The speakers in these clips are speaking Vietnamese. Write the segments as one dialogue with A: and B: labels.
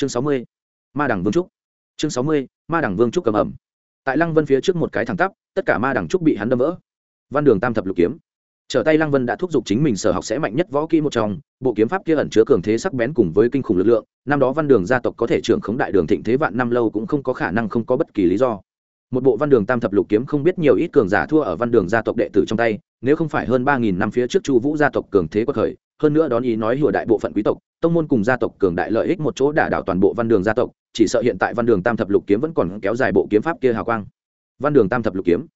A: chương sáu mươi, ma đẳng vương trúc. Chương sáu mươi, ma đẳng vương trúc cầm ẩm. Tại lăng vân phía trước một cái thẳng tắp, tất cả ma đẳng trúc bị hắn đâm vỡ. Văn đường tam thập lục kiếm. Trở tay lăng vân đã thúc giục chính mình sở học sẽ mạnh nhất võ kỹ một trong, bộ kiếm pháp kia ẩn chứa cường thế sắc bén cùng với kinh khủng lực lượng, năm đó văn đường gia tộc có thể trưởng khống đại đường thịnh thế vạn năm lâu cũng không có khả năng không có bất kỳ lý do. Một bộ văn đường tam thập lục kiếm không biết nhiều ít cường giả thua ở văn đường gia tộc đệ tử trong tay, nếu không phải hơn ba nghìn năm phía trước chu vũ gia tộc cường thế quật khởi, hơn nữa đón ý nói hùa đại bộ phận quý tộc tông môn cùng gia tộc cường đại lợi ích một chỗ đả đảo toàn bộ văn đường gia tộc, chỉ sợ hiện tại văn đường tam thập lục kiếm vẫn còn kéo dài bộ kiếm pháp kia hào quang. Văn đường tam thập lục kiếm.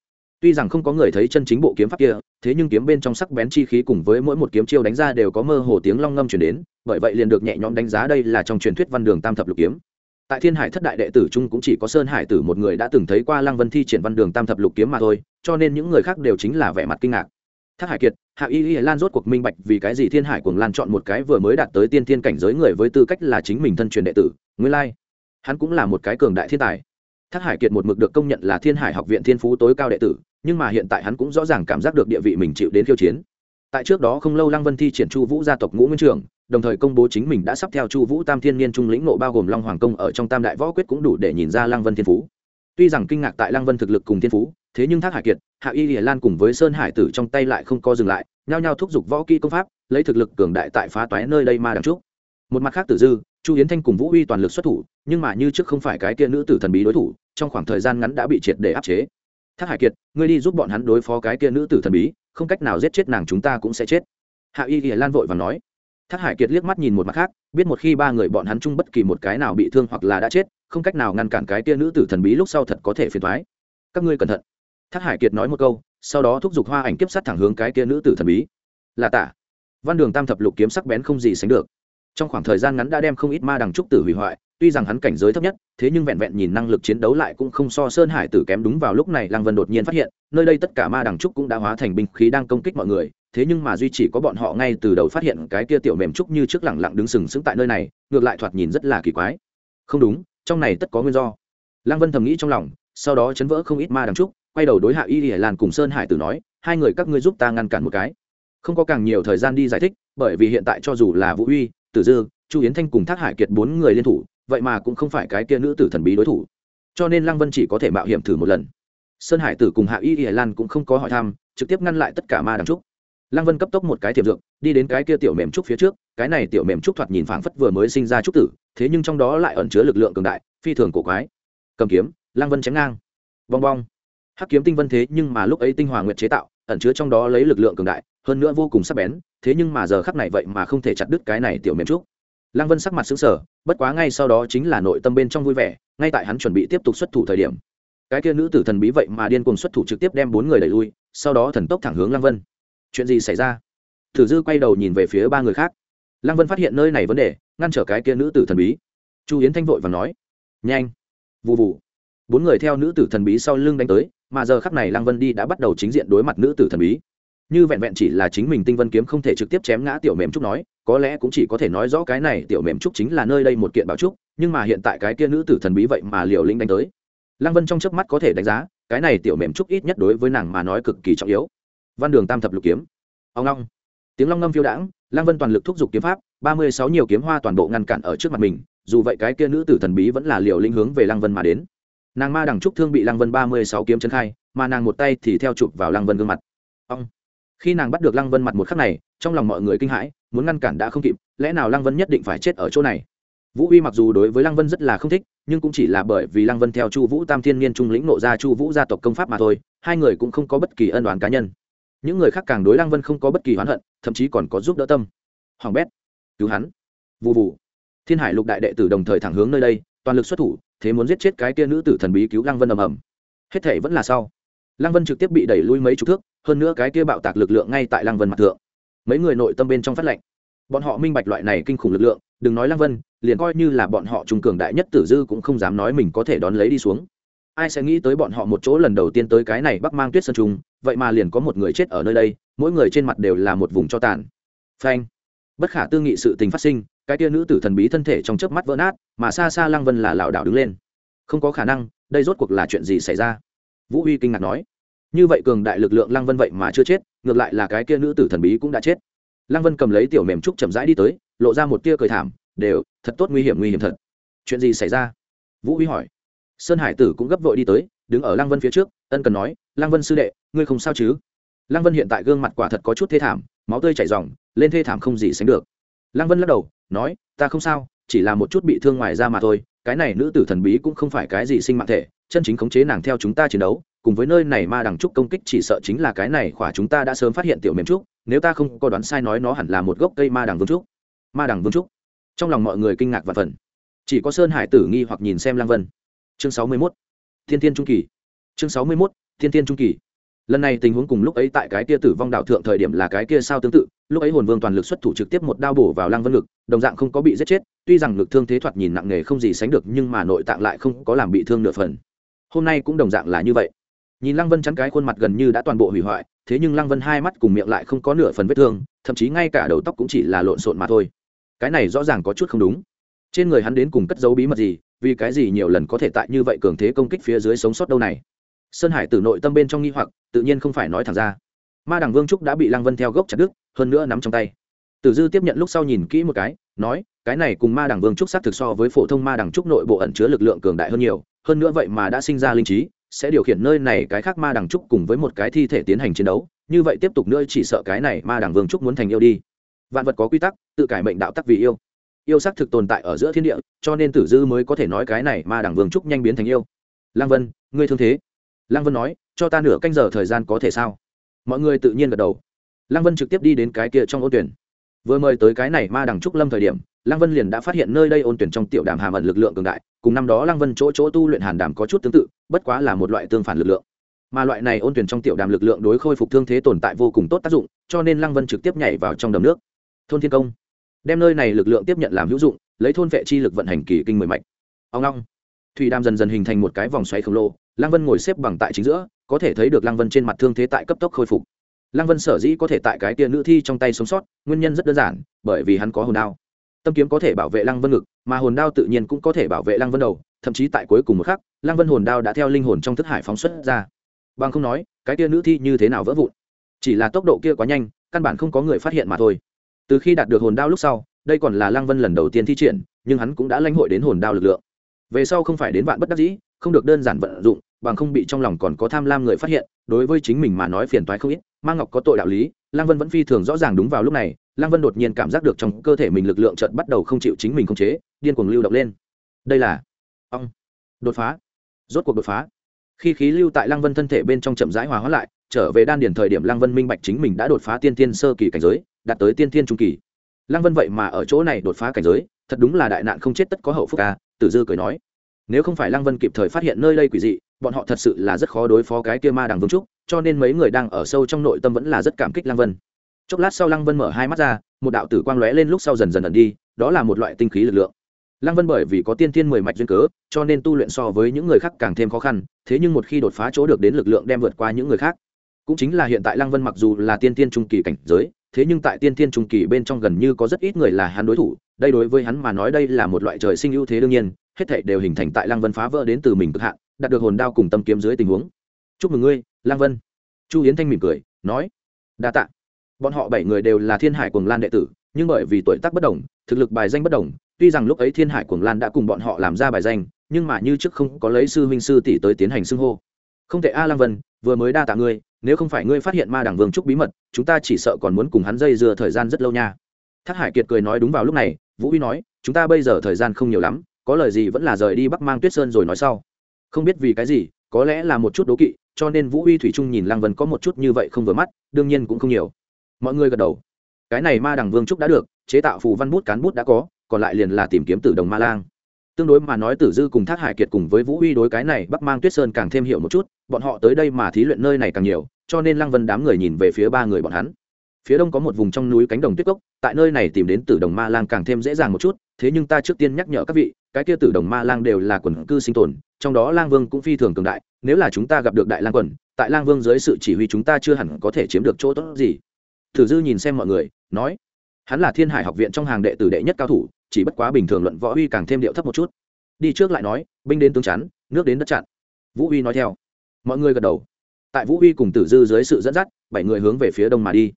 A: Tuy rằng không có người thấy chân chính bộ kiếm pháp kia, thế nhưng kiếm bên trong sắc bén chi khí cùng với mỗi một kiếm chiêu đánh ra đều có mơ hồ tiếng long ngâm chuyển đến, bởi vậy liền được nhẹ nhõm đánh giá đây là trong truyền thuyết văn đường tam thập lục kiếm. Tại thiên hải thất đại đệ tử trung cũng chỉ có sơn hải tử một người đã từng thấy qua lăng vân thi triển văn đường tam thập lục kiếm mà thôi, cho nên những người khác đều chính là vẻ mặt kinh ngạc thác hải kiệt, hạ y y lan rốt cuộc minh bạch vì cái gì thiên hải cuồng lan chọn một cái vừa mới đạt tới tiên thiên cảnh giới người với tư cách là chính mình thân truyền đệ tử, nguyên lai, hắn cũng là một cái cường đại thiên tài. Thác hải kiệt một mực được công nhận là thiên hải học viện thiên phú tối cao đệ tử, nhưng mà hiện tại hắn cũng rõ ràng cảm giác được địa vị mình chịu đến khiêu chiến. Tại trước đó không lâu lăng vân thi triển chu vũ gia tộc ngũ nguyên trường, đồng thời công bố chính mình đã sắp theo chu vũ tam thiên niên trung lĩnh nộ bao gồm long hoàng công ở trong tam đại võ quyết cũng đủ để nhìn ra lăng vân thiên phú. Tuy rằng kinh ngạc tại lăng vân thực lực cùng thiên phú thế nhưng thác hải kiệt, hạ y hiển lan cùng với sơn hải tử trong tay lại không co dừng lại, nhao nhao thúc giục võ kỹ công pháp, lấy thực lực cường đại tại phá toái nơi đây ma đằng trúc. Một mặt khác tử dư, chu Yến thanh cùng vũ uy toàn lực xuất thủ, nhưng mà như trước không phải cái kia nữ tử thần bí đối thủ, trong khoảng thời gian ngắn đã bị triệt để áp chế. Thác hải kiệt, ngươi đi giúp bọn hắn đối phó cái kia nữ tử thần bí, không cách nào giết chết nàng chúng ta cũng sẽ chết. Hạ y hiển lan vội và nói. Thác hải kiệt liếc mắt nhìn một mặt khác, biết một khi ba người bọn hắn chung bất kỳ một cái nào bị thương hoặc là đã chết, không cách nào ngăn cản cái kia nữ tử thần bí lúc sau thật có thể phiền thoái các ngươi cẩn thận thác hải kiệt nói một câu, sau đó thúc giục hoa ảnh kiếp sát thẳng hướng cái kia nữ tử thần bí. Là tả văn đường tam thập lục kiếm sắc bén không gì sánh được. Trong khoảng thời gian ngắn đã đem không ít ma đằng trúc tử hủy hoại, tuy rằng hắn cảnh giới thấp nhất, thế nhưng vẹn vẹn nhìn năng lực chiến đấu lại cũng không so sơn hải tử kém đúng vào lúc này, lăng vân đột nhiên phát hiện, nơi đây tất cả ma đằng trúc cũng đã hóa thành binh khí đang công kích mọi người, thế nhưng mà duy chỉ có bọn họ ngay từ đầu phát hiện cái kia tiểu mềm trúc như trước lẳng lặng đứng sừng sững tại nơi này, ngược lại thoạt nhìn rất là kỳ quái. Không đúng, trong này tất có nguyên do. Lăng vân thầm nghĩ trong lòng, sau đó chấn vỡ không ít ma đằng trúc quay đầu đối hạ y hải lan cùng sơn hải tử nói, hai người các ngươi giúp ta ngăn cản một cái. Không có càng nhiều thời gian đi giải thích, bởi vì hiện tại cho dù là vũ uy, tử dư, chu yến thanh cùng thác hải kiệt bốn người liên thủ, vậy mà cũng không phải cái kia nữ tử thần bí đối thủ. Cho nên lăng vân chỉ có thể mạo hiểm thử một lần. Sơn hải tử cùng hạ y hải lan cũng không có hỏi thăm, trực tiếp ngăn lại tất cả ma đằng trúc. Lăng vân cấp tốc một cái thiệp dược, đi đến cái kia tiểu mềm trúc phía trước, cái này tiểu mềm trúc thoạt nhìn phảng phất vừa mới sinh ra trúc tử, thế nhưng trong đó lại ẩn chứa lực lượng cường đại, phi thường cổ quái. Cầm kiếm, lăng vân chém ngang. Bong bong hắc kiếm tinh vân thế nhưng mà lúc ấy tinh hòa nguyệt chế tạo, ẩn chứa trong đó lấy lực lượng cường đại, hơn nữa vô cùng sắc bén, thế nhưng mà giờ khắc này vậy mà không thể chặt đứt cái này tiểu mềm trúc. Lăng vân sắc mặt xứng sở bất quá ngay sau đó chính là nội tâm bên trong vui vẻ, ngay tại hắn chuẩn bị tiếp tục xuất thủ thời điểm. Cái kia nữ tử thần bí vậy mà điên cuồng xuất thủ trực tiếp đem bốn người đẩy lui, sau đó thần tốc thẳng hướng lăng vân. Chuyện gì xảy ra? Thử dư quay đầu nhìn về phía ba người khác. Lăng vân phát hiện nơi này vấn đề, ngăn trở cái kia nữ tử thần bí. Chu yến thanh vội và nói, nhanh vụ vụ bốn người theo nữ tử thần bí sau lưng đánh tới mà giờ khắc này lăng vân đi đã bắt đầu chính diện đối mặt nữ tử thần bí. Như vẹn vẹn chỉ là chính mình tinh vân kiếm không thể trực tiếp chém ngã tiểu mềm trúc nói, có lẽ cũng chỉ có thể nói rõ cái này tiểu mềm trúc chính là nơi đây một kiện bảo trúc, nhưng mà hiện tại cái kia nữ tử thần bí vậy mà liều lĩnh đánh tới. Lăng vân trong chớp mắt có thể đánh giá, cái này tiểu mềm trúc ít nhất đối với nàng mà nói cực kỳ trọng yếu. Văn đường tam thập lục kiếm. Ông long. Tiếng long ngâm phiêu đãng, lăng vân toàn lực thúc giục kiếm pháp, ba mươi sáu nhiều kiếm hoa toàn bộ ngăn cản ở trước mặt mình, dù vậy cái kia nữ tử thần bí vẫn là liều linh hướng về lăng vân mà đến nàng ma đằng trúc thương bị lăng vân ba mươi sáu kiếm chân khai, mà nàng một tay thì theo chụp vào lăng vân gương mặt. Ông. Khi nàng bắt được lăng vân mặt một khắc này, trong lòng mọi người kinh hãi, muốn ngăn cản đã không kịp, lẽ nào lăng vân nhất định phải chết ở chỗ này? Vũ uy mặc dù đối với lăng vân rất là không thích, nhưng cũng chỉ là bởi vì lăng vân theo chu vũ tam thiên niên trung lĩnh nộ ra chu vũ gia tộc công pháp mà thôi, hai người cũng không có bất kỳ ân đoán cá nhân. Những người khác càng đối lăng vân không có bất kỳ hoán hận, thậm chí còn có giúp đỡ tâm. Hoàng bét. Cứu hắn. Vụ vụ thiên hải lục đại đệ tử đồng thời thẳng hướng nơi đây, toàn lực xuất thủ thế muốn giết chết cái kia nữ tử thần bí cứu lăng vân ầm ầm. Hết thể vẫn là sau. Lăng vân trực tiếp bị đẩy lui mấy chục thước, hơn nữa cái kia bạo tạc lực lượng ngay tại lăng vân mặt thượng. Mấy người nội tâm bên trong phát lệnh. Bọn họ minh bạch loại này kinh khủng lực lượng, đừng nói lăng vân, liền coi như là bọn họ trung cường đại nhất tử dư cũng không dám nói mình có thể đón lấy đi xuống. Ai sẽ nghĩ tới bọn họ một chỗ lần đầu tiên tới cái này bắc mang tuyết sơn trung, vậy mà liền có một người chết ở nơi đây, mỗi người trên mặt đều là một vùng cho tàn. Phanh. Bất khả tư nghị sự tình phát sinh cái tia nữ tử thần bí thân thể trong chớp mắt vỡ nát, mà xa xa lăng vân là lảo đảo đứng lên. Không có khả năng, đây rốt cuộc là chuyện gì xảy ra? Vũ huy kinh ngạc nói. Như vậy cường đại lực lượng lăng vân vậy mà chưa chết, ngược lại là cái kia nữ tử thần bí cũng đã chết. Lăng vân cầm lấy tiểu mềm trúc chậm rãi đi tới, lộ ra một tia cười thảm, đều, thật tốt nguy hiểm nguy hiểm thật. Chuyện gì xảy ra? Vũ huy hỏi. Sơn hải tử cũng gấp vội đi tới, đứng ở lăng vân phía trước, ân cần nói, lăng vân sư đệ, ngươi không sao chứ? Lăng vân hiện tại gương mặt quả thật có chút thê thảm, máu tươi chảy r lên thê thảm không gì sánh được. Lăng vân lắc đầu nói, ta không sao, chỉ là một chút bị thương ngoài ra mà thôi, cái này nữ tử thần bí cũng không phải cái gì sinh mạng thể, chân chính khống chế nàng theo chúng ta chiến đấu, cùng với nơi này ma đằng trúc công kích chỉ sợ chính là cái này khỏa chúng ta đã sớm phát hiện tiểu mềm trúc, nếu ta không có đoán sai nói nó hẳn là một gốc cây ma đằng vương trúc. Ma đằng vương trúc. Trong lòng mọi người kinh ngạc và phần chỉ có sơn hải tử nghi hoặc nhìn xem lang vân. Chương sáu mươi mốt. Thiên thiên trung kỳ. Chương sáu mươi mốt. Thiên thiên trung kỳ. Lần này tình huống cùng lúc ấy tại cái kia tử vong đạo thượng thời điểm là cái kia sao tương tự lúc ấy hồn vương toàn lực xuất thủ trực tiếp một đao bổ vào lăng vân ngực, đồng dạng không có bị giết chết, tuy rằng ngực thương thế thoạt nhìn nặng nề không gì sánh được nhưng mà nội tạng lại không có làm bị thương nửa phần. Hôm nay cũng đồng dạng là như vậy. Nhìn lăng vân chắn cái khuôn mặt gần như đã toàn bộ hủy hoại, thế nhưng lăng vân hai mắt cùng miệng lại không có nửa phần vết thương, thậm chí ngay cả đầu tóc cũng chỉ là lộn xộn mà thôi. Cái này rõ ràng có chút không đúng. Trên người hắn đến cùng cất dấu bí mật gì, vì cái gì nhiều lần có thể tại như vậy cường thế công kích phía dưới sống sót đâu này? Sơn hải từ nội tâm bên trong nghi hoặc, tự nhiên không phải nói thẳng ra. Ma đằng vương trúc đã bị lăng vân theo gốc chặt đứt hơn nữa nắm trong tay. Tử dư tiếp nhận lúc sau nhìn kỹ một cái, nói, cái này cùng ma đằng vương trúc sát thực so với phổ thông ma đằng trúc nội bộ ẩn chứa lực lượng cường đại hơn nhiều, hơn nữa vậy mà đã sinh ra linh trí, sẽ điều khiển nơi này cái khác ma đằng trúc cùng với một cái thi thể tiến hành chiến đấu, như vậy tiếp tục nữa chỉ sợ cái này ma đằng vương trúc muốn thành yêu đi. Vạn vật có quy tắc, tự cải mệnh đạo tắc vì yêu. Yêu sắc thực tồn tại ở giữa thiên địa, cho nên tử dư mới có thể nói cái này ma đằng vương trúc nhanh biến thành yêu. Lăng vân, ngươi thương thế. Lăng vân nói, cho ta nửa canh giờ thời gian có thể sao? Mọi người tự nhiên gật đầu lăng vân trực tiếp đi đến cái kia trong ôn tuyển. Vừa mời tới cái này ma đằng trúc lâm thời điểm, lăng vân liền đã phát hiện nơi đây ôn tuyển trong tiểu đàm hàm ẩn lực lượng cường đại, cùng năm đó lăng vân chỗ chỗ tu luyện hàn đàm có chút tương tự, bất quá là một loại tương phản lực lượng. Mà loại này ôn tuyển trong tiểu đàm lực lượng đối khôi phục thương thế tồn tại vô cùng tốt tác dụng, cho nên lăng vân trực tiếp nhảy vào trong đầm nước. Thôn thiên công. Đem nơi này lực lượng tiếp nhận làm hữu dụng, lấy thôn vệ chi lực vận hành kỳ kinh mười mạch. Ông long. Thủy đàm dần dần hình thành một cái vòng xoáy khổng lồ, lăng vân ngồi xếp bằng tại chính giữa, có thể thấy được lăng vân trên mặt thương thế tại cấp tốc khôi phục lăng vân sở dĩ có thể tại cái tia nữ thi trong tay sống sót, nguyên nhân rất đơn giản, bởi vì hắn có hồn đao. Tâm kiếm có thể bảo vệ lăng vân ngực, mà hồn đao tự nhiên cũng có thể bảo vệ lăng vân đầu, thậm chí tại cuối cùng một khắc, lăng vân hồn đao đã theo linh hồn trong thức hải phóng xuất ra. Bằng không nói, cái tia nữ thi như thế nào vỡ vụn? Chỉ là tốc độ kia quá nhanh, căn bản không có người phát hiện mà thôi. Từ khi đạt được hồn đao lúc sau, đây còn là lăng vân lần đầu tiên thi triển, nhưng hắn cũng đã lãnh hội đến hồn đao lực lượng. Về sau không phải đến vạn bất đắc dĩ, không được đơn giản vận dụng, bằng không bị trong lòng còn có tham lam người phát hiện, đối với chính mình mà nói phiền toái không ít mang ngọc có tội đạo lý, lăng vân vẫn phi thường rõ ràng đúng vào lúc này, lăng vân đột nhiên cảm giác được trong cơ thể mình lực lượng chợt bắt đầu không chịu chính mình khống chế, điên cuồng lưu động lên. Đây là ong. Đột phá. Rốt cuộc đột phá. Khi khí lưu tại lăng vân thân thể bên trong chậm rãi hòa hóa lại, trở về đan điển thời điểm lăng vân minh bạch chính mình đã đột phá tiên tiên sơ kỳ cảnh giới, đạt tới tiên tiên trung kỳ. Lăng vân vậy mà ở chỗ này đột phá cảnh giới, thật đúng là đại nạn không chết tất có hậu phúc ca tử dư cười nói. Nếu không phải lăng vân kịp thời phát hiện nơi đây quỷ dị bọn họ thật sự là rất khó đối phó cái kia ma đằng vương trúc, cho nên mấy người đang ở sâu trong nội tâm vẫn là rất cảm kích lăng vân. Chốc lát sau lăng vân mở hai mắt ra, một đạo tử quang lóe lên lúc sau dần dần ẩn đi, đó là một loại tinh khí lực lượng. Lăng vân bởi vì có tiên tiên mười mạch duyên cớ, cho nên tu luyện so với những người khác càng thêm khó khăn, thế nhưng một khi đột phá chỗ được đến lực lượng đem vượt qua những người khác. Cũng chính là hiện tại lăng vân mặc dù là tiên tiên trung kỳ cảnh giới, thế nhưng tại tiên tiên trung kỳ bên trong gần như có rất ít người là hắn đối thủ, đây đối với hắn mà nói đây là một loại trời sinh ưu thế đương nhiên, hết thảy đều hình thành tại lăng vân phá vỡ đến từ mình cực hạn đạt được hồn đao cùng tâm kiếm dưới tình huống. Chúc mừng ngươi, Lang vân. Chu yến thanh mỉm cười, nói, đa tạ. Bọn họ bảy người đều là thiên hải cuồng lan đệ tử, nhưng bởi vì tuổi tác bất đồng, thực lực bài danh bất đồng, tuy rằng lúc ấy thiên hải cuồng lan đã cùng bọn họ làm ra bài danh, nhưng mà như trước không có lấy sư huynh sư tỷ tới tiến hành xưng hô. Không thể a, Lang vân, vừa mới đa tạ ngươi, nếu không phải ngươi phát hiện ma đảng vương trúc bí mật, chúng ta chỉ sợ còn muốn cùng hắn dây dưa thời gian rất lâu nha. Thác hải kiệt cười nói đúng vào lúc này, vũ huy nói, chúng ta bây giờ thời gian không nhiều lắm, có lời gì vẫn là rời đi bắc mang tuyết sơn rồi nói sau không biết vì cái gì, có lẽ là một chút đố kỵ, cho nên vũ huy thủy trung nhìn lăng vân có một chút như vậy không vừa mắt, đương nhiên cũng không nhiều. Mọi người gật đầu. Cái này ma đằng vương trúc đã được, chế tạo phù văn bút, cán bút đã có, còn lại liền là tìm kiếm tử đồng ma lang. Tương đối mà nói tử dư cùng thác hải kiệt cùng với vũ huy đối cái này bắc mang tuyết sơn càng thêm hiểu một chút, bọn họ tới đây mà thí luyện nơi này càng nhiều, cho nên lăng vân đám người nhìn về phía ba người bọn hắn phía đông có một vùng trong núi cánh đồng tuyết cốc, tại nơi này tìm đến tử đồng ma lang càng thêm dễ dàng một chút, thế nhưng ta trước tiên nhắc nhở các vị, cái kia tử đồng ma lang đều là quần cư sinh tồn, trong đó lang vương cũng phi thường cường đại, nếu là chúng ta gặp được đại lang quần, tại lang vương dưới sự chỉ huy chúng ta chưa hẳn có thể chiếm được chỗ tốt gì. Thử dư nhìn xem mọi người, nói, hắn là thiên hải học viện trong hàng đệ tử đệ nhất cao thủ, chỉ bất quá bình thường luận võ uy càng thêm điệu thấp một chút. Đi trước lại nói, binh đến tướng chắn, nước đến đất chặn. Vũ uy nói theo. Mọi người gật đầu. Tại vũ uy cùng tử dư dưới sự dẫn dắt, bảy người hướng về phía đông mà đi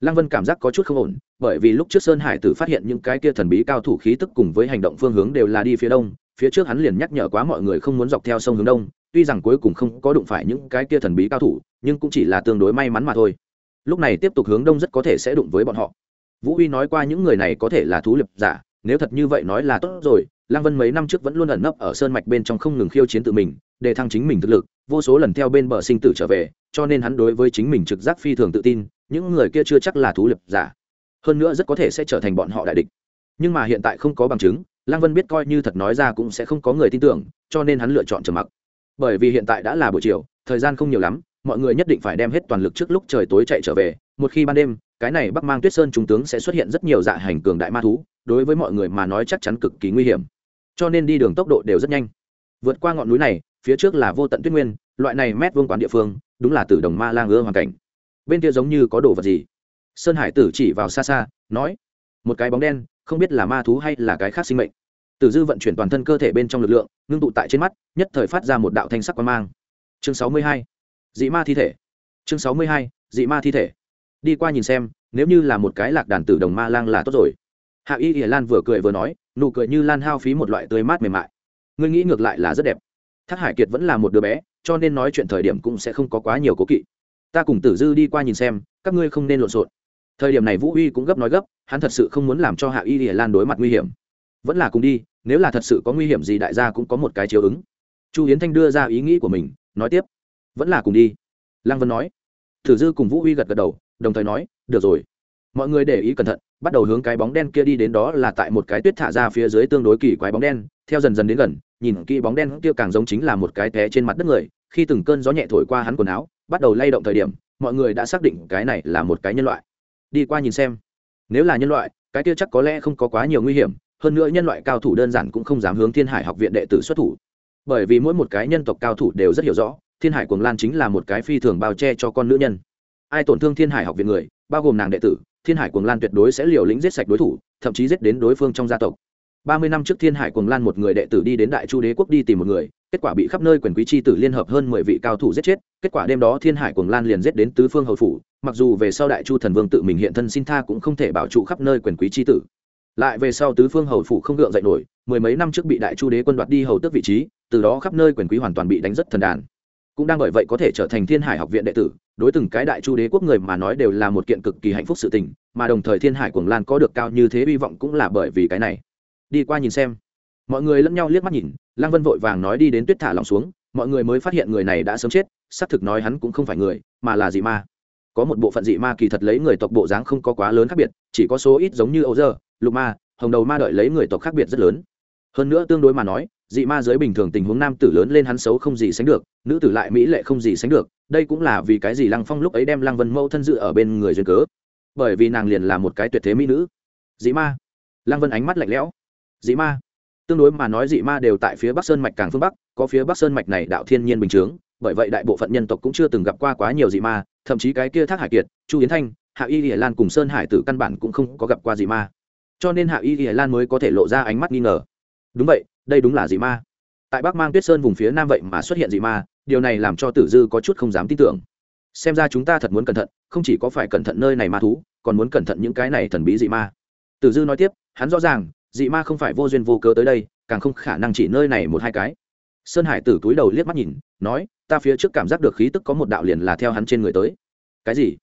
A: lăng vân cảm giác có chút không ổn, bởi vì lúc trước sơn hải tử phát hiện những cái kia thần bí cao thủ khí tức cùng với hành động phương hướng đều là đi phía đông, phía trước hắn liền nhắc nhở quá mọi người không muốn dọc theo sông hướng đông, tuy rằng cuối cùng không có đụng phải những cái kia thần bí cao thủ, nhưng cũng chỉ là tương đối may mắn mà thôi. Lúc này tiếp tục hướng đông rất có thể sẽ đụng với bọn họ. Vũ uy nói qua những người này có thể là thú liệp giả, nếu thật như vậy nói là tốt rồi, lăng vân mấy năm trước vẫn luôn ẩn nấp ở sơn mạch bên trong không ngừng khiêu chiến tự mình để thăng chính mình thực lực, vô số lần theo bên bờ sinh tử trở về, cho nên hắn đối với chính mình trực giác phi thường tự tin, những người kia chưa chắc là thú liệp giả. Hơn nữa rất có thể sẽ trở thành bọn họ đại địch. Nhưng mà hiện tại không có bằng chứng, lăng vân biết coi như thật nói ra cũng sẽ không có người tin tưởng, cho nên hắn lựa chọn trầm mặc. Bởi vì hiện tại đã là buổi chiều, thời gian không nhiều lắm, mọi người nhất định phải đem hết toàn lực trước lúc trời tối chạy trở về, một khi ban đêm, cái này bắc mang tuyết sơn trung tướng sẽ xuất hiện rất nhiều dạ hành cường đại ma thú, đối với mọi người mà nói chắc chắn cực kỳ nguy hiểm. Cho nên đi đường tốc độ đều rất nhanh. Vượt qua ngọn núi này phía trước là vô tận tuyết nguyên, loại này mét vương quán địa phương, đúng là từ đồng ma lang ưa hoàn cảnh. Bên kia giống như có đồ vật gì? Sơn hải tử chỉ vào xa xa, nói, một cái bóng đen, không biết là ma thú hay là cái khác sinh mệnh. Tử dư vận chuyển toàn thân cơ thể bên trong lực lượng, ngưng tụ tại trên mắt, nhất thời phát ra một đạo thanh sắc quan mang. Chương sáu mươi hai, dị ma thi thể. Chương sáu mươi hai, dị ma thi thể. Đi qua nhìn xem, nếu như là một cái lạc đàn tử đồng ma lang là tốt rồi. Hạ y ỉa lan vừa cười vừa nói, nụ cười như lan hao phí một loại tươi mát mềm mại. Ngươi nghĩ ngược lại là rất đẹp thác hải kiệt vẫn là một đứa bé, cho nên nói chuyện thời điểm cũng sẽ không có quá nhiều cố kỵ. Ta cùng tử dư đi qua nhìn xem, các ngươi không nên lộn xộn. Thời điểm này vũ uy cũng gấp nói gấp, hắn thật sự không muốn làm cho hạ y hiển lan đối mặt nguy hiểm. Vẫn là cùng đi, nếu là thật sự có nguy hiểm gì đại gia cũng có một cái chiếu ứng. Chu yến thanh đưa ra ý nghĩ của mình, nói tiếp. Vẫn là cùng đi. Lăng vân nói. Thử dư cùng vũ huy gật gật đầu, đồng thời nói, được rồi. Mọi người để ý cẩn thận bắt đầu hướng cái bóng đen kia đi đến đó là tại một cái tuyết thả ra phía dưới tương đối kỳ quái bóng đen, theo dần dần đến gần, nhìn kỹ bóng đen kia càng giống chính là một cái té trên mặt đất người, khi từng cơn gió nhẹ thổi qua hắn quần áo, bắt đầu lay động thời điểm, mọi người đã xác định cái này là một cái nhân loại. Đi qua nhìn xem. Nếu là nhân loại, cái kia chắc có lẽ không có quá nhiều nguy hiểm, hơn nữa nhân loại cao thủ đơn giản cũng không dám hướng thiên hải học viện đệ tử xuất thủ. Bởi vì mỗi một cái nhân tộc cao thủ đều rất hiểu rõ, thiên hải cuồng lan chính là một cái phi thường bao che cho con nữ nhân. Ai tổn thương thiên hải học viện người, bao gồm nàng đệ tử thiên hải cuồng lan tuyệt đối sẽ liều lĩnh giết sạch đối thủ, thậm chí giết đến đối phương trong gia tộc. Ba mươi năm trước thiên hải cuồng lan một người đệ tử đi đến đại chu đế quốc đi tìm một người, kết quả bị khắp nơi quyền quý c h i tử liên hợp hơn mười vị cao thủ giết chết, kết quả đêm đó thiên hải cuồng lan liền giết đến tứ phương hầu phủ, mặc dù về sau đại chu thần vương tự mình hiện thân xin tha cũng không thể bảo trụ khắp nơi quyền quý c h i tử. Lại về sau tứ phương hầu phủ không gượng dậy nổi, mười mấy năm trước bị đại chu đế quân đoạt đi hầu tước vị trí, từ đó khắp nơi quyền quý hoàn toàn bị đánh rất thần đàn cũng đang bởi vậy có thể trở thành thiên hải học viện đệ tử, đối từng cái đại chu đế quốc người mà nói đều là một kiện cực kỳ hạnh phúc sự tình, mà đồng thời thiên hải cuồng lan có được cao như thế hy vọng cũng là bởi vì cái này. Đi qua nhìn xem. Mọi người lẫn nhau liếc mắt nhìn, lăng vân vội vàng nói đi đến tuyết thả lòng xuống, mọi người mới phát hiện người này đã sớm chết, xác thực nói hắn cũng không phải người, mà là dị ma. Có một bộ phận dị ma kỳ thật lấy người tộc bộ dáng không có quá lớn khác biệt, chỉ có số ít giống như âu dơ, lục ma, hồng đầu ma đợi lấy người tộc khác biệt rất lớn. Hơn nữa tương đối mà nói dị ma dưới bình thường tình huống nam tử lớn lên hắn xấu không gì sánh được, nữ tử lại mỹ lệ không gì sánh được, đây cũng là vì cái gì lăng phong lúc ấy đem lăng vân mẫu thân dự ở bên người duyên cớ. Bởi vì nàng liền là một cái tuyệt thế mỹ nữ. Dị ma. Lăng vân ánh mắt lạnh lẽo. Dị ma. Tương đối mà nói dị ma đều tại phía bắc sơn mạch càng phương bắc, có phía bắc sơn mạch này đạo thiên nhiên bình chướng, bởi vậy đại bộ phận nhân tộc cũng chưa từng gặp qua quá nhiều dị ma, thậm chí cái kia thác hải kiệt, chu yến thanh, hạ y hiển lan cùng sơn hải tử căn bản cũng không có gặp qua dị ma. Cho nên hạ y hiển lan mới có thể lộ ra ánh mắt nghi ngờ. Đúng vậy đây đúng là dị ma. Tại bắc mang tuyết sơn vùng phía nam vậy mà xuất hiện dị ma, điều này làm cho tử dư có chút không dám tin tưởng. Xem ra chúng ta thật muốn cẩn thận, không chỉ có phải cẩn thận nơi này ma thú, còn muốn cẩn thận những cái này thần bí dị ma. Tử dư nói tiếp, hắn rõ ràng, dị ma không phải vô duyên vô cớ tới đây, càng không khả năng chỉ nơi này một hai cái. Sơn hải tử túi đầu liếc mắt nhìn, nói, ta phía trước cảm giác được khí tức có một đạo liền là theo hắn trên người tới. Cái gì?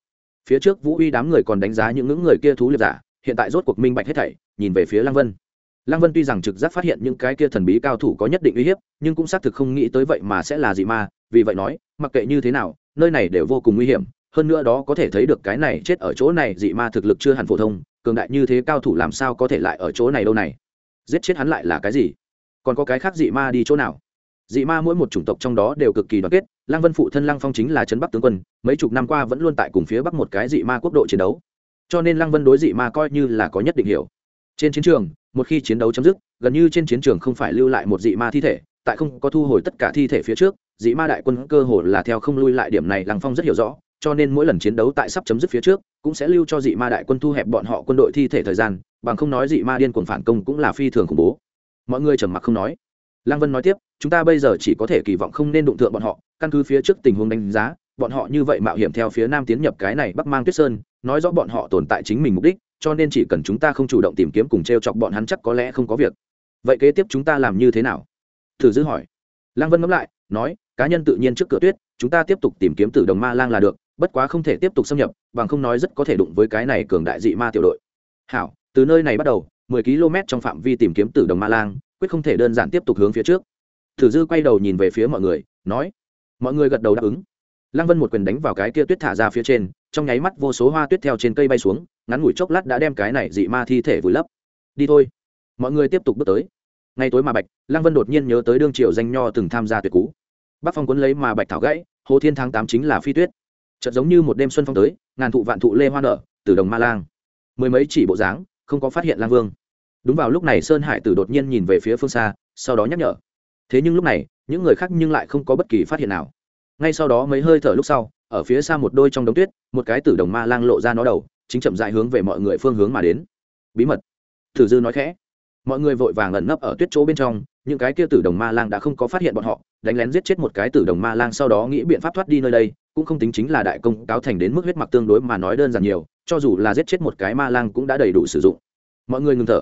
A: Phía trước vũ uy đám người còn đánh giá những ngưỡng người kia thú liệt giả, hiện tại rốt cuộc minh bạch hết thảy, nhìn về phía lăng vân lăng vân tuy rằng trực giác phát hiện những cái kia thần bí cao thủ có nhất định uy hiếp, nhưng cũng xác thực không nghĩ tới vậy mà sẽ là dị ma, vì vậy nói, mặc kệ như thế nào, nơi này đều vô cùng nguy hiểm, hơn nữa đó có thể thấy được cái này chết ở chỗ này dị ma thực lực chưa hẳn phổ thông, cường đại như thế cao thủ làm sao có thể lại ở chỗ này đâu này? Giết chết hắn lại là cái gì? Còn có cái khác dị ma đi chỗ nào? Dị ma mỗi một chủng tộc trong đó đều cực kỳ đoàn kết, lăng vân phụ thân lăng phong chính là trấn bắc tướng quân, mấy chục năm qua vẫn luôn tại cùng phía bắc một cái dị ma quốc độ chiến đấu. Cho nên lăng vân đối dị ma coi như là có nhất định hiểu. Trên chiến trường một khi chiến đấu chấm dứt, gần như trên chiến trường không phải lưu lại một dị ma thi thể, tại không có thu hồi tất cả thi thể phía trước, dị ma đại quân cơ hồ là theo không lui lại điểm này lăng phong rất hiểu rõ, cho nên mỗi lần chiến đấu tại sắp chấm dứt phía trước, cũng sẽ lưu cho dị ma đại quân thu hẹp bọn họ quân đội thi thể thời gian, bằng không nói dị ma điên cuồng phản công cũng là phi thường khủng bố. Mọi người trầm mặc không nói. Lăng vân nói tiếp, chúng ta bây giờ chỉ có thể kỳ vọng không nên đụng thượng bọn họ, căn cứ phía trước tình huống đánh giá, bọn họ như vậy mạo hiểm theo phía nam tiến nhập cái này bắc mang tuyết sơn, nói rõ bọn họ tồn tại chính mình mục đích cho nên chỉ cần chúng ta không chủ động tìm kiếm cùng t r e o chọc bọn hắn chắc có lẽ không có việc. Vậy kế tiếp chúng ta làm như thế nào? Thử dư hỏi. Lăng vân ngẫm lại, nói, cá nhân tự nhiên trước cửa tuyết, chúng ta tiếp tục tìm kiếm từ đồng ma lang là được, bất quá không thể tiếp tục xâm nhập, bằng không nói rất có thể đụng với cái này cường đại dị ma tiểu đội. Hảo, từ nơi này bắt đầu, mười km trong phạm vi tìm kiếm từ đồng ma lang, quyết không thể đơn giản tiếp tục hướng phía trước. Thử dư quay đầu nhìn về phía mọi người, nói, mọi người gật đầu đáp ứng. Lăng vân một quyền đánh vào cái kia tuyết thả ra phía trên, trong nháy mắt vô số hoa tuyết theo trên cây bay xuống ngắn ngủi chốc lát đã đem cái này dị ma thi thể vùi lấp. Đi thôi. Mọi người tiếp tục bước tới. Ngay tối mà bạch, lăng vân đột nhiên nhớ tới đương triều danh nho từng tham gia tuyệt cú. Bắc phong quấn lấy mà bạch thảo gãy, hồ thiên tháng tám chính là phi tuyết. Chợt giống như một đêm xuân phong tới, ngàn thụ vạn thụ lê hoa nở, từ đồng ma lang. Mười mấy chỉ bộ dáng, không có phát hiện lang vương. Đúng vào lúc này sơn hải tử đột nhiên nhìn về phía phương xa, sau đó nhắc nhở. Thế nhưng lúc này, những người khác nhưng lại không có bất kỳ phát hiện nào. Ngay sau đó mấy hơi thở lúc sau, ở phía xa một đôi trong đống tuyết, một cái tử đồng ma lang lộ ra nó đầu chính chậm dại hướng về mọi người phương hướng mà đến. Bí mật. Thử dư nói khẽ. Mọi người vội vàng ẩn nấp ở tuyết chỗ bên trong, những cái kia tử đồng ma lang đã không có phát hiện bọn họ, đánh lén giết chết một cái tử đồng ma lang sau đó nghĩ biện pháp thoát đi nơi đây, cũng không tính chính là đại công cáo thành đến mức huyết mặc tương đối mà nói đơn giản nhiều, cho dù là giết chết một cái ma lang cũng đã đầy đủ sử dụng. Mọi người ngừng thở.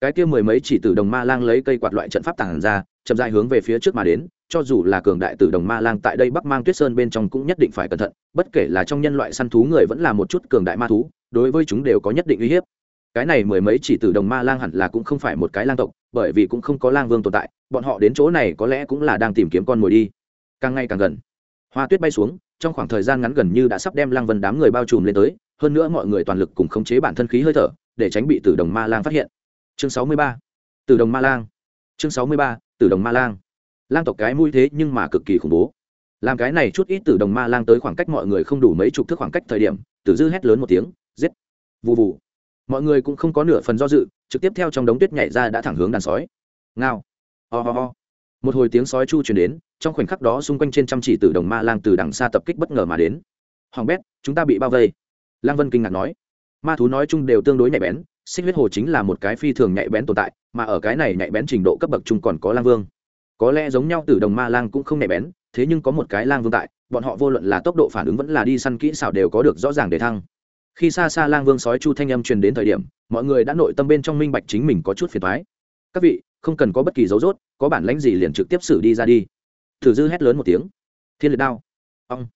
A: Cái kia mười mấy chỉ tử đồng ma lang lấy cây quạt loại trận pháp tàng ra, chậm dài hướng về phía trước mà đến, cho dù là cường đại tử đồng ma lang tại đây bắc mang tuyết sơn bên trong cũng nhất định phải cẩn thận, bất kể là trong nhân loại săn thú người vẫn là một chút cường đại ma thú đối với chúng đều có nhất định uy hiếp. Cái này mười mấy chỉ tử đồng ma lang hẳn là cũng không phải một cái lang tộc, bởi vì cũng không có lang vương tồn tại, bọn họ đến chỗ này có lẽ cũng là đang tìm kiếm con mồi đi. Càng ngày càng gần, hoa tuyết bay xuống, trong khoảng thời gian ngắn gần như đã sắp đem lang vân đám người bao trùm lên tới, hơn nữa mọi người toàn lực cùng khống chế bản thân khí hơi thở, để tránh bị tử đồng ma lang phát hiện. Chương sáu mươi ba, tử đồng ma lang. Chương sáu mươi ba, tử đồng ma lang. Lang tộc cái mũi thế nhưng mà cực kỳ khủng bố. Làm cái này chút ít tử đồng ma lang tới khoảng cách mọi người không đủ mấy chục thước khoảng cách thời điểm, tử dư hét lớn một tiếng giết. Vụ vụ mọi người cũng không có nửa phần do dự, trực tiếp theo trong đống tuyết nhảy ra đã thẳng hướng đàn sói. Ngao. Ho、oh、ho、oh. ho. Một hồi tiếng sói chu chuyển đến, trong khoảnh khắc đó xung quanh trên trăm chỉ tử đồng ma lang từ đằng xa tập kích bất ngờ mà đến. Hoàng bét, chúng ta bị bao vây. Lang vân kinh ngạc nói. Ma thú nói chung đều tương đối nhạy bén, xích huyết hồ chính là một cái phi thường nhạy bén tồn tại, mà ở cái này nhạy bén trình độ cấp bậc chung còn có lang vương. Có lẽ giống nhau tử đồng ma lang cũng không nhạy bén, thế nhưng có một cái lang vương tại, bọn họ vô luận là tốc độ phản ứng vẫn là đi săn kỹ xảo đều có được rõ ràng để thăng khi xa xa lang vương sói chu thanh âm truyền đến thời điểm, mọi người đã nội tâm bên trong minh bạch chính mình có chút phiền thoái các vị, không cần có bất kỳ dấu dốt có bản lãnh gì liền trực tiếp xử đi ra đi. Thử dư hét lớn một tiếng. Thiên liệt đao. Ông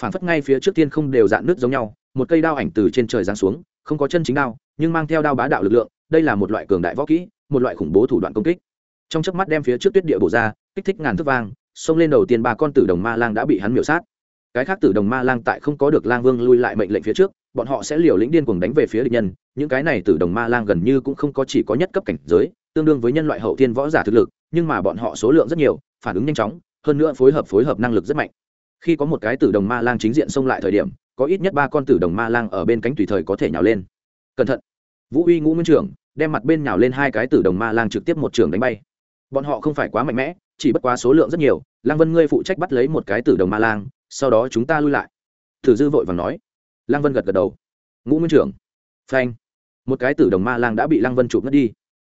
A: phản phất ngay phía trước tiên không đều dạn nước giống nhau, một cây đao ảnh từ trên trời giáng xuống, không có chân chính đao, nhưng mang theo đao bá đạo lực lượng, đây là một loại cường đại võ kỹ, một loại khủng bố thủ đoạn công kích. Trong chớp mắt đem phía trước tuyết địa bổ ra, kích thích ngàn thước vang, xông lên đầu tiên ba con tử đồng ma lang đã bị hắn miểu sát. Cái khác tử đồng ma lang tại không có được lang vương lui lại mệnh lệnh phía trước bọn họ sẽ liều lĩnh điên cuồng đánh về phía địch nhân, những cái này tử đồng ma lang gần như cũng không có chỉ có nhất cấp cảnh giới, tương đương với nhân loại hậu thiên võ giả thực lực, nhưng mà bọn họ số lượng rất nhiều, phản ứng nhanh chóng, hơn nữa phối hợp phối hợp năng lực rất mạnh. Khi có một cái tử đồng ma lang chính diện xông lại thời điểm, có ít nhất ba con tử đồng ma lang ở bên cánh tùy thời có thể nhào lên. Cẩn thận. Vũ uy ngũ nguyên trưởng đem mặt bên nhào lên hai cái tử đồng ma lang trực tiếp một trường đánh bay. Bọn họ không phải quá mạnh mẽ, chỉ bất quá số lượng rất nhiều, lang vân ngươi phụ trách bắt lấy một cái tử đồng ma lang, sau đó chúng ta lui lại. Thử dư vội và nói lăng vân gật gật đầu. Ngũ nguyên trưởng, phanh. Một cái tử đồng ma lang đã bị lăng vân chụp mất đi.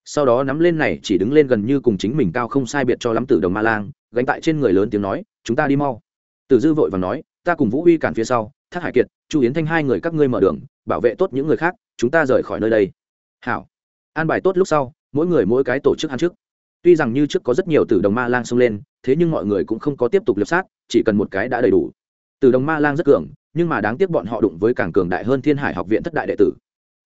A: Sau đó nắm lên này, chỉ đứng lên gần như cùng chính mình cao không sai biệt cho lắm tử đồng ma lang, gánh tại trên người lớn tiếng nói, chúng ta đi mau. Tử dư vội và nói, ta cùng vũ huy cản phía sau, thác hải kiệt, chu yến thanh hai người các ngươi mở đường, bảo vệ tốt những người khác, chúng ta rời khỏi nơi đây. Hảo. An bài tốt lúc sau, mỗi người mỗi cái tổ chức ăn trước. Tuy rằng như trước có rất nhiều tử đồng ma lang xông lên, thế nhưng mọi người cũng không có tiếp tục liệp sát, chỉ cần một cái đã đầy đủ. Tử đồng ma lang rất cường nhưng mà đáng tiếc bọn họ đụng với càng cường đại hơn thiên hải học viện thất đại đệ tử.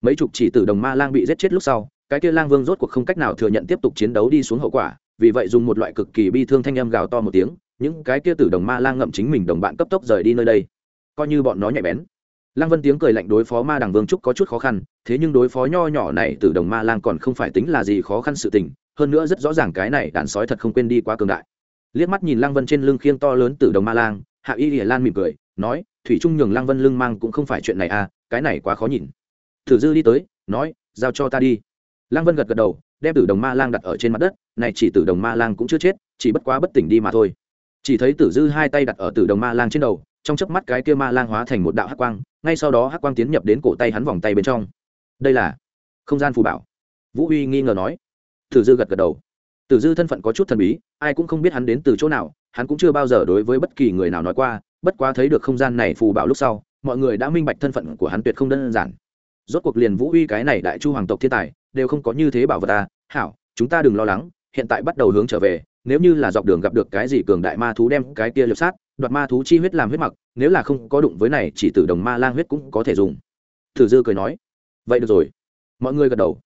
A: Mấy chục chỉ tử đồng ma lang bị giết chết lúc sau, cái kia lang vương rốt cuộc không cách nào thừa nhận tiếp tục chiến đấu đi xuống hậu quả, vì vậy dùng một loại cực kỳ bi thương thanh âm gào to một tiếng, những cái kia tử đồng ma lang ngậm chính mình đồng bạn cấp tốc rời đi nơi đây. Coi như bọn nó nhạy bén. Lăng vân tiếng cười lạnh đối phó ma đằng vương trúc có chút khó khăn, thế nhưng đối phó nho nhỏ này từ đồng ma lang còn không phải tính là gì khó khăn sự tình, hơn nữa rất rõ ràng cái này đàn sói thật không quên đi quá cường đại. Liếc mắt nhìn lăng vân trên lưng khiêng to lớn từ đồng ma lang, hạ y hiển lan mỉm cười, nói thủy trung nhường lăng vân lưng mang cũng không phải chuyện này à cái này quá khó nhìn. Thử dư đi tới, nói, giao cho ta đi. Lăng vân gật gật đầu, đem tử đồng ma lang đặt ở trên mặt đất, này chỉ tử đồng ma lang cũng chưa chết, chỉ bất quá bất tỉnh đi mà thôi. Chỉ thấy tử dư hai tay đặt ở tử đồng ma lang trên đầu, trong chớp mắt cái kia ma lang hóa thành một đạo hắc quang, ngay sau đó hắc quang tiến nhập đến cổ tay hắn vòng tay bên trong. Đây là không gian phù bảo. Vũ huy nghi ngờ nói. Tử dư gật gật đầu. Tử dư thân phận có chút thần bí, ai cũng không biết hắn đến từ chỗ nào, hắn cũng chưa bao giờ đối với bất kỳ người nào nói qua bất quá thấy được không gian này phù bảo lúc sau, mọi người đã minh bạch thân phận của hắn tuyệt không đơn giản. Rốt cuộc liền vũ uy cái này đại chu hoàng tộc thiên tài, đều không có như thế bảo vật ta hảo, chúng ta đừng lo lắng, hiện tại bắt đầu hướng trở về, nếu như là dọc đường gặp được cái gì cường đại ma thú đem cái kia liệp sát, đoạt ma thú chi huyết làm huyết mặc, nếu là không có đụng với này, chỉ từ đồng ma lang huyết cũng có thể dùng. Thử dư cười nói. Vậy được rồi. Mọi người gật đầu.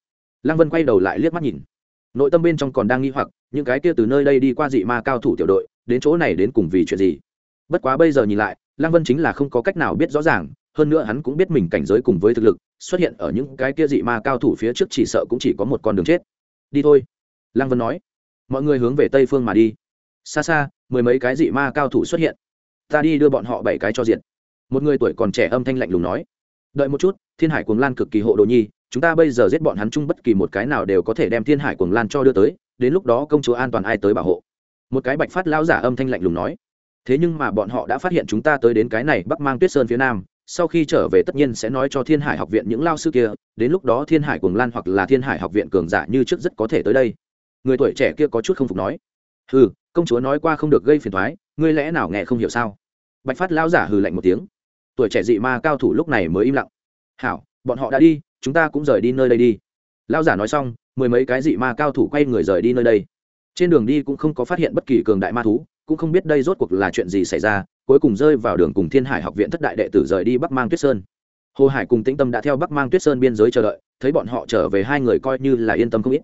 A: Lăng vân quay đầu lại liếc mắt nhìn. Nội tâm bên trong còn đang nghi hoặc, những cái kia từ nơi đây đi qua dị ma cao thủ tiểu đội, đến chỗ này đến cùng vì chuyện gì? Bất quá bây giờ nhìn lại, lăng vân chính là không có cách nào biết rõ ràng, hơn nữa hắn cũng biết mình cảnh giới cùng với thực lực, xuất hiện ở những cái kia dị ma cao thủ phía trước chỉ sợ cũng chỉ có một con đường chết. Đi thôi, lăng vân nói. Mọi người hướng về tây phương mà đi. Xa xa, mười mấy cái dị ma cao thủ xuất hiện. Ta đi đưa bọn họ bảy cái cho diện một người tuổi còn trẻ âm thanh lạnh lùng nói. Đợi một chút, thiên hải cuồng lan cực kỳ hộ đồ nhi, chúng ta bây giờ giết bọn hắn chung bất kỳ một cái nào đều có thể đem thiên hải cuồng lan cho đưa tới, đến lúc đó công chúa an toàn ai tới bảo hộ. Một cái bạch phát lão giả âm thanh lạnh lùng nói thế nhưng mà bọn họ đã phát hiện chúng ta tới đến cái này bắc mang tuyết sơn phía nam, sau khi trở về tất nhiên sẽ nói cho thiên hải học viện những lao sư kia, đến lúc đó thiên hải cùng lan hoặc là thiên hải học viện cường giả như trước rất có thể tới đây. Người tuổi trẻ kia có chút không phục nói. Hừ, công chúa nói qua không được gây phiền thoái ngươi lẽ nào nghe không hiểu sao? Bạch phát lao giả hừ lạnh một tiếng. Tuổi trẻ dị ma cao thủ lúc này mới im lặng. Hảo, bọn họ đã đi, chúng ta cũng rời đi nơi đây đi. Lao giả nói xong, mười mấy cái dị ma cao thủ quay người rời đi nơi đây. Trên đường đi cũng không có phát hiện bất kỳ cường đại ma thú cũng không biết đây rốt cuộc là chuyện gì xảy ra, cuối cùng rơi vào đường cùng thiên hải học viện thất đại đệ tử rời đi bắc mang tuyết sơn. Hồ hải cùng tĩnh tâm đã theo bắc mang tuyết sơn biên giới chờ đợi, thấy bọn họ trở về hai người coi như là yên tâm không ít.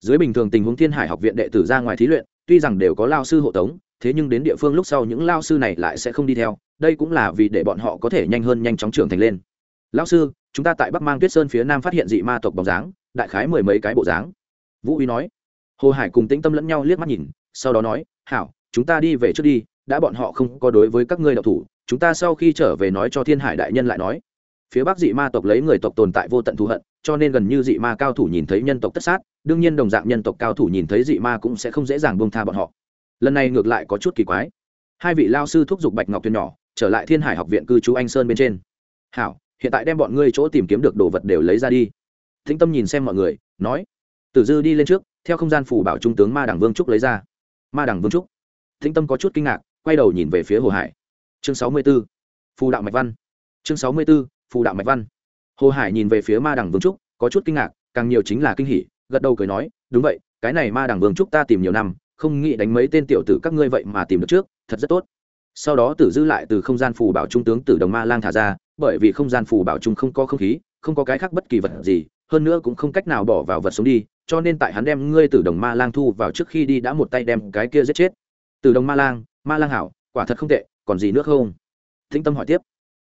A: Dưới bình thường tình huống thiên hải học viện đệ tử ra ngoài thí luyện, tuy rằng đều có lao sư hộ tống, thế nhưng đến địa phương lúc sau những lao sư này lại sẽ không đi theo, đây cũng là vì để bọn họ có thể nhanh hơn nhanh chóng trưởng thành lên. Lao sư, chúng ta tại bắc mang tuyết sơn phía nam phát hiện dị ma tộc bóng dáng, đại khái mười mấy cái bộ dáng. Vũ uy nói. Hồ hải cùng tĩnh tâm lẫn nhau liếc mắt nhìn, sau đó nói, hảo chúng ta đi về trước đi, đã bọn họ không có đối với các ngươi đạo thủ, chúng ta sau khi trở về nói cho thiên hải đại nhân lại nói. Phía bắc dị ma tộc lấy người tộc tồn tại vô tận thù hận, cho nên gần như dị ma cao thủ nhìn thấy nhân tộc tất sát, đương nhiên đồng dạng nhân tộc cao thủ nhìn thấy dị ma cũng sẽ không dễ dàng buông tha bọn họ. Lần này ngược lại có chút kỳ quái. Hai vị lao sư thúc giục bạch ngọc tuyền nhỏ, trở lại thiên hải học viện cư trú anh sơn bên trên. Hảo, hiện tại đem bọn ngươi chỗ tìm kiếm được đồ vật đều lấy ra đi. Thính tâm nhìn xem mọi người, nói. Tử dư đi lên trước, theo không gian phủ bảo trung tướng ma đẳng vương trúc lấy ra. Ma đẳng vương trúc tĩnh tâm có chút kinh ngạc, quay đầu nhìn về phía hồ hải. Chương sáu mươi b ố phù đạo mạch văn. Chương sáu mươi b ố phù đạo mạch văn. Hồ hải nhìn về phía ma Đằng vương trúc, có chút kinh ngạc, càng nhiều chính là kinh hỉ, gật đầu cười nói, đúng vậy, cái này ma Đằng vương trúc ta tìm nhiều năm, không nghĩ đánh mấy tên tiểu tử các ngươi vậy mà tìm được trước, thật rất tốt. Sau đó tử dư lại từ không gian phù bảo trung tướng tử đồng ma lang thả ra, bởi vì không gian phù bảo trung không có không khí, không có cái khác bất kỳ vật gì, hơn nữa cũng không cách nào bỏ vào vật sống đi, cho nên tại hắn đem ngươi tử đồng ma lang thu vào trước khi đi đã một tay đem cái kia giết chết tử đồng ma lang ma lang hảo, quả thật không tệ, còn gì nữa không? Thính tâm hỏi tiếp.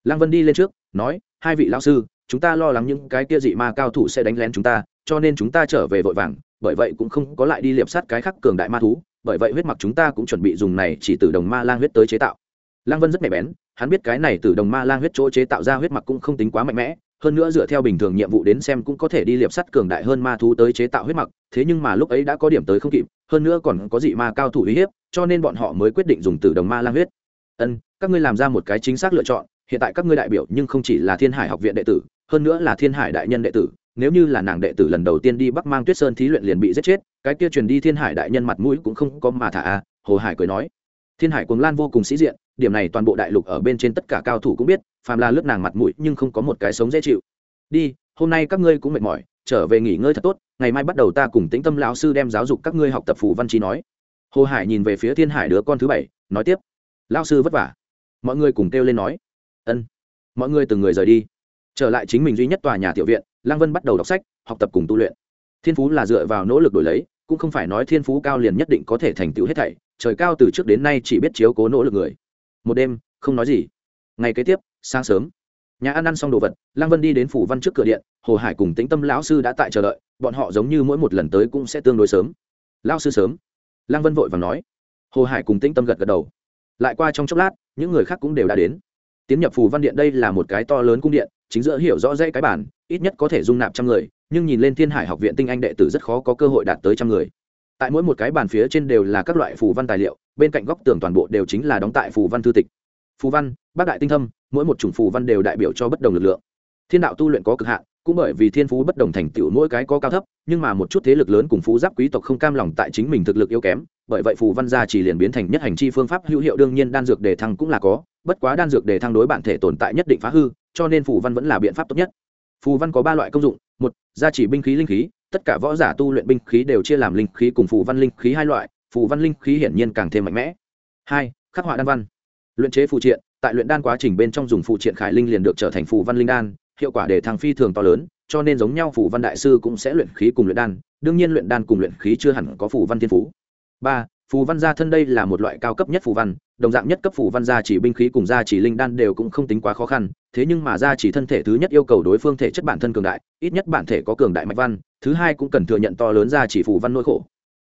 A: Lang vân đi lên trước, nói, hai vị lão sư, chúng ta lo lắng những cái kia dị ma cao thủ sẽ đánh lén chúng ta, cho nên chúng ta trở về vội vàng, bởi vậy cũng không có lại đi liệp sát cái khắc cường đại ma thú, bởi vậy huyết mặc chúng ta cũng chuẩn bị dùng này chỉ từ đồng ma lang huyết tới chế tạo. Lang vân rất nhạy bén, hắn biết cái này từ đồng ma lang huyết chỗ chế tạo ra huyết mặc cũng không tính quá mạnh mẽ, hơn nữa dựa theo bình thường nhiệm vụ đến xem cũng có thể đi liệp sắt cường đại hơn ma thú tới chế tạo huyết mặc thế nhưng mà lúc ấy đã có điểm tới không kịp hơn nữa còn có dị ma cao thủ uy hiếp, cho nên bọn họ mới quyết định dùng từ đồng ma lang huyết. Ân, các ngươi làm ra một cái chính xác lựa chọn, hiện tại các ngươi đại biểu nhưng không chỉ là thiên hải học viện đệ tử, hơn nữa là thiên hải đại nhân đệ tử, nếu như là nàng đệ tử lần đầu tiên đi bắc mang tuyết sơn thí luyện liền bị giết chết, cái kia truyền đi thiên hải đại nhân mặt mũi cũng không có mà thả à hồ hải cười nói. Thiên hải cuồng lan vô cùng sĩ diện, điểm này toàn bộ đại lục ở bên trên tất cả cao thủ cũng biết, phàm là lướt nàng mặt mũi nhưng không có một cái sống dễ chịu. Đi, hôm nay các ngươi cũng mệt mỏi trở về nghỉ ngơi thật tốt, ngày mai bắt đầu ta cùng tĩnh tâm lão sư đem giáo dục các ngươi học tập phù văn trí nói. Hồ hải nhìn về phía thiên hải đứa con thứ bảy, nói tiếp, lão sư vất vả. Mọi người cùng kêu lên nói, ân, mọi người từng người rời đi. Trở lại chính mình duy nhất tòa nhà tiểu viện lăng vân bắt đầu đọc sách, học tập cùng tu luyện. Thiên phú là dựa vào nỗ lực đổi lấy, cũng không phải nói thiên phú cao liền nhất định có thể thành tựu hết thảy, trời cao từ trước đến nay chỉ biết chiếu cố nỗ lực người. Một đêm, không nói gì. Ngày kế tiếp, sáng sớm nhà ăn ăn xong đồ vật, lăng vân đi đến phủ văn trước cửa điện, hồ hải cùng tĩnh tâm lão sư đã tại chờ đợi, bọn họ giống như mỗi một lần tới cũng sẽ tương đối sớm. Lão sư sớm. Lăng vân vội và nói. Hồ hải cùng tĩnh tâm gật gật đầu. Lại qua trong chốc lát, những người khác cũng đều đã đến. Tiến nhập phù văn điện đây là một cái to lớn cung điện, chính giữa hiểu rõ dãy cái bản, ít nhất có thể dung nạp trăm người, nhưng nhìn lên thiên hải học viện tinh anh đệ tử rất khó có cơ hội đạt tới trăm người. Tại mỗi một cái bàn phía trên đều là các loại phù văn tài liệu, bên cạnh góc tường toàn bộ đều chính là đóng tại phù văn thư tịch phù văn, bác đại tinh thâm, mỗi một chủng phù văn đều đại biểu cho bất đồng lực lượng. Thiên đạo tu luyện có cực hạn, cũng bởi vì thiên phú bất đồng thành tựu mỗi cái có cao thấp, nhưng mà một chút thế lực lớn cùng phú giáp quý tộc không cam lòng tại chính mình thực lực yếu kém, bởi vậy phù văn gia chỉ liền biến thành nhất hành chi phương pháp hữu hiệu đương nhiên đan dược đề thăng cũng là có, bất quá đan dược đề thăng đối bản thể tồn tại nhất định phá hư, cho nên phù văn vẫn là biện pháp tốt nhất. Phù văn có ba loại công dụng, một, gia chỉ binh khí linh khí, tất cả võ giả tu luyện binh khí đều chia làm linh khí cùng phù văn linh khí hai loại, phù văn linh khí hiển nhiên càng thêm mạnh mẽ. Hai, khắc họa đan văn luyện chế phụ triện, tại luyện đan quá trình bên trong dùng phụ triện khải linh liền được trở thành phù văn linh đan, hiệu quả để thằng phi thường to lớn, cho nên giống nhau phù văn đại sư cũng sẽ luyện khí cùng luyện đan, đương nhiên luyện đan cùng luyện khí chưa hẳn có phù văn thiên phú. Ba, phù văn gia thân đây là một loại cao cấp nhất phù văn, đồng dạng nhất cấp phù văn gia chỉ binh khí cùng gia chỉ linh đan đều cũng không tính quá khó khăn, thế nhưng mà gia chỉ thân thể thứ nhất yêu cầu đối phương thể chất bản thân cường đại, ít nhất bản thể có cường đại mạch văn, thứ hai cũng cần thừa nhận to lớn gia chỉ phù văn nỗi khổ.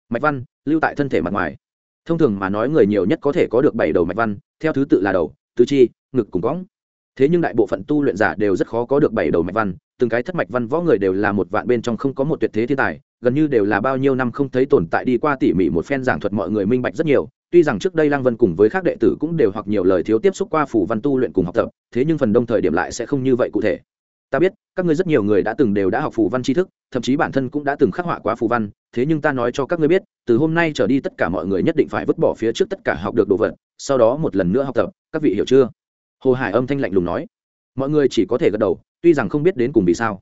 A: Mạch văn, lưu tại thân thể mặt ngoài thông thường mà nói người nhiều nhất có thể có được bảy đầu mạch văn, theo thứ tự là đầu, tứ chi, ngực cùng cõng. Thế nhưng đại bộ phận tu luyện giả đều rất khó có được bảy đầu mạch văn, từng cái thất mạch văn võ người đều là một vạn bên trong không có một tuyệt thế thiên tài, gần như đều là bao nhiêu năm không thấy tồn tại đi qua tỉ mỉ một phen giảng thuật mọi người minh bạch rất nhiều, tuy rằng trước đây Lang vân cùng với các đệ tử cũng đều hoặc nhiều lời thiếu tiếp xúc qua phủ văn tu luyện cùng học tập, thế nhưng phần đông thời điểm lại sẽ không như vậy cụ thể ta biết, các ngươi rất nhiều người đã từng đều đã học phù văn tri thức, thậm chí bản thân cũng đã từng khắc họa quá phù văn, thế nhưng ta nói cho các ngươi biết, từ hôm nay trở đi tất cả mọi người nhất định phải vứt bỏ phía trước tất cả học được đồ vật, sau đó một lần nữa học tập, các vị hiểu chưa? Hồ hải âm thanh lạnh lùng nói. Mọi người chỉ có thể gật đầu, tuy rằng không biết đến cùng vì sao.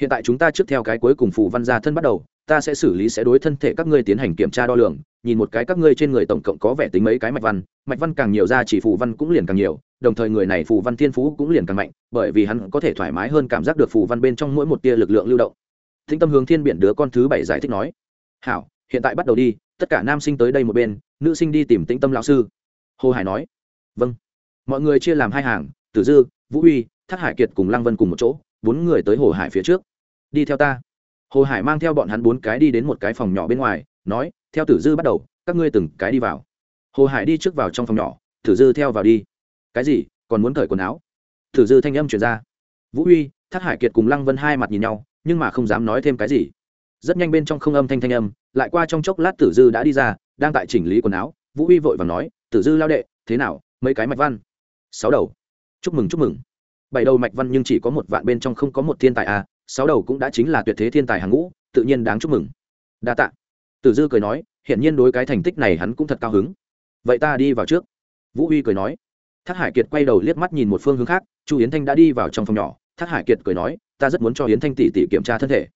A: Hiện tại chúng ta trước theo cái cuối cùng phù văn ra thân bắt đầu, ta sẽ xử lý sẽ đối thân thể các ngươi tiến hành kiểm tra đo lường, nhìn một cái các ngươi trên người tổng cộng có vẻ tính mấy cái mạch văn mạch văn càng nhiều ra chỉ phù văn cũng liền càng nhiều đồng thời người này phù văn thiên phú cũng liền càng mạnh, bởi vì hắn có thể thoải mái hơn cảm giác được phù văn bên trong mỗi một tia lực lượng lưu động. Thính tâm hướng thiên biển đứa con thứ bảy giải thích nói, hảo, hiện tại bắt đầu đi, tất cả nam sinh tới đây một bên, nữ sinh đi tìm tĩnh tâm lão sư. Hồ hải nói vâng. Mọi người chia làm hai hàng, tử dư, vũ huy thác hải kiệt cùng lăng vân cùng một chỗ, bốn người tới hồ hải phía trước. Đi theo ta. Hồ hải mang theo bọn hắn bốn cái đi đến một cái phòng nhỏ bên ngoài, nói, theo tử dư bắt đầu, các ngươi từng cái đi vào. Hồ hải đi trước vào trong phòng nhỏ, tử dư theo vào đi cái gì? Còn muốn cởi quần áo? Tử dư thanh âm chuyển ra. Vũ huy, thác hải kiệt cùng lăng vân hai mặt nhìn nhau, nhưng mà không dám nói thêm cái gì. Rất nhanh bên trong không âm thanh thanh âm, lại qua trong chốc lát tử dư đã đi ra, đang tại chỉnh lý quần áo. Vũ huy vội và nói, tử dư lao đệ, thế nào? Mấy cái mạch văn? Sáu đầu. Chúc mừng chúc mừng. Bảy đầu mạch văn nhưng chỉ có một vạn bên trong không có một thiên tài à sáu đầu cũng đã chính là tuyệt thế thiên tài hàng ngũ, tự nhiên đáng chúc mừng. Đa tạ. Tử dư cười nói, hiển nhiên đối cái thành tích này hắn cũng thật cao hứng. Vậy ta đi vào trước. Vũ huy cười nói thác hải kiệt quay đầu liếc mắt nhìn một phương hướng khác, chu yến thanh đã đi vào trong phòng nhỏ. Thác hải kiệt cười nói, ta rất muốn cho yến thanh tỷ tỷ kiểm tra thân thể.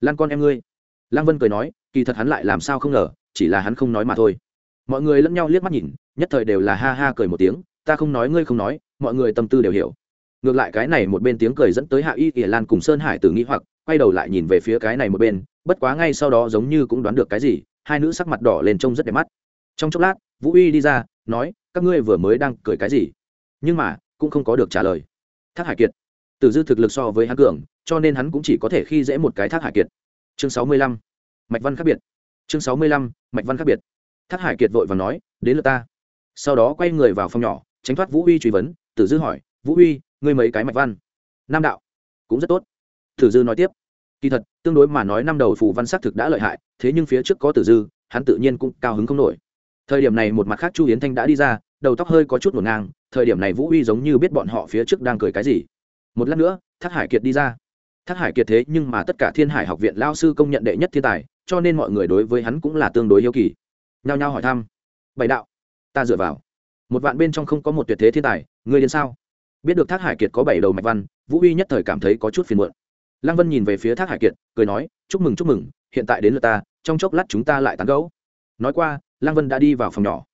A: Lan con em ngươi. Lăng vân cười nói, kỳ thật hắn lại làm sao không ngờ, chỉ là hắn không nói mà thôi. Mọi người lẫn nhau liếc mắt nhìn, nhất thời đều là ha ha cười một tiếng, ta không nói ngươi không nói, mọi người tâm tư đều hiểu. Ngược lại cái này một bên tiếng cười dẫn tới hạ y ỉa lan cùng sơn hải tử nghĩ hoặc, quay đầu lại nhìn về phía cái này một bên, bất quá ngay sau đó giống như cũng đoán được cái gì, hai nữ sắc mặt đỏ lên trông rất đẹp mắt. Trong chốc lát, vũ uy đi ra, nói, các ngươi vừa mới đang cười cái gì? Nhưng mà, cũng không có được trả lời. Thác hải kiệt. Tử dư thực lực so với hắn cường, cho nên hắn cũng chỉ có thể khi dễ một cái thác hải kiệt. Chương sáu mươi lăm. Mạch văn khác biệt. Chương sáu mươi lăm. Mạch văn khác biệt. Thác hải kiệt vội và nói, đến lượt ta. Sau đó quay người vào phòng nhỏ, tránh thoát vũ huy truy vấn. Tử dư hỏi, vũ huy ngươi mấy cái mạch văn? Nam đạo. Cũng rất tốt. Tử dư nói tiếp, kỳ thật, tương đối mà nói năm đầu phù văn xác thực đã lợi hại, thế nhưng phía trước có tử dư, hắn tự nhiên cũng cao hứng không nổi. Thời điểm này một mặt khác chu yến thanh đã đi ra, đầu tóc hơi có chút ngổn ngang thời điểm này vũ uy giống như biết bọn họ phía trước đang cười cái gì. Một lát nữa, thác hải kiệt đi ra. Thác hải kiệt thế nhưng mà tất cả thiên hải học viện lao sư công nhận đệ nhất thiên tài, cho nên mọi người đối với hắn cũng là tương đối yêu kỳ. Nhao nhao hỏi thăm. Bảy đạo. Ta dựa vào. Một vạn bên trong không có một tuyệt thế thiên tài, ngươi đến sao? Biết được thác hải kiệt có bảy đầu mạch văn, vũ uy nhất thời cảm thấy có chút phiền muộn. Lăng vân nhìn về phía thác hải kiệt, cười nói, chúc mừng chúc mừng, hiện tại đến lượt ta, trong chốc lát chúng ta lại tán gẫu. Nói qua, lăng vân đã đi vào phòng nhỏ.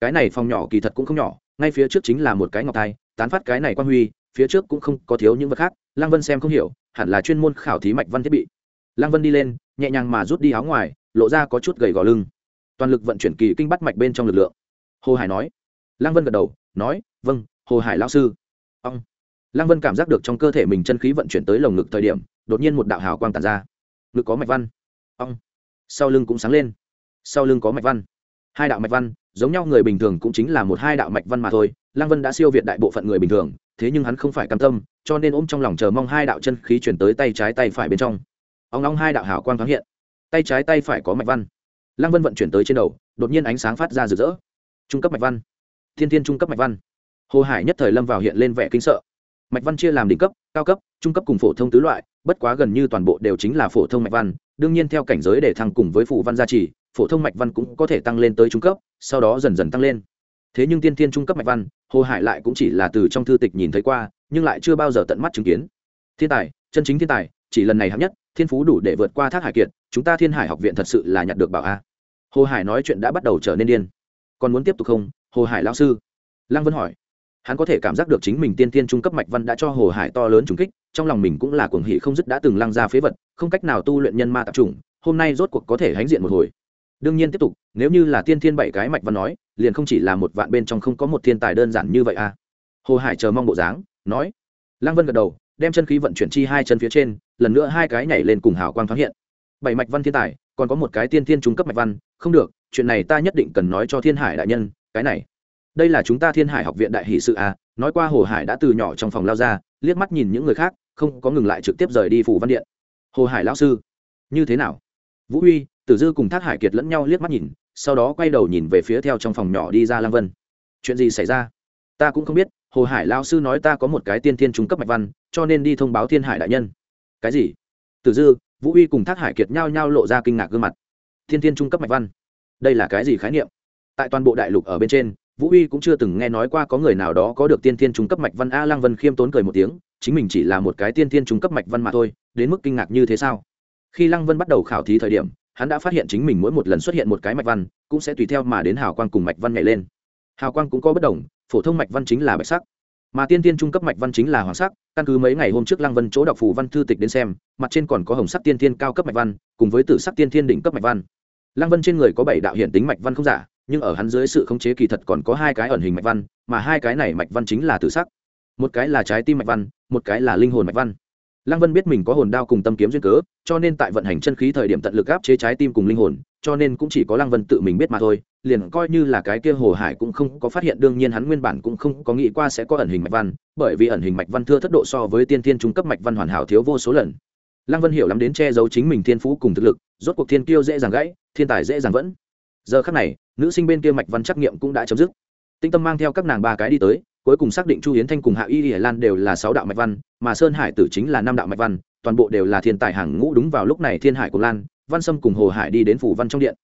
A: Cái này phòng nhỏ kỳ thật cũng không nhỏ ngay phía trước chính là một cái ngọc thai, tán phát cái này quan huy, phía trước cũng không có thiếu những vật khác, lăng vân xem không hiểu, hẳn là chuyên môn khảo thí mạch văn thiết bị. Lăng vân đi lên, nhẹ nhàng mà rút đi áo ngoài, lộ ra có chút gầy gò lưng. Toàn lực vận chuyển kỳ kinh bắt mạch bên trong lực lượng. Hồ hải nói. Lăng vân gật đầu, nói vâng hồ hải lao sư. Ông. Lăng vân cảm giác được trong cơ thể mình chân khí vận chuyển tới lồng ngực thời điểm, đột nhiên một đạo hào quang tàn ra. Ngực có mạch văn. Ông. Sau lưng cũng sáng lên. Sau lưng có mạch văn. Hai đạo mạch văn giống nhau người bình thường cũng chính là một hai đạo mạch văn mà thôi, lăng vân đã siêu việt đại bộ phận người bình thường, thế nhưng hắn không phải cam tâm, cho nên ôm trong lòng chờ mong hai đạo chân khí chuyển tới tay trái tay phải bên trong. Ông long hai đạo hảo quang thoáng hiện. Tay trái tay phải có mạch văn. Lăng vân vận chuyển tới trên đầu, đột nhiên ánh sáng phát ra rực rỡ. Trung cấp mạch văn. Thiên thiên trung cấp mạch văn. Hồ hải nhất thời lâm vào hiện lên vẻ kinh sợ. Mạch văn chia làm đỉnh cấp, cao cấp, trung cấp cùng phổ thông tứ loại, bất quá gần như toàn bộ đều chính là phổ thông mạch văn, đương nhiên theo cảnh giới để thăng cùng với phụ văn gia trì phổ thông mạch văn cũng có thể tăng lên tới trung cấp, sau đó dần dần tăng lên. Thế nhưng tiên thiên trung cấp mạch văn, hồ hải lại cũng chỉ là từ trong thư tịch nhìn thấy qua, nhưng lại chưa bao giờ tận mắt chứng kiến. Thiên tài, chân chính thiên tài, chỉ lần này hạng nhất, thiên phú đủ để vượt qua thác hải kiệt, chúng ta thiên hải học viện thật sự là nhặt được bảo a. Hồ hải nói chuyện đã bắt đầu trở nên điên. Còn muốn tiếp tục không? Hồ hải lão sư. Lăng vân hỏi. Hắn có thể cảm giác được chính mình tiên tiên trung cấp mạch văn đã cho hồ hải to lớn trùng kích, trong lòng mình cũng là cuồng hỷ không dứt đã từng lăng ra phế vật, không cách nào tu luyện nhân ma tập chủng, hôm nay rốt cuộc có thể hãnh diện một hồi đương nhiên tiếp tục, nếu như là tiên thiên bảy cái mạch văn nói, liền không chỉ là một vạn bên trong không có một thiên tài đơn giản như vậy à. Hồ hải chờ mong bộ dáng, nói. Lăng vân gật đầu, đem chân khí vận chuyển chi hai chân phía trên, lần nữa hai cái nhảy lên cùng hào quang thoáng hiện. Bảy mạch văn thiên tài, còn có một cái tiên thiên trung cấp mạch văn, không được, chuyện này ta nhất định cần nói cho thiên hải đại nhân, cái này. Đây là chúng ta thiên hải học viện đại hỷ sự à nói qua hồ hải đã từ nhỏ trong phòng lao ra, liếc mắt nhìn những người khác, không có ngừng lại trực tiếp rời đi phủ văn điện. Hồ hải lão sư, như thế nào? Vũ huy tử dư cùng thác hải kiệt lẫn nhau liếc mắt nhìn, sau đó quay đầu nhìn về phía theo trong phòng nhỏ đi ra lang vân. Chuyện gì xảy ra? Ta cũng không biết, hồ hải lao sư nói ta có một cái tiên thiên trung cấp mạch văn, cho nên đi thông báo thiên hải đại nhân. Cái gì? Tử dư, vũ Uy cùng thác hải kiệt nhao nhao lộ ra kinh ngạc gương mặt. Thiên thiên trung cấp mạch văn? Đây là cái gì khái niệm? Tại toàn bộ đại lục ở bên trên, vũ Uy cũng chưa từng nghe nói qua có người nào đó có được tiên thiên trung cấp mạch văn. A lang vân khiêm tốn cười một tiếng, chính mình chỉ là một cái tiên thiên trung cấp mạch văn mà thôi, đến mức kinh ngạc như thế sao? Khi lăng vân bắt đầu khảo thí thời điểm hắn đã phát hiện chính mình mỗi một lần xuất hiện một cái mạch văn, cũng sẽ tùy theo mà đến hào quang cùng mạch văn nhảy lên. Hào quang cũng có bất đồng, phổ thông mạch văn chính là bạch sắc, mà tiên tiên trung cấp mạch văn chính là hoàng sắc. Căn cứ mấy ngày hôm trước lăng vân chỗ đọc phù văn thư tịch đến xem, mặt trên còn có hồng sắc tiên tiên cao cấp mạch văn, cùng với tử sắc tiên tiên đỉnh cấp mạch văn. Lăng vân trên người có bảy đạo hiện tính mạch văn không giả, nhưng ở hắn dưới sự khống chế kỳ thật còn có hai cái ẩn hình mạch văn, mà hai cái này mạch văn chính là tử sắc. Một cái là trái tim mạch văn, một cái là linh hồn mạch văn lăng vân biết mình có hồn đao cùng tâm kiếm duyên cớ, cho nên tại vận hành chân khí thời điểm tận lực áp chế trái tim cùng linh hồn, cho nên cũng chỉ có lăng vân tự mình biết mà thôi, liền coi như là cái kia hồ hải cũng không có phát hiện, đương nhiên hắn nguyên bản cũng không có nghĩ qua sẽ có ẩn hình mạch văn, bởi vì ẩn hình mạch văn thưa thất độ so với tiên thiên trung cấp mạch văn hoàn hảo thiếu vô số lần. Lăng vân hiểu lắm đến che giấu chính mình thiên phú cùng thực lực, rốt cuộc thiên kiêu dễ dàng gãy, thiên tài dễ dàng vẫn. Giờ khắc này, nữ sinh bên kia mạch văn trắc nghiệm cũng đã chấm dứt. Tinh tâm mang theo các nàng ba cái đi tới cuối cùng xác định chu hiến thanh cùng hạ y hiển lan đều là sáu đạo mạch văn, mà sơn hải tử chính là năm đạo mạch văn, toàn bộ đều là thiên tài hàng ngũ đúng vào lúc này thiên hải cùng lan, văn sâm cùng hồ hải đi đến phủ văn trong điện.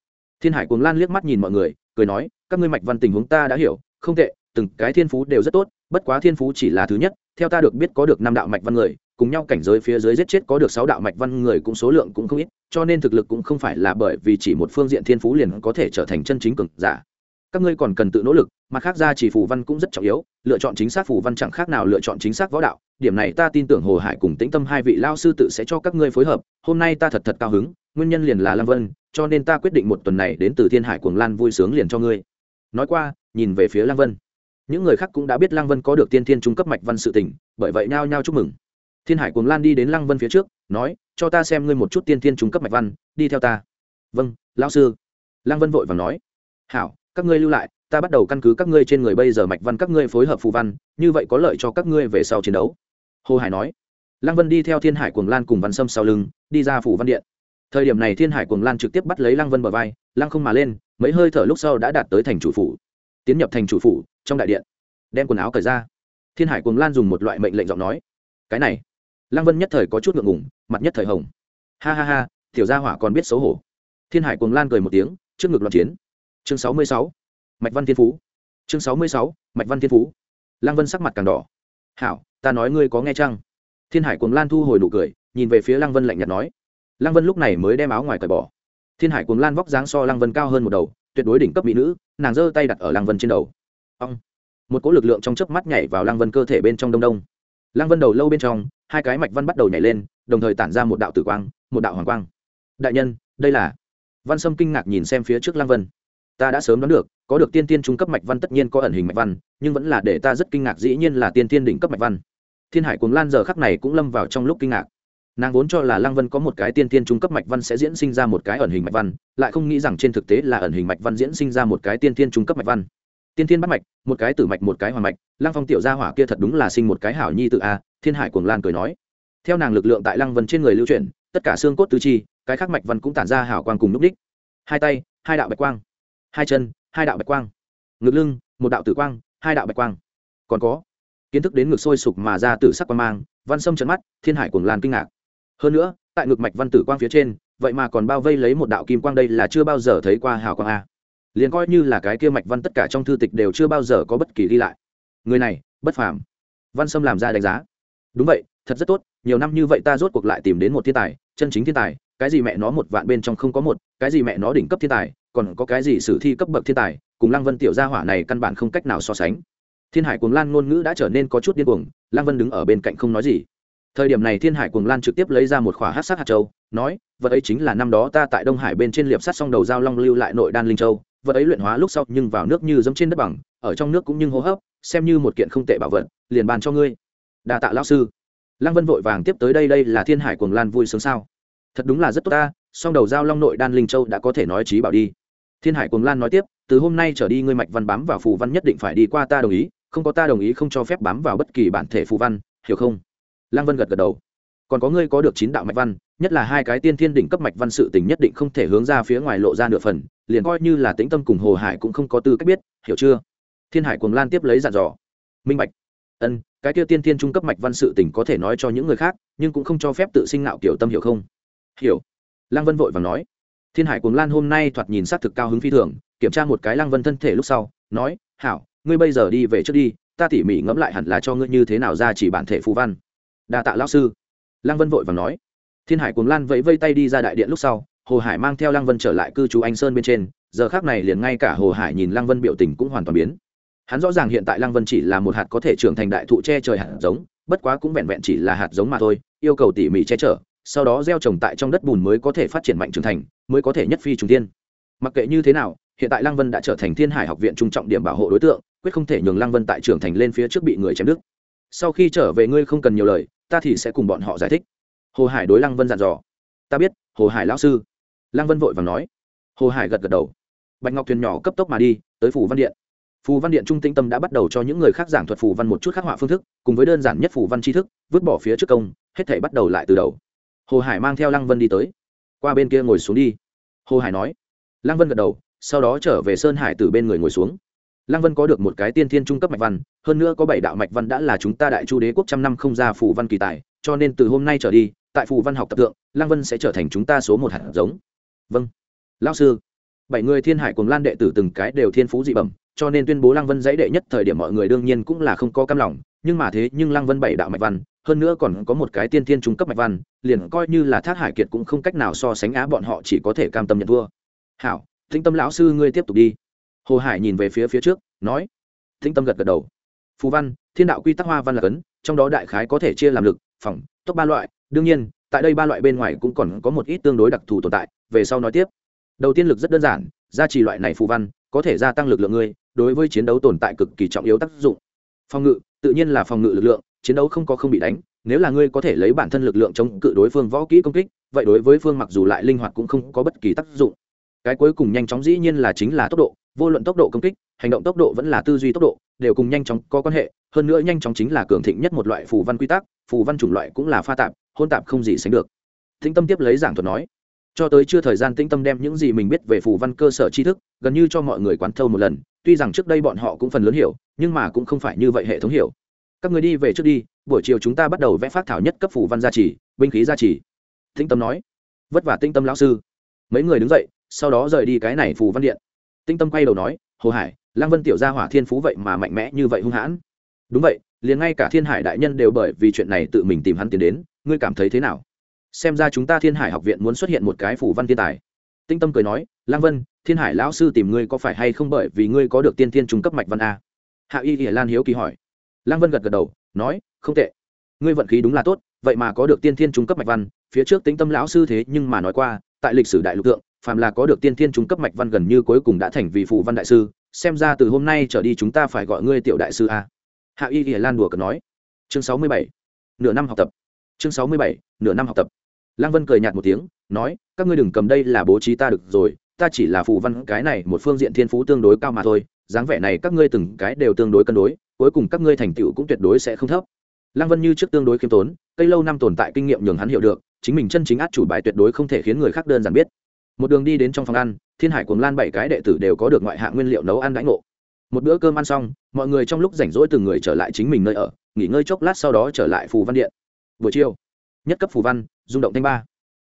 A: Thiên hải cùng lan liếc mắt nhìn mọi người, cười nói, các ngươi mạch văn tình huống ta đã hiểu, không tệ, từng cái thiên phú đều rất tốt, bất quá thiên phú chỉ là thứ nhất, theo ta được biết có được năm đạo mạch văn người, cùng nhau cảnh giới phía dưới giết chết có được sáu đạo mạch văn người cũng số lượng cũng không ít, cho nên thực lực cũng không phải là bởi vì chỉ một phương diện thiên phú liền có thể trở thành chân chính cường giả các ngươi còn cần tự nỗ lực mặt khác ra chỉ phù văn cũng rất trọng yếu, lựa chọn chính xác phù văn chẳng khác nào lựa chọn chính xác võ đạo. Điểm này ta tin tưởng hồ hải cùng tĩnh tâm hai vị lao sư tự sẽ cho các ngươi phối hợp. Hôm nay ta thật thật cao hứng, nguyên nhân liền là lam vân, cho nên ta quyết định một tuần này đến từ thiên hải cuồng lan vui sướng liền cho ngươi. Nói qua, nhìn về phía lam vân. Những người khác cũng đã biết lăng vân có được tiên thiên trung cấp mạch văn sự tình, bởi vậy nhao nhao chúc mừng. Thiên hải cuồng lan đi đến lăng vân phía trước, nói, cho ta xem ngươi một chút tiên thiên trung cấp mạch văn, đi theo ta. Vâng lão sư. Lăng vân vội và nói. Hảo các ngươi lưu lại, ta bắt đầu căn cứ các ngươi trên người bây giờ mạch văn các ngươi phối hợp phù văn, như vậy có lợi cho các ngươi về sau chiến đấu. Hồ hải nói. Lăng vân đi theo thiên hải cuồng lan cùng văn sâm sau lưng, đi ra phủ văn điện. Thời điểm này thiên hải cuồng lan trực tiếp bắt lấy lăng vân bờ vai, lăng không mà lên, mấy hơi thở lúc sau đã đạt tới thành chủ phủ. Tiến nhập thành chủ phủ, trong đại điện, đem quần áo cởi ra. Thiên hải cuồng lan dùng một loại mệnh lệnh giọng nói. Cái này. Lăng vân nhất thời có chút ngượng ngủng mặt nhất thời hồng. Ha ha ha, tiểu gia hỏa còn biết xấu hổ. Thiên hải cuồng lan cười một tiếng, trước ngực loạn chiến chương sáu mươi sáu, mạch văn thiên phú. Chương sáu mươi sáu, mạch văn thiên phú. Lăng vân sắc mặt càng đỏ. Hảo, ta nói ngươi có nghe chăng? Thiên hải cuồng lan thu hồi nụ cười, nhìn về phía lăng vân lạnh nhạt nói. Lăng vân lúc này mới đem áo ngoài cởi bỏ. Thiên hải cuồng lan vóc dáng so lăng vân cao hơn một đầu, tuyệt đối đỉnh cấp mỹ nữ, nàng giơ tay đặt ở lăng vân trên đầu. Ông một cỗ lực lượng trong chớp mắt nhảy vào lăng vân cơ thể bên trong đông đông. Lăng vân đầu lâu bên trong, hai cái mạch văn bắt đầu nhảy lên, đồng thời tản ra một đạo tử quang, một đạo hoàng quang. Đại nhân, đây là văn sâm kinh ngạc nhìn xem phía trước lăng vân ta đã sớm đoán được, có được tiên tiên trung cấp mạch văn tất nhiên có ẩn hình mạch văn, nhưng vẫn là để ta rất kinh ngạc, dĩ nhiên là tiên tiên đỉnh cấp mạch văn. Thiên hải cuồng lan giờ khắc này cũng lâm vào trong lúc kinh ngạc. Nàng vốn cho là lăng vân có một cái tiên tiên trung cấp mạch văn sẽ diễn sinh ra một cái ẩn hình mạch văn, lại không nghĩ rằng trên thực tế là ẩn hình mạch văn diễn sinh ra một cái tiên tiên trung cấp mạch văn. Tiên tiên bắt mạch, một cái tử mạch, một cái hoàn mạch, lăng phong tiểu gia hỏa kia thật đúng là sinh một cái hảo nhi tự a, thiên hải cuồng lan cười nói. Theo nàng lực lượng tại lăng vân trên người lưu chuyển, tất cả xương cốt tứ chi, cái khác mạch văn cũng tản ra hảo quang cùng núp đích. Hai tay, hai đạo bạch quang hai chân, hai đạo bạch quang. Ngực lưng, một đạo tử quang, hai đạo bạch quang. Còn có, kiến thức đến ngực sôi sục mà ra tử sắc quang mang, văn sâm trận mắt, thiên hải cuồng lan kinh ngạc. Hơn nữa, tại ngực mạch văn tử quang phía trên, vậy mà còn bao vây lấy một đạo kim quang đây là chưa bao giờ thấy qua hào quang a. Liền coi như là cái kia mạch văn tất cả trong thư tịch đều chưa bao giờ có bất kỳ ghi lại. Người này, bất phàm. Văn sâm làm ra đánh giá. Đúng vậy, thật rất tốt, nhiều năm như vậy ta rốt cuộc lại tìm đến một thiên tài, chân chính thiên tài, cái gì mẹ nó một vạn bên trong không có một, cái gì mẹ nó đỉnh cấp thiên tài còn có cái gì sử thi cấp bậc thiên tài, cùng lăng vân tiểu gia hỏa này căn bản không cách nào so sánh. Thiên hải cuồng lan ngôn ngữ đã trở nên có chút điên cuồng, lăng vân đứng ở bên cạnh không nói gì. Thời điểm này thiên hải cuồng lan trực tiếp lấy ra một khỏa hát sát hạt châu, nói, vật ấy chính là năm đó ta tại đông hải bên trên liệp sắt xong đầu giao long lưu lại nội đan linh châu, vật ấy luyện hóa lúc sau nhưng vào nước như dẫm trên đất bằng, ở trong nước cũng như hô hấp, xem như một kiện không tệ bảo vật, liền bàn cho ngươi. Đa tạ lão sư. Lăng vân vội vàng tiếp tới đây đây là thiên hải cuồng lan vui sướng sao? Thật đúng là rất tốt ta, song đầu giao long nội đan linh châu đã có thể nói trí bảo đi thiên hải cuồng lan nói tiếp, từ hôm nay trở đi ngươi mạch văn bám vào phù văn nhất định phải đi qua ta đồng ý, không có ta đồng ý không cho phép bám vào bất kỳ bản thể phù văn, hiểu không? Lăng vân gật gật đầu. Còn có ngươi có được chín đạo mạch văn, nhất là hai cái tiên thiên đỉnh cấp mạch văn sự tình nhất định không thể hướng ra phía ngoài lộ ra nửa phần, liền coi như là tĩnh tâm cùng hồ hải cũng không có tư cách biết, hiểu chưa? Thiên hải cuồng lan tiếp lấy dặn dò. Minh bạch. Ân, cái kia tiên thiên trung cấp mạch văn sự tình có thể nói cho những người khác, nhưng cũng không cho phép tự sinh nạo kiểu tâm hiểu không? Hiểu. Lăng vân vội và nói thiên hải cuồng lan hôm nay thoạt nhìn s á c thực cao hứng phi thường, kiểm tra một cái lăng vân thân thể lúc sau, nói, hảo, ngươi bây giờ đi về trước đi, ta tỉ mỉ ngẫm lại hẳn là cho ngươi như thế nào ra chỉ bản thể phù văn. Đa tạ lão sư. Lăng vân vội và nói. Thiên hải cuồng lan vẫy vây tay đi ra đại điện lúc sau, hồ hải mang theo lăng vân trở lại cư trú anh sơn bên trên, giờ khác này liền ngay cả hồ hải nhìn lăng vân biểu tình cũng hoàn toàn biến. Hắn rõ ràng hiện tại lăng vân chỉ là một hạt có thể trưởng thành đại thụ che trời hạt giống, bất quá cũng vẹn vẹn chỉ là hạt giống mà thôi, yêu cầu tỉ mỉ che chở sau đó gieo trồng tại trong đất bùn mới có thể phát triển mạnh trưởng thành, mới có thể nhất phi trùng tiên mặc kệ như thế nào, hiện tại lăng vân đã trở thành thiên hải học viện trung trọng điểm bảo hộ đối tượng, quyết không thể nhường lăng vân tại trưởng thành lên phía trước bị người chém đứt. sau khi trở về ngươi không cần nhiều lời, ta thì sẽ cùng bọn họ giải thích. Hồ hải đối lăng vân dặn dò. Ta biết, hồ hải lão sư. Lăng vân vội vàng nói. Hồ hải gật gật đầu. Bạch ngọc thuyền nhỏ cấp tốc mà đi, tới phủ văn điện. Phù văn điện trung tinh tâm đã bắt đầu cho những người khác giảng thuật phù văn một chút khắc họa phương thức, cùng với đơn giản nhất phù văn tri thức, vứt bỏ phía trước công, hết thể bắt đầu lại từ đầu hồ hải mang theo lăng vân đi tới. Qua bên kia ngồi xuống đi. Hồ hải nói. Lăng vân gật đầu, sau đó trở về sơn hải từ bên người ngồi xuống. Lăng vân có được một cái tiên thiên trung cấp mạch văn, hơn nữa có bảy đạo mạch văn đã là chúng ta đại chu đế quốc trăm năm không ra phù văn kỳ tài, cho nên từ hôm nay trở đi, tại phù văn học tập tượng lăng vân sẽ trở thành chúng ta số một hạt giống. Vâng. Lao sư. Bảy người thiên hải cùng lan đệ tử từng cái đều thiên phú dị bẩm, cho nên tuyên bố lăng vân dãy đệ nhất thời điểm mọi người đương nhiên cũng là không có cam lòng, nhưng mà thế nhưng lăng vân bảy đạo mạch văn hơn nữa còn có một cái tiên thiên trung cấp mạch văn, liền coi như là thác hải kiệt cũng không cách nào so sánh á bọn họ chỉ có thể cam tâm nhận thua hảo thính tâm lão sư ngươi tiếp tục đi. Hồ hải nhìn về phía phía trước, nói. Thính tâm gật gật đầu. Phú văn, thiên đạo quy tắc hoa văn là cấn, trong đó đại khái có thể chia làm lực, phòng, tốc ba loại. Đương nhiên, tại đây ba loại bên ngoài cũng còn có một ít tương đối đặc thù tồn tại, về sau nói tiếp. Đầu tiên lực rất đơn giản, gia trì loại này phù văn, có thể gia tăng lực lượng ngươi, đối với chiến đấu tồn tại cực kỳ trọng yếu tác dụng. Phòng ngự, tự nhiên là phòng ngự lực lượng chiến đấu không có không bị đánh, nếu là ngươi có thể lấy bản thân lực lượng chống cự đối phương võ kỹ công kích, vậy đối với phương mặc dù lại linh hoạt cũng không có bất kỳ tác dụng. Cái cuối cùng nhanh chóng dĩ nhiên là chính là tốc độ, vô luận tốc độ công kích, hành động tốc độ vẫn là tư duy tốc độ, đều cùng nhanh chóng có quan hệ, hơn nữa nhanh chóng chính là cường thịnh nhất một loại phù văn quy tắc, phù văn chủng loại cũng là pha tạp, hôn tạp không gì sánh được. Thính tâm tiếp lấy giảng thuật nói, cho tới chưa thời gian tĩnh tâm đem những gì mình biết về phù văn cơ sở tri thức, gần như cho mọi người quán thâu một lần, tuy rằng trước đây bọn họ cũng phần lớn hiểu, nhưng mà cũng không phải như vậy hệ thống hiểu các người đi về trước đi, buổi chiều chúng ta bắt đầu vẽ phát thảo nhất cấp phủ văn gia trì, binh khí gia trì. Tĩnh tâm nói. Vất vả tĩnh tâm lão sư. Mấy người đứng dậy, sau đó rời đi cái này phù văn điện. Tĩnh tâm quay đầu nói, hồ hải, lăng vân tiểu gia hỏa thiên phú vậy mà mạnh mẽ như vậy hung hãn. Đúng vậy, liền ngay cả thiên hải đại nhân đều bởi vì chuyện này tự mình tìm hắn tiến đến, ngươi cảm thấy thế nào? Xem ra chúng ta thiên hải học viện muốn xuất hiện một cái phủ văn thiên tài. Tinh tâm cười nói lang vân, thiên hải lão sư tìm ngươi có phải hay không bởi vì ngươi có được tiên thiên trung cấp mạch văn a? Hạ y hiển lan hiếu kỳ hỏi lang vân gật gật đầu, nói, không tệ. Ngươi vận khí đúng là tốt, vậy mà có được tiên thiên trung cấp mạch văn, phía trước tính tâm lão sư thế nhưng mà nói qua, tại lịch sử đại lục tượng phàm là có được tiên thiên trung cấp mạch văn gần như cuối cùng đã thành vị phụ văn đại sư, xem ra từ hôm nay trở đi chúng ta phải gọi ngươi tiểu đại sư a. Hạ y hiển lan đùa cợt nói. Chương sáu mươi bảy. Nửa năm học tập. Chương sáu mươi bảy. Nửa năm học tập. Lăng vân cười nhạt một tiếng, nói, các ngươi đừng cầm đây là bố trí ta được rồi, ta chỉ là phụ văn cái này một phương diện thiên phú tương đối cao mà thôi, dáng vẻ này các ngươi từng cái đều tương đối cân đối cuối cùng các ngươi thành tựu cũng tuyệt đối sẽ không thấp. Lăng vân như trước tương đối khiêm tốn, cây lâu năm tồn tại kinh nghiệm nhường hắn hiểu được, chính mình chân chính át chủ bài tuyệt đối không thể khiến người khác đơn giản biết. Một đường đi đến trong phòng ăn, thiên hải cùng lan bảy cái đệ tử đều có được ngoại hạng nguyên liệu nấu ăn đãi ngộ. Một bữa cơm ăn xong, mọi người trong lúc rảnh rỗi từng người trở lại chính mình nơi ở, nghỉ ngơi chốc lát sau đó trở lại phù văn điện. Buổi chiều, nhất cấp phù văn, rung động thanh ba.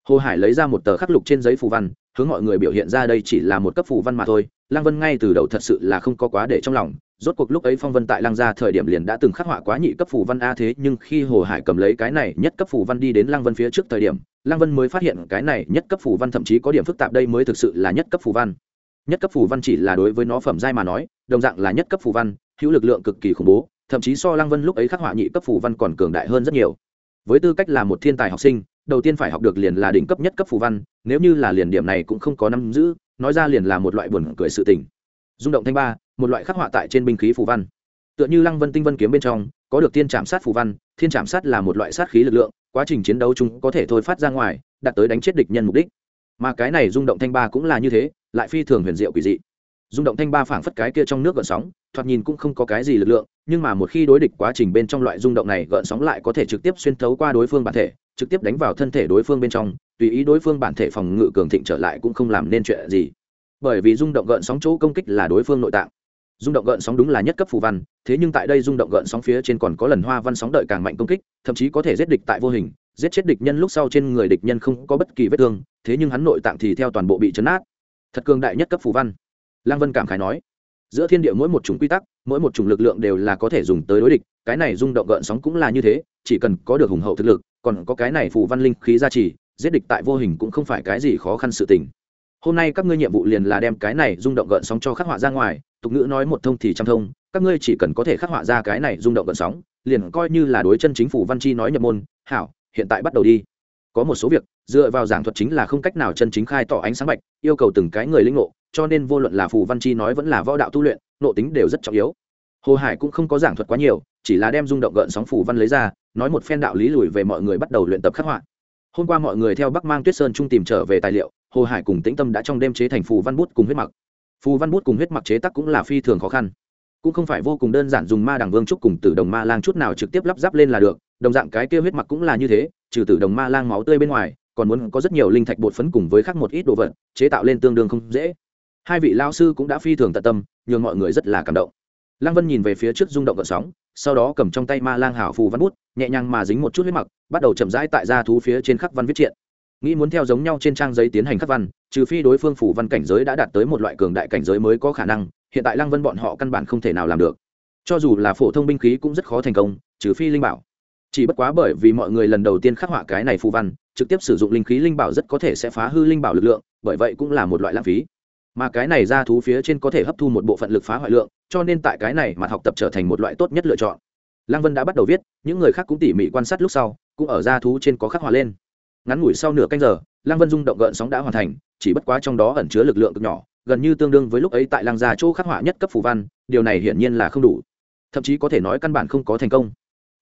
A: Hồ hải lấy ra một tờ khắc lục trên giấy phù văn, hướng mọi người biểu hiện ra đây chỉ là một cấp phù văn mà thôi. Lăng vân ngay từ đầu thật sự là không có quá để trong lòng rốt cuộc lúc ấy phong vân tại lăng gia thời điểm liền đã từng khắc họa quá nhị cấp phù văn a thế, nhưng khi hồ hải cầm lấy cái này nhất cấp phù văn đi đến lăng vân phía trước thời điểm, lăng vân mới phát hiện cái này nhất cấp phù văn thậm chí có điểm phức tạp đây mới thực sự là nhất cấp phù văn. Nhất cấp phù văn chỉ là đối với nó phẩm giai mà nói, đồng dạng là nhất cấp phù văn, hữu lực lượng cực kỳ khủng bố, thậm chí so lăng vân lúc ấy khắc họa nhị cấp phù văn còn cường đại hơn rất nhiều. Với tư cách là một thiên tài học sinh, đầu tiên phải học được liền là đỉnh cấp nhất cấp phù văn, nếu như là liền điểm này cũng không có năm giữ, nói ra liền là một loại buồn cười sự tình rung động thanh ba, một loại khắc họa tại trên binh khí phù văn. Tựa như lăng vân tinh vân kiếm bên trong, có được thiên trạm sát phù văn, thiên trạm sát là một loại sát khí lực lượng, quá trình chiến đấu chúng có thể thôi phát ra ngoài, đạt tới đánh chết địch nhân mục đích. Mà cái này rung động thanh ba cũng là như thế, lại phi thường huyền diệu quỷ dị. Rung động thanh ba phảng phất cái kia trong nước gợn sóng, thoạt nhìn cũng không có cái gì lực lượng, nhưng mà một khi đối địch quá trình bên trong loại rung động này gợn sóng lại có thể trực tiếp xuyên thấu qua đối phương bản thể, trực tiếp đánh vào thân thể đối phương bên trong, tùy ý đối phương bản thể phòng ngự cường thịnh trở lại cũng không làm nên chuyện gì bởi vì rung động gợn sóng chỗ công kích là đối phương nội tạng. Rung động gợn sóng đúng là nhất cấp phù văn, thế nhưng tại đây rung động gợn sóng phía trên còn có lần hoa văn sóng đợi càng mạnh công kích, thậm chí có thể giết địch tại vô hình, giết chết địch nhân lúc sau trên người địch nhân không có bất kỳ vết thương, thế nhưng hắn nội tạng thì theo toàn bộ bị chấn át thật cường đại nhất cấp phù văn. Lăng vân cảm khái nói, giữa thiên địa mỗi một chủng quy tắc, mỗi một chủng lực lượng đều là có thể dùng tới đối địch, cái này rung động gợn sóng cũng là như thế, chỉ cần có được hùng hậu thực lực, còn có cái này phù văn linh khí gia trì, giết địch tại vô hình cũng không phải cái gì khó khăn sự tình hôm nay các ngươi nhiệm vụ liền là đem cái này rung động gợn sóng cho khắc họa ra ngoài, tục ngữ nói một thông thì trăm thông, các ngươi chỉ cần có thể khắc họa ra cái này rung động gợn sóng, liền coi như là đối chân chính phủ văn chi nói nhập môn, hảo, hiện tại bắt đầu đi. Có một số việc, dựa vào giảng thuật chính là không cách nào chân chính khai tỏ ánh sáng bạch, yêu cầu từng cái người linh ngộ, cho nên vô luận là phù văn chi nói vẫn là võ đạo tu luyện, nộ tính đều rất trọng yếu. Hồ hải cũng không có giảng thuật quá nhiều, chỉ là đem rung động gợn sóng phù văn lấy ra, nói một phen đạo lý lùi về mọi người bắt đầu luyện tập khắc họa. Hôm qua mọi người theo bắc mang tuyết sơn trung tìm trở về tài liệu hồ hải cùng tĩnh tâm đã trong đêm chế thành phù văn bút cùng huyết mặc. Phù văn bút cùng huyết mặc chế tác cũng là phi thường khó khăn. Cũng không phải vô cùng đơn giản dùng ma đằng vương trúc cùng tử đồng ma lang chút nào trực tiếp lắp ráp lên là được, đồng dạng cái kia huyết mặc cũng là như thế, trừ tử đồng ma lang máu tươi bên ngoài, còn muốn có rất nhiều linh thạch bột phấn cùng với khác một ít đồ vật, chế tạo lên tương đương không dễ. Hai vị lao sư cũng đã phi thường tận tâm, nhường mọi người rất là cảm động. Lăng vân nhìn về phía trước rung động gợn sóng, sau đó cầm trong tay ma lang hảo phù văn bút, nhẹ nhàng mà dính một chút huyết mặc, bắt đầu chậm rãi tại ra thú phía trên khắc văn viết triện nghĩ muốn theo giống nhau trên trang giấy tiến hành khắc văn, trừ phi đối phương phủ văn cảnh giới đã đạt tới một loại cường đại cảnh giới mới có khả năng, hiện tại lăng vân bọn họ căn bản không thể nào làm được. Cho dù là phổ thông binh khí cũng rất khó thành công, trừ phi linh bảo. Chỉ bất quá bởi vì mọi người lần đầu tiên khắc họa cái này phù văn, trực tiếp sử dụng linh khí linh bảo rất có thể sẽ phá hư linh bảo lực lượng, bởi vậy cũng là một loại lãng phí. Mà cái này ra thú phía trên có thể hấp thu một bộ phận lực phá hoại lượng, cho nên tại cái này mà học tập trở thành một loại tốt nhất lựa chọn. Lăng vân đã bắt đầu viết, những người khác cũng tỉ mỉ quan sát lúc sau, cũng ở ra thú trên có khắc họa lên ngắn ngủi sau nửa canh giờ, lăng vân dung động gợn sóng đã hoàn thành, chỉ bất quá trong đó ẩn chứa lực lượng cực nhỏ, gần như tương đương với lúc ấy tại lăng gia chỗ khắc họa nhất cấp phù văn, điều này hiển nhiên là không đủ. Thậm chí có thể nói căn bản không có thành công.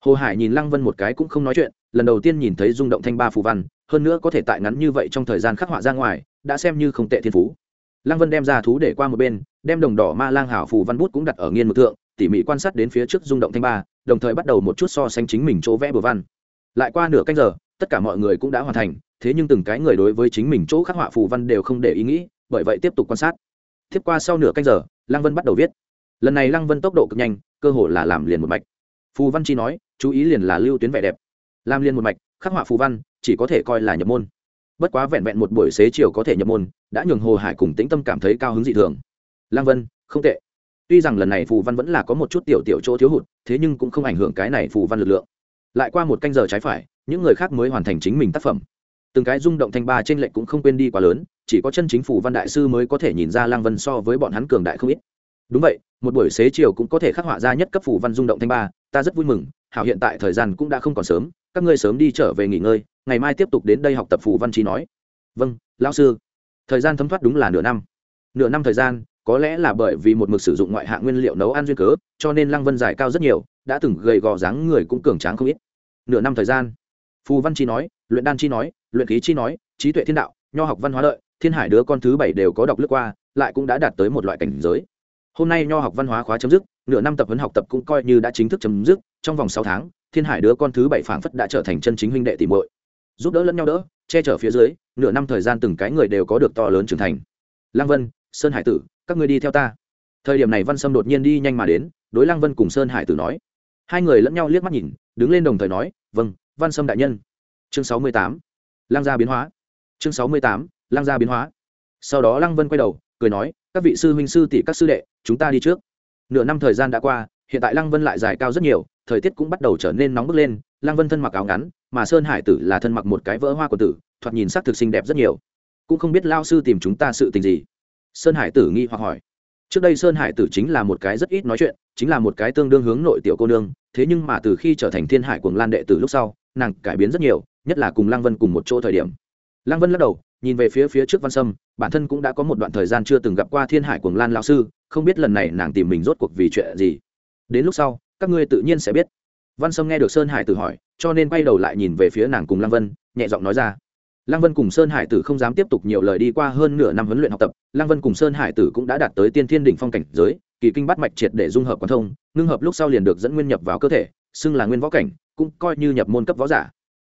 A: Hồ hải nhìn lăng vân một cái cũng không nói chuyện, lần đầu tiên nhìn thấy rung động thanh ba phù văn, hơn nữa có thể tại ngắn như vậy trong thời gian khắc họa ra ngoài, đã xem như không tệ thiên phú. Lăng vân đem ra thú để qua một bên, đem đồng đỏ ma lang hảo phù văn bút cũng đặt ở nghiên một thượng, tỉ mỉ quan sát đến phía trước rung động thanh ba, đồng thời bắt đầu một chút so sánh chính mình chỗ vẽ bừa văn. Lại qua nửa canh giờ tất cả mọi người cũng đã hoàn thành, thế nhưng từng cái người đối với chính mình chỗ khắc họa phù văn đều không để ý nghĩ, bởi vậy tiếp tục quan sát. Tiếp qua sau nửa canh giờ, lăng vân bắt đầu viết. Lần này lăng vân tốc độ cực nhanh, cơ hồ là làm liền một mạch. Phù văn chi nói, chú ý liền là lưu tuyến vẻ đẹp. Làm liền một mạch, khắc họa phù văn, chỉ có thể coi là nhập môn. Bất quá vẹn vẹn một buổi xế chiều có thể nhập môn, đã nhường hồ hải cùng tĩnh tâm cảm thấy cao hứng dị thường. Lăng vân, không tệ. Tuy rằng lần này phù văn vẫn là có một chút tiểu tiểu chỗ thiếu hụt, thế nhưng cũng không ảnh hưởng cái này phù văn lực lượng. Lại qua một canh giờ trái phải những người khác mới hoàn thành chính mình tác phẩm. Từng cái rung động thanh ba trên lệnh cũng không quên đi quá lớn, chỉ có chân chính phủ văn đại sư mới có thể nhìn ra lang vân so với bọn hắn cường đại không ít. Đúng vậy, một buổi xế chiều cũng có thể khắc họa ra nhất cấp phủ văn rung động thanh ba, ta rất vui mừng, hảo hiện tại thời gian cũng đã không còn sớm, các ngươi sớm đi trở về nghỉ ngơi, ngày mai tiếp tục đến đây học tập phủ văn trí nói. Vâng lão sư. Thời gian thấm thoát đúng là nửa năm. Nửa năm thời gian, có lẽ là bởi vì một mực sử dụng ngoại hạng nguyên liệu nấu ăn duyên cớ, cho nên lăng vân giải cao rất nhiều, đã từng gầy gò dáng người cũng cường tráng không ít. Nửa năm thời gian phù văn chi nói, luyện đan chi nói, luyện khí chi nói, trí tuệ thiên đạo, nho học văn hóa lợi, thiên hải đứa con thứ bảy đều có đọc lướt qua, lại cũng đã đạt tới một loại cảnh giới. Hôm nay nho học văn hóa khóa chấm dứt, nửa năm tập huấn học tập cũng coi như đã chính thức chấm dứt, trong vòng sáu tháng, thiên hải đứa con thứ bảy phảng phất đã trở thành chân chính huynh đệ tìm muội. Giúp đỡ lẫn nhau đỡ, che chở phía dưới, nửa năm thời gian từng cái người đều có được to lớn trưởng thành. Lăng vân, sơn hải tử, các người đi theo ta. Thời điểm này văn sâm đột nhiên đi nhanh mà đến, đối lăng vân cùng sơn hải tử nói. Hai người lẫn nhau liếc mắt nhìn, đứng lên đồng thời nói vâng văn sâm đại nhân. Chương sáu mươi tám. Lăng gia biến hóa. Chương sáu mươi tám, lăng gia biến hóa. Sau đó lăng vân quay đầu, cười nói, các vị sư huynh, sư tỷ, các sư đệ, chúng ta đi trước. Nửa năm thời gian đã qua, hiện tại lăng vân lại dài cao rất nhiều, thời tiết cũng bắt đầu trở nên nóng bức lên, lăng vân thân mặc áo ngắn, mà sơn hải tử là thân mặc một cái vỡ hoa của tử, thoạt nhìn sắc thực xinh đẹp rất nhiều. Cũng không biết lao sư tìm chúng ta sự tình gì. Sơn hải tử nghi hoặc hỏi. Trước đây sơn hải tử chính là một cái rất ít nói chuyện, chính là một cái tương đương hướng nội tiểu cô nương, thế nhưng mà từ khi trở thành thiên hải cuồng lan đệ tử lúc sau nàng cải biến rất nhiều, nhất là cùng lăng vân cùng một chỗ thời điểm. Lăng vân lắc đầu, nhìn về phía phía trước văn sâm, bản thân cũng đã có một đoạn thời gian chưa từng gặp qua thiên hải cuồng lan lao sư, không biết lần này nàng tìm mình rốt cuộc vì chuyện gì. Đến lúc sau, các ngươi tự nhiên sẽ biết. Văn sâm nghe được sơn hải tử hỏi, cho nên quay đầu lại nhìn về phía nàng cùng lăng vân, nhẹ giọng nói ra. Lăng vân cùng sơn hải tử không dám tiếp tục nhiều lời đi qua hơn nửa năm huấn luyện học tập, lăng vân cùng sơn hải tử cũng đã đạt tới tiên thiên đỉnh phong cảnh giới, kỳ kinh bắt mạch triệt để dung hợp quán thông, ngưng hợp lúc sau liền được dẫn nguyên nhập vào cơ thể xưng là nguyên võ cảnh, cũng coi như nhập môn cấp võ giả.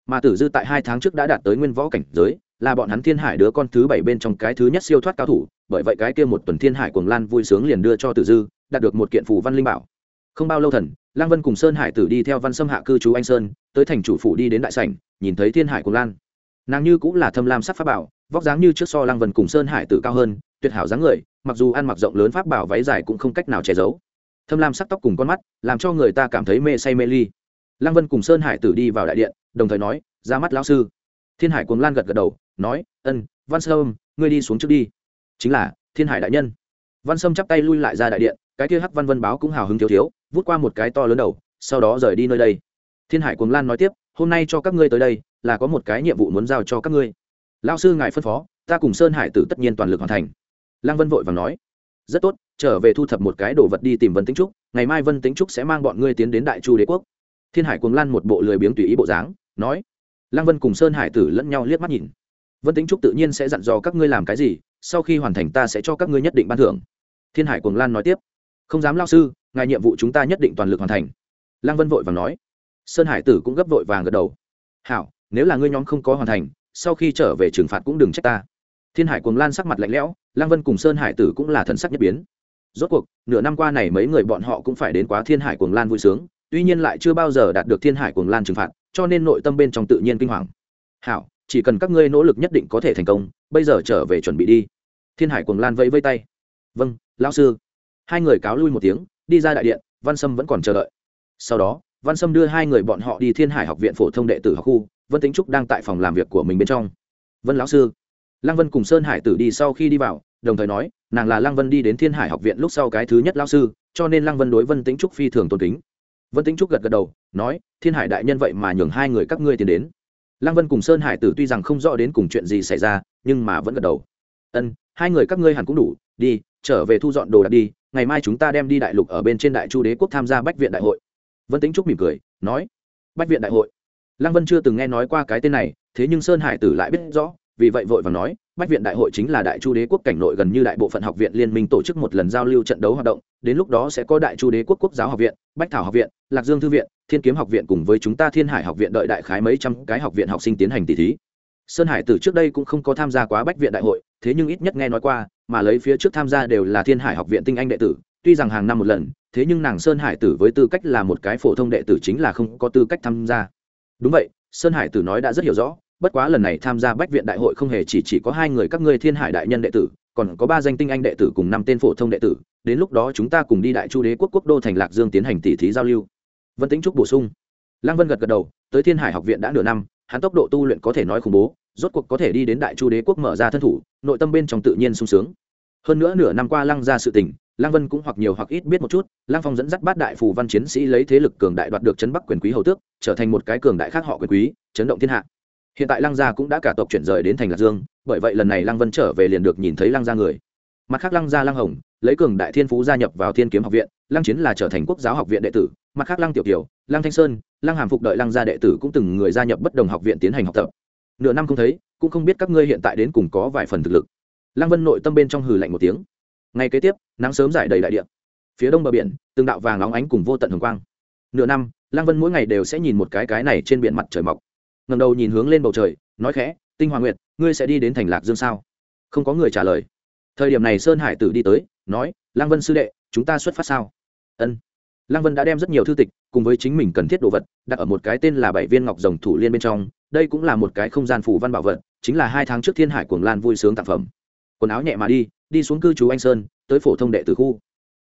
A: Mà tử dư tại hai tháng trước đã đạt tới nguyên võ cảnh giới, là bọn hắn thiên hải đứa con thứ bảy bên trong cái thứ nhất siêu thoát cao thủ, bởi vậy cái kia một tuần thiên hải cuồng lan vui sướng liền đưa cho tử dư, đạt được một kiện phù văn linh bảo. Không bao lâu thần, lang vân cùng sơn hải tử đi theo văn sâm hạ cư trú anh sơn, tới thành chủ phủ đi đến đại sảnh, nhìn thấy thiên hải cuồng lan. Nàng như cũng là thâm lam sắc pháp bảo, vóc dáng như trước so lang vân cùng sơn hải tử cao hơn, tuyệt hảo dáng người, mặc dù ăn mặc rộng lớn pháp bảo váy dài cũng không cách nào che giấu thâm lam sắc tóc cùng con mắt, làm cho người ta cảm thấy mê say mê ly. Lăng vân cùng sơn hải tử đi vào đại điện, đồng thời nói, ra mắt lão sư. Thiên hải cuồng lan gật gật đầu, nói, ân, văn sâm, ngươi đi xuống trước đi. Chính là, thiên hải đại nhân. Văn sâm chắp tay lui lại ra đại điện, cái kia hắc văn vân báo cũng hào hứng thiếu thiếu, vút qua một cái to lớn đầu, sau đó rời đi nơi đây. Thiên hải cuồng lan nói tiếp, hôm nay cho các ngươi tới đây, là có một cái nhiệm vụ muốn giao cho các ngươi. Lao sư ngài phân phó, ta cùng sơn hải tử tất nhiên toàn lực hoàn thành. Lăng vân vội và nói rất tốt, trở về thu thập một cái đồ vật đi tìm vân tính trúc, ngày mai vân tính trúc sẽ mang bọn ngươi tiến đến đại chu đế quốc. Thiên hải cuồng lan một bộ lười biếng tùy ý bộ dáng, nói. Lăng vân cùng sơn hải tử lẫn nhau liếc mắt nhìn. Vân tính trúc tự nhiên sẽ dặn dò các ngươi làm cái gì, sau khi hoàn thành ta sẽ cho các ngươi nhất định ban thưởng. Thiên hải cuồng lan nói tiếp. Không dám lao sư, ngài nhiệm vụ chúng ta nhất định toàn lực hoàn thành. Lăng vân vội vàng nói. Sơn hải tử cũng gấp vội vàng gật đầu. Hảo, nếu là ngươi nhóm không có hoàn thành, sau khi trở về trừng phạt cũng đừng trách ta thiên hải cuồng lan sắc mặt lạnh lẽo, lăng vân cùng sơn hải tử cũng là thần sắc nhất biến. Rốt cuộc, nửa năm qua này mấy người bọn họ cũng phải đến quá thiên hải cuồng lan vui sướng, tuy nhiên lại chưa bao giờ đạt được thiên hải cuồng lan trừng phạt, cho nên nội tâm bên trong tự nhiên kinh hoàng. Hảo, chỉ cần các ngươi nỗ lực nhất định có thể thành công, bây giờ trở về chuẩn bị đi. Thiên hải cuồng lan vẫy vây tay. Vâng lão sư. Hai người cáo lui một tiếng, đi ra đại điện, văn sâm vẫn còn chờ đợi. Sau đó, văn sâm đưa hai người bọn họ đi thiên hải học viện phổ thông đệ tử học khu, vân tính trúc đang tại phòng làm việc của mình bên trong. Vân lão sư lăng vân cùng sơn hải tử đi sau khi đi vào, đồng thời nói, nàng là lăng vân đi đến thiên hải học viện lúc sau cái thứ nhất lão sư, cho nên lăng vân đối vân tính trúc phi thường tôn kính. Vân tính trúc gật gật đầu, nói, thiên hải đại nhân vậy mà nhường hai người các ngươi tiến đến. Lăng vân cùng sơn hải tử tuy rằng không rõ đến cùng chuyện gì xảy ra, nhưng mà vẫn gật đầu. Ân, hai người các ngươi hẳn cũng đủ, đi, trở về thu dọn đồ đạc đi, ngày mai chúng ta đem đi đại lục ở bên trên đại chu đế quốc tham gia bách viện đại hội. Vân tính trúc mỉm cười, nói, bách viện đại hội. Lăng vân chưa từng nghe nói qua cái tên này, thế nhưng sơn hải tử lại biết rõ vì vậy vội vàng nói, bách viện đại hội chính là đại chu đế quốc cảnh nội gần như đại bộ phận học viện liên minh tổ chức một lần giao lưu trận đấu hoạt động, đến lúc đó sẽ có đại chu đế quốc quốc giáo học viện, bách thảo học viện, lạc dương thư viện, thiên kiếm học viện cùng với chúng ta thiên hải học viện đợi đại khái mấy trăm cái học viện học sinh tiến hành tỷ thí. Sơn hải tử trước đây cũng không có tham gia quá bách viện đại hội, thế nhưng ít nhất nghe nói qua, mà lấy phía trước tham gia đều là thiên hải học viện tinh anh đệ tử, tuy rằng hàng năm một lần, thế nhưng nàng sơn hải tử với tư cách là một cái phổ thông đệ tử chính là không có tư cách tham gia. Đúng vậy, sơn hải tử nói đã rất hiểu rõ bất quá lần này tham gia bách viện đại hội không hề chỉ chỉ có hai người các ngươi thiên hải đại nhân đệ tử, còn có ba danh tinh anh đệ tử cùng năm tên phổ thông đệ tử. Đến lúc đó chúng ta cùng đi đại chu đế quốc quốc đô thành lạc dương tiến hành tỉ thí giao lưu. Vân tính trúc bổ sung. Lăng vân gật gật đầu, tới thiên hải học viện đã nửa năm, hắn tốc độ tu luyện có thể nói khủng bố, rốt cuộc có thể đi đến đại chu đế quốc mở ra thân thủ, nội tâm bên trong tự nhiên sung sướng. Hơn nữa nửa năm qua lăng ra sự tình, lăng vân cũng hoặc nhiều hoặc ít biết một chút, lăng phong dẫn dắt bát đại phù văn chiến sĩ lấy thế lực cường đại đoạt được chấn bắc quyền quý hầu tước, trở thành một cái cường đại khác họ quyền quý, chấn động thiên hạ hiện tại lăng gia cũng đã cả tộc chuyển rời đến thành lạc dương, bởi vậy lần này lăng vân trở về liền được nhìn thấy lăng gia người. Mặt khác lăng gia lăng hồng, lấy cường đại thiên phú gia nhập vào thiên kiếm học viện, lăng chiến là trở thành quốc giáo học viện đệ tử, mặt khác lăng tiểu kiều, lăng thanh sơn, lăng hàm phục đợi lăng gia đệ tử cũng từng người gia nhập bất đồng học viện tiến hành học tập. Nửa năm không thấy, cũng không biết các ngươi hiện tại đến cùng có vài phần thực lực. Lăng vân nội tâm bên trong hừ lạnh một tiếng. Ngay kế tiếp, nắng sớm giải đầy đại địa. Phía đông bờ biển, từng đạo vàng óng ánh cùng vô tận hồng quang. Nửa năm, lăng vân mỗi ngày đều sẽ nhìn một cái cái này trên biển mặt trời mọc ngầm đầu nhìn hướng lên bầu trời, nói khẽ, tinh hoàng nguyệt, ngươi sẽ đi đến thành lạc dương sao? Không có người trả lời. Thời điểm này sơn hải tử đi tới, nói, lăng vân sư đệ, chúng ta xuất phát sao? Ân. Lăng vân đã đem rất nhiều thư tịch cùng với chính mình cần thiết đồ vật đặt ở một cái tên là bảy viên ngọc rồng thủ liên bên trong. Đây cũng là một cái không gian phủ văn bảo vật, chính là hai tháng trước thiên hải cuồng lan vui sướng tặng phẩm. Quần áo nhẹ mà đi đi xuống cư trú anh sơn, tới phổ thông đệ tử khu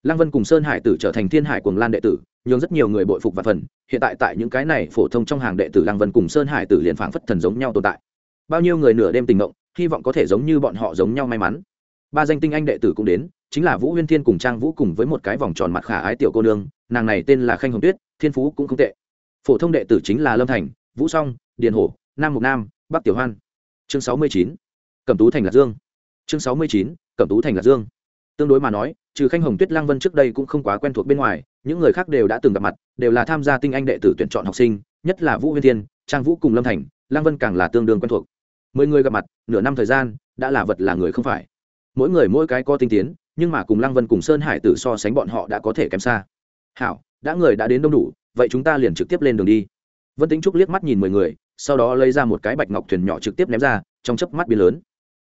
A: lăng vân cùng sơn hải tử trở thành thiên hải cuồng lan đệ tử, nhường rất nhiều người bội phục và phần. Hiện tại tại những cái này phổ thông trong hàng đệ tử lăng vân cùng sơn hải tử liền phảng phất thần giống nhau tồn tại. Bao nhiêu người nửa đêm tình mộng hy vọng có thể giống như bọn họ giống nhau may mắn. Ba danh tinh anh đệ tử cũng đến, chính là vũ huyên thiên cùng trang vũ cùng với một cái vòng tròn mặt khả ái tiểu cô nương, nàng này tên là khanh hồng tuyết, thiên phú cũng không tệ. Phổ thông đệ tử chính là lâm thành, vũ song, điền hổ, nam mục nam, bắc tiểu hoan. Chương sáu mươi chín, cẩm tú thành lạc dương. Chương sáu mươi chín, cẩm tú thành lạc dương tương đối mà nói, trừ khanh hồng tuyết lang vân trước đây cũng không quá quen thuộc bên ngoài, những người khác đều đã từng gặp mặt, đều là tham gia tinh anh đệ tử tuyển chọn học sinh, nhất là vũ huyên thiên, trang vũ cùng lâm thành, lang vân càng là tương đương quen thuộc. Mười người gặp mặt, nửa năm thời gian, đã là vật là người không phải. Mỗi người mỗi cái có tinh tiến, nhưng mà cùng lang vân cùng sơn hải tử so sánh bọn họ đã có thể kém xa. Hảo, đã người đã đến đông đủ, vậy chúng ta liền trực tiếp lên đường đi. Vân tính trúc liếc mắt nhìn mười người, sau đó lấy ra một cái bạch ngọc thuyền nhỏ trực tiếp ném ra, trong chớp mắt biến lớn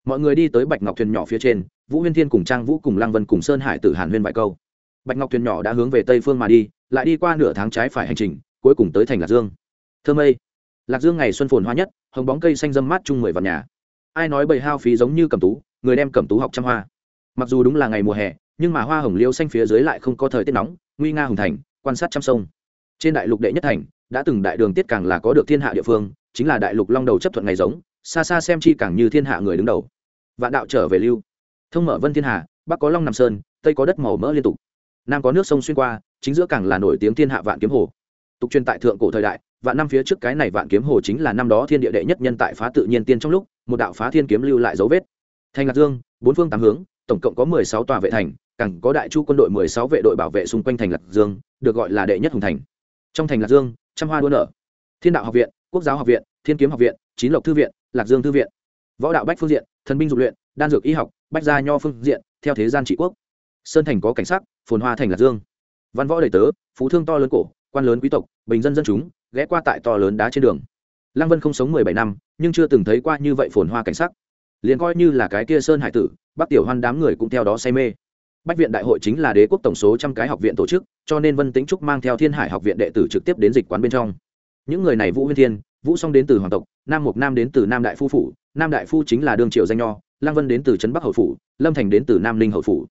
A: mọi người đi tới bạch ngọc thuyền nhỏ phía trên, vũ huyên thiên cùng trang vũ cùng lăng vân cùng sơn hải tử hàn huyên vài câu. Bạch ngọc thuyền nhỏ đã hướng về tây phương mà đi, lại đi qua nửa tháng trái phải hành trình, cuối cùng tới thành lạc dương. Thơ mây, lạc dương ngày xuân phồn hoa nhất, hồng bóng cây xanh dâm mát chung mười vào nhà. Ai nói bầy hao phí giống như cầm tú, người đem cầm tú học trăm hoa. Mặc dù đúng là ngày mùa hè, nhưng mà hoa hồng liêu xanh phía dưới lại không có thời tiết nóng, nguy nga hùng thành, quan sát trăm sông. Trên đại lục đệ nhất thành, đã từng đại đường tiết càng là có được thiên hạ địa phương, chính là đại lục long đầu chấp thuận ngày giống, xa xa xem chi càng như thiên hạ người đứng đầu vạn đạo trở về lưu. Thông mở vân thiên hà, bắc có long nằm sơn, tây có đất màu mỡ liên tục. Nam có nước sông xuyên qua, chính giữa càng là nổi tiếng thiên hạ vạn kiếm hồ. Tục truyền tại thượng cổ thời đại, vạn năm phía trước cái này vạn kiếm hồ chính là năm đó thiên địa đệ nhất nhân tại phá tự nhiên tiên trong lúc, một đạo phá thiên kiếm lưu lại dấu vết. Thành lạc dương, bốn phương tám hướng, tổng cộng có mười sáu tòa vệ thành, càng có đại chu quân đội mười sáu vệ đội bảo vệ xung quanh thành lạc dương, được gọi là đệ nhất hùng thành. Trong thành lạc dương, trăm hoa đua nở. Thiên đạo học viện, quốc giáo học viện, thiên kiếm học viện, chín lộc thư viện, lạc dương thư viện. Võ đạo bách phương diện thần binh dục luyện, đan dược y học, bách gia nho phương diện, theo thế gian trị quốc. Sơn thành có cảnh sắc, phồn hoa thành lạc dương. Văn võ đầy tớ, phú thương to lớn cổ, quan lớn quý tộc, bình dân dân chúng, ghé qua tại to lớn đá trên đường. Lăng vân không sống mười bảy năm, nhưng chưa từng thấy qua như vậy phồn hoa cảnh sắc. Liền coi như là cái kia sơn hải tử, bắc tiểu hoan đám người cũng theo đó say mê. Bách viện đại hội chính là đế quốc tổng số trăm cái học viện tổ chức, cho nên vân tính trúc mang theo thiên hải học viện đệ tử trực tiếp đến dịch quán bên trong. Những người này vũ huyên thiên, vũ song đến từ hoàng tộc, nam mục nam đến từ nam đại phu phủ nam đại phu chính là đương triều danh nho, lăng vân đến từ trấn bắc hậu phủ, lâm thành đến từ nam ninh hậu phủ.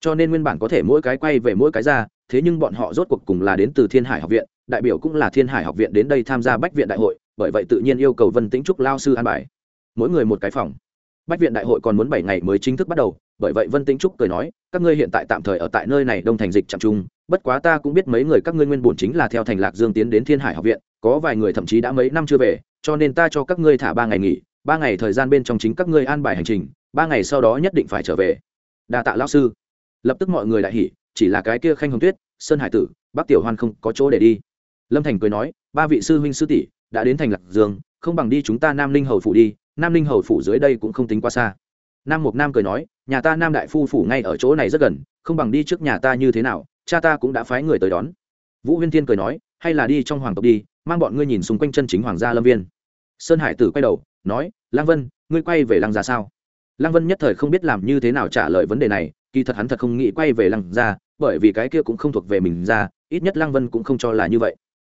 A: Cho nên nguyên bản có thể mỗi cái quay về mỗi cái ra, thế nhưng bọn họ rốt cuộc cùng là đến từ thiên hải học viện, đại biểu cũng là thiên hải học viện đến đây tham gia bách viện đại hội, bởi vậy tự nhiên yêu cầu vân tĩnh trúc lao sư an bài. Mỗi người một cái phòng. Bách viện đại hội còn muốn bảy ngày mới chính thức bắt đầu, bởi vậy vân tĩnh trúc cười nói, các ngươi hiện tại tạm thời ở tại nơi này đông thành dịch chạm trung bất quá ta cũng biết mấy người các ngươi nguyên bổn chính là theo thành lạc dương tiến đến thiên hải học viện, có vài người thậm chí đã mấy năm chưa về, cho nên ta cho các ngươi thả ba ngày nghỉ ba ngày thời gian bên trong chính các ngươi an bài hành trình, ba ngày sau đó nhất định phải trở về. Đa tạ lao sư. Lập tức mọi người đại hỉ, chỉ là cái kia khanh hồng tuyết, sơn hải tử, bắc tiểu hoan không có chỗ để đi. Lâm thành cười nói, ba vị sư huynh sư tỷ đã đến thành lạc dương, không bằng đi chúng ta nam ninh hầu phủ đi, nam ninh hầu phủ dưới đây cũng không tính quá xa. Nam mục nam cười nói, nhà ta nam đại phu phủ ngay ở chỗ này rất gần, không bằng đi trước nhà ta như thế nào, cha ta cũng đã phái người tới đón. Vũ huyên thiên cười nói, hay là đi trong hoàng tộc đi, mang bọn ngươi nhìn xung quanh chân chính hoàng gia lâm viên. Sơn hải tử quay đầu nói lang vân, ngươi quay về lăng gia sao? Lang vân nhất thời không biết làm như thế nào trả lời vấn đề này, kỳ thật hắn thật không nghĩ quay về lăng gia, bởi vì cái kia cũng không thuộc về mình ra, ít nhất lăng vân cũng không cho là như vậy.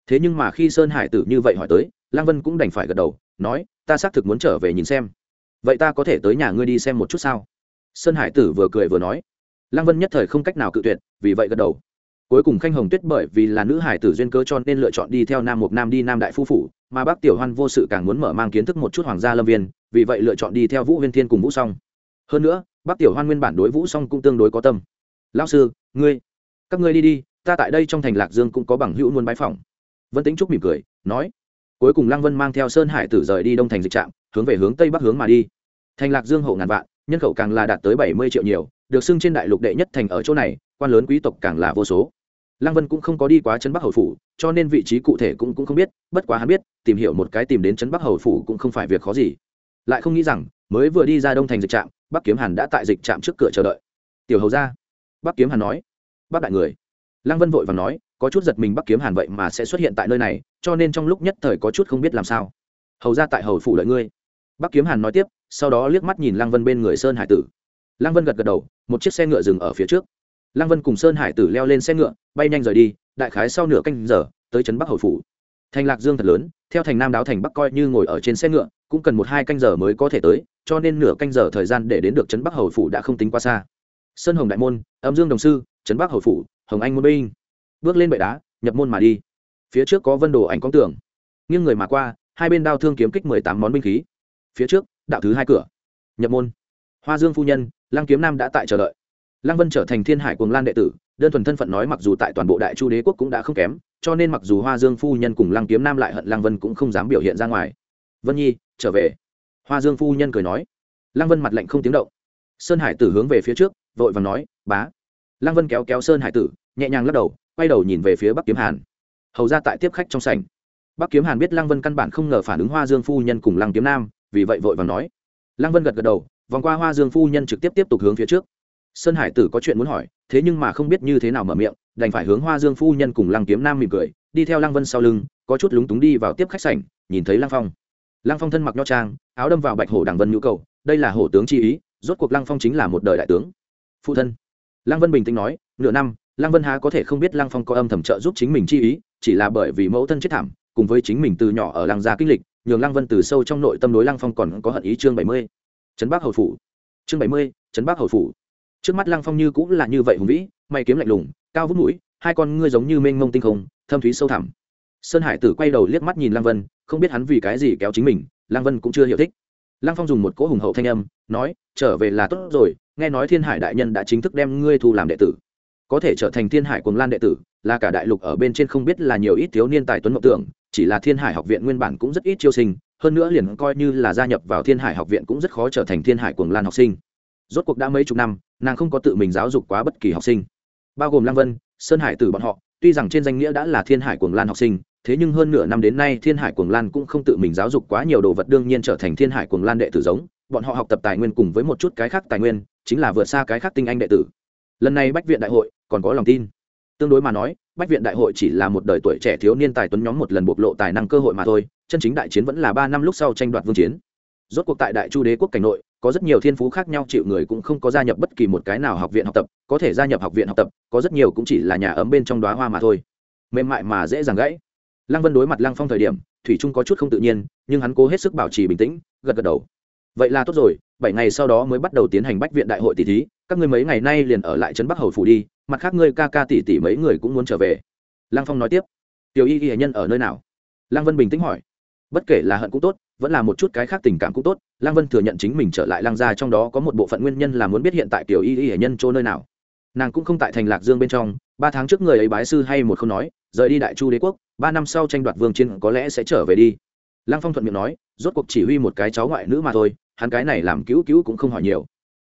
A: Thế nhưng mà khi sơn hải tử như vậy hỏi tới, lăng vân cũng đành phải gật đầu, nói, ta xác thực muốn trở về nhìn xem. Vậy ta có thể tới nhà ngươi đi xem một chút sao? Sơn hải tử vừa cười vừa nói. Lăng vân nhất thời không cách nào cự tuyệt, vì vậy gật đầu cuối cùng khanh hồng tuyết bởi vì là nữ hải tử duyên cơ cho nên lựa chọn đi theo nam mục nam đi nam đại phu phủ, mà bác tiểu hoan vô sự càng muốn mở mang kiến thức một chút hoàng gia lâm viên, vì vậy lựa chọn đi theo vũ huyên thiên cùng vũ song. Hơn nữa, bác tiểu hoan nguyên bản đối vũ song cũng tương đối có tâm. Lão sư, ngươi, các ngươi đi đi, ta tại đây trong thành lạc dương cũng có bằng hữu luôn bãi phòng vân tính trúc mỉm cười, nói. Cuối cùng lăng vân mang theo sơn hải tử rời đi đông thành dịch trạm, hướng về hướng tây bắc hướng mà đi. Thành lạc dương hậu ngàn vạn, nhân khẩu càng là đạt tới bảy mươi triệu nhiều, được xưng trên đại lục đệ nhất thành ở chỗ này, quan lớn quý tộc càng là vô số lăng vân cũng không có đi quá chân bắc hầu phủ cho nên vị trí cụ thể cũng, cũng không biết bất quá hắn biết tìm hiểu một cái tìm đến chân bắc hầu phủ cũng không phải việc khó gì. Lại không nghĩ rằng mới vừa đi ra đông thành dịch trạm bắc kiếm hàn đã tại dịch trạm trước cửa chờ đợi. Tiểu hầu ra bắc kiếm hàn nói. Bắc đại người. Lăng vân vội và nói có chút giật mình bắc kiếm hàn vậy mà sẽ xuất hiện tại nơi này cho nên trong lúc nhất thời có chút không biết làm sao. Hầu ra tại hầu phủ đợi ngươi. Bắc kiếm hàn nói tiếp sau đó liếc mắt nhìn lăng vân bên người sơn hải tử. Lăng vân gật gật đầu một chiếc xe ngựa dừng ở phía trước lăng vân cùng sơn hải tử leo lên xe ngựa, bay nhanh rời đi, đại khái sau nửa canh giờ, tới trấn bắc hầu phủ. Thành lạc dương thật lớn, theo thành nam đáo thành bắc coi như ngồi ở trên xe ngựa, cũng cần một hai canh giờ mới có thể tới, cho nên nửa canh giờ thời gian để đến được trấn bắc hầu phủ đã không tính quá xa. Sơn hồng đại môn, âm dương đồng sư, trấn bắc hầu phủ, hồng anh môn binh. Bước lên bệ đá, nhập môn mà đi. Phía trước có vân đồ ảnh con tường nghiêng người mà qua, hai bên đao thương kiếm kích mười tám món binh khí. Phía trước, đạo thứ hai cửa. Nhập môn. Hoa dương phu nhân, lăng kiếm nam đã tại chờ đợi lăng vân trở thành thiên hải cuồng lan đệ tử, đơn thuần thân phận nói mặc dù tại toàn bộ đại chu đế quốc cũng đã không kém, cho nên mặc dù hoa dương phu nhân cùng lăng kiếm nam lại hận lăng vân cũng không dám biểu hiện ra ngoài. Vân nhi, trở về. Hoa dương phu nhân cười nói. Lăng vân mặt lạnh không tiếng động. Sơn hải tử hướng về phía trước, vội và nói, bá. Lăng vân kéo kéo sơn hải tử, nhẹ nhàng lắc đầu, quay đầu nhìn về phía bắc kiếm hàn. Hầu ra tại tiếp khách trong sảnh. Bắc kiếm hàn biết lăng vân căn bản không ngờ phản ứng hoa dương phu nhân cùng lăng kiếm nam, vì vậy vội và nói. Lăng vân gật gật đầu, vòng qua hoa dương phu nhân trực tiếp tiếp tục hướng phía trước sơn hải tử có chuyện muốn hỏi, thế nhưng mà không biết như thế nào mở miệng, đành phải hướng hoa dương phu nhân cùng lăng kiếm nam mỉm cười, đi theo lăng vân sau lưng, có chút lúng túng đi vào tiếp khách sảnh, nhìn thấy lăng phong. Lăng phong thân mặc nho trang, áo đâm vào bạch hổ đằng vân nhu cầu, đây là hổ tướng chi ý, rốt cuộc lăng phong chính là một đời đại tướng. Phụ thân. Lăng vân bình tĩnh nói, nửa năm, lăng vân há có thể không biết lăng phong có âm thầm trợ giúp chính mình chi ý, chỉ là bởi vì mẫu thân chết thảm, cùng với chính mình từ nhỏ ở lăng gia kinh lịch, nhường lăng vân từ sâu trong nội tâm đối lăng phong còn có hận ý chương bảy mươi. Trấn bắc hầu phủ. Chương bảy mươi, trấn bắc hầu phủ trước mắt lăng phong như cũng là như vậy hùng vĩ, mày kiếm lạnh lùng, cao vút mũi, hai con ngươi giống như mênh mông tinh không, thâm thúy sâu thẳm. Sơn hải tử quay đầu liếc mắt nhìn lăng vân, không biết hắn vì cái gì kéo chính mình, lăng vân cũng chưa hiểu thích. Lăng phong dùng một cỗ hùng hậu thanh âm, nói, trở về là tốt rồi, nghe nói thiên hải đại nhân đã chính thức đem ngươi thu làm đệ tử. Có thể trở thành thiên hải quần lan đệ tử, là cả đại lục ở bên trên không biết là nhiều ít thiếu niên tài tuấn mộng tưởng, chỉ là thiên hải học viện nguyên bản cũng rất ít chiêu sinh, hơn nữa liền coi như là gia nhập vào thiên hải học viện cũng rất khó trở thành thiên hải quần lan học sinh rốt cuộc đã mấy chục năm, nàng không có tự mình giáo dục quá bất kỳ học sinh. Bao gồm lăng vân, sơn hải tử bọn họ, tuy rằng trên danh nghĩa đã là thiên hải Cuồng lan học sinh, thế nhưng hơn nửa năm đến nay thiên hải Cuồng lan cũng không tự mình giáo dục quá nhiều đồ vật đương nhiên trở thành thiên hải Cuồng lan đệ tử giống. Bọn họ học tập tài nguyên cùng với một chút cái khác tài nguyên, chính là vượt xa cái khác tinh anh đệ tử. Lần này bách viện đại hội còn có lòng tin. Tương đối mà nói, bách viện đại hội chỉ là một đời tuổi trẻ thiếu niên tài tuấn nhóm một lần bộc lộ tài năng cơ hội mà thôi, chân chính đại chiến vẫn là ba năm lúc sau tranh đoạt vương chiến rốt cuộc tại đại chu đế quốc cảnh nội, có rất nhiều thiên phú khác nhau, chịu người cũng không có gia nhập bất kỳ một cái nào học viện học tập, có thể gia nhập học viện học tập, có rất nhiều cũng chỉ là nhà ấm bên trong đoá hoa mà thôi. Mềm mại mà dễ dàng gãy. Lăng vân đối mặt lăng phong thời điểm, thủy trung có chút không tự nhiên, nhưng hắn cố hết sức bảo trì bình tĩnh, gật gật đầu. Vậy là tốt rồi, bảy ngày sau đó mới bắt đầu tiến hành bách viện đại hội tỷ thí, các ngươi mấy ngày nay liền ở lại trấn bắc hầu phủ đi, mặt khác ngươi ca ca tỷ tỷ mấy người cũng muốn trở về. Lăng phong nói tiếp. Tiểu y y nhân ở nơi nào? Lăng vân bình tĩnh hỏi. Bất kể là hận cũng tốt vẫn là một chút cái khác tình cảm cũng tốt lăng vân thừa nhận chính mình trở lại lăng gia trong đó có một bộ phận nguyên nhân là muốn biết hiện tại tiểu y y nhân chỗ nơi nào. Nàng cũng không tại thành lạc dương bên trong, ba tháng trước người ấy bái sư hay một không nói, rời đi đại chu đế quốc, ba năm sau tranh đoạt vương chiến có lẽ sẽ trở về đi. Lăng phong thuận miệng nói, rốt cuộc chỉ huy một cái cháu ngoại nữ mà thôi, hắn cái này làm cứu cứu cũng không hỏi nhiều.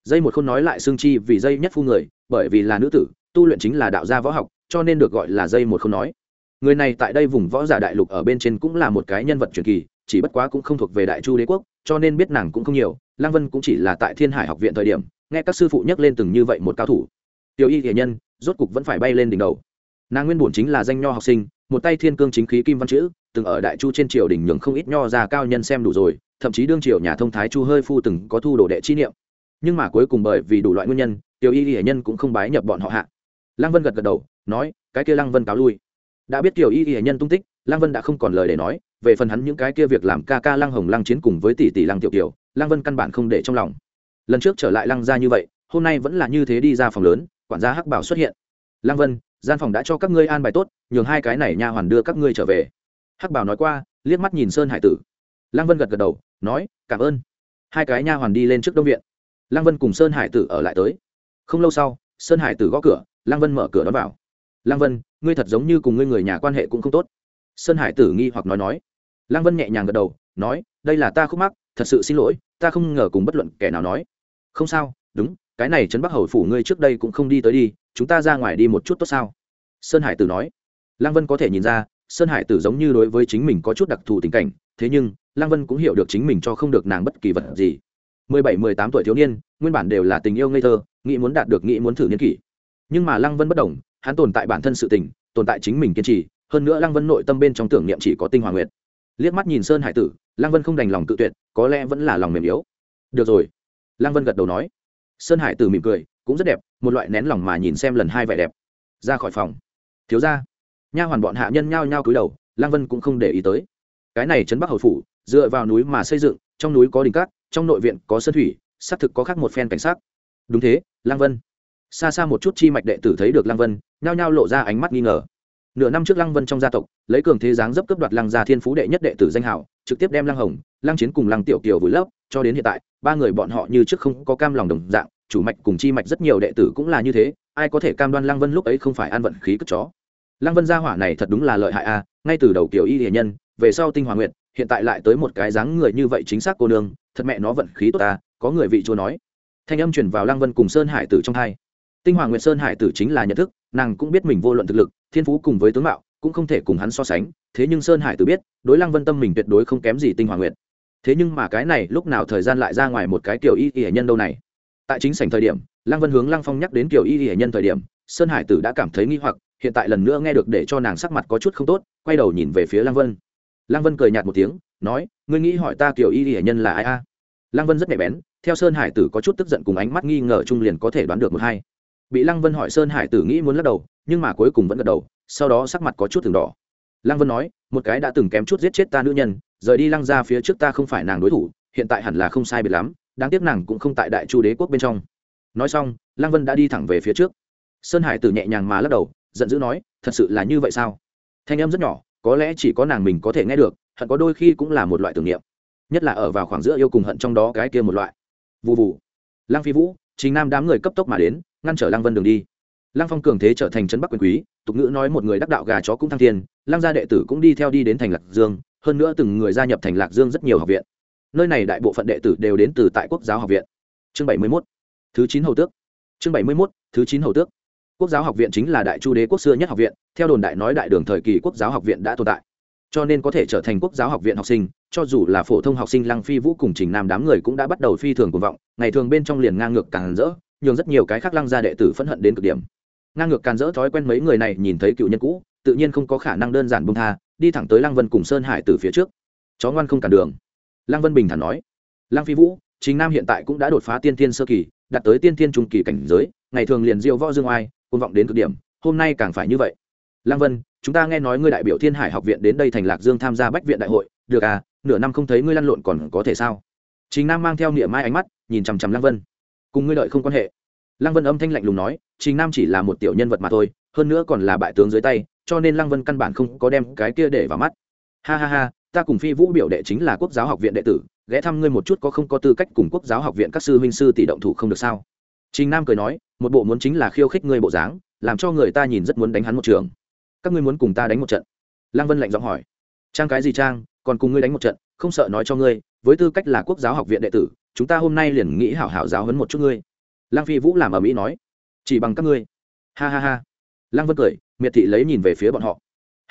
A: Dây một không nói lại xương chi vì dây nhất phu người, bởi vì là nữ tử, tu luyện chính là đạo gia võ học, cho nên được gọi là dây một không nói. Người này tại đây vùng võ giả đại lục ở bên trên cũng là một cái nhân vật truyền kỳ chỉ bất quá cũng không thuộc về đại chu đế quốc, cho nên biết nàng cũng không nhiều, lăng vân cũng chỉ là tại thiên hải học viện thời điểm, nghe các sư phụ nhắc lên từng như vậy một cao thủ. Tiểu y hiền nhân, rốt cục vẫn phải bay lên đỉnh đầu. Nàng nguyên bổn chính là danh nho học sinh, một tay thiên cương chính khí kim văn chữ, từng ở đại chu trên triều đình nhường không ít nho ra cao nhân xem đủ rồi, thậm chí đương triều nhà thông thái chu hơi phu từng có thu đồ đệ chi niệm. Nhưng mà cuối cùng bởi vì đủ loại nguyên nhân, tiểu y y nhân cũng không bái nhập bọn họ hạ. Lăng vân gật gật đầu, nói, cái kia lăng vân cáo lui. Đã biết tiểu y y nhân tung tích lăng vân đã không còn lời để nói, về phần hắn những cái kia việc làm ca ca lăng hồng lăng chiến cùng với tỷ tỷ lăng tiểu kiều, lăng vân căn bản không để trong lòng. Lần trước trở lại lăng gia như vậy, hôm nay vẫn là như thế đi ra phòng lớn, quản gia hắc bảo xuất hiện. Lăng vân, gian phòng đã cho các ngươi an bài tốt, nhường hai cái này nha hoàn đưa các ngươi trở về. Hắc bảo nói qua, liếc mắt nhìn sơn hải tử. Lăng vân gật gật đầu, nói, cảm ơn. Hai cái nha hoàn đi lên trước đông viện. Lăng vân cùng sơn hải tử ở lại tới. Không lâu sau, sơn hải tử gõ cửa, lăng vân mở cửa đón vào. Lăng vân, ngươi thật giống như cùng ngươi người nhà quan hệ cũng không tốt sơn hải tử nghi hoặc nói nói. Lăng vân nhẹ nhàng gật đầu, nói, đây là ta khúc mắc, thật sự xin lỗi, ta không ngờ cùng bất luận kẻ nào nói. Không sao, đúng, cái này trấn bắc hầu phủ ngươi trước đây cũng không đi tới đi, chúng ta ra ngoài đi một chút tốt sao? Sơn hải tử nói. Lăng vân có thể nhìn ra, sơn hải tử giống như đối với chính mình có chút đặc thù tình cảnh, thế nhưng, lăng vân cũng hiểu được chính mình cho không được nàng bất kỳ vật gì. Mười bảy, mười tám tuổi thiếu niên, nguyên bản đều là tình yêu ngây thơ, nghĩ muốn đạt được, nghĩ muốn thử niên kỷ. Nhưng mà lăng vân bất đồng, hắn tồn tại bản thân sự tình, tồn tại chính mình kiên trì hơn nữa lăng vân nội tâm bên trong tưởng niệm chỉ có tinh hoàng nguyệt. Liếc mắt nhìn sơn hải tử, lăng vân không đành lòng tự tuyệt, có lẽ vẫn là lòng mềm yếu. Được rồi, lăng vân gật đầu nói. Sơn hải tử mỉm cười, cũng rất đẹp, một loại nén lòng mà nhìn xem lần hai vẻ đẹp. Ra khỏi phòng. Thiếu ra nha hoàn bọn hạ nhân nhao nhao cúi đầu, lăng vân cũng không để ý tới. Cái này trấn bắc hầu phủ, dựa vào núi mà xây dựng, trong núi có đình cát, trong nội viện có sân thủy, xác thực có khác một phen cảnh sát đúng thế lang vân. Xa xa một chút chi mạch đệ tử thấy được lăng vân, nhao nhao lộ ra ánh mắt nghi ngờ nửa năm trước lăng vân trong gia tộc, lấy cường thế giáng dấp cấp đoạt lăng gia thiên phú đệ nhất đệ tử danh hảo trực tiếp đem lăng hồng, lăng chiến cùng lăng tiểu kiều vùi lấp, cho đến hiện tại, ba người bọn họ như trước không có cam lòng đồng dạng, chủ mạch cùng chi mạch rất nhiều đệ tử cũng là như thế, ai có thể cam đoan lăng vân lúc ấy không phải ăn vận khí cất chó. Lăng vân gia hỏa này thật đúng là lợi hại a, ngay từ đầu kiểu y hiền nhân, về sau tinh hòa nguyện hiện tại lại tới một cái dáng người như vậy chính xác cô nương, thật mẹ nó vận khí tốt ta, có người vị chúa nói. Thanh âm chuyển vào lăng vân cùng sơn hải tử trong hai. Tinh hoàng nguyệt sơn hải tử chính là nhận thức, nàng cũng biết mình vô luận thực lực thiên phú cùng với tướng mạo cũng không thể cùng hắn so sánh, thế nhưng sơn hải tử biết, đối lăng vân tâm mình tuyệt đối không kém gì tinh hoàng nguyệt. Thế nhưng mà cái này lúc nào thời gian lại ra ngoài một cái kiểu y y nhân đâu này? Tại chính sảnh thời điểm, lăng vân hướng lăng phong nhắc đến kiểu y y nhân thời điểm, sơn hải tử đã cảm thấy nghi hoặc, hiện tại lần nữa nghe được để cho nàng sắc mặt có chút không tốt, quay đầu nhìn về phía lăng vân. Lăng vân cười nhạt một tiếng, nói, ngươi nghĩ hỏi ta kiểu y y nhân là ai a? Lăng vân rất nhạy bén, theo sơn hải tử có chút tức giận cùng ánh mắt nghi ngờ trung liền có thể đoán được một hai. Bị lăng vân hỏi, sơn hải tử nghĩ muốn lắc đầu nhưng mà cuối cùng vẫn gật đầu, sau đó sắc mặt có chút từng đỏ. Lăng vân nói, một cái đã từng kém chút giết chết ta nữ nhân, rời đi lăng ra phía trước ta không phải nàng đối thủ, hiện tại hẳn là không sai biệt lắm, đáng tiếc nàng cũng không tại đại chu đế quốc bên trong. Nói xong, lăng vân đã đi thẳng về phía trước. Sơn hải tử nhẹ nhàng mà lắc đầu, giận dữ nói, thật sự là như vậy sao? Thanh em rất nhỏ, có lẽ chỉ có nàng mình có thể nghe được, hận có đôi khi cũng là một loại tưởng niệm. Nhất là ở vào khoảng giữa yêu cùng hận trong đó cái kia một loại. Vụ vụ lăng phi vũ, chính nam đám người cấp tốc mà đến, ngăn trở lăng vân đường đi lăng phong cường thế trở thành trấn bắc quyền quý, tục ngữ nói một người đắc đạo gà chó cũng thăng thiên, lăng gia đệ tử cũng đi theo đi đến thành lạc dương, hơn nữa từng người gia nhập thành lạc dương rất nhiều học viện. Nơi này đại bộ phận đệ tử đều đến từ tại quốc giáo học viện. Chương bảy mươi mốt, thứ chín hầu tước. Chương bảy mươi mốt, thứ chín hầu tước. Quốc giáo học viện chính là đại chu đế quốc xưa nhất học viện, theo đồn đại nói đại đường thời kỳ quốc giáo học viện đã tồn tại. Cho nên có thể trở thành quốc giáo học viện học sinh, cho dù là phổ thông học sinh lăng phi vũ cùng trình nam đám người cũng đã bắt đầu phi thường cuồng vọng, ngày thường bên trong liền ngang ngược càng rỡ, nhường rất nhiều cái khác lăng gia đệ tử phẫn hận đến cực điểm ngang ngược càn rỡ thói quen mấy người này nhìn thấy cựu nhân cũ, tự nhiên không có khả năng đơn giản bông tha, đi thẳng tới lăng vân cùng sơn hải từ phía trước. Chó ngoan không cản đường. Lăng vân bình thản nói. Lăng phi vũ chính nam hiện tại cũng đã đột phá tiên thiên sơ kỳ, đạt tới tiên thiên trung kỳ cảnh giới, ngày thường liền diệu võ dương oai côn vọng đến cực điểm, hôm nay càng phải như vậy. Lăng vân, chúng ta nghe nói ngươi đại biểu thiên hải học viện đến đây thành lạc dương tham gia bách viện đại hội, được à nửa năm không thấy ngươi lăn lộn còn có thể sao? Chính nam mang theo niệm mai ánh mắt, nhìn chằm chằm lăng vân. Cùng ngươi đợi không quan hệ lăng vân âm thanh lạnh lùng nói, trình nam chỉ là một tiểu nhân vật mà thôi, hơn nữa còn là bại tướng dưới tay, cho nên lăng vân căn bản không có đem cái kia để vào mắt. Ha ha ha, ta cùng phi vũ biểu đệ chính là quốc giáo học viện đệ tử, ghé thăm ngươi một chút có không có tư cách cùng quốc giáo học viện các sư huynh sư tỷ động thủ không được sao? Trình nam cười nói, một bộ muốn chính là khiêu khích ngươi bộ dáng, làm cho người ta nhìn rất muốn đánh hắn một trường. Các ngươi muốn cùng ta đánh một trận? Lăng vân lạnh giọng hỏi. Trang cái gì trang, còn cùng ngươi đánh một trận, không sợ nói cho ngươi, với tư cách là quốc giáo học viện đệ tử, chúng ta hôm nay liền nghĩ hảo hảo giáo hấn một chút ngươi lăng phi vũ làm ở mỹ nói, chỉ bằng các ngươi. Ha ha ha. Lăng vân cười, miệt thị lấy nhìn về phía bọn họ.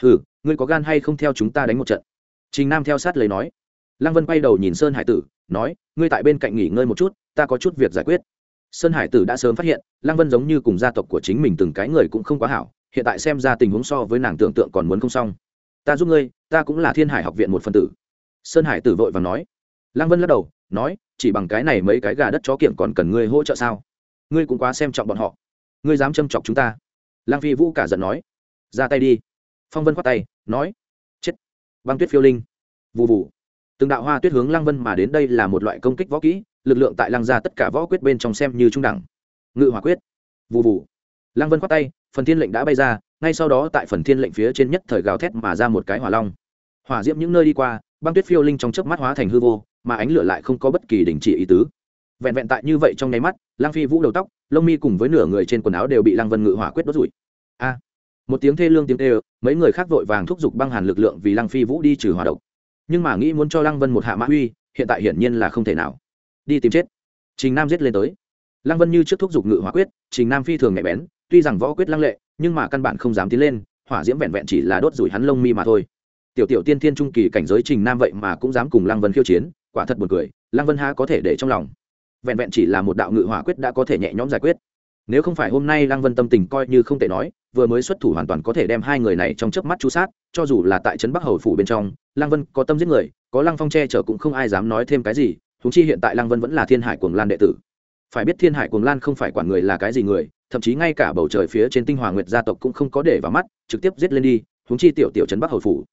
A: Hừ, ngươi có gan hay không theo chúng ta đánh một trận? Trình nam theo sát lấy nói. Lăng vân quay đầu nhìn sơn hải tử, nói, ngươi tại bên cạnh nghỉ ngơi một chút, ta có chút việc giải quyết. Sơn hải tử đã sớm phát hiện, lăng vân giống như cùng gia tộc của chính mình từng cái người cũng không quá hảo, hiện tại xem ra tình huống so với nàng tưởng tượng còn muốn không xong. Ta giúp ngươi, ta cũng là thiên hải học viện một phần tử. Sơn hải tử vội và nói. Lăng vân lắc đầu, nói, chỉ bằng cái này mấy cái gà đất chó kiểng còn cần ngươi hỗ trợ sao? Ngươi cũng quá xem trọng bọn họ. Ngươi dám châm chọc chúng ta. Lang phi vũ cả giận nói. Ra tay đi. Phong vân khoát tay, nói. Chết. Băng tuyết phiêu linh. Vụ vụ từng đạo hoa tuyết hướng lăng vân mà đến, đây là một loại công kích võ kỹ, lực lượng tại lăng ra tất cả võ quyết bên trong xem như trung đẳng. Ngự hỏa quyết. Vụ vụ lăng vân khoát tay, phần thiên lệnh đã bay ra, ngay sau đó tại phần thiên lệnh phía trên nhất thời gào thét mà ra một cái hỏa long. Hỏa diễm những nơi đi qua, băng tuyết phiêu linh trong chớp mắt hóa thành hư vô, mà ánh lửa lại không có bất kỳ đình chỉ ý tứ. Vẹn vẹn tại như vậy trong nháy mắt lang phi vũ đầu tóc, lông mi cùng với nửa người trên quần áo đều bị lang vân ngự hỏa quyết đốt rủi. A. Một tiếng thê lương tiếng tê mấy người khác vội vàng thúc giục băng hàn lực lượng vì lang phi vũ đi trừ hỏa độc. Nhưng mà nghĩ muốn cho lang vân một hạ mã uy, hiện tại hiển nhiên là không thể nào. Đi tìm chết. Trình nam giết lên tới. Lang vân như trước thúc giục ngự hỏa quyết, trình nam phi thường nhạy bén, tuy rằng võ quyết lăng lệ, nhưng mà căn bản không dám tiến lên, hỏa diễm vẹn vẹn chỉ là đốt rủi hắn lông mi mà thôi. Tiểu tiểu tiên thiên trung kỳ cảnh giới trình nam vậy mà cũng dám cùng lăng vân khiêu chiến, quả thật buồn cười lăng vân ha có thể để trong lòng vẹn vẹn chỉ là một đạo ngự hỏa quyết đã có thể nhẹ nhõm giải quyết. Nếu không phải hôm nay lăng vân tâm tình coi như không thể nói, vừa mới xuất thủ hoàn toàn có thể đem hai người này trong chớp mắt chu sát, cho dù là tại trấn bắc hầu phủ bên trong, lăng vân có tâm giết người, có lăng phong che chở cũng không ai dám nói thêm cái gì thúng chi hiện tại lăng vân vẫn là thiên hải cuồng lan đệ tử. Phải biết thiên hải cuồng lan không phải quản người là cái gì người, thậm chí ngay cả bầu trời phía trên tinh hoàng nguyệt gia tộc cũng không có để vào mắt, trực tiếp giết lên đi thúng chi tiểu tiểu trấn bắc hầu phủ.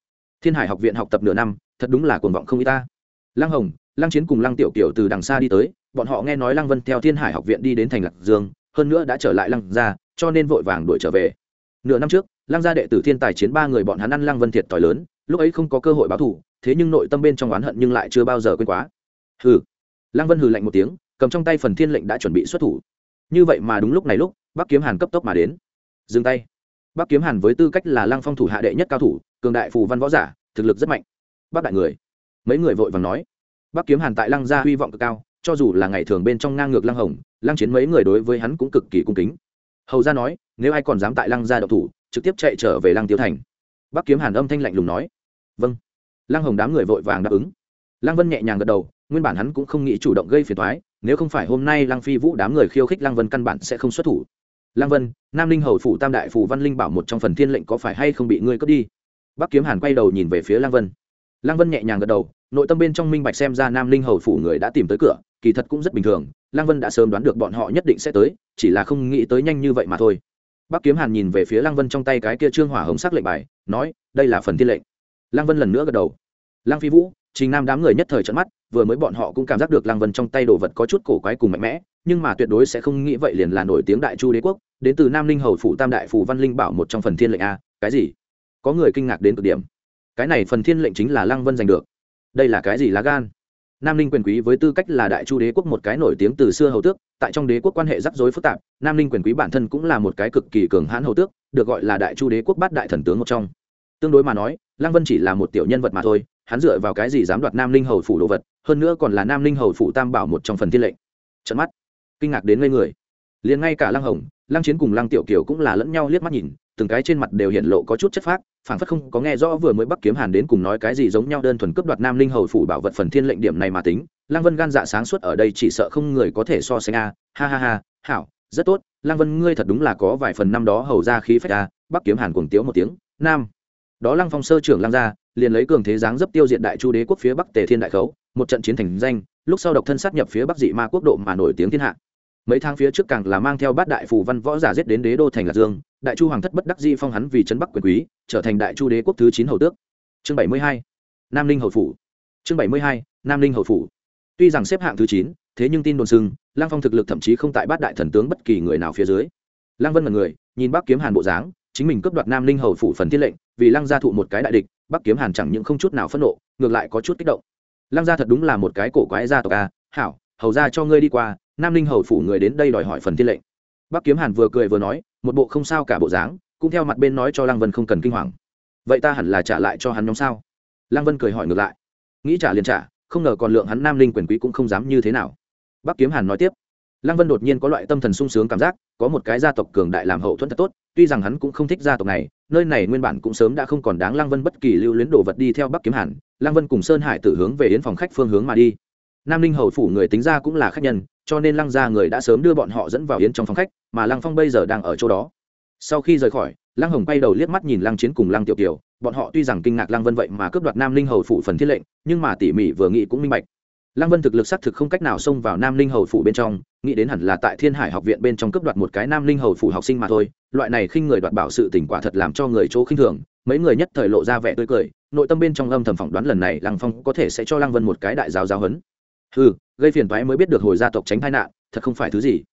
A: Thiên hải học viện học tập nửa năm, thật đúng là cuồng vọng không y ta. Lăng hồng, lăng chiến cùng lăng tiểu kiểu từ đằng xa đi tới bọn họ nghe nói lăng vân theo thiên hải học viện đi đến thành lạc dương, hơn nữa đã trở lại lăng gia, cho nên vội vàng đuổi trở về. Nửa năm trước, lăng gia đệ tử thiên tài chiến ba người bọn hắn ăn lăng vân thiệt t lớn, lúc ấy không có cơ hội báo thù, thế nhưng nội tâm bên trong oán hận nhưng lại chưa bao giờ quên quá. Hừ. Lăng vân hừ lạnh một tiếng, cầm trong tay phần thiên lệnh đã chuẩn bị xuất thủ. Như vậy mà đúng lúc này lúc, bắc kiếm hàn cấp tốc mà đến. Dừng tay. Bắc kiếm hàn với tư cách là lăng phong thủ hạ đệ nhất cao thủ, cường đại phù văn võ giả, thực lực rất mạnh. Bắc đại người. Mấy người vội vàng nói. Bắc kiếm hàn tại lăng gia hy vọng cực cao cho dù là ngày thường bên trong ngang ngược lăng hồng, lăng chiến mấy người đối với hắn cũng cực kỳ cung kính. Hầu ra nói, nếu ai còn dám tại lăng gia độc thủ, trực tiếp chạy trở về lăng tiêu thành. Bắc kiếm hàn âm thanh lạnh lùng nói. Vâng. Lăng hồng đám người vội vàng đáp ứng. Lăng vân nhẹ nhàng gật đầu, nguyên bản hắn cũng không nghĩ chủ động gây phiền thoái nếu không phải hôm nay lăng phi vũ đám người khiêu khích lăng vân căn bản sẽ không xuất thủ. Lăng vân, nam linh hầu phủ tam đại phủ văn linh bảo một trong phần thiên lệnh có phải hay không bị ngươi cướp đi? Bắc kiếm hàn quay đầu nhìn về phía lăng vân. Lăng vân nhẹ nhàng gật đầu nội tâm bên trong minh bạch xem ra nam linh hầu phủ người đã tìm tới cửa, kỳ thật cũng rất bình thường, lăng vân đã sớm đoán được bọn họ nhất định sẽ tới, chỉ là không nghĩ tới nhanh như vậy mà thôi. Bắc kiếm hàn nhìn về phía lăng vân trong tay cái kia trương hỏa hồng sắc lệnh bài, nói, đây là phần thiên lệnh. Lăng vân lần nữa gật đầu. Lăng phi vũ, trình nam đám người nhất thời trận mắt, vừa mới bọn họ cũng cảm giác được lăng vân trong tay đồ vật có chút cổ quái cùng mạnh mẽ, nhưng mà tuyệt đối sẽ không nghĩ vậy liền là nổi tiếng đại chu đế quốc, đến từ nam linh hầu phủ tam đại phủ văn linh bảo một trong phần thiên lệnh a, cái gì? Có người kinh ngạc đến cực điểm. Cái này phần thiên lệnh chính là lăng vân giành được đây là cái gì lá gan? Nam linh quyền quý với tư cách là đại chu đế quốc một cái nổi tiếng từ xưa hầu tước, tại trong đế quốc quan hệ rắc rối phức tạp, nam linh quyền quý bản thân cũng là một cái cực kỳ cường hãn hầu tước, được gọi là đại chu đế quốc bát đại thần tướng một trong. Tương đối mà nói, lăng vân chỉ là một tiểu nhân vật mà thôi, hắn dựa vào cái gì dám đoạt nam linh hầu phủ đồ vật, hơn nữa còn là nam linh hầu phủ tam bảo một trong phần thiên lệnh. Trận mắt. Kinh ngạc đến ngây người. Liền ngay cả lăng hồng, lăng chiến cùng lăng tiểu kiều cũng là lẫn nhau liếc mắt nhìn từng cái trên mặt đều hiện lộ có chút chất phác phản phất không có nghe rõ vừa mới bắc kiếm hàn đến cùng nói cái gì giống nhau đơn thuần cướp đoạt nam linh hầu phủ bảo vật phần thiên lệnh điểm này mà tính. Lăng vân gan dạ sáng suốt ở đây chỉ sợ không người có thể so sánh a. Ha ha ha, hảo, rất tốt. Lăng vân ngươi thật đúng là có vài phần năm đó hầu ra khí phách a. Bắc kiếm hàn cuồng tiếu một tiếng, nam. Đó lăng phong sơ trưởng lăng gia, liền lấy cường thế giáng dấp tiêu diệt đại chu đế quốc phía bắc tề thiên đại khấu, một trận chiến thành danh, lúc sau độc thân sát nhập phía bắc dị ma quốc độ mà nổi tiếng thiên hạ. Mấy tháng phía trước càng là mang theo bát đại phù văn võ giả giết đến đế đô thành lạc dương đại chu hoàng thất bất đắc di phong hắn vì trấn bắc quyền quý, trở thành đại chu đế quốc thứ chín hầu tước. Chương bảy mươi hai, nam ninh hầu phủ. Chương bảy mươi hai, nam ninh hầu phủ. Tuy rằng xếp hạng thứ chín, thế nhưng tin đồn sưng lang phong thực lực thậm chí không tại bát đại thần tướng bất kỳ người nào phía dưới. Lang vân là người, nhìn bác kiếm hàn bộ dáng, chính mình cướp đoạt nam ninh hầu phủ phần thiên lệnh, vì lăng gia thụ một cái đại địch, bắc kiếm hàn chẳng những không chút nào phẫn nộ, ngược lại có chút kích động. Lăng gia thật đúng là một cái cổ quái gia tộc a, hảo, hầu ra cho ngươi đi qua, nam ninh hầu phủ người đến đây đòi hỏi phần thiên lệnh. Bắc kiếm hàn vừa cười vừa nói một bộ không sao cả bộ dáng, cũng theo mặt bên nói cho lăng vân không cần kinh hoàng. Vậy ta hẳn là trả lại cho hắn nhóm sao? Lăng vân cười hỏi ngược lại. Nghĩ trả liền trả, không ngờ còn lượng hắn nam Linh quyền quý cũng không dám như thế nào. Bắc kiếm hàn nói tiếp. Lăng vân đột nhiên có loại tâm thần sung sướng cảm giác, có một cái gia tộc cường đại làm hậu thuẫn thật tốt, tuy rằng hắn cũng không thích gia tộc này, nơi này nguyên bản cũng sớm đã không còn đáng lăng vân bất kỳ lưu luyến đồ vật đi theo bắc kiếm hàn. Lăng vân cùng sơn hải tử hướng về yến phòng khách phương hướng mà đi nam ninh hầu phủ người tính ra cũng là khách nhân, cho nên lăng gia người đã sớm đưa bọn họ dẫn vào yến trong phòng khách, mà lăng phong bây giờ đang ở chỗ đó. Sau khi rời khỏi, lăng hồng quay đầu liếc mắt nhìn lăng chiến cùng lăng tiểu kiều, bọn họ tuy rằng kinh ngạc lăng vân vậy mà cướp đoạt nam ninh hầu phủ phần thiết lệnh, nhưng mà tỉ mỉ vừa nghĩ cũng minh bạch. Lăng vân thực lực xác thực không cách nào xông vào nam ninh hầu phủ bên trong, nghĩ đến hẳn là tại thiên hải học viện bên trong cướp đoạt một cái nam ninh hầu phủ học sinh mà thôi, loại này khinh người đoạt bảo sự tỉnh quả thật làm cho người chỗ khinh thường, mấy người nhất thời lộ ra vẻ tươi cười, nội tâm bên trong âm thầm phỏng đoán lần này lăng phong có thể sẽ cho lăng vân một cái đại giáo giáo hấn ừ gây phiền toái mới biết được hồi gia tộc tránh tai nạn, thật không phải thứ gì.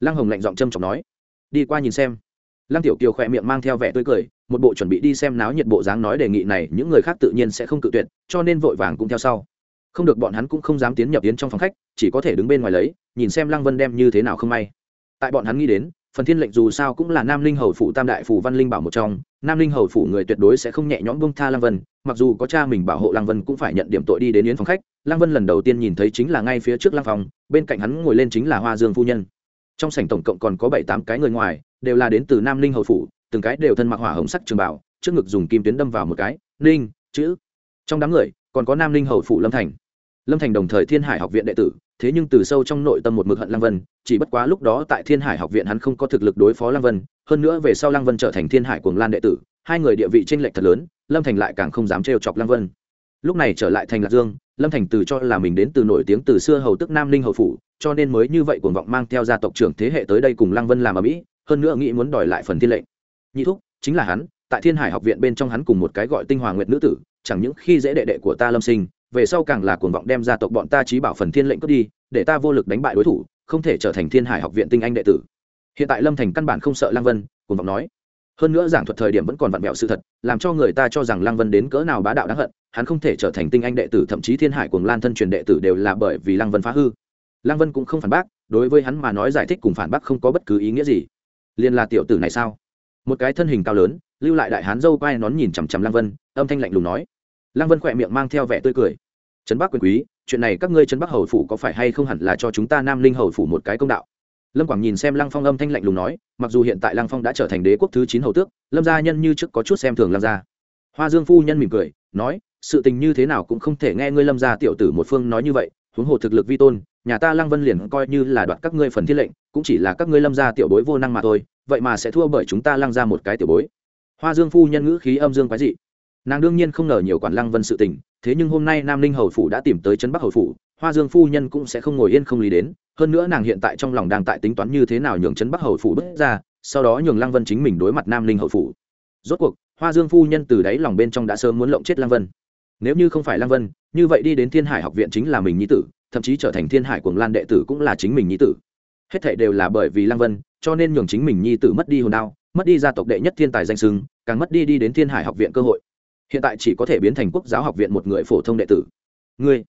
A: Lăng hồng lạnh giọng châm chọc nói. Đi qua nhìn xem. Lăng tiểu kiều khỏe miệng mang theo vẻ tươi cười, một bộ chuẩn bị đi xem náo nhiệt bộ dáng nói đề nghị này những người khác tự nhiên sẽ không cự tuyệt, cho nên vội vàng cũng theo sau. Không được bọn hắn cũng không dám tiến nhập tiến trong phòng khách, chỉ có thể đứng bên ngoài lấy, nhìn xem lăng vân đem như thế nào không may. Tại bọn hắn nghĩ đến, phần thiên lệnh dù sao cũng là nam linh hầu phủ tam đại phủ văn linh bảo một trong nam linh hầu phủ người tuyệt đối sẽ không nhẹ nhõm bông tha lăng vân mặc dù có cha mình bảo hộ lăng vân cũng phải nhận điểm tội đi đến yến phòng khách. Lăng vân lần đầu tiên nhìn thấy chính là ngay phía trước lăng phòng bên cạnh hắn ngồi lên chính là hoa dương phu nhân. Trong sảnh tổng cộng còn có bảy tám cái người ngoài đều là đến từ nam linh hầu phủ từng cái đều thân mặc hỏa hồng sắc trường bảo trước ngực dùng kim tuyến đâm vào một cái Ninh, chữ. Trong đám người còn có nam linh hầu phủ lâm thành. Lâm thành đồng thời thiên hải học viện đệ tử thế nhưng từ sâu trong nội tâm một mực hận lăng vân chỉ bất quá lúc đó tại thiên hải học viện hắn không có thực lực đối phó lăng vân hơn nữa về sau lăng vân trở thành thiên hải cuồng lan đệ tử, hai người địa vị tranh lệch thật lớn, lâm thành lại càng không dám trêu chọc lăng vân. Lúc này trở lại thành lạc dương, lâm thành từ cho là mình đến từ nổi tiếng từ xưa hầu tức nam ninh hầu phủ, cho nên mới như vậy cuồng vọng mang theo gia tộc trưởng thế hệ tới đây cùng lăng vân làm ở mỹ hơn nữa nghĩ muốn đòi lại phần thiên lệnh. Nhị thúc, chính là hắn, tại thiên hải học viện bên trong hắn cùng một cái gọi tinh hoàng nguyệt nữ tử, chẳng những khi dễ đệ đệ của ta lâm sinh, về sau càng là cuồng vọng đem gia tộc bọn ta trí bảo phần thiên lệnh cướp đi, để ta vô lực đánh bại đối thủ, không thể trở thành thiên hải học viện tinh anh đệ tử hiện tại lâm thành căn bản không sợ lăng vân cùng vọng nói. Hơn nữa giảng thuật thời điểm vẫn còn vặn vẹo sự thật, làm cho người ta cho rằng lăng vân đến cỡ nào bá đạo đáng hận, hắn không thể trở thành tinh anh đệ tử, thậm chí thiên hải cùng lan thân truyền đệ tử đều là bởi vì lăng vân phá hư. Lăng vân cũng không phản bác, đối với hắn mà nói giải thích cùng phản bác không có bất cứ ý nghĩa gì. Liền là tiểu tử này sao? Một cái thân hình cao lớn, lưu lại đại hán dâu quai nón nhìn chằm chằm lăng vân, âm thanh lạnh lùng nói. Lăng vân khỏe miệng mang theo vẻ tươi cười. Trấn bắc quyền quý, chuyện này các ngươi trấn bắc hầu phủ có phải hay không hẳn là cho chúng ta nam linh hầu phủ một cái công đạo? Lâm quảng nhìn xem lăng phong âm thanh lạnh lùng nói, mặc dù hiện tại lăng phong đã trở thành đế quốc thứ chín hầu tước, lâm gia nhân như trước có chút xem thường lăng gia. Hoa dương phu nhân mỉm cười, nói, sự tình như thế nào cũng không thể nghe ngươi lâm gia tiểu tử một phương nói như vậy, huống hồ thực lực vi tôn, nhà ta lăng vân liền coi như là đoạt các ngươi phần thiết lệnh, cũng chỉ là các ngươi lâm gia tiểu bối vô năng mà thôi, vậy mà sẽ thua bởi chúng ta lăng ra một cái tiểu bối. Hoa dương phu nhân ngữ khí âm dương quái dị. Nàng đương nhiên không ngờ nhiều quản lăng vân sự tình, thế nhưng hôm nay nam ninh hầu phủ đã tìm tới trấn bắc hầu phủ, hoa dương phu nhân cũng sẽ không ngồi yên không lý đến hơn nữa nàng hiện tại trong lòng đang tại tính toán như thế nào nhường trấn bắc hầu phủ bước ra, sau đó nhường lăng vân chính mình đối mặt nam ninh hầu phủ. Rốt cuộc, hoa dương phu nhân từ đáy lòng bên trong đã sớm muốn lộng chết lăng vân. Nếu như không phải lăng vân, như vậy đi đến thiên hải học viện chính là mình nhi tử, thậm chí trở thành thiên hải cuồng lan đệ tử cũng là chính mình nhi tử. Hết thảy đều là bởi vì lăng vân, cho nên nhường chính mình nhi tử mất đi hồn đao, mất đi gia tộc đệ nhất thiên tài danh sưng càng mất đi đi đến thiên hải học viện cơ hội. Hiện tại chỉ có thể biến thành quốc giáo học viện một người phổ thông đệ tử. Ngươi,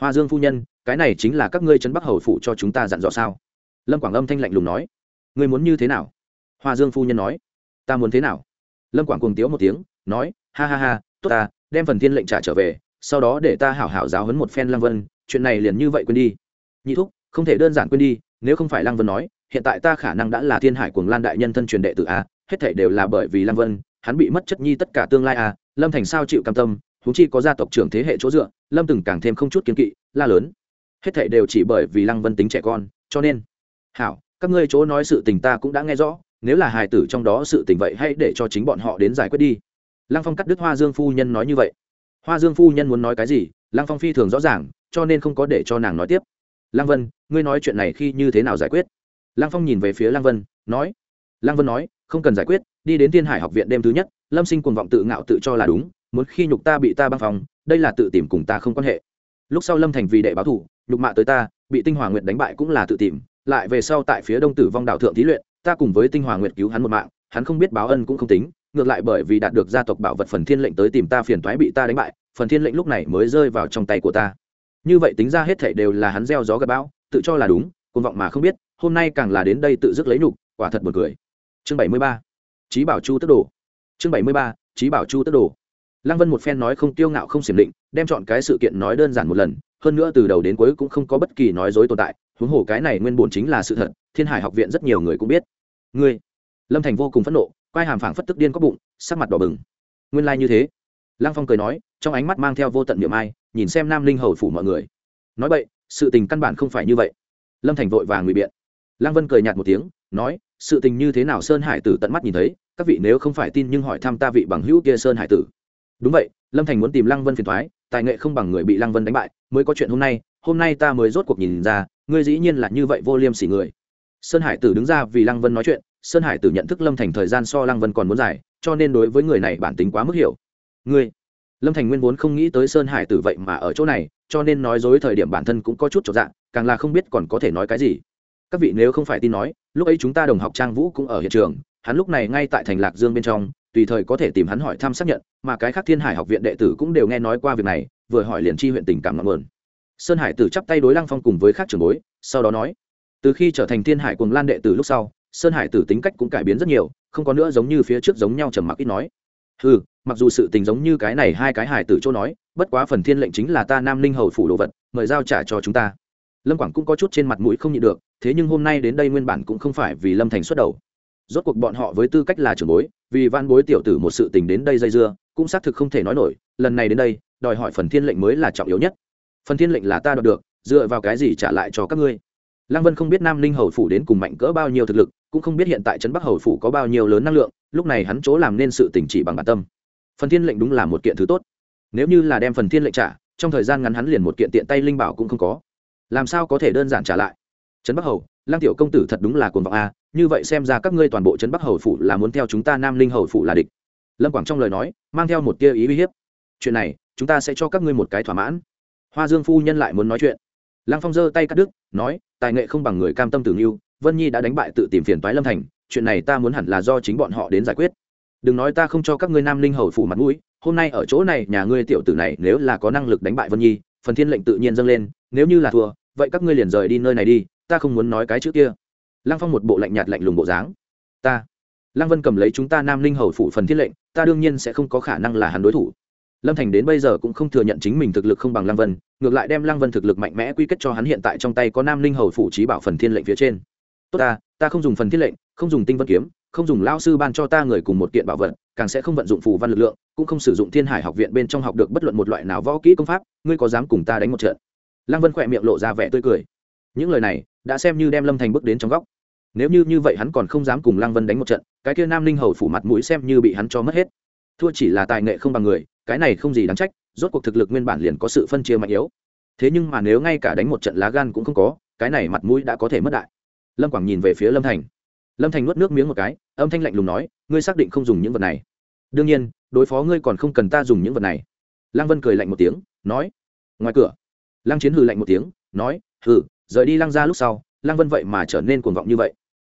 A: hoa dương phu nhân cái này chính là các ngươi trấn bắc hầu phụ cho chúng ta dặn dò sao? Lâm quảng âm thanh lạnh lùng nói. Ngươi muốn như thế nào? Hoa dương phu nhân nói. Ta muốn thế nào? Lâm quảng cùng tiếu một tiếng, nói, ha ha ha, tốt ta, đem phần thiên lệnh trả trở về, sau đó để ta hảo hảo giáo huấn một phen lăng vân, chuyện này liền như vậy quên đi. Nhị thúc, không thể đơn giản quên đi, nếu không phải lăng vân nói, hiện tại ta khả năng đã là thiên hải cuồng lan đại nhân thân truyền đệ tử a, hết thể đều là bởi vì lăng vân, hắn bị mất chất nhi tất cả tương lai a, lâm thành sao chịu cam tâm thú chi có gia tộc trưởng thế hệ chỗ dựa, lâm từng càng thêm không chút kiến kỵ, la lớn hết thảy đều chỉ bởi vì lăng vân tính trẻ con, cho nên, hảo, các ngươi chỗ nói sự tình ta cũng đã nghe rõ, nếu là hài tử trong đó sự tình vậy hãy để cho chính bọn họ đến giải quyết đi. Lăng phong cắt đứt hoa dương phu nhân nói như vậy. Hoa dương phu nhân muốn nói cái gì, lăng phong phi thường rõ ràng, cho nên không có để cho nàng nói tiếp. Lăng vân, ngươi nói chuyện này khi như thế nào giải quyết? Lăng phong nhìn về phía lăng vân, nói. Lăng vân nói, không cần giải quyết, đi đến thiên hải học viện đêm thứ nhất, lâm sinh cuồng vọng tự ngạo tự cho là đúng, muốn khi nhục ta bị ta băng phòng, đây là tự tìm cùng ta không quan hệ. Lúc sau lâm thành vì đệ báo thủ nhục mạ tới ta, bị tinh hòa nguyệt đánh bại cũng là tự tìm, lại về sau tại phía đông tử vong đảo thượng thí luyện, ta cùng với tinh hòa nguyệt cứu hắn một mạng, hắn không biết báo ân cũng không tính, ngược lại bởi vì đạt được gia tộc bảo vật phần thiên lệnh tới tìm ta phiền toái bị ta đánh bại, phần thiên lệnh lúc này mới rơi vào trong tay của ta. Như vậy tính ra hết thảy đều là hắn gieo gió gặp bão, tự cho là đúng côn vọng mà không biết, hôm nay càng là đến đây tự dứt lấy nhục, quả thật buồn cười. Chương bảy mươi ba trí bảo chu tức đồ. Chương bảy mươi ba trí bảo chu tức đồ. Lăng vân một phen nói không tiêu ngạo không xiểm định, đem chọn cái sự kiện nói đơn giản một lần hơn nữa từ đầu đến cuối cũng không có bất kỳ nói dối tồn tại, huống hồ cái này nguyên bổn chính là sự thật, thiên hải học viện rất nhiều người cũng biết. Ngươi, lâm thành vô cùng phẫn nộ, quai hàm phảng phất tức điên có bụng, sắc mặt đỏ bừng. Nguyên lai、like、như thế. Lăng phong cười nói, trong ánh mắt mang theo vô tận niệm ai, nhìn xem nam linh hầu phủ mọi người. Nói vậy sự tình căn bản không phải như vậy. Lâm thành vội vàng ngụy biện. Lăng vân cười nhạt một tiếng, nói, sự tình như thế nào sơn hải tử tận mắt nhìn thấy, các vị nếu không phải tin nhưng hỏi thăm ta vị bằng hữu kia sơn hải tử đúng vậy, lâm thành muốn tìm lăng vân phiền thoái, tài nghệ không bằng người bị lăng vân đánh bại, mới có chuyện hôm nay hôm nay ta mới rốt cuộc nhìn ra, ngươi dĩ nhiên là như vậy vô liêm sỉ người. Sơn hải tử đứng ra vì lăng vân nói chuyện, sơn hải tử nhận thức lâm thành thời gian so lăng vân còn muốn dài, cho nên đối với người này bản tính quá mức hiểu. Ngươi? Lâm thành nguyên vốn không nghĩ tới sơn hải tử vậy mà ở chỗ này, cho nên nói dối thời điểm bản thân cũng có chút trọn dạng càng là không biết còn có thể nói cái gì. Các vị nếu không phải tin nói, lúc ấy chúng ta đồng học trang vũ cũng ở hiện trường, hắn lúc này ngay tại thành lạc dương bên trong tùy thời có thể tìm hắn hỏi thăm xác nhận, mà cái khác thiên hải học viện đệ tử cũng đều nghe nói qua việc này, vừa hỏi liền chi huyện tình cảm ngọn nguồn. Sơn hải tử chắp tay đối lăng phong cùng với khác trường bối, sau đó nói, từ khi trở thành thiên hải cùng lan đệ tử lúc sau, sơn hải tử tính cách cũng cải biến rất nhiều, không có nữa giống như phía trước giống nhau trầm mặc ít nói. Ừ mặc dù sự tình giống như cái này hai cái hải tử chỗ nói, bất quá phần thiên lệnh chính là ta nam ninh hầu phủ đồ vật, mời giao trả cho chúng ta. Lâm quảng cũng có chút trên mặt mũi không nhịn được, thế nhưng hôm nay đến đây nguyên bản cũng không phải vì lâm thành xuất đầu rốt cuộc bọn họ với tư cách là trưởng bối, vì van bối tiểu tử một sự tình đến đây dây dưa, cũng xác thực không thể nói nổi, lần này đến đây, đòi hỏi phần thiên lệnh mới là trọng yếu nhất. Phần thiên lệnh là ta đoạt được, dựa vào cái gì trả lại cho các ngươi? Lăng vân không biết nam ninh hầu phủ đến cùng mạnh cỡ bao nhiêu thực lực, cũng không biết hiện tại trấn bắc hầu phủ có bao nhiêu lớn năng lượng, lúc này hắn chỗ làm nên sự tình chỉ bằng bản tâm. Phần thiên lệnh đúng là một kiện thứ tốt. Nếu như là đem phần thiên lệnh trả, trong thời gian ngắn hắn liền một kiện tiện tay linh bảo cũng không có. Làm sao có thể đơn giản trả lại? Trấn bắc hầu lăng tiểu công tử thật đúng là cồn vọng a, như vậy xem ra các ngươi toàn bộ trấn bắc hầu phủ là muốn theo chúng ta nam linh hầu phủ là địch. Lâm quảng trong lời nói, mang theo một tia ý uy hiếp. Chuyện này, chúng ta sẽ cho các ngươi một cái thỏa mãn. Hoa dương phu nhân lại muốn nói chuyện. Lăng phong giơ tay cắt đứt, nói, tài nghệ không bằng người cam tâm tử nghiêu, vân nhi đã đánh bại tự tìm phiền toái lâm thành, chuyện này ta muốn hẳn là do chính bọn họ đến giải quyết. Đừng nói ta không cho các ngươi nam linh hầu phủ mặt mũi, hôm nay ở chỗ này nhà ngươi tiểu tử này nếu là có năng lực đánh bại vân nhi, phần thiên lệnh tự nhiên dâng lên, nếu như là thua, vậy các ngươi liền rời đi nơi này đi ta không muốn nói cái chữ kia. Lăng phong một bộ lạnh nhạt lạnh lùng bộ dáng. Ta. Lăng vân cầm lấy chúng ta nam linh hầu phủ phần thiên lệnh, ta đương nhiên sẽ không có khả năng là hắn đối thủ. Lâm thành đến bây giờ cũng không thừa nhận chính mình thực lực không bằng lăng vân, ngược lại đem lăng vân thực lực mạnh mẽ quy kết cho hắn hiện tại trong tay có nam linh hầu phủ trí bảo phần thiên lệnh phía trên. Tốt ta ta không dùng phần thiên lệnh, không dùng tinh vân kiếm, không dùng lao sư ban cho ta người cùng một kiện bảo vật, càng sẽ không vận dụng phù văn lực lượng, cũng không sử dụng thiên hải học viện bên trong học được bất luận một loại nào võ kỹ công pháp, ngươi có dám cùng ta đánh một trận? Lăng vân khỏe miệng lộ ra vẻ tươi cười. Những lời này đã xem như đem lâm thành bước đến trong góc. Nếu như như vậy hắn còn không dám cùng lăng vân đánh một trận, cái kia nam linh hầu phủ mặt mũi xem như bị hắn cho mất hết. Thua chỉ là tài nghệ không bằng người, cái này không gì đáng trách, rốt cuộc thực lực nguyên bản liền có sự phân chia mạnh yếu. Thế nhưng mà nếu ngay cả đánh một trận lá gan cũng không có, cái này mặt mũi đã có thể mất đại. Lâm quảng nhìn về phía lâm thành. Lâm thành nuốt nước miếng một cái, âm thanh lạnh lùng nói, ngươi xác định không dùng những vật này? Đương nhiên, đối phó ngươi còn không cần ta dùng những vật này. Lăng vân cười lạnh một tiếng, nói, ngoài cửa. Lăng chiến hừ lạnh một tiếng, nói, hừ rời đi lăng ra lúc sau, lăng vân vậy mà trở nên cuồng vọng như vậy.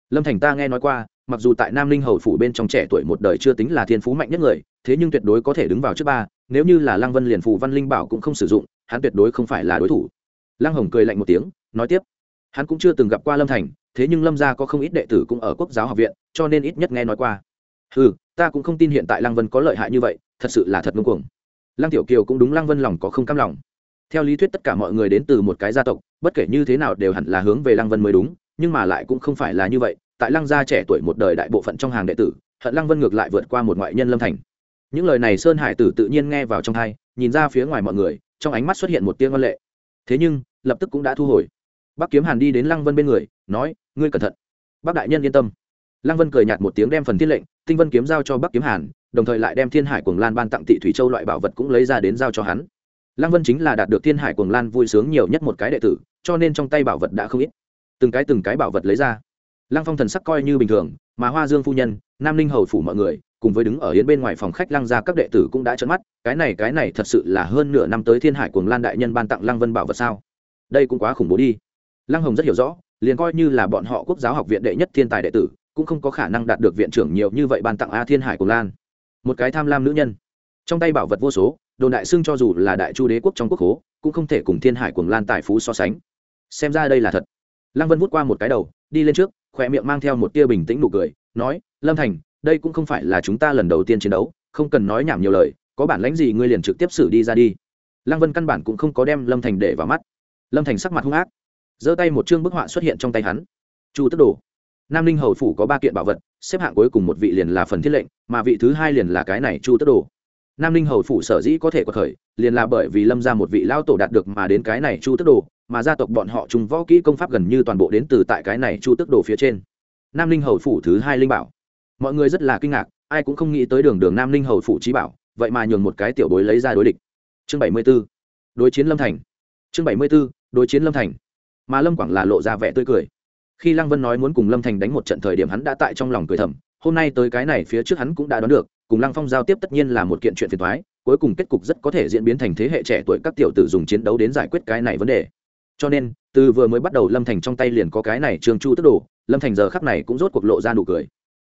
A: Lâm thành ta nghe nói qua, mặc dù tại nam ninh hầu phủ bên trong trẻ tuổi một đời chưa tính là thiên phú mạnh nhất người, thế nhưng tuyệt đối có thể đứng vào trước ba, nếu như là lăng vân liền phù văn linh bảo cũng không sử dụng, hắn tuyệt đối không phải là đối thủ. Lăng hồng cười lạnh một tiếng, nói tiếp, hắn cũng chưa từng gặp qua lâm thành, thế nhưng lâm gia có không ít đệ tử cũng ở quốc giáo học viện, cho nên ít nhất nghe nói qua. Ừ ta cũng không tin hiện tại lăng vân có lợi hại như vậy, thật sự là thật ngưng cuồng. Lăng tiểu kiều cũng đúng lăng vân lòng có không cam lòng theo lý thuyết tất cả mọi người đến từ một cái gia tộc, bất kể như thế nào đều hẳn là hướng về lăng vân mới đúng, nhưng mà lại cũng không phải là như vậy. Tại lăng gia trẻ tuổi một đời đại bộ phận trong hàng đệ tử, hận lăng vân ngược lại vượt qua một ngoại nhân lâm thành. Những lời này sơn hải tử tự nhiên nghe vào trong hai nhìn ra phía ngoài mọi người, trong ánh mắt xuất hiện một tiếng văn lệ. Thế nhưng, lập tức cũng đã thu hồi. Bác kiếm hàn đi đến lăng vân bên người, nói, ngươi cẩn thận. Bác đại nhân yên tâm. Lăng vân cười nhạt một tiếng đem phần thiên lệnh, tinh vân kiếm giao cho bác kiếm hàn, đồng thời lại đem thiên hải cuồng lan ban tặng tị thủy châu loại bảo vật cũng lấy ra đến giao cho hắn lăng vân chính là đạt được thiên hải cuồng lan vui sướng nhiều nhất một cái đệ tử, cho nên trong tay bảo vật đã không ít. Từng cái từng cái bảo vật lấy ra. Lăng phong thần sắc coi như bình thường, mà hoa dương phu nhân, nam ninh hầu phủ mọi người, cùng với đứng ở yến bên ngoài phòng khách lăng ra các đệ tử cũng đã trấn mắt, cái này cái này thật sự là hơn nửa năm tới thiên hải cuồng lan đại nhân ban tặng lăng vân bảo vật sao? Đây cũng quá khủng bố đi. Lăng hồng rất hiểu rõ, liền coi như là bọn họ quốc giáo học viện đệ nhất thiên tài đệ tử, cũng không có khả năng đạt được viện trưởng nhiều như vậy ban tặng a thiên hải cuồng lan. Một cái tham lam nữ nhân. Trong tay bảo vật vô số đồn đại xưng cho dù là đại chu đế quốc trong quốc hố, cũng không thể cùng thiên hải cuồng lan tài phú so sánh. Xem ra đây là thật. Lăng vân vút qua một cái đầu, đi lên trước khỏe miệng mang theo một tia bình tĩnh nụ cười, nói, lâm thành, đây cũng không phải là chúng ta lần đầu tiên chiến đấu, không cần nói nhảm nhiều lời, có bản lãnh gì ngươi liền trực tiếp xử đi ra đi. Lăng vân căn bản cũng không có đem lâm thành để vào mắt. Lâm thành sắc mặt hung ác, giơ tay một chương bức họa xuất hiện trong tay hắn. Chu tức đồ. Nam ninh hầu phủ có ba kiện bảo vật, xếp hạng cuối cùng một vị liền là phần thiết lệnh, mà vị thứ hai liền là cái này chu tức đồ nam ninh hầu phủ sở dĩ có thể có khởi, liền là bởi vì lâm ra một vị lao tổ đạt được mà đến cái này chu tức đồ, mà gia tộc bọn họ trùng võ kỹ công pháp gần như toàn bộ đến từ tại cái này chu tức đồ phía trên. Nam ninh hầu phủ thứ hai linh bảo. Mọi người rất là kinh ngạc, ai cũng không nghĩ tới đường đường nam ninh hầu phủ trí bảo, vậy mà nhường một cái tiểu bối lấy ra đối địch. Chương bảy mươi b ố đối chiến lâm thành. Chương bảy mươi b ố đối chiến lâm thành. Mà lâm quảng là lộ ra vẻ tươi cười. Khi lăng vân nói muốn cùng lâm thành đánh một trận thời điểm hắn đã tại trong lòng cười thầm, hôm nay tới cái này phía trước hắn cũng đã đoán được cùng lăng phong giao tiếp tất nhiên là một kiện chuyện phiền thoái cuối cùng kết cục rất có thể diễn biến thành thế hệ trẻ tuổi các tiểu tử dùng chiến đấu đến giải quyết cái này vấn đề. Cho nên, từ vừa mới bắt đầu lâm thành trong tay liền có cái này trường chu tức đồ, lâm thành giờ khắc này cũng rốt cuộc lộ ra nụ cười.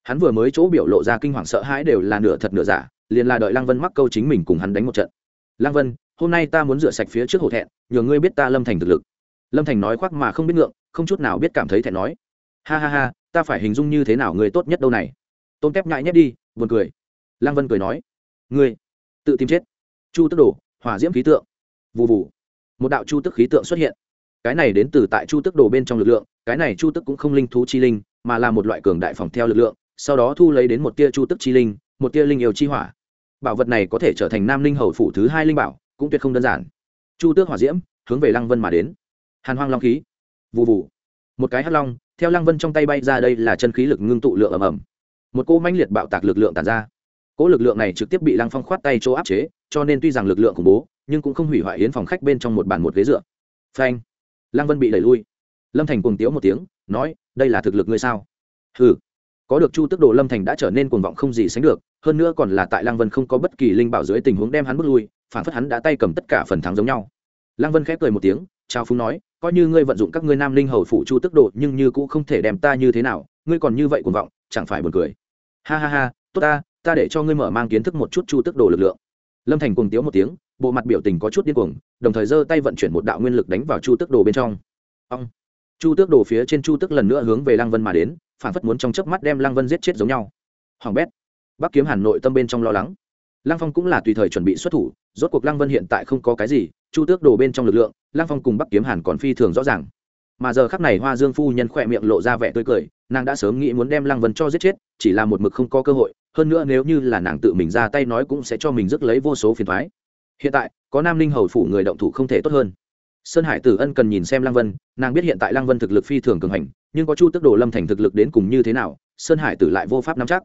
A: Hắn vừa mới chỗ biểu lộ ra kinh hoàng sợ hãi đều là nửa thật nửa giả, liền là đợi lăng vân mắc câu chính mình cùng hắn đánh một trận. Lăng vân, hôm nay ta muốn rửa sạch phía trước hổ thẹn, nhờ ngươi biết ta lâm thành thực lực. Lâm thành nói khoác mà không biết ngượng, không chút nào biết cảm thấy thẹn nói. Ha ha ha, ta phải hình dung như thế nào người tốt nhất đâu này? Tôn tép ngại nhất đi, buồn cười lăng vân cười nói ngươi tự tìm chết. Chu tức Đồ, hỏa diễm khí tượng. Vụ vụ một đạo chu tức khí tượng xuất hiện. Cái này đến từ tại chu tức đồ bên trong lực lượng cái này chu tức cũng không linh thú chi linh mà là một loại cường đại phòng theo lực lượng sau đó thu lấy đến một tia chu tức chi linh một tia linh yêu chi hỏa. Bảo vật này có thể trở thành nam linh hầu phủ thứ hai linh bảo cũng tuyệt không đơn giản. Chu tước hỏa diễm hướng về lăng vân mà đến. Hàn hoang long khí. Vụ vụ một cái hắc long theo lăng vân trong tay bay ra đây là chân khí lực ngưng tụ lượng ầm ầm. Một cỗ mãnh liệt bạo tạc lực lượng tàn ra cỗ lực lượng này trực tiếp bị lăng phong khoát tay chỗ áp chế, cho nên tuy rằng lực lượng khủng bố, nhưng cũng không hủy hoại yến phòng khách bên trong một bàn một ghế dựa. Phanh! Lăng vân bị đẩy lui. Lâm thành cuồng tiếu một tiếng, nói, đây là thực lực ngươi sao? Ừ có được chu tức đồ lâm thành đã trở nên cuồng vọng không gì sánh được, hơn nữa còn là tại lăng vân không có bất kỳ linh bảo dưới tình huống đem hắn bước lui, phản phất hắn đã tay cầm tất cả phần thắng giống nhau. Lăng vân khép cười một tiếng trao phúng nói, coi như ngươi vận dụng các ngươi nam linh hầu phủ chu tức đồ, nhưng như cũng không thể đem ta như thế nào, ngươi còn như vậy cuồng vọng, chẳng phải buồn cười. Ha ha ha, tốt ta ta để cho ngươi mở mang kiến thức một chút chu tức đồ lực lượng. Lâm thành cùng tiếu một tiếng, bộ mặt biểu tình có chút điên cuồng, đồng thời giơ tay vận chuyển một đạo nguyên lực đánh vào chu tức đồ bên trong. Ông chu tước đồ phía trên chu tức lần nữa hướng về lăng vân mà đến, phản phất muốn trong chớp mắt đem lăng vân giết chết giống nhau. Hoàng bét! Bắc kiếm hàn nội tâm bên trong lo lắng. Lăng phong cũng là tùy thời chuẩn bị xuất thủ, rốt cuộc lăng vân hiện tại không có cái gì, chu tước đồ bên trong lực lượng, lăng phong cùng bắc kiếm hàn còn phi thường rõ ràng. Mà giờ khắc này hoa dương phu nhân khỏe miệng lộ ra vẻ tươi cười, nàng đã sớm nghĩ muốn đem lăng vân cho giết chết, chỉ là một mực không có cơ hội hơn nữa nếu như là nàng tự mình ra tay nói cũng sẽ cho mình rước lấy vô số phiền thoái. Hiện tại, có nam linh hầu phủ người động thủ không thể tốt hơn. Sơn hải tử ân cần nhìn xem lăng vân, nàng biết hiện tại lăng vân thực lực phi thường cường hành, nhưng có chu tức đồ lâm thành thực lực đến cùng như thế nào, sơn hải tử lại vô pháp nắm chắc.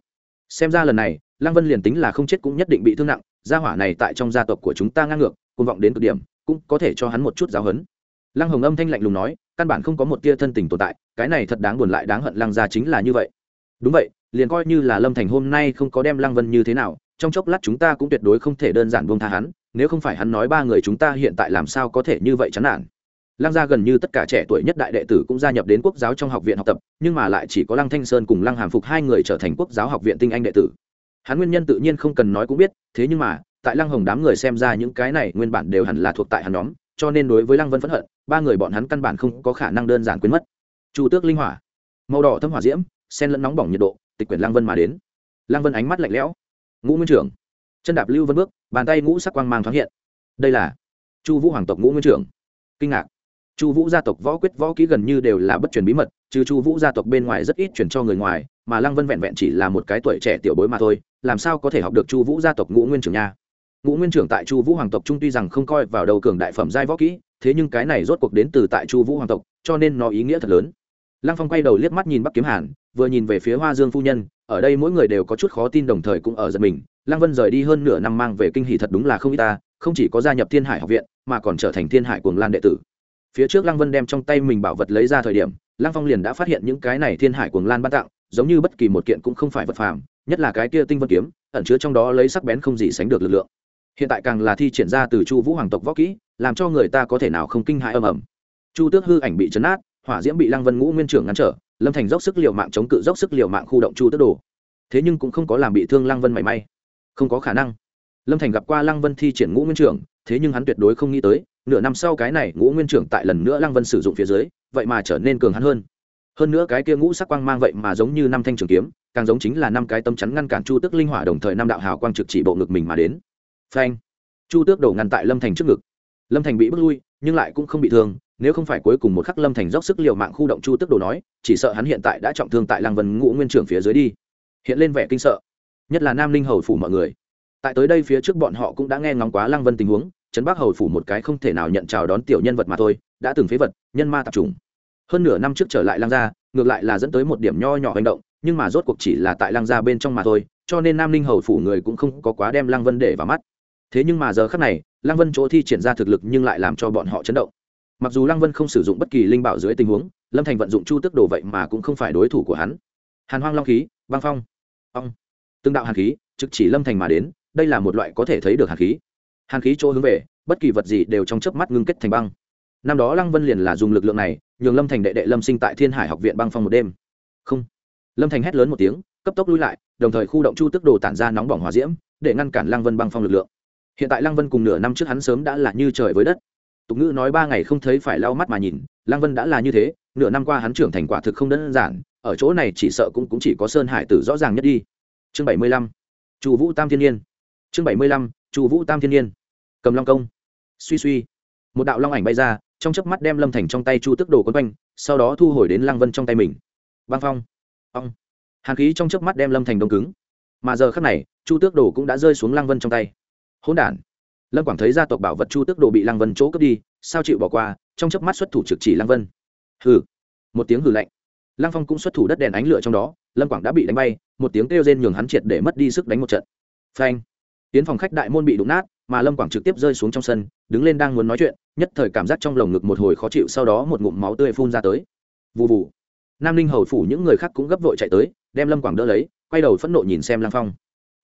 A: Xem ra lần này, lăng vân liền tính là không chết cũng nhất định bị thương nặng, gia hỏa này tại trong gia tộc của chúng ta ngang ngược côn vọng đến cực điểm, cũng có thể cho hắn một chút giáo hấn lăng hồng âm thanh lạnh lùng nói, căn bản không có một tia thân tình tồn tại, cái này thật đáng buồn lại đáng hận lăng gia chính là như vậy. Đúng vậy liền coi như là lâm thành hôm nay không có đem lăng vân như thế nào, trong chốc lát chúng ta cũng tuyệt đối không thể đơn giản buông tha hắn, nếu không phải hắn nói ba người chúng ta hiện tại làm sao có thể như vậy chán nản. Lăng gia gần như tất cả trẻ tuổi nhất đại đệ tử cũng gia nhập đến quốc giáo trong học viện học tập, nhưng mà lại chỉ có lăng thanh sơn cùng lăng hàm phục hai người trở thành quốc giáo học viện tinh anh đệ tử. Hắn nguyên nhân tự nhiên không cần nói cũng biết, thế nhưng mà, tại lăng hồng đám người xem ra những cái này nguyên bản đều hẳn là thuộc tại hắn nhóm, cho nên đối với lăng vân phẫn hận, ba người bọn hắn căn bản không có khả năng đơn giản quên mất. Chu tước linh hỏa, màu đỏ thâm hỏa diễm, sen lẫn nóng bỏng nhiệt độ tịch quyển lăng vân mà đến. Lăng vân ánh mắt lạnh lẽo. Ngũ nguyên trưởng. Chân đạp lưu vân bước, bàn tay ngũ sắc quang mang thoáng hiện. Đây là chu vũ hoàng tộc ngũ nguyên trưởng. Kinh ngạc. Chu vũ gia tộc võ quyết võ kỹ gần như đều là bất truyền bí mật, trừ chu vũ gia tộc bên ngoài rất ít truyền cho người ngoài, mà lăng vân vẹn vẹn chỉ là một cái tuổi trẻ tiểu bối mà thôi, làm sao có thể học được chu vũ gia tộc ngũ nguyên trưởng nha? Ngũ nguyên trưởng tại chu vũ hoàng tộc trung tuy rằng không coi vào đầu cường đại phẩm giai võ kỹ, thế nhưng cái này rốt cuộc đến từ tại chu vũ hoàng tộc, cho nên nó ý nghĩa thật lớn. Lăng phong quay đầu liếc mắt nhìn bắc kiếm hàn vừa nhìn về phía hoa dương phu nhân, ở đây mỗi người đều có chút khó tin đồng thời cũng ở giật mình, lăng vân rời đi hơn nửa năm mang về kinh hỷ thật đúng là không ít ta, không chỉ có gia nhập thiên hải học viện, mà còn trở thành thiên hải cuồng lan đệ tử. Phía trước lăng vân đem trong tay mình bảo vật lấy ra thời điểm, lăng phong liền đã phát hiện những cái này thiên hải cuồng lan ban tặng, giống như bất kỳ một kiện cũng không phải vật phàm, nhất là cái kia tinh vân kiếm, ẩn chứa trong đó lấy sắc bén không gì sánh được lực lượng. Hiện tại càng là thi triển ra từ chu vũ hoàng tộc võ kỹ, làm cho người ta có thể nào không kinh hãi âm ầm. Chu tước hư ảnh bị chấn át hỏa diễm bị lăng vân ngũ nguyên trưởng ngăn trở lâm thành dốc sức l i ề u mạng chống cự, dốc sức l i ề u mạng khu động chu tước đồ. Thế nhưng cũng không có làm bị thương lăng vân mảy may. Không có khả năng. Lâm thành gặp qua lăng vân thi triển ngũ nguyên trưởng, thế nhưng hắn tuyệt đối không nghĩ tới, nửa năm sau cái này ngũ nguyên trưởng tại lần nữa lăng vân sử dụng phía dưới, vậy mà trở nên cường hắn hơn. Hơn nữa cái kia ngũ sắc quang mang vậy mà giống như năm thanh trường kiếm, càng giống chính là năm cái tấm chắn ngăn cản chu tước linh hỏa đồng thời năm đạo hào quang trực chỉ bộ ngực mình mà đến. Phanh. Chu tước đổ ngăn tại lâm thành trước ngực. Lâm thành bị bước lui, nhưng lại cũng không bị thương nếu không phải cuối cùng một khắc lâm thành dốc sức l i ề u mạng khu động chu tức đồ nói, chỉ sợ hắn hiện tại đã trọng thương tại làng vân ngũ nguyên trưởng phía dưới đi. Hiện lên vẻ kinh sợ. Nhất là nam linh hầu phủ mọi người. Tại tới đây phía trước bọn họ cũng đã nghe ngóng quá lăng vân tình huống, trấn bắc hầu phủ một cái không thể nào nhận chào đón tiểu nhân vật mà thôi, đã từng phế vật, nhân ma tập trung hơn nửa năm trước trở lại lăng gia, ngược lại là dẫn tới một điểm nho nhỏ hành động, nhưng mà rốt cuộc chỉ là tại lăng gia bên trong mà thôi, cho nên nam ninh hầu phủ người cũng không có quá đem lăng vân để vào mắt. Thế nhưng mà giờ khác này, lăng vân chỗ thi triển ra thực lực nhưng lại làm cho bọn họ chấn động mặc dù lăng vân không sử dụng bất kỳ linh bảo dưới tình huống, lâm thành vận dụng chu tức đồ vậy mà cũng không phải đối thủ của hắn. Hàn hoang long khí, băng phong. Ong. Tương đạo hàn khí trực chỉ lâm thành mà đến, đây là một loại có thể thấy được hàn khí. Hàn khí chỗ hướng về, bất kỳ vật gì đều trong chớp mắt ngưng kết thành băng. Năm đó lăng vân liền là dùng lực lượng này, nhường lâm thành đệ đệ lâm sinh tại thiên hải học viện băng phong một đêm. Không. Lâm thành hét lớn một tiếng, cấp tốc lui lại, đồng thời khu động chu tức đồ tản ra nóng bỏng hòa diễm, để ngăn cản lăng vân băng phong lực lượng. Hiện tại lăng vân cùng nửa năm trước hắn sớm đã là như trời với đất tục ngữ nói ba ngày không thấy phải lau mắt mà nhìn lăng vân đã là như thế nửa năm qua hắn trưởng thành quả thực không đơn giản ở chỗ này chỉ sợ cũng, cũng chỉ có sơn hải tử rõ ràng nhất đi. Chương bảy mươi lăm chu vũ tam thiên nhiên chương bảy mươi lăm chu vũ tam thiên nhiên cầm long công. Suy suy một đạo long ảnh bay ra trong chớp mắt đem lâm thành trong tay chu tức đồ quấn quanh sau đó thu hồi đến lăng vân trong tay mình. Băng phong. Ong. Hàn khí trong chớp mắt đem lâm thành đông cứng. Mà giờ khắc này chu tước đồ cũng đã rơi xuống lăng vân trong tay. Hỗn đản lâm quảng thấy gia tộc bảo vật chu tước đồ bị lăng vân chỗ cướp đi sao chịu bỏ qua trong chớp mắt xuất thủ trực chỉ lăng vân hừ một tiếng hừ lạnh lăng phong cũng xuất thủ đất đèn ánh lửa trong đó lâm quảng đã bị đánh bay một tiếng kêu rên nhường hắn triệt để mất đi sức đánh một trận phanh tiến phòng khách đại môn bị đụng nát mà lâm quảng trực tiếp rơi xuống trong sân đứng lên đang muốn nói chuyện nhất thời cảm giác trong lồng ngực một hồi khó chịu sau đó một ngụm máu tươi phun ra tới vụ vụ nam ninh hầu phủ những người khác cũng gấp vội chạy tới đem lâm quảng đỡ lấy quay đầu phẫn nộ nhìn xem lăng phong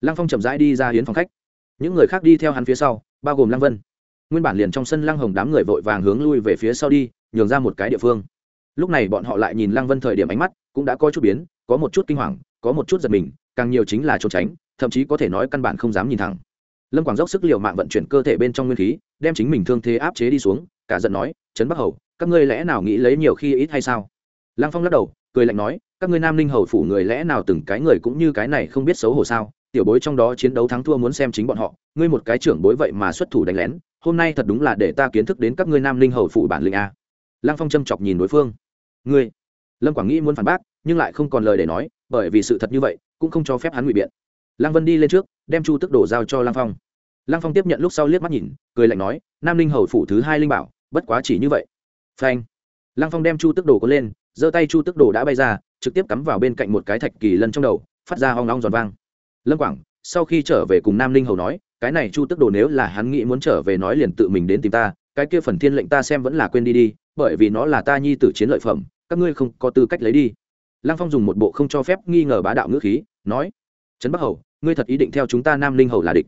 A: lăng phong chậm rãi đi ra hiến phòng khách những người khác đi theo hắn phía sau, bao gồm lăng vân. Nguyên bản liền trong sân lăng hồng đám người vội vàng hướng lui về phía sau đi, nhường ra một cái địa phương. Lúc này bọn họ lại nhìn lăng vân thời điểm ánh mắt cũng đã có chút biến, có một chút kinh hoàng, có một chút giật mình, càng nhiều chính là trốn tránh, thậm chí có thể nói căn bản không dám nhìn thẳng. Lâm quảng dốc sức l i ề u mạng vận chuyển cơ thể bên trong nguyên khí, đem chính mình thương thế áp chế đi xuống, cả giận nói, trấn bắc hầu, các ngươi lẽ nào nghĩ lấy nhiều khi ít hay sao? Lăng phong lắc đầu, cười lạnh nói, các ngươi nam ninh hầu phủ người lẽ nào từng cái người cũng như cái này không biết xấu hổ sao? Tiểu bối trong đó chiến đấu thắng thua muốn xem chính bọn họ, ngươi một cái trưởng bối vậy mà xuất thủ đánh lén, hôm nay thật đúng là để ta kiến thức đến các ngươi nam Linh hầu phủ bản lĩnh a. Lăng phong châm chọc nhìn đối phương. Ngươi? Lâm quảng nghĩ muốn phản bác, nhưng lại không còn lời để nói, bởi vì sự thật như vậy, cũng không cho phép hắn ngụy biện. Lăng vân đi lên trước, đem chu tức đổ giao cho lăng phong. Lăng phong tiếp nhận lúc sau liếc mắt nhìn, cười lạnh nói, nam Linh hầu phủ thứ hai linh bảo, bất quá chỉ như vậy. Phanh. Lăng phong đem chu tức đồ có lên, giơ tay chu tức đồ đã bay ra, trực tiếp cắm vào bên cạnh một cái thạch kỳ lân trong đầu, phát ra hoang long giòn vang lâm quảng, sau khi trở về cùng nam ninh hầu nói, cái này chu tức đồ nếu là hắn nghĩ muốn trở về nói liền tự mình đến tìm ta, cái kia phần thiên lệnh ta xem vẫn là quên đi đi, bởi vì nó là ta nhi tử chiến lợi phẩm, các ngươi không có tư cách lấy đi. Lăng phong dùng một bộ không cho phép nghi ngờ bá đạo ngữ khí, nói, trấn bắc hầu, ngươi thật ý định theo chúng ta nam linh hầu là địch.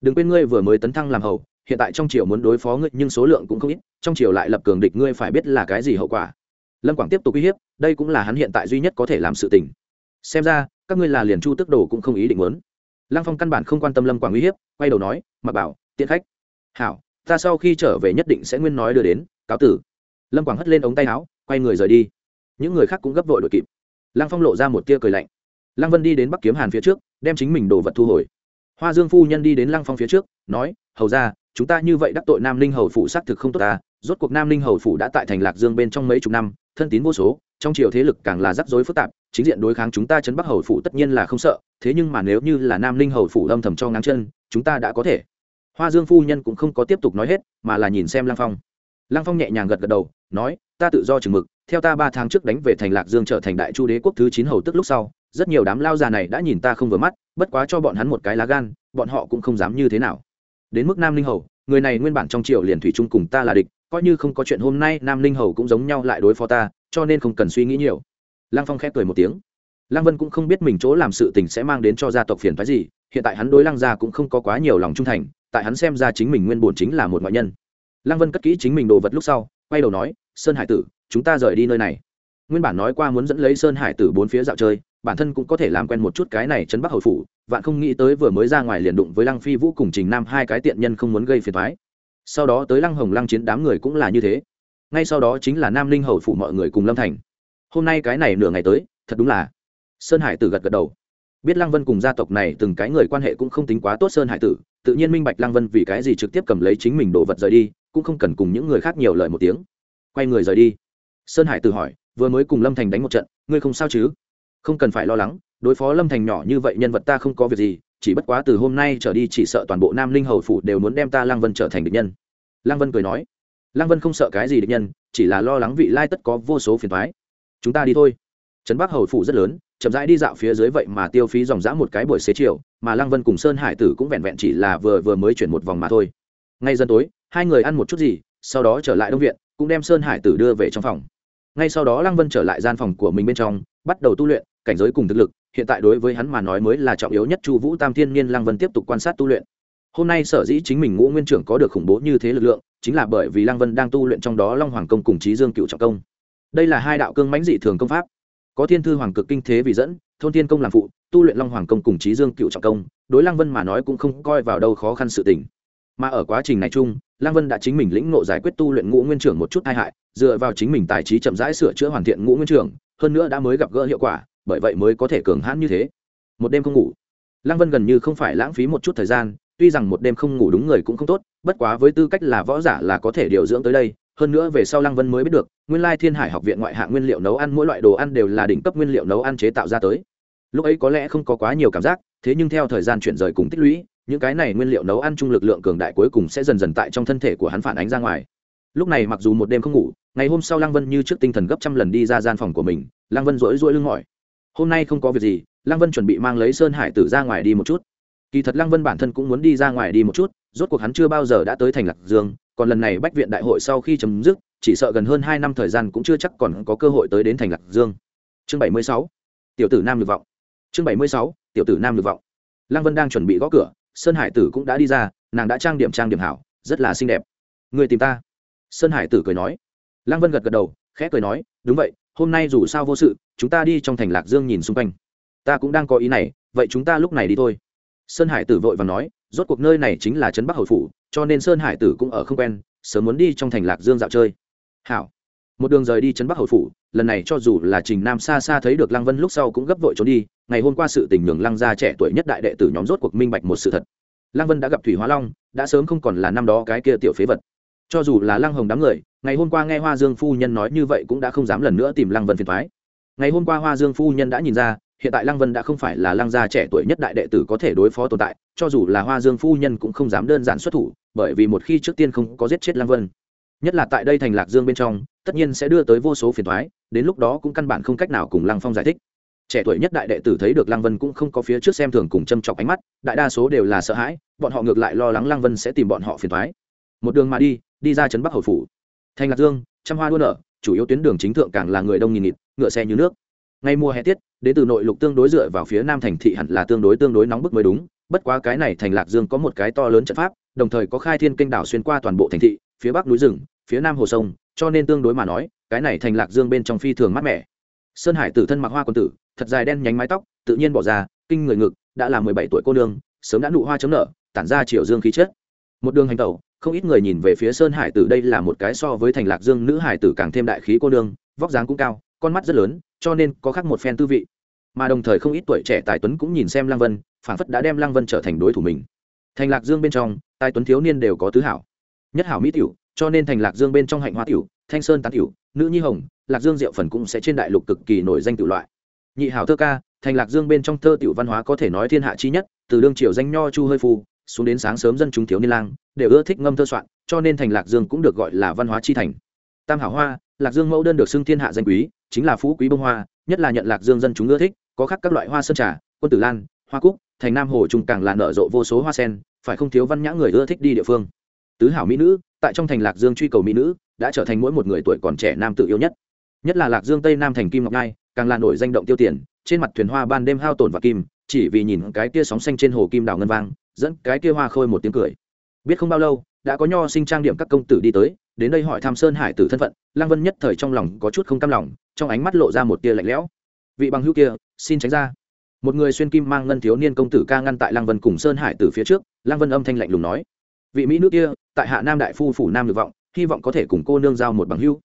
A: Đừng quên ngươi vừa mới tấn thăng làm hầu, hiện tại trong triều muốn đối phó ngươi nhưng số lượng cũng không ít, trong triều lại lập cường địch ngươi phải biết là cái gì hậu quả. Lâm quảng tiếp tục uy hiếp, đây cũng là hắn hiện tại duy nhất có thể làm sự tình. Xem ra các ngươi là liền chu tức đồ cũng không ý định muốn. Lăng phong căn bản không quan tâm lâm quảng uy hiếp, quay đầu nói, mặc bảo, tiện khách. Hảo, ta sau khi trở về nhất định sẽ nguyên nói đưa đến, cáo tử. Lâm quảng hất lên ống tay áo, quay người rời đi. Những người khác cũng gấp vội đội kịp. Lăng phong lộ ra một tia cười lạnh. Lăng vân đi đến bắc kiếm hàn phía trước, đem chính mình đồ vật thu hồi. Hoa dương phu nhân đi đến lăng phong phía trước, nói, hầu ra chúng ta như vậy đắc tội nam ninh hầu phủ xác thực không tốt ta rốt cuộc nam ninh hầu phủ đã tại thành lạc dương bên trong mấy chục năm, thân tín vô số, trong triều thế lực càng là rắc rối phức tạp, chính diện đối kháng chúng ta chấn bắc hầu phủ tất nhiên là không sợ, thế nhưng mà nếu như là nam ninh hầu phủ âm thầm cho ngáng chân, chúng ta đã có thể. Hoa dương phu nhân cũng không có tiếp tục nói hết, mà là nhìn xem Lang phong. Lang phong nhẹ nhàng gật gật đầu, nói, ta tự do chừng mực, theo ta ba tháng trước đánh về thành lạc dương trở thành đại chu đế quốc thứ chín hầu tức lúc sau, rất nhiều đám lao già này đã nhìn ta không vừa mắt, bất quá cho bọn hắn một cái lá gan, bọn họ cũng không dám như thế nào. Đến mức nam ninh hầu, người này nguyên bản trong triều liền thủy chung cùng ta là địch coi như không có chuyện hôm nay nam ninh hầu cũng giống nhau lại đối phó ta, cho nên không cần suy nghĩ nhiều. Lăng phong khép cười một tiếng. Lăng vân cũng không biết mình chỗ làm sự tình sẽ mang đến cho gia tộc phiền phái gì, hiện tại hắn đối lăng gia cũng không có quá nhiều lòng trung thành, tại hắn xem ra chính mình nguyên bổn chính là một ngoại nhân. Lăng vân cất kỹ chính mình đồ vật lúc sau, quay đầu nói, sơn hải tử, chúng ta rời đi nơi này. Nguyên bản nói qua muốn dẫn lấy sơn hải tử bốn phía dạo chơi, bản thân cũng có thể làm quen một chút cái này chấn bắc hầu phủ, vạn không nghĩ tới vừa mới ra ngoài liền đụng với lăng phi vũ cùng trình nam hai cái tiện nhân không muốn gây phiền thoái sau đó tới lăng hồng lăng chiến đám người cũng là như thế. Ngay sau đó chính là nam linh hầu phủ mọi người cùng lâm thành. Hôm nay cái này nửa ngày tới, thật đúng là sơn hải tử gật gật đầu. Biết lăng vân cùng gia tộc này từng cái người quan hệ cũng không tính quá tốt sơn hải tử, tự nhiên minh bạch lăng vân vì cái gì trực tiếp cầm lấy chính mình đồ vật rời đi, cũng không cần cùng những người khác nhiều lời một tiếng. Quay người rời đi. Sơn hải tử hỏi, vừa mới cùng lâm thành đánh một trận, ngươi không sao chứ? Không cần phải lo lắng, đối phó lâm thành nhỏ như vậy nhân vật ta không có việc gì chỉ bất quá từ hôm nay trở đi chỉ sợ toàn bộ nam linh hầu phủ đều muốn đem ta lăng vân trở thành địch nhân. Lăng vân cười nói. Lăng vân không sợ cái gì địch nhân, chỉ là lo lắng vị lai tất có vô số phiền thoái chúng ta đi thôi. Trấn bắc hầu phủ rất lớn, chậm rãi đi dạo phía dưới vậy mà tiêu phí dòng dã một cái buổi xế chiều, mà lăng vân cùng sơn hải tử cũng vẹn vẹn chỉ là vừa vừa mới chuyển một vòng mà thôi. Ngay dân tối, hai người ăn một chút gì, sau đó trở lại đông viện, cũng đem sơn hải tử đưa về trong phòng. Ngay sau đó lăng vân trở lại gian phòng của mình bên trong, bắt đầu tu luyện, cảnh giới cùng thực lực hiện tại đối với hắn mà nói mới là trọng yếu nhất, chu vũ tam thiên niên lăng vân tiếp tục quan sát tu luyện. Hôm nay sở dĩ chính mình ngũ nguyên trưởng có được khủng bố như thế lực lượng, chính là bởi vì lăng vân đang tu luyện trong đó long hoàng công cùng trí dương cựu trọng công. Đây là hai đạo cương mãnh dị thường công pháp. Có thiên thư hoàng cực kinh thế vì dẫn, thôn thiên công làm phụ, tu luyện long hoàng công cùng trí dương cựu trọng công, đối lăng vân mà nói cũng không coi vào đâu khó khăn sự tình. Mà ở quá trình này chung, lăng vân đã chính mình lĩnh ngộ giải quyết tu luyện ngũ nguyên trưởng một chút tai hại, dựa vào chính mình tài trí chậm rãi sửa chữa hoàn thiện ngũ nguyên trưởng, hơn nữa đã mới gặp gỡ hiệu quả bởi vậy mới có thể cường hãn như thế. Một đêm không ngủ. Lăng vân gần như không phải lãng phí một chút thời gian, tuy rằng một đêm không ngủ đúng người cũng không tốt, bất quá với tư cách là võ giả là có thể điều dưỡng tới đây, hơn nữa về sau lăng vân mới biết được, nguyên lai thiên hải học viện ngoại hạng nguyên liệu nấu ăn mỗi loại đồ ăn đều là đỉnh cấp nguyên liệu nấu ăn chế tạo ra tới. Lúc ấy có lẽ không có quá nhiều cảm giác, thế nhưng theo thời gian chuyển rời cùng tích lũy, những cái này nguyên liệu nấu ăn chung lực lượng cường đại cuối cùng sẽ dần dần tại trong thân thể của hắn phản ánh ra ngoài. Lúc này mặc dù một đêm không ngủ, ngày hôm sau lăng vân như trước tinh thần gấp trăm lần đi ra gian phòng của mình, lăng vân rỗi rỗi lưng mỏi hôm nay không có việc gì, lăng vân chuẩn bị mang lấy sơn hải tử ra ngoài đi một chút. Kỳ thật lăng vân bản thân cũng muốn đi ra ngoài đi một chút, rốt cuộc hắn chưa bao giờ đã tới thành lạc dương, còn lần này bách viện đại hội sau khi chấm dứt, chỉ sợ gần hơn hai năm thời gian cũng chưa chắc còn có cơ hội tới đến thành lạc dương. Chương bảy mươi sáu, tiểu tử nam được vọng. Chương bảy mươi sáu, tiểu tử nam được vọng. Lăng vân đang chuẩn bị gõ cửa, sơn hải tử cũng đã đi ra, nàng đã trang điểm trang điểm hảo, rất là xinh đẹp. Người tìm ta. Sơn hải tử cười nói. Lăng vân gật gật đầu, khẽ cười nói, đúng vậy, hôm nay dù sao vô sự chúng ta đi trong thành lạc dương nhìn xung quanh. Ta cũng đang có ý này, vậy chúng ta lúc này đi thôi. Sơn hải tử vội và nói, rốt cuộc nơi này chính là trấn bắc hầu phủ, cho nên sơn hải tử cũng ở không quen, sớm muốn đi trong thành lạc dương dạo chơi. Hảo. Một đường rời đi trấn bắc hầu phủ, lần này cho dù là trình nam xa xa thấy được lăng vân lúc sau cũng gấp vội trốn đi, ngày hôm qua sự tình nhường lăng gia trẻ tuổi nhất đại đệ tử nhóm rốt cuộc minh bạch một sự thật. Lăng vân đã gặp thủy hóa long, đã sớm không còn là năm đó cái kia tiểu phế vật. Cho dù là lăng hồng đám người, ngày hôm qua nghe hoa dương phu nhân nói như vậy cũng đã không dám lần nữa tìm lăng vân phiền thoái ngày hôm qua hoa dương phu nhân đã nhìn ra, hiện tại lăng vân đã không phải là lăng gia trẻ tuổi nhất đại đệ tử có thể đối phó tồn tại, cho dù là hoa dương phu nhân cũng không dám đơn giản xuất thủ, bởi vì một khi trước tiên không có giết chết lăng vân, nhất là tại đây thành lạc dương bên trong, tất nhiên sẽ đưa tới vô số phiền thoái đến lúc đó cũng căn bản không cách nào cùng lăng phong giải thích. Trẻ tuổi nhất đại đệ tử thấy được lăng vân cũng không có phía trước xem thường cùng châm chọc ánh mắt, đại đa số đều là sợ hãi, bọn họ ngược lại lo lắng lăng vân sẽ tìm bọn họ phiền thoái một đường mà đi đi ra trấn bắc hầu phủ thành lạc dương, trăm hoa đua nở, chủ yếu tuyến đường chính thượng càng là người đông nghìn nghịt, ngựa xe như nước. Ngay mùa hè tiết, đến từ nội lục tương đối dựa vào phía nam thành thị hẳn là tương đối tương đối nóng bức mới đúng, bất quá cái này thành lạc dương có một cái to lớn trận pháp, đồng thời có khai thiên kênh đảo xuyên qua toàn bộ thành thị, phía bắc núi rừng, phía nam hồ sông, cho nên tương đối mà nói, cái này thành lạc dương bên trong phi thường mát mẻ. Sơn hải tử thân mặc hoa quân tử, thật dài đen nhánh mái tóc, tự nhiên bỏ ra, kinh người ngực, đã là mười bảy tuổi cô nương, sớm đã nụ hoa chấm nở, tản ra triệu dương khí chất. Một đường hành tẩu không ít người nhìn về phía sơn hải tử, đây là một cái so với thành lạc dương nữ hải tử càng thêm đại khí cô nương, vóc dáng cũng cao, con mắt rất lớn, cho nên có khác một phen tư vị. Mà đồng thời không ít tuổi trẻ tài tuấn cũng nhìn xem lăng vân, phản phất đã đem lăng vân trở thành đối thủ mình. Thành lạc dương bên trong, tài tuấn thiếu niên đều có tứ hảo. Nhất hảo mỹ tiểu, cho nên thành lạc dương bên trong hạnh hoa tiểu, thanh sơn tán tiểu, nữ nhi hồng, lạc dương diệu phần cũng sẽ trên đại lục cực kỳ nổi danh tiểu loại. Nhị hảo thơ ca, thành lạc dương bên trong thơ tiểu văn hóa có thể nói thiên hạ chi nhất, từ đương triều danh nho chu hơi phu xuống đến sáng sớm dân chúng thiếu niên lang đều ưa thích ngâm thơ soạn, cho nên thành lạc dương cũng được gọi là văn hóa chi thành. Tam hảo hoa, lạc dương mẫu đơn được xưng thiên hạ danh quý, chính là phú quý bông hoa, nhất là nhận lạc dương dân chúng ưa thích, có khắc các loại hoa sơn trà, quân tử lan, hoa cúc, thành nam hồ trung càng là nở rộ vô số hoa sen, phải không thiếu văn nhã người ưa thích đi địa phương. Tứ hảo mỹ nữ, tại trong thành lạc dương truy cầu mỹ nữ, đã trở thành mỗi một người tuổi còn trẻ nam tự yêu nhất. Nhất là lạc dương tây nam thành kim ngọc ngai, càng là nổi danh động tiêu tiền, trên mặt thuyền hoa ban đêm hao tổn và kim, chỉ vì nhìn cái kia sóng xanh trên hồ kim đào ngân vang, dẫn cái kia hoa khôi một tiếng cười biết không bao lâu, đã có nho sinh trang điểm các công tử đi tới, đến đây hỏi tham sơn hải tử thân phận, lăng vân nhất thời trong lòng có chút không cam lòng, trong ánh mắt lộ ra một tia lạnh lẽo. Vị bằng hữu kia, xin tránh ra. Một người xuyên kim mang ngân thiếu niên công tử ca ngăn tại lăng vân cùng sơn hải tử phía trước, lăng vân âm thanh lạnh lùng nói. Vị mỹ nữ kia, tại hạ nam đại phu phủ nam nhược vọng, hy vọng có thể cùng cô nương giao một bằng hữu.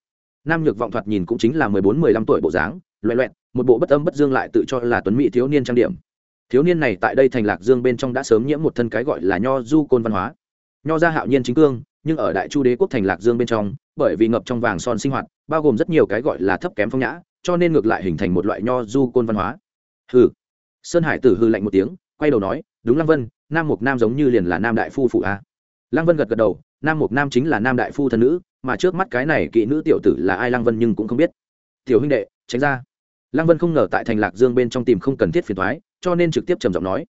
A: Nam nhược vọng thoạt nhìn cũng chính là mười bốn, mười lăm tuổi bộ dáng loẹ loẹn một bộ bất âm bất dương lại tự cho là tuấn mỹ thiếu niên trang điểm. Thiếu niên này tại đây thành lạc dương bên trong đã sớm nhiễm một thân cái gọi là nho du côn văn hóa nho ra hạo nhiên chính cương, nhưng ở đại chu đế quốc thành lạc dương bên trong, bởi vì ngập trong vàng son sinh hoạt, bao gồm rất nhiều cái gọi là thấp kém phong nhã, cho nên ngược lại hình thành một loại nho du côn văn hóa. Hừ. Sơn hải tử hư lạnh một tiếng, quay đầu nói, đúng lăng vân, nam mục nam giống như liền là nam đại phu phụ a. Lăng vân gật gật đầu, nam mục nam chính là nam đại phu thân nữ, mà trước mắt cái này kỵ nữ tiểu tử là ai lăng vân nhưng cũng không biết. Tiểu huynh đệ, tránh ra. Lăng vân không ngờ tại thành lạc dương bên trong tìm không cần thiết phiền thoái cho nên trực tiếp trầm giọng nói.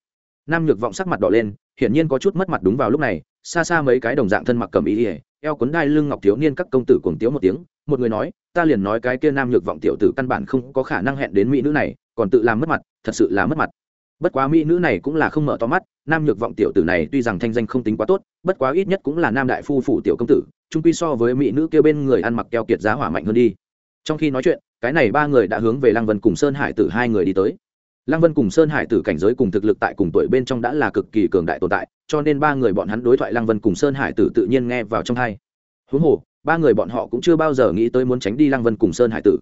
A: Nam nhược vọng sắc mặt đỏ lên, hiển nhiên có chút mất mặt đúng vào lúc này xa xa mấy cái đồng dạng thân mặc cầm ý ỉa eo cuốn đai lưng ngọc thiếu niên các công tử cuồng tiếu một tiếng, một người nói, ta liền nói cái kia nam nhược vọng tiểu tử căn bản không có khả năng hẹn đến mỹ nữ này, còn tự làm mất mặt, thật sự là mất mặt. Bất quá mỹ nữ này cũng là không mở to mắt, nam nhược vọng tiểu tử này tuy rằng thanh danh không tính quá tốt, bất quá ít nhất cũng là nam đại phu phủ tiểu công tử trung quy so với mỹ nữ kia bên người ăn mặc keo kiệt giá hỏa mạnh hơn đi. Trong khi nói chuyện, cái này ba người đã hướng về lăng vân cùng sơn hải tử hai người đi tới lăng vân cùng sơn hải tử cảnh giới cùng thực lực tại cùng tuổi bên trong đã là cực kỳ cường đại tồn tại cho nên ba người bọn hắn đối thoại lăng vân cùng sơn hải tử tự nhiên nghe vào trong tai. huống hồ ba người bọn họ cũng chưa bao giờ nghĩ tới muốn tránh đi lăng vân cùng sơn hải tử.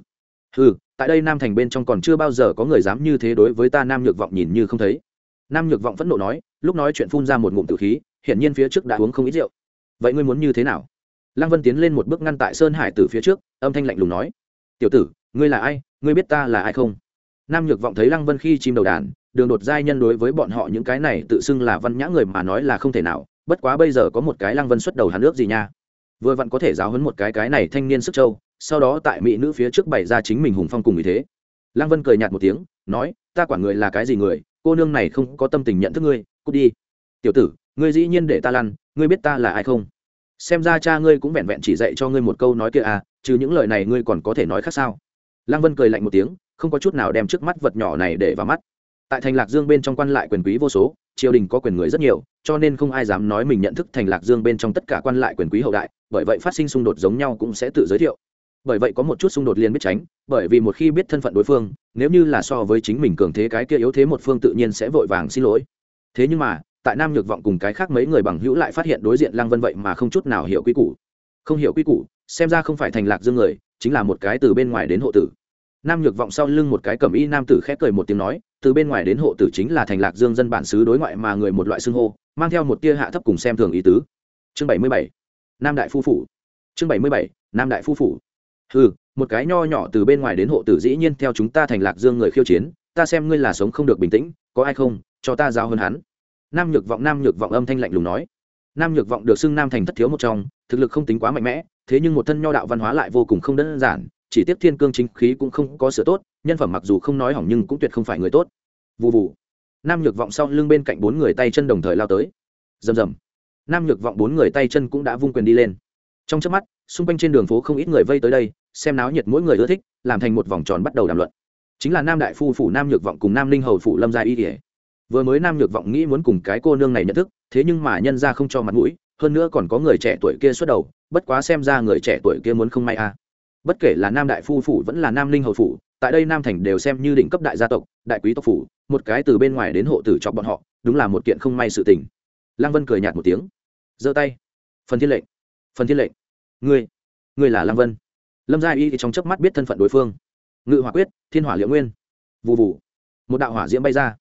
A: Hừ, tại đây nam thành bên trong còn chưa bao giờ có người dám như thế đối với ta nam nhược vọng nhìn như không thấy. Nam nhược vọng phẫn nộ nói lúc nói chuyện phun ra một ngụm tử khí hiển nhiên phía trước đã uống không ít rượu. Vậy ngươi muốn như thế nào? Lăng vân tiến lên một bước ngăn tại sơn hải tử phía trước âm thanh lạnh lùng nói tiểu tử ngươi là ai? Ngươi biết ta là ai không? Nam nhược vọng thấy lăng vân khi chim đầu đàn, đường đột giai nhân đối với bọn họ những cái này tự xưng là văn nhã người mà nói là không thể nào, bất quá bây giờ có một cái lăng vân xuất đầu hàn nước gì nha. Vừa vặn có thể giáo hấn một cái cái này thanh niên sức châu, sau đó tại mỹ nữ phía trước bày ra chính mình hùng phong cùng như thế. Lăng vân cười nhạt một tiếng, nói, ta quản người là cái gì người, cô nương này không có tâm tình nhận thức ngươi, cút đi. Tiểu tử, ngươi dĩ nhiên để ta lăn, ngươi biết ta là ai không? Xem ra cha ngươi cũng vẹn vẹn chỉ dạy cho ngươi một câu nói kia à chứ những lời này ngươi còn có thể nói khác sao? Lăng vân cười lạnh một tiếng không có chút nào đem trước mắt vật nhỏ này để vào mắt. Tại thành lạc dương bên trong quan lại quyền quý vô số, triều đình có quyền người rất nhiều, cho nên không ai dám nói mình nhận thức thành lạc dương bên trong tất cả quan lại quyền quý hậu đại, bởi vậy phát sinh xung đột giống nhau cũng sẽ tự giới thiệu. Bởi vậy có một chút xung đột liền biết tránh, bởi vì một khi biết thân phận đối phương, nếu như là so với chính mình cường thế cái kia yếu thế một phương tự nhiên sẽ vội vàng xin lỗi. Thế nhưng mà, tại nam nhược vọng cùng cái khác mấy người bằng hữu lại phát hiện đối diện lăng vân vậy mà không chút nào hiểu quy củ. Không hiểu quy củ, xem ra không phải thành lạc dương người, chính là một cái từ bên ngoài đến hộ tử nam nhược vọng sau lưng một cái cầm y nam tử khép cười một tiếng nói, từ bên ngoài đến hộ tử chính là thành lạc dương dân bản xứ đối ngoại mà người một loại xưng hô, mang theo một tia hạ thấp cùng xem thường ý tứ. Chương bảy mươi bảy, nam đại phu phủ. Chương bảy mươi bảy, nam đại phu phủ. Ừ một cái nho nhỏ từ bên ngoài đến hộ tử dĩ nhiên theo chúng ta thành lạc dương người khiêu chiến, ta xem ngươi là sống không được bình tĩnh, có ai không, cho ta giao hơn hắn. Nam nhược vọng, nam nhược vọng âm thanh lạnh lùng nói. Nam nhược vọng được xưng nam thành thất thiếu một trong, thực lực không tính quá mạnh mẽ, thế nhưng một thân nho đạo văn hóa lại vô cùng không đơn giản chỉ tiếc thiên cương chính khí cũng không có sửa tốt, nhân phẩm mặc dù không nói hỏng nhưng cũng tuyệt không phải người tốt. Vụ vụ nam nhược vọng sau lưng bên cạnh bốn người tay chân đồng thời lao tới. Rầm rầm. Nam nhược vọng bốn người tay chân cũng đã vung quyền đi lên. Trong chớp mắt, xung quanh trên đường phố không ít người vây tới đây, xem náo nhiệt mỗi người ưa thích, làm thành một vòng tròn bắt đầu đàm luận. Chính là nam đại phu phủ nam nhược vọng cùng nam linh hầu phủ lâm gia y kỉa vừa mới nam nhược vọng nghĩ muốn cùng cái cô nương này nhận thức, thế nhưng mà nhân ra không cho mặt mũi, hơn nữa còn có người trẻ tuổi kia xuất đầu, bất quá xem ra người trẻ tuổi kia muốn không may à bất kể là nam đại phu phủ vẫn là nam linh hầu phủ, tại đây nam thành đều xem như đỉnh cấp đại gia tộc, đại quý tộc phủ, một cái từ bên ngoài đến hộ tử chọc bọn họ, đúng là một kiện không may sự tình. Lăng vân cười nhạt một tiếng. Giơ tay. Phần thiên lệnh. Phần thiên lệnh. Ngươi. Ngươi là lăng vân. Lâm gia y thì trong chớp mắt biết thân phận đối phương. Ngự hỏa quyết, thiên hỏa liệu nguyên. Vụ vụ một đạo hỏa diễm bay ra.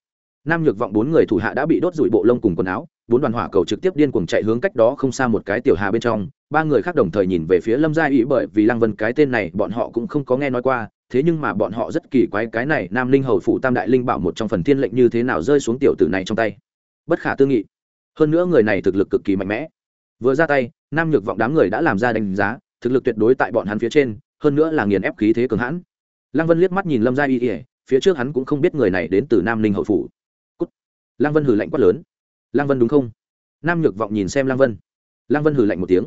A: Nam nhược vọng bốn người thủ hạ đã bị đốt rụi bộ lông cùng quần áo, bốn đoàn hỏa cầu trực tiếp điên cuồng chạy hướng cách đó không xa một cái tiểu hà bên trong ba người khác đồng thời nhìn về phía lâm gia y bởi vì lăng vân cái tên này bọn họ cũng không có nghe nói qua, thế nhưng mà bọn họ rất kỳ quái cái này nam linh hầu phủ tam đại linh bảo một trong phần thiên lệnh như thế nào rơi xuống tiểu tử này trong tay. Bất khả tư nghị. Hơn nữa người này thực lực cực kỳ mạnh mẽ. Vừa ra tay, nam nhược vọng đám người đã làm ra đánh giá, thực lực tuyệt đối tại bọn hắn phía trên, hơn nữa là nghiền ép khí thế cường hãn. Lăng vân liếc mắt nhìn lâm gia y ỉa phía trước hắn cũng không biết người này đến từ nam ninh hậu phủ. Cút. lăng vân hử lạnh quát lớn. Lăng vân đúng không? Nam nhược vọng nhìn xem lăng vân. Lăng vân hử lạnh một tiếng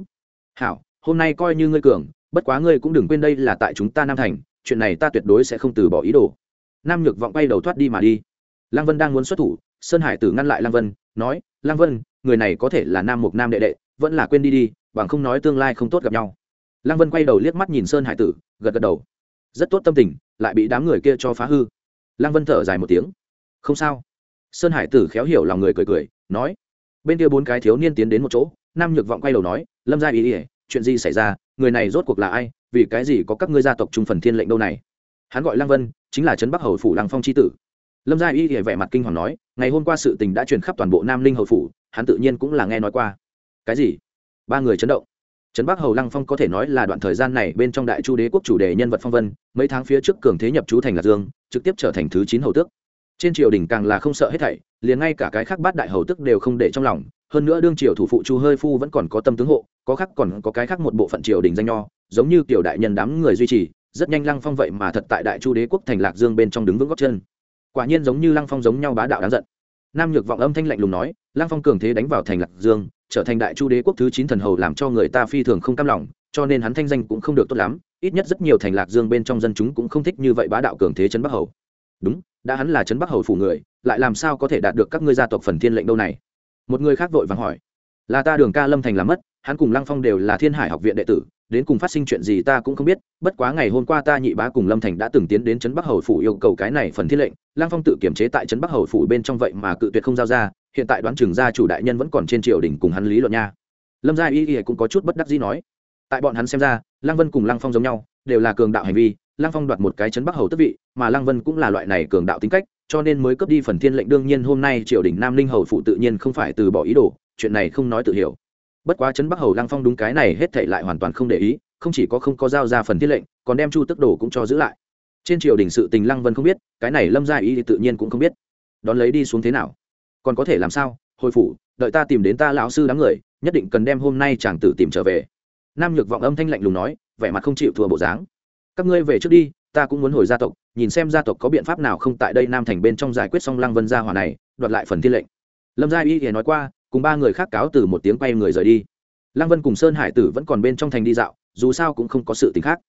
A: hảo, hôm nay coi như ngươi cường, bất quá ngươi cũng đừng quên đây là tại chúng ta nam thành, chuyện này ta tuyệt đối sẽ không từ bỏ ý đồ. Nam nhược vọng bay đầu thoát đi mà đi. Lăng vân đang muốn xuất thủ, sơn hải tử ngăn lại lăng vân, nói, lăng vân, người này có thể là nam mục nam đệ đệ, vẫn là quên đi đi, bằng không nói tương lai không tốt gặp nhau. Lăng vân quay đầu liếc mắt nhìn sơn hải tử, gật gật đầu. Rất tốt tâm tình, lại bị đám người kia cho phá hư. Lăng vân thở dài một tiếng. Không sao. Sơn hải tử khéo hiểu lòng người cười cười, nói, bên kia bốn cái thiếu niên tiến đến một chỗ. Nam nhược vọng quay đầu nói lâm gia ý ỉa chuyện gì xảy ra, người này rốt cuộc là ai, vì cái gì có các ngươi gia tộc trung phần thiên lệnh đâu này? Hắn gọi lăng vân, chính là trấn bắc hầu phủ lăng phong tri tử. Lâm gia y ỉa vẻ mặt kinh hoàng nói, ngày hôm qua sự tình đã truyền khắp toàn bộ nam linh hầu phủ, hắn tự nhiên cũng là nghe nói qua. Cái gì? Ba người chấn động. Trấn bắc hầu lăng phong có thể nói là đoạn thời gian này bên trong đại chu đế quốc chủ đề nhân vật phong vân, mấy tháng phía trước cường thế nhập chú thành lạc dương, trực tiếp trở thành thứ chín hầu tước. Trên triều đình càng là không sợ hết thảy, liền ngay cả cái khác bát đại hầu tước đều không để trong lòng hơn nữa đương triều thủ phụ chu hơi phu vẫn còn có tâm tướng hộ, có khác còn có cái khác một bộ phận triều đình danh nho, giống như kiểu đại nhân đám người duy trì, rất nhanh lăng phong vậy mà thật tại đại chu đế quốc thành lạc dương bên trong đứng vững góc chân. Quả nhiên giống như lăng phong giống nhau bá đạo đáng giận. Nam nhược vọng âm thanh lạnh lùng nói, lăng phong cường thế đánh vào thành lạc dương, trở thành đại chu đế quốc thứ chín thần hầu làm cho người ta phi thường không cam lòng, cho nên hắn thanh danh cũng không được tốt lắm, ít nhất rất nhiều thành lạc dương bên trong dân chúng cũng không thích như vậy bá đạo cường thế trấn bắc hầu. Đúng, đã hắn là trấn bắc hầu phủ người, lại làm sao có thể đạt được các ngươi gia tộc phần thiên lệnh đâu này? Một người khác vội vàng hỏi, là ta đường ca lâm thành làm mất, hắn cùng lăng phong đều là thiên hải học viện đệ tử, đến cùng phát sinh chuyện gì ta cũng không biết, bất quá ngày hôm qua ta nhị bá cùng lâm thành đã từng tiến đến trấn bắc hầu phủ yêu cầu cái này phần thiết lệnh, lăng phong tự kiểm chế tại trấn bắc hầu phủ bên trong vậy mà cự tuyệt không giao ra, hiện tại đoán chừng gia chủ đại nhân vẫn còn trên triều đình cùng hắn lý luận nha. Lâm gia y y cũng có chút bất đắc dĩ nói. Tại bọn hắn xem ra, lăng vân cùng lăng phong giống nhau, đều là cường đạo hành vi, lăng phong đoạt một cái Trấn bắc hầu tức vị, mà lăng vân cũng là loại này cường đạo tính cách cho nên mới cướp đi phần thiên lệnh đương nhiên hôm nay triều đình nam linh hầu phụ tự nhiên không phải từ bỏ ý đồ, chuyện này không nói tự hiểu. Bất quá Trấn bắc hầu lăng phong đúng cái này hết thảy lại hoàn toàn không để ý, không chỉ có không có giao ra phần thiên lệnh, còn đem chu tức đồ cũng cho giữ lại. Trên triều đình sự tình lăng vân không biết, cái này lâm gia ý thì tự nhiên cũng không biết. Đón lấy đi xuống thế nào? Còn có thể làm sao? Hồi phủ, đợi ta tìm đến ta lão sư đám người, nhất định cần đem hôm nay chàng tử tìm trở về. Nam nhược vọng âm thanh lạnh lùng nói, vẻ mặt không chịu thua bộ dáng. Các ngươi về trước đi, ta cũng muốn hồi gia tộc nhìn xem gia tộc có biện pháp nào không tại đây nam thành bên trong giải quyết xong lăng vân gia hòa này, đoạt lại phần thiên lệnh. Lâm gia y thì nói qua, cùng ba người khác cáo từ một tiếng quay người rời đi. Lăng vân cùng sơn hải tử vẫn còn bên trong thành đi dạo, dù sao cũng không có sự tính khác.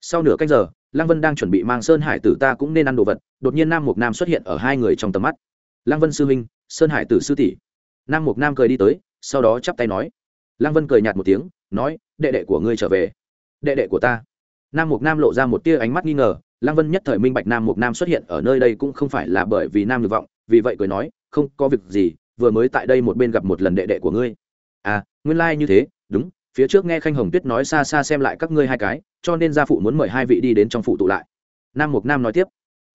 A: Sau nửa cách giờ, lăng vân đang chuẩn bị mang sơn hải tử ta cũng nên ăn đồ vật, đột nhiên nam mục nam xuất hiện ở hai người trong tầm mắt. Lăng vân sư huynh, sơn hải tử sư tỷ. Nam mục nam cười đi tới, sau đó chắp tay nói. Lăng vân cười nhạt một tiếng, nói, đệ đệ của ngươi trở về. Đệ đệ của ta. Nam mục nam lộ ra một tia ánh mắt nghi ngờ lăng vân nhất thời minh bạch nam mục nam xuất hiện ở nơi đây cũng không phải là bởi vì nam nhược vọng, vì vậy cười nói, không có việc gì, vừa mới tại đây một bên gặp một lần đệ đệ của ngươi. À nguyên lai、like、như thế, đúng, phía trước nghe khanh hồng tuyết nói xa xa xem lại các ngươi hai cái, cho nên gia phụ muốn mời hai vị đi đến trong phụ tụ lại. Nam mục nam nói tiếp,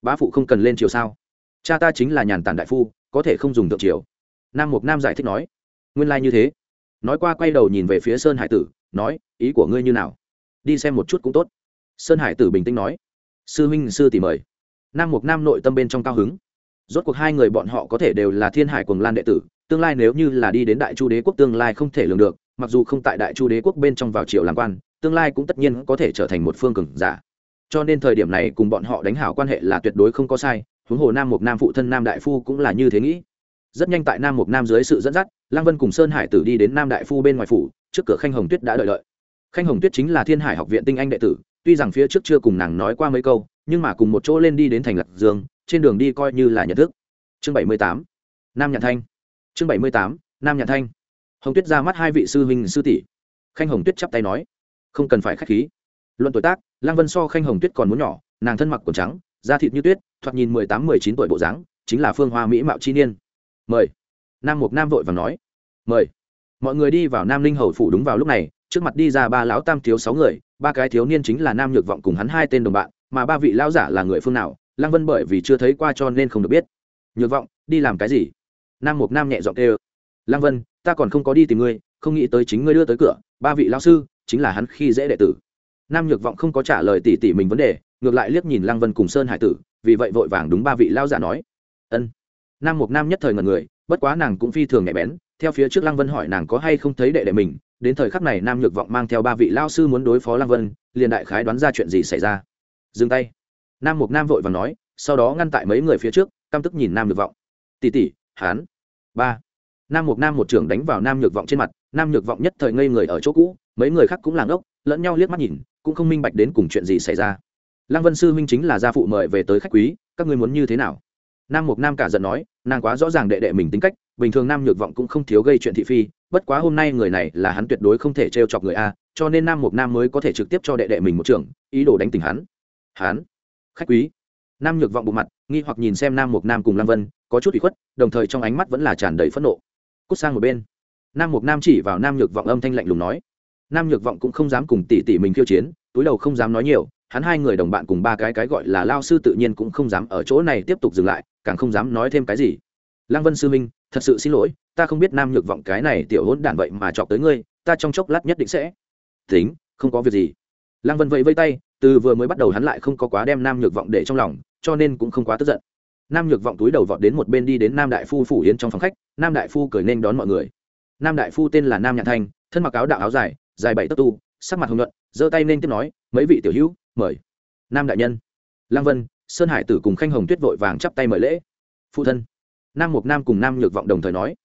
A: bá phụ không cần lên triều sao? Cha ta chính là nhàn tản đại phu, có thể không dùng tượng triều. nam mục nam giải thích nói, nguyên lai、like、như thế. Nói qua quay đầu nhìn về phía sơn hải tử, nói, ý của ngươi như nào? Đi xem một chút cũng tốt. Sơn hải tử bình tĩnh nói sư huynh sư tỷ mời. Nam mục nam nội tâm bên trong cao hứng. Rốt cuộc hai người bọn họ có thể đều là thiên hải quần lan đệ tử, tương lai nếu như là đi đến đại chu đế quốc tương lai không thể lường được, mặc dù không tại đại chu đế quốc bên trong vào triều làm quan, tương lai cũng tất nhiên có thể trở thành một phương cường giả. Cho nên thời điểm này cùng bọn họ đánh hảo quan hệ là tuyệt đối không có sai, huống hồ nam mục nam phụ thân nam đại phu cũng là như thế nghĩ. Rất nhanh tại nam mục nam dưới sự dẫn dắt, lăng vân cùng sơn hải tử đi đến nam đại phu bên ngoài phủ, trước cửa khanh hồng tuyết đã đợi đợi. Khanh hồng tuyết chính là thiên hải học viện tinh anh đệ tử tuy rằng phía trước chưa cùng nàng nói qua mấy câu, nhưng mà cùng một chỗ lên đi đến thành lạc dương, trên đường đi coi như là nhận thức. Chương bảy mươi tám, nam nhạn thanh. Chương bảy mươi tám, nam nhạn thanh. Hồng tuyết ra mắt hai vị sư huynh, sư tỷ. Khanh hồng tuyết chắp tay nói, không cần phải k h á c h khí. Luận tuổi tác lang vân so khanh hồng tuyết còn muốn nhỏ, nàng thân mặc quần trắng, da thịt như tuyết, thoạt nhìn mười tám, mười chín tuổi bộ dáng, chính là phương hoa mỹ mạo chi niên. Mời. Nam mục nam vội và nói, mời. Mọi người đi vào nam linh hầu phủ đúng vào lúc này, trước mặt đi ra ba lão tam thiếu sáu người ba cái thiếu niên chính là nam nhược vọng cùng hắn hai tên đồng bạn, mà ba vị lão giả là người phương nào, lăng vân bởi vì chưa thấy qua cho nên không được biết. Nhược vọng, đi làm cái gì? Nam mục nam nhẹ giọng ơ lăng vân, ta còn không có đi tìm ngươi, không nghĩ tới chính ngươi đưa tới cửa, ba vị lão sư, chính là hắn khi dễ đệ tử. Nam nhược vọng không có trả lời tỉ tỉ mình vấn đề, ngược lại liếc nhìn lăng vân cùng sơn hải tử, vì vậy vội vàng đúng ba vị lão giả nói. Ân. Nam mục nam nhất thời ngần người, bất quá nàng cũng phi thường nhạy bén, theo phía trước lăng vân hỏi nàng có hay không thấy đệ đệ mình đến thời khắc này nam nhược vọng mang theo ba vị lao sư muốn đối phó lăng vân, liền đại khái đoán ra chuyện gì xảy ra. Dừng tay. Nam mục nam vội và nói, sau đó ngăn tại mấy người phía trước, căm tức nhìn nam nhược vọng. Tỷ tỷ hán ba. Nam mục nam một trưởng đánh vào nam nhược vọng trên mặt, nam nhược vọng nhất thời ngây người ở chỗ cũ, mấy người khác cũng làng ốc lẫn nhau liếc mắt nhìn, cũng không minh bạch đến cùng chuyện gì xảy ra. Lăng vân sư huynh chính là gia phụ mời về tới khách quý, các ngươi muốn như thế nào? Nam mục nam cả giận nói, nàng quá rõ ràng đệ đệ mình tính cách, bình thường nam nhược vọng cũng không thiếu gây chuyện thị phi bất quá hôm nay người này là hắn tuyệt đối không thể t chọc người a, cho nên nam mục nam mới có thể trực tiếp cho đệ đệ mình một trưởng ý đồ đánh tỉnh hắn. Hắn? Khách quý. Nam nhược vọng bộ mặt, nghi hoặc nhìn xem nam mục nam cùng lăng vân, có chút bị khuất, đồng thời trong ánh mắt vẫn là tràn đầy phẫn nộ. Cút sang một bên. Nam mục nam chỉ vào nam nhược vọng âm thanh lạnh lùng nói. Nam nhược vọng cũng không dám cùng tỷ tỷ mình khiêu chiến, túi đầu không dám nói nhiều, hắn hai người đồng bạn cùng ba cái cái gọi là lao sư tự nhiên cũng không dám ở chỗ này tiếp tục dừng lại, càng không dám nói thêm cái gì. Lăng vân sư minh thật sự xin lỗi ta không biết nam nhược vọng cái này tiểu hỗn đản vậy mà chọc tới ngươi, ta trong chốc lát nhất định sẽ. Tính, không có việc gì. Lăng vân vẫy vây tay, từ vừa mới bắt đầu hắn lại không có quá đem nam nhược vọng để trong lòng, cho nên cũng không quá tức giận. Nam nhược vọng túi đầu vọt đến một bên đi đến nam đại phu phủ yến trong phòng khách, nam đại phu cười nên đón mọi người. Nam đại phu tên là nam nhạn thanh, thân mặc áo đạo áo dài dài bảy tấc tu, sắc mặt hồng nhuận, giơ tay nên tiếp nói, mấy vị tiểu hữu, mời. Nam đại nhân. Lăng vân, sơn hải tử cùng khanh hồng tuyết vội vàng chắp tay mời lễ. Phụ thân. Nam mục nam cùng nam nhược vọng đồng thời nói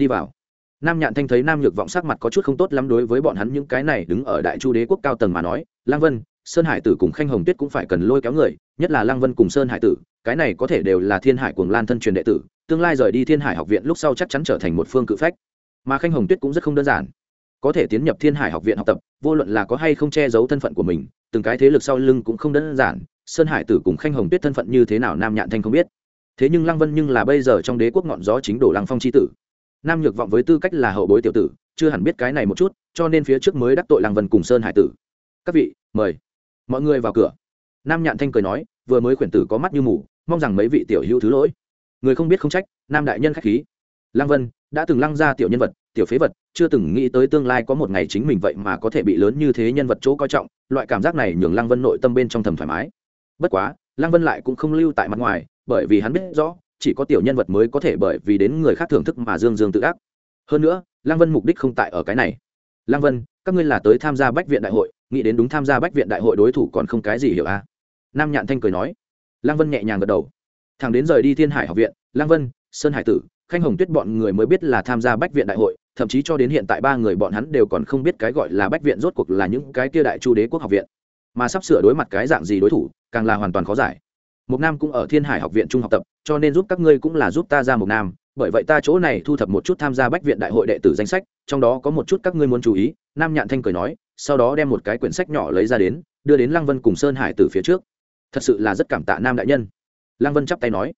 A: đi vào. Nam nhạn thanh thấy nam nhược vọng sắc mặt có chút không tốt lắm đối với bọn hắn những cái này đứng ở đại chu đế quốc cao tầng mà nói Lang vân, sơn hải tử cùng khanh hồng tuyết cũng phải cần lôi kéo người, nhất là Lang vân cùng sơn hải tử, cái này có thể đều là thiên hải cuồng lan thân truyền đệ tử, tương lai rời đi thiên hải học viện lúc sau chắc chắn trở thành một phương cự phách. Mà khanh hồng tuyết cũng rất không đơn giản. Có thể tiến nhập thiên hải học viện học tập, vô luận là có hay không che giấu thân phận của mình, từng cái thế lực sau lưng cũng không đơn giản, sơn hải tử cùng khanh hồng tuyết thân phận như thế nào nam nhạn thanh không biết. Thế nhưng lăng vân nhưng là bây giờ trong đế quốc ngọn gió chính đổ lăng phong c h i tử nam nhược vọng với tư cách là hậu bối tiểu tử, chưa hẳn biết cái này một chút, cho nên phía trước mới đắc tội lăng vân cùng sơn hải tử. Các vị, mời. Mọi người vào cửa. Nam nhạn thanh cười nói, vừa mới khuyển tử có mắt như mù, mong rằng mấy vị tiểu hữu thứ lỗi. Người không biết không trách, nam đại nhân k h á c h khí. Lăng vân, đã từng lăng ra tiểu nhân vật, tiểu phế vật, chưa từng nghĩ tới tương lai có một ngày chính mình vậy mà có thể bị lớn như thế nhân vật chỗ coi trọng, loại cảm giác này nhường lăng vân nội tâm bên trong thầm thoải mái. Bất quá, lăng vân lại cũng không lưu tại mặt ngoài, bởi vì hắn biết rõ chỉ có tiểu nhân vật mới có thể bởi vì đến người khác thưởng thức mà dương dương tự ác. Hơn nữa lăng vân mục đích không tại ở cái này. Lăng vân các ngươi là tới tham gia bách viện đại hội nghĩ đến đúng tham gia bách viện đại hội đối thủ còn không cái gì hiểu a à? nam nhạn thanh cười nói. Lăng vân nhẹ nhàng gật đầu. Thằng đến rời đi thiên hải học viện lăng vân sơn hải tử khanh hồng tuyết bọn người mới biết là tham gia bách viện đại hội thậm chí cho đến hiện tại ba người bọn hắn đều còn không biết cái gọi là bách viện rốt cuộc là những cái kia đại chu đế quốc học viện. Mà sắp sửa đối mặt cái dạng gì đối thủ càng là hoàn toàn khó giải. Mục Nam cũng ở Thiên Hải học viện trung học tập, cho nên giúp các ngươi cũng là giúp ta ra một Nam, bởi vậy ta chỗ này thu thập một chút tham gia Bách viện đại hội đệ tử danh sách, trong đó có một chút các ngươi muốn chú ý." Nam Nhạn Thanh cười nói, sau đó đem một cái quyển sách nhỏ lấy ra đến đưa đến lăng vân cùng sơn hải từ phía trước. Thật sự là rất cảm tạ nam đại nhân. Lăng vân chắp tay nói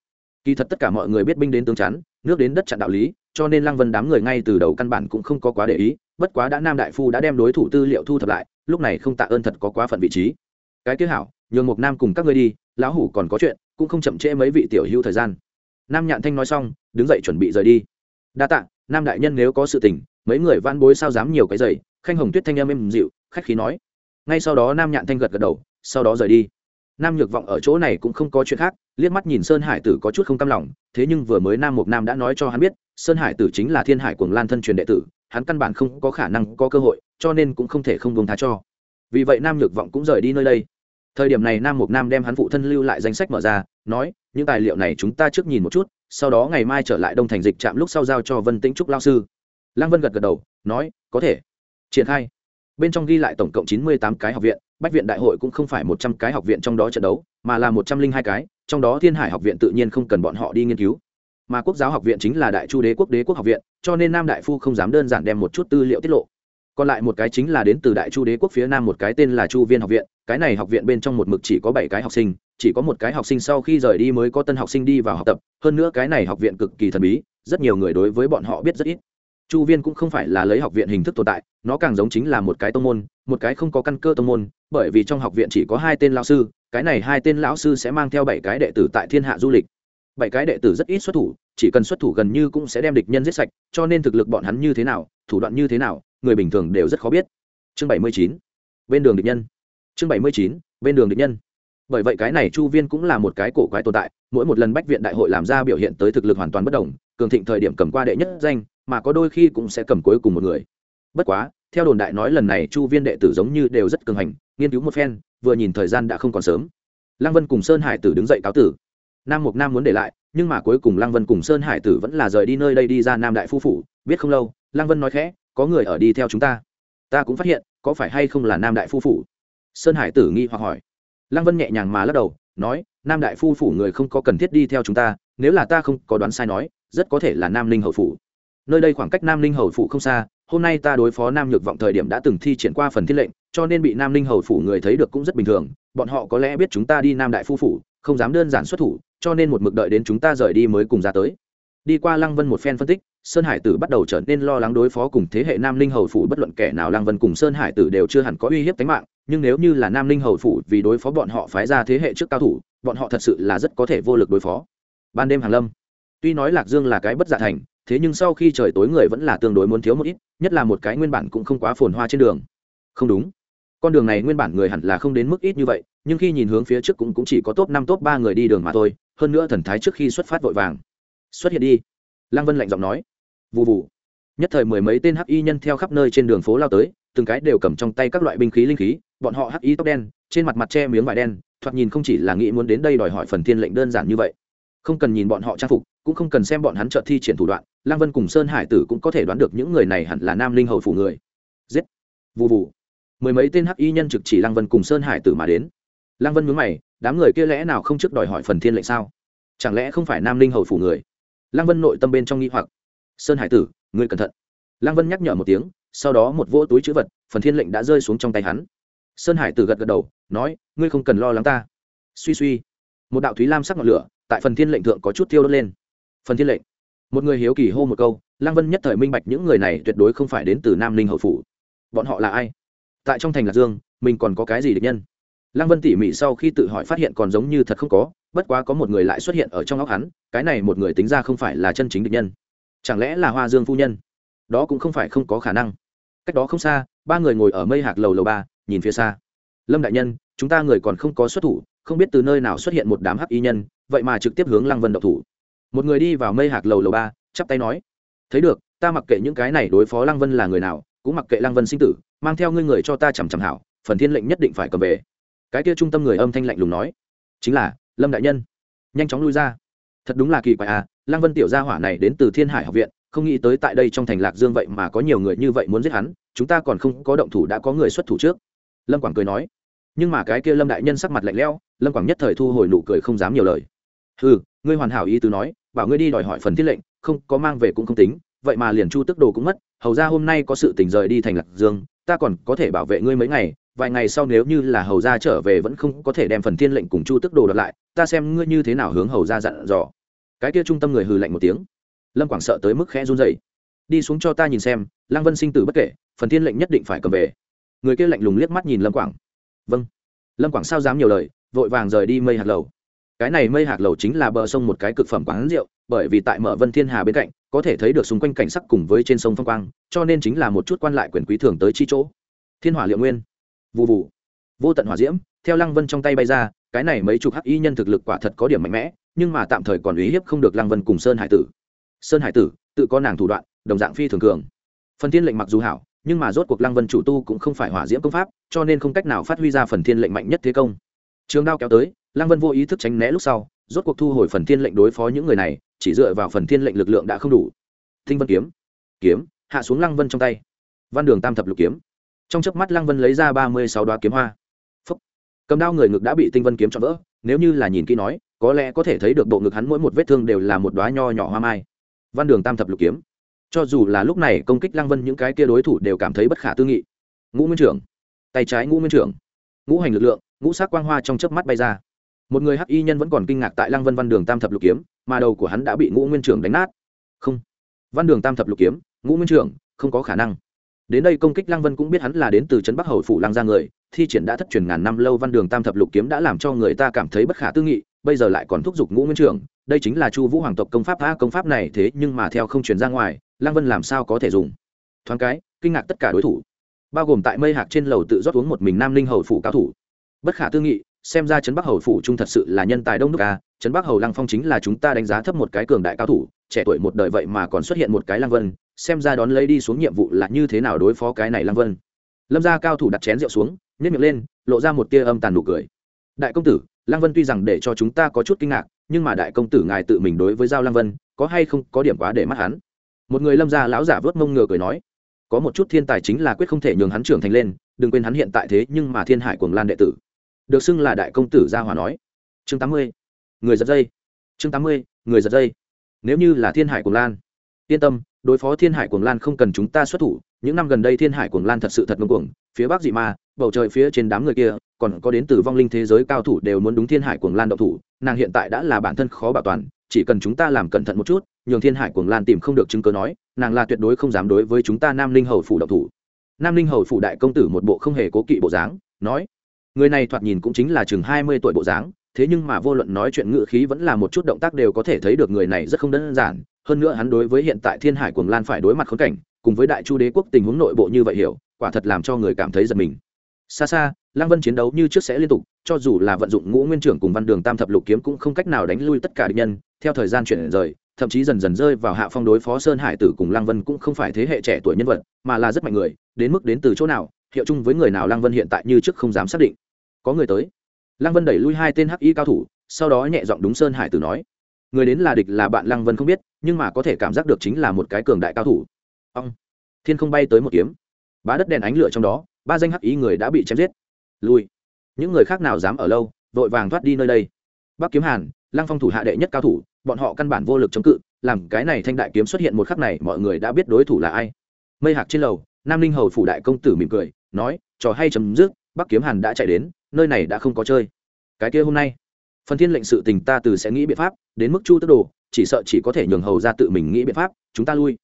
A: kỳ thật tất cả mọi người biết binh đến tướng chắn nước đến đất chặn đạo lý cho nên lăng vân đám người ngay từ đầu căn bản cũng không có quá để ý bất quá đã nam đại phu đã đem đối thủ tư liệu thu thập lại lúc này không tạ ơn thật có quá phận vị trí. Cái kế hảo nhường mục nam cùng các ngươi đi lão hủ còn có chuyện cũng không chậm trễ mấy vị tiểu hữu thời gian. Nam nhạn thanh nói xong, đứng dậy chuẩn bị rời đi. Đa tạ, nam đại nhân nếu có sự tình, mấy người van bối sao dám nhiều cái giày khanh hồng tuyết thanh âm êm dịu, khách khí nói. Ngay sau đó nam nhạn thanh gật gật đầu, sau đó rời đi. Nam nhược vọng ở chỗ này cũng không có chuyện khác, liếc mắt nhìn sơn hải tử có chút không cam lòng, thế nhưng vừa mới nam mục nam đã nói cho hắn biết, sơn hải tử chính là thiên hải cuồng lan thân truyền đệ tử, hắn căn bản không có khả năng có cơ hội, cho nên cũng không thể không vùng tha cho. Vì vậy nam nhược vọng cũng rời đi nơi đây thời điểm này nam mục nam đem hắn phụ thân lưu lại danh sách mở ra, nói, những tài liệu này chúng ta trước nhìn một chút, sau đó ngày mai trở lại đông thành dịch trạm lúc sau giao cho vân tĩnh trúc lao sư. Lăng vân gật gật đầu, nói, có thể. Triển khai. Bên trong ghi lại tổng cộng chín mươi tám cái học viện, bách viện đại hội cũng không phải một trăm cái học viện trong đó trận đấu, mà là một trăm linh hai cái, trong đó thiên hải học viện tự nhiên không cần bọn họ đi nghiên cứu. Mà quốc giáo học viện chính là đại chu đế quốc đế quốc học viện, cho nên nam đại phu không dám đơn giản đem một chút tư liệu tiết lộ còn lại một cái chính là đến từ đại chu đế quốc phía nam một cái tên là chu viên học viện, cái này học viện bên trong một mực chỉ có bảy cái học sinh, chỉ có một cái học sinh sau khi rời đi mới có tân học sinh đi vào học tập, hơn nữa cái này học viện cực kỳ thần bí, rất nhiều người đối với bọn họ biết rất ít. Chu viên cũng không phải là lấy học viện hình thức tồn tại, nó càng giống chính là một cái tông môn, một cái không có căn cơ tông môn, bởi vì trong học viện chỉ có hai tên lão sư, cái này hai tên lão sư sẽ mang theo bảy cái đệ tử tại thiên hạ du lịch. Bảy cái đệ tử rất ít xuất thủ, chỉ cần xuất thủ gần như cũng sẽ đem địch nhân giết sạch, cho nên thực lực bọn hắn như thế nào, thủ đoạn như thế nào người bình thường đều rất khó biết. Chương bảy mươi chín, bên đường địch nhân. Chương bảy mươi chín, bên đường địch nhân. Bởi vậy cái này chu viên cũng là một cái cổ quái tồn tại, mỗi một lần bách viện đại hội làm ra biểu hiện tới thực lực hoàn toàn bất đồng, cường thịnh thời điểm cầm qua đệ nhất danh, mà có đôi khi cũng sẽ cầm cuối cùng một người. Bất quá, theo đồn đại nói lần này chu viên đệ tử giống như đều rất cường hành, nghiên cứu một phen, vừa nhìn thời gian đã không còn sớm. Lăng vân cùng sơn hải tử đứng dậy cáo tử. Nam mục nam muốn để lại, nhưng mà cuối cùng lăng vân cùng sơn hải tử vẫn là rời đi nơi đây đi ra nam đại phu phủ, biết không lâu, lăng vân nói khẽ có người ở đi theo chúng ta. Ta cũng phát hiện, có phải hay không là nam đại phu phủ? Sơn hải tử nghi hoặc hỏi. Lăng vân nhẹ nhàng mà lắc đầu, nói, nam đại phu phủ người không có cần thiết đi theo chúng ta, nếu là ta không có đoán sai nói, rất có thể là nam ninh hậu phủ. Nơi đây khoảng cách nam ninh hầu phủ không xa, hôm nay ta đối phó nam nhược vọng thời điểm đã từng thi triển qua phần thiết lệnh, cho nên bị nam ninh hầu phủ người thấy được cũng rất bình thường. Bọn họ có lẽ biết chúng ta đi nam đại phu phủ, không dám đơn giản xuất thủ, cho nên một mực đợi đến chúng ta rời đi mới cùng ra tới đi qua lăng vân một phen phân tích sơn hải tử bắt đầu trở nên lo lắng đối phó cùng thế hệ nam ninh hầu phủ. Bất luận kẻ nào lăng vân cùng sơn hải tử đều chưa hẳn có uy hiếp tính mạng nhưng nếu như là nam ninh hầu phủ vì đối phó bọn họ phái ra thế hệ trước cao thủ bọn họ thật sự là rất có thể vô lực đối phó. Ban đêm hàng lâm. Tuy nói lạc dương là cái bất giả thành thế nhưng sau khi trời tối người vẫn là tương đối muốn thiếu một ít nhất là một cái nguyên bản cũng không quá phồn hoa trên đường. Không đúng. Con đường này nguyên bản người hẳn là không đến mức ít như vậy nhưng khi nhìn hướng phía trước cũng, cũng chỉ có top năm top ba người đi đường mà thôi. Hơn nữa thần thái trước khi xuất phát vội vàng xuất hiện đi. Lăng vân lạnh giọng nói. Vụ vụ nhất thời mười mấy tên hắc y nhân theo khắp nơi trên đường phố lao tới, từng cái đều cầm trong tay các loại binh khí linh khí, bọn họ hắc y tóc đen, trên mặt mặt che miếng vải đen, thoạt nhìn không chỉ là nghĩ muốn đến đây đòi hỏi phần thiên lệnh đơn giản như vậy. Không cần nhìn bọn họ trang phục, cũng không cần xem bọn hắn trợ thi triển thủ đoạn, lăng vân cùng sơn hải tử cũng có thể đoán được những người này hẳn là nam linh hầu phủ người. Giết. Vụ vụ mười mấy tên hắc y nhân trực chỉ lăng vân cùng sơn hải tử mà đến. Lăng vân nhớ mày, đám người kia lẽ nào không trước đòi hỏi phần thiên lệnh sao? Chẳng lẽ không phải nam linh hầu phủ người? Lăng vân nội tâm bên trong nghi hoặc. Sơn hải tử, ngươi cẩn thận. Lăng vân nhắc nhở một tiếng, sau đó một vỗ túi chữ vật, phần thiên lệnh đã rơi xuống trong tay hắn. Sơn hải tử gật gật đầu, nói, ngươi không cần lo lắng ta. Suy suy. Một đạo thúy lam sắc ngọn lửa, tại phần thiên lệnh thượng có chút tiêu đốt lên. Phần thiên lệnh. Một người hiếu kỳ hô một câu, lăng vân nhất thời minh bạch những người này tuyệt đối không phải đến từ nam ninh hậu phủ. Bọn họ là ai? Tại trong thành lạc dương, mình còn có cái gì địch nhân? Lăng vân tỉ mỉ sau khi tự hỏi phát hiện còn giống như thật không có, bất quá có một người lại xuất hiện ở trong óc hắn, cái này một người tính ra không phải là chân chính địch nhân. Chẳng lẽ là hoa dương phu nhân? Đó cũng không phải không có khả năng. Cách đó không xa, ba người ngồi ở mây hạc lầu lầu ba, nhìn phía xa. Lâm đại nhân, chúng ta người còn không có xuất thủ, không biết từ nơi nào xuất hiện một đám hắc y nhân, vậy mà trực tiếp hướng lăng vân độc thủ. Một người đi vào mây hạc lầu lầu ba, chắp tay nói, thấy được, ta mặc kệ những cái này đối phó lăng vân là người nào, cũng mặc kệ lăng vân sinh tử, mang theo ngươi người cho ta chằm chằm hảo, phần thiên lệnh nhất định phải cầm về cái kia trung tâm người âm thanh lạnh lùng nói, chính là, lâm đại nhân. Nhanh chóng lui ra. Thật đúng là kỳ quái à lăng vân tiểu gia hỏa này đến từ thiên hải học viện, không nghĩ tới tại đây trong thành lạc dương vậy mà có nhiều người như vậy muốn giết hắn, chúng ta còn không có động thủ đã có người xuất thủ trước. Lâm quảng cười nói. Nhưng mà cái kia lâm đại nhân sắc mặt lạnh lẽo, lâm quảng nhất thời thu hồi nụ cười không dám nhiều lời. Ừ ngươi hoàn hảo ý tứ nói, bảo ngươi đi đòi hỏi phần thiết lệnh, không có mang về cũng không tính, vậy mà liền chu tức đồ cũng mất, hầu ra hôm nay có sự tình rời đi thành lạc dương, ta còn có thể bảo vệ ngươi mấy ngày vài ngày sau nếu như là hầu gia trở về vẫn không có thể đem phần thiên lệnh cùng chu tức đồ đợt lại, ta xem ngươi như thế nào hướng hầu gia dặn dò. Cái kia trung tâm người hừ lạnh một tiếng. Lâm quảng sợ tới mức khẽ run dậy đi xuống cho ta nhìn xem, lăng vân sinh tử bất kể, phần thiên lệnh nhất định phải cầm về. Người kia lạnh lùng liếc mắt nhìn lâm quảng. Vâng. Lâm quảng sao dám nhiều lời, vội vàng rời đi mây hạt lầu. Cái này mây hạt lầu chính là bờ sông một cái cực phẩm quán rượu, bởi vì tại mở vân thiên hà bên cạnh, có thể thấy được xung quanh cảnh sắc cùng với trên sông phong quang, cho nên chính là một chút quan lại quyền quý thường tới chi chỗ. Thiên hỏa liệu nguyên vụ vụ vô tận hỏa diễm, theo lăng vân trong tay bay ra, cái này mấy chục hắc y nhân thực lực quả thật có điểm mạnh mẽ, nhưng mà tạm thời còn uy hiếp không được lăng vân cùng sơn hải tử. Sơn hải tử, tự có nàng thủ đoạn, đồng dạng phi thường cường. Phần thiên lệnh mặc dù hảo, nhưng mà rốt cuộc lăng vân chủ tu cũng không phải hỏa diễm công pháp, cho nên không cách nào phát huy ra phần thiên lệnh mạnh nhất thế công. Trường đao kéo tới, lăng vân vô ý thức tránh né lúc sau, rốt cuộc thu hồi phần thiên lệnh đối phó những người này, chỉ dựa vào phần thiên lệnh lực lượng đã không đủ. Thinh vân kiếm. Kiếm, hạ xuống lăng vân trong tay. Văn đường tam thập lục kiếm trong chớp mắt lăng vân lấy ra ba mươi sáu đoá kiếm hoa. Phúc. cầm đao người ngực đã bị tinh vân kiếm cho vỡ, nếu như là nhìn kỹ nói, có lẽ có thể thấy được bộ ngực hắn mỗi một vết thương đều là một đoá nho nhỏ hoa mai. Văn đường tam thập lục kiếm. Cho dù là lúc này công kích lăng vân, những cái kia đối thủ đều cảm thấy bất khả tư nghị. Ngũ nguyên trưởng. Tay trái ngũ nguyên trưởng. Ngũ hành lực lượng, ngũ sắc quang hoa trong chớp mắt bay ra. Một người hắc y nhân vẫn còn kinh ngạc tại lăng vân văn đường tam thập lục kiếm, mà đầu của hắn đã bị ngũ nguyên trưởng đánh nát. Không. Văn đường tam thập lục kiếm, ngũ nguyên trưởng, không có khả năng đến đây công kích lăng vân cũng biết hắn là đến từ trấn bắc hầu phủ lăng ra người, thi triển đã thất truyền ngàn năm lâu văn đường tam thập lục kiếm đã làm cho người ta cảm thấy bất khả tư nghị, bây giờ lại còn thúc giục ngũ nguyên trưởng, đây chính là chu vũ hoàng tộc công pháp, a công pháp này thế nhưng mà theo không truyền ra ngoài, lăng vân làm sao có thể dùng? Thoáng cái, kinh ngạc tất cả đối thủ, bao gồm tại mây hạc trên lầu tự rót uống một mình nam ninh hầu phủ cao thủ. Bất khả tư nghị, xem ra trấn bắc hầu phủ trung thật sự là nhân tài đông nước a trấn bắc hầu lăng phong chính là chúng ta đánh giá thấp một cái cường đại cao thủ, trẻ tuổi một đời vậy mà còn xuất hiện một cái lăng vân, xem ra đón lấy đi xuống nhiệm vụ là như thế nào đối phó cái này lăng vân. Lâm gia cao thủ đặt chén rượu xuống nhét miệng lên, lộ ra một tia âm tàn nụ cười. Đại công tử, lăng vân tuy rằng để cho chúng ta có chút kinh ngạc, nhưng mà đại công tử ngài tự mình đối với giao lăng vân, có hay không có điểm quá để mắt hắn? Một người lâm gia lão giả vớt mông ngựa cười nói, có một chút thiên tài chính là quyết không thể nhường hắn trưởng thành lên, đừng quên hắn hiện tại thế nhưng mà thiên hải cuồng lan đệ tử. Được xưng là đại công tử gia hòa nói. Chương tám mươi người giật dây. Chương tám mươi, người giật dây. Nếu như là thiên hải cuồng lan, yên tâm, đối phó thiên hải cuồng lan không cần chúng ta xuất thủ. Những năm gần đây thiên hải cuồng lan thật sự thật ngưng cuồng. Phía bắc dị ma, bầu trời phía trên đám người kia, còn có đến từ vong linh thế giới cao thủ đều muốn đúng thiên hải cuồng lan động thủ. Nàng hiện tại đã là bản thân khó bảo toàn, chỉ cần chúng ta làm cẩn thận một chút, nhường thiên hải cuồng lan tìm không được chứng cớ nói, nàng là tuyệt đối không dám đối với chúng ta nam linh hầu phủ động thủ. Nam linh hầu phủ đại công tử một bộ không hề cố kỵ bộ dáng, nói. Người này thoạt nhìn cũng chính là chừng hai mươi tuổi bộ dáng thế nhưng mà vô luận nói chuyện ngữ khí vẫn là một chút động tác đều có thể thấy được người này rất không đơn giản. Hơn nữa hắn đối với hiện tại thiên hải cuồng lan phải đối mặt khốn cảnh, cùng với đại chu đế quốc tình huống nội bộ như vậy hiểu, quả thật làm cho người cảm thấy giật mình. Xa xa, lăng vân chiến đấu như trước sẽ liên tục, cho dù là vận dụng ngũ nguyên trưởng cùng văn đường tam thập lục kiếm cũng không cách nào đánh lui tất cả địch nhân, theo thời gian chuyển rời, thậm chí dần dần rơi vào hạ phong đối phó sơn hải tử cùng lăng vân cũng không phải thế hệ trẻ tuổi nhân vật, mà là rất mạnh người, đến mức đến từ chỗ nào, hiệu chung với người nào lăng vân hiện tại như trước không dám xác định. Có người tới lăng vân đẩy lui hai tên hắc y cao thủ, sau đó nhẹ giọng đúng sơn hải tử nói, người đến là địch là bạn lăng vân không biết, nhưng mà có thể cảm giác được chính là một cái cường đại cao thủ. Ông, thiên không bay tới một kiếm. Bá đất đèn ánh lửa trong đó, ba danh hắc ý người đã bị chém giết. Lui. Những người khác nào dám ở lâu, vội vàng thoát đi nơi đây. Bắc kiếm hàn, lăng phong thủ hạ đệ nhất cao thủ, bọn họ căn bản vô lực chống cự, làm cái này thanh đại kiếm xuất hiện một khắc này, mọi người đã biết đối thủ là ai. Mây hạc trên lầu, nam ninh hầu phủ đại công tử mỉm cười, nói, trò hay chấm dứt, bắc kiếm hàn đã chạy đến nơi này đã không có chơi. Cái kia hôm nay, phần thiên lệnh sự tình ta từ sẽ nghĩ biện pháp, đến mức chu tức đồ, chỉ sợ chỉ có thể nhường hầu ra tự mình nghĩ biện pháp, chúng ta lui.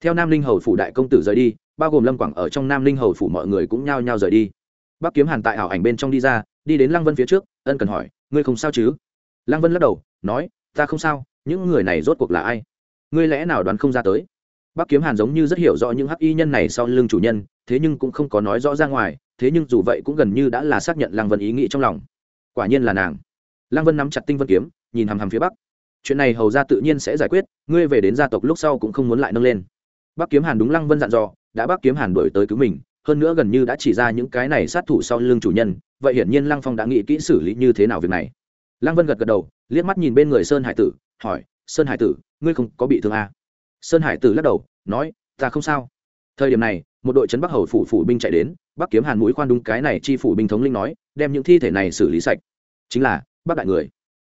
A: Theo nam linh hầu phủ đại công tử rời đi, bao gồm lâm quảng ở trong nam linh hầu phủ mọi người cũng nhao nhao rời đi. Bắc kiếm hàn tại ảo ảnh bên trong đi ra, đi đến lăng vân phía trước, ân cần hỏi, ngươi không sao chứ? Lăng vân lắc đầu, nói, ta không sao, những người này rốt cuộc là ai? Ngươi lẽ nào đoán không ra tới? Bắc kiếm hàn giống như rất hiểu rõ những hắc y nhân này sau lưng chủ nhân thế nhưng cũng không có nói rõ ra ngoài, thế nhưng dù vậy cũng gần như đã là xác nhận lăng vân ý nghĩ trong lòng. Quả nhiên là nàng. Lăng vân nắm chặt tinh vân kiếm, nhìn hằm hằm phía bắc. Chuyện này hầu ra tự nhiên sẽ giải quyết, ngươi về đến gia tộc lúc sau cũng không muốn lại nâng lên. Bắc kiếm hàn đúng lăng vân dặn dò, đã bắc kiếm hàn đổi tới cứu mình, hơn nữa gần như đã chỉ ra những cái này sát thủ sau lưng chủ nhân, vậy hiển nhiên lăng phong đã nghĩ kỹ xử lý như thế nào việc này. Lăng vân gật gật đầu, liếc mắt nhìn bên người sơn hải tử, hỏi, sơn hải tử, ngươi không có bị thương à? sơn hải tử lắc đầu, nói, ta không sao thời điểm này, một đội trấn bắc hầu phủ phủ binh chạy đến, bắc kiếm hàn mũi khoan đúng cái này chi phủ binh thống linh nói, đem những thi thể này xử lý sạch. Chính là, bắc đại người.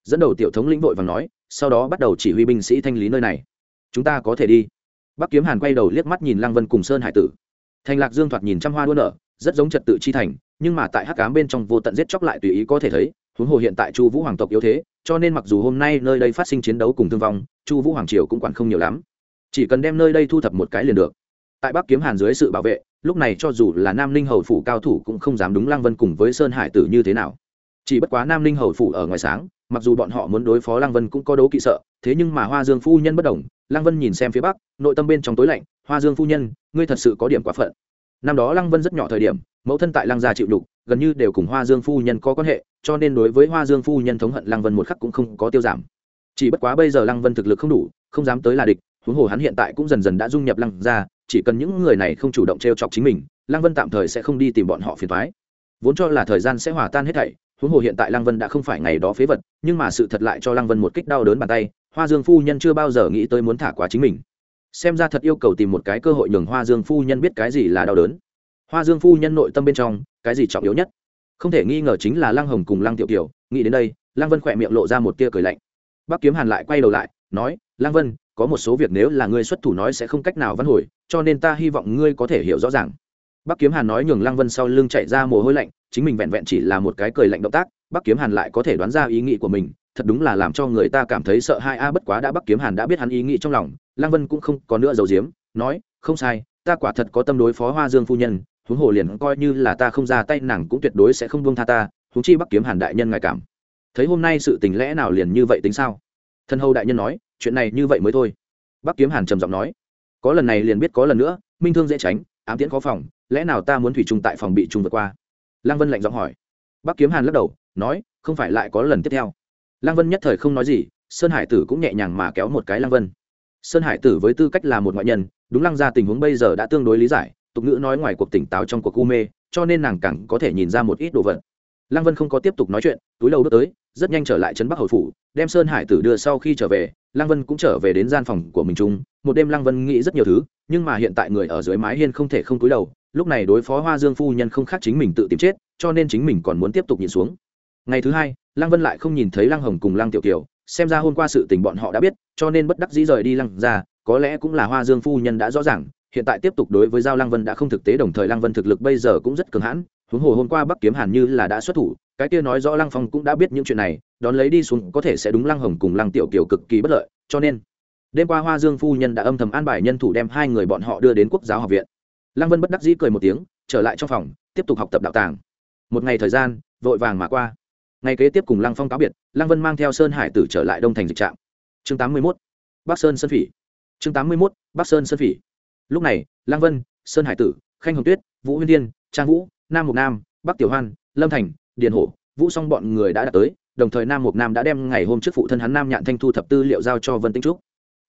A: Dẫn đầu tiểu thống lĩnh vội vàng nói, sau đó bắt đầu chỉ huy binh sĩ thanh lý nơi này. Chúng ta có thể đi. Bắc kiếm hàn quay đầu liếc mắt nhìn lăng vân cùng sơn hải tử. Thành lạc dương thoạt nhìn trăm hoa đua nở, rất giống trật tự chi thành, nhưng mà tại hắc cám bên trong vô tận giết chóc lại tùy ý có thể thấy, huống hồ hiện tại chu vũ hoàng tộc yếu thế, cho nên mặc dù hôm nay nơi đây phát sinh chiến đấu cùng thương vong, chu vũ hoàng triều cũng quản không nhiều lắm. Chỉ cần đem nơi đây thu thập một cái liền được tại bắc kiếm hàn dưới sự bảo vệ, lúc này cho dù là nam ninh hầu phủ cao thủ cũng không dám đúng lăng vân cùng với sơn hải tử như thế nào. Chỉ bất quá nam ninh hầu phủ ở ngoài sáng, mặc dù bọn họ muốn đối phó lăng vân cũng có đấu kỵ sợ, thế nhưng mà hoa dương phu nhân bất đồng lăng vân nhìn xem phía bắc, nội tâm bên trong tối lạnh, hoa dương phu nhân, ngươi thật sự có điểm quá phận. Năm đó lăng vân rất nhỏ thời điểm, mẫu thân tại lăng gia chịu đục, gần như đều cùng hoa dương phu nhân có quan hệ, cho nên đối với hoa dương phu nhân thống hận lăng vân một khắc cũng không có tiêu giảm. Chỉ bất quá bây giờ lăng vân thực lực không đủ, không dám tới là địch, huống hồ hắn hiện tại cũng dần dần đã dung nhập lăng gia chỉ cần những người này không chủ động t r e o chọc chính mình, lăng vân tạm thời sẽ không đi tìm bọn họ phiền thoái vốn cho là thời gian sẽ hòa tan hết thảy, huống hồ hiện tại lăng vân đã không phải ngày đó phế vật, nhưng mà sự thật lại cho lăng vân một kích đau đớn bàn tay, hoa dương phu nhân chưa bao giờ nghĩ tới muốn thả quá chính mình. Xem ra thật yêu cầu tìm một cái cơ hội nhường hoa dương phu nhân biết cái gì là đau đớn. Hoa dương phu nhân nội tâm bên trong, cái gì trọng yếu nhất? Không thể nghi ngờ chính là lăng hồng cùng lăng tiểu kiều. Nghĩ đến đây, lăng vân khỏe miệng lộ ra một tia cười lạnh. Bác kiếm hàn lại quay đầu lại, nói, lăng vân có một số việc nếu là ngươi xuất thủ nói sẽ không cách nào văn hồi, cho nên ta hy vọng ngươi có thể hiểu rõ ràng. Bắc kiếm hàn nói nhường lăng vân sau lưng chạy ra mồ hôi lạnh, chính mình vẹn vẹn chỉ là một cái cười lạnh động tác, Bắc kiếm hàn lại có thể đoán ra ý nghĩ của mình, thật đúng là làm cho người ta cảm thấy sợ hai a, bất quá đã Bắc kiếm hàn đã biết hắn ý nghĩ trong lòng, lăng vân cũng không có nữa giấu diếm nói, không sai, ta quả thật có tâm đối phó hoa dương phu nhân, huống hồ liền coi như là ta không ra tay nàng cũng tuyệt đối sẽ không buông tha ta, huống chi bắc kiếm hàn đại nhân ngài cảm. Thấy hôm nay sự tình lẽ nào liền như vậy tính sao? Thân hầu đại nhân nói, chuyện này như vậy mới thôi. Bắc kiếm hàn trầm giọng nói, có lần này liền biết có lần nữa, minh thương dễ tránh, ám tiễn khó phòng, lẽ nào ta muốn thủy chung tại phòng bị chung vượt qua? Lăng vân lạnh giọng hỏi. Bắc kiếm hàn lắc đầu, nói, không phải lại có lần tiếp theo. Lăng vân nhất thời không nói gì, sơn hải tử cũng nhẹ nhàng mà kéo một cái lăng vân. Sơn hải tử với tư cách là một ngoại nhân, đúng lăng ra tình huống bây giờ đã tương đối lý giải, tục ngữ nói ngoài cuộc tỉnh táo trong cuộc u mê, cho nên nàng càng có thể nhìn ra một ít đồ vật. Lăng vân không có tiếp tục nói chuyện, túi đầu bước tới rất nhanh trở lại trấn bắc hầu phủ, đem sơn hải tử đưa sau khi trở về, lăng vân cũng trở về đến gian phòng của mình chung. Một đêm lăng vân nghĩ rất nhiều thứ, nhưng mà hiện tại người ở dưới mái hiên không thể không túi đầu, lúc này đối phó hoa dương phu nhân không khác chính mình tự tìm chết, cho nên chính mình còn muốn tiếp tục nhìn xuống. Ngày thứ hai, lăng vân lại không nhìn thấy lăng hồng cùng lăng tiểu kiều, xem ra hôm qua sự tình bọn họ đã biết, cho nên bất đắc dĩ rời đi lăng ra, có lẽ cũng là hoa dương phu nhân đã rõ ràng hiện tại tiếp tục đối với giao lăng vân đã không thực tế, đồng thời lăng vân thực lực bây giờ cũng rất cường hãn. Huống hồ hôm qua bắc kiếm hàn như là đã xuất thủ, cái kia nói rõ lăng phong cũng đã biết những chuyện này, đón lấy đi xuống có thể sẽ đúng lăng hồng cùng lăng tiểu kiều cực kỳ bất lợi, cho nên đêm qua hoa dương phu nhân đã âm thầm an bài nhân thủ đem hai người bọn họ đưa đến quốc giáo học viện. Lăng vân bất đắc dĩ cười một tiếng, trở lại trong phòng, tiếp tục học tập đạo tàng. Một ngày thời gian, vội vàng mà qua. Ngày kế tiếp cùng lăng phong cáo biệt, lăng vân mang theo sơn hải tử trở lại đông thành dịch trạm. Chương tám mươi mốt, bắc sơn sơn phỉ. Chương tám mươi mốt, bắc sơn sơn phỉ lúc này lang vân, sơn hải tử, khanh hồng tuyết, vũ huyên thiên trang vũ, nam mục nam, bắc tiểu hoan, lâm thành, điền hổ, vũ s bọn người đã đạt tới, đồng thời nam mục nam đã đem ngày hôm trước phụ thân hắn nam nhạn thanh thu thập tư liệu giao cho vân tĩnh trúc.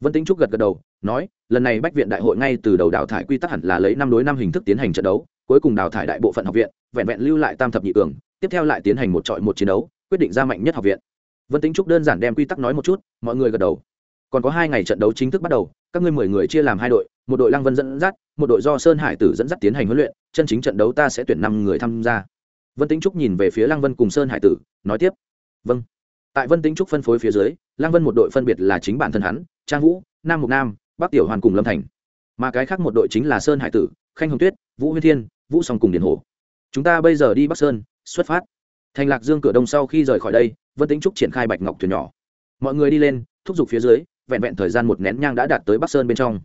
A: Vân tĩnh trúc gật gật đầu, nói, lần này bách viện đại hội ngay từ đầu đào thải quy tắc hẳn là lấy năm đối năm hình thức tiến hành trận đấu, cuối cùng đào thải đại bộ phận học viện, vẹn vẹn lưu lại tam thập nhị cường, tiếp theo lại tiến hành một trọi một chiến đấu, quyết định ra mạnh nhất học viện. Vân tĩnh trúc đơn giản đem quy tắc nói một chút, mọi người gật đầu còn có hai ngày trận đấu chính thức bắt đầu, các ngươi mười người chia làm hai đội, một đội lăng vân dẫn dắt, một đội do sơn hải tử dẫn dắt tiến hành huấn luyện, chân chính trận đấu ta sẽ tuyển năm người tham gia. Vân tính trúc nhìn về phía lăng vân cùng sơn hải tử, nói tiếp vâng. Tại vân tính trúc phân phối phía dưới, lăng vân một đội phân biệt là chính bản thân hắn, trang vũ, nam mục nam, bắc tiểu hoàn cùng lâm thành. Mà cái khác một đội chính là sơn hải tử, khanh hồng tuyết, vũ huyên thiên, vũ song cùng điền hồ chúng ta bây giờ đi bắc sơn, xuất phát. Thành lạc dương cửa đông sau khi rời khỏi đây, vân tính trúc triển khai bạch ngọc thuyền nhỏ. Mọi người đi lên, thúc giục phía dưới vẹn vẹn thời gian một nén nhang đã đạt tới bắc sơn bên trong.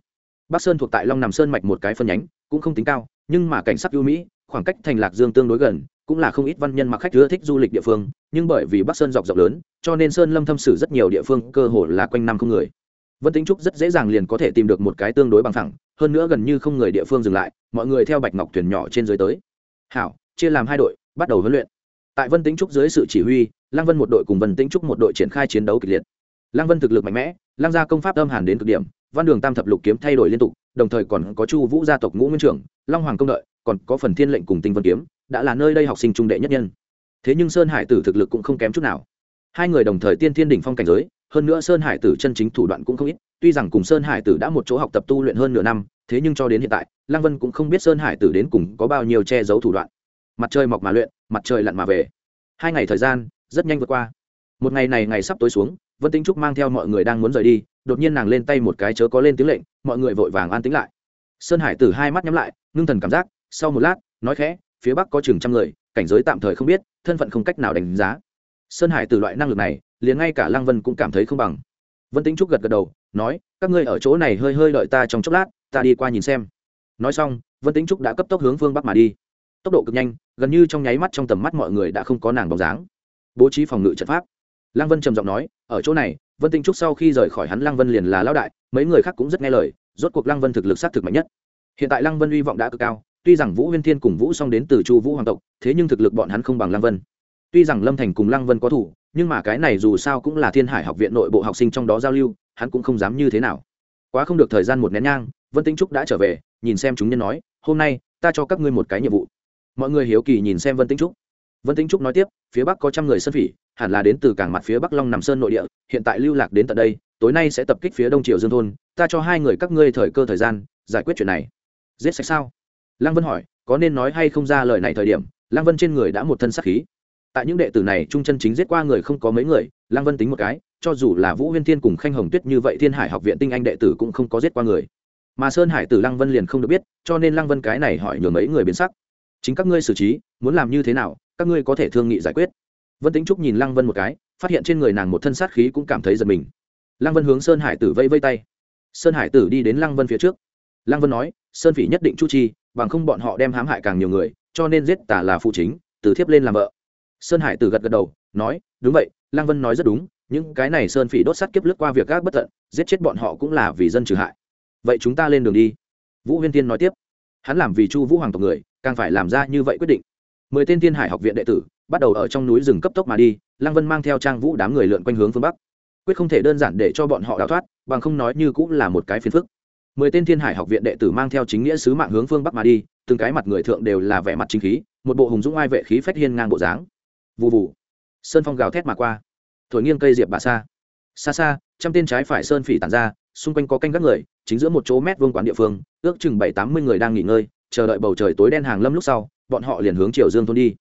A: Bắc sơn thuộc tại long nằm sơn mạch một cái phân nhánh, cũng không tính cao, nhưng mà cảnh sắc ưu mỹ, khoảng cách thành lạc dương tương đối gần, cũng là không ít văn nhân mặc khách ưa thích du lịch địa phương, nhưng bởi vì bắc sơn dọc rộng lớn, cho nên sơn lâm thâm sử rất nhiều địa phương cơ hồ là quanh năm không người. Vân tính trúc rất dễ dàng liền có thể tìm được một cái tương đối bằng thẳng hơn nữa gần như không người địa phương dừng lại, mọi người theo bạch ngọc thuyền nhỏ trên dưới tới. Hảo, chia làm hai đội, bắt đầu huấn luyện. Tại vân tính trúc dưới sự chỉ huy, lăng vân một đội cùng vân tính trúc một đội triển khai chiến đấu kịch liệt lăng vân thực lực mạnh mẽ, lăng gia công pháp âm hàn đến cực điểm, văn đường tam thập lục kiếm thay đổi liên tục, đồng thời còn có chu vũ gia tộc ngũ nguyên trưởng, long hoàng công đợi, còn có phần thiên lệnh cùng tinh vân kiếm, đã là nơi đây học sinh trung đệ nhất nhân. Thế nhưng sơn hải tử thực lực cũng không kém chút nào. Hai người đồng thời tiên thiên đỉnh phong cảnh giới, hơn nữa sơn hải tử chân chính thủ đoạn cũng không ít, tuy rằng cùng sơn hải tử đã một chỗ học tập tu luyện hơn nửa năm, thế nhưng cho đến hiện tại, lăng vân cũng không biết sơn hải tử đến cùng có bao nhiêu che giấu thủ đoạn. Mặt trời mọc mà luyện, mặt trời lặn mà về. Hai ngày thời gian, rất nhanh vượt qua. Một ngày này ngày sắp tối xuống vân tính trúc mang theo mọi người đang muốn rời đi, đột nhiên nàng lên tay một cái chớ có lên tiếng lệnh, mọi người vội vàng an tĩnh lại. Sơn hải tử hai mắt nhắm lại, ngưng thần cảm giác, sau một lát, nói khẽ, phía bắc có chừng trăm người, cảnh giới tạm thời không biết, thân phận không cách nào đánh giá. Sơn hải tử loại năng lực này, liền ngay cả lăng vân cũng cảm thấy không bằng. Vân tính trúc gật gật đầu, nói, các ngươi ở chỗ này hơi hơi đợi ta trong chốc lát, ta đi qua nhìn xem. Nói xong, vân tính trúc đã cấp tốc hướng phương bắc mà đi. Tốc độ cực nhanh, gần như trong nháy mắt trong tầm mắt mọi người đã không có nàng bóng dáng. Bố trí phòng ngự trận pháp lăng vân trầm giọng nói, ở chỗ này, vân tinh trúc sau khi rời khỏi hắn lăng vân liền là lão đại, mấy người khác cũng rất nghe lời, rốt cuộc lăng vân thực lực s á t thực mạnh nhất. Hiện tại lăng vân hy vọng đã cực cao, tuy rằng vũ huyên thiên cùng vũ song đến từ chu vũ hoàng tộc, thế nhưng thực lực bọn hắn không bằng lăng vân. Tuy rằng lâm thành cùng lăng vân có thủ, nhưng mà cái này dù sao cũng là thiên hải học viện nội bộ học sinh trong đó giao lưu, hắn cũng không dám như thế nào. Quá không được thời gian một nén nhang, vân tinh trúc đã trở về, nhìn xem chúng nhân nói, hôm nay, ta cho các ngươi một cái nhiệm vụ. Mọi người hiếu kỳ nhìn xem vân tinh trúc. Vân tinh trúc nói tiếp phía bắc có trăm người sơn phỉ, hẳn là đến từ cảng mặt phía bắc long nằm sơn nội địa, hiện tại lưu lạc đến tận đây, tối nay sẽ tập kích phía đông triều dương thôn, ta cho hai người các ngươi thời cơ thời gian, giải quyết chuyện này. Giết sạch sao? Lăng vân hỏi, có nên nói hay không ra lời này thời điểm, lăng vân trên người đã một thân sắc khí. Tại những đệ tử này trung chân chính giết qua người không có mấy người, lăng vân tính một cái, cho dù là vũ huyên thiên cùng khanh hồng tuyết như vậy thiên hải học viện tinh anh đệ tử cũng không có giết qua người. Mà sơn hải tử lăng vân liền không được biết, cho nên lăng vân cái này hỏi nhường mấy người biến sắc. Chính các ngươi xử trí, muốn làm như thế nào các ngươi có thể thương nghị giải quyết. Vân tính trúc nhìn lăng vân một cái, phát hiện trên người nàng một thân sát khí cũng cảm thấy giật mình. Lăng vân hướng sơn hải tử vây vây tay. Sơn hải tử đi đến lăng vân phía trước. Lăng vân nói, sơn phỉ nhất định chu chi bằng không bọn họ đem hãm hại càng nhiều người, cho nên giết tả là phụ chính, từ thiếp lên làm vợ. Sơn hải tử gật gật đầu, nói, đúng vậy, lăng vân nói rất đúng, những cái này sơn phỉ đốt sắt kiếp lướt qua việc gác bất tận, giết chết bọn họ cũng là vì dân trừ hại. Vậy chúng ta lên đường đi. Vũ huyên tiên nói tiếp, hắn làm vì chu vũ hoàng tộc người, càng phải làm ra như vậy quyết định mười tên thiên hải học viện đệ tử, bắt đầu ở trong núi rừng cấp tốc mà đi, lăng vân mang theo trang vũ đám người lượn quanh hướng phương bắc. Quyết không thể đơn giản để cho bọn họ đào thoát, bằng không nói như cũng là một cái phiền phức. Mười tên thiên hải học viện đệ tử mang theo chính nghĩa sứ mạng hướng phương bắc mà đi, từng cái mặt người thượng đều là vẻ mặt chính khí, một bộ hùng dũng ai vệ khí phách hiên ngang bộ dáng. Vụ vụ sơn phong gào thét mà qua. Thổi nghiêng cây diệp bà xa xa xa, trăm tên trái phải sơn phỉ tàn ra, xung quanh có canh các người, chính giữa một chỗ mét vương quán địa phương, ước chừng bảy tám mươi người đang nghỉ ngơi, chờ đợi bầu trời tối đen hàng lâm lúc sau bọn họ liền hướng triều dương thôn đi.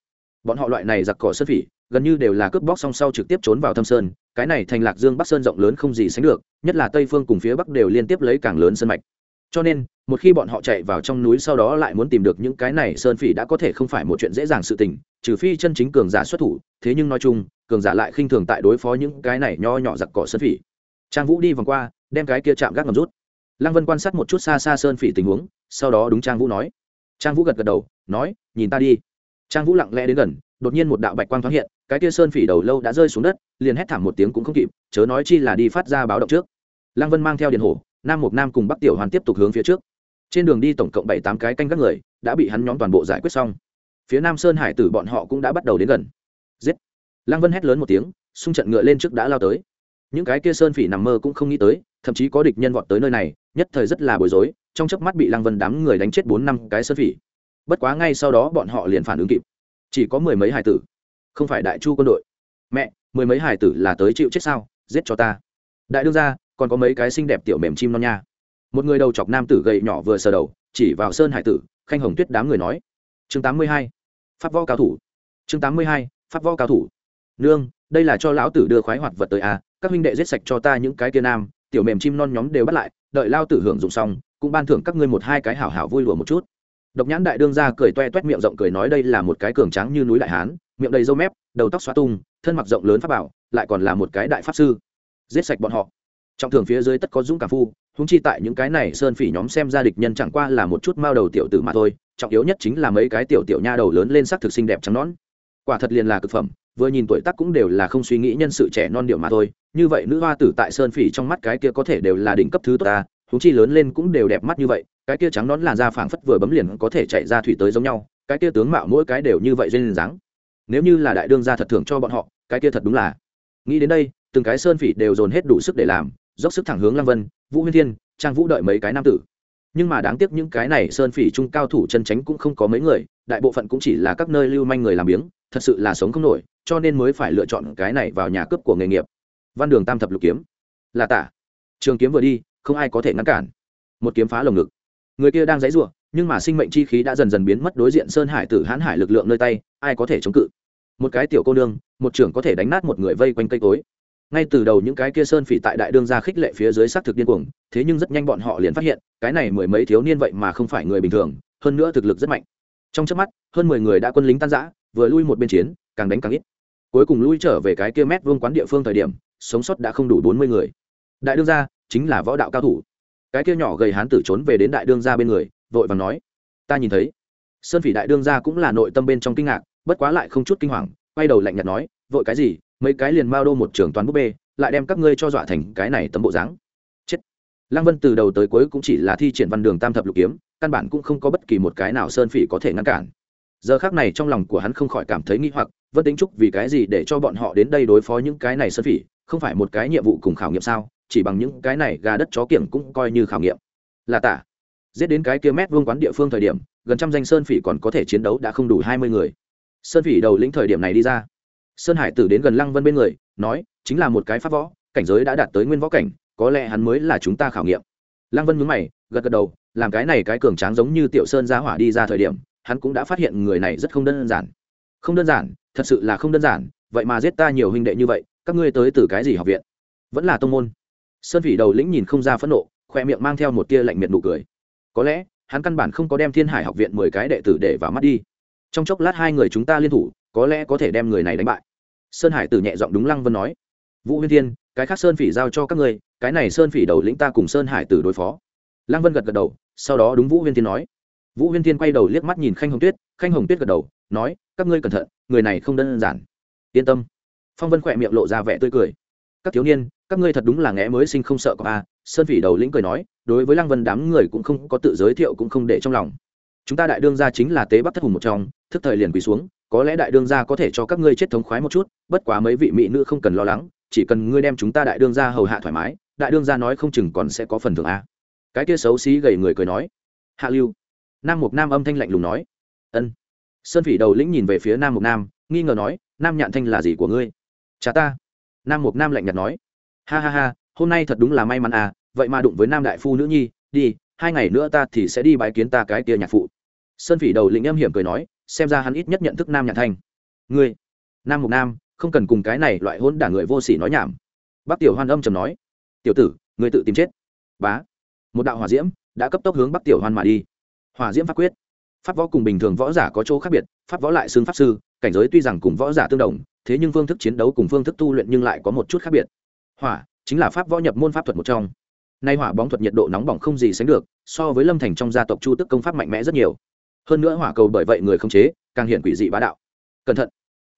A: Bọn họ loại này giặc cỏ sơn phỉ, gần như đều là cướp bóc song sau trực tiếp trốn vào thâm sơn, cái này thành lạc dương bắc sơn rộng lớn không gì sánh được, nhất là tây phương cùng phía bắc đều liên tiếp lấy càng lớn sân mạch. Cho nên, một khi bọn họ chạy vào trong núi sau đó lại muốn tìm được những cái này sơn phỉ đã có thể không phải một chuyện dễ dàng sự tình, trừ phi chân chính cường giả xuất thủ, thế nhưng nói chung, cường giả lại khinh thường tại đối phó những cái này nho nhỏ giặc cỏ sơn phỉ. Trang vũ đi vòng qua, đem cái kia chạm gác ngầm rút. Lăng vân quan sát một chút xa xa sơn phỉ tình huống, sau đó đúng trang vũ nói trang vũ gật gật đầu, nói, nhìn ta đi. Trang vũ lặng lẽ đến gần, đột nhiên một đạo bạch quang thoáng hiện, cái kia sơn phỉ đầu lâu đã rơi xuống đất, liền hét thảm một tiếng cũng không kịp, chớ nói chi là đi phát ra báo động trước. Lăng vân mang theo điện hổ, nam mục nam cùng bắc tiểu hoàn tiếp tục hướng phía trước. Trên đường đi tổng cộng bảy tám cái canh các người, đã bị hắn nhóm toàn bộ giải quyết xong. Phía nam sơn hải tử bọn họ cũng đã bắt đầu đến gần. Giết! Lăng vân hét lớn một tiếng, xung trận ngựa lên trước đã lao tới. Những cái kia sơn phỉ nằm mơ cũng không nghĩ tới, thậm chí có địch nhân vọt tới nơi này, nhất thời rất là bối rối trong chớp mắt bị lăng vân đám người đánh chết bốn năm cái sơn phỉ. Bất quá ngay sau đó bọn họ liền phản ứng kịp. Chỉ có mười mấy hải tử. Không phải đại chu quân đội. Mẹ, mười mấy hải tử là tới chịu chết sao? Giết cho ta. Đại đương ra còn có mấy cái xinh đẹp tiểu mềm chim non nha. Một người đầu chọc nam tử gầy nhỏ vừa sờ đầu, chỉ vào sơn hải tử, khanh hồng tuyết đám người nói. Chương tám mươi hai, pháp võ cao thủ. Chương tám mươi hai, pháp võ cao thủ. Nương, đây là cho lão tử đưa khoái hoạt vật tới à các huynh đệ giết sạch cho ta những cái kia nam, tiểu mềm chim non nhóm đều bắt lại, đợi lao tử hưởng dụng xong cũng ban thưởng các ngươi một hai cái hảo hảo vui lùa một chút. Độc nhãn đại đương ra cười toe toét miệng rộng cười nói đây là một cái cường tráng như núi đại hán, miệng đầy râu mép, đầu tóc xoa tung, thân mặc rộng lớn pháp bảo, lại còn là một cái đại pháp sư. Giết sạch bọn họ. Trong thường phía dưới tất có dũng cảm phu húng chi tại những cái này sơn phỉ nhóm xem ra địch nhân chẳng qua là một chút mao đầu tiểu tử mà thôi, trọng yếu nhất chính là mấy cái tiểu tiểu nha đầu lớn lên sắc thực xinh đẹp trắng nón quả thật liền là cực phẩm, vừa nhìn tuổi tác cũng đều là không suy nghĩ nhân sự trẻ non điệu mà thôi, như vậy nữ hoa tử tại sơn phỉ trong mắt cái kia có thể đều là đỉnh cấp thứ tốt ta húng chi lớn lên cũng đều đẹp mắt như vậy, cái kia trắng nón làn da phảng phất vừa bấm liền có thể chạy ra thủy tới giống nhau, cái kia tướng mạo mỗi cái đều như vậy duyên dáng. Nếu như là đại đương gia thật thưởng cho bọn họ, cái kia thật đúng là. Nghĩ đến đây, từng cái sơn phỉ đều dồn hết đủ sức để làm, dốc sức thẳng hướng lăng vân, vũ huyên thiên, trang vũ đợi mấy cái nam tử. Nhưng mà đáng tiếc những cái này sơn phỉ trung cao thủ chân tránh cũng không có mấy người, đại bộ phận cũng chỉ là các nơi lưu manh người làm biếng, thật sự là sống không nổi, cho nên mới phải lựa chọn cái này vào nhà cướp của nghề nghiệp. Văn đường tam thập lục kiếm. Là tả. Trường kiếm vừa đi không ai có thể ngăn cản. Một kiếm phá lồng ngực. Người kia đang dãy ruộng nhưng mà sinh mệnh chi khí đã dần dần biến mất đối diện sơn hải tử hãn hải lực lượng nơi tay, ai có thể chống cự? Một cái tiểu cô nương, một trưởng có thể đánh nát một người vây quanh cây cối. Ngay từ đầu những cái kia sơn phỉ tại đại đương gia khích lệ phía dưới xác thực điên cuồng, thế nhưng rất nhanh bọn họ liền phát hiện, cái này mười mấy thiếu niên vậy mà không phải người bình thường, hơn nữa thực lực rất mạnh. Trong trước mắt, hơn mười người đã quân lính tan giã vừa lui một bên chiến, càng đánh càng ít. Cuối cùng lui trở về cái kia mét vương quán địa phương thời điểm, sống sót đã không đủ bốn mươi người. Đại đương gia chính là võ đạo cao thủ. Cái kia nhỏ gầy hán tử trốn về đến đại đương gia bên người, vội và nói, ta nhìn thấy. Sơn phỉ đại đương gia cũng là nội tâm bên trong kinh ngạc, bất quá lại không chút kinh hoàng, quay đầu lạnh nhạt nói, vội cái gì, mấy cái liền mao đô một trường toàn búp bê, lại đem các ngươi cho dọa thành cái này tấm bộ dáng. Chết. Lăng vân từ đầu tới cuối cũng chỉ là thi triển văn đường tam thập lục kiếm, căn bản cũng không có bất kỳ một cái nào sơn phỉ có thể ngăn cản. Giờ khác này trong lòng của hắn không khỏi cảm thấy nghi hoặc vẫn tính chúc vì cái gì để cho bọn họ đến đây đối phó những cái này sơn phỉ, không phải một cái nhiệm vụ cùng khảo nghiệm sao? Chỉ bằng những cái này gà đất chó kiểng cũng coi như khảo nghiệm. Là tả, giết đến cái kia mét vương quán địa phương thời điểm, gần trăm danh sơn phỉ còn có thể chiến đấu đã không đủ hai mươi người. Sơn phỉ đầu lĩnh thời điểm này đi ra. Sơn hải tử đến gần lăng vân bên người, nói, chính là một cái pháp võ, cảnh giới đã đạt tới nguyên võ cảnh, có lẽ hắn mới là chúng ta khảo nghiệm. Lăng vân mướn mày, gật gật đầu, làm cái này cái cường tráng giống như tiểu sơn ra hỏa đi ra thời điểm, hắn cũng đã phát hiện người này rất không đơn giản. Không đơn giản, thật sự là không đơn giản, vậy mà giết ta nhiều huynh đệ như vậy, các ngươi tới từ cái gì học viện? Vẫn là tông môn sơn phỉ đầu lĩnh nhìn không ra phẫn nộ, khoe miệng mang theo một tia lạnh miệng nụ cười. Có lẽ, hắn căn bản không có đem thiên hải học viện mười cái đệ tử để vào mắt đi. Trong chốc lát hai người chúng ta liên thủ, có lẽ có thể đem người này đánh bại. Sơn hải tử nhẹ giọng đúng lăng vân nói. Vũ huyên thiên, cái khác sơn phỉ giao cho các ngươi, cái này sơn phỉ đầu lĩnh ta cùng sơn hải tử đối phó. Lăng vân gật gật đầu, sau đó đúng vũ huyên thiên nói. Vũ huyên thiên quay đầu liếc mắt nhìn khanh hồng tuyết, khanh hồng tuyết gật đầu, nói, các ngươi cẩn thận, người này không đơn giản. Yên tâm. Phong vân khỏe miệng lộ ra vẻ tươi cười. Các thiếu niên các ngươi thật đúng là ngẽ mới sinh không sợ có a, sơn phỉ đầu lĩnh cười nói, đối với lăng vân đám người cũng không có tự giới thiệu cũng không để trong lòng. Chúng ta đại đương gia chính là tế bắc thất hùng một trong, thức thời liền quỳ xuống, có lẽ đại đương gia có thể cho các ngươi chết thống khoái một chút, bất quá mấy vị mỹ nữ không cần lo lắng, chỉ cần ngươi đem chúng ta đại đương gia hầu hạ thoải mái, đại đương gia nói không chừng còn sẽ có phần thưởng a. Cái kia xấu xí gầy người cười nói, hạ lưu. Nam mục nam âm thanh lạnh lùng nói, ân. Sơn phỉ đầu lĩnh nhìn về phía nam mục nam, nghi ngờ nói, nam nhạn thanh là gì của ngươi? Cha ta. Nam mục nam lạnh nhạt nói ha ha ha, hôm nay thật đúng là may mắn à vậy mà đụng với nam đại phu nữ nhi, đi, hai ngày nữa ta thì sẽ đi bái kiến ta cái kia nhạc phụ. Sơn phỉ đầu lĩnh âm hiểm cười nói, xem ra hắn ít nhất nhận thức nam Nhạc thanh. Ngươi, nam mục nam, không cần cùng cái này loại hôn đả người vô sỉ nói nhảm. Bác tiểu hoan âm trầm nói, tiểu tử, ngươi tự tìm chết. Bá, một đạo hỏa diễm đã cấp tốc hướng bắc tiểu hoan mà đi. Hỏa diễm pháp quyết. Pháp võ cùng bình thường võ giả có chỗ khác biệt, pháp võ lại xương pháp sư, cảnh giới tuy rằng cùng võ giả tương đồng, thế nhưng phương thức chiến đấu cùng phương thức tu luyện nhưng lại có một chút khác biệt hỏa chính là pháp võ nhập môn pháp thuật một trong. Nay hỏa bóng thuật nhiệt độ nóng bỏng không gì sánh được, so với lâm thành trong gia tộc chu tức công pháp mạnh mẽ rất nhiều. Hơn nữa hỏa cầu bởi vậy người không chế, càng hiện quỷ dị bá đạo. Cẩn thận.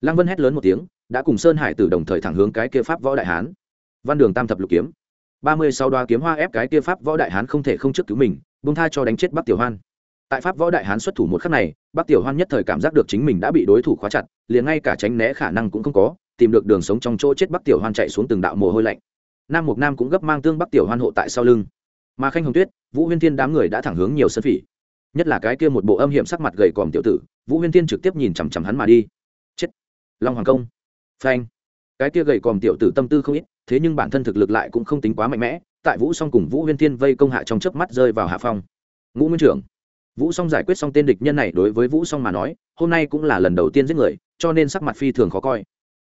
A: Lăng vân hét lớn một tiếng, đã cùng sơn hải tử đồng thời thẳng hướng cái kia pháp võ đại hán. Văn đường tam thập lục kiếm. Ba mươi sáu đoá kiếm hoa ép cái kia pháp võ đại hán không thể không trước cứu mình bung tha cho đánh chết bắc tiểu hoan. Tại pháp võ đại hán xuất thủ một khắc này, bắc tiểu hoan nhất thời cảm giác được chính mình đã bị đối thủ khóa chặt, liền ngay cả tránh né khả năng cũng không có tìm được đường sống trong chỗ chết bắc tiểu hoan chạy xuống từng đạo mồ hôi lạnh. Nam mục nam cũng gấp mang tương bắc tiểu hoan hộ tại sau lưng. Mà khanh hồng tuyết, vũ huyên thiên đám người đã thẳng hướng nhiều sân phỉ. Nhất là cái kia một bộ âm hiểm sắc mặt gầy còm tiểu tử, vũ huyên thiên trực tiếp nhìn chằm chằm hắn mà đi. Chết! Long hoàng công! Phanh! Cái kia gầy còm tiểu tử tâm tư không ít, thế nhưng bản thân thực lực lại cũng không tính quá mạnh mẽ, tại vũ song cùng vũ huyên thiên vây công hạ trong chớp mắt rơi vào hạ phong. Ngũ nguyên trưởng! Vũ song giải quyết xong tên địch nhân này đối với vũ song mà nói, hôm nay cũng là lần đầu tiên giết người, cho nên sắc mặt phi thường khó coi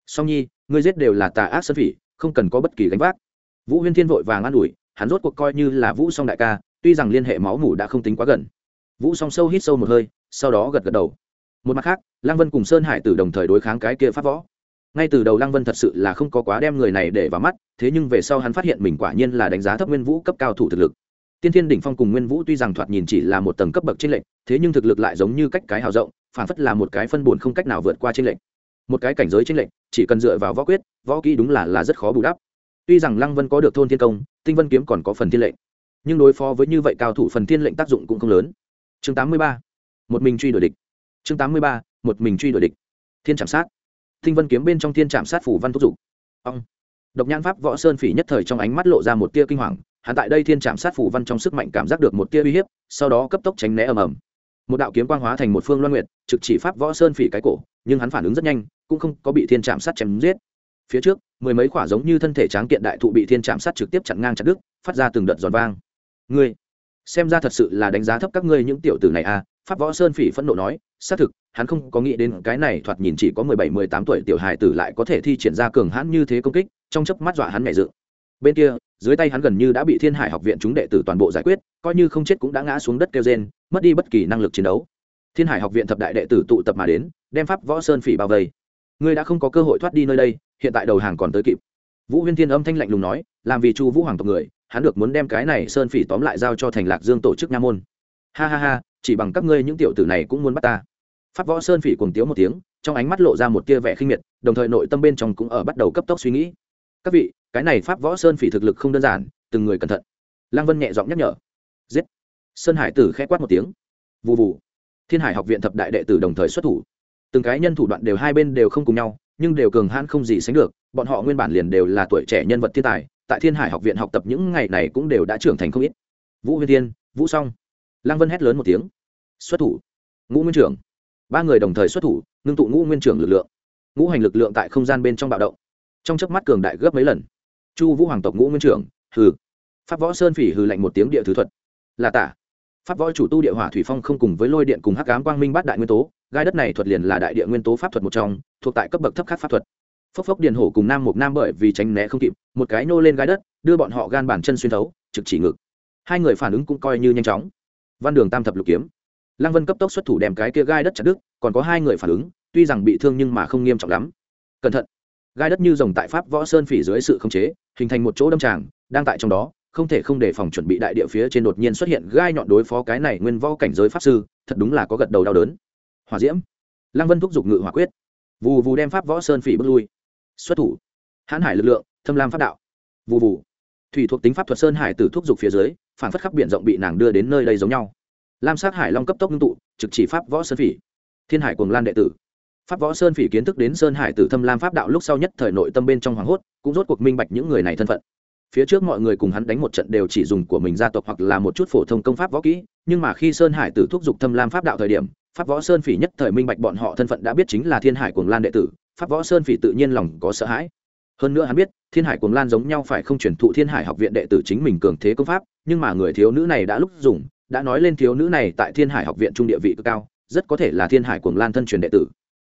A: song nhi, ngươi giết đều là tà ác sơn phỉ, không cần có bất kỳ gánh vác. Vũ huyên thiên vội vàng an ủi, hắn rốt cuộc coi như là vũ song đại ca, tuy rằng liên hệ máu mủ đã không tính quá gần. Vũ song sâu hít sâu một hơi, sau đó gật gật đầu. Một mặt khác, lăng vân cùng sơn hải tử đồng thời đối kháng cái kia pháp võ. Ngay từ đầu lăng vân thật sự là không có quá đem người này để vào mắt, thế nhưng về sau hắn phát hiện mình quả nhiên là đánh giá thấp nguyên vũ cấp cao thủ thực lực. Tiên thiên đỉnh phong cùng nguyên vũ tuy rằng thoạt nhìn chỉ là một tầng cấp bậc trên lệnh thế nhưng thực lực lại giống như cách cái hào rộng, phản phất là một cái phân bồn không cách nào vượt qua trên lệnh một cái cảnh giới trên lệnh chỉ cần dựa vào võ quyết, võ kỹ đúng là là rất khó bù đắp. Tuy rằng lăng vân có được thôn thiên công, tinh vân kiếm còn có phần thiên lệnh, nhưng đối phó với như vậy cao thủ phần thiên lệnh tác dụng cũng không lớn. Chương tám mươi ba, một mình truy đuổi địch. Chương tám mươi ba, một mình truy đuổi địch. Thiên trạm sát. Tinh vân kiếm bên trong thiên trạm sát phủ văn thúc dục ông. Độc nhãn pháp võ sơn phỉ nhất thời trong ánh mắt lộ ra một tia kinh hoàng, hắn tại đây thiên trạm sát phủ văn trong sức mạnh cảm giác được một tia uy hiếp, sau đó cấp tốc tránh né ầm ầm một đạo kiếm quang hóa thành một phương loan nguyệt, trực chỉ pháp võ sơn phỉ cái cổ, nhưng hắn phản ứng rất nhanh, cũng không có bị thiên trạm sát chém giết. Phía trước, mười mấy quả giống như thân thể tráng kiện đại thụ bị thiên trạm sát trực tiếp chặn ngang chặt đứt, phát ra từng đợt giòn vang. Ngươi, xem ra thật sự là đánh giá thấp các ngươi những tiểu tử này à pháp võ sơn phỉ phẫn nộ nói, xác thực, hắn không có nghĩ đến cái này thoạt nhìn chỉ có mười bảy, mười tám tuổi tiểu hài tử lại có thể thi triển ra cường hãn như thế công kích, trong chớp mắt dọa hắn nhảy dựng. Bên kia, dưới tay hắn gần như đã bị thiên hải học viện chúng đệ tử toàn bộ giải quyết, coi như không chết cũng đã ngã xuống đất kêu trên mất đi bất kỳ năng lực chiến đấu. Thiên hải học viện thập đại đệ tử tụ tập mà đến, đem pháp võ sơn phỉ bao vây. Ngươi đã không có cơ hội thoát đi nơi đây, hiện tại đầu hàng còn tới kịp. Vũ huyên thiên âm thanh lạnh lùng nói, làm vì chu vũ hoàng tộc người, hắn được muốn đem cái này sơn phỉ tóm lại giao cho thành lạc dương tổ chức nha môn. Ha ha ha, chỉ bằng các ngươi những tiểu tử này cũng muốn bắt ta. Pháp võ sơn phỉ cùng tiếu một tiếng, trong ánh mắt lộ ra một tia vẻ khinh miệt, đồng thời nội tâm bên trong cũng ở bắt đầu cấp tốc suy nghĩ. Các vị, cái này pháp võ sơn phỉ thực lực không đơn giản, từng người cẩn thận. Lăng vân nhẹ giọng nhắc nhở. Giết sơn hải tử khẽ quát một tiếng. Vụ vụ thiên hải học viện thập đại đệ tử đồng thời xuất thủ. Từng cái nhân thủ đoạn đều hai bên đều không cùng nhau, nhưng đều cường hãn không gì sánh được, bọn họ nguyên bản liền đều là tuổi trẻ nhân vật thiên tài, tại thiên hải học viện học tập những ngày này cũng đều đã trưởng thành không ít. Vũ huyên thiên, vũ song. Lăng vân hét lớn một tiếng. Xuất thủ. Ngũ nguyên trưởng. Ba người đồng thời xuất thủ, ngưng tụ ngũ nguyên trưởng lực lượng. Ngũ hành lực lượng tại không gian bên trong bạo động. Trong chớp mắt cường đại gấp mấy lần. Chu vũ hoàng tộc ngũ nguyên trưởng, hừ. Pháp võ sơn phỉ hừ lạnh một tiếng địa thứ thuật. Là tả pháp võ chủ tu địa hỏa thủy phong không cùng với lôi điện cùng hắc ám quang minh bát đại nguyên tố, gai đất này thuật liền là đại địa nguyên tố pháp thuật một trong, thuộc tại cấp bậc thấp khác pháp thuật. Phốc phốc điện hổ cùng nam một nam bởi vì tránh né không kịp, một cái nô lên gai đất, đưa bọn họ gan bản chân xuyên thấu, trực chỉ ngực. Hai người phản ứng cũng coi như nhanh chóng. Văn đường tam thập lục kiếm. Lăng vân cấp tốc xuất thủ đem cái kia gai đất chặt đứt, còn có hai người phản ứng, tuy rằng bị thương nhưng mà không nghiêm trọng lắm. Cẩn thận. Gai đất như rồng tại pháp võ sơn phỉ dưới sự khống chế, hình thành một chỗ đâm tràng, đang tại trong đó không thể không đề phòng chuẩn bị đại địa phía trên đột nhiên xuất hiện gai nhọn đối phó cái này nguyên võ cảnh giới pháp sư, thật đúng là có gật đầu đau đớn. Hòa diễm. Lăng vân thúc giục ngự hỏa quyết. Vù vù đem pháp võ sơn phỉ bước lui. Xuất thủ. Hãn hải lực lượng, thâm lam pháp đạo. Vù vù. Thủy thuộc tính pháp thuật sơn hải từ thúc giục phía dưới, phản phất khắp biển rộng bị nàng đưa đến nơi đây giống nhau. Lam sát hải long cấp tốc ngưng tụ, trực chỉ pháp võ sơn phỉ. Thiên hải cùng lan đệ tử. Pháp võ sơn phỉ kiến thức đến sơn hải tử thâm lam pháp đạo lúc sau nhất thời nội tâm bên trong hoàng hốt, cũng rốt cuộc minh bạch những người này thân phận phía trước mọi người cùng hắn đánh một trận đều chỉ dùng của mình gia tộc hoặc là một chút phổ thông công pháp võ kỹ, nhưng mà khi sơn hải tử thúc giục thâm lam pháp đạo thời điểm, pháp võ sơn phỉ nhất thời minh bạch bọn họ thân phận đã biết chính là thiên hải cuồng lan đệ tử, pháp võ sơn phỉ tự nhiên lòng có sợ hãi. Hơn nữa hắn biết, thiên hải cuồng lan giống nhau phải không truyền thụ thiên hải học viện đệ tử chính mình cường thế công pháp, nhưng mà người thiếu nữ này đã lúc dùng, đã nói lên thiếu nữ này tại thiên hải học viện trung địa vị cực cao, rất có thể là thiên hải cuồng lan thân truyền đệ tử.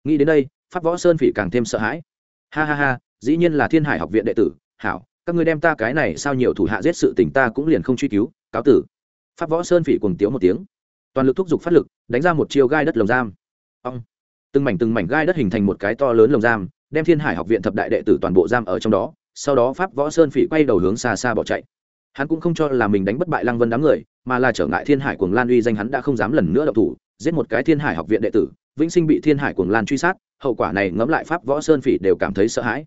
A: Nghĩ đến đây, pháp võ sơn phỉ càng thêm sợ hãi. Ha ha ha, dĩ nhiên là thiên hải học viện đệ tử, hảo các ngươi đem ta cái này sao nhiều thủ hạ giết sự tình ta cũng liền không truy cứu, cáo tử. Pháp võ sơn phỉ cùng tiếu một tiếng. Toàn lực thúc giục phát lực, đánh ra một chiêu gai đất lồng giam. Ông từng mảnh từng mảnh gai đất hình thành một cái to lớn lồng giam, đem thiên hải học viện thập đại đệ tử toàn bộ giam ở trong đó, sau đó pháp võ sơn phỉ quay đầu hướng xa xa bỏ chạy. Hắn cũng không cho là mình đánh bất bại lăng vân đám người, mà là trở ngại thiên hải cuồng lan uy danh hắn đã không dám lần nữa đậu thủ, giết một cái thiên hải học viện đệ tử, vĩnh sinh bị thiên hải cuồng lan truy sát, hậu quả này ngẫm lại pháp võ sơn phỉ đều cảm thấy sợ hãi.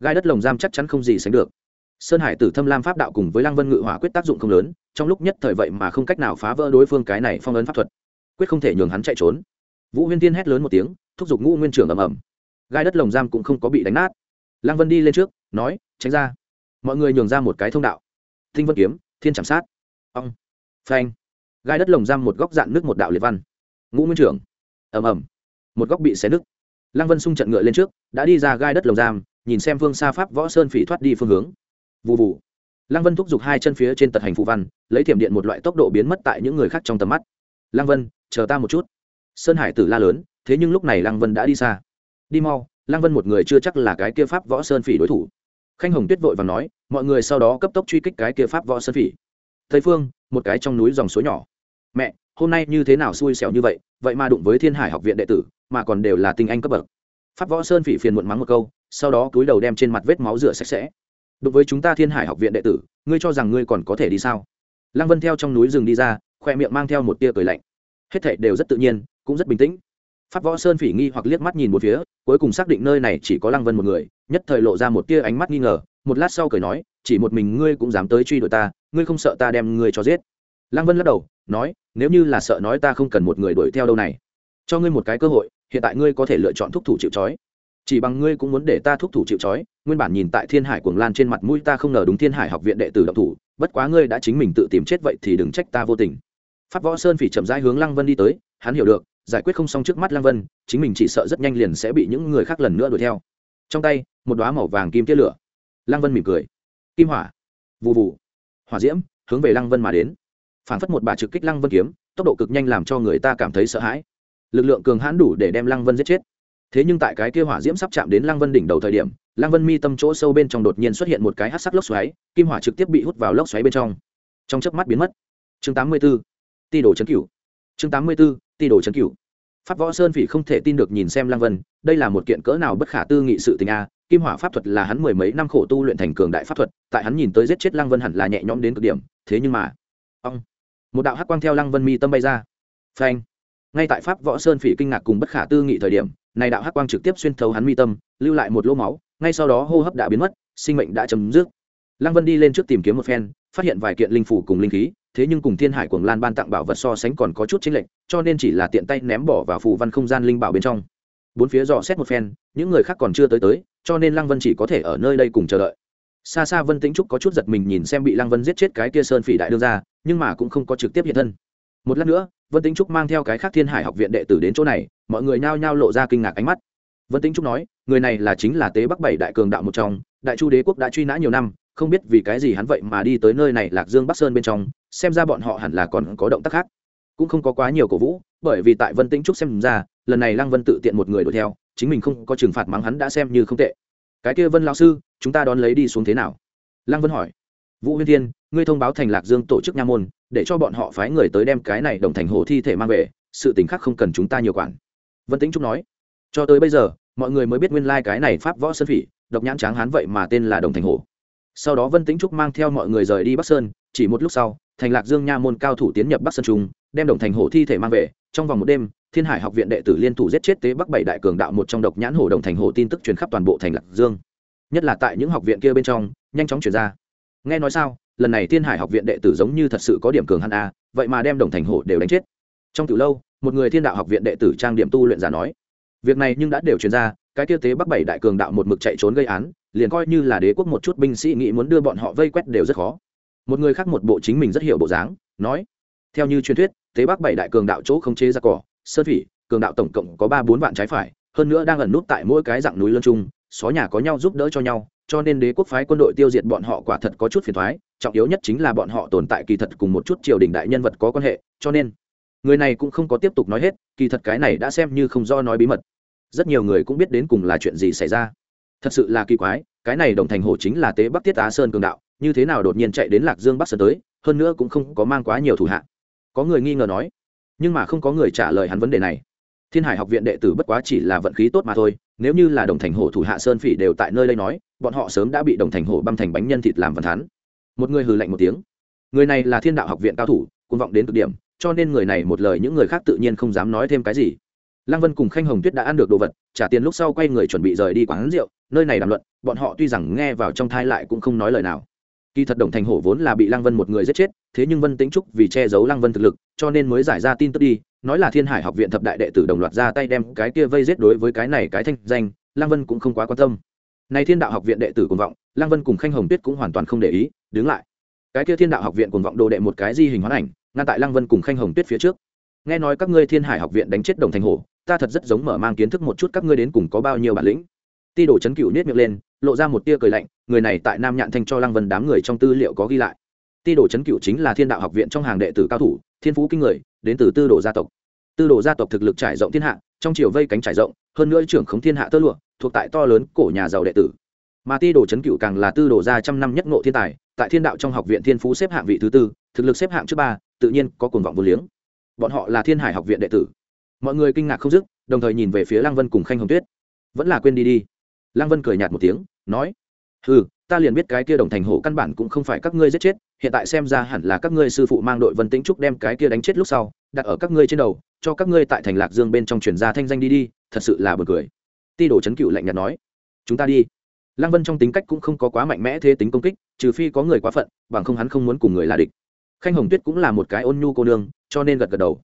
A: Gai đất lồng giam chắc chắn không gì sánh được sơn hải tử thâm lam pháp đạo cùng với lăng vân ngự hỏa quyết tác dụng không lớn, trong lúc nhất thời vậy mà không cách nào phá vỡ đối phương cái này phong ấn pháp thuật. Quyết không thể nhường hắn chạy trốn. Vũ huyên tiên hét lớn một tiếng, thúc giục ngũ nguyên trưởng ầm ầm. Gai đất lồng giam cũng không có bị đánh nát. Lăng vân đi lên trước, nói, tránh ra. Mọi người nhường ra một cái thông đạo. Thinh vân kiếm, thiên chạm sát. Ong. Phanh. Gai đất lồng giam một góc dạn nước một đạo liệt văn. Ngũ nguyên trưởng. Ầm ầm. Một góc bị xé nứt. Lăng vân xung trận ngựa lên trước, đã đi ra gai đất lồng giam, nhìn xem phương xa pháp võ sơn phỉ thoát đi phương hướng vụ vụ lăng vân thúc giục hai chân phía trên tật hành phụ văn, lấy thiểm điện một loại tốc độ biến mất tại những người khác trong tầm mắt. Lăng vân, chờ ta một chút. Sơn hải tử la lớn, thế nhưng lúc này lăng vân đã đi xa. Đi mau, lăng vân một người chưa chắc là cái kia pháp võ sơn phỉ đối thủ. Khanh hồng tuyết vội và nói, mọi người sau đó cấp tốc truy kích cái kia pháp võ sơn phỉ. Thầy phương, một cái trong núi dòng suối nhỏ. Mẹ, hôm nay như thế nào xui xẻo như vậy vậy mà đụng với thiên hải học viện đệ tử, mà còn đều là tinh anh cấp bậc. Pháp võ sơn phỉ phiền muộn mắng một câu, sau đó cúi đầu đem trên mặt vết máu rửa sạch sẽ đối với chúng ta thiên hải học viện đệ tử, ngươi cho rằng ngươi còn có thể đi sao? Lăng vân theo trong núi rừng đi ra, khoe miệng mang theo một tia cười lạnh. Hết thảy đều rất tự nhiên, cũng rất bình tĩnh. Pháp võ sơn phỉ nghi hoặc liếc mắt nhìn một phía, cuối cùng xác định nơi này chỉ có lăng vân một người, nhất thời lộ ra một tia ánh mắt nghi ngờ, một lát sau cười nói, chỉ một mình ngươi cũng dám tới truy đuổi ta, ngươi không sợ ta đem ngươi cho giết? Lăng vân lắc đầu, nói, nếu như là sợ nói ta không cần một người đuổi theo đâu này. Cho ngươi một cái cơ hội, hiện tại ngươi có thể lựa chọn thúc thủ chịu trói chỉ bằng ngươi cũng muốn để ta thúc thủ chịu trói, nguyên bản nhìn tại thiên hải cuồng lan trên mặt mũi ta không ngờ đúng thiên hải học viện đệ tử độc thủ, bất quá ngươi đã chính mình tự tìm chết vậy thì đừng trách ta vô tình. Pháp võ sơn phỉ chậm rãi hướng lăng vân đi tới, hắn hiểu được, giải quyết không xong trước mắt lăng vân, chính mình chỉ sợ rất nhanh liền sẽ bị những người khác lần nữa đuổi theo. Trong tay, một đoá màu vàng kim tiết lửa. Lăng vân mỉm cười. Kim hỏa. Vụ vụ hỏa diễm, hướng về lăng vân mà đến. Phản phất một bà trực kích lăng vân kiếm, tốc độ cực nhanh làm cho người ta cảm thấy sợ hãi. Lực lượng cường hãn đủ để đem lăng vân giết chết thế nhưng tại cái kia hỏa diễm sắp chạm đến lăng vân đỉnh đầu thời điểm, lăng vân mi tâm chỗ sâu bên trong đột nhiên xuất hiện một cái hát sắc lốc xoáy, kim hỏa trực tiếp bị hút vào lốc xoáy bên trong. Trong chớp mắt biến mất. Chương tám mươi b ố ti đồ c cửu. Chương tám mươi b ố ti đồ c cửu. Pháp võ sơn phỉ không thể tin được nhìn xem lăng vân, đây là một kiện cỡ nào bất khả tư nghị sự tình a, kim hỏa pháp thuật là hắn mười mấy năm khổ tu luyện thành cường đại pháp thuật, tại hắn nhìn tới giết chết lăng vân hẳn là nhẹ nhõm đến cực điểm, thế nhưng mà ông một đạo hắc quang theo lăng vân mi tâm bay ra. Phanh ngay tại pháp võ sơn phỉ kinh ngạc cùng bất khả tư nghị thời điểm, này đạo hắc quang trực tiếp xuyên thấu hắn mi tâm, lưu lại một lỗ máu, ngay sau đó hô hấp đã biến mất, sinh mệnh đã chấm dứt. Lăng vân đi lên trước tìm kiếm một phen, phát hiện vài kiện linh phủ cùng linh khí, thế nhưng cùng thiên hải cuồng lan ban tặng bảo vật so sánh còn có chút chính lệnh cho nên chỉ là tiện tay ném bỏ vào phù văn không gian linh bảo bên trong. Bốn phía dò xét một phen, những người khác còn chưa tới tới, cho nên lăng vân chỉ có thể ở nơi đây cùng chờ đợi. Xa xa vân tĩnh trúc có chút giật mình nhìn xem bị lăng vân giết chết cái kia sơn phỉ đại đương ra nhưng mà cũng không có trực tiếp hiện thân. Một lát nữa vân tĩnh trúc mang theo cái khác thiên hải học viện đệ tử đến chỗ này, mọi người nhao nhao lộ ra kinh ngạc ánh mắt. Vân tĩnh trúc nói, người này là chính là tế bắc bảy đại cường đạo một trong, đại chu đế quốc đã truy nã nhiều năm, không biết vì cái gì hắn vậy mà đi tới nơi này lạc dương bắc sơn bên trong, xem ra bọn họ hẳn là còn có động tác khác. Cũng không có quá nhiều cổ vũ, bởi vì tại vân tĩnh trúc xem ra, lần này lăng vân tự tiện một người đuổi theo, chính mình không có trừng phạt mắng hắn đã xem như không tệ. Cái kia vân lao sư, chúng ta đón lấy đi xuống thế nào? Lăng vân hỏi. Vũ huyên thiên, ngươi thông báo thành lạc dương tổ chức nha môn để cho bọn họ phái người tới đem cái này đồng thành hồ thi thể mang về, sự tình khác không cần chúng ta nhiều quản. Vân tĩnh trúc nói. Cho tới bây giờ, mọi người mới biết nguyên lai、like、cái này pháp võ sơn phỉ, độc nhãn tráng hán vậy mà tên là đồng thành hồ. Sau đó vân tĩnh trúc mang theo mọi người rời đi bắc sơn, chỉ một lúc sau, thành lạc dương nha môn cao thủ tiến nhập bắc sơn trung, đem đồng thành hổ thi thể mang về. Trong vòng một đêm, thiên hải học viện đệ tử liên thủ giết chết tế bắc bảy đại cường đạo một trong độc nhãn hổ đồng thành hổ tin tức truyền khắp toàn bộ thành lạc dương. Nhất là tại những học viện kia bên trong, nhanh chóng chuyển ra. Nghe nói sao? Lần này thiên hải học viện đệ tử giống như thật sự có điểm cường hắn a, vậy mà đem đồng thành hổ đều đánh chết. Trong từ lâu, một người thiên đạo học viện đệ tử trang điểm tu luyện giả nói, việc này nhưng đã đều truyền ra, cái Tiêu tế bắc bảy đại cường đạo một mực chạy trốn gây án, liền coi như là đế quốc một chút binh sĩ nghĩ muốn đưa bọn họ vây quét đều rất khó. Một người khác một bộ chính mình rất hiểu bộ dáng, nói, theo như truyền thuyết, tế bắc bảy đại cường đạo chỗ không chế ra cỏ, sơn thủy, cường đạo tổng cộng có ba bốn vạn trái phải, hơn nữa đang ẩn nút tại mỗi cái dạng núi lương trung xó nhà có nhau giúp đỡ cho nhau, cho nên đế quốc phái quân đội tiêu diệt bọn họ quả thật có chút phiền thoái trọng yếu nhất chính là bọn họ tồn tại kỳ thật cùng một chút triều đình đại nhân vật có quan hệ, cho nên người này cũng không có tiếp tục nói hết, kỳ thật cái này đã xem như không do nói bí mật. Rất nhiều người cũng biết đến cùng là chuyện gì xảy ra. Thật sự là kỳ quái, cái này đồng thành hồ chính là tế bắc tiết á sơn cường đạo, như thế nào đột nhiên chạy đến lạc dương bắc sơn tới, hơn nữa cũng không có mang quá nhiều thủ hạ. Có người nghi ngờ nói, nhưng mà không có người trả lời hắn vấn đề này. Thiên hải học viện đệ tử bất quá chỉ là vận khí tốt mà thôi, nếu như là đồng thành hổ thủ hạ sơn phỉ đều tại nơi đây nói, bọn họ sớm đã bị đồng thành hổ băm thành bánh nhân thịt làm văn thắn một người hừ lạnh một tiếng. Người này là thiên đạo học viện cao thủ côn vọng đến cực điểm, cho nên người này một lời những người khác tự nhiên không dám nói thêm cái gì. Lăng vân cùng khanh hồng tuyết đã ăn được đồ vật, trả tiền lúc sau quay người chuẩn bị rời đi quán rượu, nơi này đàm luận, bọn họ tuy rằng nghe vào trong thai lại cũng không nói lời nào. Kỳ thật đồng thành hổ vốn là bị lăng vân một người giết chết, thế nhưng vân tính trúc vì che giấu lăng vân thực lực, cho nên mới giải ra tin tức đi, nói là thiên hải học viện thập đại đệ tử đồng loạt ra tay đem cái kia vây giết đối với cái này cái thanh danh, lăng vân cũng không quá quan tâm này thiên đạo học viện đệ tử cuồng vọng, lăng vân cùng khanh hồng tuyết cũng hoàn toàn không để ý, đứng lại. Cái kia thiên đạo học viện cuồng vọng đồ đệ một cái di hình hoán ảnh, ngăn tại lăng vân cùng khanh hồng tuyết phía trước. Nghe nói các ngươi thiên hải học viện đánh chết đồng thành hổ, ta thật rất giống mở mang kiến thức một chút các ngươi đến cùng có bao nhiêu bản lĩnh. Ti đồ chấn cựu nết miệng lên, lộ ra một tia cười lạnh, người này tại nam nhạn thanh cho lăng vân đám người trong tư liệu có ghi lại. Ti đồ chấn cựu chính là thiên đạo học viện trong hàng đệ tử cao thủ, thiên phú kinh người, đến từ tư đồ gia tộc. Tư đồ gia tộc thực lực trải rộng thiên hạ, trong chiều vây cánh trải rộng, hơn nữa trưởng khống thiên hạ tơ lụa thuộc tại to lớn cổ nhà giàu đệ tử. Mà ti đồ chấn cựu càng là tư đồ gia trăm năm nhất ngộ thiên tài, tại thiên đạo trong học viện thiên phú xếp hạng vị thứ tư, thực lực xếp hạng thứ ba, tự nhiên có cuồng vọng vô liếng. Bọn họ là thiên hải học viện đệ tử. Mọi người kinh ngạc không dứt, đồng thời nhìn về phía lăng vân cùng khanh hồng tuyết. Vẫn là quên đi đi. Lăng vân cười nhạt một tiếng, nói ừ ta liền biết cái kia đồng thành hổ căn bản cũng không phải các ngươi giết chết, hiện tại xem ra hẳn là các ngươi sư phụ mang đội vân tĩnh trúc đem cái kia đánh chết lúc sau, đặt ở các ngươi trên đầu, cho các ngươi tại thành lạc dương bên trong truyền ra thanh danh đi đi, thật sự là buồn cười ti đồ chấn cựu lạnh nhạt nói, chúng ta đi. Lăng vân trong tính cách cũng không có quá mạnh mẽ thế tính công kích, trừ phi có người quá phận, bằng không hắn không muốn cùng người là địch. Khanh hồng tuyết cũng là một cái ôn nhu cô nương, cho nên gật gật đầu.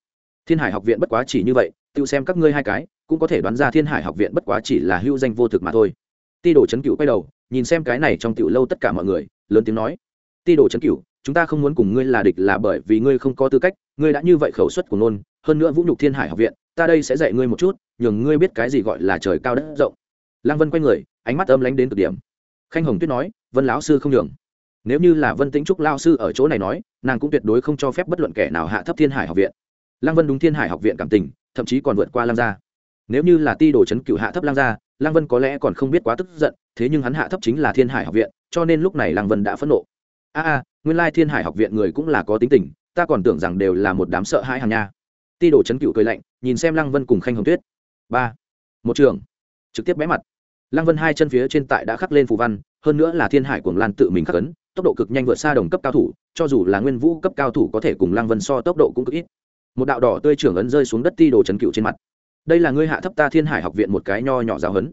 A: Thiên hải học viện bất quá chỉ như vậy, tự xem các ngươi hai cái, cũng có thể đoán ra thiên hải học viện bất quá chỉ là hữu danh vô thực mà thôi. Ti đồ chấn cựu quay đầu, nhìn xem cái này trong tiểu lâu tất cả mọi người, lớn tiếng nói, ti đồ chấn cựu, chúng ta không muốn cùng ngươi là địch là bởi vì ngươi không có tư cách, ngươi đã như vậy khẩu suất của nôn, hơn nữa vũ nhục thiên hải học viện ta đây sẽ dạy ngươi một chút, nhường ngươi biết cái gì gọi là trời cao đất rộng. Lăng vân quay người, ánh mắt âm lánh đến cực điểm. Khanh hồng tuyết nói, vân lão sư không nhường. Nếu như là vân tĩnh trúc lao sư ở chỗ này nói, nàng cũng tuyệt đối không cho phép bất luận kẻ nào hạ thấp thiên hải học viện. Lăng vân đúng thiên hải học viện cảm tình, thậm chí còn vượt qua lăng gia. Nếu như là ti đồ chấn cựu hạ thấp lăng gia, lăng vân có lẽ còn không biết quá tức giận, thế nhưng hắn hạ thấp chính là thiên hải học viện, cho nên lúc này lăng vân đã phẫn nộ. A a, nguyên lai thiên hải học viện người cũng là có tính tình, ta còn tưởng rằng đều là một đám sợ hãi hàng nha. Ti đồ chấn cựu cười lạnh nhìn xem lăng vân cùng khanh hồng tuyết. Ba. Một trường. Trực tiếp bẽ mặt. Lăng vân hai chân phía trên tại đã khắc lên phù văn, hơn nữa là thiên hải cuồng lan tự mình khắc ấn, tốc độ cực nhanh vượt xa đồng cấp cao thủ, cho dù là nguyên vũ cấp cao thủ có thể cùng lăng vân so tốc độ cũng cực ít. Một đạo đỏ tươi trưởng ấn rơi xuống đất ti đồ chấn cựu trên mặt. Đây là ngươi hạ thấp ta thiên hải học viện một cái nho nhỏ giáo hấn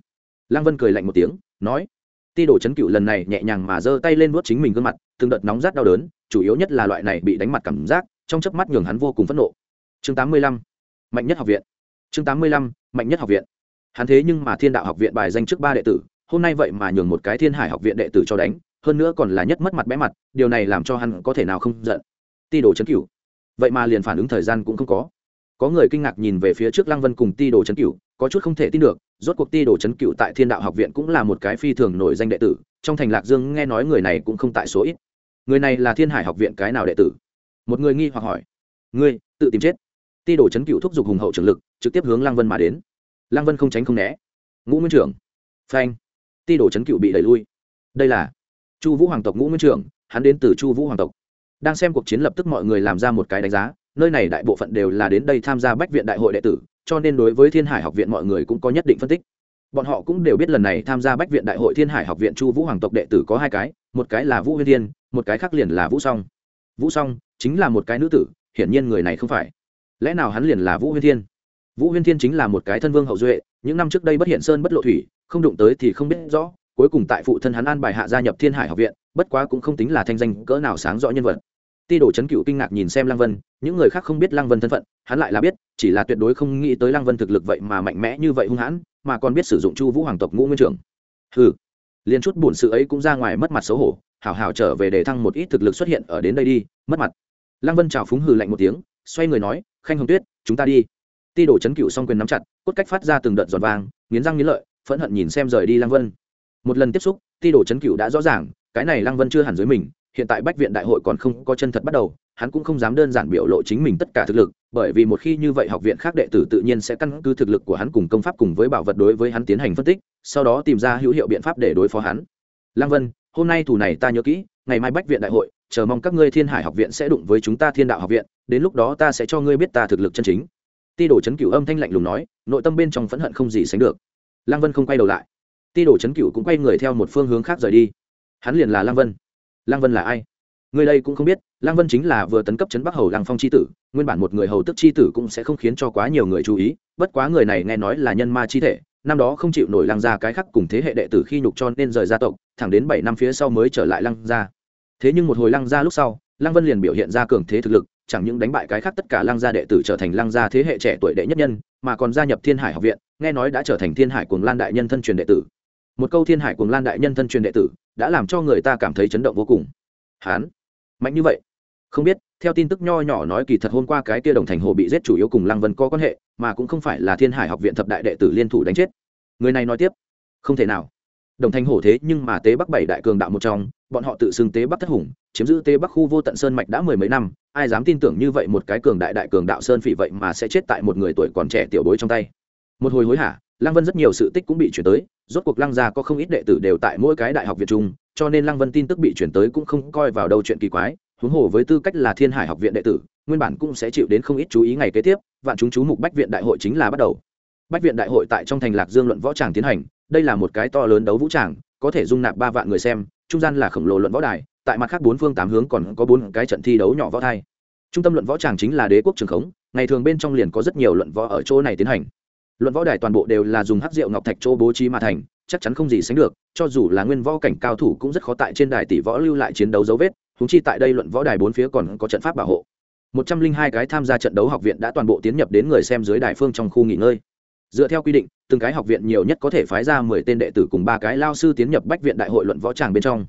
A: lăng vân cười lạnh một tiếng, nói. Ti đồ chấn cựu lần này nhẹ nhàng mà giơ tay lên vuốt chính mình gương mặt, từng đợt nóng rát đau đớn, chủ yếu nhất là loại này bị đánh mặt cảm giác, trong chớp mắt nhường hắn vô cùng phẫn nộ. Chương tám mươi lăm mạnh nhất học viện. Chương tám mươi lăm, mạnh nhất học viện. Hắn thế nhưng mà thiên đạo học viện bài danh trước ba đệ tử, hôm nay vậy mà nhường một cái thiên hải học viện đệ tử cho đánh, hơn nữa còn là nhất mất mặt bẽ mặt, điều này làm cho hắn có thể nào không giận. Ti đồ chấn cửu. Vậy mà liền phản ứng thời gian cũng không có. Có người kinh ngạc nhìn về phía trước lăng vân cùng ti đồ chấn cửu, có chút không thể tin được, rốt cuộc ti đồ chấn cửu tại thiên đạo học viện cũng là một cái phi thường nổi danh đệ tử, trong thành lạc dương nghe nói người này cũng không tại số ít. Người này là thiên hải học viện cái nào đệ tử? Một người nghi hoặc hỏi. Ngươi, tự tìm chết ti đồ chấn cựu thúc giục hùng hậu trường lực, trực tiếp hướng lăng vân mà đến. Lăng vân không tránh không né. Ngũ nguyên trưởng. Phanh. Ti đồ chấn cựu bị đẩy lui. Đây là chu vũ hoàng tộc ngũ nguyên trưởng, hắn đến từ chu vũ hoàng tộc. Đang xem cuộc chiến lập tức mọi người làm ra một cái đánh giá, nơi này đại bộ phận đều là đến đây tham gia bách viện đại hội đệ tử, cho nên đối với thiên hải học viện mọi người cũng có nhất định phân tích. Bọn họ cũng đều biết lần này tham gia bách viện đại hội thiên hải học viện chu vũ hoàng tộc đệ tử có hai cái, một cái là vũ huyên thiên, một cái khác liền là vũ song. Vũ song chính là một cái nữ tử, hiển nhiên người này không phải lẽ nào hắn liền là vũ huyên thiên? Vũ huyên thiên chính là một cái thân vương hậu duệ, những năm trước đây bất hiện sơn bất lộ thủy, không đụng tới thì không biết rõ, cuối cùng tại phụ thân hắn an bài hạ gia nhập thiên hải học viện, bất quá cũng không tính là thanh danh cỡ nào sáng rõ nhân vật. Ti đồ chấn cựu kinh ngạc nhìn xem lăng vân, những người khác không biết lăng vân thân phận, hắn lại là biết, chỉ là tuyệt đối không nghĩ tới lăng vân thực lực vậy mà mạnh mẽ như vậy hung hãn, mà còn biết sử dụng chu vũ hoàng tộc ngũ nguyên trưởng. Ừ liền chút bổn sự ấy cũng ra ngoài mất mặt xấu hổ, hảo hảo trở về để thăng một ít thực lực xuất hiện ở đến đây đi, mất mặt. Lăng vân chào phúng hừ lạnh một tiếng xoay người nói, khanh hồng tuyết, chúng ta đi. Ti đổ chấn cựu xong quyền nắm chặt, cốt cách phát ra từng đợt giòn vàng nghiến răng nghiến lợi, phẫn hận nhìn xem rời đi lăng vân. Một lần tiếp xúc, ti đổ chấn cựu đã rõ ràng, cái này lăng vân chưa hẳn dưới mình, hiện tại bách viện đại hội còn không có chân thật bắt đầu, hắn cũng không dám đơn giản biểu lộ chính mình tất cả thực lực, bởi vì một khi như vậy học viện khác đệ tử tự nhiên sẽ căn cứ thực lực của hắn cùng công pháp cùng với bảo vật đối với hắn tiến hành phân tích, sau đó tìm ra hữu hiệu biện pháp để đối phó hắn. Lăng vân, hôm nay thủ này ta nhớ kỹ ngày mai bách viện đại hội, chờ mong các ngươi thiên hải học viện sẽ đụng với chúng ta thiên đạo học viện, đến lúc đó ta sẽ cho ngươi biết ta thực lực chân chính. Ti đồ chấn cửu âm thanh lạnh lùng nói, nội tâm bên trong phẫn hận không gì sánh được. Lăng vân không quay đầu lại. Ti đồ chấn cửu cũng quay người theo một phương hướng khác rời đi. Hắn liền là lăng vân. Lăng vân là ai? Người đây cũng không biết, lăng vân chính là vừa tấn cấp chấn bắc hầu lăng phong c h i tử, nguyên bản một người hầu tức c h i tử cũng sẽ không khiến cho quá nhiều người chú ý, bất quá người này nghe nói là nhân ma chi thể năm đó không chịu nổi lăng gia cái khắc cùng thế hệ đệ tử khi nhục cho nên rời gia tộc, thẳng đến bảy năm phía sau mới trở lại lăng gia. thế nhưng một hồi lăng gia lúc sau, lăng vân liền biểu hiện ra cường thế thực lực, chẳng những đánh bại cái khác tất cả lăng gia đệ tử trở thành lăng gia thế hệ trẻ tuổi đệ nhất nhân, mà còn gia nhập thiên hải học viện, nghe nói đã trở thành thiên hải cuồng lan đại nhân thân truyền đệ tử. Một câu thiên hải cuồng lan đại nhân thân truyền đệ tử, đã làm cho người ta cảm thấy chấn động vô cùng. Hán, mạnh như vậy. Không biết, theo tin tức nho nhỏ nói kỳ thật hôm qua cái kia đồng thành hồ bị giết chủ yếu cùng lăng vân có quan hệ mà cũng không phải là thiên hải học viện thập đại đệ tử liên thủ đánh chết. Người này nói tiếp, không thể nào. Đồng thanh hổ thế nhưng mà tế bắc bảy đại cường đạo một trong, bọn họ tự xưng tế bắc thất hùng, chiếm giữ tế bắc khu vô tận sơn mạch đã mười mấy năm, ai dám tin tưởng như vậy một cái cường đại đại cường đạo sơn phỉ vậy mà sẽ chết tại một người tuổi còn trẻ tiểu bối trong tay? Một hồi hối hả, lăng vân rất nhiều sự tích cũng bị chuyển tới, rốt cuộc lăng gia có không ít đệ tử đều tại mỗi cái đại học việt trung, cho nên lăng vân tin tức bị chuyển tới cũng không coi vào đâu chuyện kỳ quái, huống hồ với tư cách là thiên hải học viện đệ tử, nguyên bản cũng sẽ chịu đến không ít chú ý ngày kế tiếp vạn chúng chú mục bách viện đại hội chính là bắt đầu. Bách viện đại hội tại trong thành lạc dương luận võ tràng tiến hành, đây là một cái to lớn đấu vũ tràng, có thể dung nạp ba vạn người xem, trung gian là khổng lồ luận võ đài, tại mặt khác bốn phương tám hướng còn có bốn cái trận thi đấu nhỏ võ thai. Trung tâm luận võ tràng chính là đế quốc trường khống, ngày thường bên trong liền có rất nhiều luận võ ở chỗ này tiến hành. Luận võ đài toàn bộ đều là dùng hắc rượu ngọc thạch chỗ bố trí mà thành, chắc chắn không gì sánh được, cho dù là nguyên võ cảnh cao thủ cũng rất khó tại trên đài tỷ võ lưu lại chiến đấu dấu vết húng chi tại đây luận võ đài bốn phía còn có trận pháp bảo hộ một trăm linh hai cái tham gia trận đấu học viện đã toàn bộ tiến nhập đến người xem dưới đài phương trong khu nghỉ ngơi. Dựa theo quy định, từng cái học viện nhiều nhất có thể phái ra mười tên đệ tử cùng ba cái lao sư tiến nhập bách viện đại hội luận võ tràng bên trong.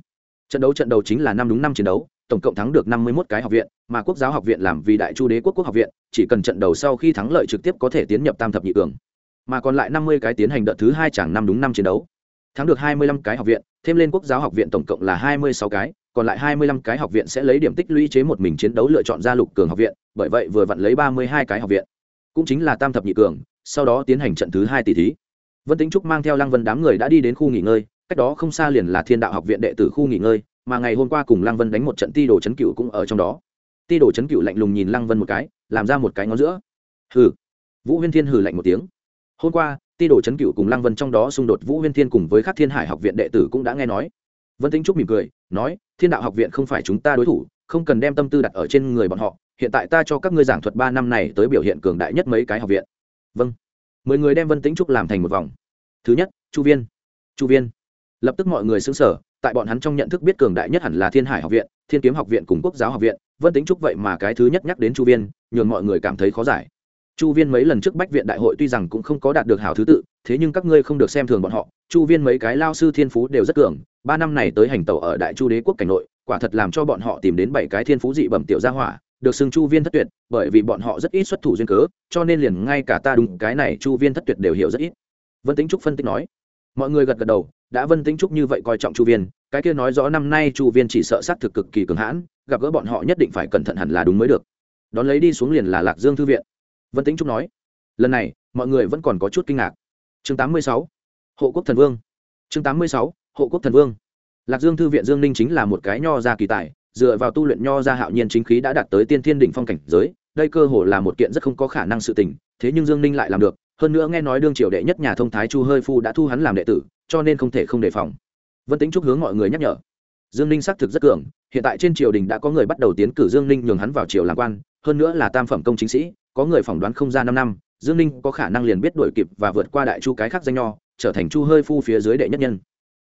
A: Trận đấu trận đầu chính là năm đúng năm chiến đấu, tổng cộng thắng được năm mươi một cái học viện, mà quốc giáo học viện làm vì đại chu đế quốc quốc học viện, chỉ cần trận đầu sau khi thắng lợi trực tiếp có thể tiến nhập tam thập nhị cường. Mà còn lại năm mươi cái tiến hành đợt thứ hai chẳng năm đúng năm chiến đấu. Thắng được hai mươi lăm cái học viện, thêm lên quốc giáo học viện tổng cộng là hai mươi sáu cái còn lại hai mươi lăm cái học viện sẽ lấy điểm tích lũy chế một mình chiến đấu lựa chọn ra lục cường học viện, bởi vậy vừa vặn lấy ba mươi hai cái học viện. Cũng chính là tam thập nhị cường, sau đó tiến hành trận thứ hai tỷ thí. Vân tính trúc mang theo lăng vân đám người đã đi đến khu nghỉ ngơi, cách đó không xa liền là thiên đạo học viện đệ tử khu nghỉ ngơi, mà ngày hôm qua cùng lăng vân đánh một trận ti đồ chấn cựu cũng ở trong đó. Ti đồ chấn cựu lạnh lùng nhìn lăng vân một cái, làm ra một cái ngón giữa. Hừ. Vũ huyên thiên hừ lạnh một tiếng. Hôm qua, ti đồ chấn cựu cùng lăng vân trong đó xung đột vũ huyên thiên cùng với các thiên hải học viện đệ tử cũng đã nghe nói vân tính trúc mỉm cười, nói, thiên đạo học viện không phải chúng ta đối thủ, không cần đem tâm tư đặt ở trên người bọn họ, hiện tại ta cho các ngươi giảng thuật ba năm này tới biểu hiện cường đại nhất mấy cái học viện. Vâng. Mười người đem vân tính trúc làm thành một vòng. Thứ nhất, chu viên. Chu viên. Lập tức mọi người xứng sở tại bọn hắn trong nhận thức biết cường đại nhất hẳn là thiên hải học viện, thiên kiếm học viện cùng quốc giáo học viện, vân tính trúc vậy mà cái thứ nhất nhắc đến chu viên, nhường mọi người cảm thấy khó giải. Chu viên mấy lần trước bách viện đại hội tuy rằng cũng không có đạt được hảo thứ tự, thế nhưng các ngươi không được xem thường bọn họ, chu viên mấy cái lao sư thiên phú đều rất cường ba năm này tới hành tẩu ở đại chu đế quốc cảnh nội, quả thật làm cho bọn họ tìm đến bảy cái thiên phú dị bẩm tiểu gia hỏa, được xưng chu viên thất tuyệt, bởi vì bọn họ rất ít xuất thủ duyên cớ, cho nên liền ngay cả ta đúng cái này chu viên thất tuyệt đều hiểu rất ít vân tính trúc phân tích nói, mọi người gật gật đầu, đã vân tính trúc như vậy coi trọng chu viên, cái kia nói rõ năm nay chu viên chỉ sợ xác thực cực kỳ cường hãn, gặp gỡ bọn họ nhất định phải cẩn thận hẳn là đúng mới được đón lấy đi xuống liền là lạc dương thư viện vân tính trúc nói, lần này, mọi người vẫn còn có chút kinh ngạc chương 86. hộ quốc thần vương chương 86 hộ quốc thần vương. Lạc dương thư viện dương ninh chính là một cái nho gia kỳ tài, dựa vào tu luyện nho gia hạo nhiên chính khí đã đạt tới tiên thiên đỉnh phong cảnh giới, đây cơ hồ là một kiện rất không có khả năng sự tình, thế nhưng dương ninh lại làm được, hơn nữa nghe nói đương triều đệ nhất nhà thông thái chu hơi phu đã thu hắn làm đệ tử, cho nên không thể không đề phòng. Vân tính chúc hướng mọi người nhắc nhở. Dương ninh xác thực rất cường, hiện tại trên triều đình đã có người bắt đầu tiến cử dương ninh nhường hắn vào triều làm quan, hơn nữa là tam phẩm công chính sĩ, có người phỏng đoán không ra năm năm, dương ninh có khả năng liền biết đổi kịp và vượt qua đại chu cái khác danh nho, trở thành chu hơi phu phía dưới đệ nhất nhân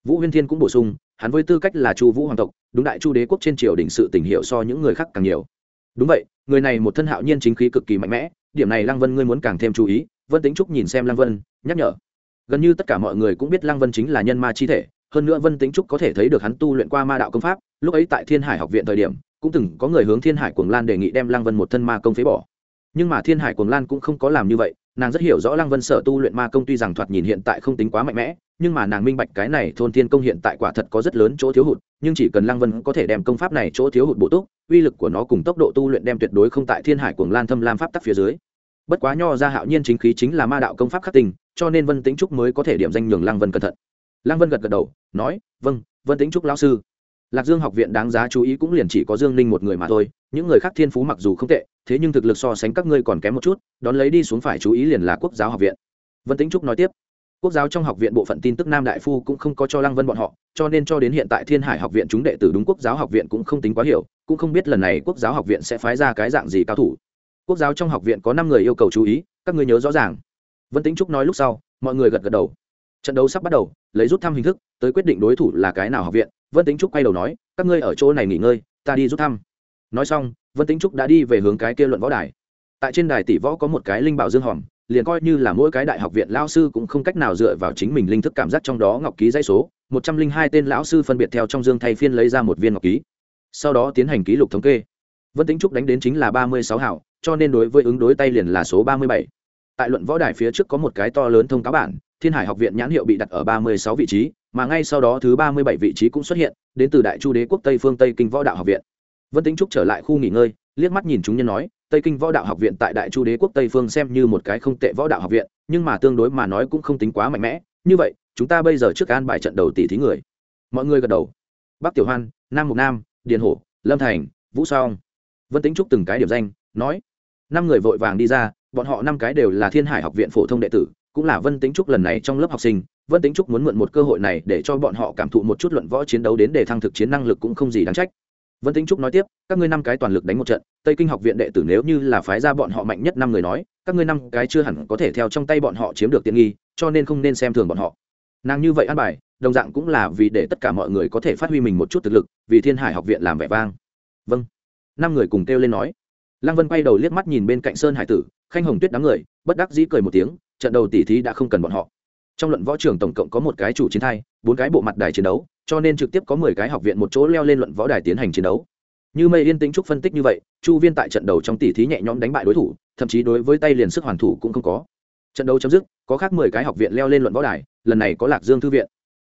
A: vũ huyên thiên cũng bổ sung, hắn với tư cách là chu vũ hoàng tộc, đúng đại chu đế quốc trên triều đình sự tình hiệu so những người khác càng nhiều. Đúng vậy, người này một thân hạo nhiên chính khí cực kỳ mạnh mẽ, điểm này lăng vân ngươi muốn càng thêm chú ý, vân tính trúc nhìn xem lăng vân, nhắc nhở. Gần như tất cả mọi người cũng biết lăng vân chính là nhân ma chi thể, hơn nữa vân tính trúc có thể thấy được hắn tu luyện qua ma đạo công pháp, lúc ấy tại thiên hải học viện thời điểm, cũng từng có người hướng thiên hải cuồng lan đề nghị đem lăng vân một thân ma công phế bỏ. Nhưng mà thiên hải cuồng lan cũng không có làm như vậy nàng rất hiểu rõ lăng vân sở tu luyện ma công tuy rằng thoạt nhìn hiện tại không tính quá mạnh mẽ, nhưng mà nàng minh bạch cái này thôn thiên công hiện tại quả thật có rất lớn chỗ thiếu hụt, nhưng chỉ cần lăng vân có thể đem công pháp này chỗ thiếu hụt bổ túc, uy lực của nó cùng tốc độ tu luyện đem tuyệt đối không tại thiên hải cuồng lan thâm lam pháp tắc phía dưới. Bất quá nho ra hạo nhiên chính khí chính là ma đạo công pháp khắc tình cho nên vân tính trúc mới có thể điểm danh nhường lăng vân cẩn thận. Lăng vân gật gật đầu, nói vâng vân tính trúc lão sư lạc dương học viện đáng giá chú ý cũng liền chỉ có dương ninh một người mà thôi, những người khác thiên phú mặc dù không tệ, thế nhưng thực lực so sánh các ngươi còn kém một chút, đón lấy đi xuống phải chú ý liền là quốc giáo học viện. Vân tính trúc nói tiếp, quốc giáo trong học viện bộ phận tin tức nam đại phu cũng không có cho lăng vân bọn họ, cho nên cho đến hiện tại thiên hải học viện chúng đệ tử đúng quốc giáo học viện cũng không tính quá hiểu, cũng không biết lần này quốc giáo học viện sẽ phái ra cái dạng gì cao thủ. Quốc giáo trong học viện có năm người yêu cầu chú ý, các ngươi nhớ rõ ràng. Vân tính trúc nói lúc sau, mọi người gật gật đầu. Trận đấu sắp bắt đầu, lấy rút thăm hình thức, tới quyết định đối thủ là cái nào học viện vân tính trúc quay đầu nói, các ngươi ở chỗ này nghỉ ngơi, ta đi rút thăm. Nói xong, vân tính trúc đã đi về hướng cái kia luận võ đài. Tại trên đài tỷ võ có một cái linh bảo dương hòm, liền coi như là mỗi cái đại học viện lao sư cũng không cách nào dựa vào chính mình linh thức cảm giác trong đó ngọc ký dãy số, một trăm linh hai tên lão sư phân biệt theo trong dương thay phiên lấy ra một viên ngọc ký. Sau đó tiến hành ký lục thống kê. Vân tính trúc đánh đến chính là ba mươi sáu hảo, cho nên đối với ứng đối tay liền là số ba mươi bảy. Tại luận võ đài phía trước có một cái to lớn thông cáo bản thiên hải học viện nhãn hiệu bị đặt ở ba mươi sáu vị trí, mà ngay sau đó thứ ba mươi bảy vị trí cũng xuất hiện, đến từ đại chu đế quốc tây phương tây kinh võ đạo học viện. Vân tính trúc trở lại khu nghỉ ngơi, liếc mắt nhìn chúng nhân nói, tây kinh võ đạo học viện tại đại chu đế quốc tây phương xem như một cái không tệ võ đạo học viện, nhưng mà tương đối mà nói cũng không tính quá mạnh mẽ. Như vậy, chúng ta bây giờ trước an bài trận đầu tỷ thí người. Mọi người gật đầu. Bắc tiểu hoan, nam mục nam, điền hổ, lâm thành, vũ song. Vân tính trúc từng cái điểm danh, nói, năm người vội vàng đi ra, bọn họ năm cái đều là thiên hải học viện phổ thông đệ tử cũng là vân tính trúc lần này trong lớp học sinh, vân tính trúc muốn mượn một cơ hội này để cho bọn họ cảm thụ một chút luận võ chiến đấu đến để thăng thực chiến năng lực cũng không gì đáng trách. Vân tính trúc nói tiếp, các ngươi năm cái toàn lực đánh một trận, tây kinh học viện đệ tử nếu như là phái ra bọn họ mạnh nhất năm người nói, các ngươi năm cái chưa hẳn có thể theo trong tay bọn họ chiếm được tiện nghi, cho nên không nên xem thường bọn họ. Nàng như vậy ăn bài, đồng dạng cũng là vì để tất cả mọi người có thể phát huy mình một chút thực lực, vì thiên hải học viện làm vẻ vang. Vâng. Năm người cùng kêu lên nói. Lăng vân quay đầu liếc mắt nhìn bên cạnh sơn hải tử, khanh hồng tuyết đám người, bất đắc dĩ cười một tiếng trận đầu tỷ thí đã không cần bọn họ. Trong luận võ trường tổng cộng có một cái chủ chiến thai, bốn cái bộ mặt đài chiến đấu, cho nên trực tiếp có mười cái học viện một chỗ leo lên luận võ đài tiến hành chiến đấu. Như mây yên tĩnh trúc phân tích như vậy, chu viên tại trận đầu trong tỷ thí nhẹ nhõm đánh bại đối thủ, thậm chí đối với tay liền sức hoàn thủ cũng không có. Trận đấu chấm dứt, có khác mười cái học viện leo lên luận võ đài, lần này có lạc dương thư viện.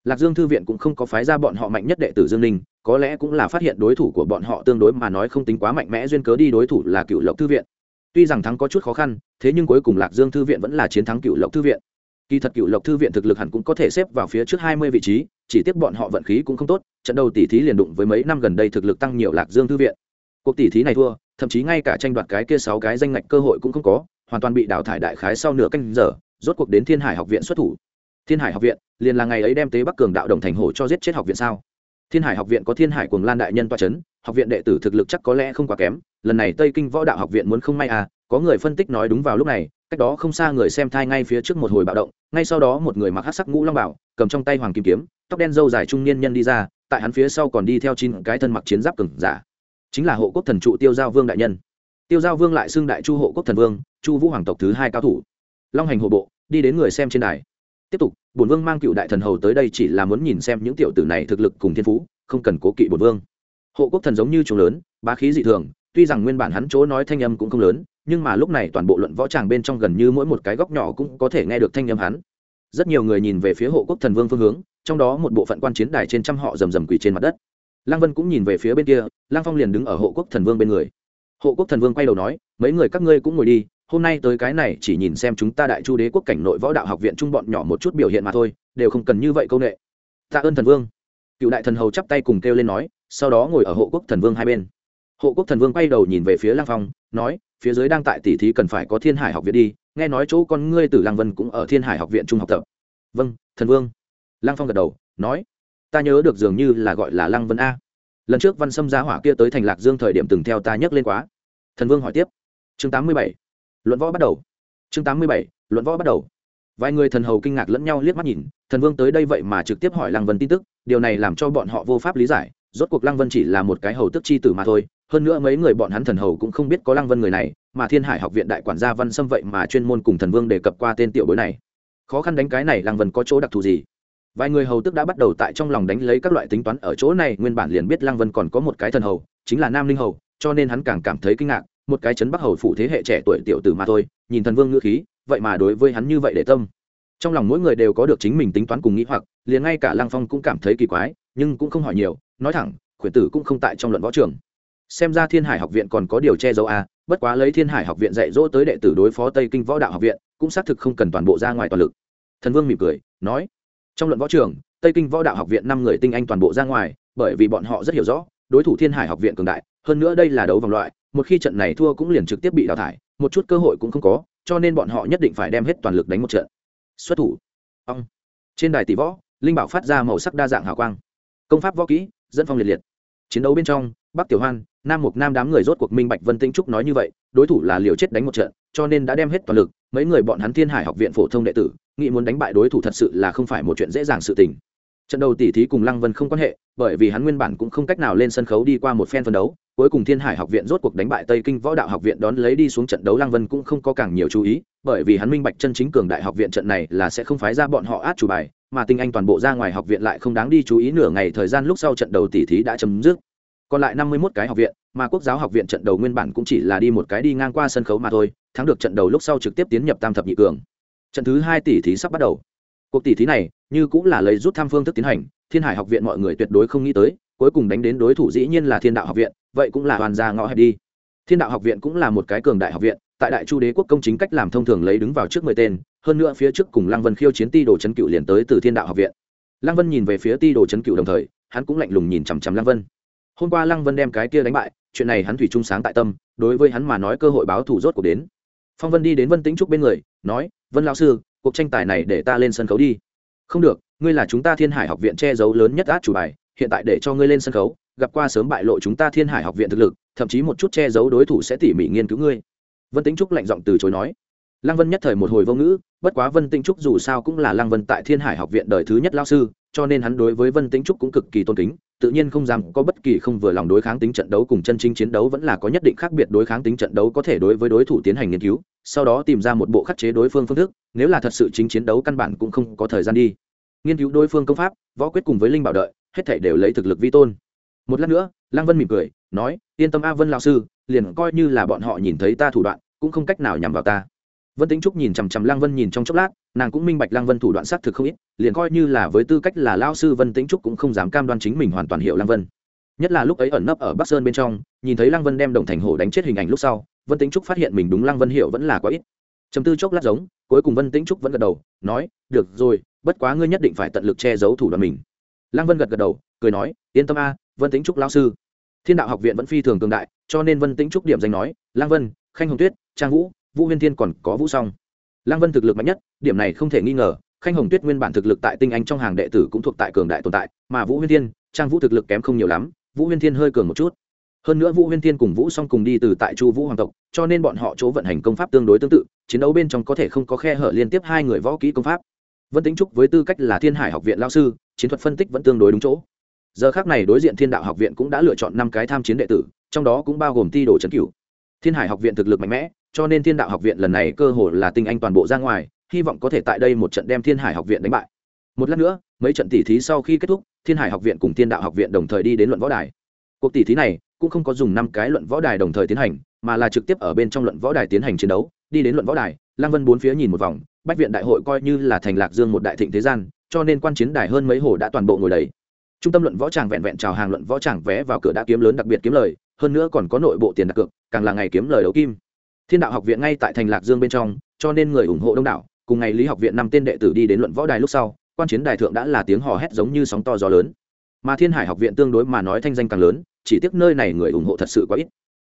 A: Lạc dương thư viện cũng không có phái ra bọn họ mạnh nhất đệ tử dương ninh, có lẽ cũng là phát hiện đối thủ của bọn họ tương đối mà nói không tính quá mạnh mẽ, duyên cớ đi đối thủ là cựu lộc thư viện tuy rằng thắng có chút khó khăn, thế nhưng cuối cùng lạc dương thư viện vẫn là chiến thắng cựu lộc thư viện. Kỳ thật cựu lộc thư viện thực lực hẳn cũng có thể xếp vào phía trước hai mươi vị trí, chỉ tiếc bọn họ vận khí cũng không tốt, trận đầu tỷ thí liền đụng với mấy năm gần đây thực lực tăng nhiều lạc dương thư viện. Cuộc tỷ thí này thua, thậm chí ngay cả tranh đoạt cái kia sáu cái danh ngạch cơ hội cũng không có, hoàn toàn bị đào thải đại khái sau nửa canh giờ, rốt cuộc đến thiên hải học viện xuất thủ. Thiên hải học viện liền là ngày ấy đem tế bắc cường đạo đồng thành hổ cho giết chết học viện sao? Thiên hải học viện có thiên hải Cuồng lan đại nhân toa c h ấ n học viện đệ tử thực lực chắc có lẽ không quá kém, lần này tây kinh võ đạo học viện muốn không may à có người phân tích nói đúng vào lúc này, cách đó không xa người xem thai ngay phía trước một hồi bạo động, ngay sau đó một người mặc hát sắc ngũ long bảo, cầm trong tay hoàng kim kiếm, tóc đen dâu dài trung niên nhân đi ra, tại hắn phía sau còn đi theo chín cái thân mặc chiến giáp cừng giả. Chính là hộ quốc thần trụ tiêu giao vương đại nhân. Tiêu giao vương lại xưng đại chu hộ quốc thần vương, chu vũ hoàng tộc thứ hai cao thủ. Long hành hộ bộ, đi đến người xem trên đài tiếp tục, bổn vương mang cựu đại thần hầu tới đây chỉ là muốn nhìn xem những tiểu tử này thực lực cùng thiên phú, không cần cố kỵ bổn vương. Hộ quốc thần giống như chúng lớn, bá khí dị thường, tuy rằng nguyên bản hắn chỗ nói thanh âm cũng không lớn, nhưng mà lúc này toàn bộ luận võ tràng bên trong gần như mỗi một cái góc nhỏ cũng có thể nghe được thanh âm hắn. Rất nhiều người nhìn về phía hộ quốc thần vương phương hướng, trong đó một bộ phận quan chiến đài trên trăm họ rầm rầm quỳ trên mặt đất. Lăng vân cũng nhìn về phía bên kia, lăng phong liền đứng ở hộ quốc thần vương bên người. Hộ quốc thần vương quay đầu nói, mấy người các ngươi cũng ngồi đi hôm nay tới cái này chỉ nhìn xem chúng ta đại chu đế quốc cảnh nội võ đạo học viện trung bọn nhỏ một chút biểu hiện mà thôi, đều không cần như vậy công nghệ tạ ơn thần vương. Cựu đại thần hầu chắp tay cùng kêu lên nói, sau đó ngồi ở hộ quốc thần vương hai bên. Hộ quốc thần vương quay đầu nhìn về phía lang phong, nói, phía dưới đang tại tỷ thí cần phải có thiên hải học viện đi, nghe nói chỗ con ngươi từ lang vân cũng ở thiên hải học viện trung học tập. Vâng thần vương. Lang phong gật đầu, nói, ta nhớ được dường như là gọi là lang vân a. Lần trước văn sâm giá hỏa kia tới thành lạc dương thời điểm từng theo ta nhắc lên quá. Thần vương hỏi tiếp. Chương tám mươi bảy luận võ bắt đầu. Chương tám mươi bảy, luận võ bắt đầu. Vài người thần hầu kinh ngạc lẫn nhau liếc mắt nhìn, thần vương tới đây vậy mà trực tiếp hỏi lăng vân tin tức, điều này làm cho bọn họ vô pháp lý giải, rốt cuộc lăng vân chỉ là một cái hầu tức chi tử mà thôi, hơn nữa mấy người bọn hắn thần hầu cũng không biết có lăng vân người này, mà thiên hải học viện đại quản gia văn sâm vậy mà chuyên môn cùng thần vương đề cập qua tên tiểu bối này. Khó khăn đánh cái này lăng vân có chỗ đặc thù gì? Vài người hầu tức đã bắt đầu tại trong lòng đánh lấy các loại tính toán, ở chỗ này nguyên bản liền biết lăng vân còn có một cái thần hầu, chính là nam linh hầu, cho nên hắn càng cảm thấy kinh ngạc một cái chấn bắc hầu phụ thế hệ trẻ tuổi tiểu tử mà thôi, nhìn thần vương ngữ khí, vậy mà đối với hắn như vậy để tâm. Trong lòng mỗi người đều có được chính mình tính toán cùng nghĩ hoặc, liền ngay cả lăng phong cũng cảm thấy kỳ quái, nhưng cũng không hỏi nhiều, nói thẳng, khuyển tử cũng không tại trong luận võ trường. Xem ra thiên hải học viện còn có điều che giấu a bất quá lấy thiên hải học viện dạy dỗ tới đệ tử đối phó tây kinh võ đạo học viện, cũng xác thực không cần toàn bộ ra ngoài toàn lực. Thần vương mỉm cười, nói, trong luận võ trường, tây kinh võ đạo học viện năm người tinh anh toàn bộ ra ngoài, bởi vì bọn họ rất hiểu rõ, đối thủ thiên hải học viện cường đại, hơn nữa đây là đấu vòng loại một khi trận này thua cũng liền trực tiếp bị đào thải, một chút cơ hội cũng không có, cho nên bọn họ nhất định phải đem hết toàn lực đánh một trận. Xuất thủ. Ông trên đài tỷ võ, linh bảo phát ra màu sắc đa dạng hào quang. Công pháp võ kỹ, dẫn phong liệt liệt. Chiến đấu bên trong, bắc tiểu hoan, nam mục nam đám người rốt cuộc minh bạch vân tĩnh trúc nói như vậy, đối thủ là liều chết đánh một trận, cho nên đã đem hết toàn lực. Mấy người bọn hắn thiên hải học viện phổ thông đệ tử nghĩ muốn đánh bại đối thủ thật sự là không phải một chuyện dễ dàng sự tình trận đầu tỷ thí cùng lăng vân không quan hệ, bởi vì hắn nguyên bản cũng không cách nào lên sân khấu đi qua một phen phân đấu, cuối cùng thiên hải học viện rốt cuộc đánh bại tây kinh võ đạo học viện đón lấy đi xuống trận đấu lăng vân cũng không có càng nhiều chú ý, bởi vì hắn minh bạch chân chính cường đại học viện trận này là sẽ không phái ra bọn họ át chủ bài, mà tinh anh toàn bộ ra ngoài học viện lại không đáng đi chú ý nửa ngày thời gian lúc sau trận đầu tỷ thí đã chấm dứt. Còn lại năm mươi 51 cái học viện, mà quốc giáo học viện trận đầu nguyên bản cũng chỉ là đi một cái đi ngang qua sân khấu mà thôi, thắng được trận đầu lúc sau trực tiếp tiến nhập tam thập nhị cường. Trận thứ hai tỷ thí sắp bắt đầu cuộc tỷ thí này như cũng là lấy rút tham phương thức tiến hành, thiên hải học viện mọi người tuyệt đối không nghĩ tới, cuối cùng đánh đến đối thủ dĩ nhiên là thiên đạo học viện, vậy cũng là hoàn gia ngõ hẹp đi. Thiên đạo học viện cũng là một cái cường đại học viện, tại đại chu đế quốc công chính cách làm thông thường lấy đứng vào trước mười tên, hơn nữa phía trước cùng lăng vân khiêu chiến ti đồ trấn cựu liền tới từ thiên đạo học viện. Lăng vân nhìn về phía ti đồ trấn cựu đồng thời, hắn cũng lạnh lùng nhìn chằm chằm lăng vân. Hôm qua lăng vân đem cái kia đánh bại, chuyện này hắn thủy trung sáng tại tâm, đối với hắn mà nói cơ hội báo thù rốt cuộc đến. Phong vân đi đến vân tĩnh trúc bên người, nói, vân lão sư cuộc tranh tài này để ta lên sân khấu đi. Không được, ngươi là chúng ta thiên hải học viện che giấu lớn nhất át chủ bài, hiện tại để cho ngươi lên sân khấu, gặp qua sớm bại lộ chúng ta thiên hải học viện thực lực, thậm chí một chút che giấu đối thủ sẽ tỉ mỉ nghiên cứu ngươi. Vân tính trúc lạnh giọng từ chối nói lăng vân nhất thời một hồi vô ngữ, bất quá vân tinh trúc dù sao cũng là lăng vân tại thiên hải học viện đời thứ nhất lao sư, cho nên hắn đối với vân tinh trúc cũng cực kỳ tôn kính, tự nhiên không dám có bất kỳ không vừa lòng đối kháng tính trận đấu cùng chân chính chiến đấu vẫn là có nhất định khác biệt đối kháng tính trận đấu có thể đối với đối thủ tiến hành nghiên cứu, sau đó tìm ra một bộ khắc chế đối phương phương thức, nếu là thật sự chính chiến đấu căn bản cũng không có thời gian đi. Nghiên cứu đối phương công pháp, võ quyết cùng với linh bảo đợi, hết thể đều lấy thực lực vi tôn. Một lát nữa, lăng vân mỉm cười, nói, yên tâm a vân lao sư, liền coi như là bọn họ nhìn thấy ta thủ đoạn, cũng không cách nào nhằm vào ta vân tính trúc nhìn chằm chằm lăng vân nhìn trong chốc lát, nàng cũng minh bạch lăng vân thủ đoạn xác thực không ít, liền coi như là với tư cách là lao sư vân tính trúc cũng không dám cam đoan chính mình hoàn toàn hiểu lăng vân. Nhất là lúc ấy ẩn nấp ở bắc sơn bên trong, nhìn thấy lăng vân đem đồng thành hổ đánh chết hình ảnh lúc sau, vân tính trúc phát hiện mình đúng lăng vân hiểu vẫn là quá ít. Chấm tư chốc lát giống, cuối cùng vân tính trúc vẫn gật đầu, nói, được rồi, bất quá ngươi nhất định phải tận lực che giấu thủ đoạn mình. Lăng vân gật gật đầu, cười nói, yên tâm a, vân tính trúc lao sư. Thiên đạo học viện vẫn phi thường cường đại, cho nên vân tính trúc điểm danh nói, lăng vân, khanh hồng tuyết, trang vũ vũ huyên thiên còn có vũ song. Lăng vân thực lực mạnh nhất, điểm này không thể nghi ngờ, khanh hồng tuyết nguyên bản thực lực tại tinh anh trong hàng đệ tử cũng thuộc tại cường đại tồn tại, mà vũ huyên thiên, trang vũ thực lực kém không nhiều lắm, vũ huyên thiên hơi cường một chút. Hơn nữa vũ huyên thiên cùng vũ song cùng đi từ tại chu vũ hoàng tộc, cho nên bọn họ chỗ vận hành công pháp tương đối tương tự, chiến đấu bên trong có thể không có khe hở liên tiếp hai người võ kỹ công pháp. Vân tính trúc với tư cách là thiên hải học viện lao sư, chiến thuật phân tích vẫn tương đối đúng chỗ. Giờ khác này đối diện thiên đạo học viện cũng đã lựa chọn năm cái tham chiến đệ tử, trong đó cũng bao gồm ti đồ trấn cửu thiên hải học viện thực lực mạnh mẽ, cho nên thiên đạo học viện lần này cơ hội là tinh anh toàn bộ ra ngoài, hy vọng có thể tại đây một trận đem thiên hải học viện đánh bại. Một lát nữa, mấy trận tỉ thí sau khi kết thúc, thiên hải học viện cùng thiên đạo học viện đồng thời đi đến luận võ đài. Cuộc tỉ thí này cũng không có dùng năm cái luận võ đài đồng thời tiến hành, mà là trực tiếp ở bên trong luận võ đài tiến hành chiến đấu, đi đến luận võ đài, lăng vân bốn phía nhìn một vòng, bách viện đại hội coi như là thành lạc dương một đại thịnh thế gian, cho nên quan chiến đài hơn mấy hồ đã toàn bộ ngồi đầy. Trung tâm luận võ tràng vẹn vẹn chào hàng luận võ tràng vé vào cửa đã kiếm lớn đặc biệt kiếm lời hơn nữa còn có nội bộ tiền đặt cược, càng là ngày kiếm lời đấu kim. Thiên đạo học viện ngay tại thành lạc dương bên trong, cho nên người ủng hộ đông đảo. Cùng ngày lý học viện năm tên đệ tử đi đến luận võ đài lúc sau, quan chiến đài thượng đã là tiếng hò hét giống như sóng to gió lớn. Mà thiên hải học viện tương đối mà nói thanh danh càng lớn, chỉ tiếc nơi này người ủng hộ thật sự quá ít.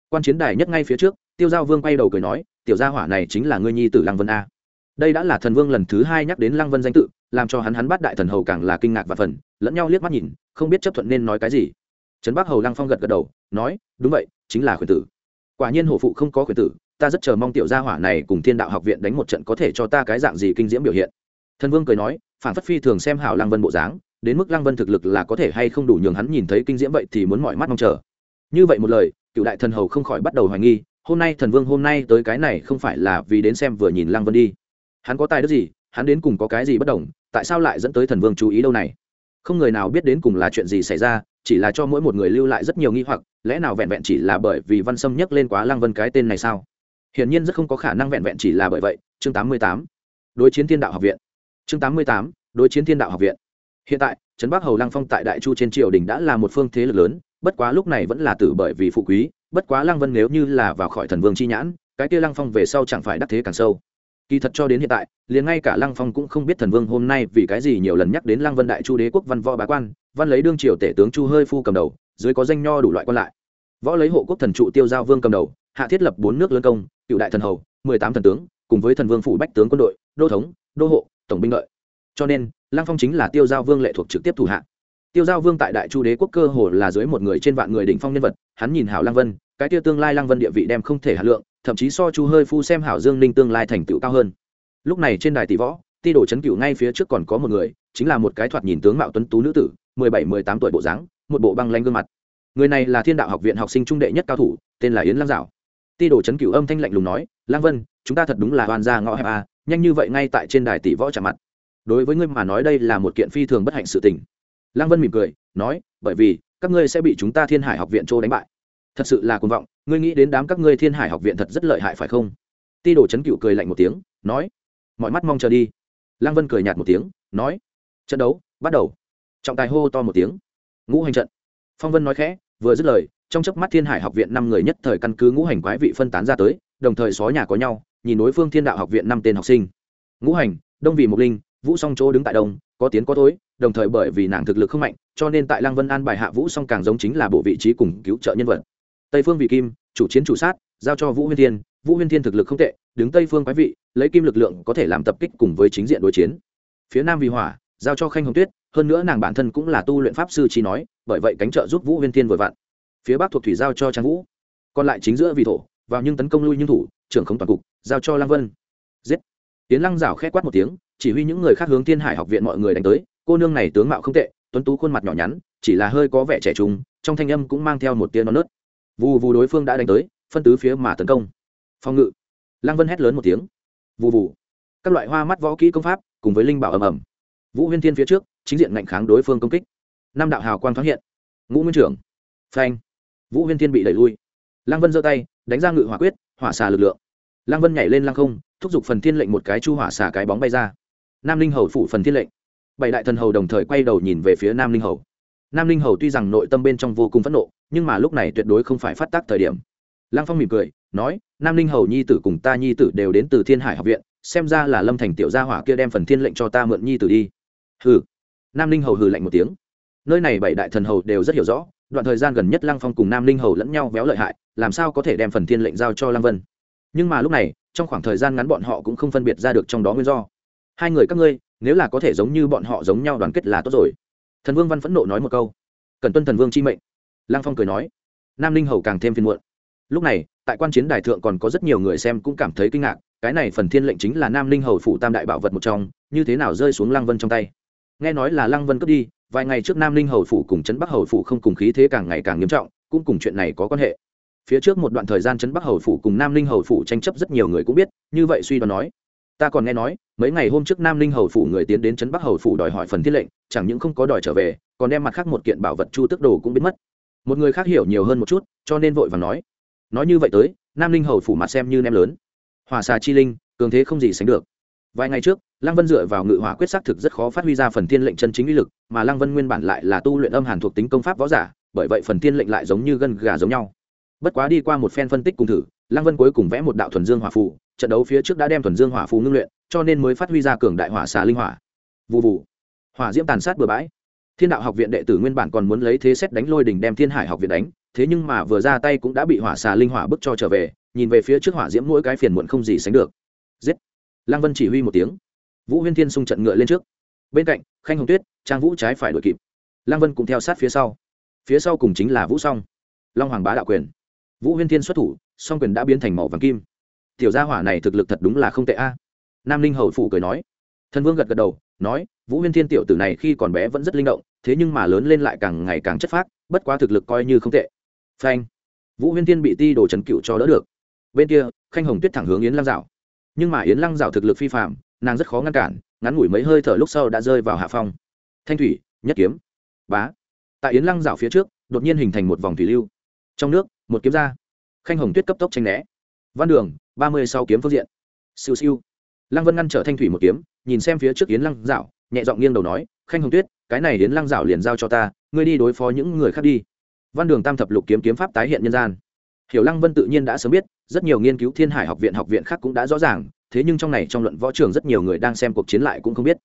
A: Quan chiến đài nhất ngay phía trước, tiêu giao vương quay đầu cười nói, tiểu gia hỏa này chính là ngươi nhi tử lăng vân a. Đây đã là thần vương lần thứ hai nhắc đến lăng vân danh tự, làm cho hắn hắn bắt đại thần hầu càng là kinh ngạc và phần, lẫn nhau liếc mắt nhìn, không biết chấp thuận nên nói cái gì trấn bắc hầu lăng phong gật gật đầu, nói, đúng vậy, chính là khuyển tử. Quả nhiên hổ phụ không có khuyển tử, ta rất chờ mong tiểu gia hỏa này cùng thiên đạo học viện đánh một trận có thể cho ta cái dạng gì kinh diễm biểu hiện. Thần vương cười nói, phản phất phi thường xem hảo lăng vân bộ dáng, đến mức lăng vân thực lực là có thể hay không đủ nhường hắn nhìn thấy kinh diễm vậy thì muốn mọi mắt mong chờ. Như vậy một lời, cựu đại thần hầu không khỏi bắt đầu hoài nghi, hôm nay thần vương hôm nay tới cái này không phải là vì đến xem vừa nhìn lăng vân đi. Hắn có tài đức gì, hắn đến cùng có cái gì bất đồng, tại sao lại dẫn tới thần vương chú ý đâu này? Không người nào biết đến cùng là chuyện gì xảy ra, chỉ là cho mỗi một người lưu lại rất nhiều nghi hoặc, lẽ nào vẹn vẹn chỉ là bởi vì văn sâm nhắc lên quá lăng vân cái tên này sao hiển nhiên rất không có khả năng vẹn vẹn chỉ là bởi vậy chương 88. đối chiến thiên đạo học viện chương 88. đối chiến thiên đạo học viện hiện tại, trấn bắc hầu lăng phong tại đại chu trên triều đình đã là một phương thế lực lớn, bất quá lúc này vẫn là tử bởi vì phụ quý, bất quá lăng vân nếu như là vào khỏi thần vương chi nhãn, cái kia lăng phong về sau chẳng phải đắc thế càng sâu kỳ thật cho đến hiện tại, liền ngay cả lăng phong cũng không biết thần vương hôm nay vì cái gì nhiều lần nhắc đến lăng vân đại chu đế quốc văn võ bá quan, văn lấy đương triều tể tướng chu hơi phu cầm đầu, dưới có danh nho đủ loại quan lại. Võ lấy hộ quốc thần trụ tiêu giao vương cầm đầu, hạ thiết lập bốn nước lân công, cựu đại thần hầu, mười tám thần tướng, cùng với thần vương phủ bách tướng quân đội, đô thống, đô hộ, tổng binh lợi. Cho nên, lăng phong chính là tiêu giao vương lệ thuộc trực tiếp thủ hạ. Tiêu giao vương tại đại chu đế quốc cơ hồ là dưới một người trên vạn người đỉnh phong nhân vật, hắn nhìn hảo lăng vân, cái tiêu tương lai lăng vân địa vị đem không thể hạ lượng thậm chí so chu hơi phu xem hảo dương ninh tương lai thành tựu cao hơn. Lúc này trên đài tỷ võ, ti đồ chấn cựu ngay phía trước còn có một người, chính là một cái thoạt nhìn tướng mạo tuấn tú nữ tử, mười bảy, mười tám tuổi bộ dáng, một bộ băng lanh gương mặt. Người này là thiên đạo học viện học sinh trung đệ nhất cao thủ, tên là yến lăng dạo. Ti đồ chấn cựu âm thanh lạnh lùng nói, lăng vân, chúng ta thật đúng là hoàn gia ngõ hẹp a, nhanh như vậy ngay tại trên đài tỷ võ chạm mặt. Đối với ngươi mà nói đây là một kiện phi thường bất hạnh sự tình. Lăng vân mỉm cười, nói, bởi vì, các ngươi sẽ bị chúng ta thiên hải học viện châu đánh bại. Thật sự là cuồng vọng ngươi nghĩ đến đám các ngươi thiên hải học viện thật rất lợi hại phải không? Ti đồ chấn cựu cười lạnh một tiếng, nói. Mọi mắt mong chờ đi. Lăng vân cười nhạt một tiếng, nói. Trận đấu, bắt đầu. Trọng tài hô to một tiếng. Ngũ hành trận. Phong vân nói khẽ, vừa dứt lời, trong chớp mắt thiên hải học viện năm người nhất thời căn cứ ngũ hành quái vị phân tán ra tới, đồng thời xó nhà có nhau, nhìn đối phương thiên đạo học viện năm tên học sinh. Ngũ hành, đông vì mục linh, vũ song chỗ đứng tại đông, có tiến có thối, đồng thời bởi vì nàng thực lực không mạnh, cho nên tại lăng vân an bài hạ vũ song càng giống chính là bộ vị trí cùng cứu trợ nhân vật tây phương vị kim, chủ chiến chủ sát, giao cho vũ huyên thiên. Vũ huyên thiên thực lực không tệ, đứng tây phương quái vị, lấy kim lực lượng có thể làm tập kích cùng với chính diện đối chiến. Phía nam vì hỏa, giao cho khanh hồng tuyết, hơn nữa nàng bản thân cũng là tu luyện pháp sư chỉ nói, bởi vậy cánh trợ giúp vũ huyên thiên vội vặn. Phía bắc thuộc thủy giao cho trang vũ, còn lại chính giữa vì thổ, vào nhưng tấn công lui nhưng thủ, trưởng không toàn cục, giao cho lăng vân. Giết. Tiến lăng rảo khét quát một tiếng, chỉ huy những người khác hướng thiên hải học viện mọi người đánh tới, cô nương này tướng mạo không tệ, tuấn tú khuôn mặt nhỏ nhắn, chỉ là hơi có vẻ trẻ trung, trong thanh âm cũng mang theo một tia non nớt vù vù đối phương đã đánh tới, phân tứ phía mà tấn công. Phòng ngự. Lăng vân hét lớn một tiếng. Vù vù. Các loại hoa mắt võ kỹ công pháp, cùng với linh bảo ầm ầm. Vũ huyên thiên phía trước, chính diện ngạnh kháng đối phương công kích. Năm đạo hào quang thoáng hiện. Ngũ nguyên trưởng. Phanh. Vũ huyên thiên bị đẩy lui. Lăng vân giơ tay, đánh ra ngự hỏa quyết, hỏa xà lực lượng. Lăng vân nhảy lên lăng không, thúc giục phần thiên lệnh một cái chu hỏa xả cái bóng bay ra. Nam linh hầu phủ phần thiên lệnh. Bảy đại thần hầu đồng thời quay đầu nhìn về phía nam linh hầu. Nam linh hầu tuy rằng nội tâm bên trong vô cùng phẫn nộ nhưng mà lúc này tuyệt đối không phải phát tác thời điểm. Lăng phong mỉm cười, nói, nam linh hầu nhi tử cùng ta nhi tử đều đến từ thiên hải học viện, xem ra là lâm thành tiểu gia hỏa kia đem phần thiên lệnh cho ta mượn nhi tử đi. Hừ. Nam linh hầu hừ lạnh một tiếng. Nơi này bảy đại thần hầu đều rất hiểu rõ, đoạn thời gian gần nhất lăng phong cùng nam linh hầu lẫn nhau véo lợi hại, làm sao có thể đem phần thiên lệnh giao cho lăng vân? Nhưng mà lúc này, trong khoảng thời gian ngắn bọn họ cũng không phân biệt ra được trong đó nguyên do. Hai người các ngươi, nếu là có thể giống như bọn họ giống nhau đoàn kết là tốt rồi. Thần vương văn phẫn nộ nói một câu. Cần tuân thần vương chi mệnh lăng phong cười nói, nam linh hầu càng thêm phiên muộn. Lúc này, tại quan chiến đài thượng còn có rất nhiều người xem cũng cảm thấy kinh ngạc, cái này phần thiên lệnh chính là nam linh hầu phụ tam đại bảo vật một trong, như thế nào rơi xuống lăng vân trong tay? Nghe nói là lăng vân cướp đi, vài ngày trước nam linh hầu phủ cùng trấn bắc hầu phủ không cùng khí thế càng ngày càng nghiêm trọng, cũng cùng chuyện này có quan hệ. Phía trước một đoạn thời gian trấn bắc hầu phủ cùng nam linh hầu phủ tranh chấp rất nhiều người cũng biết, như vậy suy đoán nói, ta còn nghe nói, mấy ngày hôm trước nam linh hầu phủ người tiến đến trấn bắc hầu phủ đòi hỏi phần thiên lệnh, chẳng những không có đòi trở về, còn đem mặt khác một kiện bảo vật chu tức đồ cũng biến mất một người khác hiểu nhiều hơn một chút, cho nên vội và nói. Nói như vậy tới, nam linh hầu phủ mặt xem như nem lớn. Hòa xà chi linh, cường thế không gì sánh được. Vài ngày trước, lăng vân dựa vào ngự hỏa quyết xác thực rất khó phát huy ra phần thiên lệnh chân chính uy lực, mà lăng vân nguyên bản lại là tu luyện âm hàn thuộc tính công pháp võ giả, bởi vậy phần thiên lệnh lại giống như gân gà giống nhau. Bất quá đi qua một phen phân tích cùng thử, lăng vân cuối cùng vẽ một đạo thuần dương hỏa phù, trận đấu phía trước đã đem thuần dương hỏa phù ngưng luyện, cho nên mới phát huy ra cường đại hỏa xà linh hỏa. Vụ vụ hỏa diễm tàn sát bừa bãi thiên đạo học viện đệ tử nguyên bản còn muốn lấy thế xét đánh lôi đình đem thiên hải học viện đánh, thế nhưng mà vừa ra tay cũng đã bị hỏa xà linh hỏa bức cho trở về, nhìn về phía trước hỏa diễm mỗi cái phiền muộn không gì sánh được. Giết! Lăng vân chỉ huy một tiếng. Vũ huyên thiên xung trận ngựa lên trước. Bên cạnh, khanh hồng tuyết, trang vũ trái phải đuổi kịp. Lăng vân cũng theo sát phía sau. Phía sau cùng chính là vũ song. Long hoàng bá đạo quyền. Vũ huyên thiên xuất thủ, song quyền đã biến thành màu vàng kim. Tiểu gia hỏa này thực lực thật đúng là không tệ a. Nam linh hầu phụ cười nói. Thần vương gật gật đầu nói, vũ huyên thiên tiểu tử này khi còn bé vẫn rất linh động, thế nhưng mà lớn lên lại càng ngày càng chất phác, bất quá thực lực coi như không tệ. Phanh. Vũ huyên thiên bị ti đồ trần cựu cho đỡ được. Bên kia, khanh hồng tuyết thẳng hướng yến lăng dạo. Nhưng mà yến lăng dạo thực lực phi phạm nàng rất khó ngăn cản, ngắn ngủi mấy hơi thở lúc sau đã rơi vào hạ phong. Thanh thủy, nhất kiếm. Bá. Tại yến lăng dạo phía trước, đột nhiên hình thành một vòng thủy lưu. Trong nước, một kiếm ra. Khanh hồng tuyết cấp tốc tranh né. Văn đường, ba mươi sáu kiếm phương diện. Siêu siêu. Lăng vân ngăn trở thanh thủy một kiếm nhìn xem phía trước yến lăng dạo, nhẹ giọng nghiêng đầu nói, khanh hồng tuyết, cái này yến lăng dạo liền giao cho ta, ngươi đi đối phó những người khác đi. Văn đường tam thập lục kiếm kiếm pháp tái hiện nhân gian. Hiểu lăng vân tự nhiên đã sớm biết, rất nhiều nghiên cứu thiên hải học viện học viện khác cũng đã rõ ràng, thế nhưng trong này trong luận võ trường rất nhiều người đang xem cuộc chiến lại cũng không biết.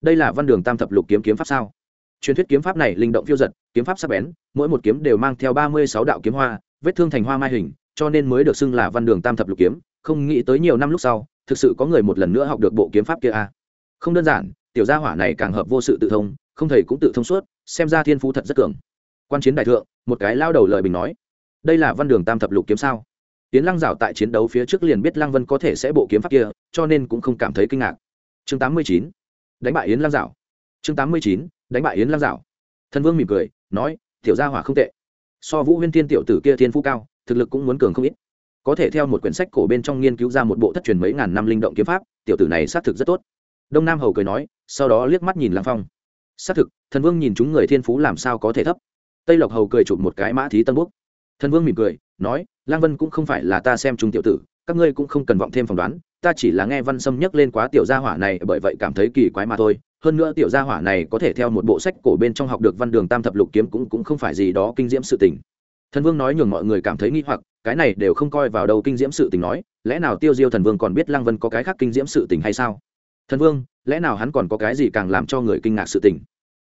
A: Đây là văn đường tam thập lục kiếm kiếm pháp sao? Truyền thuyết kiếm pháp này linh động phiêu giật, kiếm pháp sắc bén, mỗi một kiếm đều mang theo ba mươi sáu đạo kiếm hoa, vết thương thành hoa mai hình, cho nên mới được xưng là văn đường tam thập lục kiếm. Không nghĩ tới nhiều năm lúc sau, thực sự có người một lần nữa học được bộ kiếm pháp kia a. à không đơn giản, tiểu gia hỏa này càng hợp vô sự tự thông, không thầy cũng tự thông suốt, xem ra thiên phú thật rất cường. Quan chiến đại thượng, một cái lao đầu lời bình nói. Đây là văn đường tam thập lục kiếm sao? Tiến lăng rào tại chiến đấu phía trước liền biết lăng vân có thể sẽ bộ kiếm pháp kia, cho nên cũng không cảm thấy kinh ngạc. Chương tám mươi chín, đánh bại yến lăng rào chương tám mươi chín, đánh bại yến lăng rào thần vương mỉm cười, nói, tiểu gia hỏa không tệ. So vũ huyên thiên tiểu tử kia thiên phú cao, thực lực cũng muốn cường không ít. Có thể theo một quyển sách cổ bên trong nghiên cứu ra một bộ thất truyền mấy ngàn năm linh động kiếm pháp, tiểu tử này xác thực rất tốt đông nam hầu cười nói, sau đó liếc mắt nhìn lăng phong. Xác thực, thần vương nhìn chúng người thiên phú làm sao có thể thấp. Tây lộc hầu cười chụp một cái mã thí tân quốc thần vương mỉm cười, nói lang vân cũng không phải là ta xem chúng tiểu tử, các ngươi cũng không cần vọng thêm phỏng đoán, ta chỉ là nghe văn sâm nhắc lên quá tiểu gia hỏa này bởi vậy cảm thấy kỳ quái mà thôi. Hơn nữa tiểu gia hỏa này có thể theo một bộ sách cổ bên trong học được văn đường tam thập lục kiếm cũng cũng không phải gì đó kinh diễm sự tình. Thần vương nói nhường mọi người cảm thấy nghi hoặc, cái này đều không coi vào đâu kinh diễm sự tình nói, lẽ nào tiêu diêu thần vương còn biết lăng vân có cái khác kinh diễm sự tình hay sao? Thần vương, lẽ nào hắn còn có cái gì càng làm cho người kinh ngạc sự tình?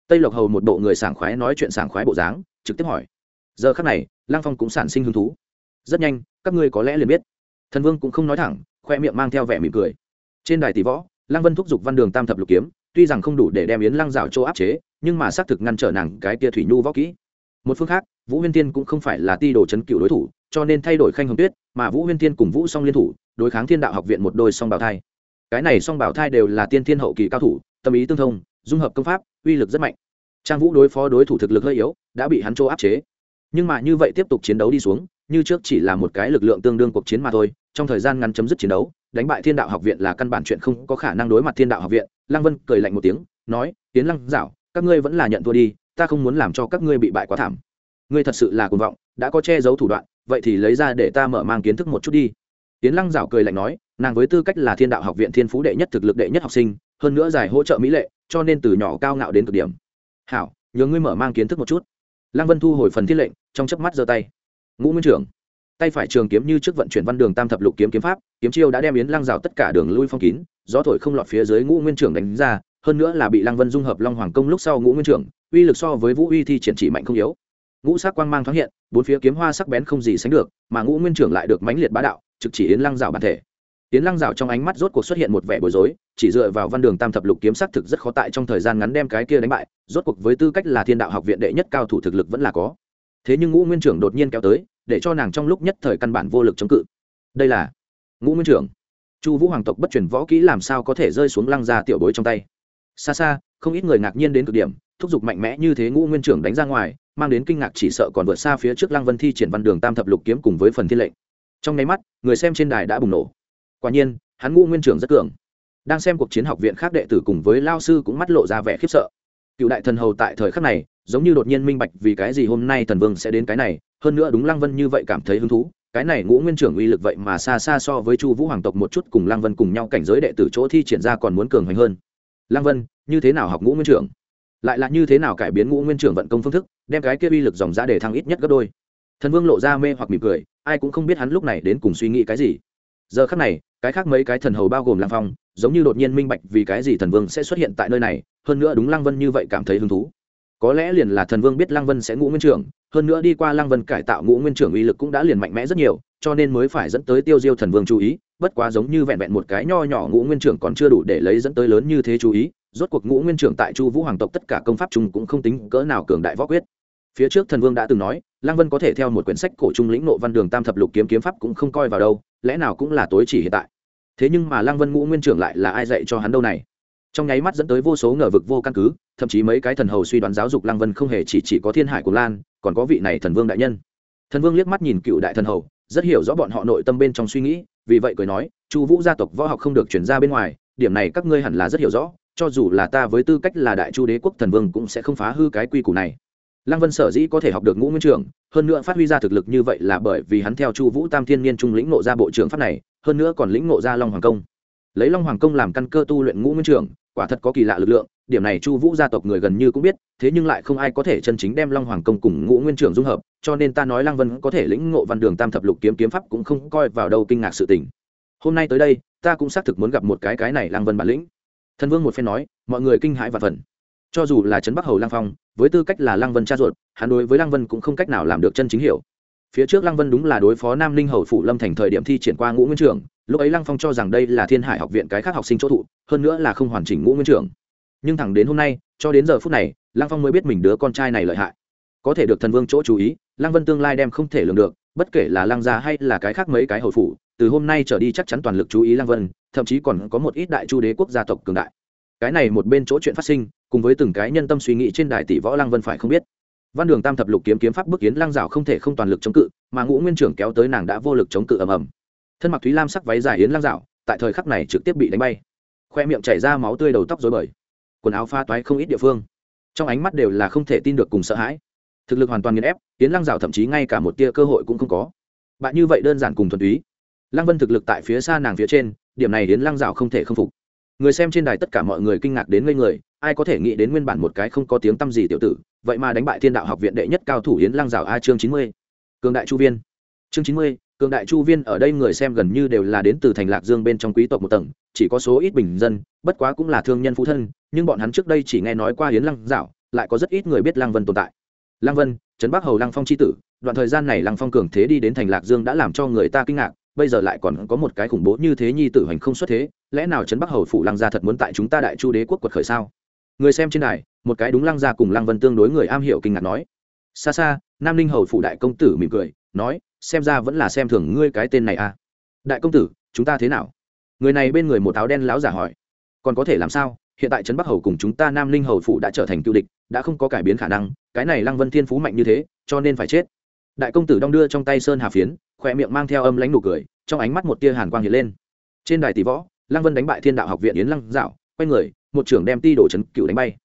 A: Tây lộc hầu một bộ người sảng khoái nói chuyện sảng khoái bộ dáng, trực tiếp hỏi. Giờ khác này Lang phong cũng sản sinh hứng thú. Rất nhanh, các ngươi có lẽ liền biết. Thần vương cũng không nói thẳng, khoe miệng mang theo vẻ mỉm cười. Trên đài tỷ võ Lang vân thúc giục văn đường tam thập lục kiếm, tuy rằng không đủ để đem yến Lang rào chỗ áp chế, nhưng mà xác thực ngăn trở nàng cái tia thủy nhu võ kỹ. Một phương khác, vũ huyên tiên cũng không phải là ti đồ chấn cựu đối thủ, cho nên thay đổi khanh hồng tuyết, mà vũ huyên tiên cùng vũ song liên thủ, đối kháng thiên đạo học viện một đôi song bảo thai cái này song bảo thai đều là tiên thiên hậu kỳ cao thủ, tâm ý tương thông, dung hợp công pháp, uy lực rất mạnh. Trang vũ đối phó đối thủ thực lực hơi yếu, đã bị hắn chỗ áp chế. Nhưng mà như vậy tiếp tục chiến đấu đi xuống, như trước chỉ là một cái lực lượng tương đương cuộc chiến mà thôi, trong thời gian ngắn chấm dứt chiến đấu, đánh bại thiên đạo học viện là căn bản chuyện không có khả năng đối mặt thiên đạo học viện. Lăng vân cười lạnh một tiếng, nói, tiến lăng dạo các ngươi vẫn là nhận thua đi, ta không muốn làm cho các ngươi bị bại quá thảm. Ngươi thật sự là cuồng vọng, đã có che giấu thủ đoạn, vậy thì lấy ra để ta mở mang kiến thức một chút đi. Tiến lăng dạo cười lạnh nói nàng với tư cách là thiên đạo học viện thiên phú đệ nhất thực lực đệ nhất học sinh, hơn nữa giải hỗ trợ mỹ lệ, cho nên từ nhỏ cao ngạo đến cực điểm. Hảo, nhờ ngươi mở mang kiến thức một chút. Lăng vân thu hồi phần thiết lệnh, trong chớp mắt giơ tay. Ngũ nguyên trưởng, tay phải trường kiếm như trước vận chuyển văn đường tam thập lục kiếm kiếm pháp, kiếm chiêu đã đem yến lăng rào tất cả đường lui phong kín, gió thổi không lọt phía dưới ngũ nguyên trưởng đánh ra, hơn nữa là bị lăng vân dung hợp long hoàng công lúc sau ngũ nguyên trưởng, uy lực so với vũ uy thi triển chỉ mạnh không yếu. Ngũ sắc quang mang thoáng hiện, bốn phía kiếm hoa sắc bén không gì sánh được, mà ngũ nguyên trưởng lại được mãnh liệt bá đạo, trực chỉ yến lăng rào bản thể. Tiến lăng rào trong ánh mắt rốt cuộc xuất hiện một vẻ bối rối, chỉ dựa vào văn đường tam thập lục kiếm sắc thực rất khó tại trong thời gian ngắn đem cái kia đánh bại, rốt cuộc với tư cách là thiên đạo học viện đệ nhất cao thủ thực lực vẫn là có. Thế nhưng ngũ nguyên trưởng đột nhiên kéo tới, để cho nàng trong lúc nhất thời căn bản vô lực chống cự. Đây là ngũ nguyên trưởng. Chu vũ hoàng tộc bất truyền võ kỹ làm sao có thể rơi xuống lăng ra tiểu bối trong tay? Xa xa, không ít người ngạc nhiên đến cực điểm, thúc giục mạnh mẽ như thế ngũ nguyên trưởng đánh ra ngoài, mang đến kinh ngạc chỉ sợ còn vượt xa phía trước lăng vân thi triển văn đường tam thập lục kiếm cùng với phần thiên lệnh. Trong nháy mắt, người xem trên đài đã bùng nổ quả nhiên, hắn ngũ nguyên trưởng rất cường. Đang xem cuộc chiến học viện khác đệ tử cùng với lao sư cũng mắt lộ ra vẻ khiếp sợ. Cựu đại thần hầu tại thời khắc này, giống như đột nhiên minh bạch vì cái gì hôm nay thần vương sẽ đến cái này, hơn nữa đúng lăng vân như vậy cảm thấy hứng thú, cái này ngũ nguyên trưởng uy lực vậy mà xa xa so với chu vũ hoàng tộc một chút cùng lăng vân cùng nhau cảnh giới đệ tử chỗ thi triển ra còn muốn cường hoành hơn. Lăng vân, như thế nào học ngũ nguyên trưởng? Lại là như thế nào cải biến ngũ nguyên trưởng vận công phương thức, đem cái kia uy lực dòng ra để thăng ít nhất gấp đôi? Thần vương lộ ra mê hoặc mỉm cười, ai cũng không biết hắn lúc này đến cùng suy nghĩ cái gì giờ khắc này, cái khác mấy cái thần hầu bao gồm lăng phong, giống như đột nhiên minh bạch vì cái gì thần vương sẽ xuất hiện tại nơi này, hơn nữa đúng lăng vân như vậy cảm thấy hứng thú. Có lẽ liền là thần vương biết lăng vân sẽ ngũ nguyên trưởng, hơn nữa đi qua lăng vân cải tạo ngũ nguyên trưởng uy lực cũng đã liền mạnh mẽ rất nhiều, cho nên mới phải dẫn tới tiêu diêu thần vương chú ý, bất quá giống như vẹn vẹn một cái nho nhỏ ngũ nguyên trưởng còn chưa đủ để lấy dẫn tới lớn như thế chú ý, rốt cuộc ngũ nguyên trưởng tại chu vũ hoàng tộc tất cả công pháp chung cũng không tính cỡ nào cường đại võ quyết. Phía trước thần vương đã từng nói, lăng vân có thể theo một quyển sách cổ trung lĩnh nộ văn đường tam thập lục kiếm kiếm pháp cũng không coi vào đâu lẽ nào cũng là tối chỉ hiện tại? Thế nhưng mà lăng vân ngũ nguyên trưởng lại là ai dạy cho hắn đâu này? Trong nháy mắt dẫn tới vô số ngờ vực vô căn cứ, thậm chí mấy cái thần hầu suy đoán giáo dục lăng vân không hề chỉ chỉ có thiên hải của lan, còn có vị này thần vương đại nhân. Thần vương liếc mắt nhìn cựu đại thần hầu, rất hiểu rõ bọn họ nội tâm bên trong suy nghĩ, vì vậy cười nói, chu vũ gia tộc võ học không được chuyển ra bên ngoài, điểm này các ngươi hẳn là rất hiểu rõ, cho dù là ta với tư cách là đại chu đế quốc thần vương cũng sẽ không phá hư cái quy củ này lăng vân sở dĩ có thể học được ngũ nguyên trưởng hơn nữa phát huy ra thực lực như vậy là bởi vì hắn theo chu vũ tam thiên niên trung lĩnh nộ ra bộ trưởng pháp này, hơn nữa còn lĩnh nộ ra long hoàng công. Lấy long hoàng công làm căn cơ tu luyện ngũ nguyên trưởng quả thật có kỳ lạ lực lượng, điểm này chu vũ gia tộc người gần như cũng biết, thế nhưng lại không ai có thể chân chính đem long hoàng công cùng ngũ nguyên trưởng dung hợp, cho nên ta nói lăng vân có thể lĩnh ngộ văn đường tam thập lục kiếm kiếm pháp cũng không coi vào đâu kinh ngạc sự tình. Hôm nay tới đây, ta cũng xác thực muốn gặp một cái cái này lăng vân bản lĩnh. Thần vương một phen nói, mọi người kinh hãi và phần cho dù là trấn bắc hầu lăng phong với tư cách là lăng vân cha ruột, hắn đối với lăng vân cũng không cách nào làm được chân chính hiểu. Phía trước lăng vân đúng là đối phó nam ninh hầu phủ lâm thành thời điểm thi triển qua ngũ nguyên trưởng lúc ấy lăng phong cho rằng đây là thiên hải học viện cái khác học sinh chỗ thụ, hơn nữa là không hoàn chỉnh ngũ nguyên trưởng nhưng thẳng đến hôm nay, cho đến giờ phút này, lăng phong mới biết mình đứa con trai này lợi hại. Có thể được thần vương chỗ chú ý, lăng vân tương lai đem không thể lường được, bất kể là lăng gia hay là cái khác mấy cái hầu phủ, từ hôm nay trở đi chắc chắn toàn lực chú ý lăng vân, thậm chí còn có một ít đại chu đế quốc gia tộc cường đại cái này một bên chỗ chuyện phát sinh, cùng với từng cái nhân tâm suy nghĩ trên đài tỷ võ lăng vân phải không biết. Văn đường tam thập lục kiếm kiếm pháp bức kiến lăng rào không thể không toàn lực chống cự, mà ngũ nguyên trưởng kéo tới nàng đã vô lực chống cự ầm ầm. Thân mặc thúy lam sắc váy dài yến lăng rào tại thời khắc này trực tiếp bị đánh bay. Khoe miệng chảy ra máu tươi đầu tóc dối bời. Quần áo pha toái không ít địa phương. Trong ánh mắt đều là không thể tin được cùng sợ hãi. Thực lực hoàn toàn nghiền ép, yến lăng rào thậm chí ngay cả một tia cơ hội cũng không có. Bạn như vậy đơn giản cùng thuần túy. Lăng vân thực lực tại phía xa nàng phía trên, điểm này yến lăng rào không thể không phục người xem trên đài tất cả mọi người kinh ngạc đến ngây người, ai có thể nghĩ đến nguyên bản một cái không có tiếng tăm gì tiểu tử, vậy mà đánh bại thiên đạo học viện đệ nhất cao thủ yến lăng rào a chương chín mươi. Cường đại chu viên. Chương chín mươi, cường đại chu viên ở đây người xem gần như đều là đến từ thành lạc dương bên trong quý tộc một tầng, chỉ có số ít bình dân, bất quá cũng là thương nhân phú thân, nhưng bọn hắn trước đây chỉ nghe nói qua yến lăng rào lại có rất ít người biết lăng vân tồn tại. Lăng vân, trấn bắc hầu lăng phong c tử, đoạn thời gian này lăng phong cường thế đi đến thành lạc dương đã làm cho người ta kinh ngạc bây giờ lại còn có một cái khủng bố như thế nhi tử hành không xuất thế, lẽ nào trấn bắc hầu phủ lăng gia thật muốn tại chúng ta đại chu đế quốc quật khởi sao? Người xem trên đài, một cái đúng lăng gia cùng lăng vân tương đối người am hiểu kinh ngạc nói. Xa xa, nam ninh hầu phủ đại công tử mỉm cười, nói, xem ra vẫn là xem thường ngươi cái tên này à. Đại công tử, chúng ta thế nào? Người này bên người một áo đen láo giả hỏi. Còn có thể làm sao? Hiện tại trấn bắc hầu cùng chúng ta nam ninh hầu phủ đã trở thành cựu địch, đã không có cải biến khả năng, cái này lăng vân thiên phú mạnh như thế, cho nên phải chết đại công tử đong đưa trong tay sơn hà phiến, khỏe miệng mang theo âm lãnh nụ cười, trong ánh mắt một tia hàn quang hiện lên. Trên đài tỷ võ, lăng vân đánh bại thiên đạo học viện yến lăng dạo, quay người, một trưởng đem ti đổ chấn cựu đánh bay.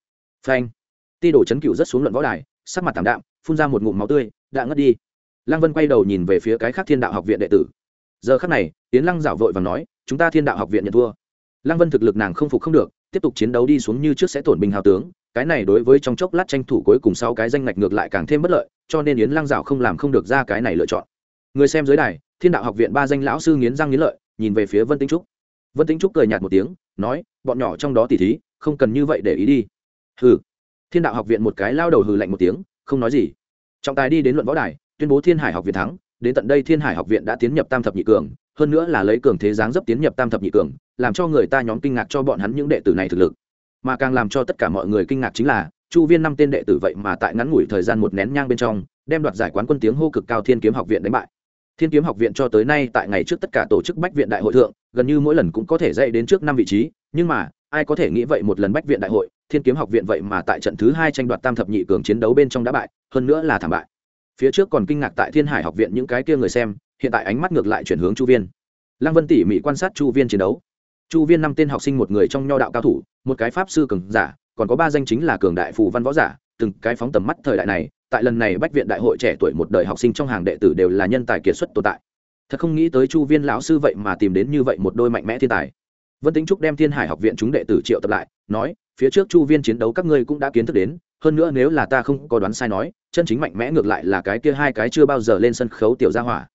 A: Phanh! Ti đổ chấn cựu rất xuống luận võ đài, sắc mặt tảm đạm, phun ra một ngụm máu tươi, đã ngất đi. Lăng vân quay đầu nhìn về phía cái khác thiên đạo học viện đệ tử. Giờ khắc này, yến lăng dạo vội và nói, chúng ta thiên đạo học viện nhận thua. Lăng vân thực lực nàng không phục không được, tiếp tục chiến đấu đi xuống như trước sẽ tổn bình hào tướng, cái này đối với trong chốc lát tranh thủ cuối cùng sau cái danh ngạch ngược lại càng thêm bất lợi cho nên yến lăng dạo không làm không được ra cái này lựa chọn. Người xem dưới đài, thiên đạo học viện ba danh lão sư nghiến răng nghiến lợi, nhìn về phía vân tinh trúc. Vân tinh trúc cười nhạt một tiếng, nói, bọn nhỏ trong đó tỉ thí, không cần như vậy để ý đi. Hừ. Thiên đạo học viện một cái lao đầu hừ lạnh một tiếng, không nói gì. Trọng tài đi đến luận võ đài, tuyên bố thiên hải học viện thắng, đến tận đây thiên hải học viện đã tiến nhập tam thập nhị cường, hơn nữa là lấy cường thế giáng dấp tiến nhập tam thập nhị cường, làm cho người ta nhóm kinh ngạc cho bọn hắn những đệ tử này thực lực. Mà càng làm cho tất cả mọi người kinh ngạc chính là chu viên năm tên đệ tử vậy mà tại ngắn ngủi thời gian một nén nhang bên trong, đem đoạt giải quán quân tiếng hô cực cao thiên kiếm học viện đánh bại. Thiên kiếm học viện cho tới nay tại ngày trước tất cả tổ chức bách viện đại hội thượng, gần như mỗi lần cũng có thể dạy đến trước năm vị trí, nhưng mà, ai có thể nghĩ vậy một lần bách viện đại hội, thiên kiếm học viện vậy mà tại trận thứ hai tranh đoạt tam thập nhị cường chiến đấu bên trong đã bại, hơn nữa là thảm bại. Phía trước còn kinh ngạc tại thiên hải học viện những cái kia người xem, hiện tại ánh mắt ngược lại chuyển hướng chu viên. Lăng vân tỉ mỉ quan sát chu viên chiến đấu. Chu viên năm tên học sinh một người trong nho đạo cao thủ, một cái pháp sư cường giả còn có ba danh chính là cường đại phù văn võ giả, từng cái phóng tầm mắt thời đại này, tại lần này bách viện đại hội trẻ tuổi một đời học sinh trong hàng đệ tử đều là nhân tài kiệt xuất tồn tại. Thật không nghĩ tới chu viên lão sư vậy mà tìm đến như vậy một đôi mạnh mẽ thiên tài. Vân tính trúc đem thiên hải học viện chúng đệ tử triệu tập lại, nói, phía trước chu viên chiến đấu các ngươi cũng đã kiến thức đến, hơn nữa nếu là ta không có đoán sai nói, chân chính mạnh mẽ ngược lại là cái kia hai cái chưa bao giờ lên sân khấu tiểu gia hỏa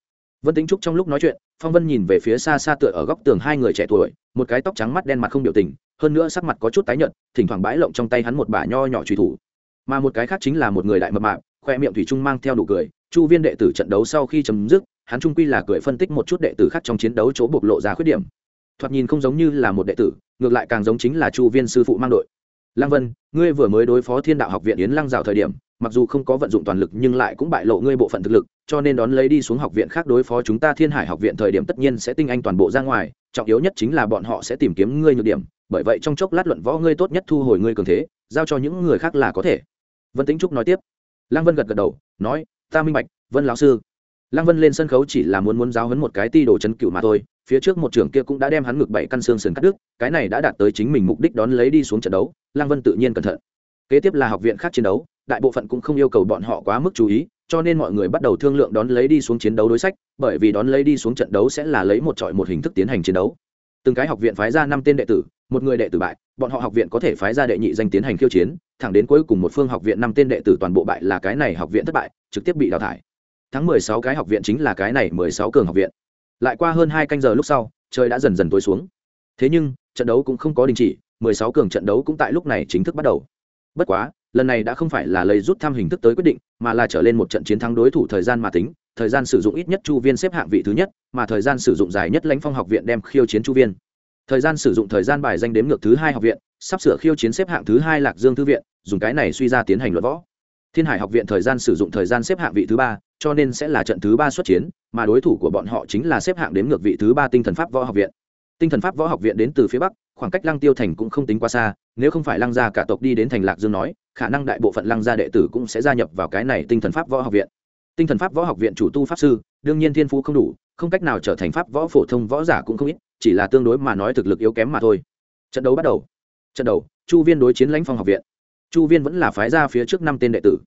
A: vân tính trúc trong lúc nói chuyện, phong vân nhìn về phía xa xa tựa ở góc tường hai người trẻ tuổi, một cái tóc trắng mắt đen mặt không biểu tình, hơn nữa sắc mặt có chút tái nhợt, thỉnh thoảng bãi lộng trong tay hắn một bả nho nhỏ truy thủ. Mà một cái khác chính là một người đại mập mạp, khoe miệng thủy trung mang theo đủ cười, chu viên đệ tử trận đấu sau khi chấm dứt, hắn trung quy là cười phân tích một chút đệ tử khác trong chiến đấu chỗ bộc lộ ra khuyết điểm. Thoạt nhìn không giống như là một đệ tử, ngược lại càng giống chính là chu viên sư phụ mang đội. Lăng vân, ngươi vừa mới đối phó thiên đạo học viện yến lăng rào thời điểm mặc dù không có vận dụng toàn lực nhưng lại cũng bại lộ ngươi bộ phận thực lực, cho nên đón lấy đi xuống học viện khác đối phó chúng ta thiên hải học viện thời điểm tất nhiên sẽ tinh anh toàn bộ ra ngoài, trọng yếu nhất chính là bọn họ sẽ tìm kiếm ngươi nhược điểm, bởi vậy trong chốc lát luận võ ngươi tốt nhất thu hồi ngươi cường thế, giao cho những người khác là có thể. Vân tính trúc nói tiếp. Lăng vân gật gật đầu, nói, ta minh bạch, vân lão sư. Lăng vân lên sân khấu chỉ là muốn muốn giáo hấn một cái ti đồ chấn cựu mà thôi, phía trước một trưởng kia cũng đã đem hắn ngực bảy căn xương sườn cắt đứt, cái này đã đạt tới chính mình mục đích đón lấy đi xuống trận đấu, lăng vân tự nhiên cẩn thận. Kế tiếp là học viện khác chiến đấu đại bộ phận cũng không yêu cầu bọn họ quá mức chú ý, cho nên mọi người bắt đầu thương lượng đón lấy đi xuống chiến đấu đối sách, bởi vì đón lấy đi xuống trận đấu sẽ là lấy một trọi một hình thức tiến hành chiến đấu. Từng cái học viện phái ra năm tên đệ tử, một người đệ tử bại, bọn họ học viện có thể phái ra đệ nhị danh tiến hành khiêu chiến, thẳng đến cuối cùng một phương học viện năm tên đệ tử toàn bộ bại là cái này học viện thất bại, trực tiếp bị đào thải. Tháng mười sáu cái học viện chính là cái này mười sáu cường học viện. Lại qua hơn hai canh giờ lúc sau, trời đã dần dần tối xuống. Thế nhưng, trận đấu cũng không có đình chỉ, mười sáu cường trận đấu cũng tại lúc này chính thức bắt đầu. Bất quá lần này đã không phải là lấy rút thăm hình thức tới quyết định, mà là trở lên một trận chiến thắng đối thủ thời gian mà tính, thời gian sử dụng ít nhất chu viên xếp hạng vị thứ nhất, mà thời gian sử dụng dài nhất lãnh phong học viện đem khiêu chiến chu viên. Thời gian sử dụng thời gian bài danh đếm ngược thứ hai học viện, sắp sửa khiêu chiến xếp hạng thứ hai lạc dương thư viện, dùng cái này suy ra tiến hành luận võ. Thiên hải học viện thời gian sử dụng thời gian xếp hạng vị thứ ba, cho nên sẽ là trận thứ ba xuất chiến, mà đối thủ của bọn họ chính là xếp hạng đếm ngược vị thứ ba tinh thần pháp võ học viện. Tinh thần pháp võ học viện đến từ phía bắc khoảng cách lăng tiêu thành cũng không tính quá xa, nếu không phải lăng gia cả tộc đi đến thành lạc dương nói, khả năng đại bộ phận lăng gia đệ tử cũng sẽ gia nhập vào cái này tinh thần pháp võ học viện. Tinh thần pháp võ học viện chủ tu pháp sư, đương nhiên thiên phú không đủ, không cách nào trở thành pháp võ phổ thông võ giả cũng không ít, chỉ là tương đối mà nói thực lực yếu kém mà thôi. Trận đấu bắt đầu. Trận đầu, chu viên đối chiến lãnh phong học viện. Chu viên vẫn là phái ra phía trước năm tên đệ tử.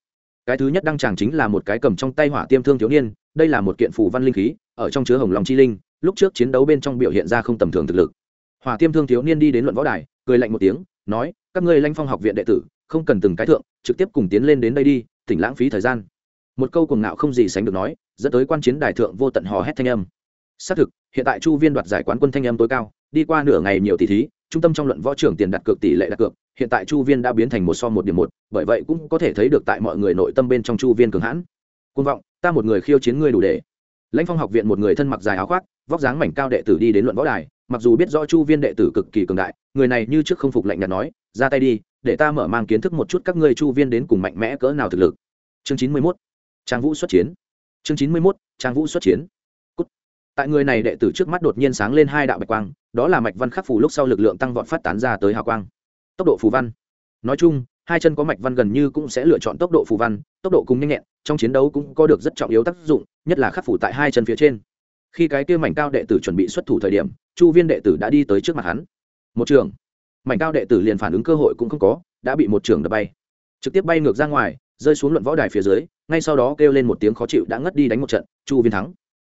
A: Cái thứ nhất đăng tràng chính là một cái cầm trong tay hỏa tiêm thương thiếu niên, đây là một kiện phù văn linh khí, ở trong chứa hồng lòng chi linh, lúc trước chiến đấu bên trong biểu hiện ra không tầm thường thực lực hỏa tiêm thương thiếu niên đi đến luận võ đài, cười lạnh một tiếng, nói, các ngươi lanh phong học viện đệ tử, không cần từng cái thượng, trực tiếp cùng tiến lên đến đây đi tỉnh lãng phí thời gian. Một câu cuồng ngạo không gì sánh được nói, dẫn tới quan chiến đài thượng vô tận hò hét thanh âm. Xác thực, hiện tại chu viên đoạt giải quán quân thanh âm tối cao, đi qua nửa ngày nhiều tỷ thí, trung tâm trong luận võ trưởng tiền đặt cược tỷ lệ đặt cược, hiện tại chu viên đã biến thành một so một điểm một, bởi vậy cũng có thể thấy được tại mọi người nội tâm bên trong chu viên cường hãn. Côn vọng, ta một người khiêu chiến ngươi đủ để. Lãnh phong học viện một người thân mặc dài áo khoác, vóc dáng mảnh cao đệ tử đi đến luận võ đài mặc dù biết rõ chu viên đệ tử cực kỳ cường đại, người này như trước không phục lạnh nhạt nói, ra tay đi, để ta mở mang kiến thức một chút các ngươi chu viên đến cùng mạnh mẽ cỡ nào thực lực. Chương chín mươi mốt, trang vũ xuất chiến. Chương chín mươi mốt, trang vũ xuất chiến. Tại người này đệ tử trước mắt đột nhiên sáng lên hai đạo bạch quang, đó là mạch văn khắc phù lúc sau lực lượng tăng vọt phát tán ra tới hào quang. Tốc độ phù văn. Nói chung, hai chân có mạch văn gần như cũng sẽ lựa chọn tốc độ phù văn, tốc độ cùng nhanh nhẹn, trong chiến đấu cũng có được rất trọng yếu tác dụng, nhất là khắc phủ tại hai chân phía trên. Khi cái kia mảnh cao đệ tử chuẩn bị xuất thủ thời điểm chu viên đệ tử đã đi tới trước mặt hắn. Một trường. Mảnh cao đệ tử liền phản ứng cơ hội cũng không có, đã bị một trường đập bay. Trực tiếp bay ngược ra ngoài, rơi xuống luận võ đài phía dưới, ngay sau đó kêu lên một tiếng khó chịu, đã ngất đi đánh một trận, chu viên thắng.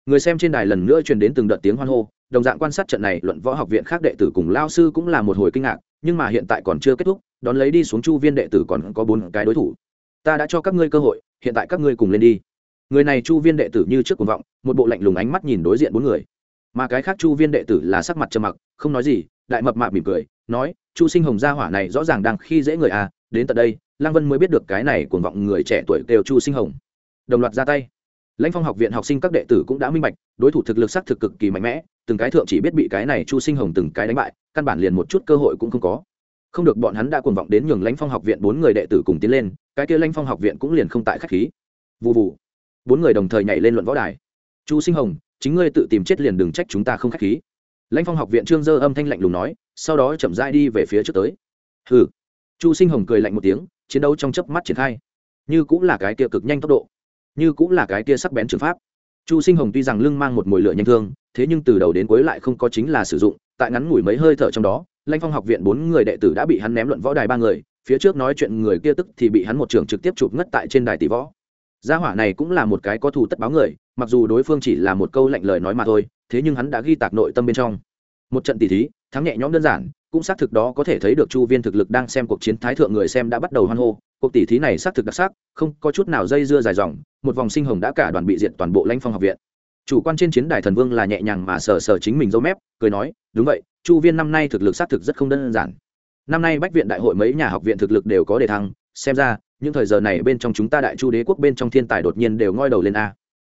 A: Người xem trên đài lần nữa truyền đến từng đợt tiếng hoan hô, đồng dạng quan sát trận này, luận võ học viện khác đệ tử cùng lao sư cũng là một hồi kinh ngạc, nhưng mà hiện tại còn chưa kết thúc, đón lấy đi xuống chu viên đệ tử còn có bốn cái đối thủ. Ta đã cho các ngươi cơ hội, hiện tại các ngươi cùng lên đi. Người này chu viên đệ tử như trước cuồng vọng, một bộ lạnh lùng ánh mắt nhìn đối diện bốn người mà cái khác chu viên đệ tử là sắc mặt trầm mặc, không nói gì, đại mập mạp mỉm cười, nói, chu sinh hồng gia hỏa này rõ ràng đang khi dễ người à đến tận đây lăng vân mới biết được cái này cuồng vọng người trẻ tuổi kêu chu sinh hồng. Đồng loạt ra tay. Lãnh phong học viện học sinh các đệ tử cũng đã minh bạch, đối thủ thực lực sắc thực cực kỳ mạnh mẽ, từng cái thượng chỉ biết bị cái này chu sinh hồng từng cái đánh bại, căn bản liền một chút cơ hội cũng không có. Không được, bọn hắn đã cuồng vọng đến nhường lãnh phong học viện bốn người đệ tử cùng tiến lên, cái kia lãnh phong học viện cũng liền không tại khách khí. Vụ vụ bốn người đồng thời nhảy lên luận võ đài. Chu sinh hồng chính ngươi tự tìm chết liền đừng trách chúng ta không khách khí. Lãnh phong học viện trương dơ âm thanh lạnh lùng nói, sau đó chậm rãi đi về phía trước tới. Hừ. Chu sinh hồng cười lạnh một tiếng, chiến đấu trong chớp mắt triển khai. Như cũng là cái kia cực nhanh tốc độ. Như cũng là cái kia sắc bén trường pháp. Chu sinh hồng tuy rằng lưng mang một mồi lửa nhanh thương, thế nhưng từ đầu đến cuối lại không có chính là sử dụng, tại ngắn ngủi mấy hơi thở trong đó, lãnh phong học viện bốn người đệ tử đã bị hắn ném luận võ đài ba người, phía trước nói chuyện người kia tức thì bị hắn một trường trực tiếp chụp ngất tại trên đài tỷ võ gia hỏa này cũng là một cái có thù tất báo người, mặc dù đối phương chỉ là một câu lạnh lời nói mà thôi, thế nhưng hắn đã ghi tạc nội tâm bên trong. Một trận tỷ thí, thắng nhẹ nhõm đơn giản, cũng xác thực đó có thể thấy được chu viên thực lực đang xem cuộc chiến thái thượng người xem đã bắt đầu hoan hô. Cuộc tỷ thí này xác thực đặc sắc, không có chút nào dây dưa dài dòng, một vòng sinh hồng đã cả đoàn bị diệt toàn bộ lãnh phong học viện. Chủ quan trên chiến đài thần vương là nhẹ nhàng mà sờ sờ chính mình dâu mép, cười nói, đúng vậy, chu viên năm nay thực lực xác thực rất không đơn giản. Năm nay bách viện đại hội mấy nhà học viện thực lực đều có đề thăng xem ra, những thời giờ này bên trong chúng ta đại chu đế quốc bên trong thiên tài đột nhiên đều ngoi đầu lên a.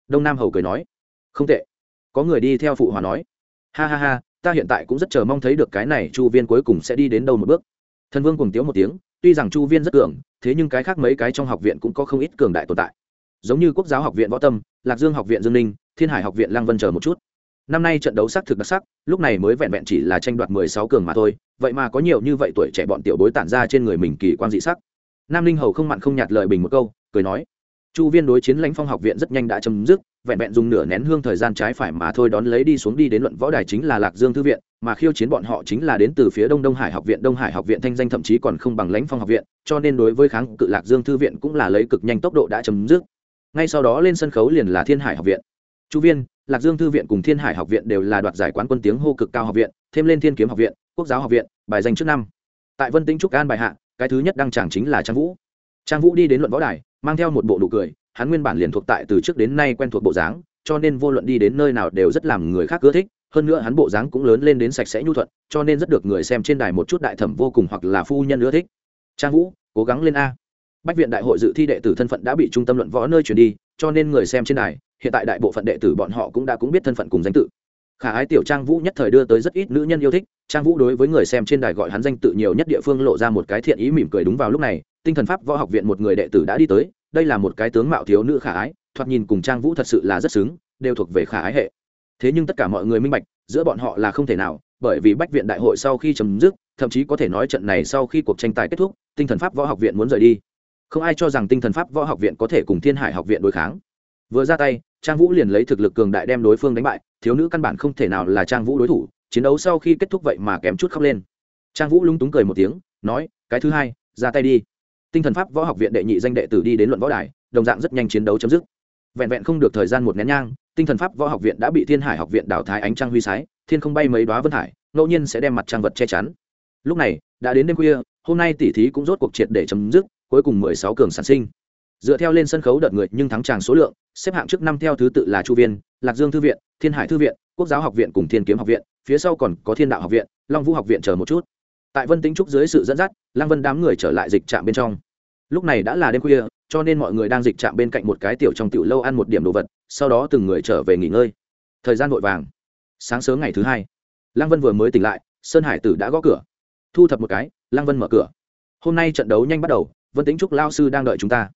A: Đông nam hầu cười nói. Không tệ. Có người đi theo phụ hòa nói. Ha ha ha, ta hiện tại cũng rất chờ mong thấy được cái này chu viên cuối cùng sẽ đi đến đâu một bước. Thần vương cùng tiếu một tiếng, tuy rằng chu viên rất cường, thế nhưng cái khác mấy cái trong học viện cũng có không ít cường đại tồn tại. Giống như quốc giáo học viện võ tâm, lạc dương học viện dương ninh, thiên hải học viện lang vân chờ một chút. Năm nay trận đấu sắc thực đặc sắc, lúc này mới vẹn vẹn chỉ là tranh đoạt mười sáu cường mà thôi, vậy mà có nhiều như vậy tuổi trẻ bọn tiểu bối tản ra trên người mình kỳ quan dị sắc nam linh hầu không mặn không nhạt lời bình một câu, cười nói, chu viên đối chiến lãnh phong học viện rất nhanh đã chấm dứt, vẹn vẹn dùng nửa nén hương thời gian trái phải mà thôi đón lấy đi xuống đi đến luận võ đài chính là lạc dương thư viện, mà khiêu chiến bọn họ chính là đến từ phía đông đông hải học viện, đông hải học viện thanh danh thậm chí còn không bằng lãnh phong học viện, cho nên đối với kháng cự lạc dương thư viện cũng là lấy cực nhanh tốc độ đã chấm dứt. Ngay sau đó lên sân khấu liền là thiên hải học viện. Chu viên, lạc dương thư viện cùng thiên hải học viện đều là đoạt giải quán quân tiếng hô cực cao học viện, thêm lên thiên kiếm học viện, quốc giáo học viện, bài danh trước năm. Tại vân tĩnh trúc an bài hạ cái thứ nhất đăng tràng chính là trang vũ. Trang vũ đi đến luận võ đài, mang theo một bộ nụ cười, hắn nguyên bản liền thuộc tại từ trước đến nay quen thuộc bộ dáng, cho nên vô luận đi đến nơi nào đều rất làm người khác ưa thích, hơn nữa hắn bộ dáng cũng lớn lên đến sạch sẽ nhu thuận, cho nên rất được người xem trên đài một chút đại thẩm vô cùng hoặc là phu nhân ưa thích. Trang vũ, cố gắng lên a. Bách viện đại hội dự thi đệ tử thân phận đã bị trung tâm luận võ nơi chuyển đi, cho nên người xem trên đài, hiện tại đại bộ phận đệ tử bọn họ cũng đã cũng biết thân phận cùng danh tự khả ái tiểu trang vũ nhất thời đưa tới rất ít nữ nhân yêu thích, trang vũ đối với người xem trên đài gọi hắn danh tự nhiều nhất địa phương lộ ra một cái thiện ý mỉm cười đúng vào lúc này, tinh thần pháp võ học viện một người đệ tử đã đi tới, đây là một cái tướng mạo thiếu nữ khả ái, thoạt nhìn cùng trang vũ thật sự là rất xứng, đều thuộc về khả ái hệ. Thế nhưng tất cả mọi người minh bạch, giữa bọn họ là không thể nào, bởi vì bách viện đại hội sau khi chấm dứt, thậm chí có thể nói trận này sau khi cuộc tranh tài kết thúc, tinh thần pháp võ học viện muốn rời đi. Không ai cho rằng tinh thần pháp võ học viện có thể cùng thiên hải học viện đối kháng. Vừa ra tay trang vũ liền lấy thực lực cường đại đem đối phương đánh bại, thiếu nữ căn bản không thể nào là trang vũ đối thủ, chiến đấu sau khi kết thúc vậy mà kém chút khóc lên. Trang vũ lúng túng cười một tiếng, nói, cái thứ hai, ra tay đi. Tinh thần pháp võ học viện đệ nhị danh đệ tử đi đến luận võ đài, đồng dạng rất nhanh chiến đấu chấm dứt. Vẹn vẹn không được thời gian một nén nhang, tinh thần pháp võ học viện đã bị thiên hải học viện đảo thái ánh trăng huy sái, thiên không bay mấy đoá vân hải, ngẫu nhiên sẽ đem mặt trang vật che chắn. Lúc này, đã đến đêm khuya, hôm nay tỷ thí cũng rốt cuộc triệt để chấm dứt, cuối cùng mười sáu cường sản sinh dựa theo lên sân khấu đợt người nhưng thắng tràng số lượng, xếp hạng trước năm theo thứ tự là chu viên, lạc dương thư viện, thiên hải thư viện, quốc giáo học viện cùng thiên kiếm học viện, phía sau còn có thiên đạo học viện, long vũ học viện chờ một chút. Tại vân tính trúc dưới sự dẫn dắt, lăng vân đám người trở lại dịch trạm bên trong. Lúc này đã là đêm khuya, cho nên mọi người đang dịch trạm bên cạnh một cái tiểu trong tiểu lâu ăn một điểm đồ vật, sau đó từng người trở về nghỉ ngơi. Thời gian vội vàng. Sáng sớm ngày thứ hai, lăng vân vừa mới tỉnh lại, sơn hải tử đã gõ cửa. Thu thập một cái, lăng vân mở cửa. Hôm nay trận đấu nhanh bắt đầu, vân tính trúc lao sư đang đợi chúng ta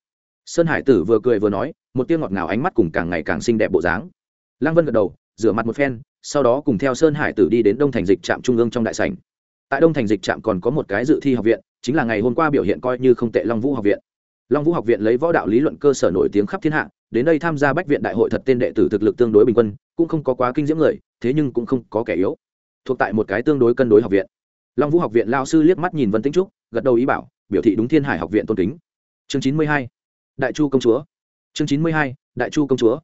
A: sơn hải tử vừa cười vừa nói, một tiếng ngọt ngào ánh mắt cùng càng ngày càng xinh đẹp bộ dáng. Lăng vân gật đầu, rửa mặt một phen, sau đó cùng theo sơn hải tử đi đến đông thành dịch trạm trung ương trong đại sảnh. Tại đông thành dịch trạm còn có một cái dự thi học viện, chính là ngày hôm qua biểu hiện coi như không tệ long vũ học viện. Long vũ học viện lấy võ đạo lý luận cơ sở nổi tiếng khắp thiên hạ, đến đây tham gia bách viện đại hội thật tên đệ tử thực lực tương đối bình quân, cũng không có quá kinh diễm người, thế nhưng cũng không có kẻ yếu. Thuộc tại một cái tương đối cân đối học viện. Long vũ học viện lao sư liếc mắt nhìn vân tĩnh trúc, gật đầu ý bảo, biểu thị đúng thiên hải học viện tôn kính. Chương chín mươi hai đại chu công chúa. Chương chín mươi hai, đại chu công chúa.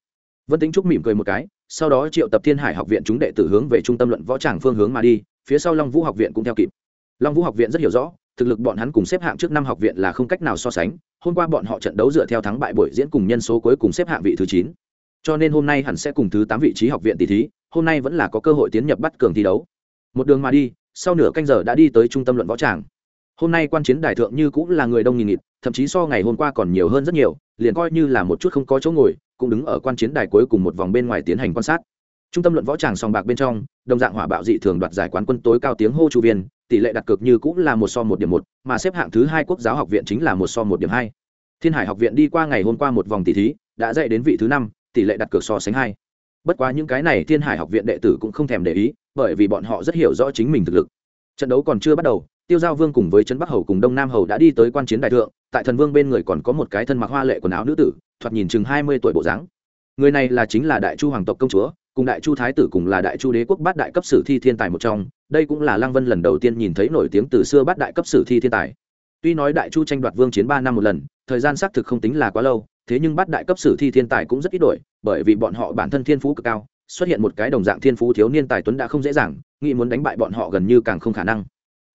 A: Vân tĩnh trúc mỉm cười một cái, sau đó triệu tập thiên hải học viện chúng đệ tử hướng về trung tâm luận võ tràng phương hướng mà đi, phía sau long vũ học viện cũng theo kịp. Long vũ học viện rất hiểu rõ, thực lực bọn hắn cùng xếp hạng trước năm học viện là không cách nào so sánh, hôm qua bọn họ trận đấu dựa theo thắng bại buổi diễn cùng nhân số cuối cùng xếp hạng vị thứ chín. Cho nên hôm nay hẳn sẽ cùng thứ tám vị trí học viện tỷ thí, hôm nay vẫn là có cơ hội tiến nhập bắt cường thi đấu. Một đường mà đi, sau nửa canh giờ đã đi tới trung tâm luận võ tràng hôm nay quan chiến đài thượng như cũng là người đông nghìn nghịt, thậm chí so ngày hôm qua còn nhiều hơn rất nhiều, liền coi như là một chút không có chỗ ngồi, cũng đứng ở quan chiến đài cuối cùng một vòng bên ngoài tiến hành quan sát. Trung tâm luận võ tràng sòng bạc bên trong, đồng dạng hỏa bạo dị thường đoạt giải quán quân tối cao tiếng hô chu viên, tỷ lệ đặt cược như cũng là một so một điểm một, mà xếp hạng thứ hai quốc giáo học viện chính là một so một điểm hai. Thiên hải học viện đi qua ngày hôm qua một vòng tỷ thí, đã dạy đến vị thứ năm, tỷ lệ đặt cược so sánh hai. Bất quá những cái này thiên hải học viện đệ tử cũng không thèm để ý, bởi vì bọn họ rất hiểu rõ chính mình thực lực. Trận đấu còn chưa bắt đầu tiêu giao vương cùng với trấn bắc hầu cùng đông nam hầu đã đi tới quan chiến đại thượng, tại thần vương bên người còn có một cái thân mặc hoa lệ quần áo nữ tử, thoạt nhìn chừng hai mươi tuổi bộ dáng. Người này là chính là đại chu hoàng tộc công chúa, cùng đại chu thái tử cùng là đại chu đế quốc bát đại cấp sử thi thiên tài một trong, đây cũng là lăng vân lần đầu tiên nhìn thấy nổi tiếng từ xưa bát đại cấp sử thi thiên tài. Tuy nói đại chu tranh đoạt vương chiến ba năm một lần, thời gian xác thực không tính là quá lâu, thế nhưng bát đại cấp sử thi thiên tài cũng rất ít đổi, bởi vì bọn họ bản thân thiên phú cực cao, xuất hiện một cái đồng dạng thiên phú thiếu niên tài tuấn đã không dễ dàng, nghĩ muốn đánh bại bọn họ gần như càng không khả năng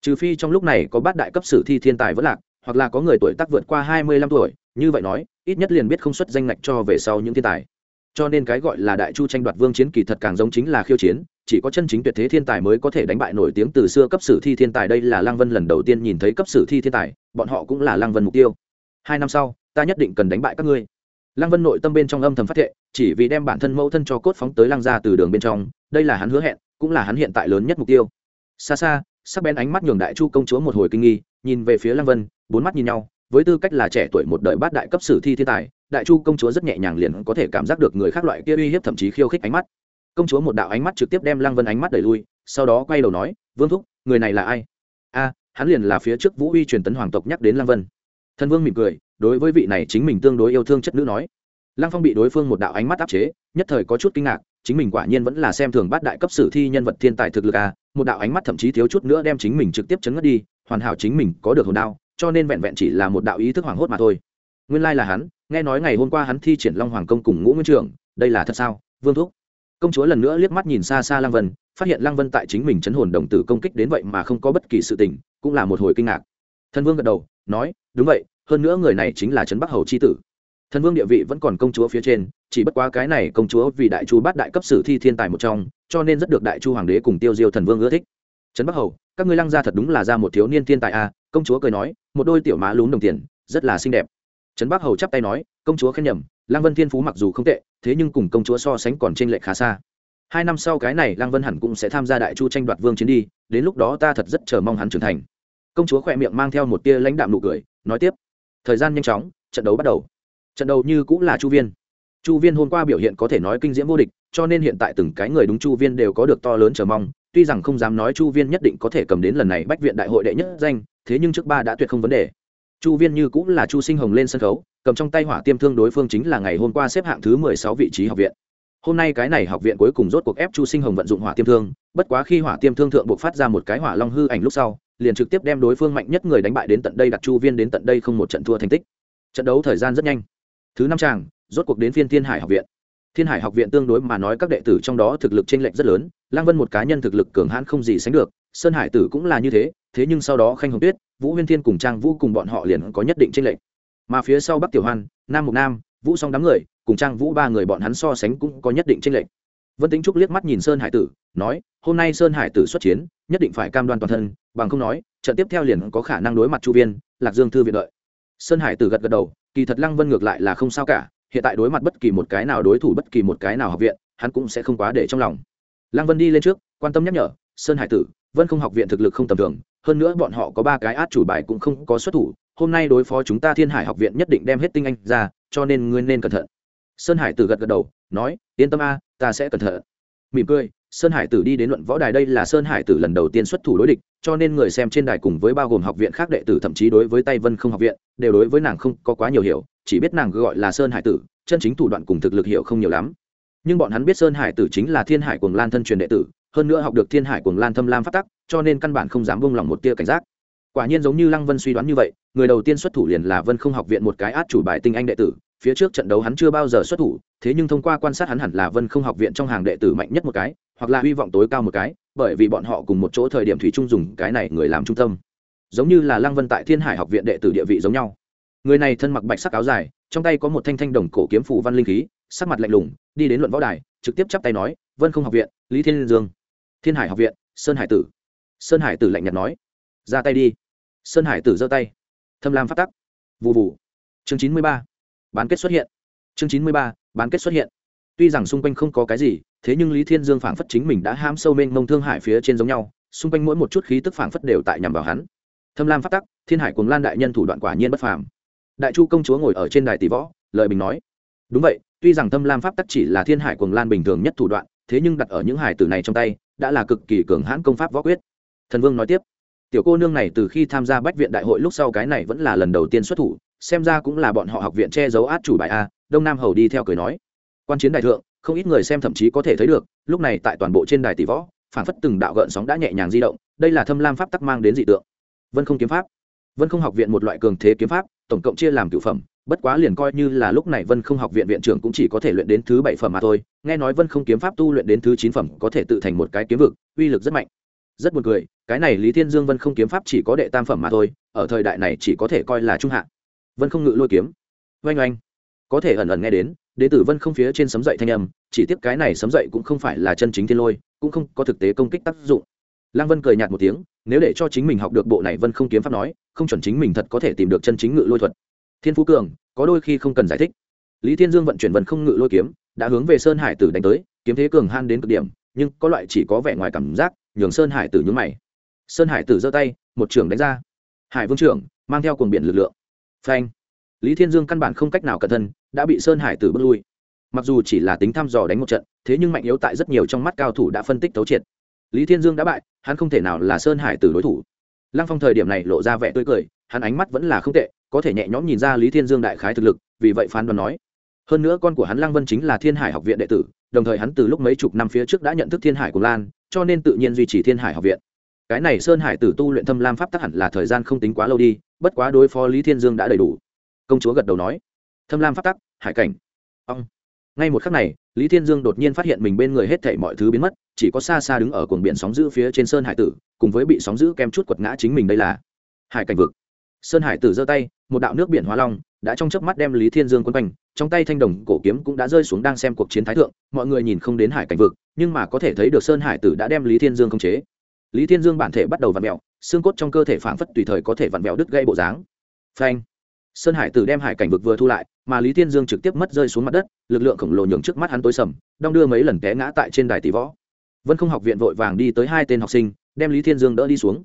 A: trừ phi trong lúc này có bát đại cấp sử thi thiên tài vẫn lạc, hoặc là có người tuổi tác vượt qua hai mươi lăm tuổi, như vậy nói, ít nhất liền biết không xuất danh ngạch cho về sau những thiên tài. Cho nên cái gọi là đại chu tranh đoạt vương chiến kỳ thật càng giống chính là khiêu chiến, chỉ có chân chính tuyệt thế thiên tài mới có thể đánh bại nổi tiếng từ xưa cấp sử thi thiên tài. Đây là lăng vân lần đầu tiên nhìn thấy cấp sử thi thiên tài, bọn họ cũng là lăng vân mục tiêu. Hai năm sau, ta nhất định cần đánh bại các ngươi. Lăng vân nội tâm bên trong âm thầm phát thệ, chỉ vì đem bản thân mẫu thân cho cốt phóng tới lăng ra từ đường bên trong, đây là hắn hứa hẹn, cũng là hắn hiện tại lớn nhất mục tiêu. Xa xa sắc bén ánh mắt nhường đại chu công chúa một hồi kinh nghi, nhìn về phía lăng vân, bốn mắt nhìn nhau, với tư cách là trẻ tuổi một đời bát đại cấp sử thi thiên tài, đại chu công chúa rất nhẹ nhàng liền có thể cảm giác được người khác loại kia uy hiếp thậm chí khiêu khích ánh mắt. Công chúa một đạo ánh mắt trực tiếp đem lăng vân ánh mắt đẩy lui, sau đó quay đầu nói, vương thúc, người này là ai? A, hắn liền là phía trước vũ uy truyền tấn hoàng tộc nhắc đến lăng vân. Thân vương mỉm cười, đối với vị này chính mình tương đối yêu thương chất nữ nói. Lăng phong bị đối phương một đạo ánh mắt áp chế, nhất thời có chút kinh ngạc chính mình quả nhiên vẫn là xem thường bát đại cấp sử thi nhân vật thiên tài thực lực a một đạo ánh mắt thậm chí thiếu chút nữa đem chính mình trực tiếp chấn ngất đi, hoàn hảo chính mình có được hồn đao, cho nên vẹn vẹn chỉ là một đạo ý thức hoảng hốt mà thôi. Nguyên lai là hắn, nghe nói ngày hôm qua hắn thi triển long hoàng công cùng ngũ nguyên trưởng, đây là thật sao? Vương thúc. Công chúa lần nữa liếc mắt nhìn xa xa lăng vân, phát hiện lăng vân tại chính mình chấn hồn đồng tử công kích đến vậy mà không có bất kỳ sự tình, cũng là một hồi kinh ngạc. Thân vương gật đầu, nói, đúng vậy, hơn nữa người này chính là trấn bắc hầu c h i tử thần vương địa vị vẫn còn công chúa phía trên chỉ bất quá cái này công chúa vì đại chu bát đại cấp sử thi thiên tài một trong cho nên rất được đại chu hoàng đế cùng tiêu diêu thần vương ưa thích. Trấn bắc hầu các ngươi lăng ra thật đúng là ra một thiếu niên thiên tài a à, công chúa cười nói một đôi tiểu má lún đồng tiền rất là xinh đẹp. Trấn bắc hầu chắp tay nói công chúa khen nhầm lăng vân thiên phú mặc dù không tệ thế nhưng cùng công chúa so sánh còn t r ê n lệch khá xa. Hai năm sau cái này lăng vân hẳn cũng sẽ tham gia đại chu tranh đoạt vương chiến đi đến lúc đó ta thật rất chờ mong hắn trưởng thành. Công chúa khỏe miệng mang theo một tia lãnh đạm nụ cười nói tiếp. Thời gian nhanh chóng trận đấu bắt đầu trận đấu như cũng là chu viên. Chu viên hôm qua biểu hiện có thể nói kinh diễm vô địch, cho nên hiện tại từng cái người đúng chu viên đều có được to lớn chờ mong, tuy rằng không dám nói chu viên nhất định có thể cầm đến lần này bách viện đại hội đệ nhất danh, thế nhưng trước ba đã tuyệt không vấn đề. Chu viên như cũng là chu sinh hồng lên sân khấu, cầm trong tay hỏa tiêm thương đối phương chính là ngày hôm qua xếp hạng thứ mười sáu vị trí học viện. Hôm nay cái này học viện cuối cùng rốt cuộc ép chu sinh hồng vận dụng hỏa tiêm thương, bất quá khi hỏa tiêm thương thượng buộc phát ra một cái hỏa long hư ảnh lúc sau, liền trực tiếp đem đối phương mạnh nhất người đánh bại đến tận đây đặt chu viên đến tận đây không một trận thua thành tích. Trận đấu thời gian rất nhanh thứ năm tràng, rốt cuộc đến phiên thiên hải học viện. Thiên hải học viện tương đối mà nói các đệ tử trong đó thực lực t r ê n lệch rất lớn, lang vân một cá nhân thực lực cường hãn không gì sánh được, sơn hải tử cũng là như thế thế nhưng sau đó khanh hồng tuyết, vũ huyên thiên cùng trang vũ cùng bọn họ liền có nhất định t r ê n lệch. Mà phía sau bắc tiểu hoan, nam mục nam, vũ song đám người, cùng trang vũ ba người bọn hắn so sánh cũng có nhất định t r ê n lệch. Vân tính trúc liếc mắt nhìn sơn hải tử, nói, hôm nay sơn hải tử xuất chiến, nhất định phải cam đoan toàn thân, bằng không nói, trận tiếp theo liền có khả năng đối mặt chu viên, lạc dương thư viện đợi. Sơn hải tử gật gật đầu kỳ thật lăng vân ngược lại là không sao cả, hiện tại đối mặt bất kỳ một cái nào đối thủ, bất kỳ một cái nào học viện, hắn cũng sẽ không quá để trong lòng. Lăng vân đi lên trước, quan tâm nhắc nhở, sơn hải tử, vân không học viện thực lực không tầm thường, hơn nữa bọn họ có ba cái át chủ bài cũng không có xuất thủ, hôm nay đối phó chúng ta thiên hải học viện nhất định đem hết tinh anh ra, cho nên ngươi nên cẩn thận. Sơn hải tử gật gật đầu, nói, yên tâm a, ta sẽ cẩn thận. Mỉm cười sơn hải tử đi đến luận võ đài đây là sơn hải tử lần đầu tiên xuất thủ đối địch, cho nên người xem trên đài cùng với bao gồm học viện khác đệ tử thậm chí đối với tây vân không học viện, đều đối với nàng không có quá nhiều hiểu, chỉ biết nàng gọi là sơn hải tử, chân chính thủ đoạn cùng thực lực hiểu không nhiều lắm. Nhưng bọn hắn biết sơn hải tử chính là thiên hải cuồng lan thân truyền đệ tử, hơn nữa học được thiên hải cuồng lan thâm lam phát tắc, cho nên căn bản không dám buông lỏng một tia cảnh giác. Quả nhiên giống như lăng vân suy đoán như vậy, người đầu tiên xuất thủ liền là vân không học viện một cái át chủ bài tinh anh đệ tử, phía trước trận đấu hắn chưa bao giờ xuất thủ, thế nhưng thông qua quan sát hắn hẳn là vân không học viện trong hàng đệ tử mạnh nhất một cái hoặc là hy vọng tối cao một cái, bởi vì bọn họ cùng một chỗ thời điểm thủy chung dùng cái này người làm trung tâm. Giống như là lăng vân tại thiên hải học viện đệ tử địa vị giống nhau. Người này thân mặc bạch sắc áo dài, trong tay có một thanh thanh đồng cổ kiếm phủ văn linh khí, sắc mặt lạnh lùng, đi đến luận võ đài, trực tiếp chắp tay nói, vân không học viện, lý thiên dương. Thiên hải học viện, sơn hải tử. Sơn hải tử lạnh nhạt nói, ra tay đi. Sơn hải tử giơ tay, thâm lam phát tắc. Vụ vụ chương chín mươi ba, bán kết xuất hiện. Chương chín mươi ba, bán kết xuất hiện tuy rằng xung quanh không có cái gì, thế nhưng lý thiên dương phảng phất chính mình đã ham sâu mênh mông thương hải phía trên giống nhau, xung quanh mỗi một chút khí tức phảng phất đều tại nhằm vào hắn. Thâm lam phát tắc, thiên hải cùng lan đại nhân thủ đoạn quả nhiên bất phàm. Đại chu công chúa ngồi ở trên đài tỷ võ, lời bình nói. Đúng vậy, tuy rằng thâm lam pháp tắc chỉ là thiên hải cùng lan bình thường nhất thủ đoạn, thế nhưng đặt ở những hải tử này trong tay, đã là cực kỳ cường hãn công pháp võ quyết. Thần vương nói tiếp, tiểu cô nương này từ khi tham gia bách viện đại hội lúc sau cái này vẫn là lần đầu tiên xuất thủ, xem ra cũng là bọn họ học viện che giấu át chủ bài a. Đông nam hầu đi theo cười nói quan chiến đại thượng, không ít người xem thậm chí có thể thấy được, lúc này tại toàn bộ trên đài tỷ võ, phản phất từng đạo gợn sóng đã nhẹ nhàng di động, đây là thâm lam pháp tắc mang đến dị tượng. Vân không kiếm pháp. Vân không học viện một loại cường thế kiếm pháp, tổng cộng chia làm cựu phẩm, bất quá liền coi như là lúc này vân không học viện viện trưởng cũng chỉ có thể luyện đến thứ bảy phẩm mà thôi, nghe nói vân không kiếm pháp tu luyện đến thứ chín phẩm có thể tự thành một cái kiếm vực, uy lực rất mạnh. Rất buồn cười, cái này lý thiên dương vân không kiếm pháp chỉ có đệ tam phẩm mà thôi, ở thời đại này chỉ có thể coi là trung hạ. Vân không ngự lôi kiếm. Oanh oanh. Có thể ẩn ẩn nghe đến đ tử vân không phía trên sấm dậy thanh âm, chỉ tiếp cái này sấm dậy cũng không phải là chân chính thiên lôi, cũng không có thực tế công kích tác dụng. Lăng vân cười nhạt một tiếng, nếu để cho chính mình học được bộ này vân không kiếm pháp nói, không chuẩn chính mình thật có thể tìm được chân chính ngự lôi thuật. Thiên phú cường, có đôi khi không cần giải thích. Lý thiên dương vận chuyển vân không ngự lôi kiếm, đã hướng về sơn hải tử đánh tới, kiếm thế cường han đến cực điểm, nhưng có loại chỉ có vẻ ngoài cảm giác, nhường sơn hải tử nhúng mày. Sơn hải tử giơ tay, một trưởng đánh ra. Hải vương trưởng, mang theo cuồng biển lực lượng. Phanh lý thiên dương căn bản không cách nào cẩn thân đã bị sơn hải tử bước lui. Mặc dù chỉ là tính thăm dò đánh một trận, thế nhưng mạnh yếu tại rất nhiều trong mắt cao thủ đã phân tích thấu triệt. Lý thiên dương đã bại, hắn không thể nào là sơn hải tử đối thủ. Lăng phong thời điểm này lộ ra vẻ tươi cười, hắn ánh mắt vẫn là không tệ, có thể nhẹ nhõm nhìn ra lý thiên dương đại khái thực lực, vì vậy phán đoán nói. Hơn nữa con của hắn lăng vân chính là thiên hải học viện đệ tử, đồng thời hắn từ lúc mấy chục năm phía trước đã nhận thức thiên hải của lan, cho nên tự nhiên duy trì thiên hải học viện. Cái này sơn hải tử tu luyện thâm lam pháp tắc hẳn là thời gian không tính quá lâu đi, bất quá đối phó lý thiên dương đã đầy đủ công chúa gật đầu nói, thâm lam pháp tắc, hải cảnh. Ông. Ngay một khắc này, lý thiên dương đột nhiên phát hiện mình bên người hết thảy mọi thứ biến mất, chỉ có xa xa đứng ở cuồng biển sóng giữ phía trên sơn hải tử, cùng với bị sóng giữ kem chút quật ngã chính mình đây là hải cảnh vực. Sơn hải tử giơ tay, một đạo nước biển hóa long đã trong chớp mắt đem lý thiên dương quân quanh, trong tay thanh đồng cổ kiếm cũng đã rơi xuống đang xem cuộc chiến thái thượng, mọi người nhìn không đến hải cảnh vực, nhưng mà có thể thấy được sơn hải tử đã đem lý thiên dương khống chế. Lý thiên dương bản thể bắt đầu vặn vẹo, xương cốt trong cơ thể phảng phất tùy thời có thể vặn vẹo đứt gây bộ dáng. Phanh sơn hải tử đem hải cảnh vực vừa thu lại, mà lý thiên dương trực tiếp mất rơi xuống mặt đất, lực lượng khổng lồ nhường trước mắt hắn tối sầm, đong đưa mấy lần té ngã tại trên đài tỷ võ. Vân không học viện vội vàng đi tới hai tên học sinh, đem lý thiên dương đỡ đi xuống.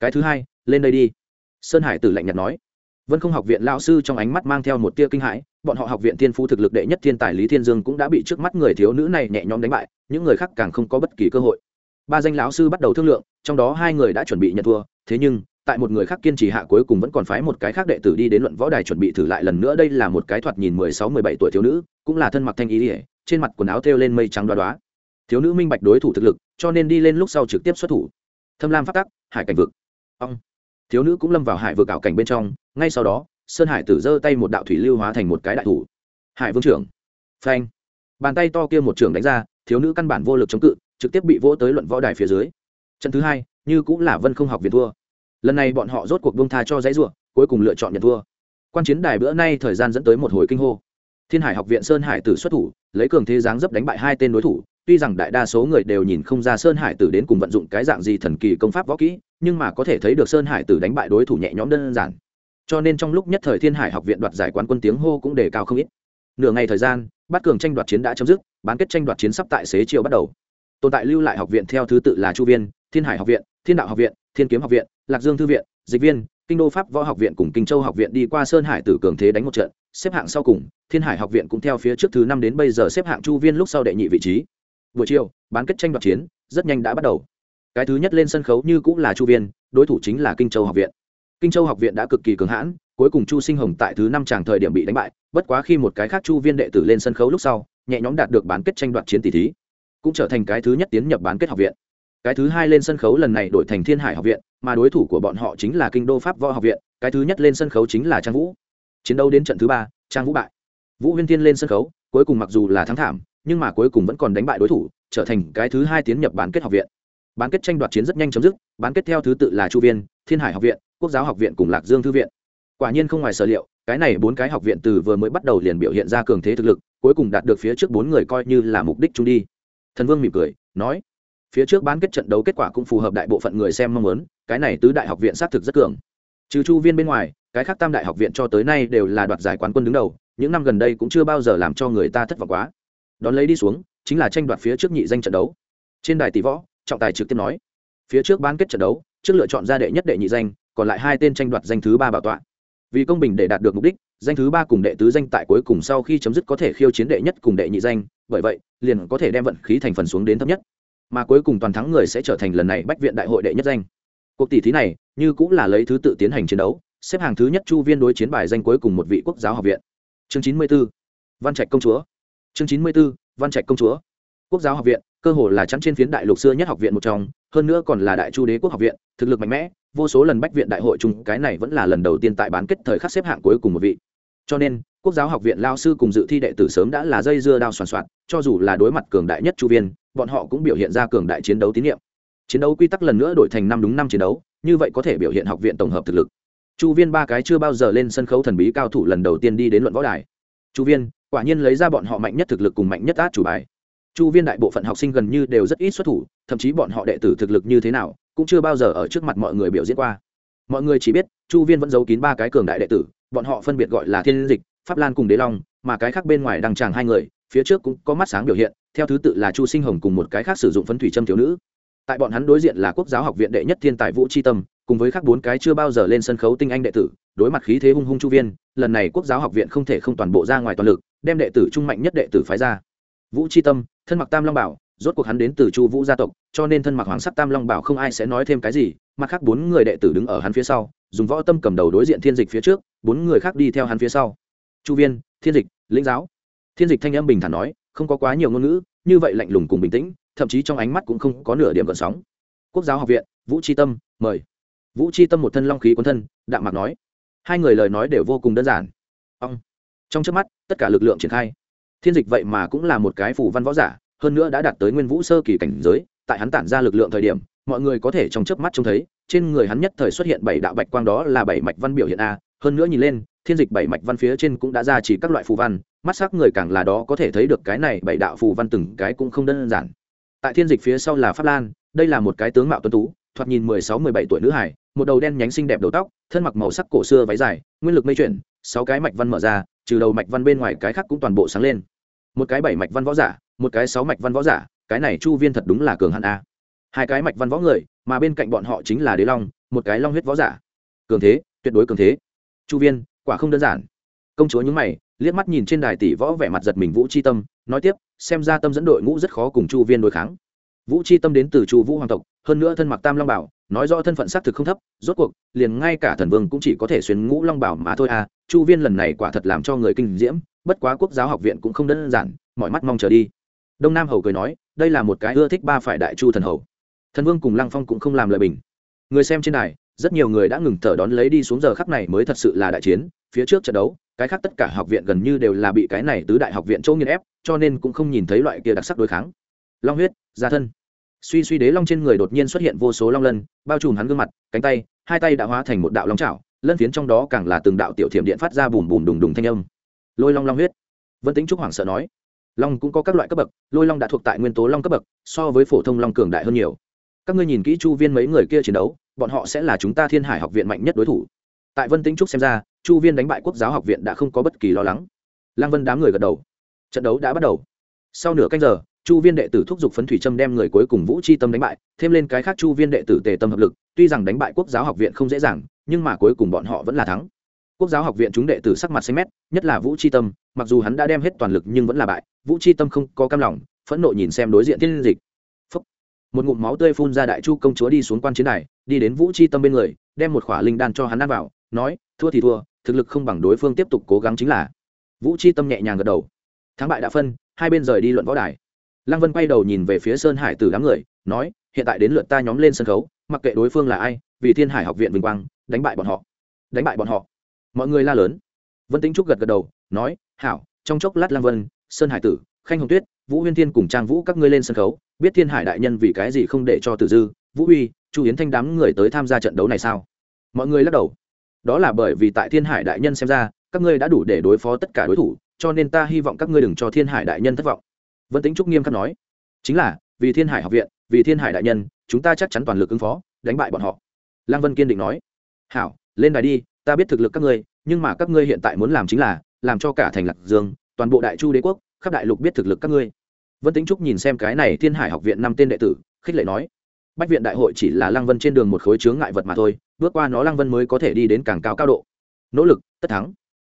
A: Cái thứ hai, lên đây đi. Sơn hải tử lạnh nhạt nói. Vân không học viện lao sư trong ánh mắt mang theo một tia kinh hãi, bọn họ học viện thiên phú thực lực đệ nhất thiên tài lý thiên dương cũng đã bị trước mắt người thiếu nữ này nhẹ nhõm đánh bại, những người khác càng không có bất kỳ cơ hội. Ba danh lão sư bắt đầu thương lượng, trong đó hai người đã chuẩn bị nhận thua, thế nhưng tại một người khác kiên trì hạ cuối cùng vẫn còn phái một cái khác đệ tử đi đến luận võ đài chuẩn bị thử lại lần nữa. Đây là một cái thoạt nhìn mười sáu, mười bảy tuổi thiếu nữ, cũng là thân mặc thanh ý ỉa trên mặt quần áo thêu lên mây trắng đoá đoá. Thiếu nữ minh bạch đối thủ thực lực, cho nên đi lên lúc sau trực tiếp xuất thủ. Thâm lam phát tắc, hải cảnh vực. Ông thiếu nữ cũng lâm vào hải vực ảo cảnh bên trong, ngay sau đó, sơn hải tử giơ tay một đạo thủy lưu hóa thành một cái đại thủ. Hải vương trưởng. Phanh. Bàn tay to kia một trưởng đánh ra, thiếu nữ căn bản vô lực chống cự, trực tiếp bị vỗ tới luận võ đài phía dưới. Trận thứ hai, như cũng là vân không học viện thua lần này bọn họ rốt cuộc bông tha cho dãy ruộng cuối cùng lựa chọn nhận thua. Quan chiến đài bữa nay thời gian dẫn tới một hồi kinh hô. Thiên hải học viện sơn hải tử xuất thủ, lấy cường thế giáng dấp đánh bại hai tên đối thủ, tuy rằng đại đa số người đều nhìn không ra sơn hải tử đến cùng vận dụng cái dạng gì thần kỳ công pháp võ kỹ, nhưng mà có thể thấy được sơn hải tử đánh bại đối thủ nhẹ nhõm đơn giản. Cho nên trong lúc nhất thời thiên hải học viện đoạt giải quán quân tiếng hô cũng đề cao không ít. Nửa ngày thời gian, bắt cường tranh đoạt chiến đã chấm dứt, bán kết tranh đoạt chiến sắp tại xế chiều bắt đầu. Tồn tại lưu lại học viện theo thứ tự là chu viên, thiên hải học viện, thiên đạo học viện, thiên kiếm học viện lạc dương thư viện, dịch viên, kinh đô pháp võ học viện cùng kinh châu học viện đi qua sơn hải tử cường thế đánh một trận, xếp hạng sau cùng, thiên hải học viện cũng theo phía trước thứ năm đến bây giờ xếp hạng chu viên lúc sau đệ nhị vị trí. Buổi chiều, bán kết tranh đoạt chiến, rất nhanh đã bắt đầu. Cái thứ nhất lên sân khấu như cũng là chu viên, đối thủ chính là kinh châu học viện. Kinh châu học viện đã cực kỳ cường hãn, cuối cùng chu sinh hồng tại thứ năm tràng thời điểm bị đánh bại, bất quá khi một cái khác chu viên đệ tử lên sân khấu lúc sau, nhẹ nhõm đạt được bán kết tranh đoạt chiến tỷ thí, cũng trở thành cái thứ nhất tiến nhập bán kết học viện cái thứ hai lên sân khấu lần này đổi thành thiên hải học viện, mà đối thủ của bọn họ chính là kinh đô pháp võ học viện, cái thứ nhất lên sân khấu chính là trang vũ. Chiến đấu đến trận thứ ba, trang vũ bại. Vũ huyên thiên lên sân khấu, cuối cùng mặc dù là thắng thảm, nhưng mà cuối cùng vẫn còn đánh bại đối thủ, trở thành cái thứ hai tiến nhập bán kết học viện. Bán kết tranh đoạt chiến rất nhanh chấm dứt, bán kết theo thứ tự là chu viên, thiên hải học viện, quốc giáo học viện cùng lạc dương thư viện. Quả nhiên không ngoài sở liệu, cái này bốn cái học viện từ vừa mới bắt đầu liền biểu hiện ra cường thế thực lực, cuối cùng đạt được phía trước bốn người coi như là mục đích chúng đi. Thần vương mỉm cười, nói phía trước bán kết trận đấu kết quả cũng phù hợp đại bộ phận người xem mong muốn, cái này tứ đại học viện xác thực rất cường. Trừ chu viên bên ngoài, cái khác tam đại học viện cho tới nay đều là đoạt giải quán quân đứng đầu, những năm gần đây cũng chưa bao giờ làm cho người ta thất vọng quá. Đón lấy đi xuống, chính là tranh đoạt phía trước nhị danh trận đấu. Trên đài tỷ võ, trọng tài trực tiếp nói, phía trước bán kết trận đấu, trước lựa chọn ra đệ nhất đệ nhị danh, còn lại hai tên tranh đoạt danh thứ ba bảo tọa. Vì công bình để đạt được mục đích, danh thứ ba cùng đệ tứ danh tại cuối cùng sau khi chấm dứt có thể khiêu chiến đệ nhất cùng đệ nhị danh, bởi vậy, liền có thể đem vận khí thành phần xuống đến thấp nhất mà cuối cùng toàn thắng người sẽ trở thành lần này bách viện đại hội đệ nhất danh. Cuộc tỷ thí này như cũng là lấy thứ tự tiến hành chiến đấu, xếp hàng thứ nhất chu viên đối chiến bài danh cuối cùng một vị quốc giáo học viện. Chương chín mươi b ố văn trạch công chúa. Chương chín mươi b ố văn trạch công chúa. Quốc giáo học viện, cơ hồ là chắn trên phiến đại lục xưa nhất học viện một trong, hơn nữa còn là đại chu đế quốc học viện, thực lực mạnh mẽ, vô số lần bách viện đại hội chung, cái này vẫn là lần đầu tiên tại bán kết thời khắc xếp hạng cuối cùng một vị. Cho nên, quốc giáo học viện lao sư cùng dự thi đệ tử sớm đã là dây dưa đao soàn soạn, cho dù là đối mặt cường đại nhất chu viên bọn họ cũng biểu hiện ra cường đại chiến đấu tín nhiệm. Chiến đấu quy tắc lần nữa đổi thành năm đúng năm chiến đấu, như vậy có thể biểu hiện học viện tổng hợp thực lực. Chu viên ba cái chưa bao giờ lên sân khấu thần bí cao thủ lần đầu tiên đi đến luận võ đài. Chu viên, quả nhiên lấy ra bọn họ mạnh nhất thực lực cùng mạnh nhất át chủ bài. Chu viên đại bộ phận học sinh gần như đều rất ít xuất thủ, thậm chí bọn họ đệ tử thực lực như thế nào cũng chưa bao giờ ở trước mặt mọi người biểu diễn qua. Mọi người chỉ biết, chu viên vẫn giấu kín ba cái cường đại đệ tử, bọn họ phân biệt gọi là thiên dịch, pháp lan cùng đế long, mà cái khác bên ngoài đăng tràng hai người phía trước cũng có mắt sáng biểu hiện, theo thứ tự là chu sinh hồng cùng một cái khác sử dụng phấn thủy châm thiếu nữ. Tại bọn hắn đối diện là quốc giáo học viện đệ nhất thiên tài vũ c tâm, cùng với khác bốn cái chưa bao giờ lên sân khấu tinh anh đệ tử, đối mặt khí thế hung hung chu viên, lần này quốc giáo học viện không thể không toàn bộ ra ngoài toàn lực, đem đệ tử trung mạnh nhất đệ tử phái ra. Vũ c tâm, thân mặc tam long bảo, rốt cuộc hắn đến từ chu vũ gia tộc, cho nên thân mặc hoàng sắc tam long bảo không ai sẽ nói thêm cái gì, mặt khác bốn người đệ tử đứng ở hắn phía sau, dùng võ tâm cầm đầu đối diện thiên dịch phía trước, bốn người khác đi theo hắn phía sau. Chu viên, thiên dịch, lĩnh giáo thiên dịch thanh âm bình thản nói, không có quá nhiều ngôn ngữ, như vậy lạnh lùng cùng bình tĩnh, thậm chí trong ánh mắt cũng không có nửa điểm gợn sóng. Quốc giáo học viện, vũ tri tâm, mời. Vũ tri tâm một thân long khí quân thân, đạm mạc nói, hai người lời nói đều vô cùng đơn giản. Ông. Trong trước mắt, tất cả lực lượng triển khai. Thiên dịch vậy mà cũng là một cái phủ văn võ giả, hơn nữa đã đạt tới nguyên vũ sơ kỳ cảnh giới, tại hắn tản ra lực lượng thời điểm, mọi người có thể trong chớp mắt trông thấy, trên người hắn nhất thời xuất hiện bảy đạo bạch quang đó là bảy mạch văn biểu hiện a, hơn nữa nhìn lên thiên dịch bảy mạch văn phía trên cũng đã ra chỉ các loại phù văn, mắt sắc người càng là đó có thể thấy được cái này bảy đạo phù văn từng cái cũng không đơn giản. Tại thiên dịch phía sau là pháp lan, đây là một cái tướng mạo tuấn tú, thoạt nhìn mười sáu, mười bảy tuổi nữ hải một đầu đen nhánh xinh đẹp đầu tóc, thân mặc màu sắc cổ xưa váy dài, nguyên lực mây chuyển, sáu cái mạch văn mở ra, trừ đầu mạch văn bên ngoài cái khác cũng toàn bộ sáng lên. Một cái bảy mạch văn võ giả, một cái sáu mạch văn võ giả, cái này chu viên thật đúng là cường hạn a. Hai cái mạch văn võ người, mà bên cạnh bọn họ chính là đế long, một cái long huyết võ giả. Cường thế, tuyệt đối cường thế. Chu viên quả không đơn giản. Công chúa nhúng mày, liếc mắt nhìn trên đài tỷ võ vẻ mặt giật mình vũ c h i tâm, nói tiếp, xem ra tâm dẫn đội ngũ rất khó cùng chu viên đối kháng. Vũ c h i tâm đến từ chu vũ hoàng tộc, hơn nữa thân mặc tam long bảo, nói rõ thân phận xác thực không thấp, rốt cuộc, liền ngay cả thần vương cũng chỉ có thể xuyên ngũ long bảo mà thôi à chu viên lần này quả thật làm cho người kinh diễm, bất quá quốc giáo học viện cũng không đơn giản, mọi mắt mong chờ đi. Đông nam hầu cười nói, đây là một cái ưa thích ba phải đại chu thần hầu. Thần vương cùng lăng phong cũng không làm lời bình. Người xem trên đài, rất nhiều người đã ngừng thở đón lấy đi xuống giờ khắc này mới thật sự là đại chiến phía trước trận đấu, cái khác tất cả học viện gần như đều là bị cái này tứ đại học viện chỗ nghiên ép, cho nên cũng không nhìn thấy loại kia đặc sắc đối kháng. Long huyết gia thân. Suy suy đế long trên người đột nhiên xuất hiện vô số long lân, bao trùm hắn gương mặt, cánh tay, hai tay đã hóa thành một đạo long trào lân phiến trong đó càng là từng đạo tiểu thiểm điện phát ra bùm bùm đùng đùng thanh âm. Lôi long long huyết. Vân tính trúc hoảng sợ nói. Long cũng có các loại cấp bậc, lôi long đã thuộc tại nguyên tố long cấp bậc, so với phổ thông long cường đại hơn nhiều. Các ngươi nhìn kỹ chu viên mấy người kia chiến đấu, bọn họ sẽ là chúng ta thiên hải học viện mạnh nhất đối thủ tại vân tĩnh trúc xem ra, chu viên đánh bại quốc giáo học viện đã không có bất kỳ lo lắng. Lăng vân đám người gật đầu. Trận đấu đã bắt đầu. Sau nửa canh giờ, chu viên đệ tử thúc giục phấn thủy trâm đem người cuối cùng vũ chi tâm đánh bại, thêm lên cái khác chu viên đệ tử tề tâm hợp lực, tuy rằng đánh bại quốc giáo học viện không dễ dàng, nhưng mà cuối cùng bọn họ vẫn là thắng. Quốc giáo học viện chúng đệ tử sắc mặt xanh mét, nhất là vũ chi tâm, mặc dù hắn đã đem hết toàn lực nhưng vẫn là bại, vũ chi tâm không có cam lòng, phẫn nộ nhìn xem đối diện thiên dịch. Một ngụm máu tươi phun ra đại chu công chúa đi xuống quan chiến đài, đi đến vũ chi tâm bên người, đem một khỏa linh đan cho hắn ăn vào nói, thua thì thua, thực lực không bằng đối phương tiếp tục cố gắng chính là. Vũ chi tâm nhẹ nhàng gật đầu. Thắng bại đã phân, hai bên rời đi luận võ đài. Lăng vân quay đầu nhìn về phía sơn hải từ đám người, nói, hiện tại đến lượt ta nhóm lên sân khấu, mặc kệ đối phương là ai, vì thiên hải học viện vinh quang, đánh bại bọn họ. Đánh bại bọn họ. Mọi người la lớn. Vân tính trúc gật gật đầu, nói, hảo, trong chốc lát lang vân, sơn hải tử, khanh hồng tuyết, vũ huyên thiên cùng trang vũ các ngươi lên sân khấu, biết thiên hải đại nhân vì cái gì không để cho tử dư, vũ huy, chu yến thanh đám người tới tham gia trận đấu này sao? Mọi người lắc đầu đó là bởi vì tại thiên hải đại nhân xem ra, các ngươi đã đủ để đối phó tất cả đối thủ, cho nên ta hy vọng các ngươi đừng cho thiên hải đại nhân thất vọng. Vân tính trúc nghiêm khắc nói. Chính là, vì thiên hải học viện, vì thiên hải đại nhân, chúng ta chắc chắn toàn lực ứng phó, đánh bại bọn họ. Lăng vân kiên định nói. Hảo, lên đài đi, ta biết thực lực các ngươi, nhưng mà các ngươi hiện tại muốn làm chính là, làm cho cả thành lạc dương, toàn bộ đại chu đế quốc, khắp đại lục biết thực lực các ngươi. Vân tính trúc nhìn xem cái này thiên hải học viện năm tên đệ tử, khích lệ nói. Bách viện đại hội chỉ là lăng vân trên đường một khối chướng ngại vật mà thôi bước qua nó lăng vân mới có thể đi đến càng cao cao độ. Nỗ lực, tất thắng.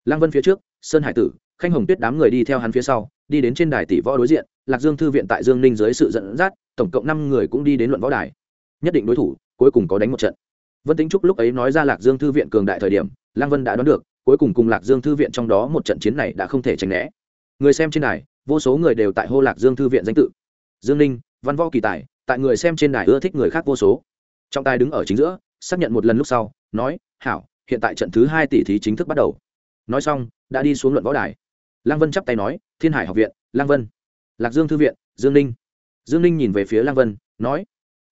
A: Lăng vân phía trước, sơn hải tử, khanh hồng tuyết đám người đi theo hắn phía sau, đi đến trên đài tỷ võ đối diện, lạc dương thư viện tại dương ninh dưới sự dẫn dắt, tổng cộng năm người cũng đi đến luận võ đài. Nhất định đối thủ, cuối cùng có đánh một trận. Vân tính trúc lúc ấy nói ra lạc dương thư viện cường đại thời điểm, lăng vân đã đoán được, cuối cùng cùng lạc dương thư viện trong đó một trận chiến này đã không thể tránh né. Người xem trên đài, vô số người đều tại hô lạc dương thư viện danh tự. Dương ninh, văn võ kỳ tài, tại người xem trên đài ưa thích người khác vô số. Trọng tài đứng ở chính giữa xác nhận một lần lúc sau, nói, hảo, hiện tại trận thứ hai tỷ thí chính thức bắt đầu. Nói xong, đã đi xuống luận võ đài. Lăng vân chắp tay nói, thiên hải học viện, lăng vân. Lạc dương thư viện, dương ninh. Dương ninh nhìn về phía lăng vân, nói,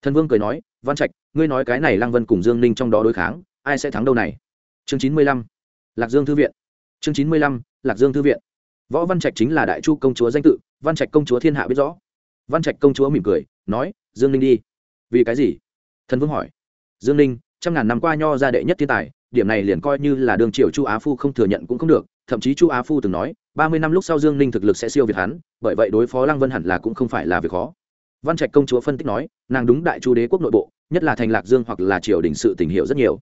A: thần vương cười nói, văn trạch, ngươi nói cái này lăng vân cùng dương ninh trong đó đối kháng, ai sẽ thắng đâu này? Chương chín mươi lăm, lạc dương thư viện. Chương chín mươi lăm, lạc dương thư viện. Võ văn trạch chính là đại chu công chúa danh tự, văn trạch công chúa thiên hạ biết rõ. Văn trạch công chúa mỉm cười, nói, dương ninh đi. Vì cái gì? Thần vương hỏi dương ninh, trăm ngàn năm qua nho ra đệ nhất thiên tài, điểm này liền coi như là đường triều chu á phu không thừa nhận cũng không được, thậm chí chu á phu từng nói, ba mươi năm lúc sau dương ninh thực lực sẽ siêu việt hắn, bởi vậy đối phó lăng vân hẳn là cũng không phải là việc khó. Văn trạch công chúa phân tích nói, nàng đúng đại chu đế quốc nội bộ, nhất là thành lạc dương hoặc là triều đình sự tình hiệu rất nhiều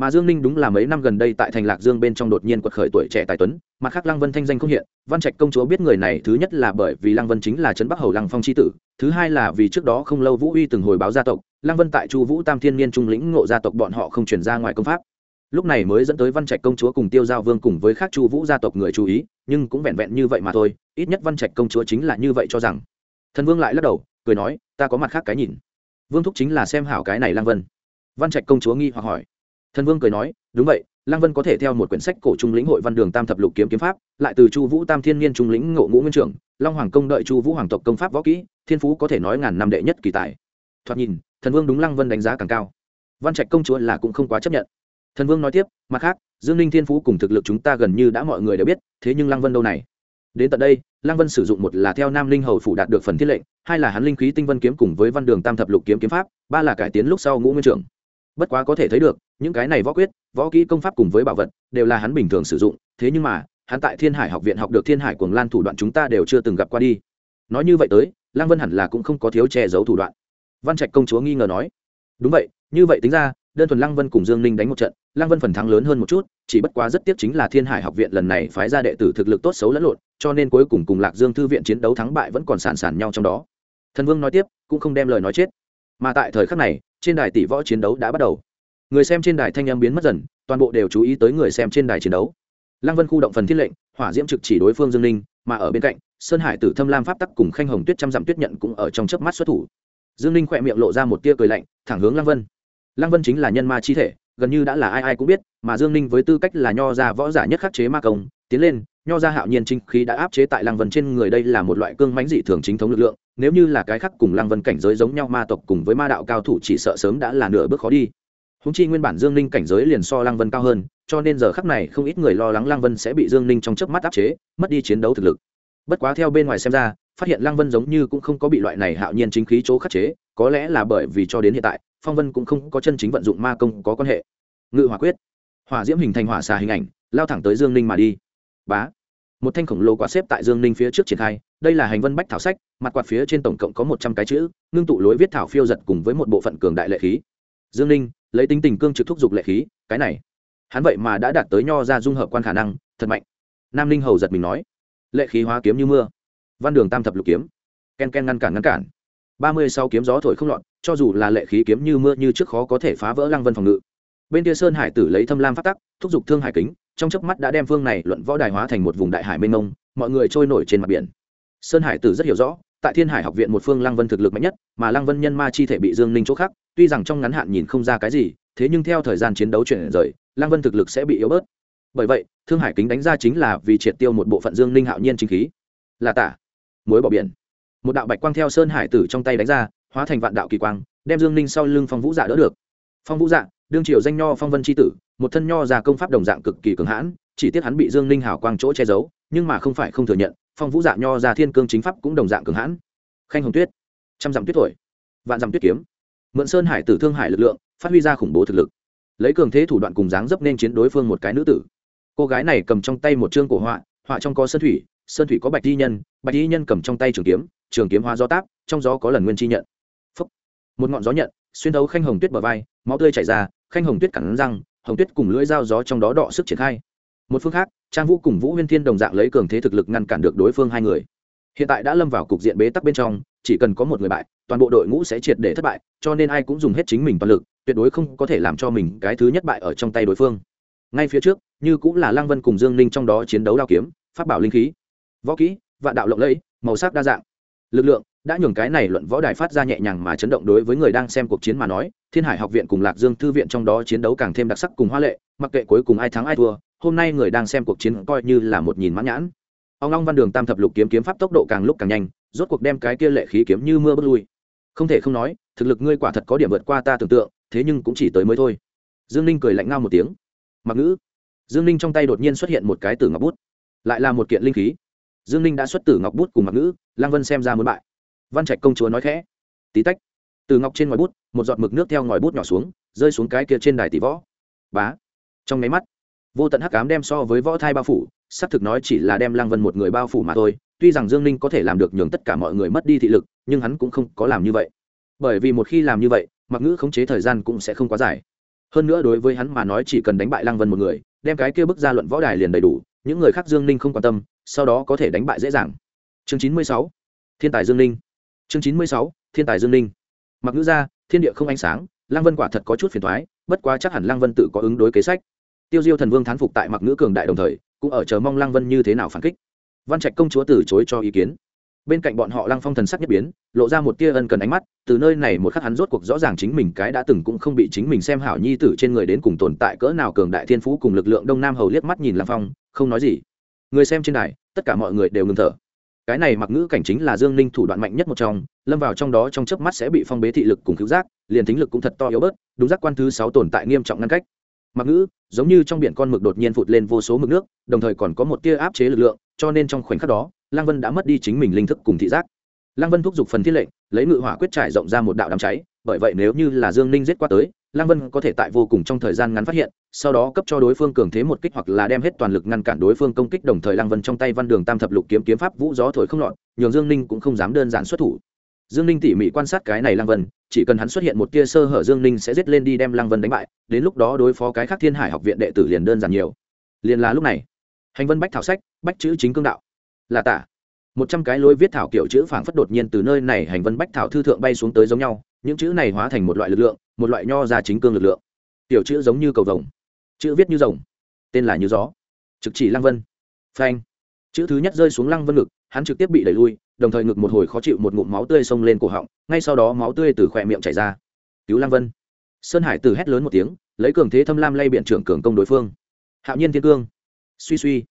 A: mà dương ninh đúng là mấy năm gần đây tại thành lạc dương bên trong đột nhiên quật khởi tuổi trẻ tài tuấn, mặt khác lăng vân thanh danh không hiện, văn trạch công chúa biết người này thứ nhất là bởi vì lăng vân chính là trấn bắc hầu lăng phong c tử, thứ hai là vì trước đó không lâu vũ uy từng hồi báo gia tộc, lăng vân tại chu vũ tam thiên niên trung lĩnh ngộ gia tộc bọn họ không chuyển ra ngoài công pháp. Lúc này mới dẫn tới văn trạch công chúa cùng tiêu giao vương cùng với khác chu vũ gia tộc người chú ý, nhưng cũng vẹn vẹn như vậy mà thôi, ít nhất văn trạch công chúa chính là như vậy cho rằng. Thần vương lại lắc đầu, cười nói, ta có mặt khác cái nhìn. Vương thúc chính là xem hảo cái này lăng vân. Văn trạch công chúa nghi hoặc hỏi thần vương cười nói, đúng vậy, lăng vân có thể theo một quyển sách cổ trung lĩnh hội văn đường tam thập lục kiếm kiếm pháp, lại từ chu vũ tam thiên niên trung lĩnh ngộ ngũ nguyên trưởng, long hoàng công đợi chu vũ hoàng tộc công pháp võ kỹ, thiên phú có thể nói ngàn năm đệ nhất kỳ tài. Thoạt nhìn, thần vương đúng lăng vân đánh giá càng cao. Văn trạch công chúa là cũng không quá chấp nhận. Thần vương nói tiếp, mặt khác, dương ninh thiên phú cùng thực lực chúng ta gần như đã mọi người đều biết, thế nhưng lăng vân đâu này? Đến tận đây, lăng vân sử dụng một là theo nam linh hầu phủ đạt được phần thiết lệnh, hai là hắn linh khí tinh vân kiếm cùng với văn đường tam thập lục kiếm kiếm pháp, ba là cải tiến lúc sau ngũ nguyên trưởng bất quá có thể thấy được, những cái này võ quyết, võ kỹ công pháp cùng với bảo vật, đều là hắn bình thường sử dụng, thế nhưng mà, hắn tại thiên hải học viện học được thiên hải cuồng lan thủ đoạn chúng ta đều chưa từng gặp qua đi. Nói như vậy tới, lăng vân hẳn là cũng không có thiếu che giấu thủ đoạn. Văn trạch công chúa nghi ngờ nói. Đúng vậy, như vậy tính ra, đơn thuần lăng vân cùng dương ninh đánh một trận, lăng vân phần thắng lớn hơn một chút, chỉ bất quá rất tiếc chính là thiên hải học viện lần này phái ra đệ tử thực lực tốt xấu lẫn lộn, cho nên cuối cùng cùng lạc dương thư viện chiến đấu thắng bại vẫn còn sàn sàn nhau trong đó. Thần vương nói tiếp, cũng không đem lời nói chết mà tại thời khắc này, trên đài tỷ võ chiến đấu đã bắt đầu. Người xem trên đài thanh em biến mất dần, toàn bộ đều chú ý tới người xem trên đài chiến đấu. Lăng vân khu động phần thiết lệnh, hỏa diễm trực chỉ đối phương dương ninh, mà ở bên cạnh, sơn hải tử thâm lam pháp tắc cùng khanh hồng tuyết trăm dặm tuyết nhận cũng ở trong chớp mắt xuất thủ. Dương ninh khỏe miệng lộ ra một tia cười lạnh, thẳng hướng lăng vân. Lăng vân chính là nhân ma chi thể, gần như đã là ai ai cũng biết, mà dương ninh với tư cách là nho gia võ giả nhất khắc chế ma công, tiến lên nho ra hạo nhiên chính khí đã áp chế tại lăng vân trên người đây là một loại cương mãnh dị thường chính thống lực lượng, nếu như là cái khác cùng lăng vân cảnh giới giống nhau ma tộc cùng với ma đạo cao thủ chỉ sợ sớm đã là nửa bước khó đi. Húng chi nguyên bản dương ninh cảnh giới liền so lăng vân cao hơn, cho nên giờ khắc này không ít người lo lắng lăng vân sẽ bị dương ninh trong chớp mắt áp chế, mất đi chiến đấu thực lực. Bất quá theo bên ngoài xem ra, phát hiện lăng vân giống như cũng không có bị loại này hạo nhiên chính khí chỗ khắc chế, có lẽ là bởi vì cho đến hiện tại, phong vân cũng không có chân chính vận dụng ma công có quan hệ. Ngự hỏa quyết. Hỏa diễm hình thành hỏa xà hình ảnh, lao thẳng tới dương ninh mà đi bá. Một thanh khổng lồ quá xếp tại dương ninh phía trước triển khai, đây là hành vân bách thảo sách, mặt quạt phía trên tổng cộng có một trăm cái chữ, ngưng tụ lối viết thảo phiêu giật cùng với một bộ phận cường đại lệ khí. Dương ninh, lấy tính tình cương trực thúc giục lệ khí, cái này. Hắn vậy mà đã đạt tới nho ra dung hợp quan khả năng, thật mạnh. Nam ninh hầu giật mình nói. Lệ khí hóa kiếm như mưa. Văn đường tam thập lục kiếm. Ken ken ngăn cản ngăn cản. Ba mươi sau kiếm gió thổi không lọt, cho dù là lệ khí kiếm như mưa như trước khó có thể phá vỡ lăng vân phòng ngự. Bên kia sơn hải tử lấy thâm lam phát tắc, thúc giục thương hải kính trong chớp mắt đã đem phương này luận võ đài hóa thành một vùng đại hải mênh mông, mọi người trôi nổi trên mặt biển. Sơn hải tử rất hiểu rõ, tại thiên hải học viện một phương lăng vân thực lực mạnh nhất, mà lăng vân nhân ma chi thể bị dương ninh chỗ khác, tuy rằng trong ngắn hạn nhìn không ra cái gì, thế nhưng theo thời gian chiến đấu chuyển rời, lăng vân thực lực sẽ bị yếu bớt. Bởi vậy, thương hải kính đánh ra chính là vì triệt tiêu một bộ phận dương ninh hạo nhiên chính khí. Là tả, muối bỏ biển. Một đạo bạch quang theo sơn hải tử trong tay đánh ra, hóa thành vạn đạo kỳ quang, đem dương ninh sau lưng phong vũ dạ đỡ được. Phong vũ dạ đương triều danh nho phong vân c tử một thân nho già công pháp đồng dạng cực kỳ cường hãn, chỉ tiếc hắn bị dương ninh hảo quang chỗ che giấu, nhưng mà không phải không thừa nhận, phong vũ dạ nho già thiên cương chính pháp cũng đồng dạng cường hãn. Khanh hồng tuyết, trăm dặm tuyết thổi, vạn dặm tuyết kiếm. Mượn sơn hải tử thương hải lực lượng, phát huy ra khủng bố thực lực. Lấy cường thế thủ đoạn cùng dáng dấp nên chiến đối phương một cái nữ tử. Cô gái này cầm trong tay một chương cổ họa họa trong có sơn thủy sơn thủy có bạch di nhân, bạch di nhân cầm trong tay trường kiếm trường kiếm hóa gió táp, trong gió có lần nguyên chi nhận. Phúc. một ngọn gió nhận, xuyên thấu khanh hồng tuyết bờ vai, máu tươi chảy ra, khanh hồng tuyết cắn răng hồng tuyết cùng lưỡi dao gió trong đó đọ sức triển khai. Một phương khác, trang vũ cùng vũ huyên thiên đồng dạng lấy cường thế thực lực ngăn cản được đối phương hai người. Hiện tại đã lâm vào cục diện bế tắc bên trong, chỉ cần có một người bại, toàn bộ đội ngũ sẽ triệt để thất bại, cho nên ai cũng dùng hết chính mình toàn lực, tuyệt đối không có thể làm cho mình cái thứ nhất bại ở trong tay đối phương. Ngay phía trước, như cũng là Lang vân cùng dương ninh trong đó chiến đấu đao kiếm phát bảo linh khí, võ kỹ, vạn đạo lộng lẫy, màu sắc đa dạng. Lực lượng đã nhường cái này luận võ đài phát ra nhẹ nhàng mà chấn động đối với người đang xem cuộc chiến mà nói, thiên hải học viện cùng lạc dương thư viện trong đó chiến đấu càng thêm đặc sắc cùng hoa lệ, mặc kệ cuối cùng ai thắng ai thua, hôm nay người đang xem cuộc chiến coi như là một nhìn mãn nhãn. Ông long văn đường tam thập lục kiếm kiếm pháp tốc độ càng lúc càng nhanh, rốt cuộc đem cái kia lệ khí kiếm như mưa bước lui. Không thể không nói, thực lực ngươi quả thật có điểm vượt qua ta tưởng tượng, thế nhưng cũng chỉ tới mới thôi. Dương ninh cười lạnh ngao một tiếng. Mặc ngữ. Dương ninh trong tay đột nhiên xuất hiện một cái tử ngọc bút. Lại là một kiện linh khí. Dương ninh đã xuất tử ngọc bút cùng mặc ngữ lang vân xem ra muốn bại văn trạch công chúa nói khẽ. Tí tách, từ ngọc trên ngòi bút, một giọt mực nước theo ngòi bút nhỏ xuống, rơi xuống cái kia trên đài tỷ võ. Bá. Trong nháy mắt, vô tận hắc cám đem so với võ thai bao phủ, xác thực nói chỉ là đem lang vân một người bao phủ mà thôi. Tuy rằng dương ninh có thể làm được nhường tất cả mọi người mất đi thị lực, nhưng hắn cũng không có làm như vậy. Bởi vì một khi làm như vậy, mặc ngữ khống chế thời gian cũng sẽ không quá dài. Hơn nữa đối với hắn mà nói chỉ cần đánh bại lang vân một người, đem cái kia bức ra luận võ đài liền đầy đủ, những người khác dương ninh không quan tâm, sau đó có thể đánh bại dễ dàng. Chương chín mươi sáu, thiên tài dương ninh chương chín mươi sáu, thiên tài dương ninh. Mặc ngữ ra thiên địa không ánh sáng, lăng vân quả thật có chút phiền thoái bất quá chắc hẳn lăng vân tự có ứng đối kế sách. Tiêu diêu thần vương thán phục tại mặc ngữ cường đại đồng thời, cũng ở chờ mong lăng vân như thế nào phản kích. Văn trạch công chúa từ chối cho ý kiến. Bên cạnh bọn họ lăng phong thần sắc nhất biến, lộ ra một tia ân cần ánh mắt, từ nơi này một khắc hắn rốt cuộc rõ ràng chính mình cái đã từng cũng không bị chính mình xem hảo nhi tử trên người đến cùng tồn tại cỡ nào cường đại thiên phú cùng lực lượng đông nam hầu liếc mắt nhìn lăng phong, không nói gì. Người xem trên đài, tất cả mọi người đều ngừng thở cái này mặc ngữ cảnh chính là dương ninh thủ đoạn mạnh nhất một trong, lâm vào trong đó trong chớp mắt sẽ bị phong bế thị lực cùng cứu giác, liền thính lực cũng thật to yếu bớt, đúng giác quan thứ sáu tồn tại nghiêm trọng ngăn cách. Mặc ngữ, giống như trong biển con mực đột nhiên phụt lên vô số mực nước, đồng thời còn có một tia áp chế lực lượng, cho nên trong khoảnh khắc đó lang vân đã mất đi chính mình linh thức cùng thị giác. Lang vân thúc giục phần thiết lệnh, lấy ngự hỏa quyết trải rộng ra một đạo đám cháy, bởi vậy nếu như là dương ninh giết qua tới lăng vân có thể tại vô cùng trong thời gian ngắn phát hiện sau đó cấp cho đối phương cường thế một kích hoặc là đem hết toàn lực ngăn cản đối phương công kích đồng thời lăng vân trong tay văn đường tam thập lục kiếm kiếm pháp vũ gió thổi không loạn, nhường dương ninh cũng không dám đơn giản xuất thủ. Dương ninh tỉ mỉ quan sát cái này lăng vân chỉ cần hắn xuất hiện một tia sơ hở dương ninh sẽ giết lên đi đem lăng vân đánh bại đến lúc đó đối phó cái khác thiên hải học viện đệ tử liền đơn giản nhiều. Liền là lúc này hành vân bách thảo sách bách chữ chính cương đạo. Là tả. Một trăm cái lối viết thảo kiểu chữ phảng phất đột nhiên từ nơi này hành vân bách thảo thư thượng bay xuống tới giống nhau những chữ này hóa thành một loại lực lượng, một loại nho ra chính cương lực lượng. Tiểu chữ giống như cầu vồng. Chữ viết như rồng. Tên là như gió. Trực chỉ lăng vân. Phanh. Chữ thứ nhất rơi xuống lăng vân ngực, hắn trực tiếp bị đẩy lui, đồng thời ngực một hồi khó chịu một ngụm máu tươi xông lên cổ họng, ngay sau đó máu tươi từ khỏe miệng chảy ra. Cứu lăng vân. Sơn hải từ hét lớn một tiếng, lấy cường thế thâm lam lay biện trưởng cường công đối phương. Hạo nhiên thiên cương. Suy suy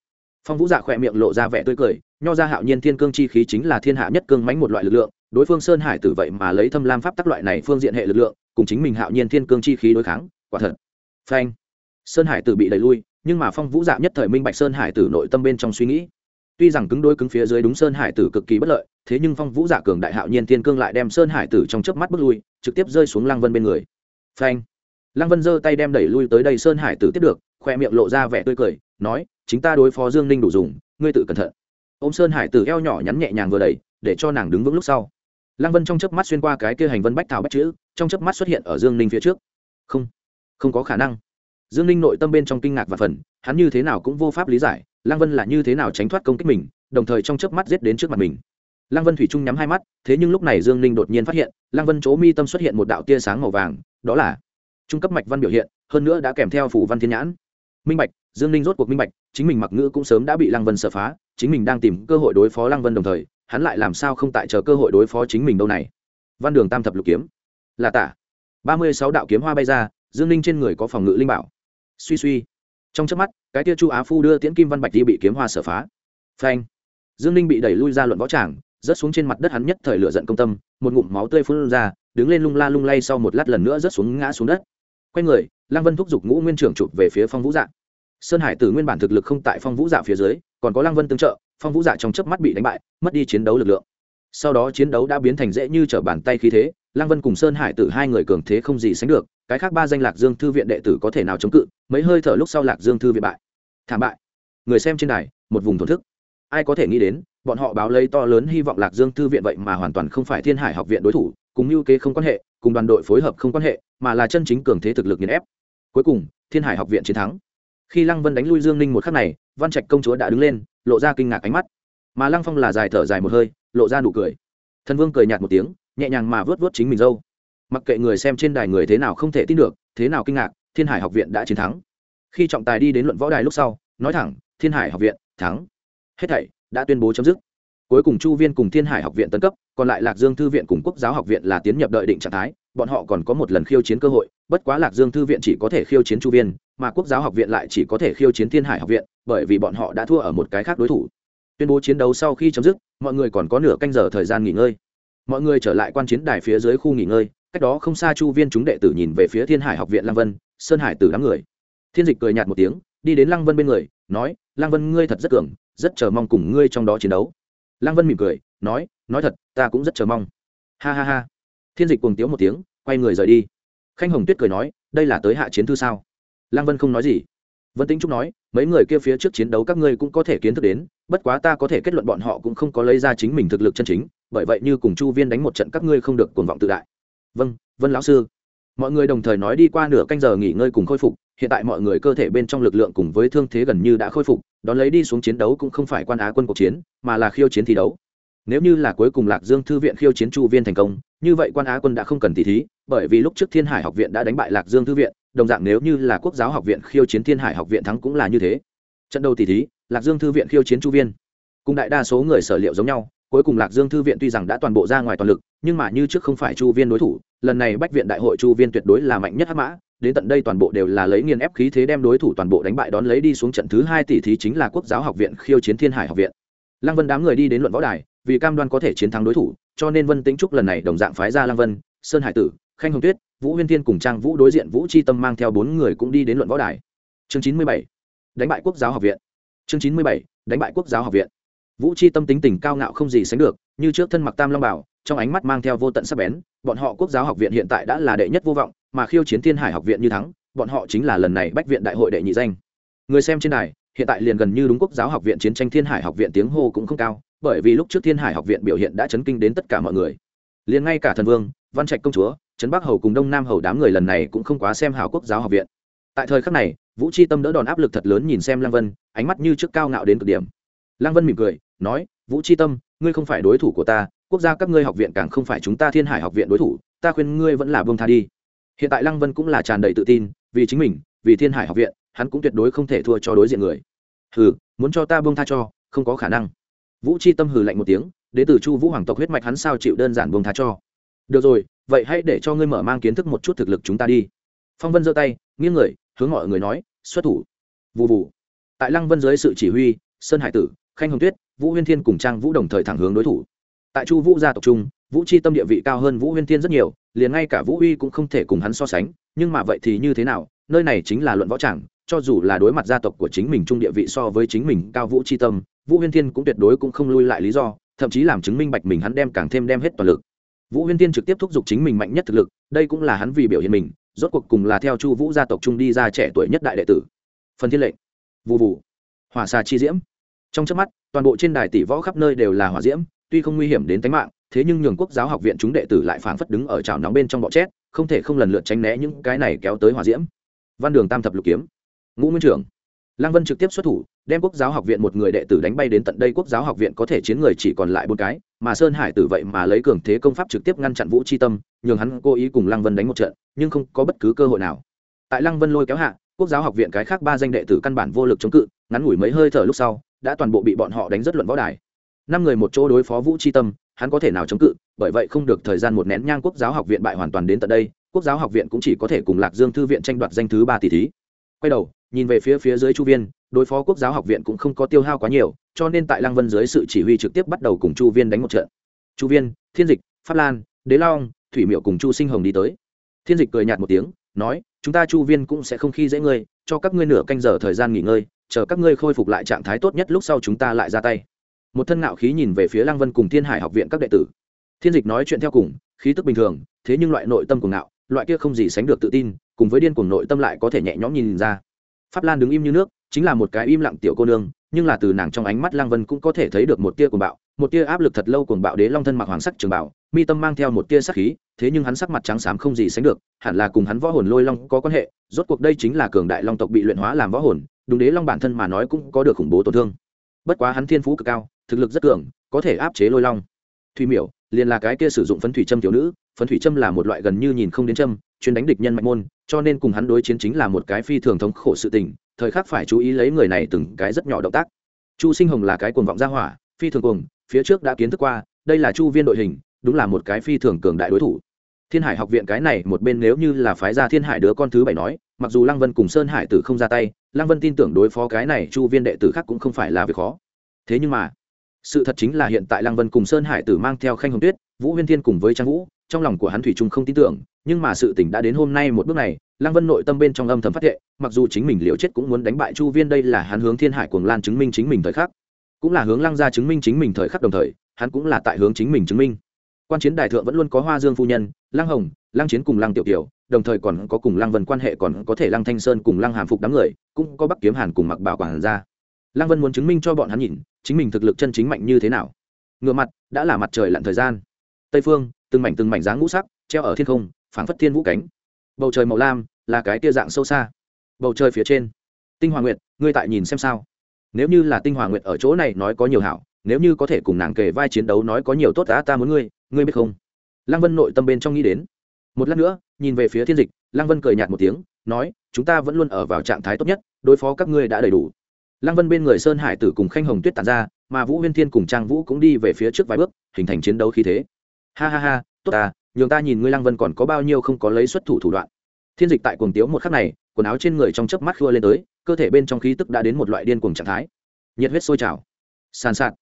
A: phong vũ dạ khỏe miệng lộ ra vẻ tươi cười, nho ra hạo nhiên thiên cương chi khí chính là thiên hạ nhất cương mánh một loại lực lượng, đối phương sơn hải tử vậy mà lấy thâm lam pháp tắc loại này phương diện hệ lực lượng, cùng chính mình hạo nhiên thiên cương chi khí đối kháng, quả thật. Phanh. Sơn hải tử bị đẩy lui, nhưng mà phong vũ dạ nhất thời minh bạch sơn hải tử nội tâm bên trong suy nghĩ. Tuy rằng cứng đôi cứng phía dưới đúng sơn hải tử cực kỳ bất lợi, thế nhưng phong vũ dạ cường đại hạo nhiên thiên cương lại đem sơn hải tử trong chớp mắt bước lui, trực tiếp rơi xuống lăng vân bên người. Phanh. Lăng vân giơ tay đem đẩy lui tới đây sơn hải tử tiếp được khoe miệng lộ ra vẻ tươi cười, nói, chính ta đối phó dương ninh đủ dùng, ngươi tự cẩn thận. Ô m sơn hải tử eo nhỏ nhắn nhẹ nhàng vừa đẩy, để cho nàng đứng vững lúc sau. Lăng vân trong chớp mắt xuyên qua cái kia hành vân bách thảo bách chữ, trong chớp mắt xuất hiện ở dương ninh phía trước. Không không có khả năng. Dương ninh nội tâm bên trong kinh ngạc và phần hắn như thế nào cũng vô pháp lý giải, lăng vân là như thế nào tránh thoát công kích mình, đồng thời trong chớp mắt giết đến trước mặt mình. Lăng vân thủy trung nhắm hai mắt, thế nhưng lúc này dương ninh đột nhiên phát hiện, lăng vân chỗ mi tâm xuất hiện một đạo tia sáng màu vàng, đó là trung cấp mạch văn biểu hiện, hơn nữa đã kèm theo phủ văn thiên nhãn minh bạch, dương ninh rốt cuộc minh bạch, chính mình mặc ngữ cũng sớm đã bị lăng vân sợ phá, chính mình đang tìm cơ hội đối phó lăng vân đồng thời, hắn lại làm sao không tại chờ cơ hội đối phó chính mình đâu này? Văn đường tam thập lục kiếm. Là tả. Ba mươi sáu đạo kiếm hoa bay ra, dương ninh trên người có phòng ngự linh bảo. Suy suy. Trong chớp mắt, cái tia chu á phu đưa tiễn kim văn bạch đi bị kiếm hoa sở phá. Phanh. Dương ninh bị đẩy lui ra luận võ tràng, rớt xuống trên mặt đất hắn nhất thời lựa giận công tâm, một ngụm máu tươi phun ra, đứng lên lung la lung lay sau một lát lần nữa rớt xuống ngã xuống đất quay người, lăng vân thúc giục ngũ nguyên trưởng chụp về phía phong vũ dạ. Sơn hải tử nguyên bản thực lực không tại phong vũ dạ phía dưới, còn có lăng vân tương trợ, phong vũ dạ trong chớp mắt bị đánh bại, mất đi chiến đấu lực lượng. Sau đó chiến đấu đã biến thành dễ như trở bàn tay khí thế, lăng vân cùng sơn hải tử hai người cường thế không gì sánh được, cái khác ba danh lạc dương thư viện đệ tử có thể nào chống cự, mấy hơi thở lúc sau lạc dương thư viện bại. Thảm bại. Người xem trên đài, một vùng thổn thức. Ai có thể nghĩ đến, bọn họ báo lấy to lớn hy vọng lạc dương thư viện vậy mà hoàn toàn không phải thiên hải học viện đối thủ, cùng mưu kế không quan hệ cùng đoàn đội phối hợp không quan hệ, mà là chân chính cường thế thực lực nghiền ép. Cuối cùng, thiên hải học viện chiến thắng. Khi lăng vân đánh lui dương ninh một khắc này, văn trạch công chúa đã đứng lên, lộ ra kinh ngạc ánh mắt. Mà lăng phong là dài thở dài một hơi, lộ ra nụ cười. Thần vương cười nhạt một tiếng, nhẹ nhàng mà vớt vớt chính mình dâu. Mặc kệ người xem trên đài người thế nào không thể tin được, thế nào kinh ngạc, thiên hải học viện đã chiến thắng. Khi trọng tài đi đến luận võ đài lúc sau, nói thẳng, thiên hải học viện, thắng. Hết thảy đã tuyên bố chấm dứt cuối cùng chu viên cùng thiên hải học viện tấn cấp, còn lại lạc dương thư viện cùng quốc giáo học viện là tiến nhập đợi định trạng thái, bọn họ còn có một lần khiêu chiến cơ hội, bất quá lạc dương thư viện chỉ có thể khiêu chiến chu viên, mà quốc giáo học viện lại chỉ có thể khiêu chiến thiên hải học viện, bởi vì bọn họ đã thua ở một cái khác đối thủ. Tuyên bố chiến đấu sau khi chấm dứt, mọi người còn có nửa canh giờ thời gian nghỉ ngơi. Mọi người trở lại quan chiến đài phía dưới khu nghỉ ngơi, cách đó không xa chu viên chúng đệ tử nhìn về phía thiên hải học viện lăng vân, sơn hải tử đám người. Thiên dịch cười nhạt một tiếng, đi đến lăng vân bên người, nói, lăng vân ngươi thật rất cường, rất chờ mong cùng ngươi trong đó chiến đấu lăng vân mỉm cười, nói nói thật, ta cũng rất chờ mong. Ha ha ha. Thiên dịch cùng tiếu một tiếng, quay người rời đi. Khanh hồng tuyết cười nói, đây là tới hạ chiến thư sao? Lăng vân không nói gì. Vân tĩnh trúc nói, mấy người kia phía trước chiến đấu các ngươi cũng có thể kiến thức đến, bất quá ta có thể kết luận bọn họ cũng không có lấy ra chính mình thực lực chân chính, bởi vậy như cùng chu viên đánh một trận các ngươi không được cuồng vọng tự đại. Vâng vân lão sư. Mọi người đồng thời nói đi qua nửa canh giờ nghỉ ngơi cùng khôi phục hiện tại mọi người cơ thể bên trong lực lượng cùng với thương thế gần như đã khôi phục, đón lấy đi xuống chiến đấu cũng không phải quan á quân cuộc chiến, mà là khiêu chiến thi đấu. Nếu như là cuối cùng lạc dương thư viện khiêu chiến chu viên thành công, như vậy quan á quân đã không cần tỷ thí, bởi vì lúc trước thiên hải học viện đã đánh bại lạc dương thư viện, đồng dạng nếu như là quốc giáo học viện khiêu chiến thiên hải học viện thắng cũng là như thế. Trận đầu tỷ thí, lạc dương thư viện khiêu chiến chu viên. Cùng đại đa số người sở liệu giống nhau cuối cùng lạc dương thư viện tuy rằng đã toàn bộ ra ngoài toàn lực, nhưng mà như trước không phải chu viên đối thủ, lần này bách viện đại hội chu viên tuyệt đối là mạnh nhất hắc mã, đến tận đây toàn bộ đều là lấy nghiền ép khí thế đem đối thủ toàn bộ đánh bại đón lấy đi xuống trận thứ hai tỷ thí chính là quốc giáo học viện khiêu chiến thiên hải học viện. Lăng vân đám người đi đến luận võ đài, vì cam đoan có thể chiến thắng đối thủ, cho nên vân tính trúc lần này đồng dạng phái ra lăng vân, sơn hải tử, khanh hồng tuyết, vũ huyên thiên cùng trang vũ đối diện vũ c tâm mang theo bốn người cũng đi đến luận võ đài. Chương chín mươi bảy, đánh bại quốc giáo học viện. Chương chín mươi bảy, đánh bại quốc giáo học viện vũ c tâm tính tình cao ngạo không gì sánh được, như trước thân mặc tam long bảo, trong ánh mắt mang theo vô tận sắc bén, bọn họ quốc giáo học viện hiện tại đã là đệ nhất vô vọng, mà khiêu chiến thiên hải học viện như thắng, bọn họ chính là lần này bách viện đại hội đệ nhị danh. Người xem trên đài, hiện tại liền gần như đúng quốc giáo học viện chiến tranh thiên hải học viện tiếng hô cũng không cao, bởi vì lúc trước thiên hải học viện biểu hiện đã chấn kinh đến tất cả mọi người. Liền ngay cả thần vương, văn trạch công chúa, trấn bắc hầu cùng đông nam hầu đám người lần này cũng không quá xem hào quốc giáo học viện. Tại thời khắc này, vũ chi tâm đỡ đòn áp lực thật lớn nhìn xem lăng vân, ánh mắt như trước cao ngạo đến cực điểm. Lăng vân mỉm cười nói, vũ chi tâm, ngươi không phải đối thủ của ta, quốc gia các ngươi học viện càng không phải chúng ta thiên hải học viện đối thủ, ta khuyên ngươi vẫn là buông tha đi. Hiện tại lăng vân cũng là tràn đầy tự tin, vì chính mình, vì thiên hải học viện, hắn cũng tuyệt đối không thể thua cho đối diện người. Hừ, muốn cho ta buông tha cho, không có khả năng. Vũ chi tâm hừ lạnh một tiếng đ tử chu vũ hoàng tộc huyết mạch hắn sao chịu đơn giản buông tha cho. Được rồi, vậy hãy để cho ngươi mở mang kiến thức một chút thực lực chúng ta đi. Phong vân giơ tay, nghiêng người, hướng mọi người nói, xuất thủ. Vụ vụ tại lăng vân dưới sự chỉ huy, sơn hải tử, khanh hồng tuyết vũ huyên thiên cùng trang vũ đồng thời thẳng hướng đối thủ. Tại chu vũ gia tộc trung vũ c h i tâm địa vị cao hơn vũ huyên thiên rất nhiều, liền ngay cả vũ uy cũng không thể cùng hắn so sánh, nhưng mà vậy thì như thế nào, nơi này chính là luận võ tràng, cho dù là đối mặt gia tộc của chính mình trung địa vị so với chính mình cao vũ c h i tâm, vũ huyên thiên cũng tuyệt đối cũng không lui lại lý do, thậm chí làm chứng minh bạch mình hắn đem càng thêm đem hết toàn lực. Vũ huyên thiên trực tiếp thúc giục chính mình mạnh nhất thực lực, đây cũng là hắn vì biểu hiện mình, rốt cuộc cùng là theo chu vũ gia tộc trung đi ra trẻ tuổi nhất đại đệ tử. Phần thiên lệnh. Vụ vụ hỏa xà chi diễm trong trước mắt, toàn bộ trên đài tỷ võ khắp nơi đều là hỏa diễm, tuy không nguy hiểm đến tính mạng, thế nhưng nhường quốc giáo học viện chúng đệ tử lại phảng phất đứng ở chảo nóng bên trong bọ chét, không thể không lần lượt tránh né những cái này kéo tới hỏa diễm. Văn đường tam thập lục kiếm. Ngũ nguyên trưởng. Lăng vân trực tiếp xuất thủ, đem quốc giáo học viện một người đệ tử đánh bay đến tận đây quốc giáo học viện có thể chiến người chỉ còn lại bốn cái, mà sơn hải tử vậy mà lấy cường thế công pháp trực tiếp ngăn chặn vũ c tâm, nhường hắn cố ý cùng lăng vân đánh một trận, nhưng không có bất cứ cơ hội nào. Tại lăng vân lôi kéo hạ, quốc giáo học viện cái khác ba danh đệ tử căn bản vô lực chống cự, ngắn ngủi mấy hơi thở lúc sau đã toàn bộ bị bọn họ đánh rất luận võ đài. Năm người một chỗ đối phó vũ c tâm, hắn có thể nào chống cự, bởi vậy không được thời gian một nén nhang quốc giáo học viện bại hoàn toàn đến tận đây, quốc giáo học viện cũng chỉ có thể cùng lạc dương thư viện tranh đoạt danh thứ ba tỷ thí. Quay đầu, nhìn về phía phía dưới chu viên, đối phó quốc giáo học viện cũng không có tiêu hao quá nhiều, cho nên tại lăng vân dưới sự chỉ huy trực tiếp bắt đầu cùng chu viên đánh một trận. Chu viên, thiên dịch, pháp lan, đế long, thủy miệu cùng chu sinh hồng đi tới. Thiên dịch cười nhạt một tiếng, nói, chúng ta chu viên cũng sẽ không khi dễ ngươi, cho các ngươi nửa canh giờ thời gian nghỉ ngơi chờ các ngươi khôi phục lại trạng thái tốt nhất lúc sau chúng ta lại ra tay. Một thân ngạo khí nhìn về phía lăng vân cùng thiên hải học viện các đệ tử. Thiên dịch nói chuyện theo cùng, khí tức bình thường, thế nhưng loại nội tâm của ngạo, loại kia không gì sánh được tự tin, cùng với điên cuồng nội tâm lại có thể nhẹ nhõm nhìn ra. Pháp lan đứng im như nước, chính là một cái im lặng tiểu cô nương, nhưng là từ nàng trong ánh mắt lăng vân cũng có thể thấy được một tia cuồng bạo, một tia áp lực thật lâu cuồng bạo đế long thân mặc hoàng sắc trường bảo mi tâm mang theo một tia sắc khí, thế nhưng hắn sắc mặt trắng xám không gì sánh được, hẳn là cùng hắn võ hồn lôi long có quan hệ, rốt cuộc đây chính là cường đại long tộc bị luyện hóa làm võ hồn đúng đế long bản thân mà nói cũng có được khủng bố tổn thương. Bất quá hắn thiên phú cực cao, thực lực rất cường, có thể áp chế lôi long. Thủy miểu, liền là cái kia sử dụng phấn thủy châm tiểu nữ, phấn thủy châm là một loại gần như nhìn không đến châm, chuyên đánh địch nhân mạnh môn, cho nên cùng hắn đối chiến chính là một cái phi thường thống khổ sự tình, thời khắc phải chú ý lấy người này từng cái rất nhỏ động tác. Chu sinh hồng là cái cuồng vọng gia hỏa, phi thường cuồng, phía trước đã kiến thức qua, đây là chu viên đội hình, đúng là một cái phi thường cường đại đối thủ thiên hải học viện cái này một bên nếu như là phái gia thiên hải đứa con thứ bảy nói, mặc dù lăng vân cùng sơn hải tử không ra tay, lăng vân tin tưởng đối phó cái này chu viên đệ tử khác cũng không phải là việc khó. Thế nhưng mà, sự thật chính là hiện tại lăng vân cùng sơn hải tử mang theo khanh hồng tuyết, vũ huyên thiên cùng với trang vũ, trong lòng của hắn thủy trung không tin tưởng, nhưng mà sự tỉnh đã đến hôm nay một bước này, lăng vân nội tâm bên trong âm thầm phát thệ, mặc dù chính mình liều chết cũng muốn đánh bại chu viên đây là hắn hướng thiên hải cuồng lan chứng minh chính mình thời khắc, cũng là hướng lăng ra chứng minh chính mình thời khắc đồng thời, hắn cũng là tại hướng chính mình chứng minh quan chiến đại thượng vẫn luôn có hoa dương phu nhân, lăng hồng, lăng chiến cùng lăng tiểu kiều, đồng thời còn có cùng lăng vân quan hệ còn có thể lăng thanh sơn cùng lăng hàm phục đám người, cũng có bắc kiếm hàn cùng mặc bảo quản ra lăng vân muốn chứng minh cho bọn hắn nhìn, chính mình thực lực chân chính mạnh như thế nào. Ngựa mặt, đã là mặt trời lặn thời gian. Tây phương, từng mảnh từng mảnh dáng ngũ sắc, treo ở thiên không, phảng phất thiên vũ cánh. Bầu trời màu lam, là cái tia dạng sâu xa. Bầu trời phía trên. Tinh hoàng nguyệt, ngươi tại nhìn xem sao? Nếu như là tinh hoàng nguyệt ở chỗ này nói có nhiều hảo, nếu như có thể cùng nàng kề vai chiến đấu nói có nhiều tốt đã ta muốn ngươi ngươi biết không? Lăng vân nội tâm bên trong nghĩ đến. Một lát nữa, nhìn về phía thiên dịch, lăng vân cười nhạt một tiếng, nói, chúng ta vẫn luôn ở vào trạng thái tốt nhất, đối phó các ngươi đã đầy đủ. Lăng vân bên người sơn hải tử cùng khanh hồng tuyết tàn ra, mà vũ huyên thiên cùng trang vũ cũng đi về phía trước vài bước, hình thành chiến đấu khí thế. Ha ha ha, tốt ta, nhường ta nhìn ngươi lăng vân còn có bao nhiêu không có lấy xuất thủ thủ đoạn. Thiên dịch tại cuồng tiếu một khắc này, quần áo trên người trong chớp mắt khua lên tới, cơ thể bên trong khí tức đã đến một loại điên cuồng trạng thái. Nhiệt huyết sôi trào. Sàn sạt.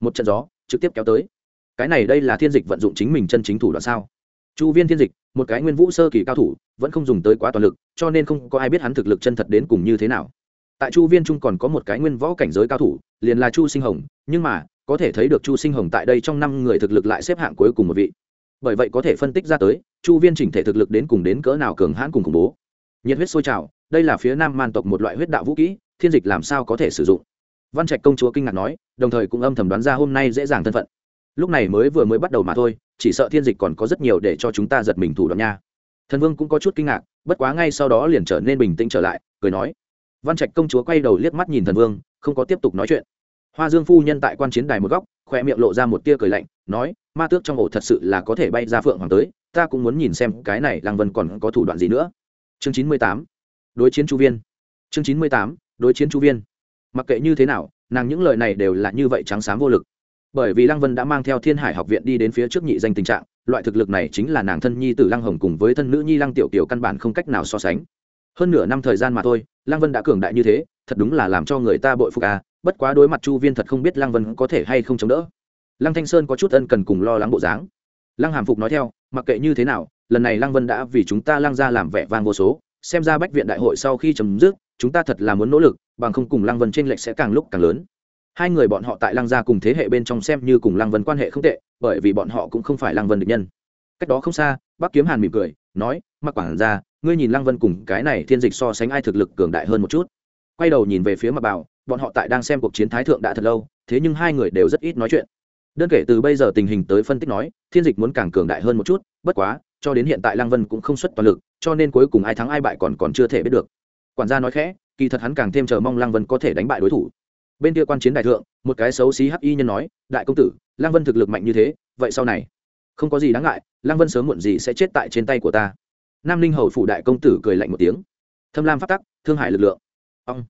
A: Một trận gió trực tiếp kéo tới cái này đây là thiên dịch vận dụng chính mình chân chính thủ đoạn sao? Chu viên thiên dịch, một cái nguyên vũ sơ kỳ cao thủ, vẫn không dùng tới quá toàn lực, cho nên không có ai biết hắn thực lực chân thật đến cùng như thế nào. Tại chu viên trung còn có một cái nguyên võ cảnh giới cao thủ, liền là chu sinh hồng, nhưng mà, có thể thấy được chu sinh hồng tại đây trong năm người thực lực lại xếp hạng cuối cùng một vị. Bởi vậy có thể phân tích ra tới, chu viên chỉnh thể thực lực đến cùng đến cỡ nào cường hãn cùng khủng bố. Nhiệt huyết sôi trào, đây là phía nam man tộc một loại huyết đạo vũ kỹ, thiên dịch làm sao có thể sử dụng? Văn trạch công chúa kinh ngạc nói, đồng thời cũng âm thầm đoán ra hôm nay dễ dàng thân phận lúc này mới vừa mới bắt đầu mà thôi, chỉ sợ thiên dịch còn có rất nhiều để cho chúng ta giật mình thủ đoạn nha. Thần vương cũng có chút kinh ngạc, bất quá ngay sau đó liền trở nên bình tĩnh trở lại, cười nói. Văn trạch công chúa quay đầu liếc mắt nhìn thần vương, không có tiếp tục nói chuyện. Hoa dương phu nhân tại quan chiến đài một góc khoe miệng lộ ra một tia cười lạnh, nói, ma tước trong ổ thật sự là có thể bay ra phượng hoàng tới, ta cũng muốn nhìn xem cái này lăng vân còn có thủ đoạn gì nữa. Chương chín mươi tám. Đối chiến chu viên. Chương chín mươi tám. Đối chiến chu viên. Mặc kệ như thế nào, nàng những lời này đều là như vậy trắng sáng vô lực bởi vì lăng vân đã mang theo thiên hải học viện đi đến phía trước nhị danh tình trạng, loại thực lực này chính là nàng thân nhi tử lăng hồng cùng với thân nữ nhi lăng tiểu kiều căn bản không cách nào so sánh. Hơn nửa năm thời gian mà thôi, lăng vân đã cường đại như thế, thật đúng là làm cho người ta bội phục à bất quá đối mặt chu viên thật không biết lăng vân có thể hay không chống đỡ. Lăng thanh sơn có chút ân cần cùng lo lắng bộ dáng. Lăng hàm phục nói theo, mặc kệ như thế nào, lần này lăng vân đã vì chúng ta lăng ra làm vẻ vang vô số, xem ra bách viện đại hội sau khi chấm dứt, chúng ta thật là muốn nỗ lực, bằng không cùng lăng vân tranh lệch sẽ càng lúc càng lớn hai người bọn họ tại lăng gia cùng thế hệ bên trong xem như cùng lăng vân quan hệ không tệ, bởi vì bọn họ cũng không phải lăng vân được nhân. Cách đó không xa bác kiếm hàn mỉm cười, nói mặc quản ra ngươi nhìn lăng vân cùng cái này thiên dịch so sánh ai thực lực cường đại hơn một chút? Quay đầu nhìn về phía mặt bảo, bọn họ tại đang xem cuộc chiến thái thượng đã thật lâu, thế nhưng hai người đều rất ít nói chuyện. Đơn kể từ bây giờ tình hình tới phân tích nói, thiên dịch muốn càng cường đại hơn một chút, bất quá, cho đến hiện tại lăng vân cũng không xuất toàn lực, cho nên cuối cùng ai thắng ai bại còn còn chưa thể biết được. Quản gia nói khẽ, kỳ thật hắn càng thêm chờ mong lăng vân có thể đánh bại đối thủ bên kia quan chiến đại thượng, một cái xấu xí hắc y nhân nói, đại công tử lang vân thực lực mạnh như thế, vậy sau này, không có gì đáng ngại lang vân sớm muộn gì sẽ chết tại trên tay của ta. Nam ninh hầu phủ đại công tử cười lạnh một tiếng. Thâm lam phát tắc, thương hại lực lượng. Ông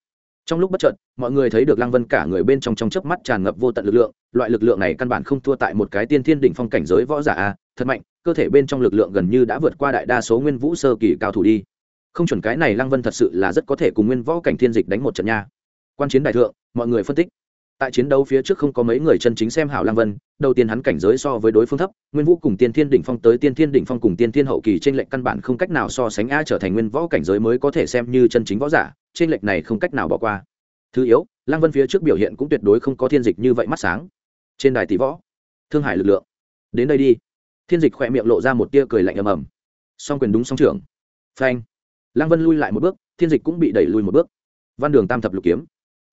A: trong lúc bất trợt mọi người thấy được lang vân cả người bên trong trong chớp mắt tràn ngập vô tận lực lượng, loại lực lượng này căn bản không thua tại một cái tiên thiên đỉnh phong cảnh giới võ giả a, thật mạnh, cơ thể bên trong lực lượng gần như đã vượt qua đại đa số nguyên vũ sơ kỳ cao thủ đi. Không chuẩn cái này lang vân thật sự là rất có thể cùng nguyên võ cảnh thiên dịch đánh một trận nha quan chiến đại thượng, mọi người phân tích. Tại chiến đấu phía trước không có mấy người chân chính xem hảo lăng vân, đầu tiên hắn cảnh giới so với đối phương thấp, nguyên vũ cùng tiên thiên đỉnh phong tới tiên thiên đỉnh phong cùng tiên thiên hậu kỳ trên lệnh căn bản không cách nào so sánh a trở thành nguyên võ cảnh giới mới có thể xem như chân chính võ giả trên lệnh này không cách nào bỏ qua. Thứ yếu, lăng vân phía trước biểu hiện cũng tuyệt đối không có thiên dịch như vậy mắt sáng. Trên đài tỷ võ, thương hải lực lượng. Đến đây đi. Thiên dịch khỏe miệng lộ ra một tia cười lạnh ầm ầm. Song quyền đúng song trưởng. Phanh. Lăng vân lui lại một bước, thiên dịch cũng bị đẩy lùi một bước. Văn đường tam thập lục kiếm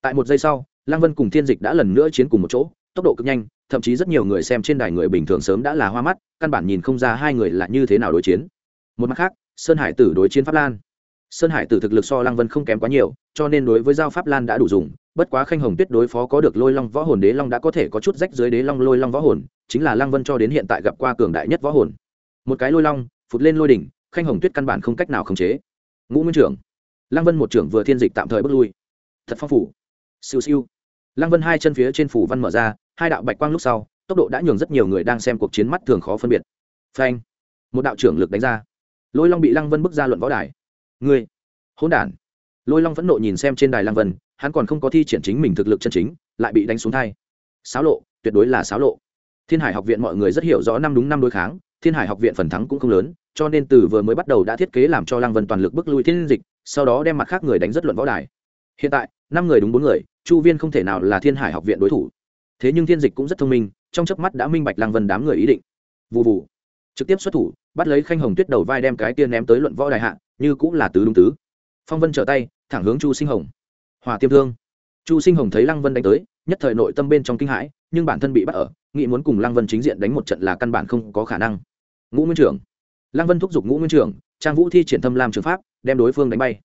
A: tại một giây sau, lăng vân cùng thiên dịch đã lần nữa chiến cùng một chỗ, tốc độ cực nhanh, thậm chí rất nhiều người xem trên đài người bình thường sớm đã là hoa mắt, căn bản nhìn không ra hai người là như thế nào đối chiến. Một mặt khác, sơn hải tử đối chiến pháp lan. Sơn hải tử thực lực so lăng vân không kém quá nhiều, cho nên đối với giao pháp lan đã đủ dùng, bất quá khanh hồng tuyết đối phó có được lôi long võ hồn đế long đã có thể có chút rách dưới đế long lôi long võ hồn, chính là lăng vân cho đến hiện tại gặp qua cường đại nhất võ hồn. Một cái lôi long, phụt lên lôi đỉnh, khanh hồng tuyết căn bản không cách nào khống chế. Ngũ nguyên trưởng. Lăng vân một trưởng vừa thiên dịch tạm thời bước lui. Thật phong phủ siêu siêu. Lăng vân hai chân phía trên phủ văn mở ra, hai đạo bạch quang lúc sau, tốc độ đã nhường rất nhiều người đang xem cuộc chiến mắt thường khó phân biệt. Phanh. Một đạo trưởng lực đánh ra. Lôi long bị lăng vân bước ra luận võ đài. Ngươi. Hỗn đản. Lôi long phẫn nộ nhìn xem trên đài lăng vân, hắn còn không có thi triển chính mình thực lực chân chính, lại bị đánh xuống thay Sáo lộ, tuyệt đối là sáo lộ. Thiên hải học viện mọi người rất hiểu rõ năm đúng năm đối kháng, thiên hải học viện phần thắng cũng không lớn, cho nên từ vừa mới bắt đầu đã thiết kế làm cho lăng vân toàn lực bước lui thiên dịch, sau đó đem mặt khác người đánh rất luận võ đài. Hiện tại năm người đúng bốn người, chu viên không thể nào là thiên hải học viện đối thủ. Thế nhưng thiên dịch cũng rất thông minh, trong chớp mắt đã minh bạch lăng vân đám người ý định. Vụ vụ trực tiếp xuất thủ, bắt lấy khanh hồng tuyết đầu vai đem cái tiên ném tới luận võ đại hạ, như cũng là tứ đúng tứ. Phong vân trở tay, thẳng hướng chu sinh hồng. Hòa tiêm thương. Chu sinh hồng thấy lăng vân đánh tới, nhất thời nội tâm bên trong kinh hãi, nhưng bản thân bị bắt ở, nghĩ muốn cùng lăng vân chính diện đánh một trận là căn bản không có khả năng. Ngũ nguyên trưởng. Lăng vân thúc giục ngũ nguyên trưởng, trang vũ thi triển thâm lam trường pháp, đem đối phương đánh bay.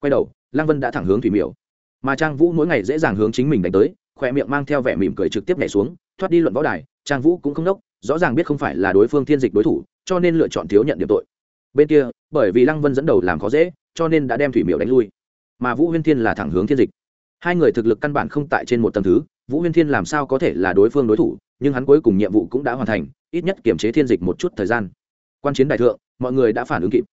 A: Quay đầu, lăng vân đã thẳng hướng thủy miểu mà trang vũ mỗi ngày dễ dàng hướng chính mình đánh tới khoe miệng mang theo vẻ mỉm cười trực tiếp nhảy xuống, thoát đi luận võ đài, trang vũ cũng không đốc rõ ràng biết không phải là đối phương thiên dịch đối thủ, cho nên lựa chọn thiếu nhận điểm tội. Bên kia, bởi vì lăng vân dẫn đầu làm khó dễ, cho nên đã đem thủy miểu đánh lui. Mà vũ huyên thiên là thẳng hướng thiên dịch. Hai người thực lực căn bản không tại trên một tầng thứ, vũ huyên thiên làm sao có thể là đối phương đối thủ, nhưng hắn cuối cùng nhiệm vụ cũng đã hoàn thành, ít nhất kiểm chế thiên dịch một chút thời gian. Quan chiến đại thượng, mọi người đã phản ứng kịp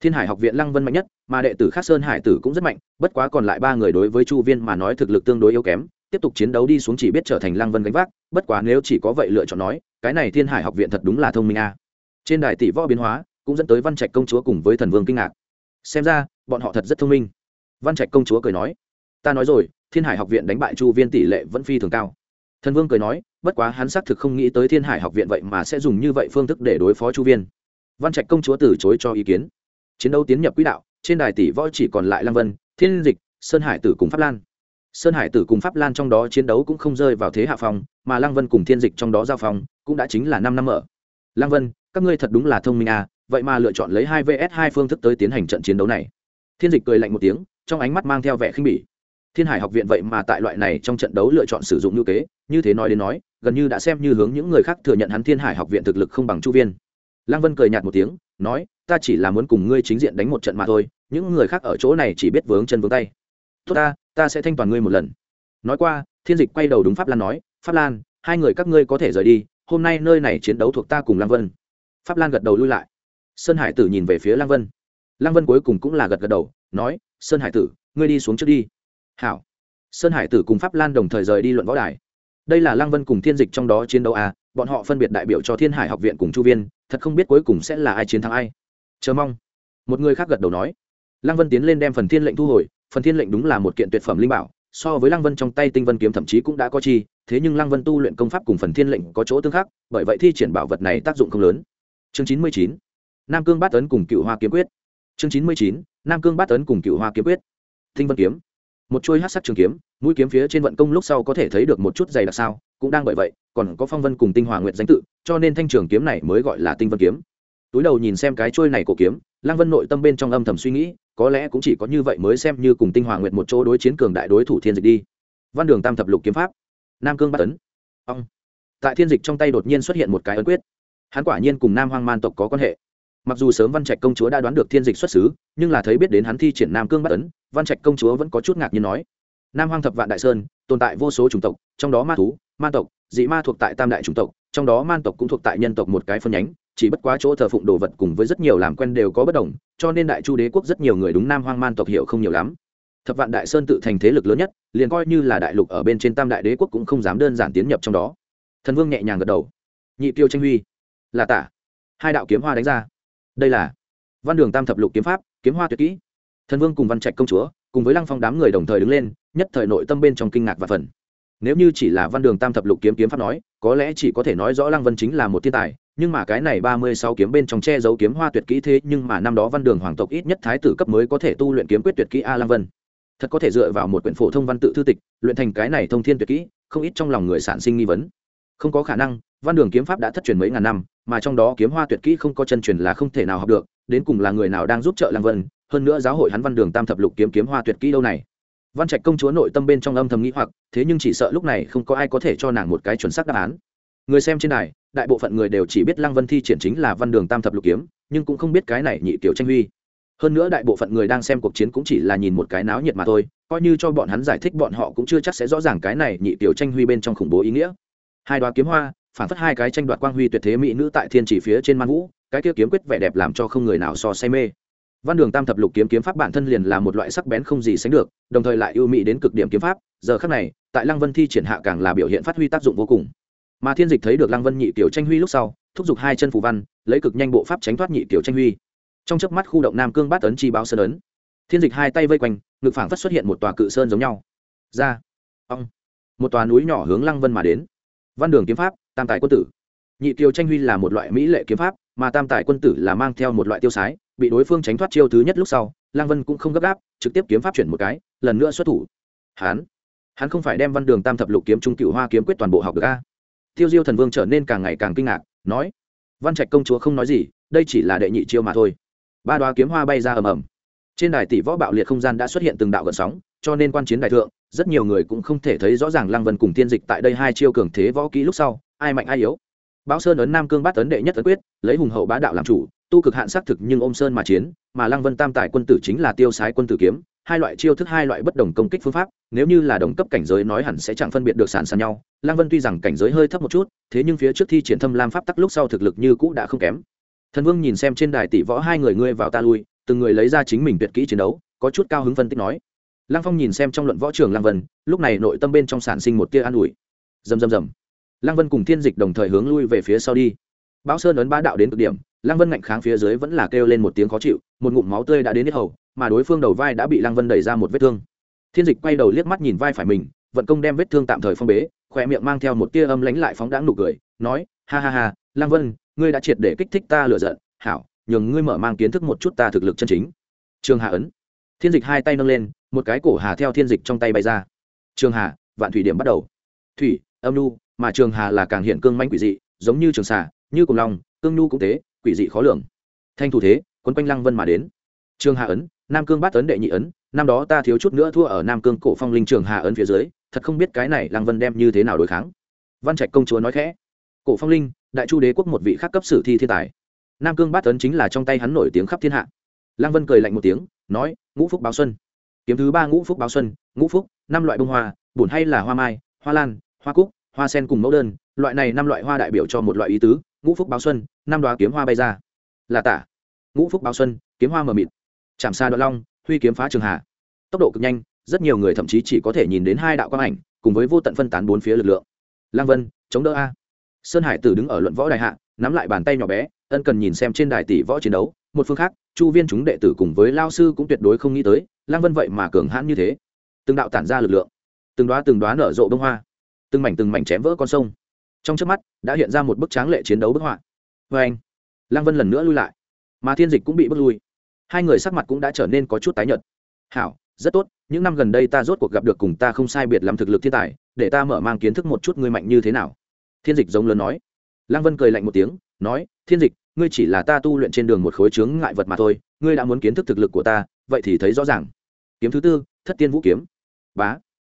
A: thiên hải học viện lăng vân mạnh nhất, mà đệ tử khác sơn hải tử cũng rất mạnh, bất quá còn lại ba người đối với chu viên mà nói thực lực tương đối yếu kém, tiếp tục chiến đấu đi xuống chỉ biết trở thành lăng vân gánh vác, bất quá nếu chỉ có vậy lựa chọn nói, cái này thiên hải học viện thật đúng là thông minh a. Trên đài tỷ võ biến hóa, cũng dẫn tới văn trạch công chúa cùng với thần vương kinh ngạc. Xem ra, bọn họ thật rất thông minh. Văn trạch công chúa cười nói, ta nói rồi, thiên hải học viện đánh bại chu viên tỷ lệ vẫn phi thường cao. Thần vương cười nói, bất quá hắn xác thực không nghĩ tới thiên hải học viện vậy mà sẽ dùng như vậy phương thức để đối phó chu viên. Văn trạch công chúa từ chối cho ý kiến chiến đấu tiến nhập quỹ đạo, trên đài tỷ võ chỉ còn lại lăng vân, thiên dịch, sơn hải tử cùng pháp lan. Sơn hải tử cùng pháp lan trong đó chiến đấu cũng không rơi vào thế hạ phòng mà lăng vân cùng thiên dịch trong đó giao phòng cũng đã chính là năm năm ở. Lăng vân, các ngươi thật đúng là thông minh à vậy mà lựa chọn lấy hai vs hai phương thức tới tiến hành trận chiến đấu này. Thiên dịch cười lạnh một tiếng, trong ánh mắt mang theo vẻ khinh bỉ. Thiên hải học viện vậy mà tại loại này trong trận đấu lựa chọn sử dụng ngữ kế, như thế nói đến nói, gần như đã xem như hướng những người khác thừa nhận hắn thiên hải học viện thực lực không bằng chu viên. Lăng vân cười nhạt một tiếng, nói ta chỉ là muốn cùng ngươi chính diện đánh một trận mà thôi, những người khác ở chỗ này chỉ biết vướng chân vướng tay. Tốt ta ta sẽ thanh toàn ngươi một lần. Nói qua, thiên dịch quay đầu đúng pháp lan nói, pháp lan, hai người các ngươi có thể rời đi, hôm nay nơi này chiến đấu thuộc ta cùng lăng vân. Pháp lan gật đầu lui lại. Sơn hải tử nhìn về phía lăng vân. Lăng vân cuối cùng cũng là gật gật đầu, nói, sơn hải tử, ngươi đi xuống trước đi. Hảo. Sơn hải tử cùng pháp lan đồng thời rời đi luận võ đài. Đây là lăng vân cùng thiên dịch trong đó chiến đấu à bọn họ phân biệt đại biểu cho thiên hải học viện cùng chu viên, thật không biết cuối cùng sẽ là ai chiến thắng ai chờ mong. Một người khác gật đầu nói. Lăng vân tiến lên đem phần thiên lệnh thu hồi, phần thiên lệnh đúng là một kiện tuyệt phẩm linh bảo, so với lăng vân trong tay tinh vân kiếm thậm chí cũng đã có chi, thế nhưng lăng vân tu luyện công pháp cùng phần thiên lệnh có chỗ tương khắc bởi vậy thi triển bảo vật này tác dụng không lớn. Chương chín mươi chín, nam cương bát tấn cùng cựu hoa kiếm quyết. Chương chín mươi chín, nam cương bát tấn cùng cựu hoa kiếm quyết. Tinh vân kiếm. Một chuôi hát sắc trường kiếm, mũi kiếm phía trên vận công lúc sau có thể thấy được một chút dày đặc sao, cũng đang bởi vậy, còn có phong vân cùng tinh hòa nguyện danh tự, cho nên thanh trường kiếm này mới gọi là tinh vân kiếm túi đầu nhìn xem cái trôi này cổ kiếm, lăng vân nội tâm bên trong âm thầm suy nghĩ, có lẽ cũng chỉ có như vậy mới xem như cùng tinh hoàng nguyện một chỗ đối chiến cường đại đối thủ thiên dịch đi. Văn đường tam thập lục kiếm pháp, nam cương bát tấn. Ông tại thiên dịch trong tay đột nhiên xuất hiện một cái ấn quyết. Hắn quả nhiên cùng nam hoang man tộc có quan hệ. Mặc dù sớm văn trạch công chúa đã đoán được thiên dịch xuất xứ, nhưng là thấy biết đến hắn thi triển nam cương bắt ấn văn trạch công chúa vẫn có chút ngạc nhiên nói, nam hoang thập vạn đại sơn, tồn tại vô số chủng tộc, trong đó ma thú, ma tộc, dị ma thuộc tại tam đại chủng tộc, trong đó man tộc cũng thuộc tại nhân tộc một cái phân nhánh chỉ bất quá chỗ thờ phụng đồ vật cùng với rất nhiều làm quen đều có bất đồng, cho nên đại chu đế quốc rất nhiều người đúng nam hoang man tộc hiểu không nhiều lắm. Thập vạn đại sơn tự thành thế lực lớn nhất, liền coi như là đại lục ở bên trên tam đại đế quốc cũng không dám đơn giản tiến nhập trong đó. Thần vương nhẹ nhàng gật đầu. Nhị tiêu tranh huy, là tả. Hai đạo kiếm hoa đánh ra. Đây là văn đường tam thập lục kiếm pháp, kiếm hoa tuyệt kỹ. Thần vương cùng văn trạch công chúa, cùng với lăng phong đám người đồng thời đứng lên, nhất thời nội tâm bên trong kinh ngạc và phần nếu như chỉ là văn đường tam thập lục kiếm kiếm pháp nói, có lẽ chỉ có thể nói rõ lăng vân chính là một thiên tài nhưng mà cái này ba mươi sáu kiếm bên trong che giấu kiếm hoa tuyệt kỹ thế, nhưng mà năm đó văn đường hoàng tộc ít nhất thái tử cấp mới có thể tu luyện kiếm quyết tuyệt kỹ a lăng vân. Thật có thể dựa vào một quyển phổ thông văn tự thư tịch, luyện thành cái này thông thiên tuyệt kỹ, không ít trong lòng người sản sinh nghi vấn. Không có khả năng, văn đường kiếm pháp đã thất truyền mấy ngàn năm, mà trong đó kiếm hoa tuyệt kỹ không có chân truyền là không thể nào học được, đến cùng là người nào đang giúp trợ lăng vân, hơn nữa giáo hội hắn văn đường tam thập lục kiếm kiếm hoa tuyệt kỹ đâu này. Văn trạch công chúa nội tâm bên trong âm thầm nghĩ hoặc, thế nhưng chỉ sợ lúc này không có ai có thể cho nàng một cái chuẩn xác đáp án người xem trên đài, đại bộ phận người đều chỉ biết lăng vân thi triển chính là văn đường tam thập lục kiếm, nhưng cũng không biết cái này nhị kiểu tranh huy. Hơn nữa đại bộ phận người đang xem cuộc chiến cũng chỉ là nhìn một cái náo nhiệt mà thôi, coi như cho bọn hắn giải thích bọn họ cũng chưa chắc sẽ rõ ràng cái này nhị tiểu tranh huy bên trong khủng bố ý nghĩa. Hai đoá kiếm hoa, phản phất hai cái tranh đoạt quang huy tuyệt thế mỹ nữ tại thiên chỉ phía trên man vũ, cái kia kiếm quyết vẻ đẹp làm cho không người nào so say mê. Văn đường tam thập lục kiếm kiếm pháp bản thân liền là một loại sắc bén không gì sánh được, đồng thời lại ưu mỹ đến cực điểm kiếm pháp, giờ khác này, tại lăng vân thi triển hạ càng là biểu hiện phát huy tác dụng vô cùng mà thiên dịch thấy được lăng vân nhị tiểu tranh huy lúc sau, thúc giục hai chân phù văn, lấy cực nhanh bộ pháp tránh thoát nhị tiểu tranh huy. Trong chớp mắt khu động nam cương bát ấn chi báo sơn ấn. Thiên dịch hai tay vây quanh, ngực phảng phất xuất hiện một tòa cự sơn giống nhau. Ra, ong, một tòa núi nhỏ hướng lăng vân mà đến. Văn đường kiếm pháp, tam tài quân tử. Nhị kiều tranh huy là một loại mỹ lệ kiếm pháp, mà tam tài quân tử là mang theo một loại tiêu sái, bị đối phương tránh thoát chiêu thứ nhất lúc sau, lăng vân cũng không gấp gáp, trực tiếp kiếm pháp chuyển một cái, lần nữa xuất thủ. Hán, hắn không phải đem văn đường tam thập lục kiếm trung cựu hoa kiếm quyết toàn bộ học được a? Tiêu diêu thần vương trở nên càng ngày càng kinh ngạc nói văn trạch công chúa không nói gì đây chỉ là đệ nhị chiêu mà thôi. Ba đoá kiếm hoa bay ra ầm ầm. Trên đài tỷ võ bạo liệt không gian đã xuất hiện từng đạo gợn sóng cho nên quan chiến đại thượng rất nhiều người cũng không thể thấy rõ ràng lăng vân cùng tiên dịch tại đây hai chiêu cường thế võ kỹ lúc sau ai mạnh ai yếu. Báo Sơn ấn Nam Cương bát ấn đệ nhất ấn quyết, lấy hùng hậu bá đạo làm chủ, tu cực hạn xác thực nhưng ôm sơn mà chiến, mà Lăng Vân Tam tài quân tử chính là tiêu sái quân tử kiếm, hai loại chiêu thức hai loại bất đồng công kích phương pháp, nếu như là đồng cấp cảnh giới nói hẳn sẽ chẳng phân biệt được sàn sàn nhau. Lăng Vân tuy rằng cảnh giới hơi thấp một chút, thế nhưng phía trước thi triển thâm lam pháp tắc lúc sau thực lực như cũ đã không kém. Thần Vương nhìn xem trên đài tỷ võ hai người ngươi vào ta lui, từng người lấy ra chính mình tuyệt kỹ chiến đấu, có chút cao hứng phân tích nói. Lăng Phong nhìn xem trong luận võ trường Lăng Vân, lúc này nội tâm bên trong sản sinh một tia an ủi. Rầm rầm rầm. Lăng Vân cùng Thiên Dịch đồng thời hướng lui về phía sau đi bão sơn ấn bá đạo đến cực điểm lăng vân ngạnh kháng phía dưới vẫn là kêu lên một tiếng khó chịu, một ngụm máu tươi đã đến hết hầu, mà đối phương đầu vai đã bị lăng vân đẩy ra một vết thương. Thiên dịch quay đầu liếc mắt nhìn vai phải mình, vận công đem vết thương tạm thời phong bế khỏe miệng mang theo một tia âm lánh lại phóng đáng nụ cười, nói, ha ha ha, lăng vân, ngươi đã triệt để kích thích ta lựa giận, hảo, nhường ngươi mở mang kiến thức một chút ta thực lực chân chính. Trường hà ấn. Thiên dịch hai tay nâng lên, một cái cổ hà theo thiên dịch trong tay bay ra. Trường hà, vạn thủy điểm bắt đầu. Thủy, âm nu, mà trường hà là càng hiện cương manh quỷ dị, giống như trường xà, như cùng long, cương nu cũng thế quỷ dị khó lường. Thanh thủ thế, quấn quanh lăng vân mà đến. Trường hà ấn, nam cương bát ấn đệ nhị ấn, năm đó ta thiếu chút nữa thua ở nam cương cổ phong linh trường hà ấn phía dưới, thật không biết cái này lăng vân đem như thế nào đối kháng. Văn trạch công chúa nói khẽ. Cổ phong linh, đại chu đế quốc một vị khác cấp sử thi thiên tài. Nam cương bát ấn chính là trong tay hắn nổi tiếng khắp thiên hạ. Lăng vân cười lạnh một tiếng, nói, ngũ phúc báo xuân. Kiếm thứ ba ngũ phúc báo xuân, ngũ phúc, năm loại bông hoa buồn hay là hoa mai, hoa lan, hoa cúc, hoa sen cùng mẫu đơn, loại này năm loại hoa đại biểu cho một loại ý tứ, ngũ phúc báo xuân năm đoá kiếm hoa bay ra. Là tả. Ngũ phúc báo xuân, kiếm hoa mờ mịt. Chạm xa đoạn long, huy kiếm phá trường hà. Tốc độ cực nhanh, rất nhiều người thậm chí chỉ có thể nhìn đến hai đạo quang ảnh, cùng với vô tận phân tán bốn phía lực lượng. Lang vân, chống đỡ a. Sơn hải tử đứng ở luận võ đại hạ, nắm lại bàn tay nhỏ bé, ân cần nhìn xem trên đài tỷ võ chiến đấu. Một phương khác, chu viên chúng đệ tử cùng với lao sư cũng tuyệt đối không nghĩ tới lang vân vậy mà cường hãn như thế. Từng đạo tản ra lực lượng. Từng đoá từng đoá nở rộ bông hoa. Từng mảnh từng mảnh chém vỡ con sông. Trong trước mắt, đã hiện ra một bức tráng lệ chiến đấu bức họa vê anh, lăng vân lần nữa lui lại, mà thiên dịch cũng bị bước lui. Hai người sắc mặt cũng đã trở nên có chút tái nhợt. Hảo, rất tốt, những năm gần đây ta rốt cuộc gặp được cùng ta không sai biệt làm thực lực thiên tài, để ta mở mang kiến thức một chút ngươi mạnh như thế nào. Thiên dịch giống lớn nói. Lăng vân cười lạnh một tiếng, nói, thiên dịch, ngươi chỉ là ta tu luyện trên đường một khối chướng ngại vật mà thôi, ngươi đã muốn kiến thức thực lực của ta, vậy thì thấy rõ ràng. Kiếm thứ tư, thất tiên vũ kiếm. Bá.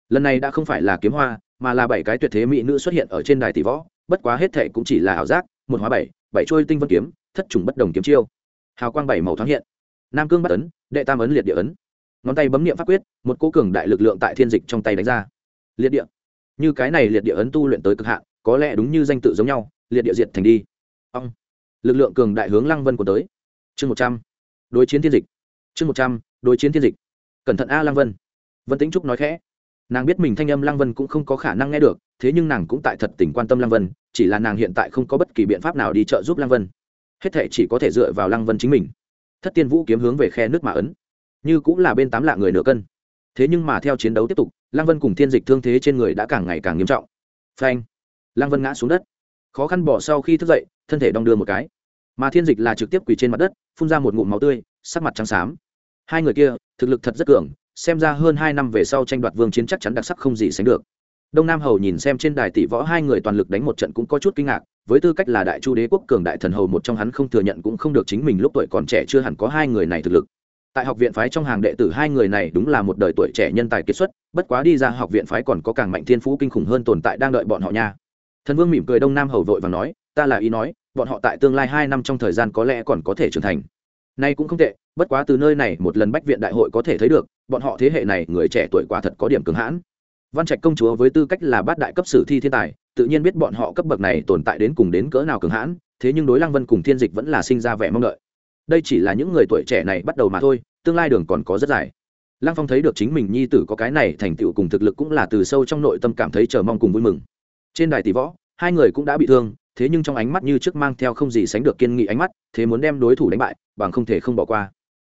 A: Lần này đã không phải là kiếm hoa, mà là bảy cái tuyệt thế mỹ nữ xuất hiện ở trên đài tỷ võ, bất quá hết thệ cũng chỉ là ảo giác, một hóa bảy bảy trôi tinh vân kiếm, thất trùng bất đồng kiếm chiêu. Hào quang bảy màu thoáng hiện. Nam cương bắt ấn, đệ tam ấn liệt địa ấn. Ngón tay bấm niệm pháp quyết, một cố cường đại lực lượng tại thiên dịch trong tay đánh ra. Liệt địa. Như cái này liệt địa ấn tu luyện tới cực hạn, có lẽ đúng như danh tự giống nhau, liệt địa diệt thành đi. Ông lực lượng cường đại hướng lăng vân của tới. Chương một trăm. Đối chiến thiên dịch. Chương một trăm. Đối chiến thiên dịch. Cẩn thận a lăng vân. Vân tĩnh trúc nói khẽ nàng biết mình thanh âm lăng vân cũng không có khả năng nghe được, thế nhưng nàng cũng tại thật tình quan tâm lăng vân, chỉ là nàng hiện tại không có bất kỳ biện pháp nào đi trợ giúp lăng vân. Hết thể chỉ có thể dựa vào lăng vân chính mình. Thất tiên vũ kiếm hướng về khe nước mà ấn. Như cũng là bên tám lạ người nửa cân. Thế nhưng mà theo chiến đấu tiếp tục, lăng vân cùng thiên dịch thương thế trên người đã càng ngày càng nghiêm trọng. Phanh! Lăng vân ngã xuống đất. Khó khăn bỏ sau khi thức dậy, thân thể đong đưa một cái. Mà thiên dịch là trực tiếp quỳ trên mặt đất, phun ra một ngụm máu tươi, sắc mặt trắng xám. Hai người kia, thực lực thật rất cường xem ra hơn hai năm về sau tranh đoạt vương chiến chắc chắn đặc sắc không gì sánh được. Đông nam hầu nhìn xem trên đài tỷ võ hai người toàn lực đánh một trận cũng có chút kinh ngạc, với tư cách là đại chu đế quốc cường đại thần hầu một trong hắn không thừa nhận cũng không được chính mình lúc tuổi còn trẻ chưa hẳn có hai người này thực lực. Tại học viện phái trong hàng đệ tử hai người này đúng là một đời tuổi trẻ nhân tài kiệt xuất, bất quá đi ra học viện phái còn có càng mạnh thiên phú kinh khủng hơn tồn tại đang đợi bọn họ nha. Thần vương mỉm cười đông nam hầu vội và nói, ta là ý nói, bọn họ tại tương lai hai năm trong thời gian có lẽ còn có thể trưởng thành nay cũng không tệ, bất quá từ nơi này một lần bách viện đại hội có thể thấy được, bọn họ thế hệ này người trẻ tuổi quả thật có điểm cứng hãn. Văn trạch công chúa với tư cách là bát đại cấp sử thi thiên tài, tự nhiên biết bọn họ cấp bậc này tồn tại đến cùng đến cỡ nào cường hãn, thế nhưng đối lăng vân cùng thiên dịch vẫn là sinh ra vẻ mong đợi. Đây chỉ là những người tuổi trẻ này bắt đầu mà thôi, tương lai đường còn có rất dài. Lăng phong thấy được chính mình nhi tử có cái này thành tựu cùng thực lực cũng là từ sâu trong nội tâm cảm thấy chờ mong cùng vui mừng. Trên đài tỷ võ, hai người cũng đã bị thương thế nhưng trong ánh mắt như trước mang theo không gì sánh được kiên nghị ánh mắt, thế muốn đem đối thủ đánh bại, bằng không thể không bỏ qua.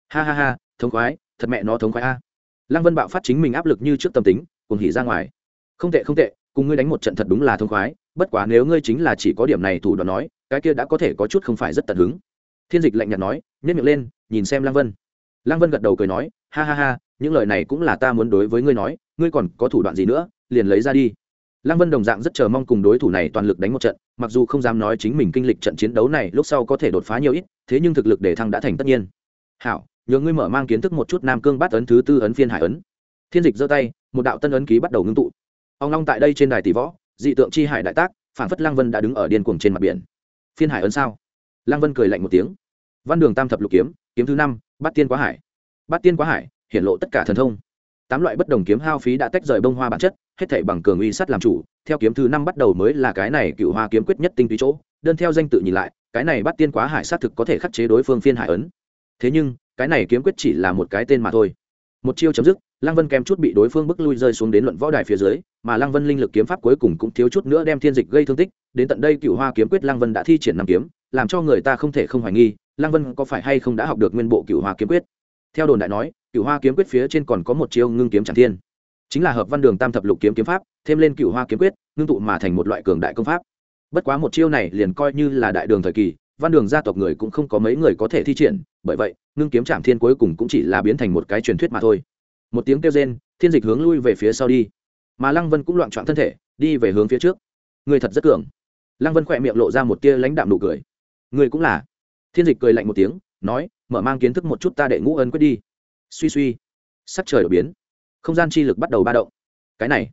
A: Ha ha ha, thống khoái, thật mẹ nó thống khoái a. Lăng vân bạo phát chính mình áp lực như trước tâm tính cùng hỉ ra ngoài. Không tệ không tệ, cùng ngươi đánh một trận thật đúng là thống khoái, bất quá nếu ngươi chính là chỉ có điểm này thủ đoạn nói, cái kia đã có thể có chút không phải rất tận hứng. Thiên dịch lạnh nhạt nói nhét miệng lên, nhìn xem lăng vân. Lăng vân gật đầu cười nói, ha ha ha, những lời này cũng là ta muốn đối với ngươi nói, ngươi còn có thủ đoạn gì nữa, liền lấy ra đi lăng vân đồng dạng rất chờ mong cùng đối thủ này toàn lực đánh một trận, mặc dù không dám nói chính mình kinh lịch trận chiến đấu này lúc sau có thể đột phá nhiều ít, thế nhưng thực lực để thăng đã thành tất nhiên. Hảo, nhờ ngươi mở mang kiến thức một chút nam cương bát ấn thứ tư ấn phiên hải ấn. Thiên dịch giơ tay, một đạo tân ấn ký bắt đầu ngưng tụ. Ông long tại đây trên đài tỷ võ, dị tượng chi hải đại tác, phản phất lăng vân đã đứng ở điên cuồng trên mặt biển. Phiên hải ấn sao? Lăng vân cười lạnh một tiếng. Văn đường tam thập lục kiếm kiếm thứ năm, bát tiên quá hải. Bát tiên quá hải hiện lộ tất cả thần thông tám loại bất đồng kiếm hao phí đã tách rời bông hoa bản chất, hết thảy bằng cường uy sắt làm chủ, theo kiếm thứ năm bắt đầu mới là cái này cựu hoa kiếm quyết nhất tinh túy chỗ, đơn theo danh tự nhìn lại, cái này bắt tiên quá hải sát thực có thể khắc chế đối phương phiên hải ấn. Thế nhưng, cái này kiếm quyết chỉ là một cái tên mà thôi. Một chiêu chấm dứt, lăng vân kém chút bị đối phương bức lui rơi xuống đến luận võ đài phía dưới, mà lăng vân linh lực kiếm pháp cuối cùng cũng thiếu chút nữa đem thiên dịch gây thương tích, đến tận đây cựu hoa kiếm quyết lăng vân đã thi triển năm kiếm, làm cho người ta không thể không hoài nghi, lăng vân có phải hay không đã học được nguyên bộ cựu hoa kiếm quyết. Theo đồn đại nói cựu hoa kiếm quyết phía trên còn có một chiêu ngưng kiếm tràng thiên. Chính là hợp văn đường tam thập lục kiếm kiếm pháp, thêm lên cựu hoa kiếm quyết, ngưng tụ mà thành một loại cường đại công pháp. Bất quá một chiêu này liền coi như là đại đường thời kỳ, văn đường gia tộc người cũng không có mấy người có thể thi triển, bởi vậy, ngưng kiếm trạm thiên cuối cùng cũng chỉ là biến thành một cái truyền thuyết mà thôi. Một tiếng kêu rên, thiên dịch hướng lui về phía sau đi. Mà lăng vân cũng loạn trọn thân thể, đi về hướng phía trước. Người thật rất cường. Lăng vân khỏe miệng lộ ra một tia lãnh đạm nụ cười. Người cũng là. Thiên dịch cười lạnh một tiếng, nói, mở mang kiến thức một chút ta đệ ngũ ân quyết đi suy suy, sắc trời đổi biến, không gian chi lực bắt đầu ba động. Cái này,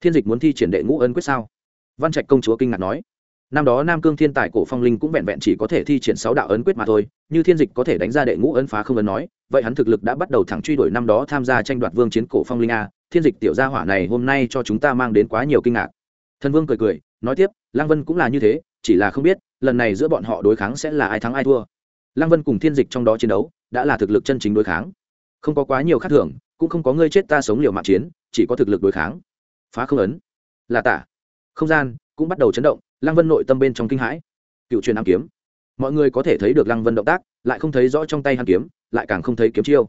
A: thiên dịch muốn thi triển đệ ngũ ân quyết sao? Văn trạch công chúa kinh ngạc nói. Năm đó nam cương thiên tài cổ phong linh cũng vẹn vẹn chỉ có thể thi triển sáu đạo ấn quyết mà thôi, như thiên dịch có thể đánh ra đệ ngũ ấn phá không ấn nói, vậy hắn thực lực đã bắt đầu thẳng truy đuổi năm đó tham gia tranh đoạt vương chiến cổ phong linh a. Thiên dịch tiểu gia hỏa này hôm nay cho chúng ta mang đến quá nhiều kinh ngạc. Thần vương cười cười, nói tiếp Lang vân cũng là như thế, chỉ là không biết, lần này giữa bọn họ đối kháng sẽ là ai thắng ai thua. Lang vân cùng thiên dịch trong đó chiến đấu, đã là thực lực chân chính đối kháng không có quá nhiều khác thường, cũng không có ngươi chết ta sống liều mạng chiến, chỉ có thực lực đối kháng. Phá không ấn. Là tả. Không gian cũng bắt đầu chấn động, lăng vân nội tâm bên trong kinh hãi. Cựu truyền ám kiếm. Mọi người có thể thấy được lăng vân động tác, lại không thấy rõ trong tay hàn kiếm, lại càng không thấy kiếm chiêu.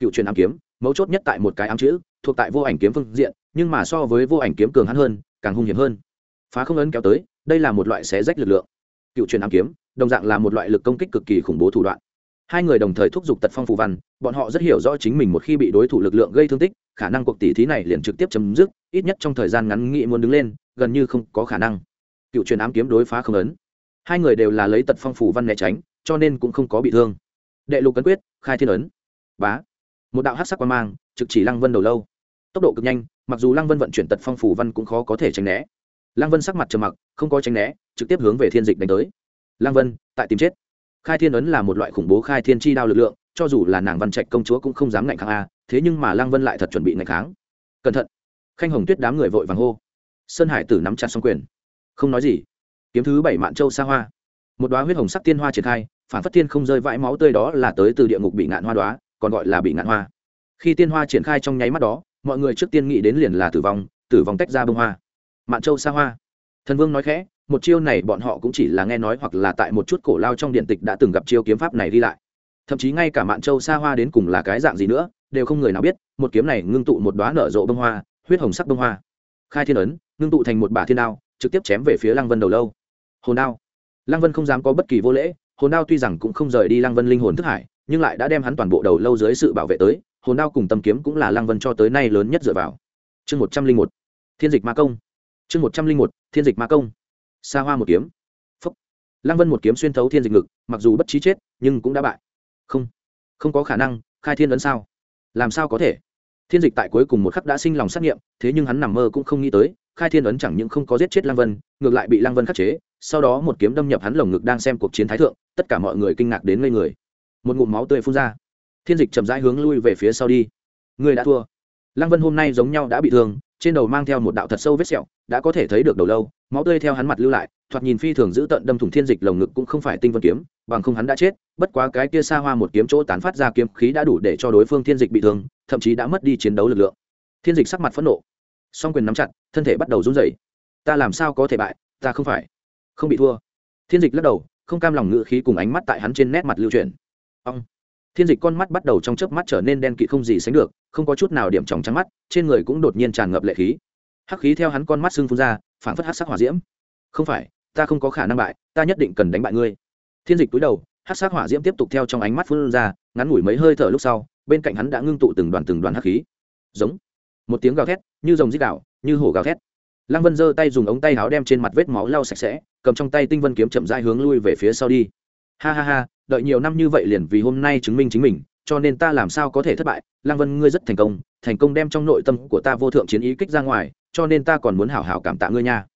A: Cựu truyền ám kiếm, mấu chốt nhất tại một cái ám chữ, thuộc tại vô ảnh kiếm phương diện, nhưng mà so với vô ảnh kiếm cường hắn hơn, càng hung hiểm hơn. Phá không ấn kéo tới, đây là một loại xé rách lực lượng. Cựu truyền ám kiếm, đồng dạng là một loại lực công kích cực kỳ khủng bố thủ đoạn hai người đồng thời thúc giục tật phong phù văn, bọn họ rất hiểu rõ chính mình một khi bị đối thủ lực lượng gây thương tích, khả năng cuộc tỷ thí này liền trực tiếp chấm dứt, ít nhất trong thời gian ngắn nghĩ muốn đứng lên, gần như không có khả năng. Cựu truyền ám kiếm đối phá không ấn. Hai người đều là lấy tật phong phù văn né tránh, cho nên cũng không có bị thương. Đệ lục cấn quyết, khai thiên ấn. Bá. Một đạo hát sắc quan mang, trực chỉ lăng vân đầu lâu. Tốc độ cực nhanh, mặc dù lăng vân vận chuyển tật phong phù văn cũng khó có thể tránh né. Lăng vân sắc mặt trầm mặc, không có tránh né, trực tiếp hướng về thiên dịch đánh tới. Lăng vân, tại tìm chết khai thiên ấn là một loại khủng bố khai thiên chi đao lực lượng, cho dù là nàng văn trạch công chúa cũng không dám ngạnh kháng a, thế nhưng mà lăng vân lại thật chuẩn bị ngạnh kháng. Cẩn thận! Khanh hồng tuyết đám người vội vàng hô. Sơn hải tử nắm chặt xong quyền. Không nói gì. Kiếm thứ bảy mạn châu xa hoa. Một đoá huyết hồng sắc tiên hoa triển khai, phản phất tiên không rơi vãi máu tươi đó là tới từ địa ngục bị ngạn hoa đoá còn gọi là bị ngạn hoa. Khi tiên hoa triển khai trong nháy mắt đó, mọi người trước tiên nghĩ đến liền là tử vong tử vong tách ra bông hoa. Mạn châu xa hoa. Thần vương nói khẽ một chiêu này bọn họ cũng chỉ là nghe nói hoặc là tại một chút cổ lao trong điện tịch đã từng gặp chiêu kiếm pháp này đi lại. Thậm chí ngay cả mạn châu xa hoa đến cùng là cái dạng gì nữa, đều không người nào biết, một kiếm này ngưng tụ một đoá nở rộ bông hoa, huyết hồng sắc bông hoa. Khai thiên ấn, ngưng tụ thành một bả thiên đao, trực tiếp chém về phía lăng vân đầu lâu. Hồn đao. Lăng vân không dám có bất kỳ vô lễ, hồn đao tuy rằng cũng không rời đi lăng vân linh hồn thức hải, nhưng lại đã đem hắn toàn bộ đầu lâu dưới sự bảo vệ tới, hồn đao cùng tâm kiếm cũng là lăng vân cho tới nay lớn nhất dựa vào. Chương một trăm linh một, thiên dịch ma công. Chương một trăm linh một, thiên dịch ma công xa hoa một kiếm. Phúc. Lăng vân một kiếm xuyên thấu thiên dịch ngực, mặc dù bất trí chết, nhưng cũng đã bại. Không. Không có khả năng, khai thiên ấn sao? Làm sao có thể? Thiên dịch tại cuối cùng một khắc đã sinh lòng xác nghiệm, thế nhưng hắn nằm mơ cũng không nghĩ tới, khai thiên ấn chẳng những không có giết chết lăng vân, ngược lại bị lăng vân khắc chế, sau đó một kiếm đâm nhập hắn lồng ngực đang xem cuộc chiến thái thượng, tất cả mọi người kinh ngạc đến ngây người. Một ngụm máu tươi phun ra. Thiên dịch chậm rãi hướng lui về phía sau đi. Người đã thua. Lăng vân hôm nay giống nhau đã bị thương, trên đầu mang theo một đạo thật sâu vết sẹo, đã có thể thấy được đầu lâu máu tươi theo hắn mặt lưu lại, thoạt nhìn phi thường giữ tận đâm thủng thiên dịch lồng ngực cũng không phải tinh vân kiếm, bằng không hắn đã chết, bất quá cái kia xa hoa một kiếm chỗ tán phát ra kiếm khí đã đủ để cho đối phương thiên dịch bị thương, thậm chí đã mất đi chiến đấu lực lượng. Thiên dịch sắc mặt phẫn nộ. Song quyền nắm chặt, thân thể bắt đầu run rẩy. Ta làm sao có thể bại, ta không phải, không bị thua. Thiên dịch lắc đầu, không cam lòng ngự khí cùng ánh mắt tại hắn trên nét mặt lưu chuyển. Ông thiên dịch con mắt bắt đầu trong chớp mắt trở nên đen kỵ không gì sánh được, không có chút nào điểm tròng trắng mắt, trên người cũng đột nhiên tràn ngập lệ khí hắc khí theo hắn con mắt sưng phun ra phản phất hắc sắc hỏa diễm. Không phải, ta không có khả năng bại, ta nhất định cần đánh bại ngươi. Thiên dịch túi đầu, hắc sắc hỏa diễm tiếp tục theo trong ánh mắt phun ra, ngắn ngủi mấy hơi thở lúc sau, bên cạnh hắn đã ngưng tụ từng đoàn từng đoàn hắc khí. Giống. Một tiếng gào thét, như rồng dít đảo như hổ gào thét. Lăng vân giơ tay dùng ống tay áo đem trên mặt vết máu lau sạch sẽ, cầm trong tay tinh vân kiếm chậm rãi hướng lui về phía sau đi. Ha ha ha, đợi nhiều năm như vậy liền vì hôm nay chứng minh chính mình, cho nên ta làm sao có thể thất bại? Lăng vân, ngươi rất thành công thành công đem trong nội tâm của ta vô thượng chiến ý kích ra ngoài cho nên ta còn muốn hảo hảo cảm tạ ngươi nha.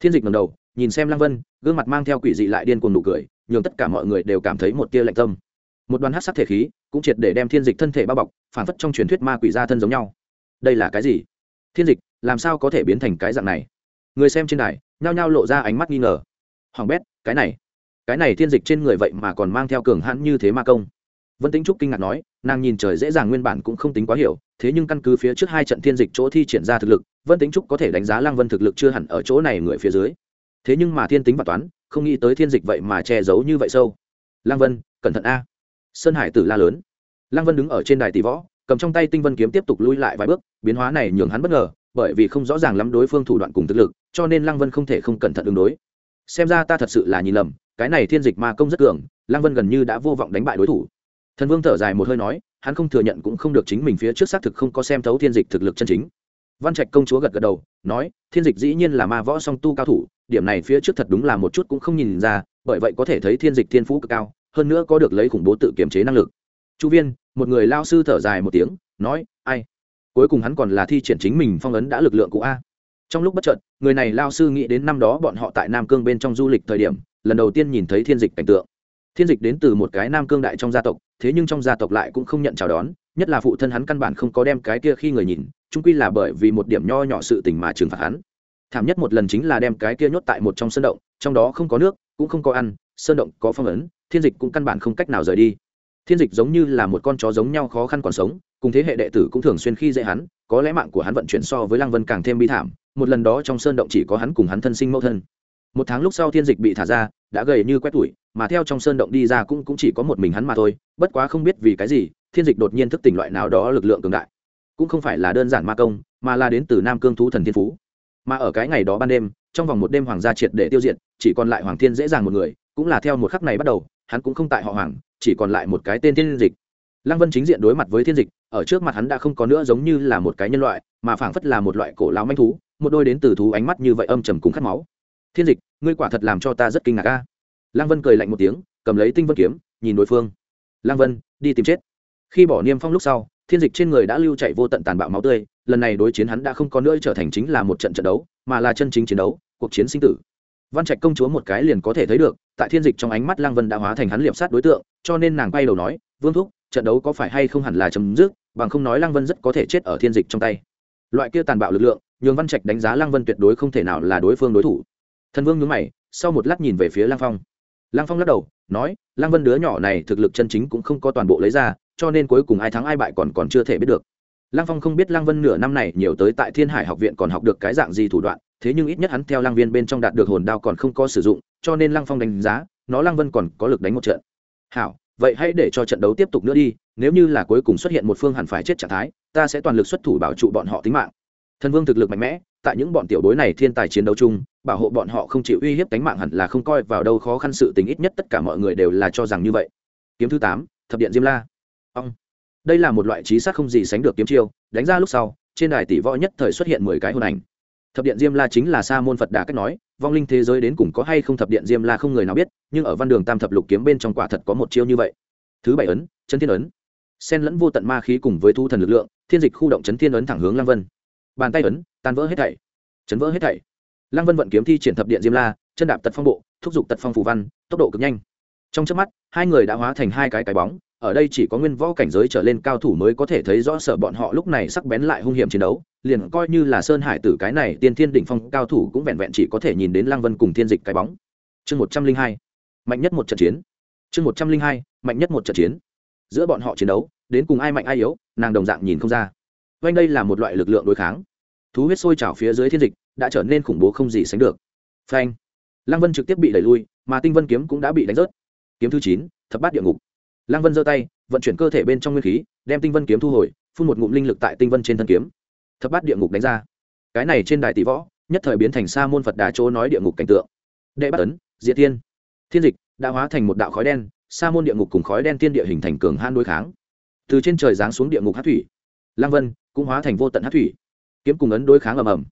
A: Thiên dịch ngầm đầu, nhìn xem lăng vân, gương mặt mang theo quỷ dị lại điên cuồng nụ cười, nhường tất cả mọi người đều cảm thấy một tia lạnh tâm. Một đoàn hát sắc thể khí cũng triệt để đem thiên dịch thân thể bao bọc, phản phất trong truyền thuyết ma quỷ gia thân giống nhau. Đây là cái gì? Thiên dịch, làm sao có thể biến thành cái dạng này? Người xem trên đài, nhao nhao lộ ra ánh mắt nghi ngờ. Hoàng bét, cái này cái này thiên dịch trên người vậy mà còn mang theo cường hãn như thế ma công. Vân tính trúc kinh ngạc nói, nàng nhìn trời dễ dàng nguyên bản cũng không tính quá hiểu, thế nhưng căn cứ phía trước hai trận thiên dịch chỗ thi triển ra thực lực vân tính trúc có thể đánh giá lăng vân thực lực chưa hẳn ở chỗ này người phía dưới. Thế nhưng mà thiên tính và toán, không nghĩ tới thiên dịch vậy mà che giấu như vậy sâu. Lăng vân, cẩn thận a. Sơn hải tử la lớn. Lăng vân đứng ở trên đài tỷ võ, cầm trong tay tinh vân kiếm tiếp tục lui lại vài bước, biến hóa này nhường hắn bất ngờ, bởi vì không rõ ràng lắm đối phương thủ đoạn cùng thực lực, cho nên lăng vân không thể không cẩn thận ứng đối. Xem ra ta thật sự là nhìn lầm, cái này thiên dịch ma công rất cường, lăng vân gần như đã vô vọng đánh bại đối thủ. Thần vương thở dài một hơi nói, hắn không thừa nhận cũng không được chính mình phía trước xác thực không có xem thấu thiên dịch thực lực chân chính văn trạch công chúa gật gật đầu, nói, thiên dịch dĩ nhiên là ma võ song tu cao thủ, điểm này phía trước thật đúng là một chút cũng không nhìn ra, bởi vậy có thể thấy thiên dịch thiên phú cực cao, hơn nữa có được lấy khủng bố tự kiềm chế năng lực. Chu viên, một người lao sư thở dài một tiếng, nói, ai? Cuối cùng hắn còn là thi triển chính mình phong ấn đã lực lượng cũ a. Trong lúc bất chợt, người này lao sư nghĩ đến năm đó bọn họ tại nam cương bên trong du lịch thời điểm, lần đầu tiên nhìn thấy thiên dịch cảnh tượng. Thiên dịch đến từ một cái nam cương đại trong gia tộc, thế nhưng trong gia tộc lại cũng không nhận chào đón, nhất là phụ thân hắn căn bản không có đem cái kia khi người nhìn chung quy là bởi vì một điểm nho nhỏ sự tình mà trừng phạt hắn. Thảm nhất một lần chính là đem cái kia nhốt tại một trong sân động trong đó không có nước cũng không có ăn sơn động có phong ấn thiên dịch cũng căn bản không cách nào rời đi. Thiên dịch giống như là một con chó giống nhau khó khăn còn sống cùng thế hệ đệ tử cũng thường xuyên khi dễ hắn có lẽ mạng của hắn vận chuyển so với lăng vân càng thêm bi thảm một lần đó trong sơn động chỉ có hắn cùng hắn thân sinh mẫu thân. Một tháng lúc sau thiên dịch bị thả ra đã gầy như quét tủi mà theo trong sơn động đi ra cũng, cũng chỉ có một mình hắn mà thôi bất quá không biết vì cái gì thiên dịch đột nhiên thức tỉnh loại nào đó lực lượng cường đại cũng không phải là đơn giản ma công, mà là đến từ nam cương thú thần thiên phú. Mà ở cái ngày đó ban đêm, trong vòng một đêm hoàng gia triệt để tiêu diệt, chỉ còn lại hoàng thiên dễ dàng một người, cũng là theo một khắc này bắt đầu, hắn cũng không tại họ hoàng, chỉ còn lại một cái tên thiên dịch. Lăng vân chính diện đối mặt với thiên dịch, ở trước mặt hắn đã không có nữa giống như là một cái nhân loại, mà phảng phất là một loại cổ lão manh thú, một đôi đến từ thú ánh mắt như vậy âm trầm cùng khát máu. Thiên dịch, ngươi quả thật làm cho ta rất kinh ngạc ca lăng vân cười lạnh một tiếng, cầm lấy tinh vân kiếm, nhìn đối phương. Lăng vân, đi tìm chết. Khi bỏ niêm phong lúc sau thiên dịch trên người đã lưu chạy vô tận tàn bạo máu tươi, lần này đối chiến hắn đã không có nữa trở thành chính là một trận trận đấu, mà là chân chính chiến đấu, cuộc chiến sinh tử. Văn trạch công chúa một cái liền có thể thấy được, tại thiên dịch trong ánh mắt Lang vân đã hóa thành hắn liệp sát đối tượng, cho nên nàng bay đầu nói, vương thúc, trận đấu có phải hay không hẳn là chấm dứt, bằng không nói Lang vân rất có thể chết ở thiên dịch trong tay. Loại kia tàn bạo lực lượng, nhường văn trạch đánh giá Lang vân tuyệt đối không thể nào là đối phương đối thủ. Thần vương nhớ mày, sau một lát nhìn về phía Lang phong. Lang phong lắc đầu, nói Lang vân đứa nhỏ này thực lực chân chính cũng không có toàn bộ lấy ra cho nên cuối cùng ai thắng ai bại còn còn chưa thể biết được. Lăng phong không biết lăng vân nửa năm này nhiều tới tại thiên hải học viện còn học được cái dạng gì thủ đoạn, thế nhưng ít nhất hắn theo lăng viên bên trong đạt được hồn đao còn không có sử dụng, cho nên lăng phong đánh giá, nó lăng vân còn có lực đánh một trận. Hảo, vậy hãy để cho trận đấu tiếp tục nữa đi, nếu như là cuối cùng xuất hiện một phương hẳn phải chết trạng thái, ta sẽ toàn lực xuất thủ bảo trụ bọn họ tính mạng. Thần vương thực lực mạnh mẽ, tại những bọn tiểu bối này thiên tài chiến đấu chung, bảo hộ bọn họ không chịu uy hiếp tính mạng hẳn là không coi vào đâu, khó khăn sự tình ít nhất tất cả mọi người đều là cho rằng như vậy. Kiếm thứ tám, thập điện diêm la ông đây là một loại trí sát không gì sánh được kiếm chiêu, đánh ra lúc sau, trên đài tỷ võ nhất thời xuất hiện mười cái hồn ảnh. Thập điện diêm la chính là sa môn phật đà cách nói, vong linh thế giới đến cùng có hay không thập điện diêm la không người nào biết, nhưng ở văn đường tam thập lục kiếm bên trong quả thật có một chiêu như vậy. Thứ bảy ấn chân thiên ấn. Sen lẫn vô tận ma khí cùng với thu thần lực lượng, thiên dịch khu động chấn thiên ấn thẳng hướng lăng vân. Bàn tay ấn, tan vỡ hết thảy. Chấn vỡ hết thảy. Lăng vân vận kiếm thi triển thập điện diêm la, chân đạp tật phong bộ, thúc giục tật phong phủ văn, tốc độ cực nhanh. Trong trước mắt, hai người đã hóa thành hai cái cái bóng ở đây chỉ có nguyên võ cảnh giới trở lên cao thủ mới có thể thấy rõ sợ bọn họ lúc này sắc bén lại hung hiểm chiến đấu, liền coi như là sơn hải tử cái này tiên thiên đỉnh phong cao thủ cũng vẹn vẹn chỉ có thể nhìn đến lăng vân cùng thiên dịch cái bóng. Chương một trăm linh hai, mạnh nhất một trận chiến. Chương một trăm linh hai, mạnh nhất một trận chiến. Giữa bọn họ chiến đấu, đến cùng ai mạnh ai yếu, nàng đồng dạng nhìn không ra. Vanh đây là một loại lực lượng đối kháng. Thú huyết sôi trào phía dưới thiên dịch đã trở nên khủng bố không gì sánh được. Phanh! Lăng vân trực tiếp bị đẩy lui, mà tinh vân kiếm cũng đã bị đánh rớt. Kiếm thứ chín, thập bát địa ngục lăng vân giơ tay, vận chuyển cơ thể bên trong nguyên khí, đem tinh vân kiếm thu hồi, phun một ngụm linh lực tại tinh vân trên thân kiếm. Thập bát địa ngục đánh ra. Cái này trên đài tỷ võ, nhất thời biến thành sa môn phật đà chỗ nói địa ngục cảnh tượng. Đệ bát ấn, diệt thiên. Thiên dịch đã hóa thành một đạo khói đen, sa môn địa ngục cùng khói đen tiên địa hình thành cường han đối kháng. Từ trên trời giáng xuống địa ngục hát thủy. Lăng vân cũng hóa thành vô tận hát thủy. Kiếm cùng ấn đối kháng ầm ầm.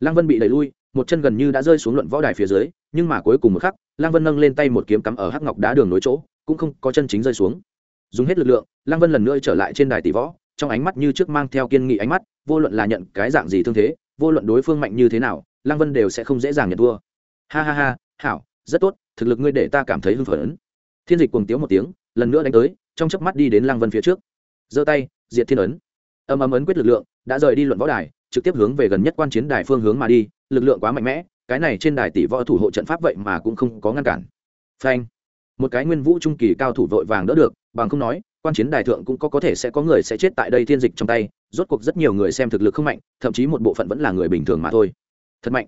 A: Lăng vân bị đẩy lui, một chân gần như đã rơi xuống luận võ đài phía dưới, nhưng mà cuối cùng một khắc, lăng vân nâng lên tay một kiếm cắm ở hắc ngọc đá đường nối chỗ cũng không có chân chính rơi xuống. Dùng hết lực lượng, lăng vân lần nữa trở lại trên đài tỷ võ, trong ánh mắt như trước mang theo kiên nghị ánh mắt, vô luận là nhận cái dạng gì thương thế, vô luận đối phương mạnh như thế nào, lăng vân đều sẽ không dễ dàng nhận thua. Ha ha ha, hảo, rất tốt, thực lực ngươi để ta cảm thấy hưng phấn. Thiên dịch cuồng tiếu một tiếng, lần nữa đánh tới, trong chớp mắt đi đến lăng vân phía trước. Giơ tay, diệt thiên ấn. Âm ấm ấn quyết lực lượng, đã rời đi luận võ đài, trực tiếp hướng về gần nhất quan chiến đài phương hướng mà đi, lực lượng quá mạnh mẽ, cái này trên đài tỷ võ thủ hộ trận pháp vậy mà cũng không có ngăn cản. Phanh một cái nguyên vũ trung kỳ cao thủ vội vàng đỡ được, bằng không nói, quan chiến đài thượng cũng có có thể sẽ có người sẽ chết tại đây thiên dịch trong tay, rốt cuộc rất nhiều người xem thực lực không mạnh, thậm chí một bộ phận vẫn là người bình thường mà thôi. Thật mạnh.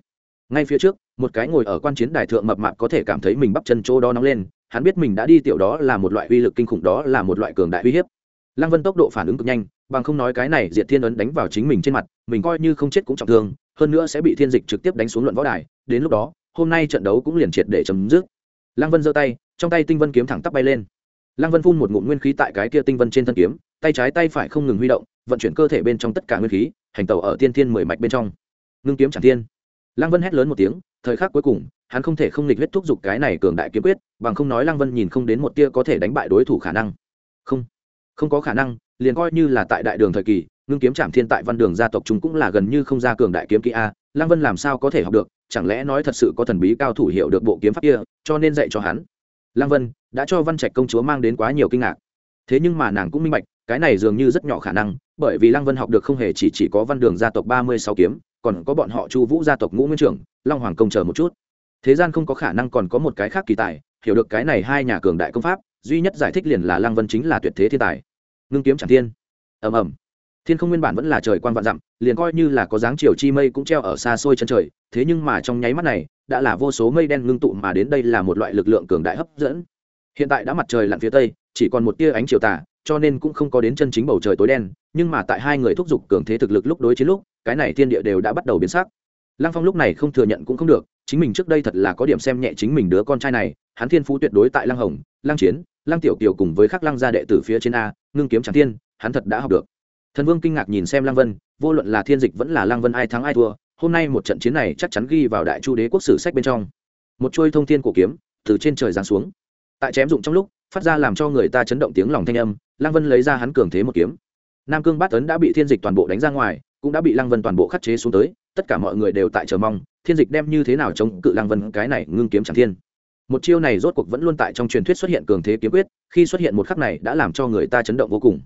A: Ngay phía trước, một cái ngồi ở quan chiến đài thượng mập mạp có thể cảm thấy mình bắp chân chỗ đó nóng lên, hắn biết mình đã đi tiểu đó là một loại uy lực kinh khủng, đó là một loại cường đại uy hiếp. Lăng vân tốc độ phản ứng cực nhanh, bằng không nói cái này diệt thiên ấn đánh vào chính mình trên mặt, mình coi như không chết cũng trọng thương, hơn nữa sẽ bị thiên dịch trực tiếp đánh xuống luận võ đài, đến lúc đó, hôm nay trận đấu cũng liền triệt để chấm dứt. Lăng vân giơ tay trong tay tinh vân kiếm thẳng tắp bay lên. Lăng vân phun một ngụm nguyên khí tại cái kia tinh vân trên thân kiếm, tay trái tay phải không ngừng huy động, vận chuyển cơ thể bên trong tất cả nguyên khí, hành tẩu ở tiên thiên mười mạch bên trong. Ngưng kiếm chẳng thiên. Lăng vân hét lớn một tiếng, thời khắc cuối cùng, hắn không thể không nghịch huyết thúc giục cái này cường đại kiếm quyết, bằng không nói lăng vân nhìn không đến một tia có thể đánh bại đối thủ khả năng. Không không có khả năng, liền coi như là tại đại đường thời kỳ, ngưng kiếm trảm thiên tại văn đường gia tộc chúng cũng là gần như không ra cường đại kiếm kỹ a, lăng vân làm sao có thể học được, chẳng lẽ nói thật sự có thần bí cao thủ hiểu được bộ kiếm pháp kia, cho nên dạy cho hắn lăng vân đã cho văn trạch công chúa mang đến quá nhiều kinh ngạc. Thế nhưng mà nàng cũng minh bạch, cái này dường như rất nhỏ khả năng, bởi vì lăng vân học được không hề chỉ chỉ có văn đường gia tộc ba mươi sáu kiếm, còn có bọn họ chu vũ gia tộc ngũ nguyên trưởng, long hoàng công chờ một chút. Thế gian không có khả năng còn có một cái khác kỳ tài, hiểu được cái này hai nhà cường đại công pháp, duy nhất giải thích liền là lăng vân chính là tuyệt thế thiên tài. Ngưng kiếm chẳng thiên. Ầm ầm. Thiên không nguyên bản vẫn là trời quan vạn dặm, liền coi như là có dáng chiều chi mây cũng treo ở xa xôi chân trời, thế nhưng mà trong nháy mắt này đã là vô số mây đen ngưng tụ mà đến đây là một loại lực lượng cường đại hấp dẫn. Hiện tại đã mặt trời lặn phía tây, chỉ còn một tia ánh chiều tà, cho nên cũng không có đến chân chính bầu trời tối đen, nhưng mà tại hai người thúc giục cường thế thực lực lúc đối chiến lúc, cái này thiên địa đều đã bắt đầu biến sắc. Lăng phong lúc này không thừa nhận cũng không được, chính mình trước đây thật là có điểm xem nhẹ chính mình đứa con trai này, hắn thiên phú tuyệt đối tại lăng hồng, lăng chiến, lăng tiểu kiều cùng với khắc lăng gia đệ tử phía trên a, ngưng kiếm tràng thiên, hắn thật đã học được. Thần vương kinh ngạc nhìn xem lăng vân, vô luận là thiên dịch vẫn là lăng vân ai thắng ai thua hôm nay một trận chiến này chắc chắn ghi vào đại chu đế quốc sử sách bên trong. Một chuôi thông thiên cổ kiếm từ trên trời giáng xuống. Tại chém dụng trong lúc, phát ra làm cho người ta chấn động tiếng lòng thanh âm, lăng vân lấy ra hắn cường thế một kiếm. Nam cương bát tấn đã bị thiên dịch toàn bộ đánh ra ngoài, cũng đã bị lăng vân toàn bộ khắc chế xuống tới, tất cả mọi người đều tại chờ mong, thiên dịch đem như thế nào chống cự lăng vân, cái này ngưng kiếm chẳng thiên. Một chiêu này rốt cuộc vẫn luôn tại trong truyền thuyết xuất hiện cường thế kiếm quyết, khi xuất hiện một khắc này đã làm cho người ta chấn động vô cùng.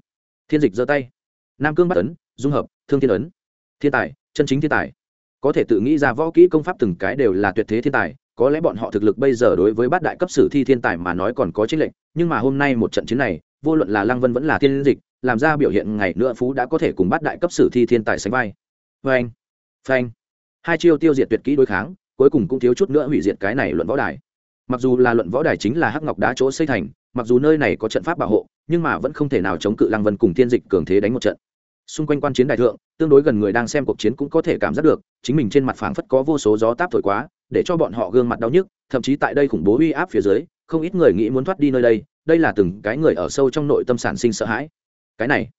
A: Thiên dịch giơ tay. Nam cương bắt ấn, dung hợp, thương thiên ấn. Thiên tài, chân chính thiên tài có thể tự nghĩ ra võ kỹ công pháp từng cái đều là tuyệt thế thiên tài, có lẽ bọn họ thực lực bây giờ đối với bát đại cấp sử thi thiên tài mà nói còn có chênh lệnh nhưng mà hôm nay một trận chiến này, vô luận là lăng vân vẫn là thiên dịch, làm ra biểu hiện ngày nữa phú đã có thể cùng bát đại cấp sử thi thiên tài sánh vai. Phanh phanh. Hai chiêu tiêu diệt tuyệt kỹ đối kháng, cuối cùng cũng thiếu chút nữa hủy diệt cái này luận võ đài. Mặc dù là luận võ đài chính là hắc ngọc đá chỗ xây thành, mặc dù nơi này có trận pháp bảo hộ, nhưng mà vẫn không thể nào chống cự lăng vân cùng thiên dịch cường thế đánh một trận xung quanh quan chiến đại thượng, tương đối gần người đang xem cuộc chiến cũng có thể cảm giác được, chính mình trên mặt phảng phất có vô số gió táp thổi quá, để cho bọn họ gương mặt đau nhức, thậm chí tại đây khủng bố uy áp phía dưới, không ít người nghĩ muốn thoát đi nơi đây đây là từng cái người ở sâu trong nội tâm sản sinh sợ hãi. Cái này,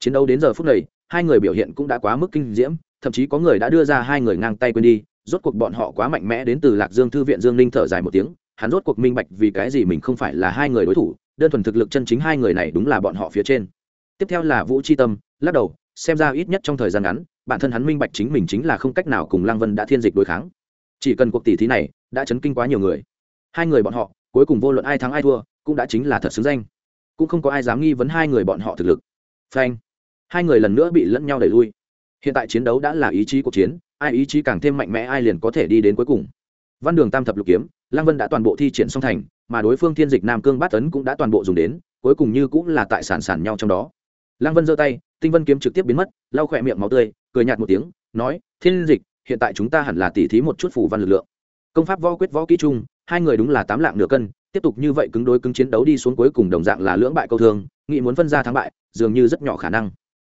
A: chiến đấu đến giờ phút này, hai người biểu hiện cũng đã quá mức kinh diễm, thậm chí có người đã đưa ra hai người ngang tay quên đi, rốt cuộc bọn họ quá mạnh mẽ đến từ lạc dương thư viện dương ninh thở dài một tiếng, hắn rốt cuộc minh bạch vì cái gì mình không phải là hai người đối thủ, đơn thuần thực lực chân chính hai người này đúng là bọn họ phía trên. Tiếp theo là vũ c tâm, lắc đầu xem ra ít nhất trong thời gian ngắn, bản thân hắn minh bạch chính mình chính là không cách nào cùng lăng vân đã thiên dịch đối kháng. Chỉ cần cuộc tỷ thí này đã chấn kinh quá nhiều người, hai người bọn họ, cuối cùng vô luận ai thắng ai thua, cũng đã chính là thật xứng danh. Cũng không có ai dám nghi vấn hai người bọn họ thực lực. Phanh. Hai người lần nữa bị lẫn nhau đẩy lui. Hiện tại chiến đấu đã là ý chí cuộc chiến, ai ý chí càng thêm mạnh mẽ ai liền có thể đi đến cuối cùng. Văn đường tam thập lục kiếm, lăng vân đã toàn bộ thi triển song thành, mà đối phương thiên dịch nam cương bát tấn cũng đã toàn bộ dùng đến, cuối cùng như cũng là tại sản sản nhau trong đó lăng vân giơ tay, tinh vân kiếm trực tiếp biến mất, lau khỏe miệng máu tươi, cười nhạt một tiếng, nói, thiên dịch, hiện tại chúng ta hẳn là tỉ thí một chút phủ văn lực lượng. Công pháp võ quyết võ kỹ chung, hai người đúng là tám lạng nửa cân, tiếp tục như vậy cứng đối cứng chiến đấu đi xuống cuối cùng đồng dạng là lưỡng bại câu thương, nghị muốn phân ra thắng bại, dường như rất nhỏ khả năng.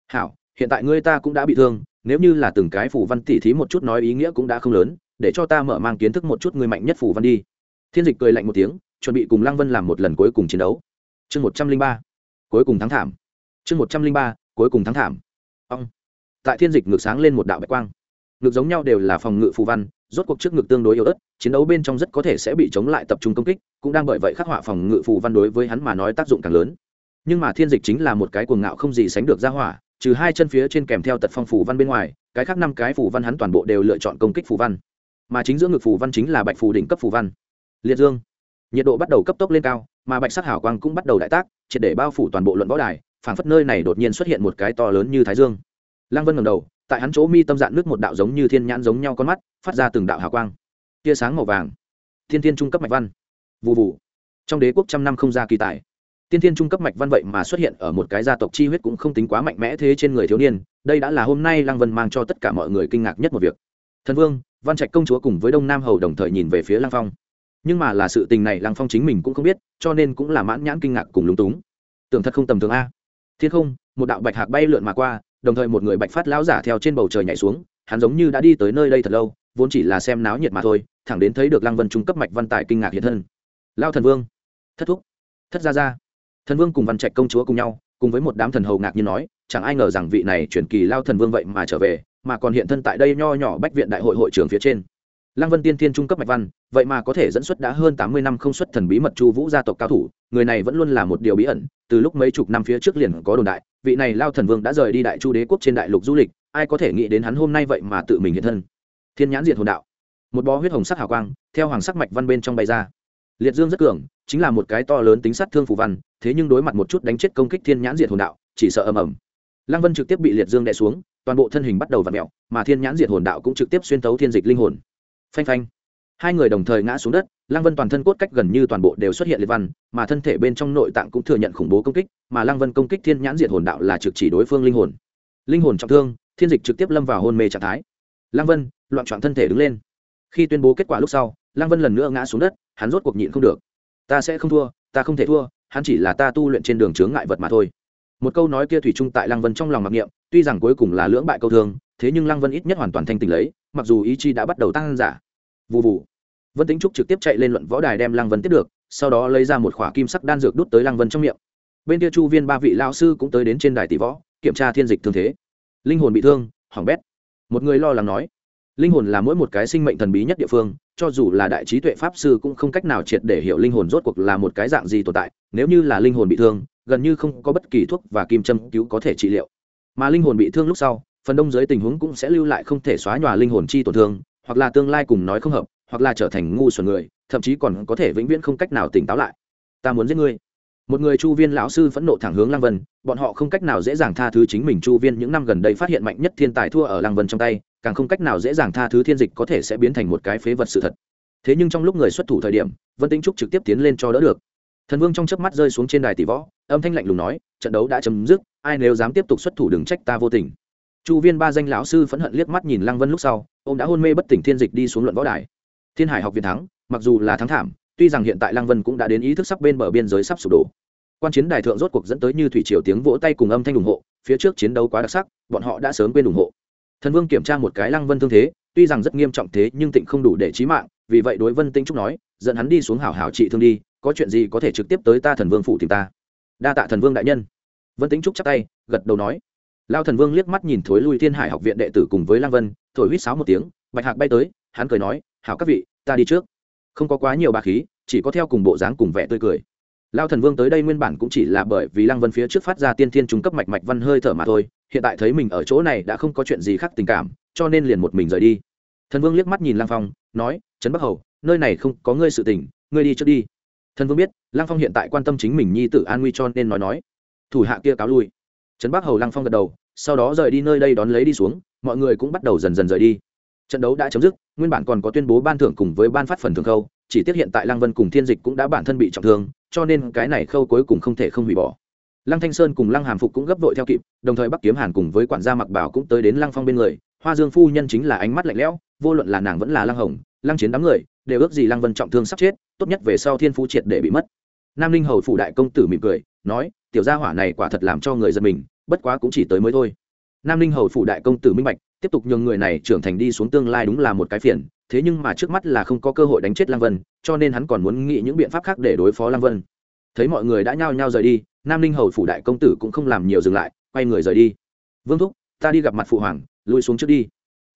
A: Hảo, hiện tại ngươi ta cũng đã bị thương, nếu như là từng cái phủ văn tỉ thí một chút nói ý nghĩa cũng đã không lớn, để cho ta mở mang kiến thức một chút người mạnh nhất phủ văn đi. Thiên dịch cười lạnh một tiếng, chuẩn bị cùng lăng vân làm một lần cuối cùng chiến đấu. Chương một trăm linh ba, cuối cùng thắng thảm chương một trăm linh ba, cuối cùng thắng thảm. Ông. Tại thiên dịch ngược sáng lên một đạo bạch quang. Ngược giống nhau đều là phòng ngự phù văn, rốt cuộc trước ngực tương đối yếu ớt, chiến đấu bên trong rất có thể sẽ bị chống lại tập trung công kích, cũng đang bởi vậy khắc họa phòng ngự phù văn đối với hắn mà nói tác dụng càng lớn. Nhưng mà thiên dịch chính là một cái cuồng ngạo không gì sánh được ra hỏa, trừ hai chân phía trên kèm theo tật phong phù văn bên ngoài, cái khác năm cái phù văn hắn toàn bộ đều lựa chọn công kích phù văn. Mà chính giữa ngực phù văn chính là bạch phù đỉnh cấp phù văn. Liệt dương. Nhiệt độ bắt đầu cấp tốc lên cao, mà bạch sắc hảo quang cũng bắt đầu đại tác, triệt để bao phủ toàn bộ luận võ đài phảng phất nơi này đột nhiên xuất hiện một cái to lớn như thái dương. Lăng vân ngầm đầu, tại hắn chỗ mi tâm dạn nước một đạo giống như thiên nhãn giống nhau con mắt, phát ra từng đạo hào quang. Tia sáng màu vàng. Thiên thiên trung cấp mạch văn. Vụ vụ trong đế quốc trăm năm không ra kỳ tài. Tiên thiên trung cấp mạch văn vậy mà xuất hiện ở một cái gia tộc chi huyết cũng không tính quá mạnh mẽ thế trên người thiếu niên, đây đã là hôm nay lăng vân mang cho tất cả mọi người kinh ngạc nhất một việc. Thần vương, văn trạch công chúa cùng với đông nam hầu đồng thời nhìn về phía lăng phong. Nhưng mà là sự tình này lăng phong chính mình cũng không biết, cho nên cũng là mãn nhãn kinh ngạc cùng lúng túng. Tưởng thật không tầm thường a thiên không, một đạo bạch hạc bay lượn mà qua, đồng thời một người bạch phát lão giả theo trên bầu trời nhảy xuống, hắn giống như đã đi tới nơi đây thật lâu, vốn chỉ là xem náo nhiệt mà thôi, thẳng đến thấy được lăng vân trung cấp mạch văn tài kinh ngạc hiện thân. Lao thần vương, thất thúc, thất gia gia. Thần vương cùng văn trạch công chúa cùng nhau, cùng với một đám thần hầu ngạc như nói, chẳng ai ngờ rằng vị này chuyển kỳ lao thần vương vậy mà trở về, mà còn hiện thân tại đây nho nhỏ bách viện đại hội hội trưởng phía trên lăng vân tiên thiên trung cấp mạch văn, vậy mà có thể dẫn xuất đã hơn tám mươi năm không xuất thần bí mật chu vũ gia tộc cao thủ, người này vẫn luôn là một điều bí ẩn, từ lúc mấy chục năm phía trước liền có đồn đại, vị này lao thần vương đã rời đi đại chu đế quốc trên đại lục du lịch, ai có thể nghĩ đến hắn hôm nay vậy mà tự mình hiện thân. Thiên nhãn diệt hồn đạo. Một bó huyết hồng sắc hào quang, theo hoàng sắc mạch văn bên trong bay ra. Liệt dương rất cường, chính là một cái to lớn tính sát thương phù văn, thế nhưng đối mặt một chút đánh chết công kích thiên nhãn diệt hồn đạo, chỉ sợ ầm ầm. Lăng vân trực tiếp bị liệt dương đè xuống, toàn bộ thân hình bắt đầu v ặ mẹo mà thiên nhãn diệt hồn đạo cũng trực tiếp xuyên tấu thiên dịch linh hồn phanh phanh. Hai người đồng thời ngã xuống đất, lăng vân toàn thân cốt cách gần như toàn bộ đều xuất hiện liệt văn, mà thân thể bên trong nội tạng cũng thừa nhận khủng bố công kích, mà lăng vân công kích thiên nhãn diệt hồn đạo là trực chỉ đối phương linh hồn. Linh hồn trọng thương, thiên dịch trực tiếp lâm vào hôn mê trạng thái. Lăng vân, loạn trọn thân thể đứng lên. Khi tuyên bố kết quả lúc sau, lăng vân lần nữa ngã xuống đất, hắn rốt cuộc nhịn không được. Ta sẽ không thua, ta không thể thua, hắn chỉ là ta tu luyện trên đường chướng ngại vật mà thôi. Một câu nói kia thủy chung tại lăng vân trong lòng mặc niệm, tuy rằng cuối cùng là lưỡng bại câu thương, thế nhưng lăng vân ít nhất hoàn toàn thanh tình lấy mặc dù ý chi đã bắt đầu tăng giả. Vụ vụ vân tính trúc trực tiếp chạy lên luận võ đài đem lăng vân tiếp được, sau đó lấy ra một khỏa kim sắc đan dược đút tới lăng vân trong miệng. Bên kia chu viên ba vị lao sư cũng tới đến trên đài tỷ võ, kiểm tra thiên dịch thương thế. Linh hồn bị thương, hỏng bét. Một người lo lắng nói, linh hồn là mỗi một cái sinh mệnh thần bí nhất địa phương, cho dù là đại trí tuệ pháp sư cũng không cách nào triệt để hiểu linh hồn rốt cuộc là một cái dạng gì tồn tại, nếu như là linh hồn bị thương, gần như không có bất kỳ thuốc và kim châm cứu có thể trị liệu. Mà linh hồn bị thương lúc sau phần đông giới tình huống cũng sẽ lưu lại không thể xóa nhòa linh hồn chi tổn thương, hoặc là tương lai cùng nói không hợp, hoặc là trở thành ngu xuẩn người, thậm chí còn có thể vĩnh viễn không cách nào tỉnh táo lại. Ta muốn giết ngươi. Một người chu viên lão sư phẫn nộ thẳng hướng lăng vân, bọn họ không cách nào dễ dàng tha thứ chính mình. Chu viên những năm gần đây phát hiện mạnh nhất thiên tài thua ở lăng vân trong tay, càng không cách nào dễ dàng tha thứ thiên dịch có thể sẽ biến thành một cái phế vật sự thật. Thế nhưng trong lúc người xuất thủ thời điểm, vân tĩnh trúc trực tiếp tiến lên cho đỡ được. Thần vương trong chớp mắt rơi xuống trên đài tỷ võ, âm thanh lạnh lùng nói, trận đấu đã chấm dứt, ai nếu dám tiếp tục xuất thủ đừng trách ta vô tình chu viên ba danh lão sư phẫn hận liếc mắt nhìn lăng vân lúc sau, ông đã hôn mê bất tỉnh thiên dịch đi xuống luận võ đài. Thiên hải học viện thắng, mặc dù là thắng thảm, tuy rằng hiện tại lăng vân cũng đã đến ý thức sắp bên bờ biên giới sắp sụp đổ. Quan chiến đài thượng rốt cuộc dẫn tới như thủy triều tiếng vỗ tay cùng âm thanh ủng hộ, phía trước chiến đấu quá đặc sắc, bọn họ đã sớm quên ủng hộ. Thần vương kiểm tra một cái lăng vân thương thế, tuy rằng rất nghiêm trọng thế nhưng tịnh không đủ để trí mạng, vì vậy đối vân tinh trúc nói, dẫn hắn đi xuống hảo hảo trị thương đi, có chuyện gì có thể trực tiếp tới ta thần vương phụ tìm ta. Đa tạ thần vương đại nhân. Vân Tĩnh trúc chắp tay, gật đầu nói lao thần vương liếc mắt nhìn thối lui thiên hải học viện đệ tử cùng với lang vân, thổi huýt sáo một tiếng, bạch hạc bay tới, hắn cười nói, hảo các vị, ta đi trước. Không có quá nhiều bà khí, chỉ có theo cùng bộ dáng cùng vẻ tươi cười. Lao thần vương tới đây nguyên bản cũng chỉ là bởi vì lăng vân phía trước phát ra tiên thiên trung cấp mạch mạch văn hơi thở mà thôi, hiện tại thấy mình ở chỗ này đã không có chuyện gì khác tình cảm, cho nên liền một mình rời đi. Thần vương liếc mắt nhìn lăng phong, nói, trấn bắc hầu, nơi này không có ngươi sự tình, ngươi đi trước đi. Thần vương biết lăng phong hiện tại quan tâm chính mình nhi tử an nguy cho nên nói nói. Thủ hạ kia cáo lui trấn bắc hầu lăng phong gật đầu, sau đó rời đi nơi đây đón lấy đi xuống, mọi người cũng bắt đầu dần dần rời đi. Trận đấu đã chấm dứt, nguyên bản còn có tuyên bố ban thưởng cùng với ban phát phần thưởng khâu, chỉ tiếc hiện tại lăng vân cùng thiên dịch cũng đã bản thân bị trọng thương, cho nên cái này khâu cuối cùng không thể không hủy bỏ. Lăng thanh sơn cùng lăng hàm phục cũng gấp vội theo kịp, đồng thời bắc kiếm hàn cùng với quản gia mặc bảo cũng tới đến lăng phong bên người. Hoa dương phu nhân chính là ánh mắt lạnh lẽo, vô luận là nàng vẫn là lăng hồng, lăng chiến đám người, đều ước gì lăng vân trọng thương sắp chết, tốt nhất về sau thiên phú triệt để bị mất. Nam ninh hầu phủ đại công tử mỉm cười, nói tiểu gia hỏa này quả thật làm cho người dân mình, bất quá cũng chỉ tới mới thôi. Nam ninh hầu phủ đại công tử minh bạch, tiếp tục nhường người này trưởng thành đi xuống tương lai đúng là một cái phiền, thế nhưng mà trước mắt là không có cơ hội đánh chết lăng vân, cho nên hắn còn muốn nghĩ những biện pháp khác để đối phó lăng vân. Thấy mọi người đã nhao nhao rời đi, nam ninh hầu phủ đại công tử cũng không làm nhiều dừng lại, quay người rời đi. Vương thúc, ta đi gặp mặt phụ hoàng, lui xuống trước đi.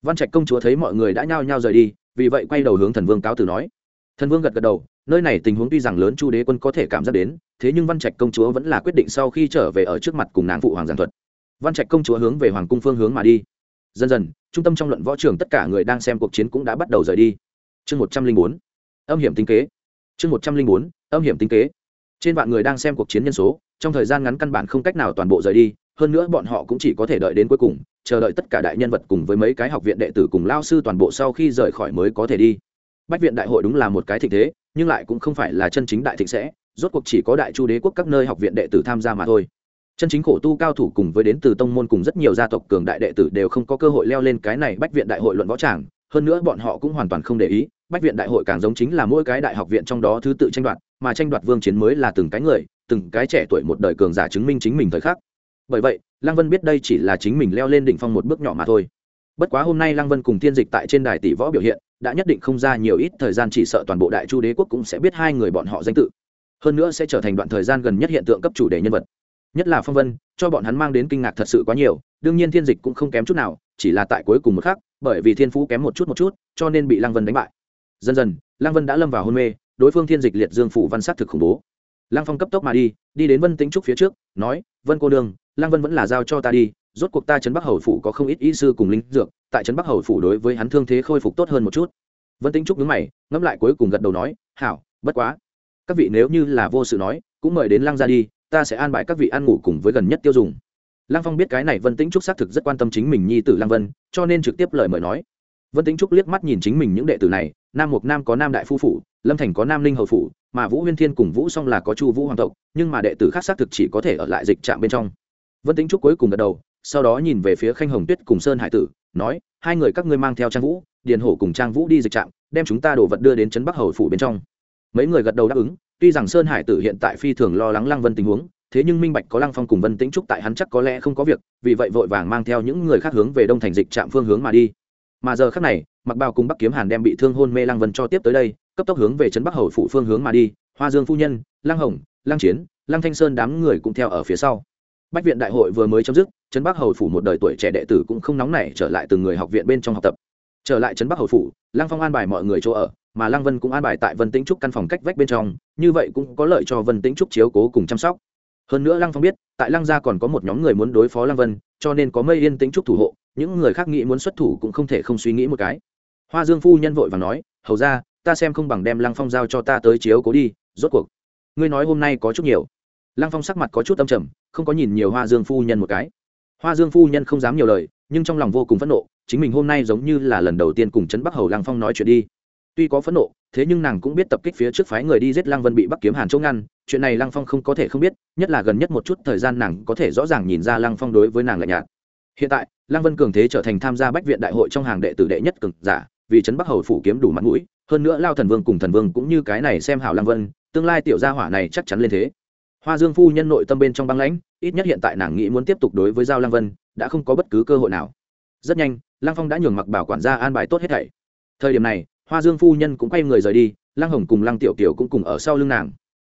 A: Văn trạch công chúa thấy mọi người đã nhao nhao rời đi, vì vậy quay đầu hướng thần vương cáo tử nói thần vương gật gật đầu, nơi này tình huống tuy rằng lớn chu đế quân có thể cảm giác đến, thế nhưng văn trạch công chúa vẫn là quyết định sau khi trở về ở trước mặt cùng nàng phụ hoàng giảng thuật. Văn trạch công chúa hướng về hoàng cung phương hướng mà đi. Dần dần, trung tâm trong luận võ trường tất cả người đang xem cuộc chiến cũng đã bắt đầu rời đi. Chương một trăm linh bốn, âm hiểm tinh kế. Chương một trăm linh bốn, âm hiểm tinh kế. Trên vạn người đang xem cuộc chiến nhân số, trong thời gian ngắn căn bản không cách nào toàn bộ rời đi, hơn nữa bọn họ cũng chỉ có thể đợi đến cuối cùng, chờ đợi tất cả đại nhân vật cùng với mấy cái học viện đệ tử cùng lao sư toàn bộ sau khi rời khỏi mới có thể đi bách viện đại hội đúng là một cái thịnh thế, nhưng lại cũng không phải là chân chính đại thịnh sẽ, rốt cuộc chỉ có đại chu đế quốc các nơi học viện đệ tử tham gia mà thôi. Chân chính khổ tu cao thủ cùng với đến từ tông môn cùng rất nhiều gia tộc cường đại đệ tử đều không có cơ hội leo lên cái này bách viện đại hội luận võ tràng, hơn nữa bọn họ cũng hoàn toàn không để ý, bách viện đại hội càng giống chính là mỗi cái đại học viện trong đó thứ tự tranh đoạt, mà tranh đoạt vương chiến mới là từng cái người, từng cái trẻ tuổi một đời cường giả chứng minh chính mình thời khắc. Bởi vậy, lăng vân biết đây chỉ là chính mình leo lên đỉnh phong một bước nhỏ mà thôi. Bất quá hôm nay lăng vân cùng thiên dịch tại trên đài tỷ võ biểu hiện đã nhất định không ra nhiều ít thời gian, chỉ sợ toàn bộ đại chu đế quốc cũng sẽ biết hai người bọn họ danh tự. Hơn nữa sẽ trở thành đoạn thời gian gần nhất hiện tượng cấp chủ đề nhân vật. Nhất là phong vân, cho bọn hắn mang đến kinh ngạc thật sự quá nhiều, đương nhiên thiên dịch cũng không kém chút nào, chỉ là tại cuối cùng một khắc, bởi vì thiên phú kém một chút một chút, cho nên bị lăng vân đánh bại. Dần dần, lăng vân đã lâm vào hôn mê, đối phương thiên dịch liệt dương phủ văn sát thực khủng bố. Lăng phong cấp tốc mà đi đi đến vân tính trúc phía trước, nói, vân cô đương lăng vân vẫn là giao cho ta đi rốt cuộc ta trấn bắc hầu phủ có không ít y sư cùng linh dược, tại trấn bắc hầu phủ đối với hắn thương thế khôi phục tốt hơn một chút. Vân tính trúc nhướng mày, ngẫm lại cuối cùng gật đầu nói, hảo, bất quá. Các vị nếu như là vô sự nói, cũng mời đến lăng ra đi, ta sẽ an bài các vị ăn ngủ cùng với gần nhất tiêu dùng. Lăng phong biết cái này vân tĩnh trúc xác thực rất quan tâm chính mình nhi tử lăng vân, cho nên trực tiếp lời mời nói. Vân tĩnh trúc liếc mắt nhìn chính mình những đệ tử này, nam mục nam có nam đại phu phủ, lâm thành có nam ninh hầu phủ, mà vũ huyên thiên cùng vũ song là có chu vũ hoàng tộc, nhưng mà đệ tử khác xác thực chỉ có thể ở lại dịch trạm bên trong. Vân tĩnh trúc cuối cùng gật đầu sau đó nhìn về phía khanh hồng tuyết cùng sơn hải tử, nói, hai người các ngươi mang theo trang vũ, điền hổ cùng trang vũ đi dịch trạm, đem chúng ta đổ vật đưa đến trấn bắc hầu phủ bên trong. Mấy người gật đầu đáp ứng, tuy rằng sơn hải tử hiện tại phi thường lo lắng lăng vân tình huống, thế nhưng minh bạch có lăng phong cùng vân tĩnh trúc tại hắn chắc có lẽ không có việc, vì vậy vội vàng mang theo những người khác hướng về đông thành dịch trạm phương hướng mà đi. Mà giờ khác này, mặc bao cùng bắc kiếm hàn đem bị thương hôn mê lăng vân cho tiếp tới đây, cấp tốc hướng về trấn bắc hầu phủ phương hướng mà đi. Hoa dương phu nhân, lăng hồng, lăng chiến, lăng thanh sơn đám người cũng theo ở phía sau bách viện đại hội vừa mới chấm dứt, trấn bắc hầu phủ một đời tuổi trẻ đệ tử cũng không nóng nảy trở lại từng người học viện bên trong học tập. Trở lại trấn bắc hầu phủ, lăng phong an bài mọi người chỗ ở, mà lăng vân cũng an bài tại vân tĩnh trúc căn phòng cách vách bên trong, như vậy cũng có lợi cho vân tĩnh trúc chiếu cố cùng chăm sóc. Hơn nữa lăng phong biết, tại lăng gia còn có một nhóm người muốn đối phó lăng vân, cho nên có mây yên tĩnh trúc thủ hộ, những người khác nghĩ muốn xuất thủ cũng không thể không suy nghĩ một cái. Hoa dương phu nhân vội và nói, hầu ra ta xem không bằng đem lăng phong giao cho ta tới chiếu cố đi, rốt cuộc, ngươi nói hôm nay có chút nhiều lăng phong sắc mặt có chút âm trầm, không có nhìn nhiều hoa dương phu nhân một cái. Hoa dương phu nhân không dám nhiều lời, nhưng trong lòng vô cùng phẫn nộ, chính mình hôm nay giống như là lần đầu tiên cùng trấn bắc hầu lăng phong nói chuyện đi. Tuy có phẫn nộ, thế nhưng nàng cũng biết tập kích phía trước phái người đi giết lăng vân bị bắc kiếm hàn chỗ ngăn, chuyện này lăng phong không có thể không biết, nhất là gần nhất một chút thời gian nàng có thể rõ ràng nhìn ra lăng phong đối với nàng lạnh nhạt. Hiện tại, lăng vân cường thế trở thành tham gia bách viện đại hội trong hàng đệ tử đệ nhất cực giả, vì trấn bắc hầu phủ kiếm đủ mặt mũi, hơn nữa lao thần vương cùng thần vương cũng như cái này xem hảo lăng vân, tương lai tiểu gia hỏa này chắc chắn lên thế hoa dương phu nhân nội tâm bên trong băng lãnh, ít nhất hiện tại nàng nghĩ muốn tiếp tục đối với giao lăng vân, đã không có bất cứ cơ hội nào. Rất nhanh lăng phong đã nhường mặc bảo quản gia an bài tốt hết thảy. Thời điểm này, hoa dương phu nhân cũng quay người rời đi lăng hồng cùng lăng tiểu kiều cũng cùng ở sau lưng nàng.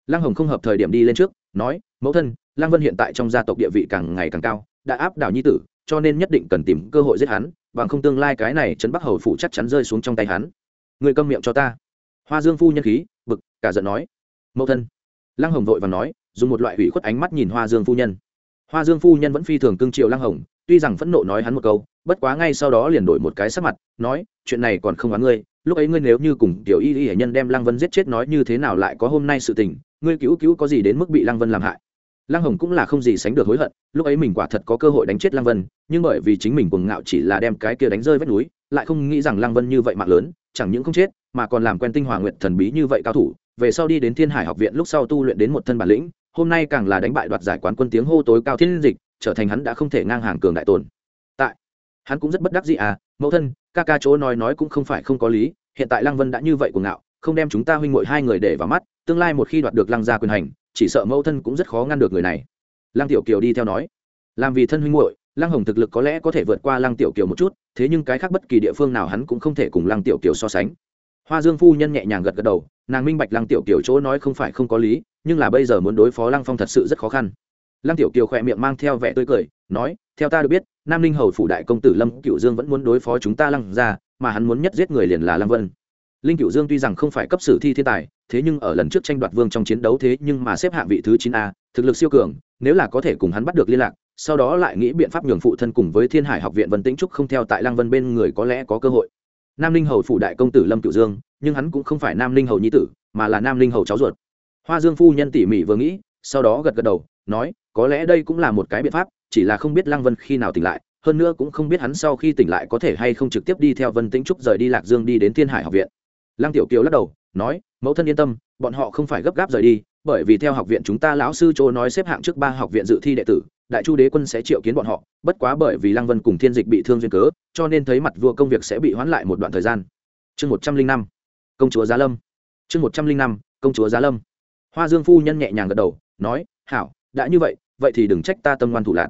A: Lăng hồng không hợp thời điểm đi lên trước, nói, mẫu thân lăng vân hiện tại trong gia tộc địa vị càng ngày càng cao, đã áp đảo nhi tử, cho nên nhất định cần tìm cơ hội giết hắn, bằng không tương lai cái này trấn bắc hầu phụ chắc chắn rơi xuống trong tay hắn. Người câm miệng cho ta. Hoa dương phu nhân khí, bực, cả giận nói, mẫu thân. Lăng hồng vội và nói dùng một loại hủy khuất ánh mắt nhìn hoa dương phu nhân. Hoa dương phu nhân vẫn phi thường cưng triệu lăng hồng, tuy rằng phẫn nộ nói hắn một câu, bất quá ngay sau đó liền đổi một cái sắc mặt, nói, chuyện này còn không oán ngươi, lúc ấy ngươi nếu như cùng tiểu y y hệ nhân đem lăng vân giết chết nói như thế nào lại có hôm nay sự tình, ngươi cứu cứu có gì đến mức bị lăng vân làm hại? Lăng hồng cũng là không gì sánh được hối hận, lúc ấy mình quả thật có cơ hội đánh chết lăng vân, nhưng bởi vì chính mình cuồng ngạo chỉ là đem cái kia đánh rơi vách núi, lại không nghĩ rằng lăng vân như vậy mạng lớn chẳng những không chết, mà còn làm quen tinh hòa nguyện thần bí như vậy cao thủ, về sau đi đến thiên hải học viện lúc sau tu luyện đến một thân bản lĩnh, hôm nay càng là đánh bại đoạt giải quán quân tiếng hô tối cao thiên dịch, trở thành hắn đã không thể ngang hàng cường đại tồn. Tại, hắn cũng rất bất đắc dĩ à mẫu thân, ca ca chỗ nói nói cũng không phải không có lý, hiện tại lăng vân đã như vậy của ngạo, không đem chúng ta huynh muội hai người để vào mắt, tương lai một khi đoạt được lăng gia quyền hành, chỉ sợ mẫu thân cũng rất khó ngăn được người này. Lăng tiểu kiều đi theo nói, làm vì thân huynh muội lăng hồng thực lực có lẽ có thể vượt qua lăng tiểu kiều một chút, thế nhưng cái khác bất kỳ địa phương nào hắn cũng không thể cùng lăng tiểu kiều so sánh. Hoa dương phu nhân nhẹ nhàng gật gật đầu, nàng minh bạch lăng tiểu kiều chỗ nói không phải không có lý, nhưng là bây giờ muốn đối phó lăng phong thật sự rất khó khăn. Lăng tiểu kiều khỏe miệng mang theo vẻ tươi cười, nói, theo ta được biết, nam ninh hầu phủ đại công tử lâm cựu dương vẫn muốn đối phó chúng ta lăng ra mà hắn muốn nhất giết người liền là lăng vân. Linh cựu dương tuy rằng không phải cấp sử thi thiên tài, thế nhưng ở lần trước tranh đoạt vương trong chiến đấu thế nhưng mà xếp hạng vị thứ chín a, thực lực siêu cường, nếu là có thể cùng hắn bắt được liên lạc sau đó lại nghĩ biện pháp nhường phụ thân cùng với thiên hải học viện vân tĩnh trúc không theo tại lăng vân bên người có lẽ có cơ hội. Nam ninh hầu phủ đại công tử lâm cựu dương, nhưng hắn cũng không phải nam ninh hầu nhi tử, mà là nam ninh hầu cháu ruột. Hoa dương phu nhân tỉ mỉ vừa nghĩ, sau đó gật gật đầu, nói, có lẽ đây cũng là một cái biện pháp, chỉ là không biết lăng vân khi nào tỉnh lại, hơn nữa cũng không biết hắn sau khi tỉnh lại có thể hay không trực tiếp đi theo vân tĩnh trúc rời đi lạc dương đi đến thiên hải học viện. Lăng tiểu kiều lắc đầu, nói, mẫu thân yên tâm, bọn họ không phải gấp gáp rời đi, bởi vì theo học viện chúng ta lão sư chỗ nói xếp hạng trước ba học viện dự thi đệ tử đại chu đế quân sẽ triệu kiến bọn họ, bất quá bởi vì lăng vân cùng thiên dịch bị thương duyên cớ, cho nên thấy mặt vua công việc sẽ bị hoãn lại một đoạn thời gian. Chương một trăm linh năm, công chúa giá lâm. Chương một trăm linh năm, công chúa giá lâm. Hoa dương phu nhân nhẹ nhàng gật đầu, nói, hảo, đã như vậy vậy thì đừng trách ta tâm ngoan thủ lạc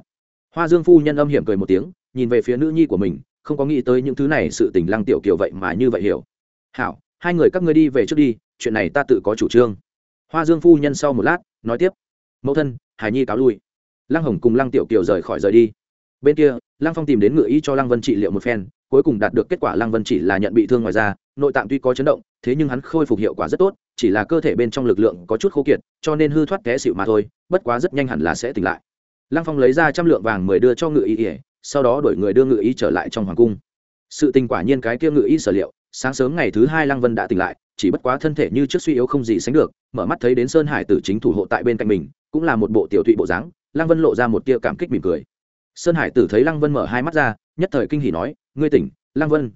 A: hoa dương phu nhân âm hiểm cười một tiếng, nhìn về phía nữ nhi của mình, không có nghĩ tới những thứ này sự tình lăng tiểu kiều vậy mà như vậy hiểu. Hảo, hai người các ngươi đi về trước đi, chuyện này ta tự có chủ trương. Hoa dương phu nhân sau một lát, nói tiếp, mẫu thân, hải nhi cáo lui lăng hồng cùng lăng tiểu kiều rời khỏi rời đi. Bên kia, lăng phong tìm đến ngựa y cho lăng vân trị liệu một phen, cuối cùng đạt được kết quả lăng vân chỉ là nhận bị thương ngoài ra nội tạng tuy có chấn động, thế nhưng hắn khôi phục hiệu quả rất tốt, chỉ là cơ thể bên trong lực lượng có chút khô kiệt, cho nên hư thoát té xịu mà thôi, bất quá rất nhanh hẳn là sẽ tỉnh lại. Lăng phong lấy ra trăm lượng vàng mười đưa cho ngự y ỉa sau đó đổi người đưa ngự y trở lại trong hoàng cung. Sự tình quả nhiên cái kia ngự y sở liệu, sáng sớm ngày thứ hai lăng vân đã tỉnh lại, chỉ bất quá thân thể như trước suy yếu không gì sánh được, mở mắt thấy đến sơn hải tử chính thủ hộ tại bên cạnh mình, cũng là một bộ tiểu thụy bộ dáng lăng vân lộ ra một tia cảm kích mỉm cười. Sơn hải tử thấy lăng vân mở hai mắt ra, nhất thời kinh hỉ nói, ngươi tỉnh, lăng vân.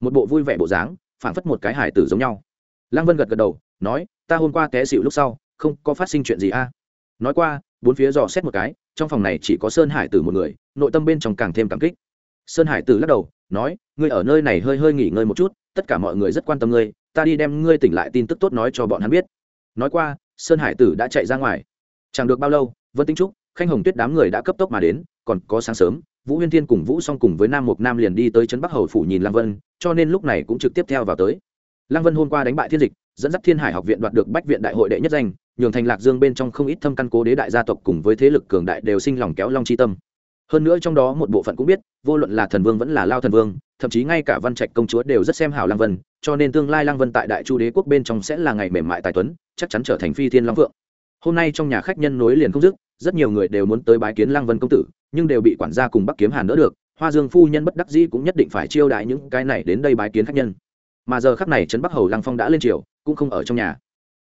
A: Một bộ vui vẻ bộ dáng, phảng phất một cái hải tử giống nhau. Lăng vân gật gật đầu, nói, ta hôm qua té xịu lúc sau, không có phát sinh chuyện gì a. Nói qua, bốn phía dò xét một cái, trong phòng này chỉ có sơn hải tử một người, nội tâm bên trong càng thêm cảm kích. Sơn hải tử lắc đầu, nói, ngươi ở nơi này hơi hơi nghỉ ngơi một chút, tất cả mọi người rất quan tâm ngươi, ta đi đem ngươi tỉnh lại tin tức tốt nói cho bọn hắn biết. Nói qua, sơn hải tử đã chạy ra ngoài. Chẳng được bao lâu, vân tinh trúc khanh hồng tuyết đám người đã cấp tốc mà đến, còn có sáng sớm, vũ huyên thiên cùng vũ song cùng với nam mục nam liền đi tới trấn bắc hầu phủ nhìn lăng vân, cho nên lúc này cũng trực tiếp theo vào tới. Lăng vân hôm qua đánh bại thiên dịch, dẫn dắt thiên hải học viện đoạt được bách viện đại hội đệ nhất danh, nhường thành lạc dương bên trong không ít thâm căn cố đế đại gia tộc cùng với thế lực cường đại đều sinh lòng kéo long chi tâm. Hơn nữa trong đó một bộ phận cũng biết, vô luận là thần vương vẫn là lao thần vương, thậm chí ngay cả văn trạch công chúa đều rất xem hảo lăng vân, cho nên tương lai lăng vân tại đại chu đế quốc bên trong sẽ là ngày mềm mại tài tuấn, chắc chắn trở thành phi thiên long vượng hôm nay trong nhà khách nhân nối liền không dứt rất nhiều người đều muốn tới bái kiến lăng vân công tử, nhưng đều bị quản gia cùng bắc kiếm hàn đỡ được, hoa dương phu nhân bất đắc dĩ cũng nhất định phải chiêu đại những cái này đến đây bái kiến khách nhân. Mà giờ khắc này trấn bắc hầu lăng phong đã lên triều, cũng không ở trong nhà.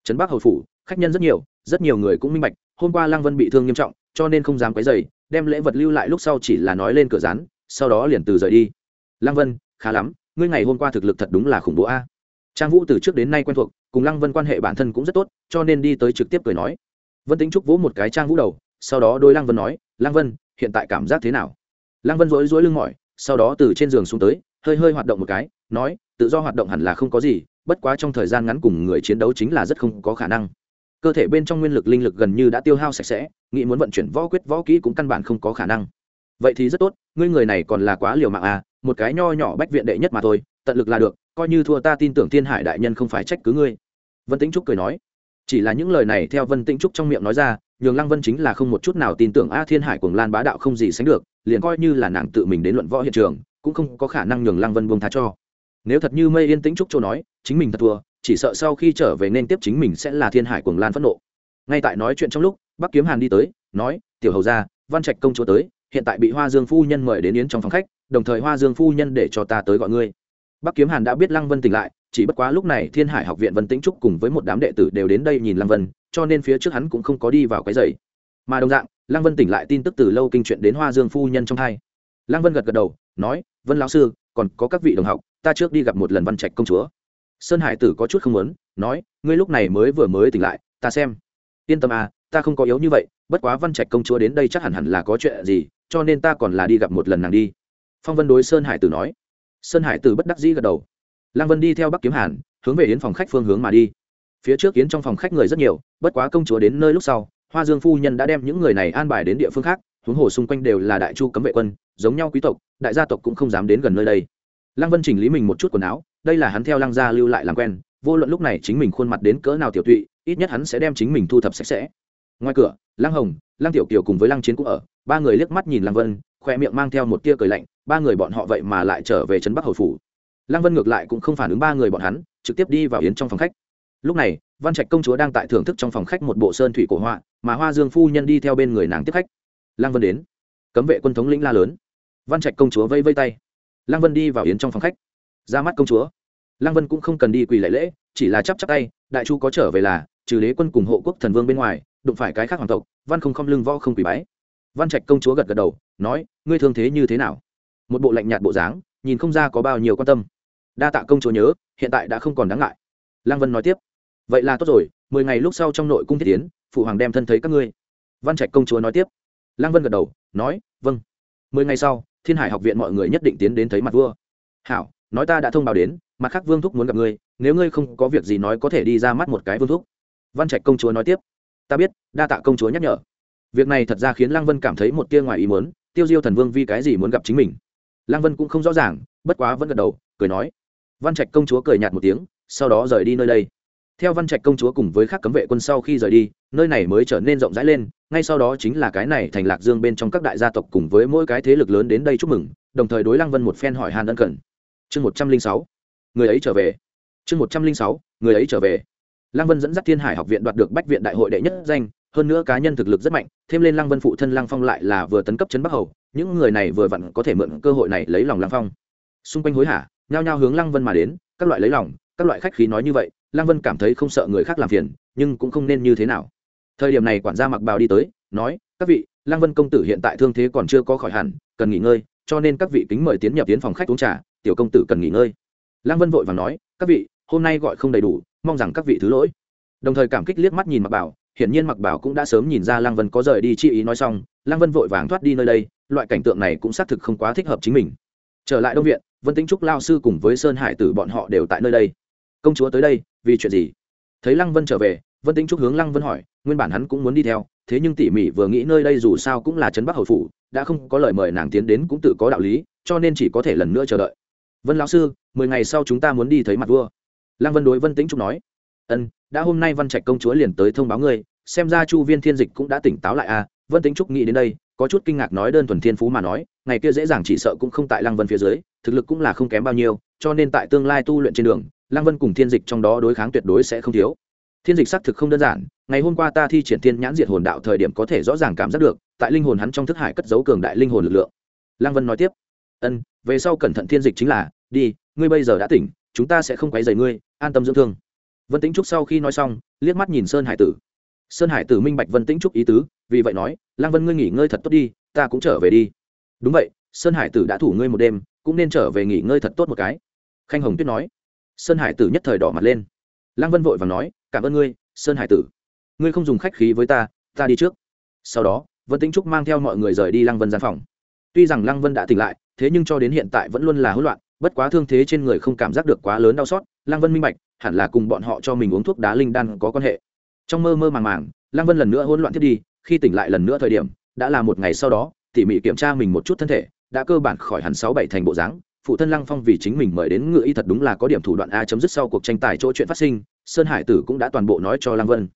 A: Trấn bắc hầu phủ, khách nhân rất nhiều rất nhiều người cũng minh bạch, hôm qua lăng vân bị thương nghiêm trọng, cho nên không dám quấy dày đem lễ vật lưu lại lúc sau chỉ là nói lên cửa rán sau đó liền từ rời đi. Lăng vân, khá lắm, ngươi ngày hôm qua thực lực thật đúng là khủng bố a. Trang vũ từ trước đến nay quen thuộc, cùng lăng vân quan hệ bản thân cũng rất tốt, cho nên đi tới trực tiếp cười nói. Vân tính trúc vỗ một cái trang vũ đầu sau đó đôi lăng vân nói, lăng vân, hiện tại cảm giác thế nào? Lăng vân rối rối lưng mỏi, sau đó từ trên giường xuống tới, hơi hơi hoạt động một cái, nói, tự do hoạt động hẳn là không có gì, bất quá trong thời gian ngắn cùng người chiến đấu chính là rất không có khả năng. Cơ thể bên trong nguyên lực linh lực gần như đã tiêu hao sạch sẽ, nghĩ muốn vận chuyển võ quyết võ kỹ cũng căn bản không có khả năng. Vậy thì rất tốt, ngươi người này còn là quá liều mạng à một cái nho nhỏ bách viện đệ nhất mà thôi, tận lực là được, coi như thua ta tin tưởng thiên hải đại nhân không phải trách cứ ngươi. Vân tĩnh trúc cười nói. Chỉ là những lời này theo vân tĩnh trúc trong miệng nói ra nhường lăng vân chính là không một chút nào tin tưởng a thiên hải cùng lan bá đạo không gì sánh được, liền coi như là nàng tự mình đến luận võ hiện trường, cũng không có khả năng nhường lăng vân buông tha cho. Nếu thật như mây yên tĩnh trúc châu nói, chính mình thật thua, chỉ sợ sau khi trở về nên tiếp chính mình sẽ là thiên hải cùng lan phẫn nộ. Ngay tại nói chuyện trong lúc, bắc kiếm hàn đi tới, nói, tiểu hầu ra văn trạch công chúa tới, hiện tại bị hoa dương phu nhân mời đến yến trong phòng khách, đồng thời hoa dương phu nhân để cho ta tới gọi ngươi. Bắc kiếm hàn đã biết lăng vân tỉnh lại, chỉ bất quá lúc này thiên hải học viện vân tĩnh trúc cùng với một đám đệ tử đều đến đây nhìn lăng vân cho nên phía trước hắn cũng không có đi vào cái giày. Mà đồng dạng, lăng vân tỉnh lại tin tức từ lâu kinh chuyện đến hoa dương phu nhân trong hai lăng vân gật gật đầu, nói, vân lão sư, còn có các vị đồng học, ta trước đi gặp một lần văn trạch công chúa. Sơn hải tử có chút không muốn, nói, ngươi lúc này mới vừa mới tỉnh lại, ta xem. Yên tâm à ta không có yếu như vậy, bất quá văn trạch công chúa đến đây chắc hẳn hẳn là có chuyện gì, cho nên ta còn là đi gặp một lần nàng đi. Phong vân đối sơn hải tử nói. Sơn hải tử bất đắc dĩ gật đầu. Lăng vân đi theo bắc kiếm hàn, hướng về yến phòng khách phương hướng mà đi phía trước yến trong phòng khách người rất nhiều, bất quá công chúa đến nơi lúc sau, hoa dương phu nhân đã đem những người này an bài đến địa phương khác, huống hồ xung quanh đều là đại chu cấm vệ quân, giống nhau quý tộc, đại gia tộc cũng không dám đến gần nơi đây. Lăng vân chỉnh lý mình một chút quần áo, đây là hắn theo lăng gia lưu lại làm quen, vô luận lúc này chính mình khuôn mặt đến cỡ nào tiểu tụy, ít nhất hắn sẽ đem chính mình thu thập sạch sẽ. Ngoài cửa, lăng hồng, lăng tiểu kiều cùng với lăng chiến cũng ở, ba người liếc mắt nhìn lăng vân, khoe miệng mang theo một tia cười lạnh, ba người bọn họ vậy mà lại trở về trấn bắc hầu phủ. Lăng vân ngược lại cũng không phản ứng ba người bọn hắn, trực tiếp đi vào yến trong phòng khách lúc này, văn trạch công chúa đang tại thưởng thức trong phòng khách một bộ sơn thủy cổ họa, mà hoa dương phu nhân đi theo bên người nàng tiếp khách. Lăng vân đến. Cấm vệ quân thống lĩnh la lớn. Văn trạch công chúa vây vây tay. Lăng vân đi vào yến trong phòng khách. Ra mắt công chúa. Lăng vân cũng không cần đi quỳ lễ lễ, chỉ là chắp chắp tay, đại chu có trở về là, trừ đế quân cùng hộ quốc thần vương bên ngoài, đụng phải cái khác hoàng tộc, văn không không lưng võ không quỳ bái. Văn trạch công chúa gật gật đầu, nói, ngươi thương thế như thế nào? Một bộ lạnh nhạt bộ dáng, nhìn không ra có bao nhiêu quan tâm. Đa tạ công chúa nhớ, hiện tại đã không còn đáng ngại. Lăng vân nói tiếp vậy là tốt rồi, mười ngày lúc sau trong nội cung thiết tiến, phụ hoàng đem thân thấy các ngươi. Văn trạch công chúa nói tiếp. Lăng vân gật đầu, nói vâng. Mười ngày sau, thiên hải học viện mọi người nhất định tiến đến thấy mặt vua. Hảo, nói ta đã thông báo đến, mặt khác vương thúc muốn gặp ngươi, nếu ngươi không có việc gì nói có thể đi ra mắt một cái vương thúc. Văn trạch công chúa nói tiếp. Ta biết, đa tạ công chúa nhắc nhở. Việc này thật ra khiến lăng vân cảm thấy một tia ngoài ý muốn, tiêu diêu thần vương vì cái gì muốn gặp chính mình. Lăng vân cũng không rõ ràng, bất quá vẫn gật đầu, cười nói. Văn trạch công chúa cười nhạt một tiếng, sau đó rời đi nơi đây theo văn trạch công chúa cùng với các cấm vệ quân sau khi rời đi, nơi này mới trở nên rộng rãi lên, ngay sau đó chính là cái này thành lạc dương bên trong các đại gia tộc cùng với mỗi cái thế lực lớn đến đây chúc mừng, đồng thời đối lăng vân một phen hỏi hàn ân cần. Chương một trăm linh sáu, người ấy trở về. Chương một trăm linh sáu, người ấy trở về. Lăng vân dẫn dắt thiên hải học viện đoạt được bách viện đại hội đệ nhất danh, hơn nữa cá nhân thực lực rất mạnh, thêm lên lăng vân phụ thân lăng phong lại là vừa tấn cấp chấn bắc hầu, những người này vừa vặn có thể mượn cơ hội này lấy lòng lăng phong. Xung quanh hối hả, nhao nhao hướng lăng vân mà đến, các loại lấy lòng, các loại khách khí nói như vậy lăng vân cảm thấy không sợ người khác làm phiền, nhưng cũng không nên như thế nào. Thời điểm này quản gia mặc bào đi tới, nói, các vị, lăng vân công tử hiện tại thương thế còn chưa có khỏi hẳn, cần nghỉ ngơi, cho nên các vị kính mời tiến nhập tiến phòng khách uống trà, tiểu công tử cần nghỉ ngơi. Lăng vân vội và nói, các vị, hôm nay gọi không đầy đủ, mong rằng các vị thứ lỗi. Đồng thời cảm kích liếc mắt nhìn mặc bảo hiển nhiên mặc bảo cũng đã sớm nhìn ra lăng vân có rời đi chi ý nói xong, lăng vân vội vàng thoát đi nơi đây, loại cảnh tượng này cũng xác thực không quá thích hợp chính mình. Trở lại đông viện, vân tính trúc lao sư cùng với sơn hải tử bọn họ đều tại nơi đây. Công chúa tới đây vì chuyện gì? Thấy lăng vân trở về, vân tính trúc hướng lăng vân hỏi, nguyên bản hắn cũng muốn đi theo, thế nhưng tỉ mỉ vừa nghĩ nơi đây dù sao cũng là trấn bắc hầu phủ, đã không có lời mời nàng tiến đến cũng tự có đạo lý, cho nên chỉ có thể lần nữa chờ đợi. Vân lão sư, mười ngày sau chúng ta muốn đi thấy mặt vua. Lăng vân đối vân tĩnh trúc nói, ân, đã hôm nay văn trạch công chúa liền tới thông báo ngươi, xem ra chu viên thiên dịch cũng đã tỉnh táo lại à. Vân tĩnh trúc nghĩ đến đây, có chút kinh ngạc nói đơn thuần thiên phú mà nói ngày kia dễ dàng chỉ sợ cũng không tại lăng vân phía dưới, thực lực cũng là không kém bao nhiêu, cho nên tại tương lai tu luyện trên đường, lăng vân cùng thiên dịch trong đó đối kháng tuyệt đối sẽ không thiếu. Thiên dịch xác thực không đơn giản, ngày hôm qua ta thi triển thiên nhãn diệt hồn đạo thời điểm có thể rõ ràng cảm giác được, tại linh hồn hắn trong thức hải cất giấu cường đại linh hồn lực lượng. Lăng vân nói tiếp, ân, về sau cẩn thận thiên dịch chính là, đi, ngươi bây giờ đã tỉnh, chúng ta sẽ không quấy rầy ngươi, an tâm dưỡng thương. Vân Tĩnh trúc sau khi nói xong, liếc mắt nhìn sơn hải tử. Sơn hải tử minh bạch vân tĩnh trúc ý tứ, vì vậy nói, lăng vân ngươi nghỉ ngơi thật tốt đi, ta cũng trở về đi đúng vậy, sơn hải tử đã thủ ngươi một đêm, cũng nên trở về nghỉ ngơi thật tốt một cái. Khanh hồng tuyết nói. Sơn hải tử nhất thời đỏ mặt lên. Lăng vân vội và nói, cảm ơn ngươi, sơn hải tử. Ngươi không dùng khách khí với ta ta đi trước. Sau đó, vân tĩnh trúc mang theo mọi người rời đi lăng vân gian phòng. Tuy rằng lăng vân đã tỉnh lại, thế nhưng cho đến hiện tại vẫn luôn là hỗn loạn, bất quá thương thế trên người không cảm giác được quá lớn đau xót, lăng vân minh bạch, hẳn là cùng bọn họ cho mình uống thuốc đá linh đan có quan hệ. Trong mơ mơ màng màng, lăng vân lần nữa hỗn loạn thiết đi, khi tỉnh lại lần nữa thời điểm, đã là một ngày sau đó tỉ mỉ kiểm tra mình một chút thân thể, đã cơ bản khỏi hẳn sáu bảy thành bộ dáng. Phụ thân lăng phong vì chính mình mời đến ngựa y thật đúng là có điểm thủ đoạn a chấm dứt sau cuộc tranh tài chỗ chuyện phát sinh, sơn hải tử cũng đã toàn bộ nói cho lăng vân.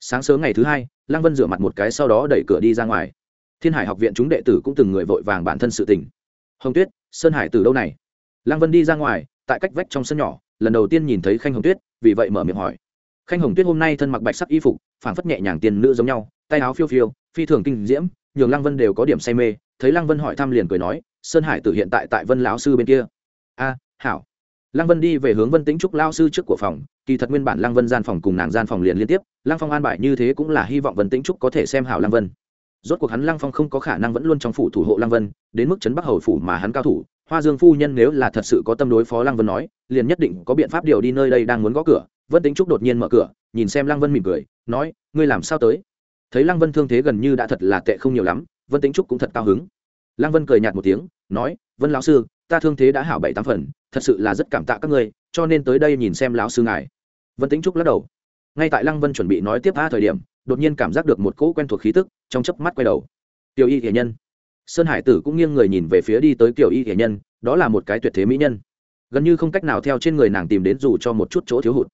A: Sáng sớm ngày thứ hai, lăng vân rửa mặt một cái sau đó đẩy cửa đi ra ngoài. Thiên hải học viện chúng đệ tử cũng từng người vội vàng bản thân sự tỉnh hồng tuyết, sơn hải tử đâu này? Lăng vân đi ra ngoài, tại cách vách trong sân nhỏ, lần đầu tiên nhìn thấy khanh hồng tuyết, vì vậy mở miệng hỏi. Khanh hồng tuyết hôm nay thân mặc bạch sắc y phục, phảng phất nhẹ nhàng tiền nữ giống nhau, tay áo phiêu phiêu, phi thường kinh diễm nhường lăng vân đều có điểm say mê, thấy lăng vân hỏi thăm liền cười nói, sơn hải tử hiện tại tại vân lão sư bên kia. A, hảo. Lăng vân đi về hướng vân tĩnh trúc lao sư trước của phòng, kỳ thật nguyên bản lăng vân gian phòng cùng nàng gian phòng liền liên tiếp, lăng phong an bài như thế cũng là hy vọng vân tĩnh trúc có thể xem hảo lăng vân. Rốt cuộc hắn lăng phong không có khả năng vẫn luôn trong phủ thủ hộ lăng vân, đến mức chấn bắc hầu phủ mà hắn cao thủ, hoa dương phu nhân nếu là thật sự có tâm đối phó lăng vân nói, liền nhất định có biện pháp điều đi nơi đây đang muốn gõ cửa. Vân tính trúc đột nhiên mở cửa, nhìn xem lăng vân mỉm cười, nói, ngươi làm sao tới? Thấy lăng vân thương thế gần như đã thật là tệ không nhiều lắm, vân tính trúc cũng thật cao hứng. Lăng vân cười nhạt một tiếng, nói, vân lão sư, ta thương thế đã hảo bảy tám phần, thật sự là rất cảm tạ các ngươi, cho nên tới đây nhìn xem lão sư ngài. Vân tính trúc lắc đầu. Ngay tại lăng vân chuẩn bị nói tiếp a thời điểm, đột nhiên cảm giác được một cỗ quen thuộc khí tức trong chớp mắt quay đầu. Tiểu y thể nhân. Sơn hải tử cũng nghiêng người nhìn về phía đi tới kiểu y thể nhân, đó là một cái tuyệt thế mỹ nhân. Gần như không cách nào theo trên người nàng tìm đến dù cho một chút chỗ thiếu hụt.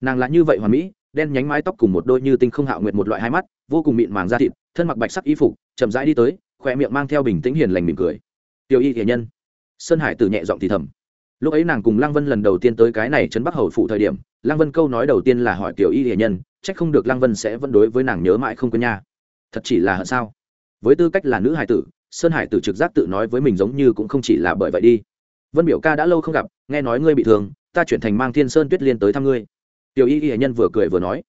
A: Nàng là như vậy hoàn mỹ đen nhánh mái tóc cùng một đôi như tinh không hạo nguyệt một loại hai mắt, vô cùng mịn màng da thịt, thân mặc bạch sắc y phục, chậm rãi đi tới khỏe miệng mang theo bình tĩnh hiền lành mỉm cười. Tiểu y thể nhân. Sơn hải tử nhẹ giọng thì thầm. Lúc ấy nàng cùng lăng vân lần đầu tiên tới cái này trấn bắc hầu phụ thời điểm, lăng vân câu nói đầu tiên là hỏi tiểu y thể nhân chắc không được lăng vân sẽ vẫn đối với nàng nhớ mãi không quên nha. Thật chỉ là hận sao? Với tư cách là nữ hải tử, sơn hải tử trực giác tự nói với mình giống như cũng không chỉ là bởi vậy đi. Vân biểu ca đã lâu không gặp, nghe nói ngươi bị thương, ta chuyển thành mang thiên sơn tuyết liên tới thăm ngươi tiểu y y nhân vừa cười vừa nói,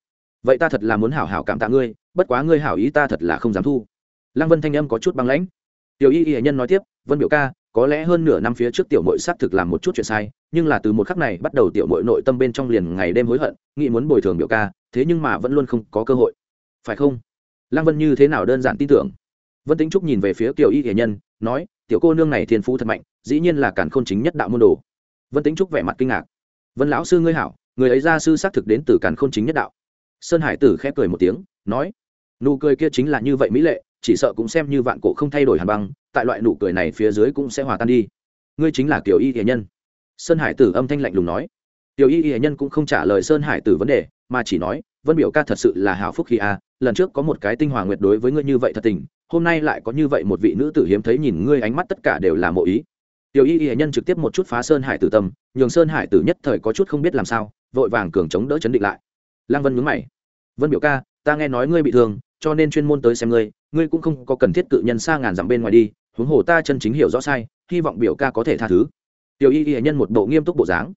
A: vậy ta thật là muốn hảo hảo cảm tạ ngươi, bất quá ngươi hảo ý ta thật là không dám thu. Lăng vân thanh âm có chút băng lãnh. Tiểu y y nhân nói tiếp, vân biểu ca, có lẽ hơn nửa năm phía trước tiểu mội xác thực làm một chút chuyện sai, nhưng là từ một khắc này bắt đầu tiểu mội nội tâm bên trong liền ngày đêm hối hận, nghĩ muốn bồi thường biểu ca, thế nhưng mà vẫn luôn không có cơ hội. Phải không? Lăng vân như thế nào đơn giản tin tưởng. Vân tính trúc nhìn về phía Tiểu y y nhân, nói, tiểu cô nương này thiên phú thật mạnh, dĩ nhiên là cản khôn chính nhất đạo môn đồ. Vân tính trúc vẻ mặt kinh ngạc. Vân lão sư ngươi hảo người ấy gia sư xác thực đến từ càn khôn chính nhất đạo. Sơn hải tử khẽ cười một tiếng, nói, nụ cười kia chính là như vậy mỹ lệ, chỉ sợ cũng xem như vạn cổ không thay đổi hàn băng, tại loại nụ cười này phía dưới cũng sẽ hòa tan đi. Ngươi chính là kiểu y hiền nhân. Sơn hải tử âm thanh lạnh lùng nói. Tiểu y hiền nhân cũng không trả lời sơn hải tử vấn đề, mà chỉ nói, vân biểu ca thật sự là hào phúc khi a, lần trước có một cái tinh hoàng nguyệt đối với ngươi như vậy thật tình, hôm nay lại có như vậy một vị nữ tử hiếm thấy nhìn ngươi ánh mắt tất cả đều là mộ ý tiểu y y nhân trực tiếp một chút phá sơn hải tử tâm, nhường sơn hải tử nhất thời có chút không biết làm sao, vội vàng cường chống đỡ chấn định lại. Lăng vân mướn mày. Vân biểu ca, ta nghe nói ngươi bị thương, cho nên chuyên môn tới xem ngươi ngươi cũng không có cần thiết cự nhân xa ngàn dặm bên ngoài đi, huống hồ ta chân chính hiểu rõ sai, hy vọng biểu ca có thể tha thứ. Tiểu y y nhân một bộ nghiêm túc bộ dáng.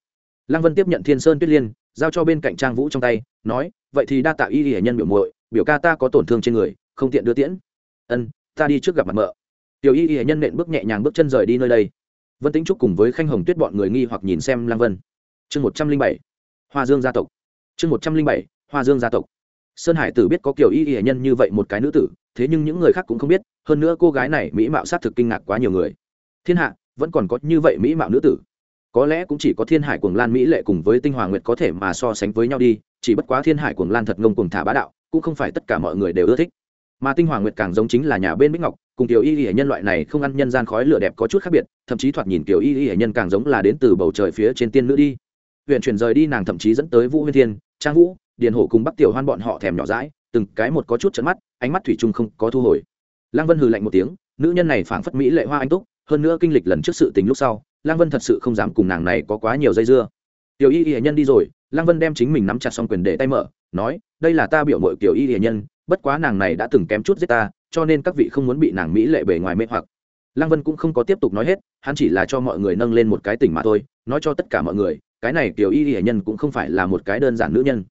A: Lăng vân tiếp nhận thiên sơn tuyết liên, giao cho bên cạnh trang vũ trong tay, nói, vậy thì đa tạ y y nhân biểu muội, biểu ca ta có tổn thương trên người, không tiện đưa tiễn. Ân, ta đi trước gặp mặt mợ. Tiểu y y nhân nện bước nhẹ nhàng bước chân rời đi nơi đây vân tính trúc cùng với khanh hồng tuyết bọn người nghi hoặc nhìn xem lăng vân. Chương một trăm linh bảy, hoa dương gia tộc. Chương một trăm linh bảy, hoa dương gia tộc. Sơn hải tử biết có kiểu y y nhân như vậy một cái nữ tử, thế nhưng những người khác cũng không biết, hơn nữa cô gái này mỹ mạo s á t thực kinh ngạc quá nhiều người. Thiên hạ, vẫn còn có như vậy mỹ mạo nữ tử. Có lẽ cũng chỉ có thiên hải cuồng lan mỹ lệ cùng với tinh hoàng nguyệt có thể mà so sánh với nhau đi, chỉ bất quá thiên hải cuồng lan thật ngông cuồng thả bá đạo, cũng không phải tất cả mọi người đều ưa thích. Mà tinh hoàng nguyệt càng giống chính là nhà bên bích ngọc cùng tiểu y y hệ nhân loại này không ăn nhân gian khói lửa đẹp có chút khác biệt, thậm chí thoạt nhìn tiểu y y hệ nhân càng giống là đến từ bầu trời phía trên tiên nữ đi. Huyện chuyển rời đi nàng thậm chí dẫn tới vũ huyên thiên, trang vũ, điền hổ cùng bắc tiểu hoan bọn họ thèm nhỏ rãi từng cái một có chút trận mắt, ánh mắt thủy chung không có thu hồi. Lăng vân hừ lạnh một tiếng, nữ nhân này phảng phất mỹ lệ hoa anh túc, hơn nữa kinh lịch lần trước sự tình lúc sau, lăng vân thật sự không dám cùng nàng này có quá nhiều dây dưa. Tiểu y y hệ nhân đi rồi, lăng vân đem chính mình nắm chặt xong quyền để tay mở, nói, đây là ta biểu mội y y hệ nhân bất quá nàng này đã từng kém chút giết ta, cho nên các vị không muốn bị nàng mỹ lệ bề ngoài mê hoặc. Lăng vân cũng không có tiếp tục nói hết, hắn chỉ là cho mọi người nâng lên một cái tỉnh mà thôi, nói cho tất cả mọi người, cái này kiểu y hệ nhân cũng không phải là một cái đơn giản nữ nhân.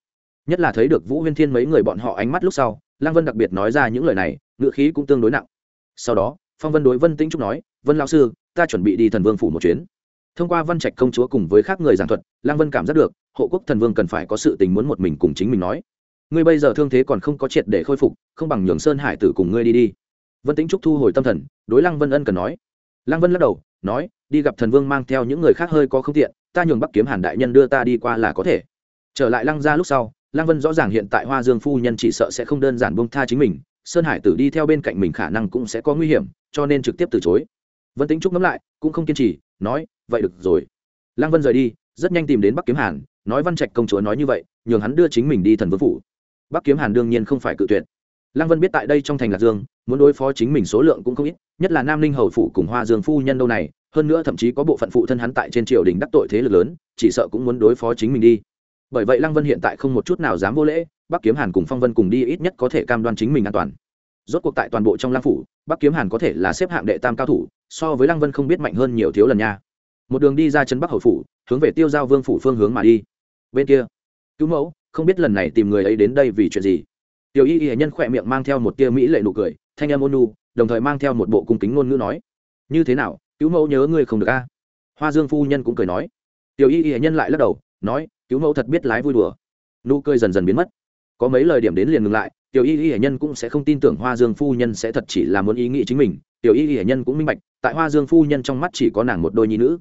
A: Nhất là thấy được vũ huyên thiên mấy người bọn họ ánh mắt lúc sau, lăng vân đặc biệt nói ra những lời này ngựa khí cũng tương đối nặng. Sau đó, phong vân đối vân tĩnh trúc nói, vân lão sư, ta chuẩn bị đi thần vương phủ một chuyến. Thông qua văn trạch công chúa cùng với khác người giảng thuật, lăng vân cảm giác được, hộ quốc thần vương cần phải có sự tình muốn một mình cùng chính mình nói ngươi bây giờ thương thế còn không có triệt để khôi phục, không bằng nhường sơn hải tử cùng ngươi đi đi. Vân tĩnh trúc thu hồi tâm thần, đối lăng vân ân cần nói. Lăng vân lắc đầu, nói, đi gặp thần vương mang theo những người khác hơi có không tiện, ta nhường bắc kiếm hàn đại nhân đưa ta đi qua là có thể. Trở lại lăng ra lúc sau, lăng vân rõ ràng hiện tại hoa dương phu nhân chỉ sợ sẽ không đơn giản bông tha chính mình, sơn hải tử đi theo bên cạnh mình khả năng cũng sẽ có nguy hiểm, cho nên trực tiếp từ chối. Vân tính trúc ngẫm lại, cũng không kiên trì, nói, vậy được rồi. Lăng vân rời đi, rất nhanh tìm đến bắc kiếm hàn, nói văn trạch công chúa nói như vậy, nhường hắn đưa chính mình đi thần vương phủ bắc kiếm hàn đương nhiên không phải cự tuyệt. Lăng vân biết tại đây trong thành lạc dương, muốn đối phó chính mình số lượng cũng không ít, nhất là nam ninh hầu phủ cùng hoa dương phu nhân đâu này, hơn nữa thậm chí có bộ phận phụ thân hắn tại trên triều đình đắc tội thế lực lớn, chỉ sợ cũng muốn đối phó chính mình đi. Bởi vậy lăng vân hiện tại không một chút nào dám vô lễ, bắc kiếm hàn cùng phong vân cùng đi ít nhất có thể cam đoan chính mình an toàn. Rốt cuộc tại toàn bộ trong lăng phủ, bắc kiếm hàn có thể là xếp hạng đệ tam cao thủ, so với lăng vân không biết mạnh hơn nhiều thiếu lần nha. Một đường đi ra chân bắc Hầu phủ, hướng về tiêu giao vương phủ phương hướng mà đi. Bên kia, cứu mẫu không biết lần này tìm người ấy đến đây vì chuyện gì. Tiểu y y nhân khỏe miệng mang theo một tia mỹ lệ nụ cười, thanh âm ôn nu đồng thời mang theo một bộ cung kính ngôn ngữ nói, như thế nào, cứu mẫu nhớ ngươi không được a? Hoa dương phu nhân cũng cười nói. Tiểu y y nhân lại lắc đầu, nói, cứu mẫu thật biết lái vui đùa. Nụ cười dần dần biến mất. Có mấy lời điểm đến liền ngừng lại, tiểu y y nhân cũng sẽ không tin tưởng hoa dương phu nhân sẽ thật chỉ là muốn ý nghĩ chính mình. Tiểu y y nhân cũng minh bạch, tại hoa dương phu nhân trong mắt chỉ có nàng một đôi nhi nữ.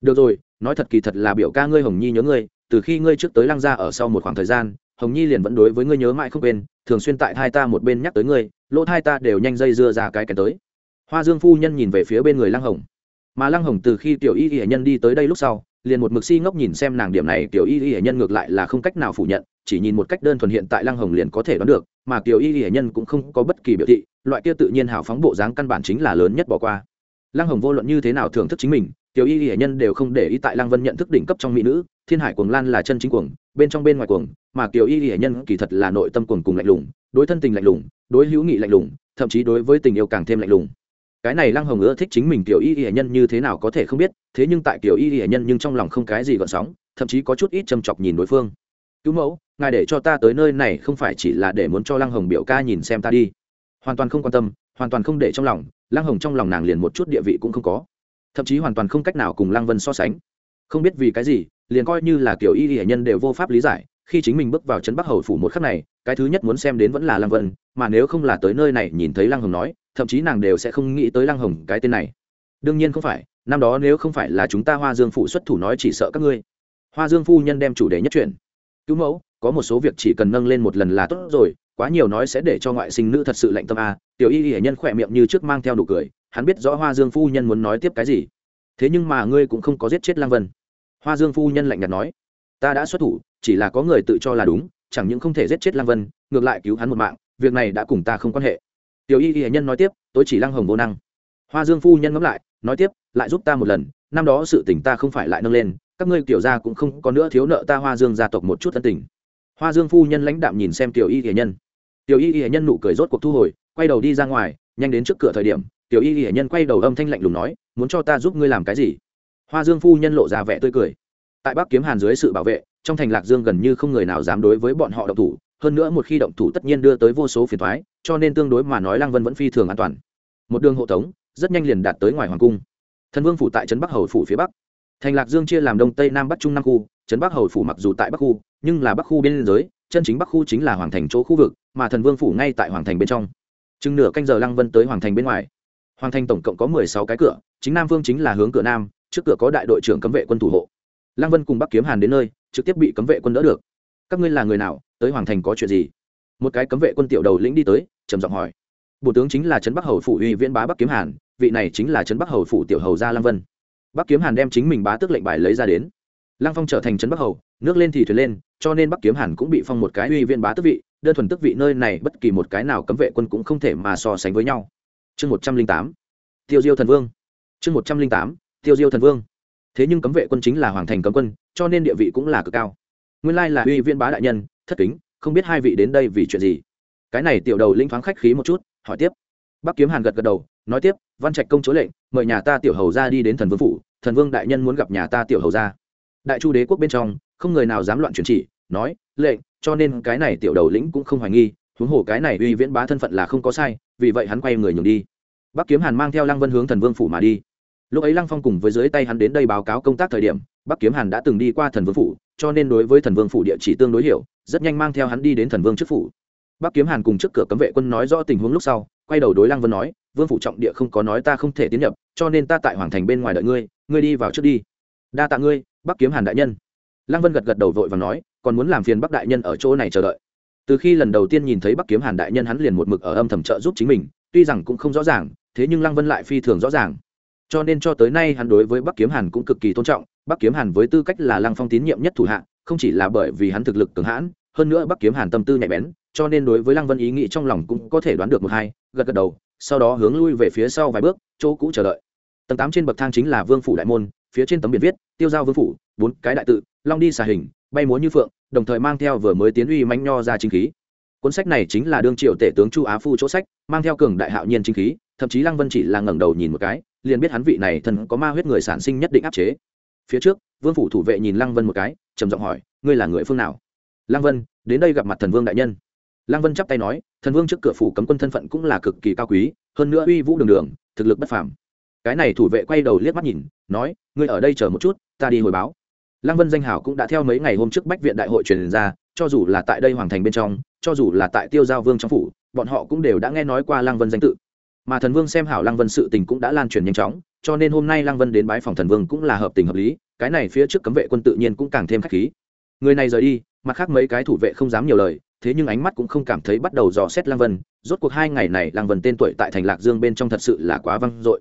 A: Được rồi, nói thật kỳ thật là biểu ca ngươi hồng nhi nhớ ngươi từ khi ngươi trước tới lăng gia ở sau một khoảng thời gian, hồng nhi liền vẫn đối với ngươi nhớ mãi không quên, thường xuyên tại thai ta một bên nhắc tới ngươi, lỗ thai ta đều nhanh dây dưa ra cái kèn tới. Hoa dương phu nhân nhìn về phía bên người lăng hồng. Mà lăng hồng từ khi tiểu y y nhân đi tới đây lúc sau, liền một mực si ngốc nhìn xem nàng điểm này, tiểu y y nhân ngược lại là không cách nào phủ nhận, chỉ nhìn một cách đơn thuần hiện tại lăng hồng liền có thể đoán được, mà tiểu y y nhân cũng không có bất kỳ biểu thị, loại kia tự nhiên hào phóng bộ dáng căn bản chính là lớn nhất bỏ qua. Lăng hồng vô luận như thế nào thưởng thức chính mình, tiểu y y nhân đều không để ý tại lăng vân nhận thức đỉnh cấp trong mỹ nữ thiên hải cuồng lan là chân chính cuồng, bên trong bên ngoài cuồng, mà kiều y y nhân kỳ thật là nội tâm cuồng cùng lạnh lùng, đối thân tình lạnh lùng, đối hữu nghị lạnh lùng, thậm chí đối với tình yêu càng thêm lạnh lùng. Cái này lăng hồng ưa thích chính mình kiều y y nhân như thế nào có thể không biết, thế nhưng tại kiều y y nhân nhưng trong lòng không cái gì gợn sóng, thậm chí có chút ít châm chọc nhìn đối phương. Cứu mẫu, ngài để cho ta tới nơi này không phải chỉ là để muốn cho lăng hồng biểu ca nhìn xem ta đi. Hoàn toàn không quan tâm, hoàn toàn không để trong lòng, lăng hồng trong lòng nàng liền một chút địa vị cũng không có. Thậm chí hoàn toàn không cách nào cùng lăng vân so sánh không biết vì cái gì, liền coi như là kiểu y y nhân đều vô pháp lý giải, khi chính mình bước vào trấn bắc hầu phủ một khắc này, cái thứ nhất muốn xem đến vẫn là lăng vân, mà nếu không là tới nơi này nhìn thấy lăng hồng nói, thậm chí nàng đều sẽ không nghĩ tới lăng hồng cái tên này. Đương nhiên không phải, năm đó nếu không phải là chúng ta hoa dương phụ xuất thủ nói chỉ sợ các ngươi. Hoa dương phu nhân đem chủ đề nhất chuyển. Cứu mẫu, có một số việc chỉ cần nâng lên một lần là tốt rồi, quá nhiều nói sẽ để cho ngoại sinh nữ thật sự lạnh tâm a. Tiểu y hệ nhân khỏe miệng như trước mang theo nụ cười, hắn biết rõ hoa dương phu nhân muốn nói tiếp cái gì thế nhưng mà ngươi cũng không có giết chết lang vân. Hoa dương phu nhân lạnh nhạt nói, ta đã xuất thủ, chỉ là có người tự cho là đúng, chẳng những không thể giết chết lang vân, ngược lại cứu hắn một mạng, việc này đã cùng ta không quan hệ. Tiểu y hiển nhân nói tiếp tôi chỉ lăng hồng vô năng. Hoa dương phu nhân ngẫm lại, nói tiếp, lại giúp ta một lần, năm đó sự tình ta không phải lại nâng lên, các ngươi tiểu gia cũng không có nữa thiếu nợ ta hoa dương gia tộc một chút thân tình. Hoa dương phu nhân lãnh đạm nhìn xem tiểu y y nhân. Tiểu y y nhân nụ cười rốt cuộc thu hồi, quay đầu đi ra ngoài, nhanh đến trước cửa thời điểm, tiểu y y nhân quay đầu âm thanh lạnh lùng nói muốn cho ta giúp ngươi làm cái gì? Hoa dương phu nhân lộ ra vẻ tươi cười. Tại bắc kiếm hàn dưới sự bảo vệ, trong thành lạc dương gần như không người nào dám đối với bọn họ động thủ, hơn nữa một khi động thủ tất nhiên đưa tới vô số phiền thoái cho nên tương đối mà nói lăng vân vẫn phi thường an toàn. Một đường hộ tống, rất nhanh liền đạt tới ngoài hoàng cung. Thần vương phủ tại trấn bắc hầu phủ phía bắc. Thành lạc dương chia làm đông tây nam bắc trung năm khu, trấn bắc hầu phủ mặc dù tại bắc khu, nhưng là bắc khu bên giới, chân chính bắc khu chính là hoàng thành chỗ khu vực, mà thần vương phủ ngay tại hoàng thành bên trong. Chừng nửa canh giờ lăng vân tới hoàng thành bên ngoài hoàng thành tổng cộng có mười sáu cái cửa, chính nam vương chính là hướng cửa nam, trước cửa có đại đội trưởng cấm vệ quân thủ hộ. Lăng vân cùng bắc kiếm hàn đến nơi, trực tiếp bị cấm vệ quân đỡ được. Các ngươi là người nào? Tới hoàng thành có chuyện gì? Một cái cấm vệ quân tiểu đầu lĩnh đi tới, trầm giọng hỏi. Bộ tướng chính là trấn bắc hầu phủ uy viễn bá bắc kiếm hàn, vị này chính là trấn bắc hầu phủ tiểu hầu gia lăng vân. Bắc kiếm hàn đem chính mình bá tước lệnh bài lấy ra đến. Lăng phong trở thành trấn bắc hầu, nước lên thì thuyền lên, cho nên bắc kiếm hàn cũng bị phong một cái uy viên bá tước vị, đơn thuần tước vị nơi này bất kỳ một cái nào cấm vệ quân cũng không thể mà so sánh với nhau chương một trăm linh tám, tiêu diêu thần vương. Chương một trăm linh tám, tiêu diêu thần vương. Thế nhưng cấm vệ quân chính là hoàng thành cấm quân, cho nên địa vị cũng là cực cao. Nguyên lai là uy viên bá đại nhân, thất kính, không biết hai vị đến đây vì chuyện gì. Cái này tiểu đầu linh thoáng khách khí một chút, hỏi tiếp. Bắc kiếm hàn gật gật đầu, nói tiếp, văn trạch công chúa lệnh, mời nhà ta tiểu hầu ra đi đến thần vương phủ, thần vương đại nhân muốn gặp nhà ta tiểu hầu ra đại chu đế quốc bên trong, không người nào dám loạn chuyển chỉ, nói, lệnh, cho nên cái này tiểu đầu lĩnh cũng không hoài nghi huống hồ cái này uy viễn bá thân phận là không có sai, vì vậy hắn quay người nhường đi. Bắc kiếm hàn mang theo lăng vân hướng thần vương phủ mà đi. Lúc ấy lăng phong cùng với dưới tay hắn đến đây báo cáo công tác thời điểm, bắc kiếm hàn đã từng đi qua thần vương phủ, cho nên đối với thần vương phủ địa chỉ tương đối hiểu, rất nhanh mang theo hắn đi đến thần vương trước phủ. Bắc kiếm hàn cùng trước cửa cấm vệ quân nói rõ tình huống lúc sau, quay đầu đối lăng vân nói, vương phủ trọng địa không có nói ta không thể tiến nhập, cho nên ta tại hoàng thành bên ngoài đợi ngươi ngươi đi vào trước đi. Đa tạ ngươi, bắc kiếm hàn đại nhân. Lăng vân gật gật đầu vội và nói, còn muốn làm phiền bắc đại nhân ở chỗ này chờ đợi từ khi lần đầu tiên nhìn thấy bắc kiếm hàn đại nhân hắn liền một mực ở âm thầm trợ giúp chính mình, tuy rằng cũng không rõ ràng, thế nhưng lăng vân lại phi thường rõ ràng. Cho nên cho tới nay hắn đối với bắc kiếm hàn cũng cực kỳ tôn trọng, bắc kiếm hàn với tư cách là lăng phong tín nhiệm nhất thủ hạ, không chỉ là bởi vì hắn thực lực cường hãn, hơn nữa bắc kiếm hàn tâm tư nhạy bén, cho nên đối với lăng vân ý nghĩ trong lòng cũng có thể đoán được một hai, gật gật đầu, sau đó hướng lui về phía sau vài bước, chỗ cũ chờ đợi. Tầng tám trên bậc thang chính là vương phủ đại môn, phía trên tấm biển viết, tiêu giao vương phủ, bốn cái đại tự, long đi xà hình bay múa như phượng, đồng thời mang theo vừa mới tiến uy mánh nho ra chính khí. Cuốn sách này chính là đương triệu tể tướng chu á phu chỗ sách, mang theo cường đại hạo nhiên chính khí, thậm chí lăng vân chỉ là ngẩng đầu nhìn một cái, liền biết hắn vị này thần có ma huyết người sản sinh nhất định áp chế. Phía trước, vương phủ thủ vệ nhìn lăng vân một cái, trầm giọng hỏi, ngươi là người phương nào? Lăng vân, đến đây gặp mặt thần vương đại nhân. Lăng vân chắp tay nói, thần vương trước cửa phủ cấm quân thân phận cũng là cực kỳ cao quý, hơn nữa uy vũ đường đường, thực lực bất phàm. Cái này thủ vệ quay đầu liếc mắt nhìn, nói, ngươi ở đây chờ một chút, ta đi hồi báo lăng vân danh hảo cũng đã theo mấy ngày hôm trước bách viện đại hội truyền ra, cho dù là tại đây hoàng thành bên trong, cho dù là tại tiêu giao vương trong phủ, bọn họ cũng đều đã nghe nói qua lăng vân danh tự. Mà thần vương xem hảo lăng vân sự tình cũng đã lan truyền nhanh chóng, cho nên hôm nay lăng vân đến bái phòng thần vương cũng là hợp tình hợp lý, cái này phía trước cấm vệ quân tự nhiên cũng càng thêm k h á c h khí. Người này rời đi, mặt khác mấy cái thủ vệ không dám nhiều lời, thế nhưng ánh mắt cũng không cảm thấy bắt đầu dò xét lăng vân, rốt cuộc hai ngày này lăng vân tên tuổi tại thành lạc dương bên trong thật sự là quá văng dội.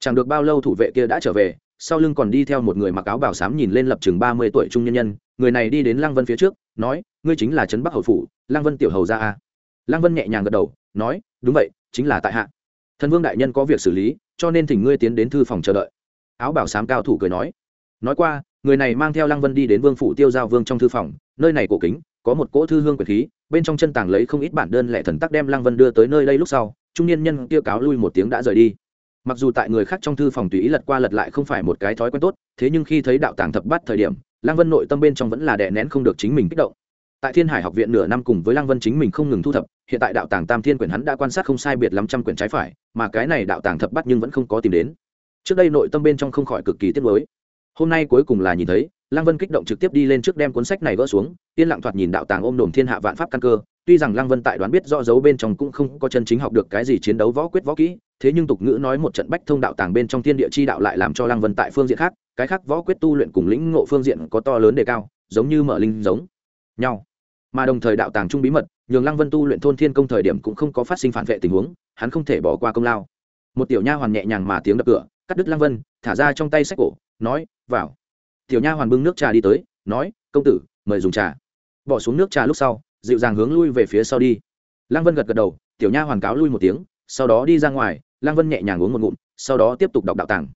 A: Chẳng được bao lâu thủ vệ kia đã trở về sau lưng còn đi theo một người mặc áo bảo sám nhìn lên lập chừng ba mươi tuổi trung nhân nhân, người này đi đến lăng vân phía trước, nói, ngươi chính là trấn bắc hầu phủ, lăng vân tiểu hầu gia a. Lăng vân nhẹ nhàng gật đầu, nói, đúng vậy, chính là tại hạ. Thần vương đại nhân có việc xử lý, cho nên thỉnh ngươi tiến đến thư phòng chờ đợi. Áo bảo sám cao thủ cười nói nói qua, người này mang theo lăng vân đi đến vương phủ tiêu giao vương trong thư phòng, nơi này cổ kính, có một cỗ thư hương quyền khí, bên trong chân tàng lấy không ít bản đơn lẻ thần tắc đem lăng vân đưa tới nơi đây lúc sau, trung niên nhân kia cáo lui một tiếng đã rời đi mặc dù tại người khác trong thư phòng tùy ý lật qua lật lại không phải một cái thói quen tốt, thế nhưng khi thấy đạo tàng thập bắt thời điểm, lăng vân nội tâm bên trong vẫn là đè nén không được chính mình kích động. Tại thiên hải học viện nửa năm cùng với lăng vân chính mình không ngừng thu thập, hiện tại đạo tàng tam thiên quyển hắn đã quan sát không sai biệt lắm trăm quyển trái phải, mà cái này đạo tàng thập bắt nhưng vẫn không có tìm đến. Trước đây nội tâm bên trong không khỏi cực kỳ tiếc mới hôm nay cuối cùng là nhìn thấy, lăng vân kích động trực tiếp đi lên trước đem cuốn sách này vỡ xuống, yên lặng thoạt nhìn đạo tàng ôm đồm thiên hạ vạn pháp căn cơ tuy rằng lăng vân tại đoán biết rõ dấu bên trong cũng không có chân chính học được cái gì chiến đấu võ quyết võ kỹ, thế nhưng tục ngữ nói một trận bách thông đạo tàng bên trong thiên địa chi đạo lại làm cho lăng vân tại phương diện khác, cái khác võ quyết tu luyện cùng lĩnh ngộ phương diện có to lớn đề cao, giống như mở linh giống nhau. Mà đồng thời đạo tàng trung bí mật, nhường lăng vân tu luyện thôn thiên công thời điểm cũng không có phát sinh phản vệ tình huống, hắn không thể bỏ qua công lao. Một tiểu nha hoàn nhẹ nhàng mà tiếng đập cửa, cắt đứt lăng vân, thả ra trong tay sách cổ, nói, vào. Tiểu nha hoàn bưng nước trà đi tới, nói, công tử, mời dùng trà. Bỏ xuống nước trà lúc sau dịu dàng hướng lui về phía sau đi. Lăng vân gật gật đầu, tiểu nha hoàn cáo lui một tiếng, sau đó đi ra ngoài, lăng vân nhẹ nhàng uống một ngụm, sau đó tiếp tục đọc đạo tàng.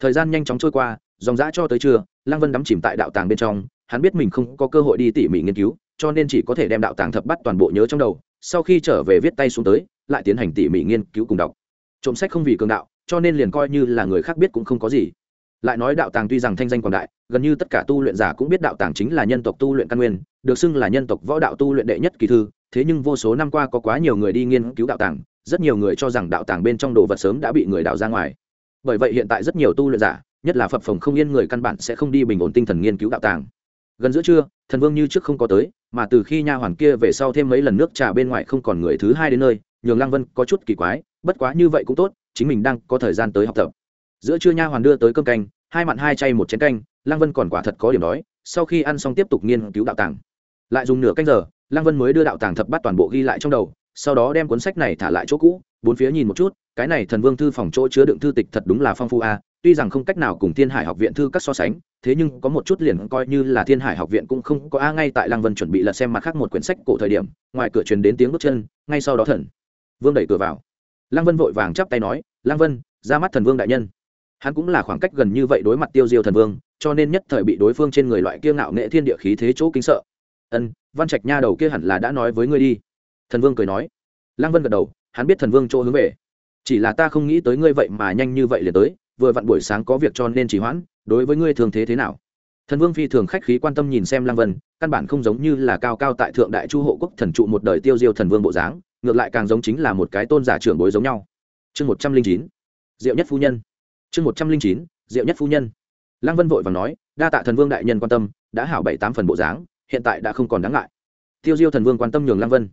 A: Thời gian nhanh chóng trôi qua, dòng dã cho tới trưa, lăng vân đắm chìm tại đạo tàng bên trong, hắn biết mình không có cơ hội đi tỉ mỉ nghiên cứu, cho nên chỉ có thể đem đạo tàng thập bắt toàn bộ nhớ trong đầu, sau khi trở về viết tay xuống tới, lại tiến hành tỉ mỉ nghiên cứu cùng đọc. Trộm sách không vì cường đạo, cho nên liền coi như là người khác biết cũng không có gì lại nói đạo tàng tuy rằng thanh danh quảng đại, gần như tất cả tu luyện giả cũng biết đạo tàng chính là nhân tộc tu luyện căn nguyên, được xưng là nhân tộc võ đạo tu luyện đệ nhất kỳ thư, thế nhưng vô số năm qua có quá nhiều người đi nghiên cứu đạo tàng, rất nhiều người cho rằng đạo tàng bên trong đồ vật sớm đã bị người đạo ra ngoài. Bởi vậy hiện tại rất nhiều tu luyện giả, nhất là phập phồng không yên người căn bản sẽ không đi bình ổn tinh thần nghiên cứu đạo tàng. Gần giữa trưa, thần vương như trước không có tới, mà từ khi nha hoàn kia về sau thêm mấy lần nước trà bên ngoài không còn người thứ hai đến nơi, nhường lăng vân có chút kỳ quái, bất quá như vậy cũng tốt, chính mình đang có thời gian tới học tập. Giữa trưa nha hoàn đưa tới cơm canh hai mặn hai chay một chén canh, lăng vân còn quả thật có điểm đói, sau khi ăn xong tiếp tục nghiên cứu đạo tàng. Lại dùng nửa canh giờ, lăng vân mới đưa đạo tàng thập bắt toàn bộ ghi lại trong đầu, sau đó đem cuốn sách này thả lại chỗ cũ, bốn phía nhìn một chút, cái này thần vương thư phòng chỗ chứa đựng thư tịch thật đúng là phong phú a, tuy rằng không cách nào cùng thiên hải học viện thư các so sánh, thế nhưng có một chút liền coi như là thiên hải học viện cũng không có a, ngay tại lăng vân chuẩn bị lật xem mặt khác một quyển sách cổ thời điểm, ngoài cửa truyền đến tiếng bước chân, ngay sau đó thần vương đẩy cửa vào. Lăng vân vội vàng chắp tay nói, lăng vân, ra mắt thần vương đại nhân hắn cũng là khoảng cách gần như vậy đối mặt tiêu diêu thần vương, cho nên nhất thời bị đối phương trên người loại kia ngạo nghệ thiên địa khí thế chỗ kính sợ. Ân, văn trạch nha đầu kia hẳn là đã nói với ngươi đi. Thần vương cười nói. Lăng vân gật đầu, hắn biết thần vương chỗ hướng về. Chỉ là ta không nghĩ tới ngươi vậy mà nhanh như vậy liền tới, vừa vặn buổi sáng có việc cho nên chỉ hoãn, đối với ngươi thường thế thế nào? Thần vương phi thường khách khí quan tâm nhìn xem lăng vân, căn bản không giống như là cao cao tại thượng đại chu hộ quốc thần trụ một đời tiêu diêu thần vương bộ dáng, ngược lại càng giống chính là một cái tôn giả trưởng bối giống nhau. Chương một trăm linh chín. Diệu nhất phu nhân chương một trăm linh chín, diệu nhất phu nhân. Lăng vân vội và nói, đa tạ thần vương đại nhân quan tâm, đã hảo bảy tám phần bộ dáng, hiện tại đã không còn đáng ngại. Tiêu diêu thần vương quan tâm nhường lăng vân.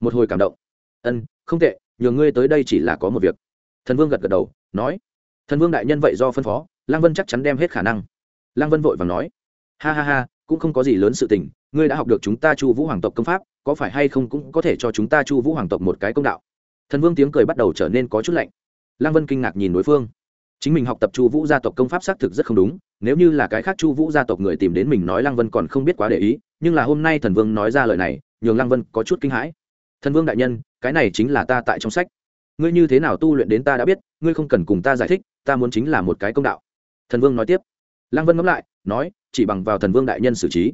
A: Một hồi cảm động. Ân, không tệ, nhường ngươi tới đây chỉ là có một việc. Thần vương gật gật đầu, nói. Thần vương đại nhân vậy do phân phó, lăng vân chắc chắn đem hết khả năng. Lăng vân vội và nói. Ha ha ha, cũng không có gì lớn sự tình, ngươi đã học được chúng ta chu vũ hoàng tộc công pháp, có phải hay không cũng có thể cho chúng ta chu vũ hoàng tộc một cái công đạo? Thần vương tiếng cười bắt đầu trở nên có chút lạnh. Lăng vân kinh ngạc nhìn đối phương chính mình học tập chu vũ gia tộc công pháp xác thực rất không đúng, nếu như là cái khác chu vũ gia tộc người tìm đến mình nói lăng vân còn không biết quá để ý, nhưng là hôm nay thần vương nói ra lời này, nhường lăng vân có chút kinh hãi. Thần vương đại nhân, cái này chính là ta tại trong sách. Ngươi như thế nào tu luyện đến ta đã biết, ngươi không cần cùng ta giải thích, ta muốn chính là một cái công đạo. Thần vương nói tiếp. Lăng vân ngẫm lại, nói, chỉ bằng vào thần vương đại nhân xử trí.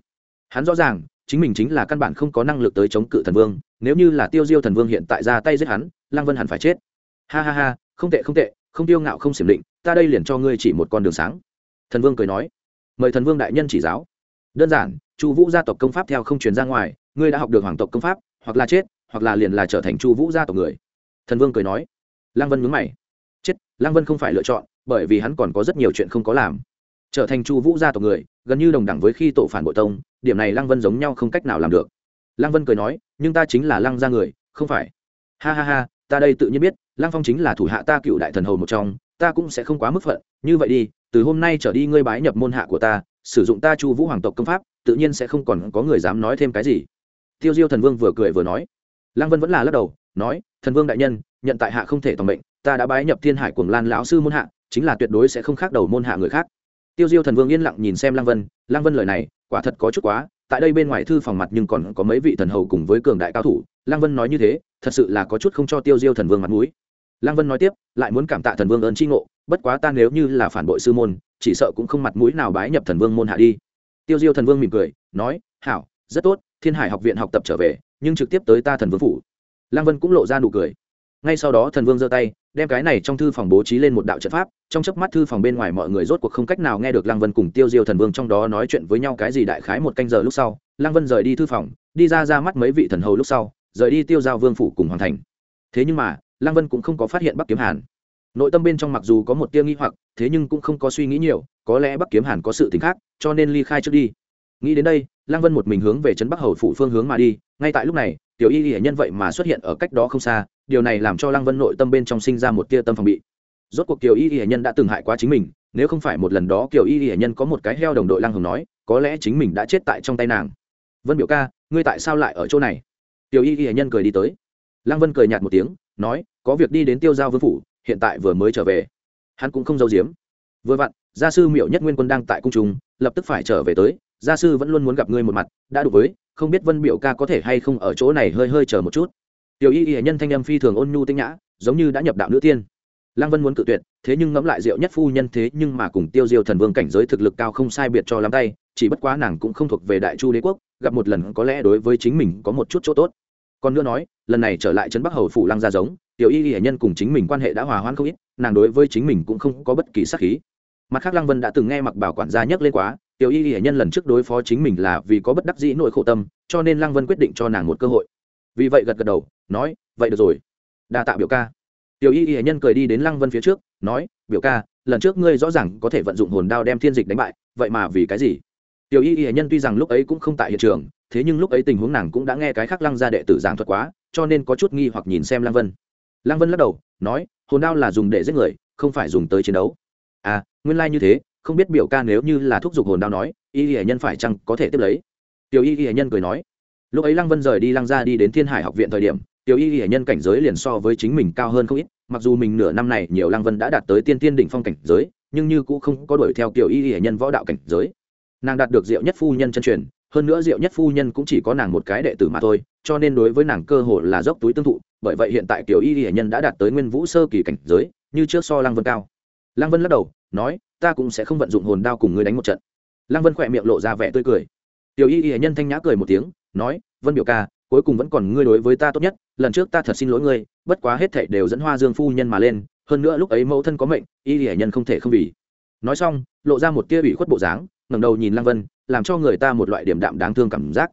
A: Hắn rõ ràng, chính mình chính là căn bản không có năng lực tới chống cự thần vương, nếu như là tiêu diêu thần vương hiện tại ra tay giết hắn, lăng vân hẳn phải chết. Ha ha ha, không tệ không tệ, không tiêu ngạo, không xiểm định ta đây liền cho ngươi chỉ một con đường sáng. Thần vương cười nói, mời thần vương đại nhân chỉ giáo. Đơn giản, chu vũ gia tộc công pháp theo không truyền ra ngoài, ngươi đã học được hoàng tộc công pháp, hoặc là chết, hoặc là liền là trở thành chu vũ gia tộc người. Thần vương cười nói, lăng vân mướn mày. Chết, lăng vân không phải lựa chọn, bởi vì hắn còn có rất nhiều chuyện không có làm. Trở thành chu vũ gia tộc người, gần như đồng đẳng với khi tổ phản bội tông, điểm này lăng vân giống nhau không cách nào làm được. Lăng vân cười nói, nhưng ta chính là lăng gia người, không phải. Ha ha ha, ta đây tự nhiên biết, lăng phong chính là thủ hạ ta cựu đại thần hầu một trong ta cũng sẽ không quá mức phận, như vậy đi, từ hôm nay trở đi ngươi bái nhập môn hạ của ta, sử dụng ta chu vũ hoàng tộc công pháp, tự nhiên sẽ không còn có người dám nói thêm cái gì. Tiêu diêu thần vương vừa cười vừa nói. Lăng vân vẫn là lắc đầu, nói, thần vương đại nhân, nhận tại hạ không thể tòng mệnh, ta đã bái nhập thiên hải cuồng lan lão sư môn hạ, chính là tuyệt đối sẽ không khác đầu môn hạ người khác. Tiêu diêu thần vương yên lặng nhìn xem lăng vân lăng vân lời này, quả thật có chút quá, tại đây bên ngoài thư phòng mặt nhưng còn có mấy vị thần hầu cùng với cường đại cao thủ, lăng vân nói như thế, thật sự là có chút không cho tiêu diêu thần vương mặt mũi lăng vân nói tiếp, lại muốn cảm tạ thần vương ơn tri ngộ, bất quá ta nếu như là phản bội sư môn, chỉ sợ cũng không mặt mũi nào bái nhập thần vương môn hạ đi. Tiêu diêu thần vương mỉm cười, nói, hảo, rất tốt, thiên hải học viện học tập trở về, nhưng trực tiếp tới ta thần vương phủ. Lăng vân cũng lộ ra nụ cười. Ngay sau đó thần vương giơ tay, đem cái này trong thư phòng bố trí lên một đạo trận pháp, trong chớp mắt thư phòng bên ngoài mọi người rốt cuộc không cách nào nghe được lăng vân cùng tiêu diêu thần vương trong đó nói chuyện với nhau cái gì đại khái một canh giờ lúc sau, lăng vân rời đi thư phòng, đi ra ra mắt mấy vị thần hầu lúc sau, rời đi tiêu giao vương phủ cùng hoàn thành. Thế nhưng mà lăng vân cũng không có phát hiện bắc kiếm hàn. Nội tâm bên trong mặc dù có một tia nghi hoặc, thế nhưng cũng không có suy nghĩ nhiều, có lẽ bắc kiếm hàn có sự t khác, cho nên ly khai trước đi. Nghĩ đến đây, lăng vân một mình hướng về trấn bắc hầu phủ phương hướng mà đi, ngay tại lúc này, tiểu y y nhân vậy mà xuất hiện ở cách đó không xa, điều này làm cho lăng vân nội tâm bên trong sinh ra một tia tâm phòng bị. Rốt cuộc tiểu y y nhân đã từng hại quá chính mình, nếu không phải một lần đó Tiểu y y nhân có một cái heo đồng đội lăng hồng nói, có lẽ chính mình đã chết tại trong tay nàng. Vân biểu ca, ngươi tại sao lại ở chỗ này? Tiểu y y nhân cười đi tới. Lăng vân cười nhạt một tiếng nói, có việc đi đến tiêu giao vương phủ, hiện tại vừa mới trở về. Hắn cũng không giấu giếm. Vừa vặn, gia sư miệu nhất nguyên quân đang tại cung trung lập tức phải trở về tới. Gia sư vẫn luôn muốn gặp ngươi một mặt, đã đủ với, không biết vân biểu ca có thể hay không ở chỗ này hơi hơi chờ một chút. Tiểu y y nhân thanh âm phi thường ôn nhu tinh nhã, giống như đã nhập đạo nữ tiên. Lăng vân muốn cự tuyệt, thế nhưng ngẫm lại diệu nhất phu nhân thế nhưng mà cùng tiêu diêu thần vương cảnh giới thực lực cao không sai biệt cho lắm tay, chỉ bất quá nàng cũng không thuộc về đại chu đế quốc, gặp một lần có lẽ đối với chính mình có một chút chỗ tốt. Còn nữa nói lần này trở lại trấn bắc hầu phủ lăng gia giống tiểu y y hệ nhân cùng chính mình quan hệ đã hòa hoãn không ít nàng đối với chính mình cũng không có bất kỳ sắc khí mặt khác lăng vân đã từng nghe mặc bảo quản gia nhắc lên quá tiểu y y hệ nhân lần trước đối phó chính mình là vì có bất đắc dĩ nỗi khổ tâm cho nên lăng vân quyết định cho nàng một cơ hội vì vậy gật gật đầu nói vậy được rồi đa tạ biểu ca tiểu y y hệ nhân cười đi đến lăng vân phía trước nói biểu ca lần trước ngươi rõ ràng có thể vận dụng hồn đao đem thiên dịch đánh bại vậy mà vì cái gì tiểu y y hệ nhân tuy rằng lúc ấy cũng không tại hiện trường thế nhưng lúc ấy tình huống nàng cũng đã nghe cái khác lăng gia đệ tử giảng thuật quá, cho nên có chút nghi hoặc nhìn xem lăng vân. Lăng vân lắc đầu, nói, hồn đao là dùng để giết người, không phải dùng tới chiến đấu. À nguyên lai như thế, không biết biểu ca nếu như là thúc giục hồn đao nói, y hệ nhân phải chăng có thể tiếp lấy? Tiểu y hệ nhân cười nói. Lúc ấy lăng vân rời đi lăng ra đi đến thiên hải học viện thời điểm, tiểu y hệ nhân cảnh giới liền so với chính mình cao hơn không ít, mặc dù mình nửa năm này nhiều lăng vân đã đạt tới tiên tiên đỉnh phong cảnh giới, nhưng như cũng không có đuổi theo kiểu y hệ nhân võ đạo cảnh giới. Nàng đạt được diệu nhất phu nhân chân truyền hơn nữa diệu nhất phu nhân cũng chỉ có nàng một cái đệ tử mà thôi, cho nên đối với nàng cơ hội là dốc túi tương thụ, bởi vậy hiện tại kiểu y hiển nhân đã đạt tới nguyên vũ sơ kỳ cảnh giới, như trước so lăng vân cao. Lăng vân lắc đầu, nói, ta cũng sẽ không vận dụng hồn đao cùng ngươi đánh một trận. Lăng vân khỏe miệng lộ ra vẻ tươi cười. Tiểu y hiển nhân thanh nhã cười một tiếng, nói, vân biểu ca, cuối cùng vẫn còn ngươi đối với ta tốt nhất, lần trước ta thật xin lỗi ngươi, bất quá hết thảy đều dẫn hoa dương phu nhân mà lên, hơn nữa lúc ấy mẫu thân có mệnh, y hiển nhân không thể không vì. Nói xong, lộ ra một tia ủy khuất bộ dáng ngẩng đầu nhìn lăng vân, làm cho người ta một loại điểm đạm đáng thương cảm giác.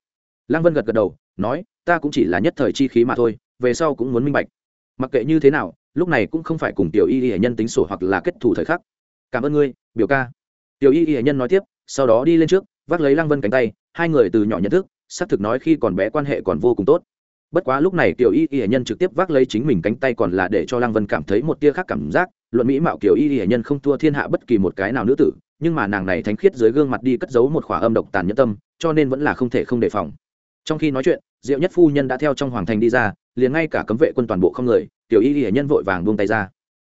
A: Lăng vân gật gật đầu, nói, ta cũng chỉ là nhất thời chi khí mà thôi, về sau cũng muốn minh bạch. Mặc kệ như thế nào, lúc này cũng không phải cùng tiểu y y nhân tính sổ hoặc là kết thủ thời khắc. Cảm ơn ngươi, biểu ca. Tiểu y y nhân nói tiếp, sau đó đi lên trước, vác lấy lăng vân cánh tay, hai người từ nhỏ nhận thức, xác thực nói khi còn bé quan hệ còn vô cùng tốt. Bất quá lúc này tiểu y y nhân trực tiếp vác lấy chính mình cánh tay còn là để cho lăng vân cảm thấy một tia khác cảm giác, luận mỹ mạo kiểu y y nhân không thua thiên hạ bất kỳ một cái nào nữ tử nhưng mà nàng này thánh khiết dưới gương mặt đi cất giấu một khỏa âm độc tàn nhẫn tâm, cho nên vẫn là không thể không đề phòng. Trong khi nói chuyện, diệu nhất phu nhân đã theo trong hoàng thành đi ra, liền ngay cả cấm vệ quân toàn bộ không người, tiểu y y nhân vội vàng buông tay ra.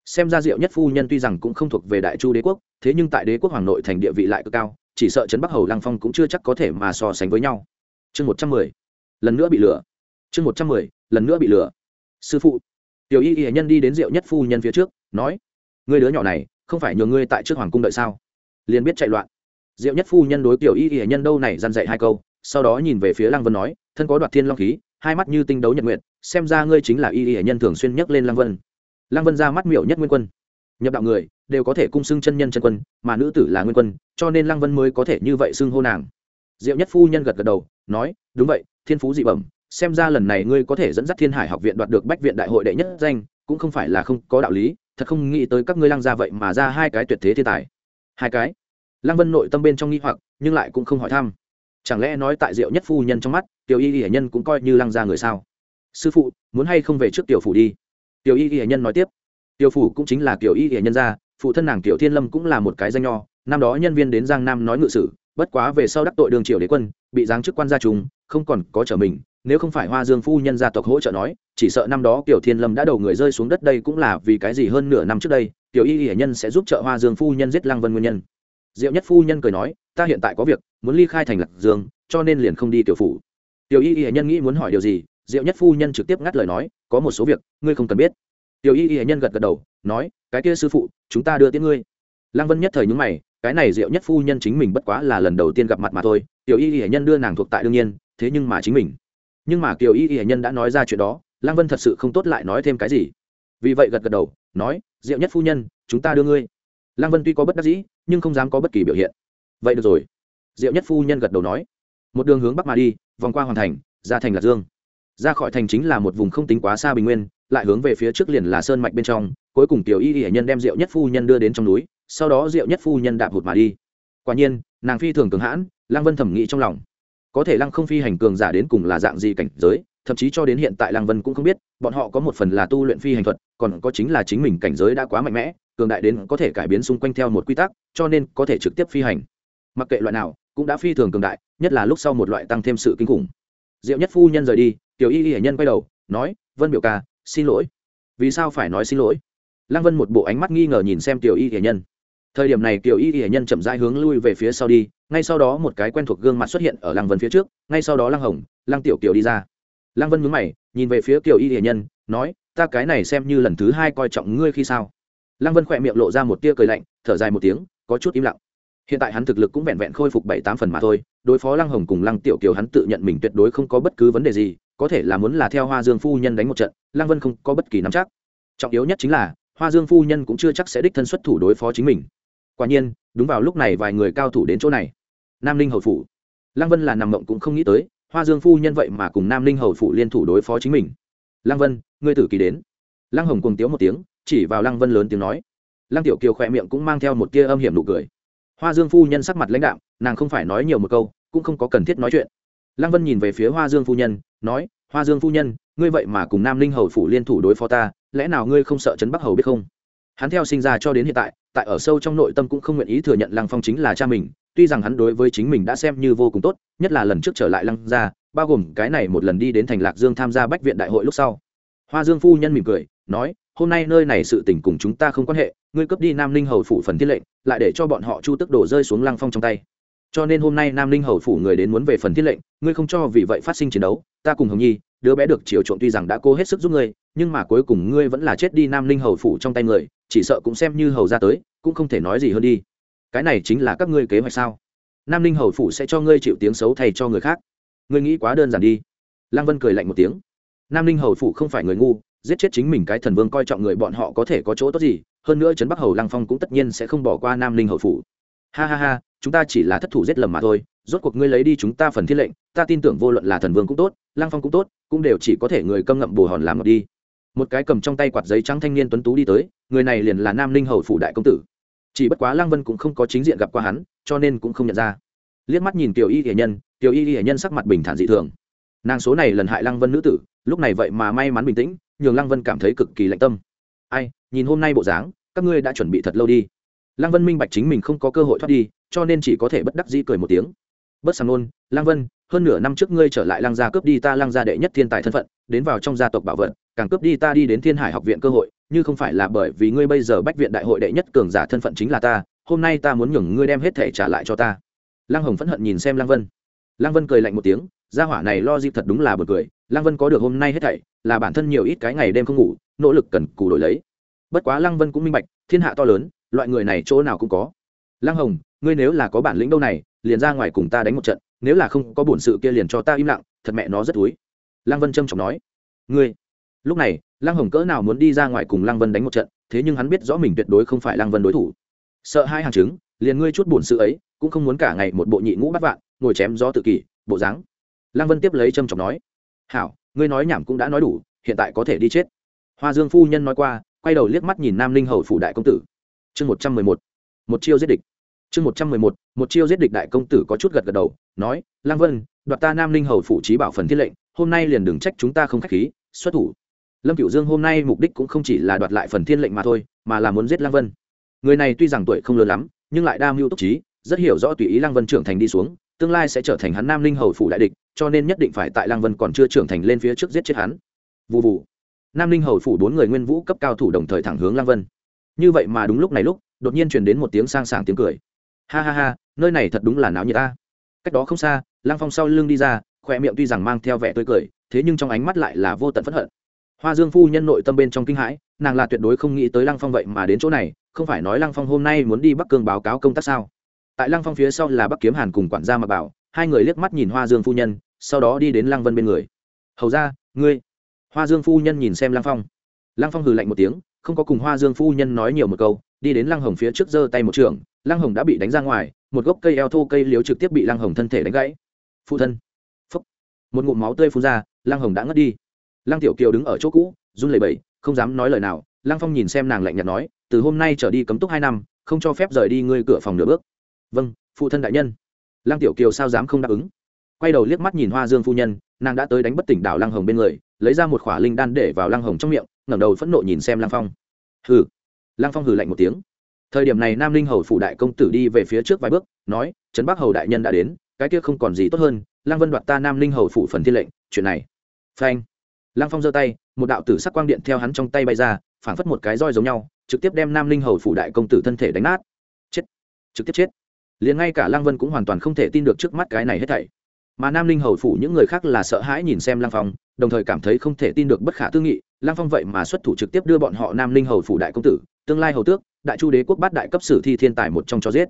A: Xem ra diệu nhất phu nhân tuy rằng cũng không thuộc về đại chu đế quốc, thế nhưng tại đế quốc hoàng nội thành địa vị lại cực cao, chỉ sợ trấn bắc hầu lăng phong cũng chưa chắc có thể mà so sánh với nhau. Chương một trăm mười, lần nữa bị lừa chương một trăm mười, lần nữa bị lừa sư phụ, tiểu y y nhân đi đến diệu nhất phu nhân phía trước, nói người đứa nhỏ này, không phải nhờ ngươi tại trước hoàng cung đợi sao? Liền biết chạy loạn. Diệu nhất phu nhân đối tiểu y y nhân đâu này dằn dạy hai câu, sau đó nhìn về phía lăng vân nói, thân có đoạt thiên long khí, hai mắt như tinh đấu nhật nguyện xem ra ngươi chính là y y nhân thường xuyên nhắc lên lăng vân. Lăng vân ra mắt miệu nhất nguyên quân. Nhập đạo người, đều có thể cung xưng chân nhân chân quân, mà nữ tử là nguyên quân, cho nên lăng vân mới có thể như vậy xưng hô nàng. Diệu nhất phu nhân gật gật đầu, nói, đúng vậy, thiên phú dị bẩm, xem ra lần này ngươi có thể dẫn dắt thiên hải học viện đoạt được bách viện đại hội đệ nhất danh, cũng không phải là không có đạo lý, thật không nghĩ tới các ngươi lăng ra vậy mà ra hai cái tuyệt thế thiên tài hai cái. Lăng vân nội tâm bên trong nghi hoặc, nhưng lại cũng không hỏi thăm. Chẳng lẽ nói tại diệu nhất phu nhân trong mắt, tiểu y hiển nhân cũng coi như lăng ra người sao? Sư phụ, muốn hay không về trước tiểu phủ đi? Tiểu y hiển nhân nói tiếp. Tiểu phủ cũng chính là tiểu y hiển nhân gia, phụ thân nàng tiểu thiên lâm cũng là một cái danh nho. Năm đó nhân viên đến giang nam nói ngự sử, bất quá về sau đắc tội đường triều đế quân, bị giáng chức quan gia trùng, không còn có trở mình. Nếu không phải hoa dương phu nhân gia tộc hỗ trợ nói, chỉ sợ năm đó tiểu thiên lâm đã đầu người rơi xuống đất đây cũng là vì cái gì hơn nửa năm trước đây tiểu y hiển nhân sẽ giúp trợ hoa dương phu nhân giết lăng vân nguyên nhân. Diệu nhất phu nhân cười nói, ta hiện tại có việc, muốn ly khai thành lạc dương, cho nên liền không đi tiểu phủ. Tiểu y hiển nhân nghĩ muốn hỏi điều gì, diệu nhất phu nhân trực tiếp ngắt lời nói, có một số việc, ngươi không cần biết. Tiểu y hiển nhân gật gật đầu, nói, cái kia sư phụ, chúng ta đưa tiếng ngươi. Lăng vân nhất thời nhúng mày, cái này diệu nhất phu nhân chính mình bất quá là lần đầu tiên gặp mặt mà thôi, tiểu y hiển nhân đưa nàng thuộc tại đương nhiên, thế nhưng mà chính mình. Nhưng mà kiều y hiển nhân đã nói ra chuyện đó, lăng vân thật sự không tốt lại nói thêm cái gì vì vậy gật gật đầu, nói, diệu nhất phu nhân, chúng ta đưa ngươi. Lăng vân tuy có bất đắc dĩ, nhưng không dám có bất kỳ biểu hiện. Vậy được rồi. Diệu nhất phu nhân gật đầu nói. Một đường hướng bắc mà đi, vòng qua hoàng thành, ra thành lạc dương. Ra khỏi thành chính là một vùng không tính quá xa bình nguyên, lại hướng về phía trước liền là sơn mạch bên trong, cuối cùng tiểu y y hệ nhân đem diệu nhất phu nhân đưa đến trong núi, sau đó diệu nhất phu nhân đạp hụt mà đi. Quả nhiên, nàng phi thường cường hãn, lăng vân thẩm nghĩ trong lòng. Có thể lăng không phi hành cường giả đến cùng là dạng gì cảnh giới? Thậm chí cho đến hiện tại lăng vân cũng không biết, bọn họ có một phần là tu luyện phi hành thuật, còn có chính là chính mình cảnh giới đã quá mạnh mẽ, cường đại đến có thể cải biến xung quanh theo một quy tắc, cho nên có thể trực tiếp phi hành. Mặc kệ loại nào, cũng đã phi thường cường đại, nhất là lúc sau một loại tăng thêm sự kinh khủng. Diệu nhất phu nhân rời đi, tiểu y y hệ nhân quay đầu, nói, vân biểu ca, xin lỗi. Vì sao phải nói xin lỗi? Lăng vân một bộ ánh mắt nghi ngờ nhìn xem tiểu y hệ nhân. Thời điểm này tiểu y hệ nhân chậm rãi hướng lui về phía sau đi, ngay sau đó một cái quen thuộc gương mặt xuất hiện ở lăng vân phía trước, ngay sau đó lăng hồng, lăng tiểu kiều đi ra lăng vân mướn mày, nhìn về phía kiều y hiền nhân, nói, ta cái này xem như lần thứ hai coi trọng ngươi khi sao? Lăng vân khỏe miệng lộ ra một tia cười lạnh, thở dài một tiếng, có chút im lặng. Hiện tại hắn thực lực cũng vẹn vẹn khôi phục bảy tám phần mà thôi, đối phó lăng hồng cùng lăng tiểu kiều hắn tự nhận mình tuyệt đối không có bất cứ vấn đề gì, có thể là muốn là theo hoa dương phu nhân đánh một trận, lăng vân không có bất kỳ nắm chắc. Trọng yếu nhất chính là, hoa dương phu nhân cũng chưa chắc sẽ đích thân xuất thủ đối phó chính mình. Quả nhiên, đúng vào lúc này vài người cao thủ đến chỗ này. Nam ninh hầu phủ. Lăng vân là nằm mộng cũng không nghĩ tới hoa dương phu nhân vậy mà cùng nam ninh hầu phụ liên thủ đối phó chính mình. Lăng vân, ngươi tử kỳ đến. Lăng hồng cùng tiếu một tiếng, chỉ vào lăng vân lớn tiếng nói. Lăng tiểu kiều khỏe miệng cũng mang theo một tia âm hiểm nụ cười. Hoa dương phu nhân sắc mặt lãnh đạo nàng không phải nói nhiều một câu, cũng không có cần thiết nói chuyện. Lăng vân nhìn về phía hoa dương phu nhân, nói, hoa dương phu nhân, ngươi vậy mà cùng nam linh hầu phủ liên thủ đối phó ta, lẽ nào ngươi không sợ trấn bắc hầu biết không? Hắn theo sinh ra cho đến hiện tại tại ở sâu trong nội tâm cũng không nguyện ý thừa nhận lăng phong chính là cha mình tuy rằng hắn đối với chính mình đã xem như vô cùng tốt nhất là lần trước trở lại lăng gia, bao gồm cái này một lần đi đến thành lạc dương tham gia bách viện đại hội lúc sau. Hoa dương phu nhân mỉm cười nói hôm nay nơi này sự tình cùng chúng ta không quan hệ ngươi cướp đi nam ninh hầu phủ phần thiết lệnh lại để cho bọn họ chu tức đổ rơi xuống lăng phong trong tay. Cho nên hôm nay nam ninh hầu phủ người đến muốn về phần thiết lệnh ngươi không cho vì vậy phát sinh chiến đấu ta cùng hồng nhi đứa bé được chiều chuộng tuy rằng đã cố hết sức giúp ngươi nhưng mà cuối cùng ngươi vẫn là chết đi nam ninh hầu phủ trong tay người chỉ sợ cũng xem như hầu ra tới cũng không thể nói gì hơn đi cái này chính là các ngươi kế hoạch sao? Nam ninh hầu phủ sẽ cho ngươi chịu tiếng xấu thay cho người khác. Ngươi nghĩ quá đơn giản đi. Lăng vân cười lạnh một tiếng. Nam ninh hầu phủ không phải người ngu, giết chết chính mình cái thần vương coi trọng người bọn họ có thể có chỗ tốt gì, hơn nữa trấn bắc hầu lăng phong cũng tất nhiên sẽ không bỏ qua nam ninh hầu phủ. Ha ha ha, chúng ta chỉ là thất thủ giết lầm mà thôi, rốt cuộc ngươi lấy đi chúng ta phần thiên lệnh, ta tin tưởng vô luận là thần vương cũng tốt lang phong cũng tốt, cũng đều chỉ có thể người câm ngậm bồ hòn làm ngọc đi. Một cái cầm trong tay quạt giấy trắng thanh niên tuấn tú đi tới, người này liền là nam ninh hầu phủ đại công tử chỉ bất quá lăng vân cũng không có chính diện gặp qua hắn, cho nên cũng không nhận ra. Liếc mắt nhìn tiểu y hiển nhân, tiểu y hiển nhân sắc mặt bình thản dị thường. Nàng số này lần hại lăng vân nữ tử, lúc này vậy mà may mắn bình tĩnh, nhường lăng vân cảm thấy cực kỳ lạnh tâm. Ai, nhìn hôm nay bộ dáng, các ngươi đã chuẩn bị thật lâu đi. Lăng vân minh bạch chính mình không có cơ hội thoát đi, cho nên chỉ có thể bất đắc dĩ cười một tiếng. Bất sàng nôn lăng vân, hơn nửa năm trước ngươi trở lại lăng gia cướp đi ta lăng gia đệ nhất thiên tài thân phận, đến vào trong gia tộc bảo vật, càng cướp đi ta đi đến thiên hải học viện cơ hội như không phải là bởi vì ngươi bây giờ bách viện đại hội đệ nhất cường giả thân phận chính là ta, hôm nay ta muốn nhường ngươi đem hết thể trả lại cho ta. Lăng hồng phẫn hận nhìn xem lăng vân. Lăng vân cười lạnh một tiếng, gia hỏa này lo dịp thật đúng là bật cười. Lăng vân có được hôm nay hết thảy, là bản thân nhiều ít cái ngày đêm không ngủ, nỗ lực cần cù đổi lấy. Bất quá lăng vân cũng minh bạch, thiên hạ to lớn, loại người này chỗ nào cũng có. Lăng hồng, ngươi nếu là có bản lĩnh đâu này, liền ra ngoài cùng ta đánh một trận, nếu là không có bổn sự kia liền cho ta im lặng, thật mẹ nó rất túi lăng vân trâm trọng nói, ngươi lúc này, lăng hồng cỡ nào muốn đi ra ngoài cùng lăng vân đánh một trận, thế nhưng hắn biết rõ mình tuyệt đối không phải lăng vân đối thủ. Sợ hai hàng chứng, liền ngươi chút buồn sự ấy, cũng không muốn cả ngày một bộ nhị ngũ bắt vạn, ngồi chém gió tự kỷ, bộ dáng. Lăng vân tiếp lấy trâm trọng nói, hảo, ngươi nói nhảm cũng đã nói đủ, hiện tại có thể đi chết. Hoa dương phu nhân nói qua, quay đầu liếc mắt nhìn nam linh hầu phủ đại công tử. Chương một trăm mười một một chiêu giết địch. Chương một trăm mười một một chiêu giết địch đại công tử có chút gật gật đầu, nói, lăng vân, đoạt ta nam linh hầu phủ trí bảo phần thiết lệnh, hôm nay liền đừng trách chúng ta không k h á c h khí, xuất thủ lâm cựu dương hôm nay mục đích cũng không chỉ là đoạt lại phần thiên lệnh mà thôi, mà là muốn giết lăng vân. Người này tuy rằng tuổi không lớn lắm, nhưng lại đa mưu túc trí, rất hiểu rõ tùy ý lăng vân trưởng thành đi xuống, tương lai sẽ trở thành hắn nam linh hầu phủ đại địch, cho nên nhất định phải tại lăng vân còn chưa trưởng thành lên phía trước giết chết hắn. Vụ vụ nam linh hầu phủ bốn người nguyên vũ cấp cao thủ đồng thời thẳng hướng lăng vân. Như vậy mà đúng lúc này lúc, đột nhiên truyền đến một tiếng sang sảng tiếng cười. Ha ha ha, nơi này thật đúng là náo nhiệt ta. Cách đó không xa, lăng phong sau lưng đi ra, khoe miệng tuy rằng mang theo vẻ tươi cười, thế nhưng trong ánh mắt lại là vô tận phẫn hận hoa dương phu nhân nội tâm bên trong kinh hãi, nàng là tuyệt đối không nghĩ tới lăng phong vậy mà đến chỗ này, không phải nói lăng phong hôm nay muốn đi bắc cương báo cáo công tác sao? Tại lăng phong phía sau là bắc kiếm hàn cùng quản gia mà bảo, hai người liếc mắt nhìn hoa dương phu nhân, sau đó đi đến lăng vân bên người. Hầu ra ngươi. Hoa dương phu nhân nhìn xem lăng phong. Lăng phong hừ lạnh một tiếng, không có cùng hoa dương phu nhân nói nhiều một câu, đi đến lăng hồng phía trước giơ tay một trường, lăng hồng đã bị đánh ra ngoài, một gốc cây eo thô cây liếu trực tiếp bị lăng hồng thân thể đánh gãy. Phụ thân. Phúc. Một ngụm máu tươi phun ra, lăng hồng đã ngất đi lăng tiểu kiều đứng ở chỗ cũ, run lẩy bẩy, không dám nói lời nào. Lăng phong nhìn xem nàng lạnh nhạt nói, từ hôm nay trở đi cấm túc hai năm, không cho phép rời đi ngươi cửa phòng nửa bước. Vâng phụ thân đại nhân. Lăng tiểu kiều sao dám không đáp ứng. Quay đầu liếc mắt nhìn hoa dương phu nhân, nàng đã tới đánh bất tỉnh đảo lăng hồng bên người, lấy ra một khỏa linh đan để vào lăng hồng trong miệng, ngẩng đầu phẫn nộ nhìn xem lăng phong. Hừ. Lăng phong hừ lạnh một tiếng. Thời điểm này nam linh hầu phủ đại công tử đi về phía trước vài bước, nói, trấn bắc hầu đại nhân đã đến, cái kia không còn gì tốt hơn, lăng vân đoạt ta nam linh hầu phủ phần thiên lệnh, chuyện này. Phanh lăng phong giơ tay, một đạo tử sắc quang điện theo hắn trong tay bay ra, phảng phất một cái roi giống nhau, trực tiếp đem nam linh hầu phủ đại công tử thân thể đánh nát. Chết! Trực tiếp chết! Liền ngay cả lăng vân cũng hoàn toàn không thể tin được trước mắt cái này hết thảy. Mà nam linh hầu phủ những người khác là sợ hãi nhìn xem lăng phong, đồng thời cảm thấy không thể tin được bất khả tư nghị. Lăng phong vậy mà xuất thủ trực tiếp đưa bọn họ nam linh hầu phủ đại công tử, tương lai hầu tước, đại chu đế quốc bát đại cấp sử thi thiên tài một trong cho giết.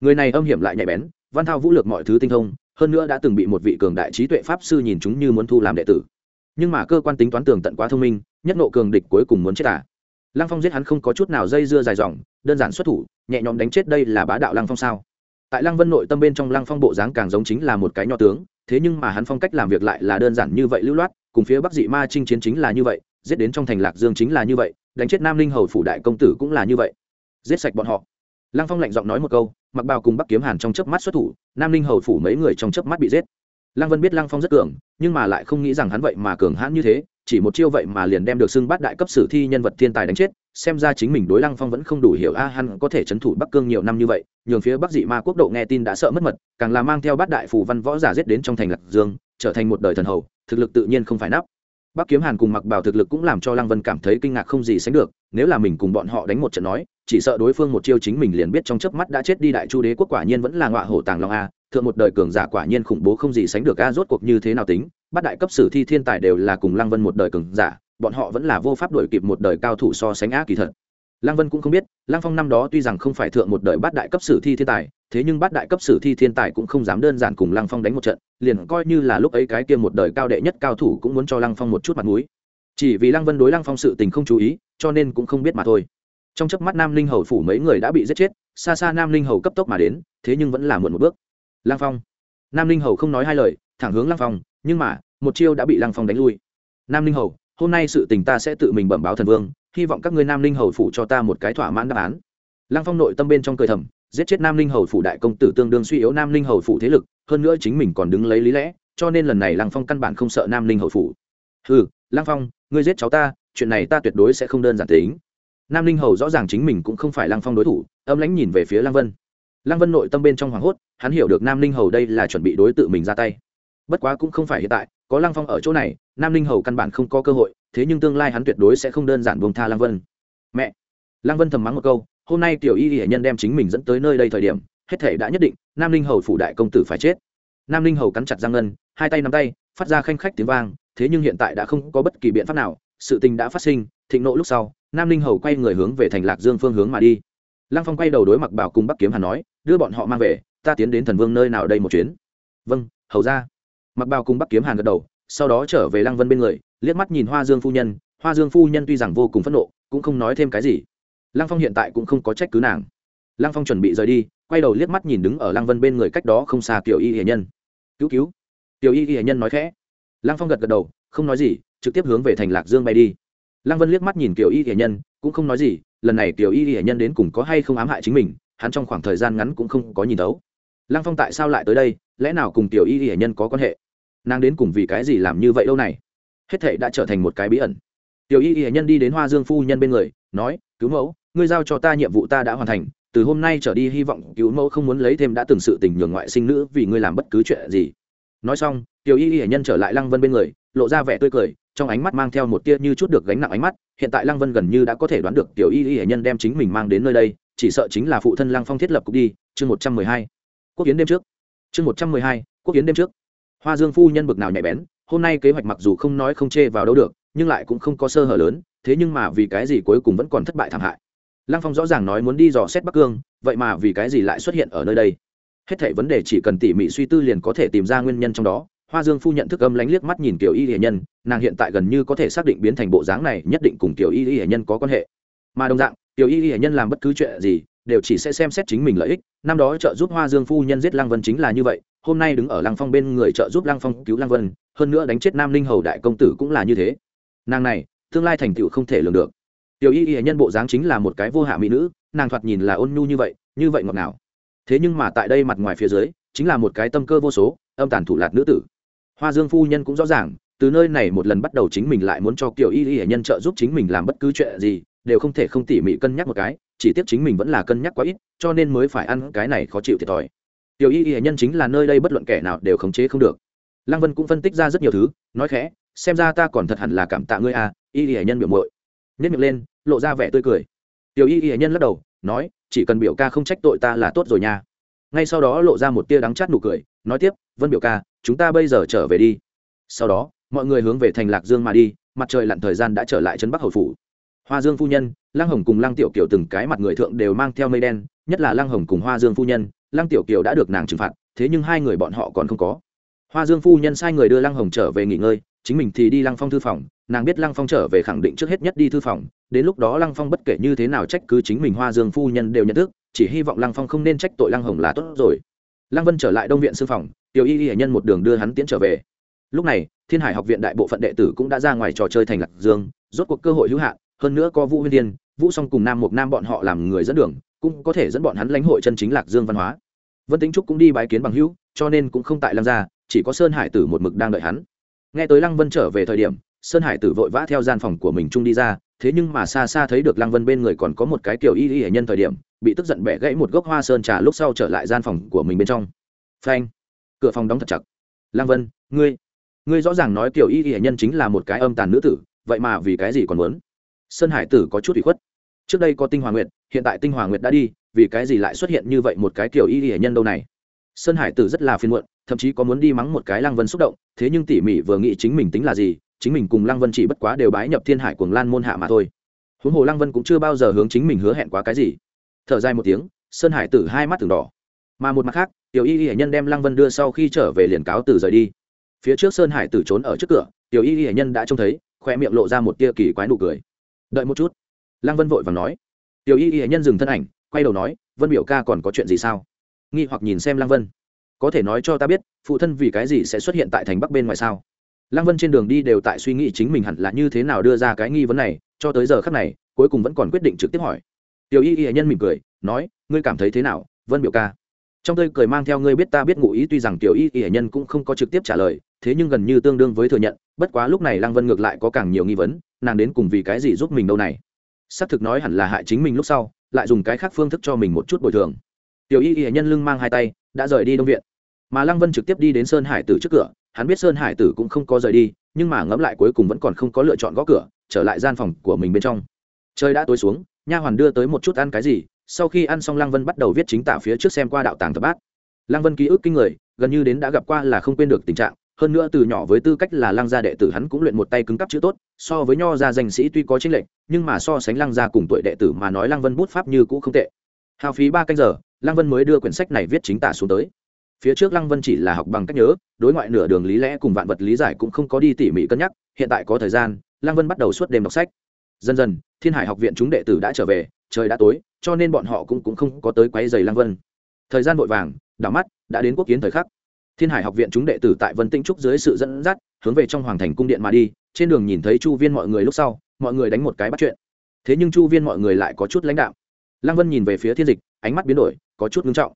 A: Người này âm hiểm lại nhạy bén, văn thao vũ lược mọi thứ tinh thông, hơn nữa đã từng bị một vị cường đại trí tuệ pháp sư nhìn chúng như muốn thu làm đệ tử nhưng mà cơ quan tính toán tường tận quá thông minh, nhất nộ cường địch cuối cùng muốn chết à. lăng phong giết hắn không có chút nào dây dưa dài dòng, đơn giản xuất thủ, nhẹ nhõm đánh chết đây là bá đạo lăng phong sao? Tại lăng vân nội tâm bên trong lăng phong bộ dáng càng giống chính là một cái nho tướng, thế nhưng mà hắn phong cách làm việc lại là đơn giản như vậy lưu loát, cùng phía bắc dị ma chinh chiến chính là như vậy, giết đến trong thành lạc dương chính là như vậy, đánh chết nam linh hầu phủ đại công tử cũng là như vậy. Giết sạch bọn họ. Lăng phong lạnh giọng nói một câu, mặc bào cùng bắc kiếm hàn trong chớp mắt xuất thủ, nam linh hầu phủ mấy người trong chớp mắt bị giết lăng vân biết lăng phong rất cường, nhưng mà lại không nghĩ rằng hắn vậy mà cường hãn như thế, chỉ một chiêu vậy mà liền đem được xưng bát đại cấp sử thi nhân vật thiên tài đánh chết, xem ra chính mình đối lăng phong vẫn không đủ hiểu a à, hắn có thể c h ấ n thủ bắc cương nhiều năm như vậy, nhường phía bắc dị ma quốc độ nghe tin đã sợ mất mật, càng là mang theo bát đại phù văn võ giả giết đến trong thành lạc dương, trở thành một đời thần hầu, thực lực tự nhiên không phải nắp. Bắc kiếm hàn cùng mặc bảo thực lực cũng làm cho lăng vân cảm thấy kinh ngạc không gì sánh được, nếu là mình cùng bọn họ đánh một trận nói, chỉ sợ đối phương một chiêu chính mình liền biết trong chớp mắt đã chết đi đại chu đế quốc quả nhiên vẫn là ngọa hổ tàng long a thượng một đời cường giả quả nhiên khủng bố không gì sánh được, a, rốt cuộc như thế nào tính? Bát đại cấp sử thi thiên tài đều là cùng lăng vân một đời cường giả, bọn họ vẫn là vô pháp đổi kịp một đời cao thủ so sánh á kỳ thật. Lăng vân cũng không biết, lăng phong năm đó tuy rằng không phải thượng một đời bát đại cấp sử thi thiên tài, thế nhưng bát đại cấp sử thi thiên tài cũng không dám đơn giản cùng lăng phong đánh một trận, liền coi như là lúc ấy cái kia một đời cao đệ nhất cao thủ cũng muốn cho lăng phong một chút mặt mũi. Chỉ vì lăng vân đối lăng phong sự tình không chú ý, cho nên cũng không biết mà thôi. Trong chớp mắt nam linh hầu phủ mấy người đã bị giết chết, xa xa nam linh hầu cấp tốc mà đến, thế nhưng vẫn là muộn một bước lang phong. Nam linh hầu không nói hai lời, thẳng hướng lang phong, nhưng mà, một chiêu đã bị lang phong đánh lui. Nam linh hầu, hôm nay sự tình ta sẽ tự mình bẩm báo thần vương, hy vọng các ngươi nam linh hầu phủ cho ta một cái thỏa mãn đáp án. Lang phong nội tâm bên trong cười thầm, giết chết nam linh hầu phủ đại công tử tương đương suy yếu nam linh hầu phủ thế lực, hơn nữa chính mình còn đứng lấy lý lẽ, cho nên lần này lăng phong căn bản không sợ nam linh hầu phủ. Ừ lăng phong, ngươi giết cháu ta, chuyện này ta tuyệt đối sẽ không đơn giản tính. Nam linh hầu rõ ràng chính mình cũng không phải lăng phong đối thủ, âm lãnh nhìn về phía lăng vân lăng vân nội tâm bên trong hoảng hốt, hắn hiểu được nam linh hầu đây là chuẩn bị đối tự mình ra tay. Bất quá cũng không phải hiện tại, có lăng phong ở chỗ này, nam linh hầu căn bản không có cơ hội, thế nhưng tương lai hắn tuyệt đối sẽ không đơn giản buông tha lăng vân. Mẹ! Lăng vân thầm mắng một câu, hôm nay tiểu y hệ nhân đem chính mình dẫn tới nơi đây thời điểm, hết thể đã nhất định, nam linh hầu phủ đại công tử phải chết. Nam linh hầu cắn chặt răng ngân, hai tay nắm tay, phát ra khanh khách tiếng vang, thế nhưng hiện tại đã không có bất kỳ biện pháp nào, sự tình đã phát sinh, thịnh nộ lúc sau, nam linh hầu quay người hướng về thành lạc dương phương hướng mà đi. Lăng phong quay đầu đối mặt bảo cùng bắc kiếm hàn nói đưa bọn họ mang về, ta tiến đến thần vương nơi nào đây một chuyến? Vâng hầu ra. Mặc bào cùng bắc kiếm hàn gật đầu, sau đó trở về lăng vân bên người, liếc mắt nhìn hoa dương phu nhân, hoa dương phu nhân tuy rằng vô cùng phẫn nộ, cũng không nói thêm cái gì. Lăng phong hiện tại cũng không có trách cứ nàng. Lăng phong chuẩn bị rời đi, quay đầu liếc mắt nhìn đứng ở lăng vân bên người cách đó không xa tiểu y hiền nhân. Cứu cứu. Tiểu y hiền nhân nói khẽ. Lăng phong gật gật đầu, không nói gì, trực tiếp hướng về thành lạc dương bay đi. Lăng vân liếc mắt nhìn tiểu y hiền nhân, cũng không nói gì, lần này tiểu y hiền nhân đến cùng có hay không ám hại chính mình hắn trong khoảng thời gian ngắn cũng không có nhìn thấu. Lăng phong tại sao lại tới đây? Lẽ nào cùng tiểu y y nhân có quan hệ? Nàng đến cùng vì cái gì làm như vậy đâu này? Hết thệ đã trở thành một cái bí ẩn. Tiểu y y nhân đi đến hoa dương phu nhân bên người, nói, cứu mẫu, ngươi giao cho ta nhiệm vụ ta đã hoàn thành. Từ hôm nay trở đi, hy vọng cứu mẫu không muốn lấy thêm đã từng sự tình nhường ngoại sinh nữ vì ngươi làm bất cứ chuyện gì. Nói xong, tiểu y y nhân trở lại lăng vân bên người, lộ ra vẻ tươi cười, trong ánh mắt mang theo một tia như chút được gánh nặng ánh mắt. Hiện tại lăng vân gần như đã có thể đoán được tiểu y y nhân đem chính mình mang đến nơi đây chỉ sợ chính là phụ thân lăng phong thiết lập cục đi, chương một trăm mười hai, quốc kiến đêm trước. Chương một trăm mười hai, quốc kiến đêm trước. Hoa dương phu nhân bực nào nhạy bén, hôm nay kế hoạch mặc dù không nói không chê vào đâu được, nhưng lại cũng không có sơ hở lớn, thế nhưng mà vì cái gì cuối cùng vẫn còn thất bại thảm hại. Lăng phong rõ ràng nói muốn đi dò xét bắc cương, vậy mà vì cái gì lại xuất hiện ở nơi đây? Hết thảy vấn đề chỉ cần tỉ mỉ suy tư liền có thể tìm ra nguyên nhân trong đó. Hoa dương phu nhận thức âm lánh liếc mắt nhìn kiểu y hệ nhân, nàng hiện tại gần như có thể xác định biến thành bộ dáng này nhất định cùng kiểu y hệ nhân có quan hệ. Mà đồng dạng tiểu y hệ nhân làm bất cứ chuyện gì, đều chỉ sẽ xem xét chính mình lợi ích. Năm đó trợ giúp hoa dương phu nhân giết lăng vân chính là như vậy, hôm nay đứng ở lăng phong bên người trợ giúp lăng phong cứu lăng vân, hơn nữa đánh chết nam linh hầu đại công tử cũng là như thế. Nàng này, tương lai thành tựu không thể lường được. Tiểu y y nhân bộ dáng chính là một cái vô hạ mỹ nữ, nàng thoạt nhìn là ôn nhu như vậy như vậy ngọt ngào. Thế nhưng mà tại đây mặt ngoài phía dưới, chính là một cái tâm cơ vô số, âm tàn thủ lạt nữ tử. Hoa dương phu nhân cũng rõ ràng, từ nơi này một lần bắt đầu chính mình lại muốn cho kiểu y y nhân trợ giúp chính mình làm bất cứ chuyện gì đều không thể không tỉ mỉ cân nhắc một cái, chỉ tiếc chính mình vẫn là cân nhắc quá ít, cho nên mới phải ăn cái này khó chịu thiệt thòi. Tiểu y y nhân chính là nơi đây bất luận kẻ nào đều khống chế không được. Lăng vân cũng phân tích ra rất nhiều thứ, nói khẽ, xem ra ta còn thật hẳn là cảm tạ ngươi à y y nhân biểu mội nhất miệng lên, lộ ra vẻ tươi cười. Tiểu y y nhân lắc đầu, nói, chỉ cần biểu ca không trách tội ta là tốt rồi nha. Ngay sau đó lộ ra một tia đắng chát nụ cười, nói tiếp, vân biểu ca, chúng ta bây giờ trở về đi. Sau đó, mọi người hướng về thành lạc dương mà đi, mặt trời lặn thời gian đã trở lại trấn bắc hầu phủ hoa dương phu nhân, lăng hồng cùng lăng tiểu kiều từng cái mặt người thượng đều mang theo mây đen, nhất là lăng hồng cùng hoa dương phu nhân, lăng tiểu kiều đã được nàng trừng phạt, thế nhưng hai người bọn họ còn không có. Hoa dương phu nhân sai người đưa lăng hồng trở về nghỉ ngơi, chính mình thì đi lăng phong thư phòng, nàng biết lăng phong trở về khẳng định trước hết nhất đi thư phòng, đến lúc đó lăng phong bất kể như thế nào trách cứ chính mình hoa dương phu nhân đều nhận thức, chỉ hy vọng lăng phong không nên trách tội lăng hồng là tốt rồi. Lăng vân trở lại đông viện sư phòng, tiểu y y hệ nhân một đường đưa hắn tiến trở về. Lúc này, thiên hải học viện đại bộ phận đệ tử cũng đã ra ngoài trò chơi thành lạc dương, rốt cuộc cơ hội hữu hạn hơn nữa có vũ huyên tiên vũ song cùng nam một nam bọn họ làm người dẫn đường, cũng có thể dẫn bọn hắn lãnh hội chân chính lạc dương văn hóa. Vân tính trúc cũng đi bái kiến bằng hữu, cho nên cũng không tại lăng gia, chỉ có sơn hải tử một mực đang đợi hắn. Nghe tới lăng vân trở về thời điểm, sơn hải tử vội vã theo gian phòng của mình trung đi ra, thế nhưng mà xa xa thấy được lăng vân bên người còn có một cái kiểu y y hệ nhân thời điểm, bị tức giận bẻ gãy một gốc hoa sơn trà lúc sau trở lại gian phòng của mình bên trong. Phanh! Cửa phòng đóng thật chặt. Lăng vân, ngươi ngươi rõ ràng nói kiểu y y hệ nhân chính là một cái âm tàn nữ tử, vậy mà vì cái gì còn muốn? Sơn hải tử có chút ủy khuất. Trước đây có tinh hòa nguyệt, hiện tại tinh hòa nguyệt đã đi, vì cái gì lại xuất hiện như vậy một cái kiểu y y hệ nhân đâu này? Sơn hải tử rất là phiền muộn, thậm chí có muốn đi mắng một cái lăng vân xúc động, thế nhưng tỉ mỉ vừa nghĩ chính mình tính là gì, chính mình cùng lăng vân chỉ bất quá đều bái nhập thiên hải cuồng lan môn hạ mà thôi. Huống hồ lăng vân cũng chưa bao giờ hướng chính mình hứa hẹn quá cái gì. Thở dài một tiếng, sơn hải tử hai mắt từng đỏ. Mà một mặt khác, tiểu y y nhân đem lăng vân đưa sau khi trở về liền cáo từ rời đi. Phía trước sơn hải tử trốn ở trước cửa, tiểu y y nhân đã trông thấy, khoe miệng lộ ra một tia kỳ quái nụ cười đợi một chút. Lăng vân vội và nói. Tiểu y y nhân dừng thân ảnh, quay đầu nói, vân biểu ca còn có chuyện gì sao? Nghi hoặc nhìn xem lăng vân. Có thể nói cho ta biết, phụ thân vì cái gì sẽ xuất hiện tại thành bắc bên ngoài sao? Lăng vân trên đường đi đều tại suy nghĩ chính mình hẳn là như thế nào đưa ra cái nghi vấn này, cho tới giờ khắc này, cuối cùng vẫn còn quyết định trực tiếp hỏi. Tiểu y y nhân mỉm cười, nói, ngươi cảm thấy thế nào, vân biểu ca? Trong tơi cười mang theo ngươi biết ta biết ngụ ý tuy rằng tiểu y y nhân cũng không có trực tiếp trả lời, thế nhưng gần như tương đương với thừa nhận bất quá lúc này lăng vân ngược lại có càng nhiều nghi vấn, nàng đến cùng vì cái gì giúp mình đâu này? Xác thực nói hẳn là hại chính mình lúc sau, lại dùng cái khác phương thức cho mình một chút bồi thường. Tiểu y y nhân lưng mang hai tay, đã rời đi đông viện. Mà lăng vân trực tiếp đi đến sơn hải tử trước cửa, hắn biết sơn hải tử cũng không có rời đi, nhưng mà ngẫm lại cuối cùng vẫn còn không có lựa chọn gõ cửa, trở lại gian phòng của mình bên trong. Trời đã tối xuống, nha hoàn đưa tới một chút ăn cái gì, sau khi ăn xong lăng vân bắt đầu viết chính tả phía trước xem qua đạo tàng thập bát. Lăng vân ký ức kinh người, gần như đến đã gặp qua là không quên được tình trạng hơn nữa từ nhỏ với tư cách là lăng gia đệ tử hắn cũng luyện một tay cứng cắp chữ tốt so với nho gia danh sĩ tuy có chính lệnh nhưng mà so sánh lăng gia cùng tuổi đệ tử mà nói lăng vân bút pháp như cũ không tệ. Hao phí ba canh giờ lăng vân mới đưa quyển sách này viết chính tả xuống tới. Phía trước lăng vân chỉ là học bằng cách nhớ đối ngoại nửa đường lý lẽ cùng vạn vật lý giải cũng không có đi tỉ mỉ cân nhắc hiện tại có thời gian lăng vân bắt đầu suốt đêm đọc sách. Dần dần thiên hải học viện chúng đệ tử đã trở về trời đã tối cho nên bọn họ cũng, cũng không có tới quấy dày lăng vân. Thời gian vội vàng đảo mắt đã đến quốc kiến thời khắc thiên hải học viện chúng đệ tử tại vân Tĩnh trúc dưới sự dẫn dắt, hướng về trong hoàng thành cung điện mà đi, trên đường nhìn thấy chu viên mọi người lúc sau, mọi người đánh một cái bắt chuyện. Thế nhưng chu viên mọi người lại có chút lãnh đạo lăng vân nhìn về phía thiên dịch, ánh mắt biến đổi, có chút ngưng trọng.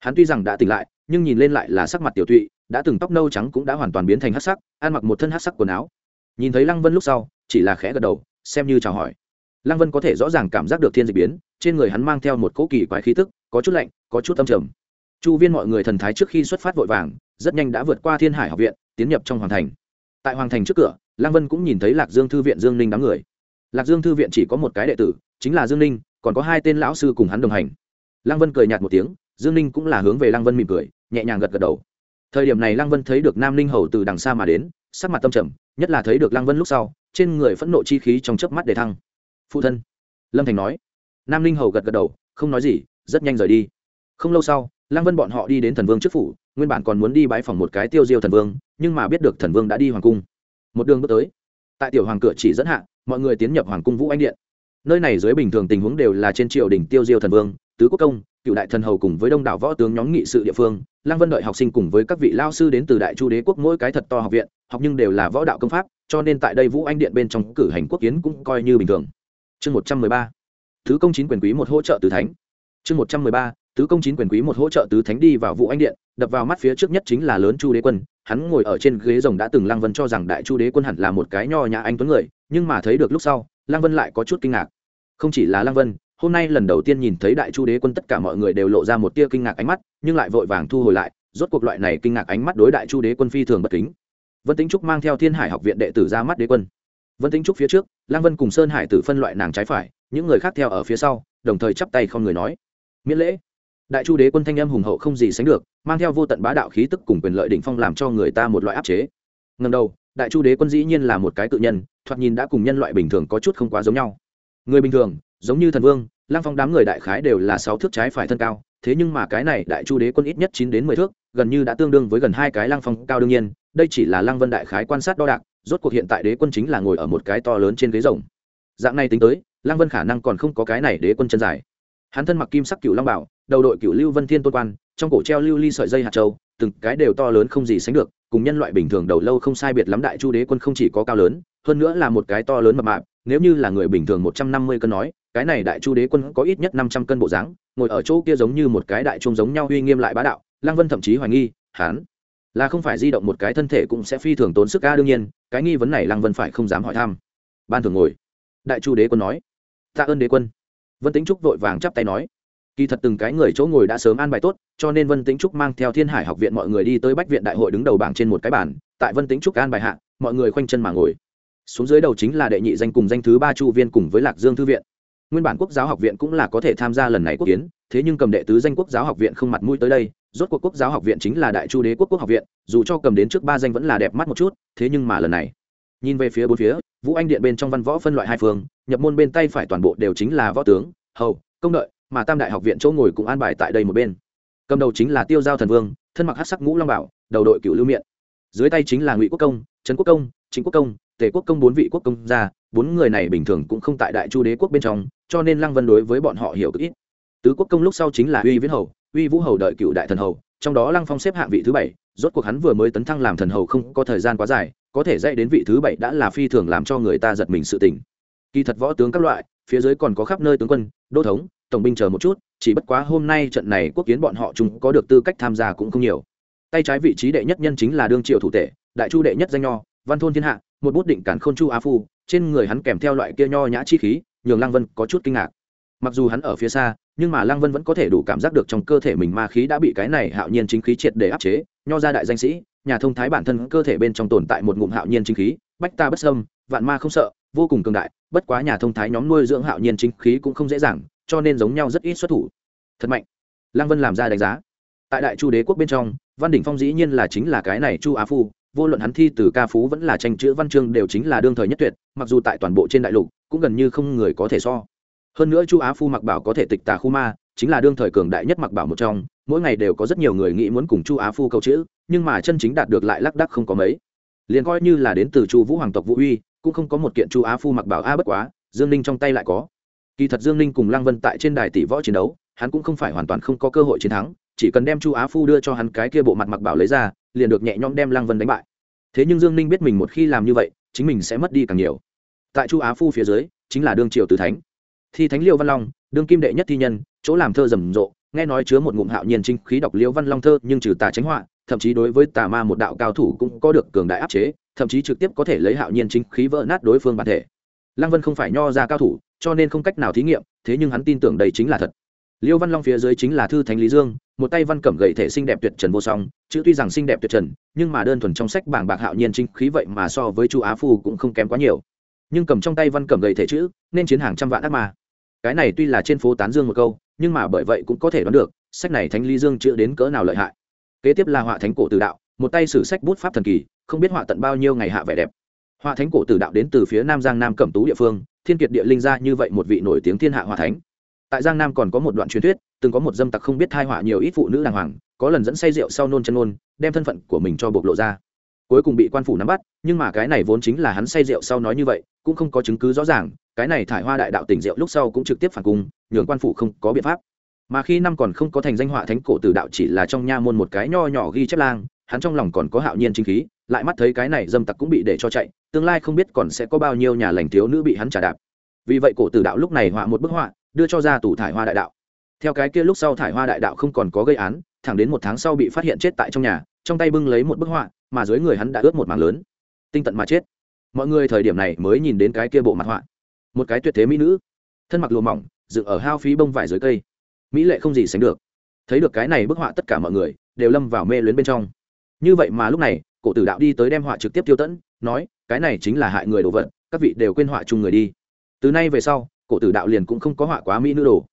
A: Hắn tuy rằng đã tỉnh lại, nhưng nhìn lên lại là sắc mặt tiểu tụy, đã từng tóc nâu trắng cũng đã hoàn toàn biến thành hát sắc, ăn mặc một thân hát sắc quần áo. Nhìn thấy lăng vân lúc sau, chỉ là khẽ gật đầu, xem như chào hỏi. Lăng vân có thể rõ ràng cảm giác được thiên dịch biến, trên người hắn mang theo một cỗ kỳ quái khí tức, có chút lạnh, có chút âm trầm chu viên mọi người thần thái trước khi xuất phát vội vàng, rất nhanh đã vượt qua thiên hải học viện, tiến nhập trong hoàng thành. Tại hoàng thành trước cửa, lăng vân cũng nhìn thấy lạc dương thư viện dương ninh đám người. Lạc dương thư viện chỉ có một cái đệ tử, chính là dương ninh, còn có hai tên lão sư cùng hắn đồng hành. Lăng vân cười nhạt một tiếng, dương ninh cũng là hướng về lăng vân mỉm cười, nhẹ nhàng gật gật đầu. Thời điểm này lăng vân thấy được nam ninh hầu từ đằng xa mà đến, sắc mặt tâm trầm, nhất là thấy được lăng vân lúc sau, trên người phẫn nộ chi khí trong chớp mắt để thăng. Phụ thân, lâm thành nói. Nam ninh hầu gật gật đầu, không nói gì, rất nhanh rời đi. Không lâu sau lăng vân bọn họ đi đến thần vương trước phủ, nguyên bản còn muốn đi bãi phòng một cái tiêu diêu thần vương, nhưng mà biết được thần vương đã đi hoàng cung. Một đường bước tới, tại tiểu hoàng cửa chỉ dẫn hạ, mọi người tiến nhập hoàng cung vũ anh điện. Nơi này dưới bình thường tình huống đều là trên triều đình tiêu diêu thần vương, tứ quốc công, cựu đại thần hầu cùng với đông đảo võ tướng nhóm nghị sự địa phương. Lăng vân đợi học sinh cùng với các vị lao sư đến từ đại chu đế quốc mỗi cái thật to học viện, học nhưng đều là võ đạo công pháp, cho nên tại đây vũ anh điện bên trong cử hành quốc kiến cũng coi như bình thường. Chương một trăm mười ba, thứ công chính quyền quý một hỗ trợ từ thánh. Chương một trăm mười ba tứ công chín quyền quý một hỗ trợ tứ thánh đi vào vũ anh điện, đập vào mắt phía trước nhất chính là lớn chu đế quân. Hắn ngồi ở trên ghế rồng đã từng lăng vân cho rằng đại chu đế quân hẳn là một cái nho nhã anh tuấn người, nhưng mà thấy được lúc sau, lăng vân lại có chút kinh ngạc. Không chỉ là lăng vân, hôm nay lần đầu tiên nhìn thấy đại chu đế quân tất cả mọi người đều lộ ra một tia kinh ngạc ánh mắt, nhưng lại vội vàng thu hồi lại, rốt cuộc loại này kinh ngạc ánh mắt đối đại chu đế quân phi thường bất kính. Vân tính trúc mang theo thiên hải học viện đệ tử ra mắt đế quân. Vân tính trúc phía trước lang vân cùng sơn hải tử phân loại nàng trái phải, những người khác theo ở phía sau, đồng thời chắp tay không người nói. Miễn lễ đại chu đế quân thanh âm hùng hậu không gì sánh được, mang theo vô tận bá đạo khí tức cùng quyền lợi đỉnh phong làm cho người ta một loại áp chế. Ngần đầu, đại chu đế quân dĩ nhiên là một cái tự nhân, thoạt nhìn đã cùng nhân loại bình thường có chút không quá giống nhau. Người bình thường, giống như thần vương lang phong đám người đại khái đều là sáu thước trái phải thân cao, thế nhưng mà cái này đại chu đế quân ít nhất chín đến mười thước, gần như đã tương đương với gần hai cái lang phong cao đương nhiên, đây chỉ là lang vân đại khái quan sát đo đạc, rốt cuộc hiện tại đế quân chính là ngồi ở một cái to lớn trên ghế rồng. Dạng này tính tới lang vân khả năng còn không có cái này đế quân chân dài. Hắn thân mặc kim sắc cựu long bảo đầu đội cựu lưu vân thiên tôn quan, trong cổ treo lưu ly sợi dây hạt châu, từng cái đều to lớn không gì sánh được, cùng nhân loại bình thường đầu lâu không sai biệt lắm đại chu đế quân không chỉ có cao lớn, hơn nữa là một cái to lớn mập mạp, nếu như là người bình thường một trăm năm mươi cân nói, cái này đại chu đế quân có ít nhất năm trăm cân bộ dáng, ngồi ở chỗ kia giống như một cái đại trung giống nhau uy nghiêm lại bá đạo, lăng vân thậm chí hoài nghi, hán, là không phải di động một cái thân thể cũng sẽ phi thường tốn sức ca đương nhiên, cái nghi vấn này lăng vân phải không dám hỏi thăm. Ban thường ngồi. Đại chu đế quân nói. Tạ ơn đế quân. Vân tính trúc vội vàng chắp tay nói kỳ thật từng cái người chỗ ngồi đã sớm an bài tốt, cho nên vân tính trúc mang theo thiên hải học viện mọi người đi tới bách viện đại hội đứng đầu bảng trên một cái bản tại vân tính trúc an bài hạ, mọi người khoanh chân mà ngồi. Xuống dưới đầu chính là đệ nhị danh cùng danh thứ ba chu viên cùng với lạc dương thư viện. Nguyên bản quốc giáo học viện cũng là có thể tham gia lần này quốc kiến, thế nhưng cầm đệ tứ danh quốc giáo học viện không mặt mũi tới đây, rốt cuộc quốc giáo học viện chính là đại chu đế quốc quốc học viện, dù cho cầm đến trước ba danh vẫn là đẹp mắt một chút, thế nhưng mà lần này, nhìn về phía bốn phía, vũ anh điện bên trong văn võ phân loại hai phương, nhập môn bên tay phải toàn bộ đều chính là võ tướng, hầu, công đợi mà tam đại học viện chỗ ngồi cũng an bài tại đây một bên. Cầm đầu chính là tiêu giao thần vương thân mặc hát sắc ngũ long bảo đầu đội cựu lưu miện, dưới tay chính là ngụy quốc công trấn quốc công chính quốc công tề quốc công bốn vị quốc công gia bốn người này bình thường cũng không tại đại chu đế quốc bên trong cho nên lăng vân đối với bọn họ hiểu cực ít. Tứ quốc công lúc sau chính là uy viễn hầu uy vũ hầu đợi cựu đại thần hầu trong đó lăng phong xếp hạng vị thứ bảy rốt cuộc hắn vừa mới tấn thăng làm thần hầu không có thời gian quá dài có thể dạy đến vị thứ bảy đã là phi thường làm cho người ta giật mình sự tỉnh kỳ thật võ tướng các loại phía dưới còn có khắp nơi tướng quân đô thống tổng binh chờ một chút, chỉ bất quá hôm nay trận này quốc kiến bọn họ chúng có được tư cách tham gia cũng không nhiều. Tay trái vị trí đệ nhất nhân chính là đương triệu thủ tể, đại chu đệ nhất danh nho, văn thôn thiên hạ, một bút định cản khôn chu á phu, trên người hắn kèm theo loại kia nho nhã chi khí, nhường lăng vân có chút kinh ngạc. Mặc dù hắn ở phía xa, nhưng mà lăng vân vẫn có thể đủ cảm giác được trong cơ thể mình ma khí đã bị cái này hạo nhiên chính khí triệt để áp chế, nho ra đại danh sĩ, nhà thông thái bản thân cơ thể bên trong tồn tại một ngụm hạo nhiên chính khí, bách ta bất sâm vạn ma không sợ, vô cùng cường đại, bất quá nhà thông thái nhóm nuôi dưỡng hạo nhiên chính khí cũng không dễ dàng cho nên giống nhau rất ít xuất thủ. Thật mạnh. Lăng vân làm ra đánh giá. Tại đại chu đế quốc bên trong, văn đỉnh phong dĩ nhiên là chính là cái này chu á phu, vô luận hắn thi từ ca phú vẫn là tranh chữ văn chương đều chính là đương thời nhất tuyệt, mặc dù tại toàn bộ trên đại lục, cũng gần như không người có thể so. Hơn nữa chu á phu mặc bảo có thể tịch tà khu ma, chính là đương thời cường đại nhất mặc bảo một trong, mỗi ngày đều có rất nhiều người nghĩ muốn cùng chu á phu câu chữ, nhưng mà chân chính đạt được lại lác đắc không có mấy. Liền coi như là đến từ chu vũ hoàng tộc vũ uy, cũng không có một kiện chu á phu mặc bảo a bất quá, dương ninh trong tay lại có kỳ thật dương ninh cùng lăng vân tại trên đài tỷ võ chiến đấu, hắn cũng không phải hoàn toàn không có cơ hội chiến thắng, chỉ cần đem chu á phu đưa cho hắn cái kia bộ mặt mặc bảo lấy ra, liền được nhẹ nhõm đem lăng vân đánh bại. Thế nhưng dương ninh biết mình một khi làm như vậy, chính mình sẽ mất đi càng nhiều. Tại chu á phu phía dưới, chính là đương triều tứ thánh. Thi thánh liêu văn long, đương kim đệ nhất thi nhân, chỗ làm thơ rầm rộ, nghe nói chứa một ngụm hạo nhiên trinh khí đọc liêu văn long thơ, nhưng trừ tà tránh họa, thậm chí đối với tà ma một đạo cao thủ cũng có được cường đại áp chế, thậm chí trực tiếp có thể lấy hạo nhiên chính khí vỡ nát đối phương bản thể. Lăng vân không phải nho ra cao thủ cho nên không cách nào thí nghiệm, thế nhưng hắn tin tưởng đây chính là thật. Liêu văn long phía dưới chính là thư thánh lý dương, một tay văn cẩm gậy thể xinh đẹp tuyệt trần vô song, chữ tuy rằng xinh đẹp tuyệt trần, nhưng mà đơn thuần trong sách bảng bạc hạo nhiên trinh khí vậy mà so với chu á phu cũng không kém quá nhiều. Nhưng cầm trong tay văn cẩm gậy thể chữ, nên chiến hàng trăm vạn ác ma. Cái này tuy là trên phố tán dương một câu, nhưng mà bởi vậy cũng có thể đoán được, sách này thánh lý dương chữ đến cỡ nào lợi hại. Kế tiếp là họa thánh cổ tử đạo, một tay sử sách bút pháp thần kỳ, không biết họa tận bao nhiêu ngày hạ vẻ đẹp. Họa thánh cổ tử đạo đến từ phía nam giang nam cẩm tú địa phương thiên kiệt địa linh ra như vậy một vị nổi tiếng thiên hạ hòa thánh. Tại giang nam còn có một đoạn truyền thuyết, từng có một dâm tặc không biết thai họa nhiều ít phụ nữ đàng hoàng, có lần dẫn say rượu sau nôn chân nôn, đem thân phận của mình cho bộc lộ ra. Cuối cùng bị quan phủ nắm bắt, nhưng mà cái này vốn chính là hắn say rượu sau nói như vậy, cũng không có chứng cứ rõ ràng, cái này thải hoa đại đạo tỉnh rượu lúc sau cũng trực tiếp phản cung, nhường quan phủ không có biện pháp. Mà khi năm còn không có thành danh họa thánh cổ tử đạo chỉ là trong nha môn một cái nho nhỏ ghi chép lang, hắn trong lòng còn có hạo nhiên chính khí lại mắt thấy cái này dâm tặc cũng bị để cho chạy, tương lai không biết còn sẽ có bao nhiêu nhà lành thiếu nữ bị hắn trả đạp. Vì vậy cổ tử đạo lúc này họa một bức họa, đưa cho ra tủ thải hoa đại đạo. Theo cái kia lúc sau thải hoa đại đạo không còn có gây án, thẳng đến một tháng sau bị phát hiện chết tại trong nhà, trong tay bưng lấy một bức họa, mà dưới người hắn đã ướt một mảng lớn. Tinh tận mà chết. Mọi người thời điểm này mới nhìn đến cái kia bộ mặt họa. Một cái tuyệt thế mỹ nữ. Thân mặc lùa mỏng, dựng ở hao phí bông vải dưới cây. Mỹ lệ không gì sánh được. Thấy được cái này bức họa tất cả mọi người, đều lâm vào mê luyến bên trong. Như vậy mà lúc này cổ tử đạo đi tới đem họa trực tiếp tiêu tẫn, nói, cái này chính là hại người đồ vật, các vị đều quên họa chung người đi. Từ nay về sau, cổ tử đạo liền cũng không có họa quá mỹ nữ đồ.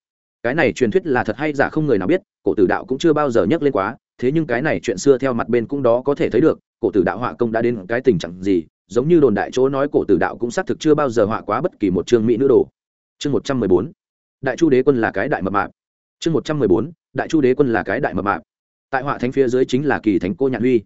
A: Cái này truyền thuyết là thật hay giả không người nào biết, cổ tử đạo cũng chưa bao giờ nhắc lên quá, thế nhưng cái này chuyện xưa theo mặt bên cũng đó có thể thấy được, cổ tử đạo họa công đã đến cái tình trạng gì, giống như đồn đại chỗ nói cổ tử đạo cũng xác thực chưa bao giờ họa quá bất kỳ một chương mỹ nữ đồ. Chương một trăm mười bốn, đại chu đế quân là cái đại mập mạp. Chương một trăm mười bốn, đại chu đế quân là cái đại mập mạp. Tại họa thánh phía dưới chính là kỳ thánh cô nhạn huy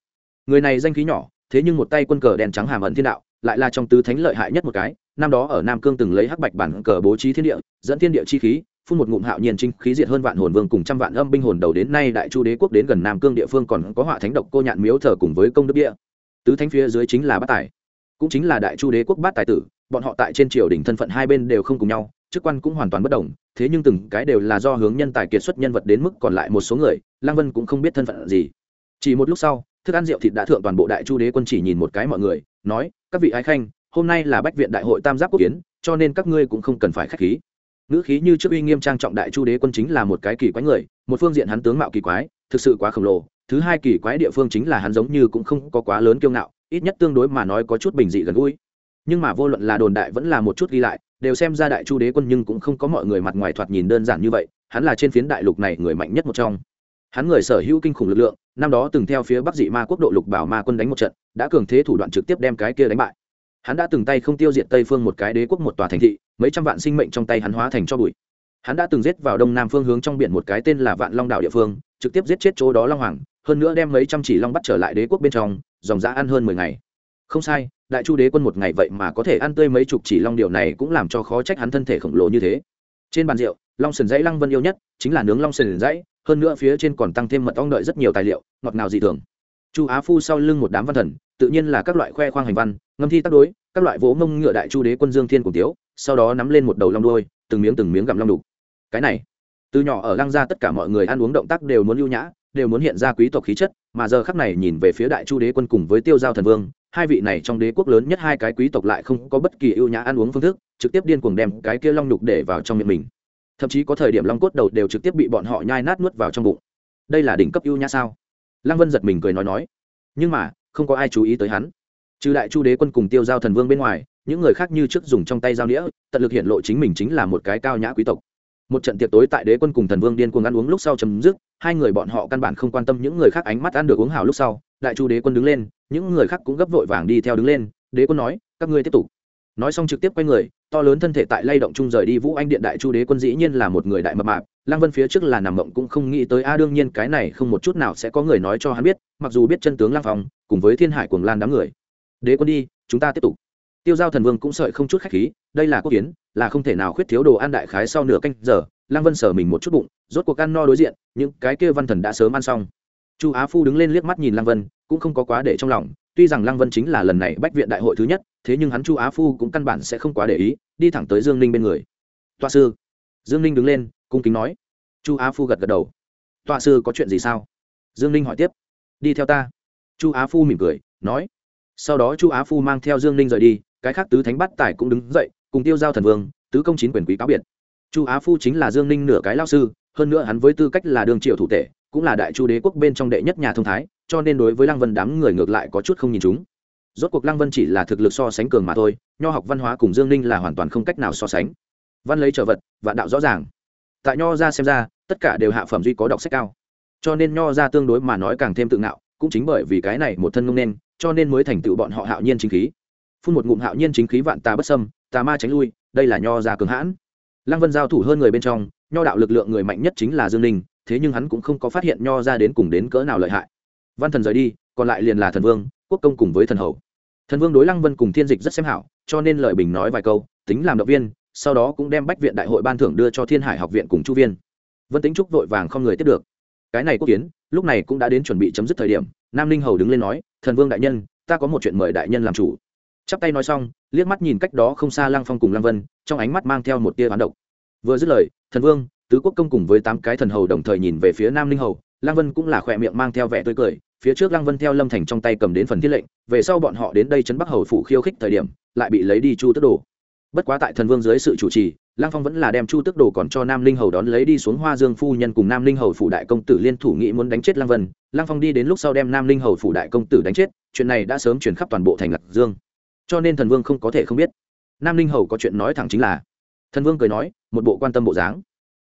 A: người này danh khí nhỏ, thế nhưng một tay quân cờ đèn trắng hàm ẩn thiên đạo, lại là trong tứ thánh lợi hại nhất một cái. Năm đó ở nam cương từng lấy hắc bạch bản cờ bố trí thiên địa, dẫn thiên địa chi khí, phun một ngụm hạo nhiên trinh khí diệt hơn vạn hồn vương cùng trăm vạn âm binh hồn đầu đến nay đại chu đế quốc đến gần nam cương địa phương còn có họa thánh độc cô nhạn miếu thờ cùng với công đức địa. Tứ thánh phía dưới chính là bát tài, cũng chính là đại chu đế quốc bát tài tử, bọn họ tại trên triều đình thân phận hai bên đều không cùng nhau, chức quan cũng hoàn toàn bất đồng, thế nhưng từng cái đều là do hướng nhân tài kiệt xuất nhân vật đến mức còn lại một số người lang vân cũng không biết thân phận gì. Chỉ một lúc sau thức ăn rượu thịt đã thượng toàn bộ đại chu đế quân chỉ nhìn một cái mọi người, nói, các vị ái khanh, hôm nay là bách viện đại hội tam giác quốc kiến, cho nên các ngươi cũng không cần phải k h á c h khí. Ngữ khí như trước uy nghiêm trang trọng đại chu đế quân chính là một cái kỳ quái người, một phương diện hắn tướng mạo kỳ quái, thực sự quá khổng lồ, thứ hai kỳ quái địa phương chính là hắn giống như cũng không có quá lớn kiêu ngạo, ít nhất tương đối mà nói có chút bình dị gần gũi. Nhưng mà vô luận là đồn đại vẫn là một chút ghi lại, đều xem ra đại chu đế quân nhưng cũng không có mọi người mặt ngoài thoạt nhìn đơn giản như vậy, hắn là trên phiến đại lục này người mạnh nhất một trong. Hắn người sở hữu kinh khủng lực lượng năm đó từng theo phía bắc dị ma quốc độ lục bảo ma quân đánh một trận, đã cường thế thủ đoạn trực tiếp đem cái kia đánh bại. Hắn đã từng tay không tiêu diệt tây phương một cái đế quốc một tòa thành thị, mấy trăm vạn sinh mệnh trong tay hắn hóa thành cho bụi. Hắn đã từng giết vào đông nam phương hướng trong biển một cái tên là vạn long đảo địa phương, trực tiếp giết chết chỗ đó long hoàng, hơn nữa đem mấy trăm chỉ long bắt trở lại đế quốc bên trong, dòng dã ăn hơn mười ngày. Không sai, đại chu đế quân một ngày vậy mà có thể ăn tươi mấy chục chỉ long điều này cũng làm cho khó trách hắn thân thể khổng lồ như thế. Trên bàn rượu, long sườn dãy lăng vân yêu nhất, chính là nướng long sườn dãy hơn nữa phía trên còn tăng thêm mật ong đợi rất nhiều tài liệu, ngọt ngào dị thường. Chu á phu sau lưng một đám văn thần, tự nhiên là các loại khoe khoang hành văn, ngâm thi tác đối, các loại vỗ mông ngựa đại chu đế quân dương thiên cùng tiếu, sau đó nắm lên một đầu long đôi từng miếng từng miếng gặm long đục. Cái này, từ nhỏ ở lăng gia tất cả mọi người ăn uống động tác đều muốn lưu nhã, đều muốn hiện ra quý tộc khí chất, mà giờ khắc này nhìn về phía đại chu đế quân cùng với tiêu giao thần vương, hai vị này trong đế quốc lớn nhất hai cái quý tộc lại không có bất kỳ ưu nhã ăn uống phương thức, trực tiếp điên cuồng đem cái kia long nhục để vào trong miệng mình thậm chí có thời điểm long cốt đầu đều trực tiếp bị bọn họ nhai nát nuốt vào trong bụng. Đây là đỉnh cấp ưu nhã sao? Lăng vân giật mình cười nói nói. Nhưng mà, không có ai chú ý tới hắn. Trừ đại chu đế quân cùng tiêu giao thần vương bên ngoài, những người khác như trước dùng trong tay giao đĩa tận lực hiện lộ chính mình chính là một cái cao nhã quý tộc. Một trận tiệc tối tại đế quân cùng thần vương điên cuồng ăn uống lúc sau chấm dứt, hai người bọn họ căn bản không quan tâm những người khác ánh mắt ăn được uống hào lúc sau, đại chu đế quân đứng lên, những người khác cũng gấp vội vàng đi theo đứng lên, đế quân nói, các ngươi tiếp tục. Nói xong trực tiếp quay người to lớn thân thể tại lay động chung rời đi vũ anh điện đại chu đế quân dĩ nhiên là một người đại mập mạp. Lăng vân phía trước là nằm mộng cũng không nghĩ tới, a, đương nhiên cái này không một chút nào sẽ có người nói cho hắn biết, mặc dù biết chân tướng lang phong, cùng với thiên hải cuồng lan đám người. Đế quân đi, chúng ta tiếp tục. Tiêu giao thần vương cũng sợi không chút khách khí, đây là quốc kiến, là không thể nào khuyết thiếu đồ ăn đại khái sau nửa canh giờ. Lăng vân sở mình một chút bụng, rốt cuộc ăn no đối diện, những cái kia văn thần đã sớm ăn xong. Chu á phu đứng lên liếc mắt nhìn lăng vân cũng không có quá để trong lòng, tuy rằng lăng vân chính là lần này bách viện đại hội thứ nhất, thế nhưng hắn chu á phu cũng căn bản sẽ không quá để ý, đi thẳng tới dương ninh bên người. Tọa sư. Dương ninh đứng lên, cung kính nói. Chu á phu gật gật đầu. Tọa sư có chuyện gì sao? Dương ninh hỏi tiếp. Đi theo ta. Chu á phu mỉm cười, nói. Sau đó chu á phu mang theo dương ninh rời đi, cái khác tứ thánh bắt tài cũng đứng dậy, cùng tiêu giao thần vương, tứ công chín quyền quý cáo biệt. Chu á phu chính là dương ninh nửa cái lao sư, hơn nữa hắn với tư cách là đường triệu thủ tể, cũng là đại chu đế quốc bên trong đệ nhất nhà thông thái cho nên đối với lăng vân đám người ngược lại có chút không nhìn chúng. Rốt cuộc lăng vân chỉ là thực lực so sánh cường mà thôi, nho học văn hóa cùng dương ninh là hoàn toàn không cách nào so sánh. Văn lấy trở vật, vạn đạo rõ ràng. Tại nho ra xem ra, tất cả đều hạ phẩm duy có đọc sách cao. Cho nên nho ra tương đối mà nói càng thêm tự ngạo, cũng chính bởi vì cái này một thân ngông nên, cho nên mới thành tựu bọn họ hạo nhiên chính khí. Phun một ngụm hạo nhiên chính khí vạn tà bất sâm tà ma tránh lui, đây là nho ra cường hãn. Lăng vân giao thủ hơn người bên trong, nho đạo lực lượng người mạnh nhất chính là dương ninh, thế nhưng hắn cũng không có phát hiện nho ra đến cùng đến cỡ nào lợi hại văn thần rời đi, còn lại liền là thần vương, quốc công cùng với thần hầu. Thần vương đối lăng vân cùng thiên dịch rất xem hảo, cho nên lời bình nói vài câu, tính làm động viên, sau đó cũng đem bách viện đại hội ban thưởng đưa cho thiên hải học viện cùng chu viên. Vân tính trúc vội vàng không người tiếp được. Cái này quốc kiến, lúc này cũng đã đến chuẩn bị chấm dứt thời điểm, nam ninh hầu đứng lên nói, thần vương đại nhân, ta có một chuyện mời đại nhân làm chủ. Chắp tay nói xong, liếc mắt nhìn cách đó không xa lăng phong cùng lăng vân, trong ánh mắt mang theo một tia bán độc. Vừa dứt lời, thần vương, tứ quốc công cùng với tám cái thần hầu đồng thời nhìn về phía nam ninh hầu lăng vân cũng là khỏe miệng mang theo vẻ tươi cười, phía trước lăng vân theo lâm thành trong tay cầm đến phần thiết lệnh, về sau bọn họ đến đây chấn bắc hầu phủ khiêu khích thời điểm, lại bị lấy đi chu tức đồ. Bất quá tại thần vương dưới sự chủ trì, lăng phong vẫn là đem chu tức đồ còn cho nam linh hầu đón lấy đi xuống hoa dương phu nhân cùng nam linh hầu phủ đại công tử liên thủ nghĩ muốn đánh chết lăng vân. Lăng phong đi đến lúc sau đem nam linh hầu phủ đại công tử đánh chết, chuyện này đã sớm chuyển khắp toàn bộ thành lạc dương. Cho nên thần vương không có thể không biết. Nam linh hầu có chuyện nói thẳng chính là, thần vương cười nói, một bộ quan tâm bộ dáng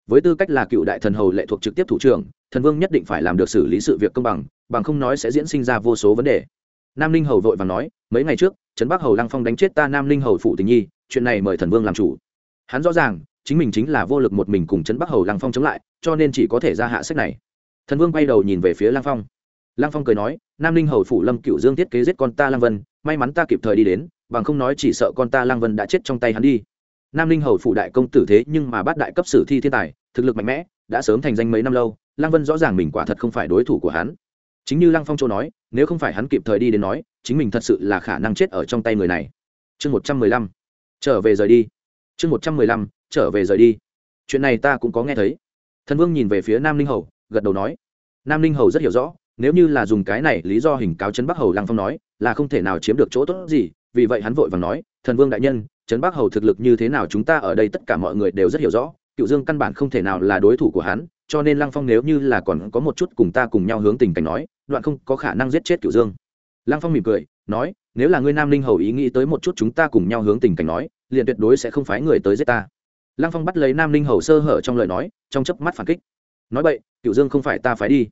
A: với tư cách là cựu đại thần hầu lệ thuộc trực tiếp thủ trưởng, thần vương nhất định phải làm được xử lý sự việc công bằng bằng không nói sẽ diễn sinh ra vô số vấn đề. Nam ninh hầu vội và nói, mấy ngày trước, trấn bắc hầu lăng phong đánh chết ta nam ninh hầu phụ tình nhi, chuyện này mời thần vương làm chủ. Hắn rõ ràng, chính mình chính là vô lực một mình cùng trấn bắc hầu lăng phong chống lại, cho nên chỉ có thể ra hạ sách này. Thần vương quay đầu nhìn về phía lăng phong. Lăng phong cười nói, nam ninh hầu phủ lâm cựu dương thiết kế giết con ta lăng vân, may mắn ta kịp thời đi đến, bằng không nói chỉ sợ con ta lăng vân đã chết trong tay hắn đi nam ninh hầu phụ đại công tử thế nhưng mà bắt đại cấp sử thi thiên tài, thực lực mạnh mẽ, đã sớm thành danh mấy năm lâu, lăng vân rõ ràng mình quả thật không phải đối thủ của hắn. Chính như lăng phong châu nói, nếu không phải hắn kịp thời đi đến nói, chính mình thật sự là khả năng chết ở trong tay người này. Chương một trăm mười lăm. Trở về rời đi. Chương một trăm mười lăm, trở về rời đi. Chuyện này ta cũng có nghe thấy. Thần vương nhìn về phía nam ninh hầu, gật đầu nói. Nam ninh hầu rất hiểu rõ, nếu như là dùng cái này lý do hình cáo chấn bắc hầu lăng phong nói, là không thể nào chiếm được chỗ tốt gì, vì vậy hắn vội và nói, thần vương đại nhân trấn bắc hầu thực lực như thế nào chúng ta ở đây tất cả mọi người đều rất hiểu rõ, cựu dương căn bản không thể nào là đối thủ của hắn, cho nên lăng phong nếu như là còn có một chút cùng ta cùng nhau hướng tình cảnh nói, đoạn không có khả năng giết chết cựu dương. Lăng phong mỉm cười, nói, nếu là ngươi nam ninh hầu ý nghĩ tới một chút chúng ta cùng nhau hướng tình cảnh nói, liền tuyệt đối sẽ không phái người tới giết ta. Lăng phong bắt lấy nam ninh hầu sơ hở trong lời nói, trong chớp mắt phản kích. Nói vậy cựu dương không phải ta phái đi.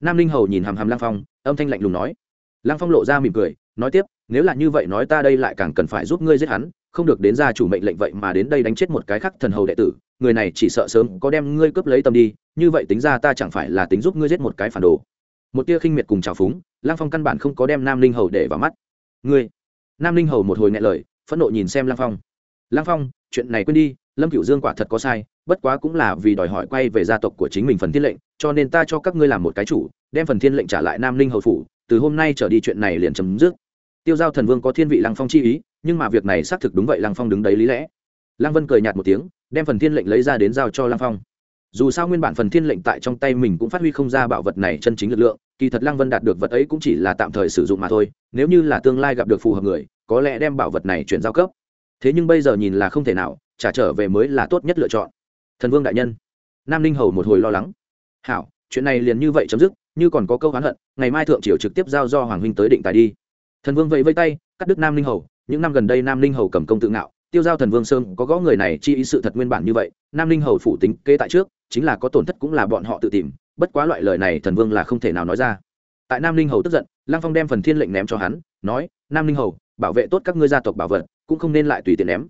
A: Nam ninh hầu nhìn hàm hàm lăng phong, âm thanh lạnh lùng nói. Lăng phong lộ ra mỉm cười, nói tiếp nếu là như vậy nói ta đây lại càng cần phải giúp ngươi giết hắn, không được đến gia chủ mệnh lệnh vậy mà đến đây đánh chết một cái khác thần hầu đệ tử, người này chỉ sợ sớm có đem ngươi cướp lấy tâm đi, như vậy tính ra ta chẳng phải là tính giúp ngươi giết một cái phản đồ. Một tia khinh miệt cùng trào phúng lang phong căn bản không có đem nam linh hầu để vào mắt. Ngươi? Nam linh hầu một hồi nghe lời, phẫn nộ nhìn xem lang phong. Lang phong, chuyện này quên đi, lâm cửu dương quả thật có sai, bất quá cũng là vì đòi hỏi quay về gia tộc của chính mình phần thiên lệnh, cho nên ta cho các ngươi làm một cái chủ, đem phần thiên lệnh trả lại nam linh hầu phủ, từ hôm nay trở đi chuyện này liền chấm dứt tiêu giao thần vương có thiên vị lăng phong chi ý, nhưng mà việc này xác thực đúng vậy lăng phong đứng đấy lý lẽ. Lăng vân cười nhạt một tiếng, đem phần thiên lệnh lấy ra đến giao cho lăng phong. Dù sao nguyên bản phần thiên lệnh tại trong tay mình cũng phát huy không ra bảo vật này chân chính lực lượng, kỳ thật lăng vân đạt được vật ấy cũng chỉ là tạm thời sử dụng mà thôi, nếu như là tương lai gặp được phù hợp người, có lẽ đem bảo vật này chuyển giao cấp. Thế nhưng bây giờ nhìn là không thể nào, trả trở về mới là tốt nhất lựa chọn. Thần vương đại nhân, nam ninh hầu một hồi lo lắng. Hảo, chuyện này liền như vậy chấm dứt, như còn có câu hán hận, ngày mai thượng triều trực tiếp giao do hoàng huynh tới định tài đi thần vương vẫy vây tay, cắt đứt nam ninh hầu. Những năm gần đây nam ninh hầu cầm công tự ngạo. Tiêu giao thần vương sơn có gõ người này chi ý sự thật nguyên bản như vậy. Nam ninh hầu phủ tính kế tại trước, chính là có tổn thất cũng là bọn họ tự tìm. Bất quá loại lời này thần vương là không thể nào nói ra. Tại nam ninh hầu tức giận, lăng phong đem phần thiên lệnh ném cho hắn, nói, nam ninh hầu, bảo vệ tốt các ngươi gia tộc bảo vật, cũng không nên lại tùy tiện ném.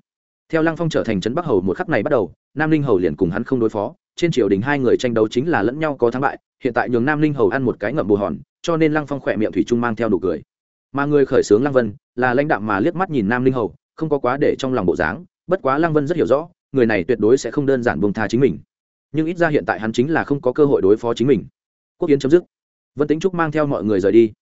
A: Theo lăng phong trở thành trấn bắc hầu một khắc này bắt đầu, nam ninh hầu liền cùng hắn không đối phó. Trên triều đình hai người tranh đấu chính là lẫn nhau có thắng bại, hiện tại nhường nam ninh hầu ăn một cái ngậm bù hòn, cho nên lăng phong khỏe miệng thủy trung mang theo đủ cười mà người khởi xướng lăng vân là lãnh đạo mà liếc mắt nhìn nam Linh hầu, không có quá để trong lòng bộ dáng, bất quá lăng vân rất hiểu rõ, người này tuyệt đối sẽ không đơn giản buông tha chính mình. Nhưng ít ra hiện tại hắn chính là không có cơ hội đối phó chính mình. Quốc kiến chấm dứt. Vân tính trúc mang theo mọi người rời đi.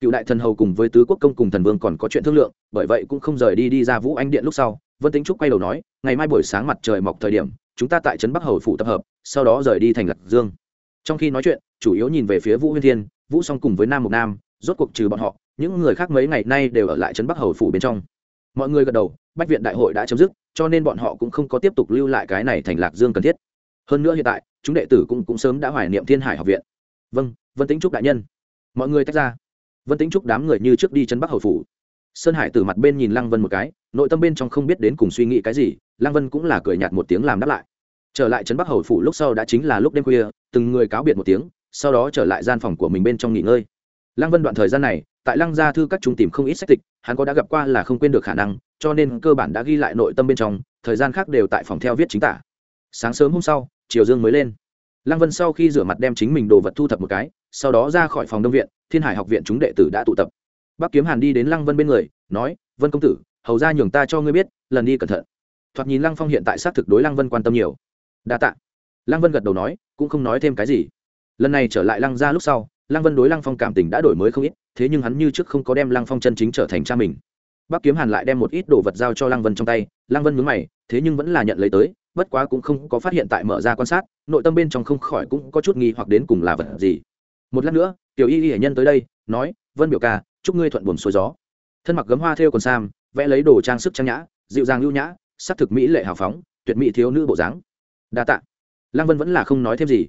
A: Cựu đại thần hầu cùng với tứ quốc công cùng thần vương còn có chuyện thương lượng, bởi vậy cũng không rời đi đi ra vũ anh điện lúc sau, vân tính trúc quay đầu nói, ngày mai buổi sáng mặt trời mọc thời điểm, chúng ta tại trấn bắc hầu phủ tập hợp, sau đó rời đi thành lạc dương. Trong khi nói chuyện, chủ yếu nhìn về phía vũ huyên thiên, vũ song cùng với nam mục nam, rốt cuộc trừ bọn họ những người khác mấy ngày nay đều ở lại trấn bắc hầu phủ bên trong. Mọi người gật đầu bách viện đại hội đã chấm dứt cho nên bọn họ cũng không có tiếp tục lưu lại cái này thành lạc dương cần thiết. Hơn nữa hiện tại chúng đệ tử cũng, cũng sớm đã hoài niệm thiên hải học viện. Vâng vân tính trúc đại nhân. Mọi người tách ra. Vân tính trúc đám người như trước đi chân bắc hầu phủ. Sơn hải từ mặt bên nhìn lăng vân một cái nội tâm bên trong không biết đến cùng suy nghĩ cái gì lăng vân cũng là cười nhạt một tiếng làm đáp lại. Trở lại trấn bắc hầu phủ lúc sau đã chính là lúc đêm khuya từng người cáo biệt một tiếng sau đó trở lại gian phòng của mình bên trong nghỉ ngơi. Lăng vân đoạn thời gian này tại lăng gia thư các trung tìm không ít sách tịch, hắn có đã gặp qua là không quên được khả năng, cho nên cơ bản đã ghi lại nội tâm bên trong, thời gian khác đều tại phòng theo viết chính tả. Sáng sớm hôm sau chiều dương mới lên. Lăng vân sau khi rửa mặt đem chính mình đồ vật thu thập một cái, sau đó ra khỏi phòng đông viện, thiên hải học viện chúng đệ tử đã tụ tập. Bắc kiếm hàn đi đến lăng vân bên người, nói, vân công tử, hầu ra nhường ta cho ngươi biết, lần đi cẩn thận. Thoạt nhìn lăng phong hiện tại xác thực đối lăng vân quan tâm nhiều. Đa t ạ lăng vân gật đầu nói, cũng không nói thêm cái gì. Lần này trở lại lăng ra lúc sau lăng vân đối lăng phong cảm tình đã đổi mới không ít, thế nhưng hắn như trước không có đem lăng phong chân chính trở thành cha mình. Bắc kiếm hàn lại đem một ít đồ vật giao cho lăng vân trong tay, lăng vân mướn mày, thế nhưng vẫn là nhận lấy tới, bất quá cũng không có phát hiện tại mở ra quan sát, nội tâm bên trong không khỏi cũng có chút nghi hoặc đến cùng là vật gì. Một lát nữa, tiểu y y hệ nhân tới đây, nói, vân biểu ca, chúc ngươi thuận buồm xuôi gió. Thân mặc gấm hoa thêu còn sam, vẽ lấy đồ trang sức trang nhã, dịu dàng lưu nhã, sắc thực mỹ lệ hào phóng, tuyệt mỹ thiếu nữ bộ dáng. Đa tạ. Lăng vân vẫn là không nói thêm gì.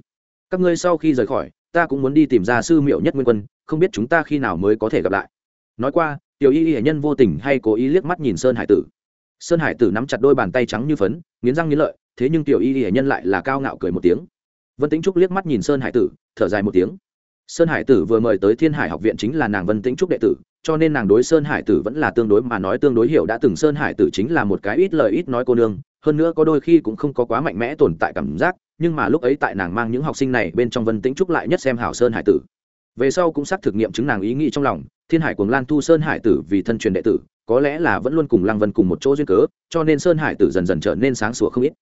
A: Các ngươi sau khi rời khỏi ta cũng muốn đi tìm ra sư miệu nhất nguyên quân, không biết chúng ta khi nào mới có thể gặp lại. Nói qua, tiểu y y hệ nhân vô tình hay cố ý liếc mắt nhìn sơn hải tử. Sơn hải tử nắm chặt đôi bàn tay trắng như phấn, nghiến răng nghiến lợi, thế nhưng tiểu y y hệ nhân lại là cao ngạo cười một tiếng. Vân tĩnh trúc liếc mắt nhìn sơn hải tử, thở dài một tiếng. Sơn hải tử vừa mời tới thiên hải học viện chính là nàng vân tĩnh trúc đệ tử, cho nên nàng đối sơn hải tử vẫn là tương đối mà nói tương đối hiểu đã từng sơn hải tử chính là một cái ít lời ít nói cô nương, hơn nữa có đôi khi cũng không có quá mạnh mẽ tồn tại cảm giác nhưng mà lúc ấy tại nàng mang những học sinh này bên trong vân tĩnh trúc lại nhất xem hảo sơn hải tử. Về sau cũng xác thực nghiệm chứng nàng ý nghĩ trong lòng thiên hải cuồng lan thu sơn hải tử vì thân truyền đệ tử có lẽ là vẫn luôn cùng lăng vân cùng một chỗ duyên cớ cho nên sơn hải tử dần dần trở nên sáng sủa không ít.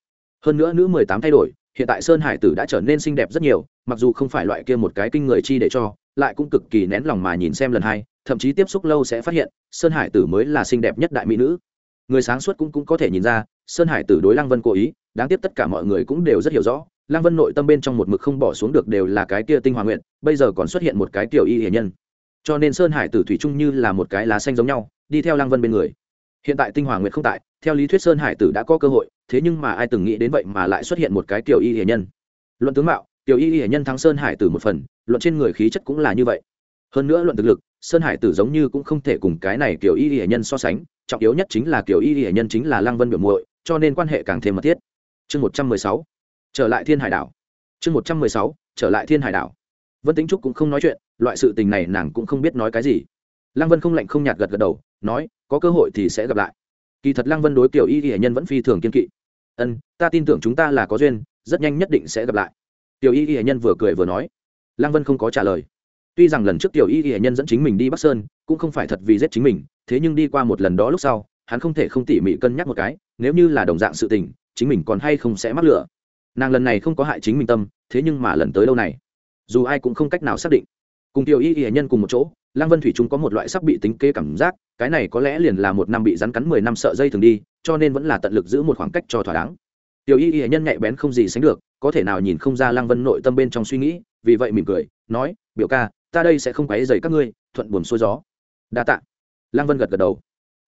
A: Hơn nữa nữ mười tám thay đổi hiện tại sơn hải tử đã trở nên xinh đẹp rất nhiều mặc dù không phải loại kia một cái kinh người chi để cho lại cũng cực kỳ nén lòng mà nhìn xem lần hai thậm chí tiếp xúc lâu sẽ phát hiện sơn hải tử mới là xinh đẹp nhất đại mỹ nữ. Người sáng suốt cũng, cũng có thể nhìn ra sơn hải tử đối lăng vân cố ý đáng tiếc tất cả mọi người cũng đều rất hiểu rõ, lăng vân nội tâm bên trong một mực không bỏ xuống được đều là cái kia tinh hoa nguyện, bây giờ còn xuất hiện một cái tiểu y hiền nhân. Cho nên sơn hải tử thủy chung như là một cái lá xanh giống nhau, đi theo lăng vân bên người. Hiện tại tinh hoàng Nguyện không tại, theo lý thuyết sơn hải tử đã có cơ hội, thế nhưng mà ai từng nghĩ đến vậy mà lại xuất hiện một cái tiểu y hiền nhân. Luận tướng mạo, tiểu y hiền nhân thắng sơn hải tử một phần, luận trên người khí chất cũng là như vậy. Hơn nữa luận thực lực, sơn hải tử giống như cũng không thể cùng cái này kiểu y hiển nhân so sánh, trọng yếu nhất chính là kiểu y hiển nhân chính là lăng vân biểu muội, cho nên quan hệ càng thêm mật thiết chương một trăm mười sáu, trở lại thiên hải đảo. Chương một trăm mười sáu, trở lại thiên hải đảo. Vân tính trúc cũng không nói chuyện, loại sự tình này nàng cũng không biết nói cái gì. Lăng vân không lạnh không nhạt gật gật đầu, nói, có cơ hội thì sẽ gặp lại. Kỳ thật lăng vân đối kiểu y y nhân vẫn phi thường kiên kỵ. Ân, ta tin tưởng chúng ta là có duyên, rất nhanh nhất định sẽ gặp lại. Tiểu y y nhân vừa cười vừa nói. Lăng vân không có trả lời. Tuy rằng lần trước tiểu y y nhân dẫn chính mình đi bắc sơn, cũng không phải thật vì giết chính mình, thế nhưng đi qua một lần đó lúc sau, hắn không thể không tỉ mỉ cân nhắc một cái, nếu như là đồng dạng sự tình chính mình còn hay không sẽ mắc lửa. Nàng lần này không có hại chính mình tâm, thế nhưng mà lần tới đâu này? Dù ai cũng không cách nào xác định. Cùng tiểu y y nhân cùng một chỗ, lăng vân thủy trung có một loại sắp bị tính kế cảm giác, cái này có lẽ liền là một năm bị rắn cắn mười năm sợ dây thường đi, cho nên vẫn là tận lực giữ một khoảng cách cho thỏa đáng. Tiểu y y nhân nhạy bén không gì sánh được, có thể nào nhìn không ra lăng vân nội tâm bên trong suy nghĩ, vì vậy mỉm cười, nói, biểu ca, ta đây sẽ không quấy dày các ngươi, thuận buồm xuôi gió. Đa tạ. Lăng vân gật gật đầu.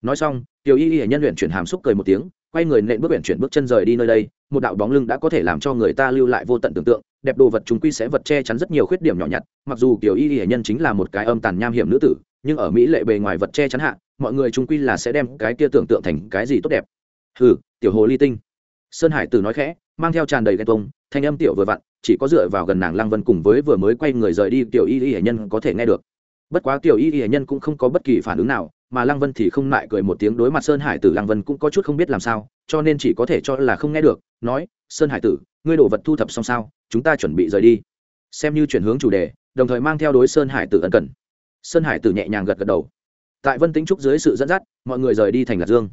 A: Nói xong, tiểu y y nhân luyện chuyển hàm xúc cười một tiếng quay người nện bước biển chuyển bước chân rời đi nơi đây, một đạo bóng lưng đã có thể làm cho người ta lưu lại vô tận tưởng tượng, đẹp đồ vật chúng quy sẽ vật che chắn rất nhiều khuyết điểm nhỏ nhặt, mặc dù kiểu y hệ nhân chính là một cái âm tàn nham hiểm nữ tử, nhưng ở mỹ lệ bề ngoài vật che chắn hạ, mọi người chúng quy là sẽ đem cái kia tưởng tượng thành cái gì tốt đẹp. Hừ, tiểu hồ ly tinh. Sơn hải tử nói khẽ, mang theo tràn đầy ghen tông thanh âm tiểu vừa vặn, chỉ có dựa vào gần nàng lang vân cùng với vừa mới quay người rời đi, tiểu y hệ nhân có thể nghe được bất quá tiểu y y nhân cũng không có bất kỳ phản ứng nào, mà lăng vân thì không lại cười một tiếng đối mặt sơn hải tử. Lăng vân cũng có chút không biết làm sao, cho nên chỉ có thể cho là không nghe được, nói, sơn hải tử, ngươi đồ vật thu thập xong sao? Chúng ta chuẩn bị rời đi. Xem như chuyển hướng chủ đề, đồng thời mang theo đối sơn hải tử ân cần. Sơn hải tử nhẹ nhàng gật gật đầu. Tại vân tính trúc dưới sự dẫn dắt, mọi người rời đi thành lạc dương.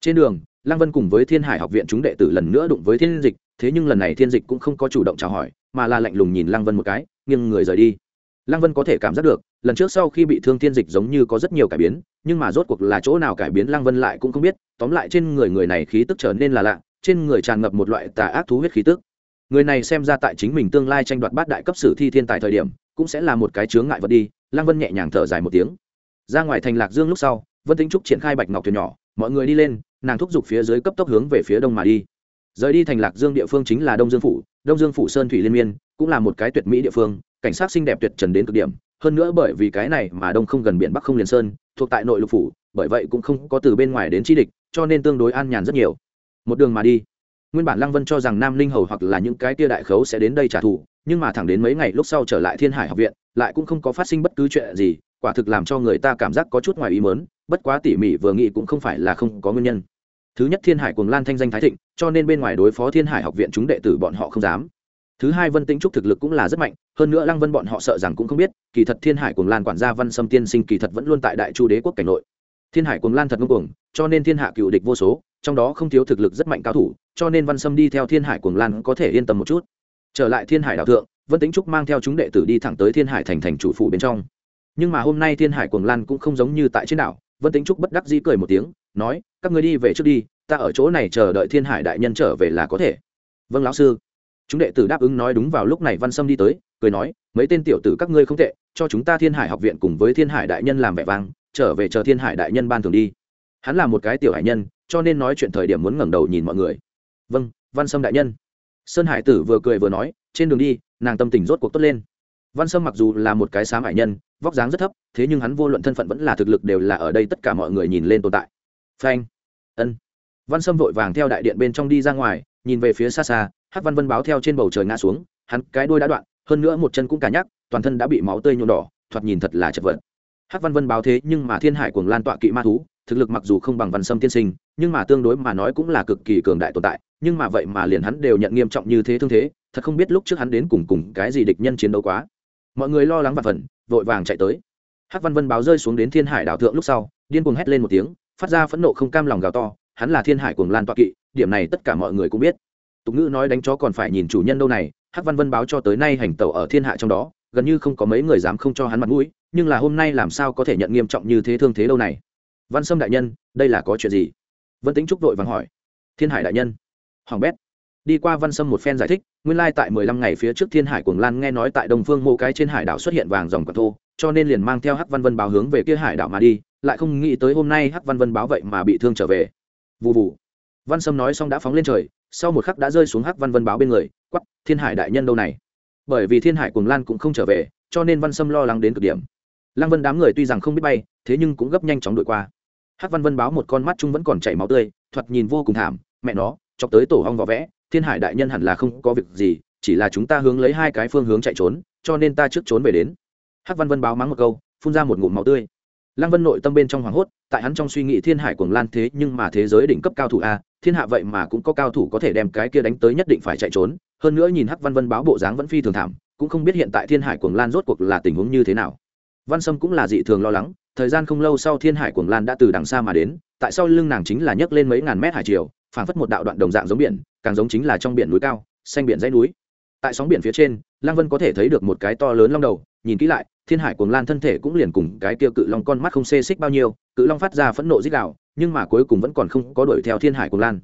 A: Trên đường, lăng vân cùng với thiên hải học viện chúng đệ tử lần nữa đụng với thiên dịch, thế nhưng lần này thiên dịch cũng không có chủ động chào hỏi, mà là lạnh lùng nhìn lăng vân một cái, nghiêng người rời đi lăng vân có thể cảm giác được, lần trước sau khi bị thương thiên dịch giống như có rất nhiều cải biến, nhưng mà rốt cuộc là chỗ nào cải biến lăng vân lại cũng không biết, tóm lại trên người người này khí tức trở nên là lạ, trên người tràn ngập một loại tà ác thú huyết khí tức. Người này xem ra tại chính mình tương lai tranh đoạt bát đại cấp sử thi thiên tài thời điểm, cũng sẽ là một cái chướng ngại vật đi, lăng vân nhẹ nhàng thở dài một tiếng. Ra ngoài thành lạc dương lúc sau, vân tính trúc triển khai bạch ngọc thuyền nhỏ, mọi người đi lên, nàng thúc giục phía dưới cấp tốc hướng về phía đông mà đi. Rời đi thành lạc dương địa phương chính là đông dương phủ, đông dương phủ sơn thủy liên miên, cũng là một cái tuyệt mỹ địa phương cảnh sát xinh đẹp tuyệt trần đến cực điểm, hơn nữa bởi vì cái này mà đông không gần biển bắc không liền sơn, thuộc tại nội lục phủ, bởi vậy cũng không có từ bên ngoài đến chi địch, cho nên tương đối an nhàn rất nhiều. Một đường mà đi, nguyên bản lăng vân cho rằng nam Ninh hầu hoặc là những cái tia đại khấu sẽ đến đây trả thù, nhưng mà thẳng đến mấy ngày lúc sau trở lại thiên hải học viện, lại cũng không có phát sinh bất cứ chuyện gì, quả thực làm cho người ta cảm giác có chút ngoài ý mớn bất quá tỉ mỉ vừa nghĩ cũng không phải là không có nguyên nhân. Thứ nhất thiên hải cuồng lan thanh danh thái thịnh, cho nên bên ngoài đối phó thiên hải học viện chúng đệ tử bọn họ không dám thứ hai vân tĩnh trúc thực lực cũng là rất mạnh, hơn nữa lăng vân bọn họ sợ rằng cũng không biết, kỳ thật thiên hải cuồng lan quản gia văn sâm tiên sinh kỳ thật vẫn luôn tại đại chu đế quốc cảnh nội. Thiên hải cuồng lan thật ngưng cuồng, cho nên thiên hạ cựu địch vô số, trong đó không thiếu thực lực rất mạnh cao thủ, cho nên văn sâm đi theo thiên hải cuồng lan có thể yên tâm một chút. Trở lại thiên hải đạo thượng, vân tĩnh trúc mang theo chúng đệ tử đi thẳng tới thiên hải thành thành chủ phủ bên trong. Nhưng mà hôm nay thiên hải cuồng lan cũng không giống như tại trên đảo, vân tĩnh trúc bất đắc dĩ cười một tiếng, nói, các người đi về trước đi, ta ở chỗ này chờ đợi thiên hải đại nhân trở về là có thể. Vâng lão sư chúng đệ tử đáp ứng nói đúng vào lúc này văn sâm đi tới, cười nói, mấy tên tiểu tử các ngươi không tệ, cho chúng ta thiên hải học viện cùng với thiên hải đại nhân làm vẻ vang, trở về chờ thiên hải đại nhân ban thường đi. Hắn là một cái tiểu hải nhân, cho nên nói chuyện thời điểm muốn ngẩng đầu nhìn mọi người. Vâng văn sâm đại nhân. Sơn hải tử vừa cười vừa nói, trên đường đi, nàng tâm tình rốt cuộc tốt lên. Văn sâm mặc dù là một cái xám hải nhân, vóc dáng rất thấp, thế nhưng hắn vô luận thân phận vẫn là thực lực đều là ở đây tất cả mọi người nhìn lên tồn tại. Phanh. Ân. Văn sâm vội vàng theo đại điện bên trong đi ra ngoài, nhìn về phía xa xa hắc văn vân báo theo trên bầu trời ngã xuống, hắn cái đuôi đã đoạn, hơn nữa một chân cũng cả nhắc, toàn thân đã bị máu tươi nhuộm đỏ, thoạt nhìn thật là chật vật. Hắc văn vân báo thế nhưng mà thiên hải cuồng lan tọa kỵ ma thú, thực lực mặc dù không bằng văn sâm tiên sinh, nhưng mà tương đối mà nói cũng là cực kỳ cường đại tồn tại, nhưng mà vậy mà liền hắn đều nhận nghiêm trọng như thế thương thế, thật không biết lúc trước hắn đến cùng cùng cái gì địch nhân chiến đấu quá. Mọi người lo lắng và phần vội vàng chạy tới. Hắc văn vân báo rơi xuống đến thiên hải đảo thượng lúc sau, điên cuồng hét lên một tiếng, phát ra phẫn nộ không cam lòng gào to, hắn là thiên hải cuồng lan tọa kỵ, điểm này tất cả mọi người cũng biết tục ngữ nói đánh chó còn phải nhìn chủ nhân đâu này, hắc văn vân báo cho tới nay hành tẩu ở thiên hạ trong đó, gần như không có mấy người dám không cho hắn mặt mũi, nhưng là hôm nay làm sao có thể nhận nghiêm trọng như thế thương thế đâu này? Văn sâm đại nhân, đây là có chuyện gì? Vân tính trúc vội vàng hỏi. Thiên hải đại nhân. Hoàng bét. Đi qua văn sâm một phen giải thích, nguyên lai tại mười lăm ngày phía trước thiên hải cuồng lan nghe nói tại đông phương mô cái trên hải đảo xuất hiện vàng dòng quạt thô, cho nên liền mang theo hắc văn vân báo hướng về kia hải đảo mà đi, lại không nghĩ tới hôm nay hắc văn vân báo vậy mà bị thương trở về. Vụ vụ văn sâm nói xong đã phóng lên trời sau một khắc đã rơi xuống hắc văn vân báo bên người quắp thiên hải đại nhân đâu này? Bởi vì thiên hải cuồng lan cũng không trở về, cho nên văn sâm lo lắng đến cực điểm. Lăng vân đám người tuy rằng không biết bay, thế nhưng cũng gấp nhanh chóng đội qua. Hắc văn vân báo một con mắt chung vẫn còn chảy máu tươi, thoạt nhìn vô cùng thảm, mẹ nó, chọc tới tổ hong vỏ vẽ, thiên hải đại nhân hẳn là không có việc gì, chỉ là chúng ta hướng lấy hai cái phương hướng chạy trốn, cho nên ta trước trốn về đến. Hắc văn vân báo mắng một câu, phun ra một ngụm máu tươi lăng vân nội tâm bên trong hoảng hốt, tại hắn trong suy nghĩ thiên hải cuồng lan thế nhưng mà thế giới đỉnh cấp cao thủ a, thiên hạ vậy mà cũng có cao thủ có thể đem cái kia đánh tới nhất định phải chạy trốn. Hơn nữa nhìn hắc văn vân báo bộ dáng vẫn phi thường thảm, cũng không biết hiện tại thiên hải cuồng lan rốt cuộc là tình huống như thế nào. Văn sâm cũng là dị thường lo lắng, thời gian không lâu sau thiên hải cuồng lan đã từ đằng xa mà đến, tại sau lưng nàng chính là nhấc lên mấy ngàn mét hải triều, phảng phất một đạo đoạn đồng dạng giống biển, càng giống chính là trong biển núi cao, xanh biển dãy núi. Tại sóng biển phía trên, lăng vân có thể thấy được một cái to lớn long đầu, nhìn kỹ lại thiên hải cuồng lan thân thể cũng liền cùng cái kia cự long con mắt không xê xích bao nhiêu, cự long phát ra phẫn nộ dích đạo nhưng mà cuối cùng vẫn còn không có đuổi theo thiên hải cuồng lan.